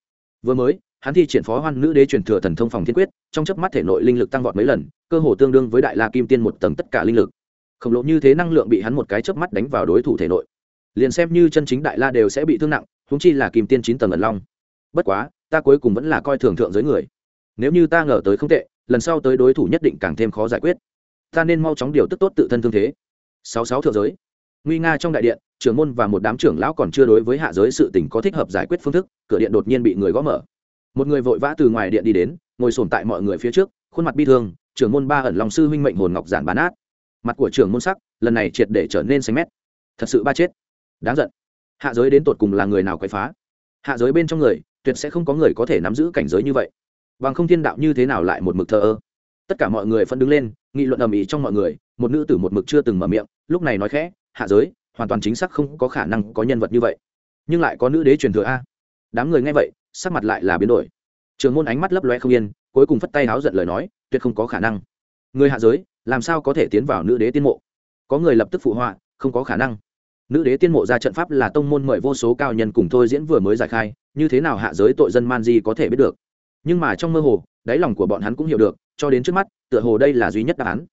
Vừa mới, hắn thi triển phó hoan nữ đế truyền thừa thần thông phòng thiên quyết, trong chớp mắt thể nội linh lực tăng vọt mấy lần, cơ hồ tương đương với đại la kim tiên một tầng tất cả linh lực. Khổng lồ như thế năng lượng bị hắn một cái chớp mắt đánh vào đối thủ thể nội. Liền xem như chân chính đại la đều sẽ bị thương nặng húng chi là kim tiên chín tầng ẩn long. Bất quá, ta cuối cùng vẫn là coi thường thượng giới người nếu như ta ngờ tới không tệ, lần sau tới đối thủ nhất định càng thêm khó giải quyết. Ta nên mau chóng điều tức tốt tự thân thương thế. Sáu sáu thượng giới. Nguy nga trong đại điện, trưởng môn và một đám trưởng lão còn chưa đối với hạ giới sự tình có thích hợp giải quyết phương thức, cửa điện đột nhiên bị người gõ mở. Một người vội vã từ ngoài điện đi đến, ngồi sồn tại mọi người phía trước, khuôn mặt bi thương, trưởng môn ba ẩn lòng sư huynh mệnh hồn ngọc giản bán át. Mặt của trưởng môn sắc, lần này triệt để trở nên xanh mét. Thật sự ba chết. Đáng giận. Hạ giới đến tột cùng là người nào quậy phá? Hạ giới bên trong người, tuyệt sẽ không có người có thể nắm giữ cảnh giới như vậy bằng không thiên đạo như thế nào lại một mực thờ ơ? Tất cả mọi người phân đứng lên, nghị luận ầm ĩ trong mọi người, một nữ tử một mực chưa từng mở miệng, lúc này nói khẽ, hạ giới, hoàn toàn chính xác không có khả năng có nhân vật như vậy. Nhưng lại có nữ đế truyền thừa a. Đám người nghe vậy, sắc mặt lại là biến đổi. Trường môn ánh mắt lấp loe không yên, cuối cùng phất tay háo giận lời nói, tuyệt không có khả năng. Người hạ giới, làm sao có thể tiến vào nữ đế tiên mộ? Có người lập tức phụ họa, không có khả năng. Nữ đế tiên mộ ra trận pháp là tông môn mời vô số cao nhân cùng thôi diễn vừa mới giải khai, như thế nào hạ giới tội dân man di có thể biết được? Nhưng mà trong mơ hồ, đáy lòng của bọn hắn cũng hiểu được, cho đến trước mắt, tựa hồ đây là duy nhất đáp án.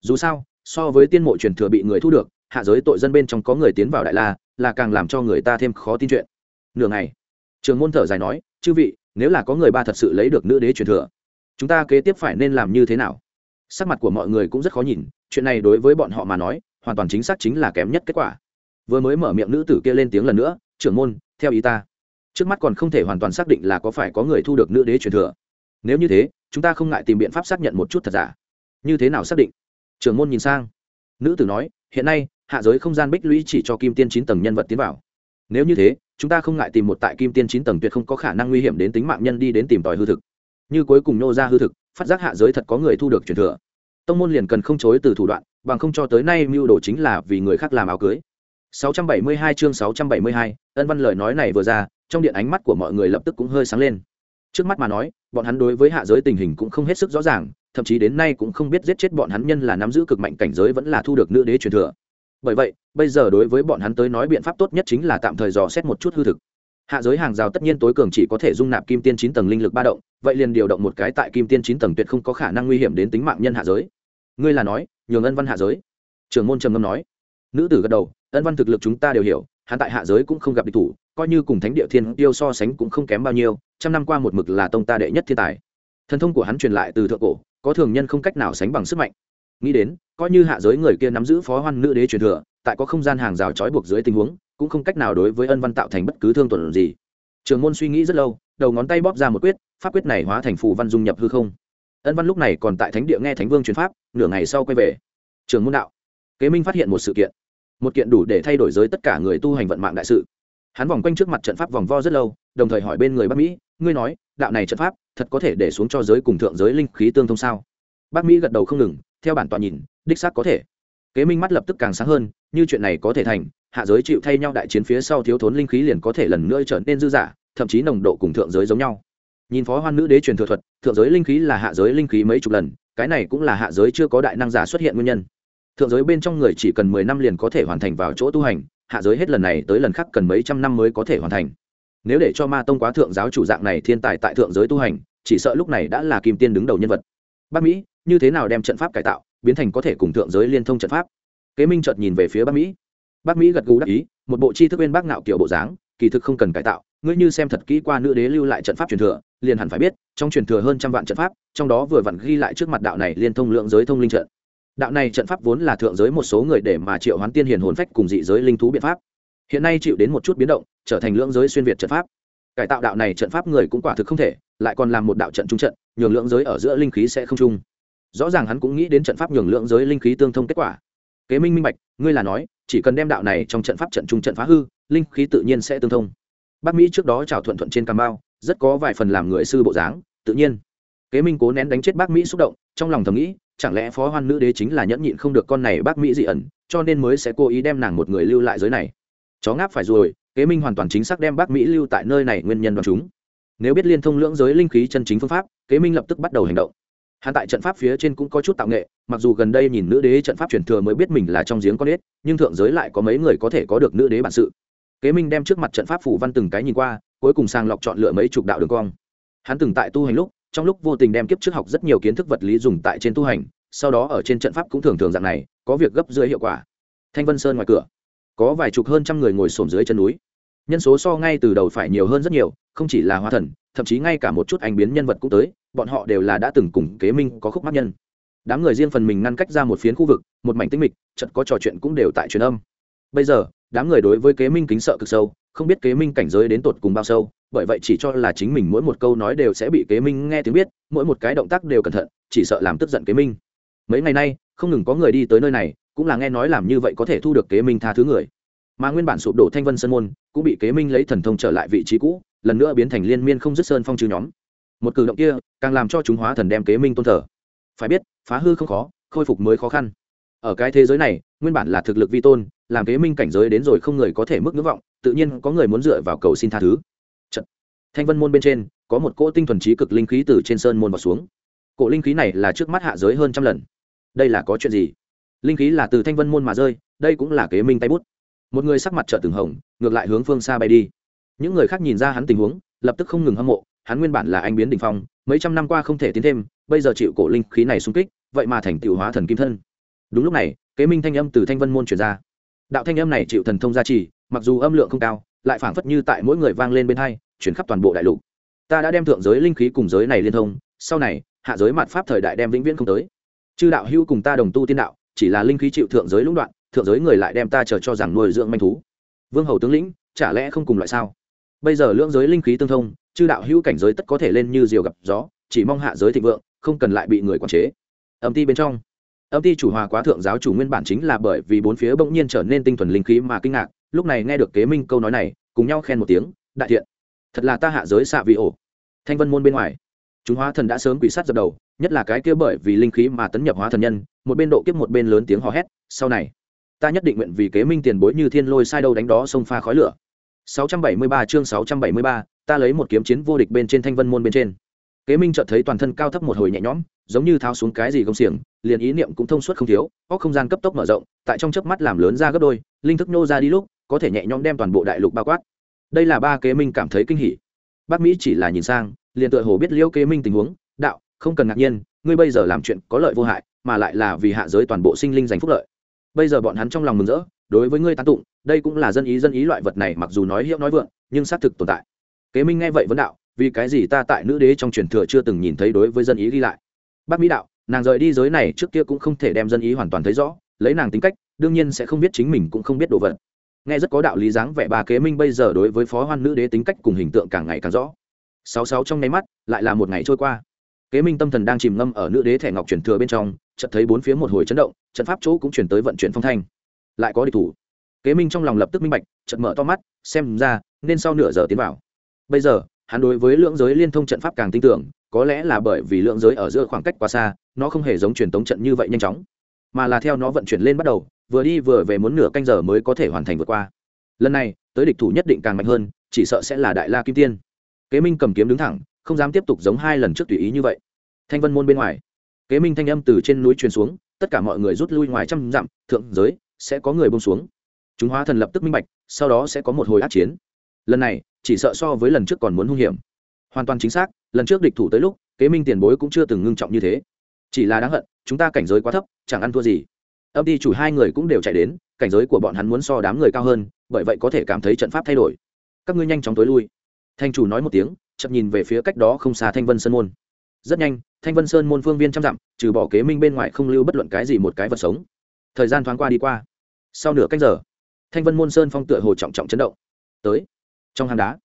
Dù sao, so với tiên mộ truyền thừa bị người thu được, hạ giới tội dân bên trong có người tiến vào đại la, là càng làm cho người ta thêm khó tin chuyện. Nửa ngày, trường môn thở dài nói, chư vị, nếu là có người ba thật sự lấy được nữ đế truyền thừa, chúng ta kế tiếp phải nên làm như thế nào? Sắc mặt của mọi người cũng rất khó nhìn, chuyện này đối với bọn họ mà nói, hoàn toàn chính xác chính là kém nhất kết quả. Vừa mới mở miệng nữ tử kia lên tiếng lần nữa, trưởng môn, theo ý ta trước mắt còn không thể hoàn toàn xác định là có phải có người thu được nữ đế truyền thừa. Nếu như thế, chúng ta không ngại tìm biện pháp xác nhận một chút thật giả. Như thế nào xác định? Trưởng môn nhìn sang. Nữ tử nói, hiện nay, hạ giới không gian bích lũy chỉ cho kim tiên chín tầng nhân vật tiến vào. Nếu như thế, chúng ta không ngại tìm một tại kim tiên chín tầng tuyệt không có khả năng nguy hiểm đến tính mạng nhân đi đến tìm tòi hư thực. Như cuối cùng nô ra hư thực, phát giác hạ giới thật có người thu được truyền thừa. Tông môn liền cần không chối từ thủ đoạn, bằng không cho tới nay mưu đồ chính là vì người khác làm áo cưới. 672 chương 672, ân văn lời nói này vừa ra trong điện ánh mắt của mọi người lập tức cũng hơi sáng lên. Trước mắt mà nói bọn hắn đối với hạ giới tình hình cũng không hết sức rõ ràng thậm chí đến nay cũng không biết giết chết bọn hắn nhân là nắm giữ cực mạnh cảnh giới vẫn là thu được nữ đế truyền thừa. Bởi vậy bây giờ đối với bọn hắn tới nói biện pháp tốt nhất chính là tạm thời dò xét một chút hư thực. Hạ giới hàng rào tất nhiên tối cường chỉ có thể dung nạp kim tiên chín tầng linh lực ba động vậy liền điều động một cái tại kim tiên chín tầng tuyệt không có khả năng nguy hiểm đến tính mạng nhân hạ giới. Ngươi là nói nhường ân văn hạ giới? Trưởng môn trầm ngâm nói. Nữ tử gật đầu ân văn thực lực chúng ta đều hiểu, hắn tại hạ giới cũng không gặp địch thủ, coi như cùng thánh địa thiên tiêu so sánh cũng không kém bao nhiêu, trăm năm qua một mực là tông ta đệ nhất thiên tài. Thần thông của hắn truyền lại từ thượng cổ, có thường nhân không cách nào sánh bằng sức mạnh. Nghĩ đến, coi như hạ giới người kia nắm giữ phó hoan nữ đế truyền thừa, tại có không gian hàng rào trói buộc dưới tình huống, cũng không cách nào đối với ân văn tạo thành bất cứ thương tổn gì. Trường môn suy nghĩ rất lâu, đầu ngón tay bóp ra một quyết, pháp quyết này hóa thành phù văn dung nhập hư không. Ân văn lúc này còn tại thánh địa nghe thánh vương truyền pháp, nửa ngày sau quay về. Trường môn đạo, kế minh phát hiện một sự kiện một kiện đủ để thay đổi giới tất cả người tu hành vận mạng đại sự. Hắn vòng quanh trước mặt trận pháp vòng vo rất lâu, đồng thời hỏi bên người bắc mỹ, ngươi nói, đạo này trận pháp thật có thể để xuống cho giới cùng thượng giới linh khí tương thông sao? Bắc mỹ gật đầu không ngừng, theo bản tọa nhìn, đích xác có thể. Kế minh mắt lập tức càng sáng hơn, như chuyện này có thể thành, hạ giới chịu thay nhau đại chiến phía sau thiếu thốn linh khí liền có thể lần nữa trở nên dư giả thậm chí nồng độ cùng thượng giới giống nhau. Nhìn phó hoan nữ đế truyền thừa thuật, thượng giới linh khí là hạ giới linh khí mấy chục lần, cái này cũng là hạ giới chưa có đại năng giả xuất hiện nguyên nhân thượng giới bên trong người chỉ cần mười năm liền có thể hoàn thành vào chỗ tu hành, hạ giới hết lần này tới lần khác cần mấy trăm năm mới có thể hoàn thành. Nếu để cho ma tông quá thượng giáo chủ dạng này thiên tài tại thượng giới tu hành, chỉ sợ lúc này đã là kim tiên đứng đầu nhân vật. Bắc mỹ, như thế nào đem trận pháp cải tạo, biến thành có thể cùng thượng giới liên thông trận pháp? Kế minh chợt nhìn về phía bắc mỹ. Bắc mỹ gật gù đắc ý, một bộ chi thức bên bác ngạo kiểu bộ dáng, kỳ thực không cần cải tạo, ngươi như xem thật kỹ qua nữ đế lưu lại trận pháp truyền thừa, liền hẳn phải biết, trong truyền thừa hơn trăm vạn trận pháp, trong đó vừa vặn ghi lại trước mặt đạo này liên thông lượng giới thông linh trận đạo này trận pháp vốn là thượng giới một số người để mà triệu hoán tiên hiền hồn phách cùng dị giới linh thú biện pháp. Hiện nay chịu đến một chút biến động, trở thành lưỡng giới xuyên việt trận pháp. Cải tạo đạo này trận pháp người cũng quả thực không thể, lại còn làm một đạo trận trung trận, nhường lưỡng giới ở giữa linh khí sẽ không chung. Rõ ràng hắn cũng nghĩ đến trận pháp nhường lưỡng giới linh khí tương thông kết quả. Kế minh minh bạch, ngươi là nói, chỉ cần đem đạo này trong trận pháp trận trung trận phá hư, linh khí tự nhiên sẽ tương thông. Bắc mỹ trước đó chào thuận thuận trên cam bao, rất có vài phần làm người sư bộ dáng, tự nhiên. Kế minh cố nén đánh chết bác mỹ xúc động, trong lòng thầm nghĩ chẳng lẽ phó hoan nữ đế chính là nhẫn nhịn không được con này bác mỹ dị ẩn, cho nên mới sẽ cố ý đem nàng một người lưu lại giới này? Chó ngáp phải rồi, kế minh hoàn toàn chính xác đem bác mỹ lưu tại nơi này nguyên nhân đoàn chúng. Nếu biết liên thông lưỡng giới linh khí chân chính phương pháp, kế minh lập tức bắt đầu hành động. Hắn tại trận pháp phía trên cũng có chút tạo nghệ, mặc dù gần đây nhìn nữ đế trận pháp truyền thừa mới biết mình là trong giếng con ếch, nhưng thượng giới lại có mấy người có thể có được nữ đế bản sự. Kế minh đem trước mặt trận pháp phủ văn từng cái nhìn qua, cuối cùng sàng lọc chọn lựa mấy chục đạo đường cong. Hắn từng tại tu hành lúc trong lúc vô tình đem kiếp trước học rất nhiều kiến thức vật lý dùng tại trên tu hành, sau đó ở trên trận pháp cũng thường thường dạng này, có việc gấp dưới hiệu quả. Thanh vân sơn ngoài cửa, có vài chục hơn trăm người ngồi xổm dưới chân núi. Nhân số so ngay từ đầu phải nhiều hơn rất nhiều, không chỉ là hoa thần, thậm chí ngay cả một chút anh biến nhân vật cũng tới, bọn họ đều là đã từng cùng kế minh có khúc mắc nhân. Đám người riêng phần mình ngăn cách ra một phiến khu vực, một mảnh tinh mịch chật có trò chuyện cũng đều tại truyền âm. Bây giờ, đám người đối với kế minh kính sợ cực sâu, không biết kế minh cảnh giới đến tột cùng bao sâu bởi vậy chỉ cho là chính mình mỗi một câu nói đều sẽ bị kế minh nghe tiếng biết, mỗi một cái động tác đều cẩn thận, chỉ sợ làm tức giận kế minh. Mấy ngày nay, không ngừng có người đi tới nơi này, cũng là nghe nói làm như vậy có thể thu được kế minh tha thứ người. Mà nguyên bản sụp đổ thanh vân sơn môn, cũng bị kế minh lấy thần thông trở lại vị trí cũ, lần nữa biến thành liên miên không dứt sơn phong trừ nhóm. Một cử động kia, càng làm cho chúng hóa thần đem kế minh tôn thờ. Phải biết, phá hư không khó, khôi phục mới khó khăn. Ở cái thế giới này, nguyên bản là thực lực vi tôn, làm kế minh cảnh giới đến rồi không người có thể mức ngưỡng vọng, tự nhiên có người muốn dựa vào cầu xin tha thứ thanh vân môn bên trên, có một cỗ tinh thuần trí cực linh khí từ trên sơn môn vào xuống. Cỗ linh khí này là trước mắt hạ giới hơn trăm lần. Đây là có chuyện gì? Linh khí là từ thanh vân môn mà rơi, đây cũng là kế minh tay bút. Một người sắc mặt trợ từng hồng, ngược lại hướng phương xa bay đi. Những người khác nhìn ra hắn tình huống, lập tức không ngừng hâm mộ, hắn nguyên bản là anh biến đ ỉ n h phong, mấy trăm năm qua không thể tiến thêm, bây giờ chịu cổ linh khí này xung kích, vậy mà thành tựu hóa thần kim thân. Đúng lúc này, kế minh thanh âm từ thanh vân môn truyền ra. Đạo thanh âm này chịu thần thông gia trì, mặc dù âm lượng không cao, lại phảng phất như tại mỗi người vang lên bên hai chuyển khắp toàn bộ đại lục. Ta đã đem thượng giới linh khí cùng giới này liên thông, sau này, hạ giới mặt pháp thời đại đem vĩnh viễn không tới. Chư đạo hữu cùng ta đồng tu tiên đạo, chỉ là linh khí chịu thượng giới lũng đoạn, thượng giới người lại đem ta chờ cho rằng nuôi dưỡng manh thú. Vương hầu tướng lĩnh, chả lẽ không cùng loại sao? Bây giờ lưỡng giới linh khí tương thông, chư đạo hữu cảnh giới tất có thể lên như diều gặp gió, chỉ mong hạ giới thịnh vượng, không cần lại bị người quản chế. Âm ti bên trong. Âm ti chủ hòa quá thượng giáo chủ nguyên bản chính là bởi vì bốn phía bỗng nhiên trở nên tinh thuần linh khí mà kinh ngạc, lúc này nghe được kế minh câu nói này, cùng nhau khen một tiếng, đại thiện thật là ta hạ giới xạ vị ổ. Thanh vân môn bên ngoài chúng hóa thần đã sớm quỷ sát dập đầu nhất là cái kia bởi vì linh khí mà tấn nhập hóa thần nhân một bên độ kiếp một bên lớn tiếng hò hét sau này ta nhất định nguyện vì kế minh tiền bối như thiên lôi sai đâu đánh đó xông pha khói lửa. 673 chương 673, ta lấy một kiếm chiến vô địch bên trên thanh vân môn bên trên. Kế minh chợt thấy toàn thân cao thấp một hồi nhẹ nhõm giống như tháo xuống cái gì gông xiềng liền ý niệm cũng thông suốt không thiếu có không gian cấp tốc mở rộng tại trong chớp mắt làm lớn ra gấp đôi linh thức nô ra đi lúc có thể nhẹ nhõm đem toàn bộ đại lục bao quát đây là ba kế minh cảm thấy kinh hỉ. Bác mỹ chỉ là nhìn sang, liền tựa hồ biết liễu kế minh tình huống, đạo, không cần ngạc nhiên, ngươi bây giờ làm chuyện có lợi vô hại, mà lại là vì hạ giới toàn bộ sinh linh giành phúc lợi. Bây giờ bọn hắn trong lòng mừng rỡ, đối với ngươi tán tụng, đây cũng là dân ý dân ý loại vật này mặc dù nói hiệu nói vượng, nhưng xác thực tồn tại. Kế minh nghe vậy vấn đạo, vì cái gì ta tại nữ đế trong truyền thừa chưa từng nhìn thấy đối với dân ý ghi lại? Bác mỹ đạo, nàng rời đi giới này trước kia cũng không thể đem dân ý hoàn toàn thấy rõ, lấy nàng tính cách, đương nhiên sẽ không biết chính mình cũng không biết đồ vật nghe rất có đạo lý dáng vẻ bà kế minh bây giờ đối với phó hoan nữ đế tính cách cùng hình tượng càng ngày càng rõ. Sáu sáu trong nháy mắt, lại là một ngày trôi qua. Kế minh tâm thần đang chìm ngâm ở nữ đế thẻ ngọc truyền thừa bên trong, chợt thấy bốn phía một hồi chấn động, trận pháp chỗ cũng chuyển tới vận chuyển phong thanh. Lại có địch thủ. Kế minh trong lòng lập tức minh bạch, chợt mở to mắt, xem ra, nên sau nửa giờ tiến vào. Bây giờ, hắn đối với lượng giới liên thông trận pháp càng tin tưởng, có lẽ là bởi vì lượng giới ở giữa khoảng cách quá xa, nó không hề giống truyền tống trận như vậy nhanh chóng, mà là theo nó vận chuyển lên bắt đầu vừa đi vừa về muốn nửa canh giờ mới có thể hoàn thành vượt qua. Lần này, tới địch thủ nhất định càng mạnh hơn, chỉ sợ sẽ là đại la kim tiên. Kế minh cầm kiếm đứng thẳng, không dám tiếp tục giống hai lần trước tùy ý như vậy. Thanh vân môn bên ngoài. Kế minh thanh âm từ trên núi truyền xuống, tất cả mọi người rút lui ngoài trăm dặm, thượng giới, sẽ có người bông xuống. Chúng hóa thần lập tức minh bạch, sau đó sẽ có một hồi át chiến. Lần này, chỉ sợ so với lần trước còn muốn hung hiểm. Hoàn toàn chính xác, lần trước địch thủ tới lúc, kế minh tiền bối cũng chưa từng ngưng trọng như thế. Chỉ là đáng hận, chúng ta cảnh giới quá thấp, chẳng ăn thua gì âm ty chủ hai người cũng đều chạy đến, cảnh giới của bọn hắn muốn so đám người cao hơn, bởi vậy có thể cảm thấy trận pháp thay đổi. Các ngươi nhanh chóng tối lui. Thanh chủ nói một tiếng, chậm nhìn về phía cách đó không xa thanh vân sơn môn. Rất nhanh, thanh vân sơn môn phương viên trăm dặm, trừ bỏ kế minh bên ngoài không lưu bất luận cái gì một cái vật sống. Thời gian thoáng qua đi qua. Sau nửa cách giờ, thanh vân môn sơn phong tựa hồ trọng trọng chấn động. Tới, trong hang đá,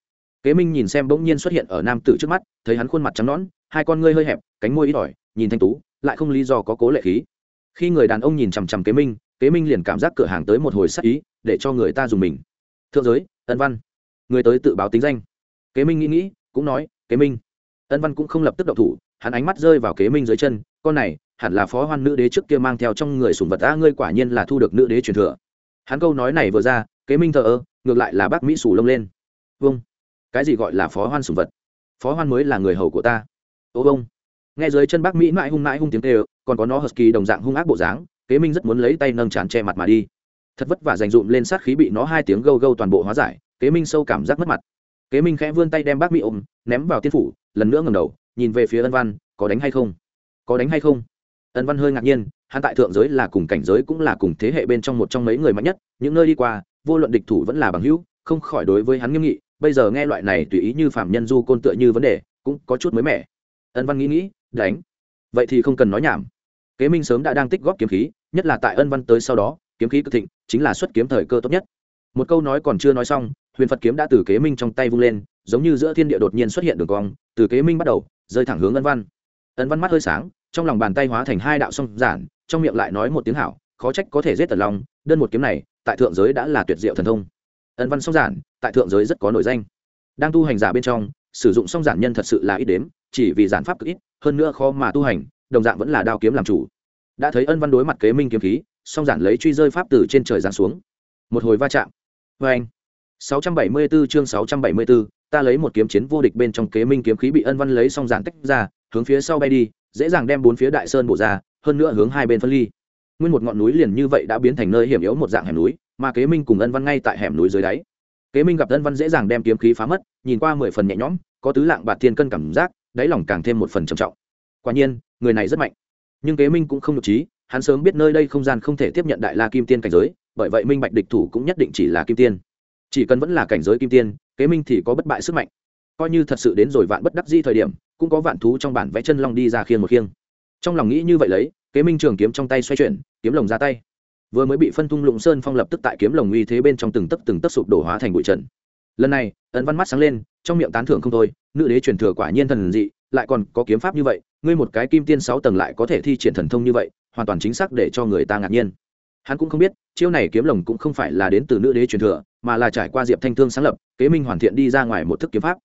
kế minh nhìn xem bỗng nhiên xuất hiện ở nam tử trước mắt, thấy hắn khuôn mặt trắng nõn, hai con ngươi hơi hẹp, cánh môi ít ỏi, nhìn thanh tú, lại không lý do có cố lệ khí khi người đàn ông nhìn chằm chằm kế minh kế minh liền cảm giác cửa hàng tới một hồi sắc ý, để cho người ta dùng mình. Thượng giới, ân văn. Người tới tự báo tính danh. Kế minh nghĩ nghĩ, cũng nói, kế minh. Ân văn cũng không lập tức đậu thủ, hắn ánh mắt rơi vào kế minh dưới chân, con này, hẳn là phó hoan nữ đế trước kia mang theo trong người sùng vật a, ngươi quả nhiên là thu được nữ đế truyền thừa. Hắn câu nói này vừa ra, kế minh thờ ơ, ngược lại là bác mỹ sù lông lên. Vâng. Cái gì gọi là phó hoan sùng vật? Phó hoan mới là người hầu của ta. Ô vâng. Nghe dưới chân bác mỹ mãi hung mãi hung tiếng tê còn có nó hờ kỳ đồng dạng hung ác bộ dáng, kế minh rất muốn lấy tay nâng chán che mặt mà đi. Thật vất vả dành dụm lên sát khí bị nó hai tiếng gâu gâu toàn bộ hóa giải, kế minh sâu cảm giác mất mặt. Kế minh khẽ vươn tay đem bác mỹ ôm, ném vào tiên phủ, lần nữa ngầm đầu, nhìn về phía ân văn, có đánh hay không? Có đánh hay không? Ân văn hơi ngạc nhiên, hắn tại thượng giới là cùng cảnh giới cũng là cùng thế hệ bên trong một trong mấy người mạnh nhất, những nơi đi qua, vô luận địch thủ vẫn là bằng hữu, không khỏi đối với hắn nghiêm nghị, bây giờ nghe loại này tùy ý như phạm nhân du côn tựa như vấn đề, cũng có chút mới mẻ. Ân văn nghĩ nghĩ, đánh? Vậy thì không cần nói nhảm kế minh sớm đã đang tích góp kiếm khí, nhất là tại ân văn tới sau đó, kiếm khí cực thịnh chính là xuất kiếm thời cơ tốt nhất. Một câu nói còn chưa nói xong, huyền phật kiếm đã từ kế minh trong tay vung lên, giống như giữa thiên địa đột nhiên xuất hiện đường cong, từ kế minh bắt đầu, rơi thẳng hướng ân văn. Ân văn mắt hơi sáng, trong lòng bàn tay hóa thành hai đạo song giản, trong miệng lại nói một tiếng hảo, khó trách có thể giết tần long đơn một kiếm này, tại thượng giới đã là tuyệt diệu thần thông. Ân văn song giản, tại thượng giới rất có nổi danh. Đang tu hành giả bên trong, sử dụng song giản nhân thật sự là ít đếm, chỉ vì giản pháp cực ít, hơn nữa khó mà tu hành đồng dạng vẫn là đao kiếm làm chủ. Đã thấy ân văn đối mặt kế minh kiếm khí song giản lấy truy rơi pháp từ trên trời giáng xuống. Một hồi va chạm. Vê anh. 674 chương 674, ta lấy một kiếm chiến vô địch bên trong kế minh kiếm khí bị ân văn lấy song giản tách ra hướng phía sau bay đi dễ dàng đem bốn phía đại sơn bổ ra hơn nữa hướng hai bên phân ly. Nguyên một ngọn núi liền như vậy đã biến thành nơi hiểm yếu một dạng hẻm núi mà kế minh cùng ân văn ngay tại hẻm núi dưới đáy. Kế minh gặp ân văn dễ dàng đem kiếm khí phá mất nhìn qua mười phần nhẹ nhõm có tứ lạng bạt thiên cân cảm giác đáy lòng càng thêm một phần trầm trọng. Quả nhiên người này rất mạnh. Nhưng kế minh cũng không nhục trí, hắn sớm biết nơi đây không gian không thể tiếp nhận đại la kim tiên cảnh giới, bởi vậy minh bạch địch thủ cũng nhất định chỉ là kim tiên. Chỉ cần vẫn là cảnh giới kim tiên, kế minh thì có bất bại sức mạnh. Coi như thật sự đến rồi vạn bất đắc di thời điểm, cũng có vạn thú trong bản vẽ chân long đi ra khiêng một khiêng. Trong lòng nghĩ như vậy lấy, kế minh trường kiếm trong tay xoay chuyển, kiếm lồng ra tay. Vừa mới bị phân tung lụng sơn phong lập tức tại kiếm lồng uy thế bên trong từng tấc từng tấc sụp đổ hóa thành bụi trần. Lần này, ấn văn mắt sáng lên, trong miệng tán thưởng không thôi, nữ đế truyền thừa quả nhiên thần dị lại còn có kiếm pháp như vậy, ngươi một cái kim tiên sáu tầng lại có thể thi triển thần thông như vậy, hoàn toàn chính xác để cho người ta ngạc nhiên. Hắn cũng không biết, chiêu này kiếm lồng cũng không phải là đến từ nữ đế truyền thừa, mà là trải qua diệp thanh thương sáng lập, kế minh hoàn thiện đi ra ngoài một thức kiếm pháp.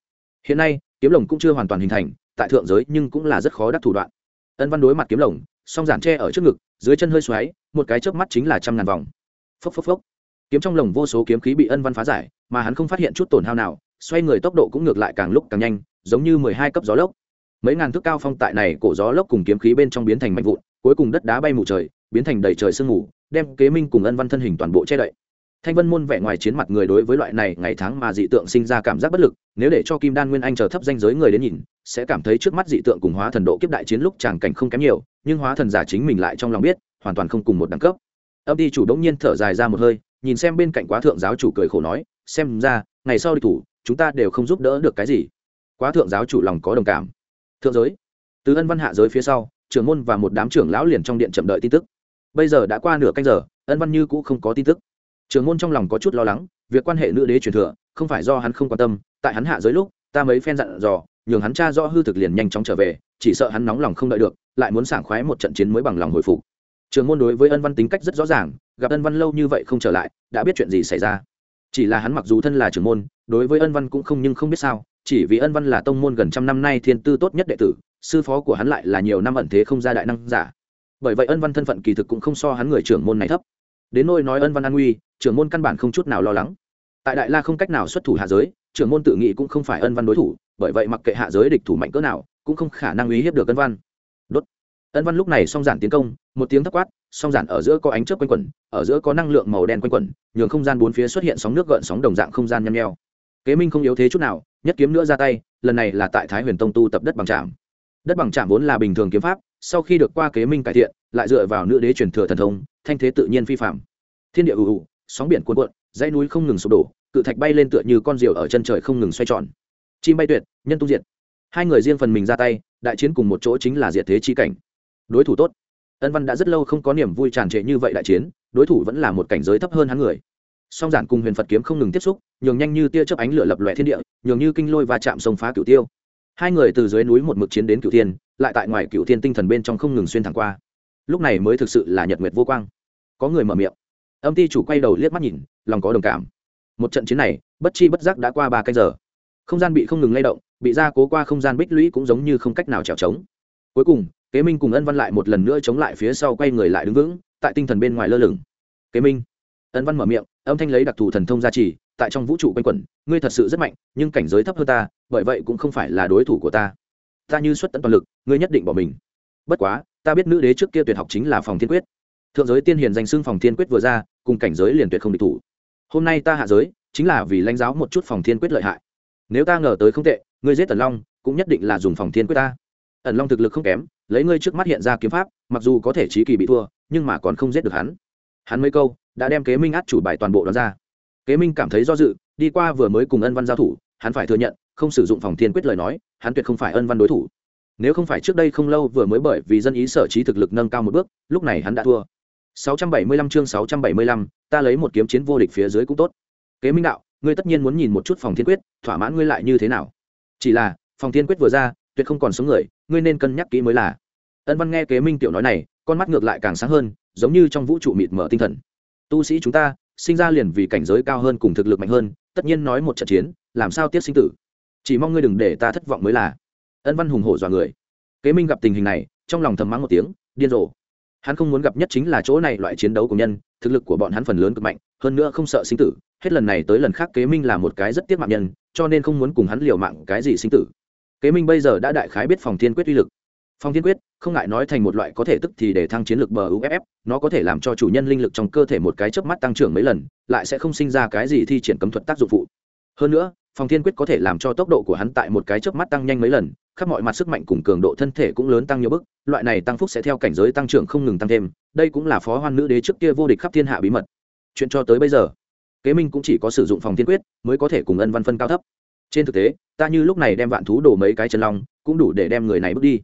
Hiện nay, kiếm lồng cũng chưa hoàn toàn hình thành, tại thượng giới nhưng cũng là rất khó đắc thủ đoạn. Ân văn đối mặt kiếm lồng, song giản tre ở trước ngực, dưới chân hơi xoáy, một cái chớp mắt chính là trăm ngàn vòng. Phốc phốc phốc. Kiếm trong lồng vô số kiếm khí bị ân văn phá giải, mà hắn không phát hiện chút tổn hao nào, xoay người tốc độ cũng ngược lại càng lúc càng nhanh, giống như mười hai cấp gió lốc mấy ngàn thước cao phong tại này cổ gió lốc cùng kiếm khí bên trong biến thành mạnh vụn, cuối cùng đất đá bay mù trời, biến thành đầy trời sương mù, đem kế minh cùng ân văn thân hình toàn bộ che đậy. Thanh vân môn vẻ ngoài chiến mặt người đối với loại này ngày tháng mà dị tượng sinh ra cảm giác bất lực, nếu để cho kim đan nguyên anh chờ thấp danh giới người đến nhìn, sẽ cảm thấy trước mắt dị tượng cùng hóa thần độ kiếp đại chiến lúc tràng cảnh không kém nhiều, nhưng hóa thần giả chính mình lại trong lòng biết, hoàn toàn không cùng một đẳng cấp. Âm ty chủ đống nhiên thở dài ra một hơi, nhìn xem bên cạnh quá thượng giáo chủ cười khổ nói, xem ra, ngày sau đi thủ, chúng ta đều không giúp đỡ được cái gì. Quá thượng giáo chủ lòng có đồng cảm thượng giới. Từ ân văn hạ giới phía sau, trưởng môn và một đám trưởng lão liền trong điện chậm đợi tin tức. Bây giờ đã qua nửa canh giờ, ân văn như cũ không có tin tức. Trưởng môn trong lòng có chút lo lắng, việc quan hệ nữ đế truyền thừa, không phải do hắn không quan tâm, tại hắn hạ giới lúc, ta mấy phen dặn dò, nhường hắn cha rõ hư thực liền nhanh chóng trở về, chỉ sợ hắn nóng lòng không đợi được, lại muốn sảng khoái một trận chiến mới bằng lòng hồi phục. Trường môn đối với ân văn tính cách rất rõ ràng, gặp ân văn lâu như vậy không trở lại, đã biết chuyện gì xảy ra. Chỉ là hắn mặc dù thân là trưởng môn, đối với ân văn cũng không nhưng không biết sao chỉ vì ân văn là tông môn gần trăm năm nay thiên tư tốt nhất đệ tử, sư phó của hắn lại là nhiều năm ẩn thế không ra đại năng giả. Bởi vậy ân văn thân phận kỳ thực cũng không so hắn người trưởng môn này thấp. Đến nôi nói ân văn an nguy trưởng môn căn bản không chút nào lo lắng. Tại đại la không cách nào xuất thủ hạ giới, trưởng môn tự nghĩ cũng không phải ân văn đối thủ, bởi vậy mặc kệ hạ giới địch thủ mạnh cỡ nào, cũng không khả năng uy hiếp được ân văn. Đốt. Ân văn lúc này song giản tiến công, một tiếng thắc quát, song giản ở giữa có ánh chớp quanh quẩn, ở giữa có năng lượng màu đen quanh quẩn, nhường không gian bốn phía xuất hiện sóng nước gợn sóng đồng dạng không gian nhăm nheo kế minh không yếu thế chút nào, nhất kiếm nữa ra tay, lần này là tại thái huyền tông tu tập đất bằng trạm đất bằng trạm vốn là bình thường kiếm pháp, sau khi được qua kế minh cải thiện, lại dựa vào nữ đế truyền thừa thần thông, thanh thế tự nhiên phi phạm thiên địa ù ù, sóng biển cuộn cuộn, dãy núi không ngừng sụp đổ, cự thạch bay lên tựa như con diều ở chân trời không ngừng xoay tròn. Chim bay tuyệt, nhân tu diệt. Hai người riêng phần mình ra tay, đại chiến cùng một chỗ chính là diệt thế chi cảnh. Đối thủ tốt. Ân văn đã rất lâu không có niềm vui tràn trệ như vậy đại chiến, đối thủ vẫn là một cảnh giới thấp hơn hắn người song giản cùng huyền phật kiếm không ngừng tiếp xúc nhường nhanh như tia chớp ánh lửa lập lòe thiên địa nhường như kinh lôi và chạm sông phá cửu tiêu hai người từ dưới núi một mực chiến đến cửu thiên lại tại ngoài cửu thiên tinh thần bên trong không ngừng xuyên thẳng qua lúc này mới thực sự là nhật nguyệt vô quang có người mở miệng âm ty chủ quay đầu liếc mắt nhìn lòng có đồng cảm một trận chiến này bất chi bất giác đã qua ba canh giờ không gian bị không ngừng lay động bị ra cố qua không gian bích lũy cũng giống như không cách nào trèo trống cuối cùng kế minh cùng ân văn lại một lần nữa chống lại phía sau quay người lại đứng vững tại tinh thần bên ngoài lơ lửng kế minh ân văn mở miệng âm thanh lấy đặc thù thần thông gia trì, tại trong vũ trụ quanh quẩn, ngươi thật sự rất mạnh, nhưng cảnh giới thấp hơn ta, bởi vậy cũng không phải là đối thủ của ta. Ta như xuất tận toàn lực, ngươi nhất định bỏ mình. Bất quá, ta biết nữ đế trước kia tuyệt học chính là phòng thiên quyết. Thượng giới tiên hiền danh xưng phòng thiên quyết vừa ra, cùng cảnh giới liền tuyệt không địch thủ. Hôm nay ta hạ giới, chính là vì lãnh giáo một chút phòng thiên quyết lợi hại. Nếu ta ngờ tới không tệ, ngươi giết tần long, cũng nhất định là dùng phòng thiên quyết ta. Ẩn long thực lực không kém, lấy ngươi trước mắt hiện ra kiếm pháp, mặc dù có thể trí kỳ bị thua, nhưng mà còn không giết được hắn. Hắn mấy câu đã đem kế minh át chủ bài toàn bộ đoán ra. Kế minh cảm thấy do dự đi qua vừa mới cùng ân văn giao thủ hắn phải thừa nhận không sử dụng phòng thiên quyết lời nói hắn tuyệt không phải ân văn đối thủ. Nếu không phải trước đây không lâu vừa mới bởi vì dân ý sở trí thực lực nâng cao một bước lúc này hắn đã thua. 675 chương 675, ta lấy một kiếm chiến vô địch phía dưới cũng tốt. Kế minh đạo ngươi tất nhiên muốn nhìn một chút phòng thiên quyết thỏa mãn ngươi lại như thế nào? Chỉ là phòng thiên quyết vừa ra tuyệt không còn sống người ngươi nên cân nhắc kỹ mới là. Ân văn nghe kế minh tiểu nói này con mắt ngược lại càng sáng hơn giống như trong vũ trụ mịt mở tinh thần tu sĩ chúng ta, sinh ra liền vì cảnh giới cao hơn cùng thực lực mạnh hơn, tất nhiên nói một trận chiến, làm sao tiết sinh tử. Chỉ mong ngươi đừng để ta thất vọng mới là. Ân văn hùng hổ dọa người. Kế minh gặp tình hình này, trong lòng thầm mắng một tiếng, điên rồ. Hắn không muốn gặp nhất chính là chỗ này loại chiến đấu của nhân, thực lực của bọn hắn phần lớn cực mạnh, hơn nữa không sợ sinh tử, hết lần này tới lần khác kế minh là một cái rất tiếc mạng nhân, cho nên không muốn cùng hắn liều mạng cái gì sinh tử. Kế minh bây giờ đã đại khái biết phòng thiên quyết uy lực phong thiên quyết, không ngại nói thành một loại có thể tức thì để thăng chiến lược bờ uff nó có thể làm cho chủ nhân linh lực trong cơ thể một cái chớp mắt tăng trưởng mấy lần, lại sẽ không sinh ra cái gì thi triển cấm thuật tác dụng phụ. Hơn nữa, phong thiên quyết có thể làm cho tốc độ của hắn tại một cái chớp mắt tăng nhanh mấy lần, khắp mọi mặt sức mạnh cùng cường độ thân thể cũng lớn tăng nhiều bước, loại này tăng phúc sẽ theo cảnh giới tăng trưởng không ngừng tăng thêm, đây cũng là phó hoan nữ đế trước kia vô địch khắp thiên hạ bí mật. Chuyện cho tới bây giờ, kế minh cũng chỉ có sử dụng phòng thiên quyết mới có thể cùng ân văn phân cao thấp. Trên thực tế, ta như lúc này đem vạn thú đổ mấy cái chân long, cũng đủ để đem người này bước đi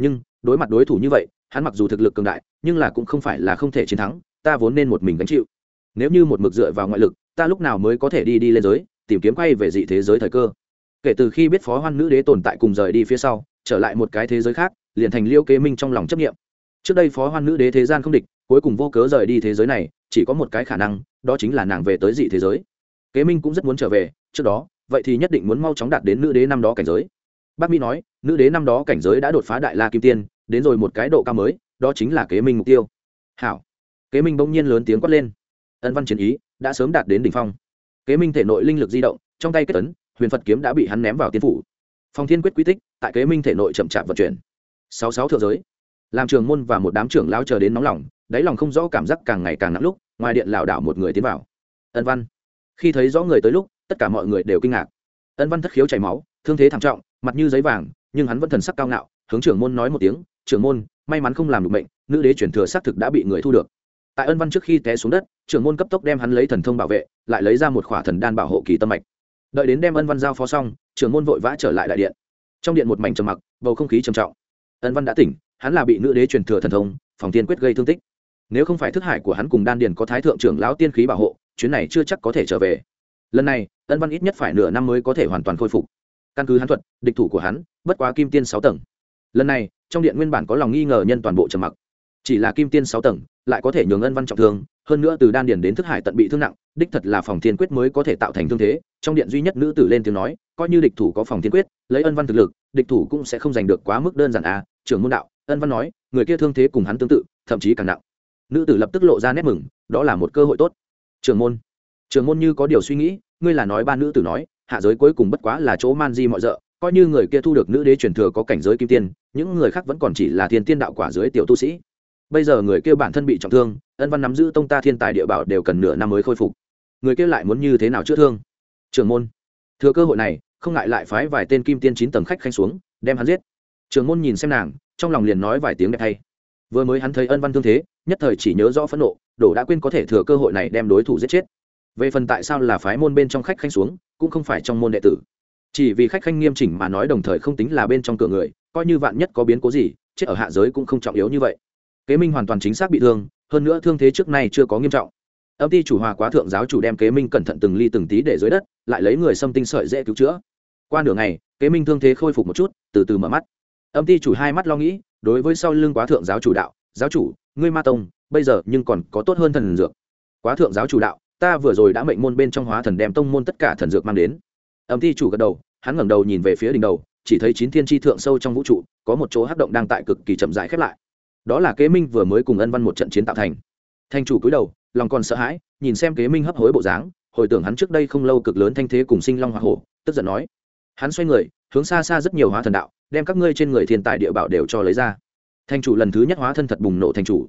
nhưng, đối mặt đối thủ như vậy, hắn mặc dù thực lực cường đại, nhưng là cũng không phải là không thể chiến thắng, ta vốn nên một mình gánh chịu. Nếu như một mực dựa vào ngoại lực, ta lúc nào mới có thể đi đi lên giới, tìm kiếm quay về dị thế giới thời cơ. Kể từ khi biết phó hoan nữ đế tồn tại cùng rời đi phía sau, trở lại một cái thế giới khác, liền thành liêu kế minh trong lòng chấp nghiệm trước đây phó hoan nữ đế thế gian không địch, cuối cùng vô cớ rời đi thế giới này, chỉ có một cái khả năng, đó chính là nàng về tới dị thế giới. Kế minh cũng rất muốn trở về, trước đó, vậy thì nhất định muốn mau chóng đạt đến nữ đế năm đó cảnh giới bác mỹ nói, nữ đế năm đó cảnh giới đã đột phá đại la kim tiên, đến rồi một cái độ cao mới, đó chính là kế minh mục tiêu. Hảo. Kế minh bỗng nhiên lớn tiếng quát lên. Ân văn chiến ý, đã sớm đạt đến đỉnh phong. Kế minh thể nội linh lực di động, trong tay kết tấn, huyền phật kiếm đã bị hắn ném vào tiên phủ. Phong thiên quyết quy tích, tại kế minh thể nội chậm chạp vận chuyển. Sáu sáu thượng giới. Làm trường môn và một đám trưởng lao chờ đến nóng lòng, đáy lòng không rõ cảm giác càng ngày càng nặng lúc, ngoài điện lảo đảo một người tiến vào. Ân văn. Khi thấy rõ người tới lúc, tất cả mọi người đều kinh ngạc. Ân văn thất khiếu chảy máu, thương thế thảm trọng mặt như giấy vàng, nhưng hắn vẫn thần sắc cao ngạo, hướng trưởng môn nói một tiếng, trưởng môn, may mắn không làm được bệnh nữ đế chuyển thừa xác thực đã bị người thu được. Tại ân văn trước khi té xuống đất, trưởng môn cấp tốc đem hắn lấy thần thông bảo vệ, lại lấy ra một khỏa thần đan bảo hộ kỳ tâm mạch. Đợi đến đem ân văn giao phó xong, trưởng môn vội vã trở lại đại điện. Trong điện một mảnh trầm mặc, bầu không khí trầm trọng. Ân văn đã tỉnh, hắn là bị nữ đế truyền thừa thần thông, phòng tiên quyết gây thương tích. Nếu không phải thức hải của hắn cùng đan điền có thái thượng trưởng lão tiên khí bảo hộ, chuyến này chưa chắc có thể trở về. Lần này, ân văn ít nhất phải nửa năm mới có thể hoàn toàn khôi phục căn cứ hắn thuật, địch thủ của hắn, bất quá kim tiên sáu tầng. Lần này, trong điện nguyên bản có lòng nghi ngờ nhân toàn bộ trầm mặc. Chỉ là kim tiên sáu tầng, lại có thể nhường ân văn trọng thương, hơn nữa từ đan điền đến thức hải tận bị thương nặng, đích thật là phòng thiên quyết mới có thể tạo thành thương thế. Trong điện duy nhất nữ tử lên tiếng nói, coi như địch thủ có phòng thiên quyết, lấy ân văn thực lực, địch thủ cũng sẽ không giành được quá mức đơn giản à trưởng môn đạo, ân văn nói, người kia thương thế cùng hắn tương tự, thậm chí càng nặng. Nữ tử lập tức lộ ra nét mừng, đó là một cơ hội tốt. Trưởng môn trưởng môn như có điều suy nghĩ, ngươi là nói ba nữ tử nói hạ giới cuối cùng bất quá là chỗ man di mọi rợ, coi như người kia thu được nữ đế truyền thừa có cảnh giới kim tiên, những người khác vẫn còn chỉ là thiên tiên đạo quả dưới tiểu tu sĩ. Bây giờ người kia bản thân bị trọng thương, ân văn nắm giữ tông ta thiên tài địa bảo đều cần nửa năm mới khôi phục. Người kia lại muốn như thế nào chữa thương? Trường môn. Thừa cơ hội này, không ngại lại phái vài tên kim tiên chín tầng khách khanh xuống, đem hắn giết. Trường môn nhìn xem nàng, trong lòng liền nói vài tiếng đẹp thay vừa mới hắn thấy ân văn thương thế, nhất thời chỉ nhớ rõ phẫn nộ, đổ đã quên có thể thừa cơ hội này đem đối thủ giết chết về phần tại sao là phái môn bên trong khách khanh xuống, cũng không phải trong môn đệ tử. Chỉ vì khách khanh nghiêm chỉnh mà nói đồng thời không tính là bên trong cửa người, coi như vạn nhất có biến cố gì, chết ở hạ giới cũng không trọng yếu như vậy. Kế minh hoàn toàn chính xác bị thương, hơn nữa thương thế trước nay chưa có nghiêm trọng. Âm ty chủ hòa quá thượng giáo chủ đem kế minh cẩn thận từng ly từng tí để dưới đất, lại lấy người xâm tinh sợi dễ cứu chữa. Qua nửa ngày, kế minh thương thế khôi phục một chút, từ từ mở mắt. Âm ty chủ hai mắt lo nghĩ, đối với sau lưng quá thượng giáo chủ đạo, giáo chủ, ngươi ma tông, bây giờ nhưng còn có tốt hơn thần dược. Quá thượng giáo chủ đạo ta vừa rồi đã mệnh môn bên trong hóa thần đem tông môn tất cả thần dược mang đến. Âm thi chủ gật đầu, hắn ngẩng đầu nhìn về phía đỉnh đầu, chỉ thấy chín thiên tri thượng sâu trong vũ trụ, có một chỗ hắc động đang tại cực kỳ chậm rãi khép lại. Đó là kế minh vừa mới cùng ân văn một trận chiến tạo thành. Thanh chủ cúi đầu, lòng còn sợ hãi, nhìn xem kế minh hấp hối bộ dáng, hồi tưởng hắn trước đây không lâu cực lớn thanh thế cùng sinh long hoa hổ, tức giận nói. Hắn xoay người, hướng xa xa rất nhiều hóa thần đạo, đem các ngươi trên người thiên tài địa bảo đều cho lấy ra. Thanh chủ lần thứ nhất hóa thân thật bùng nổ thanh chủ.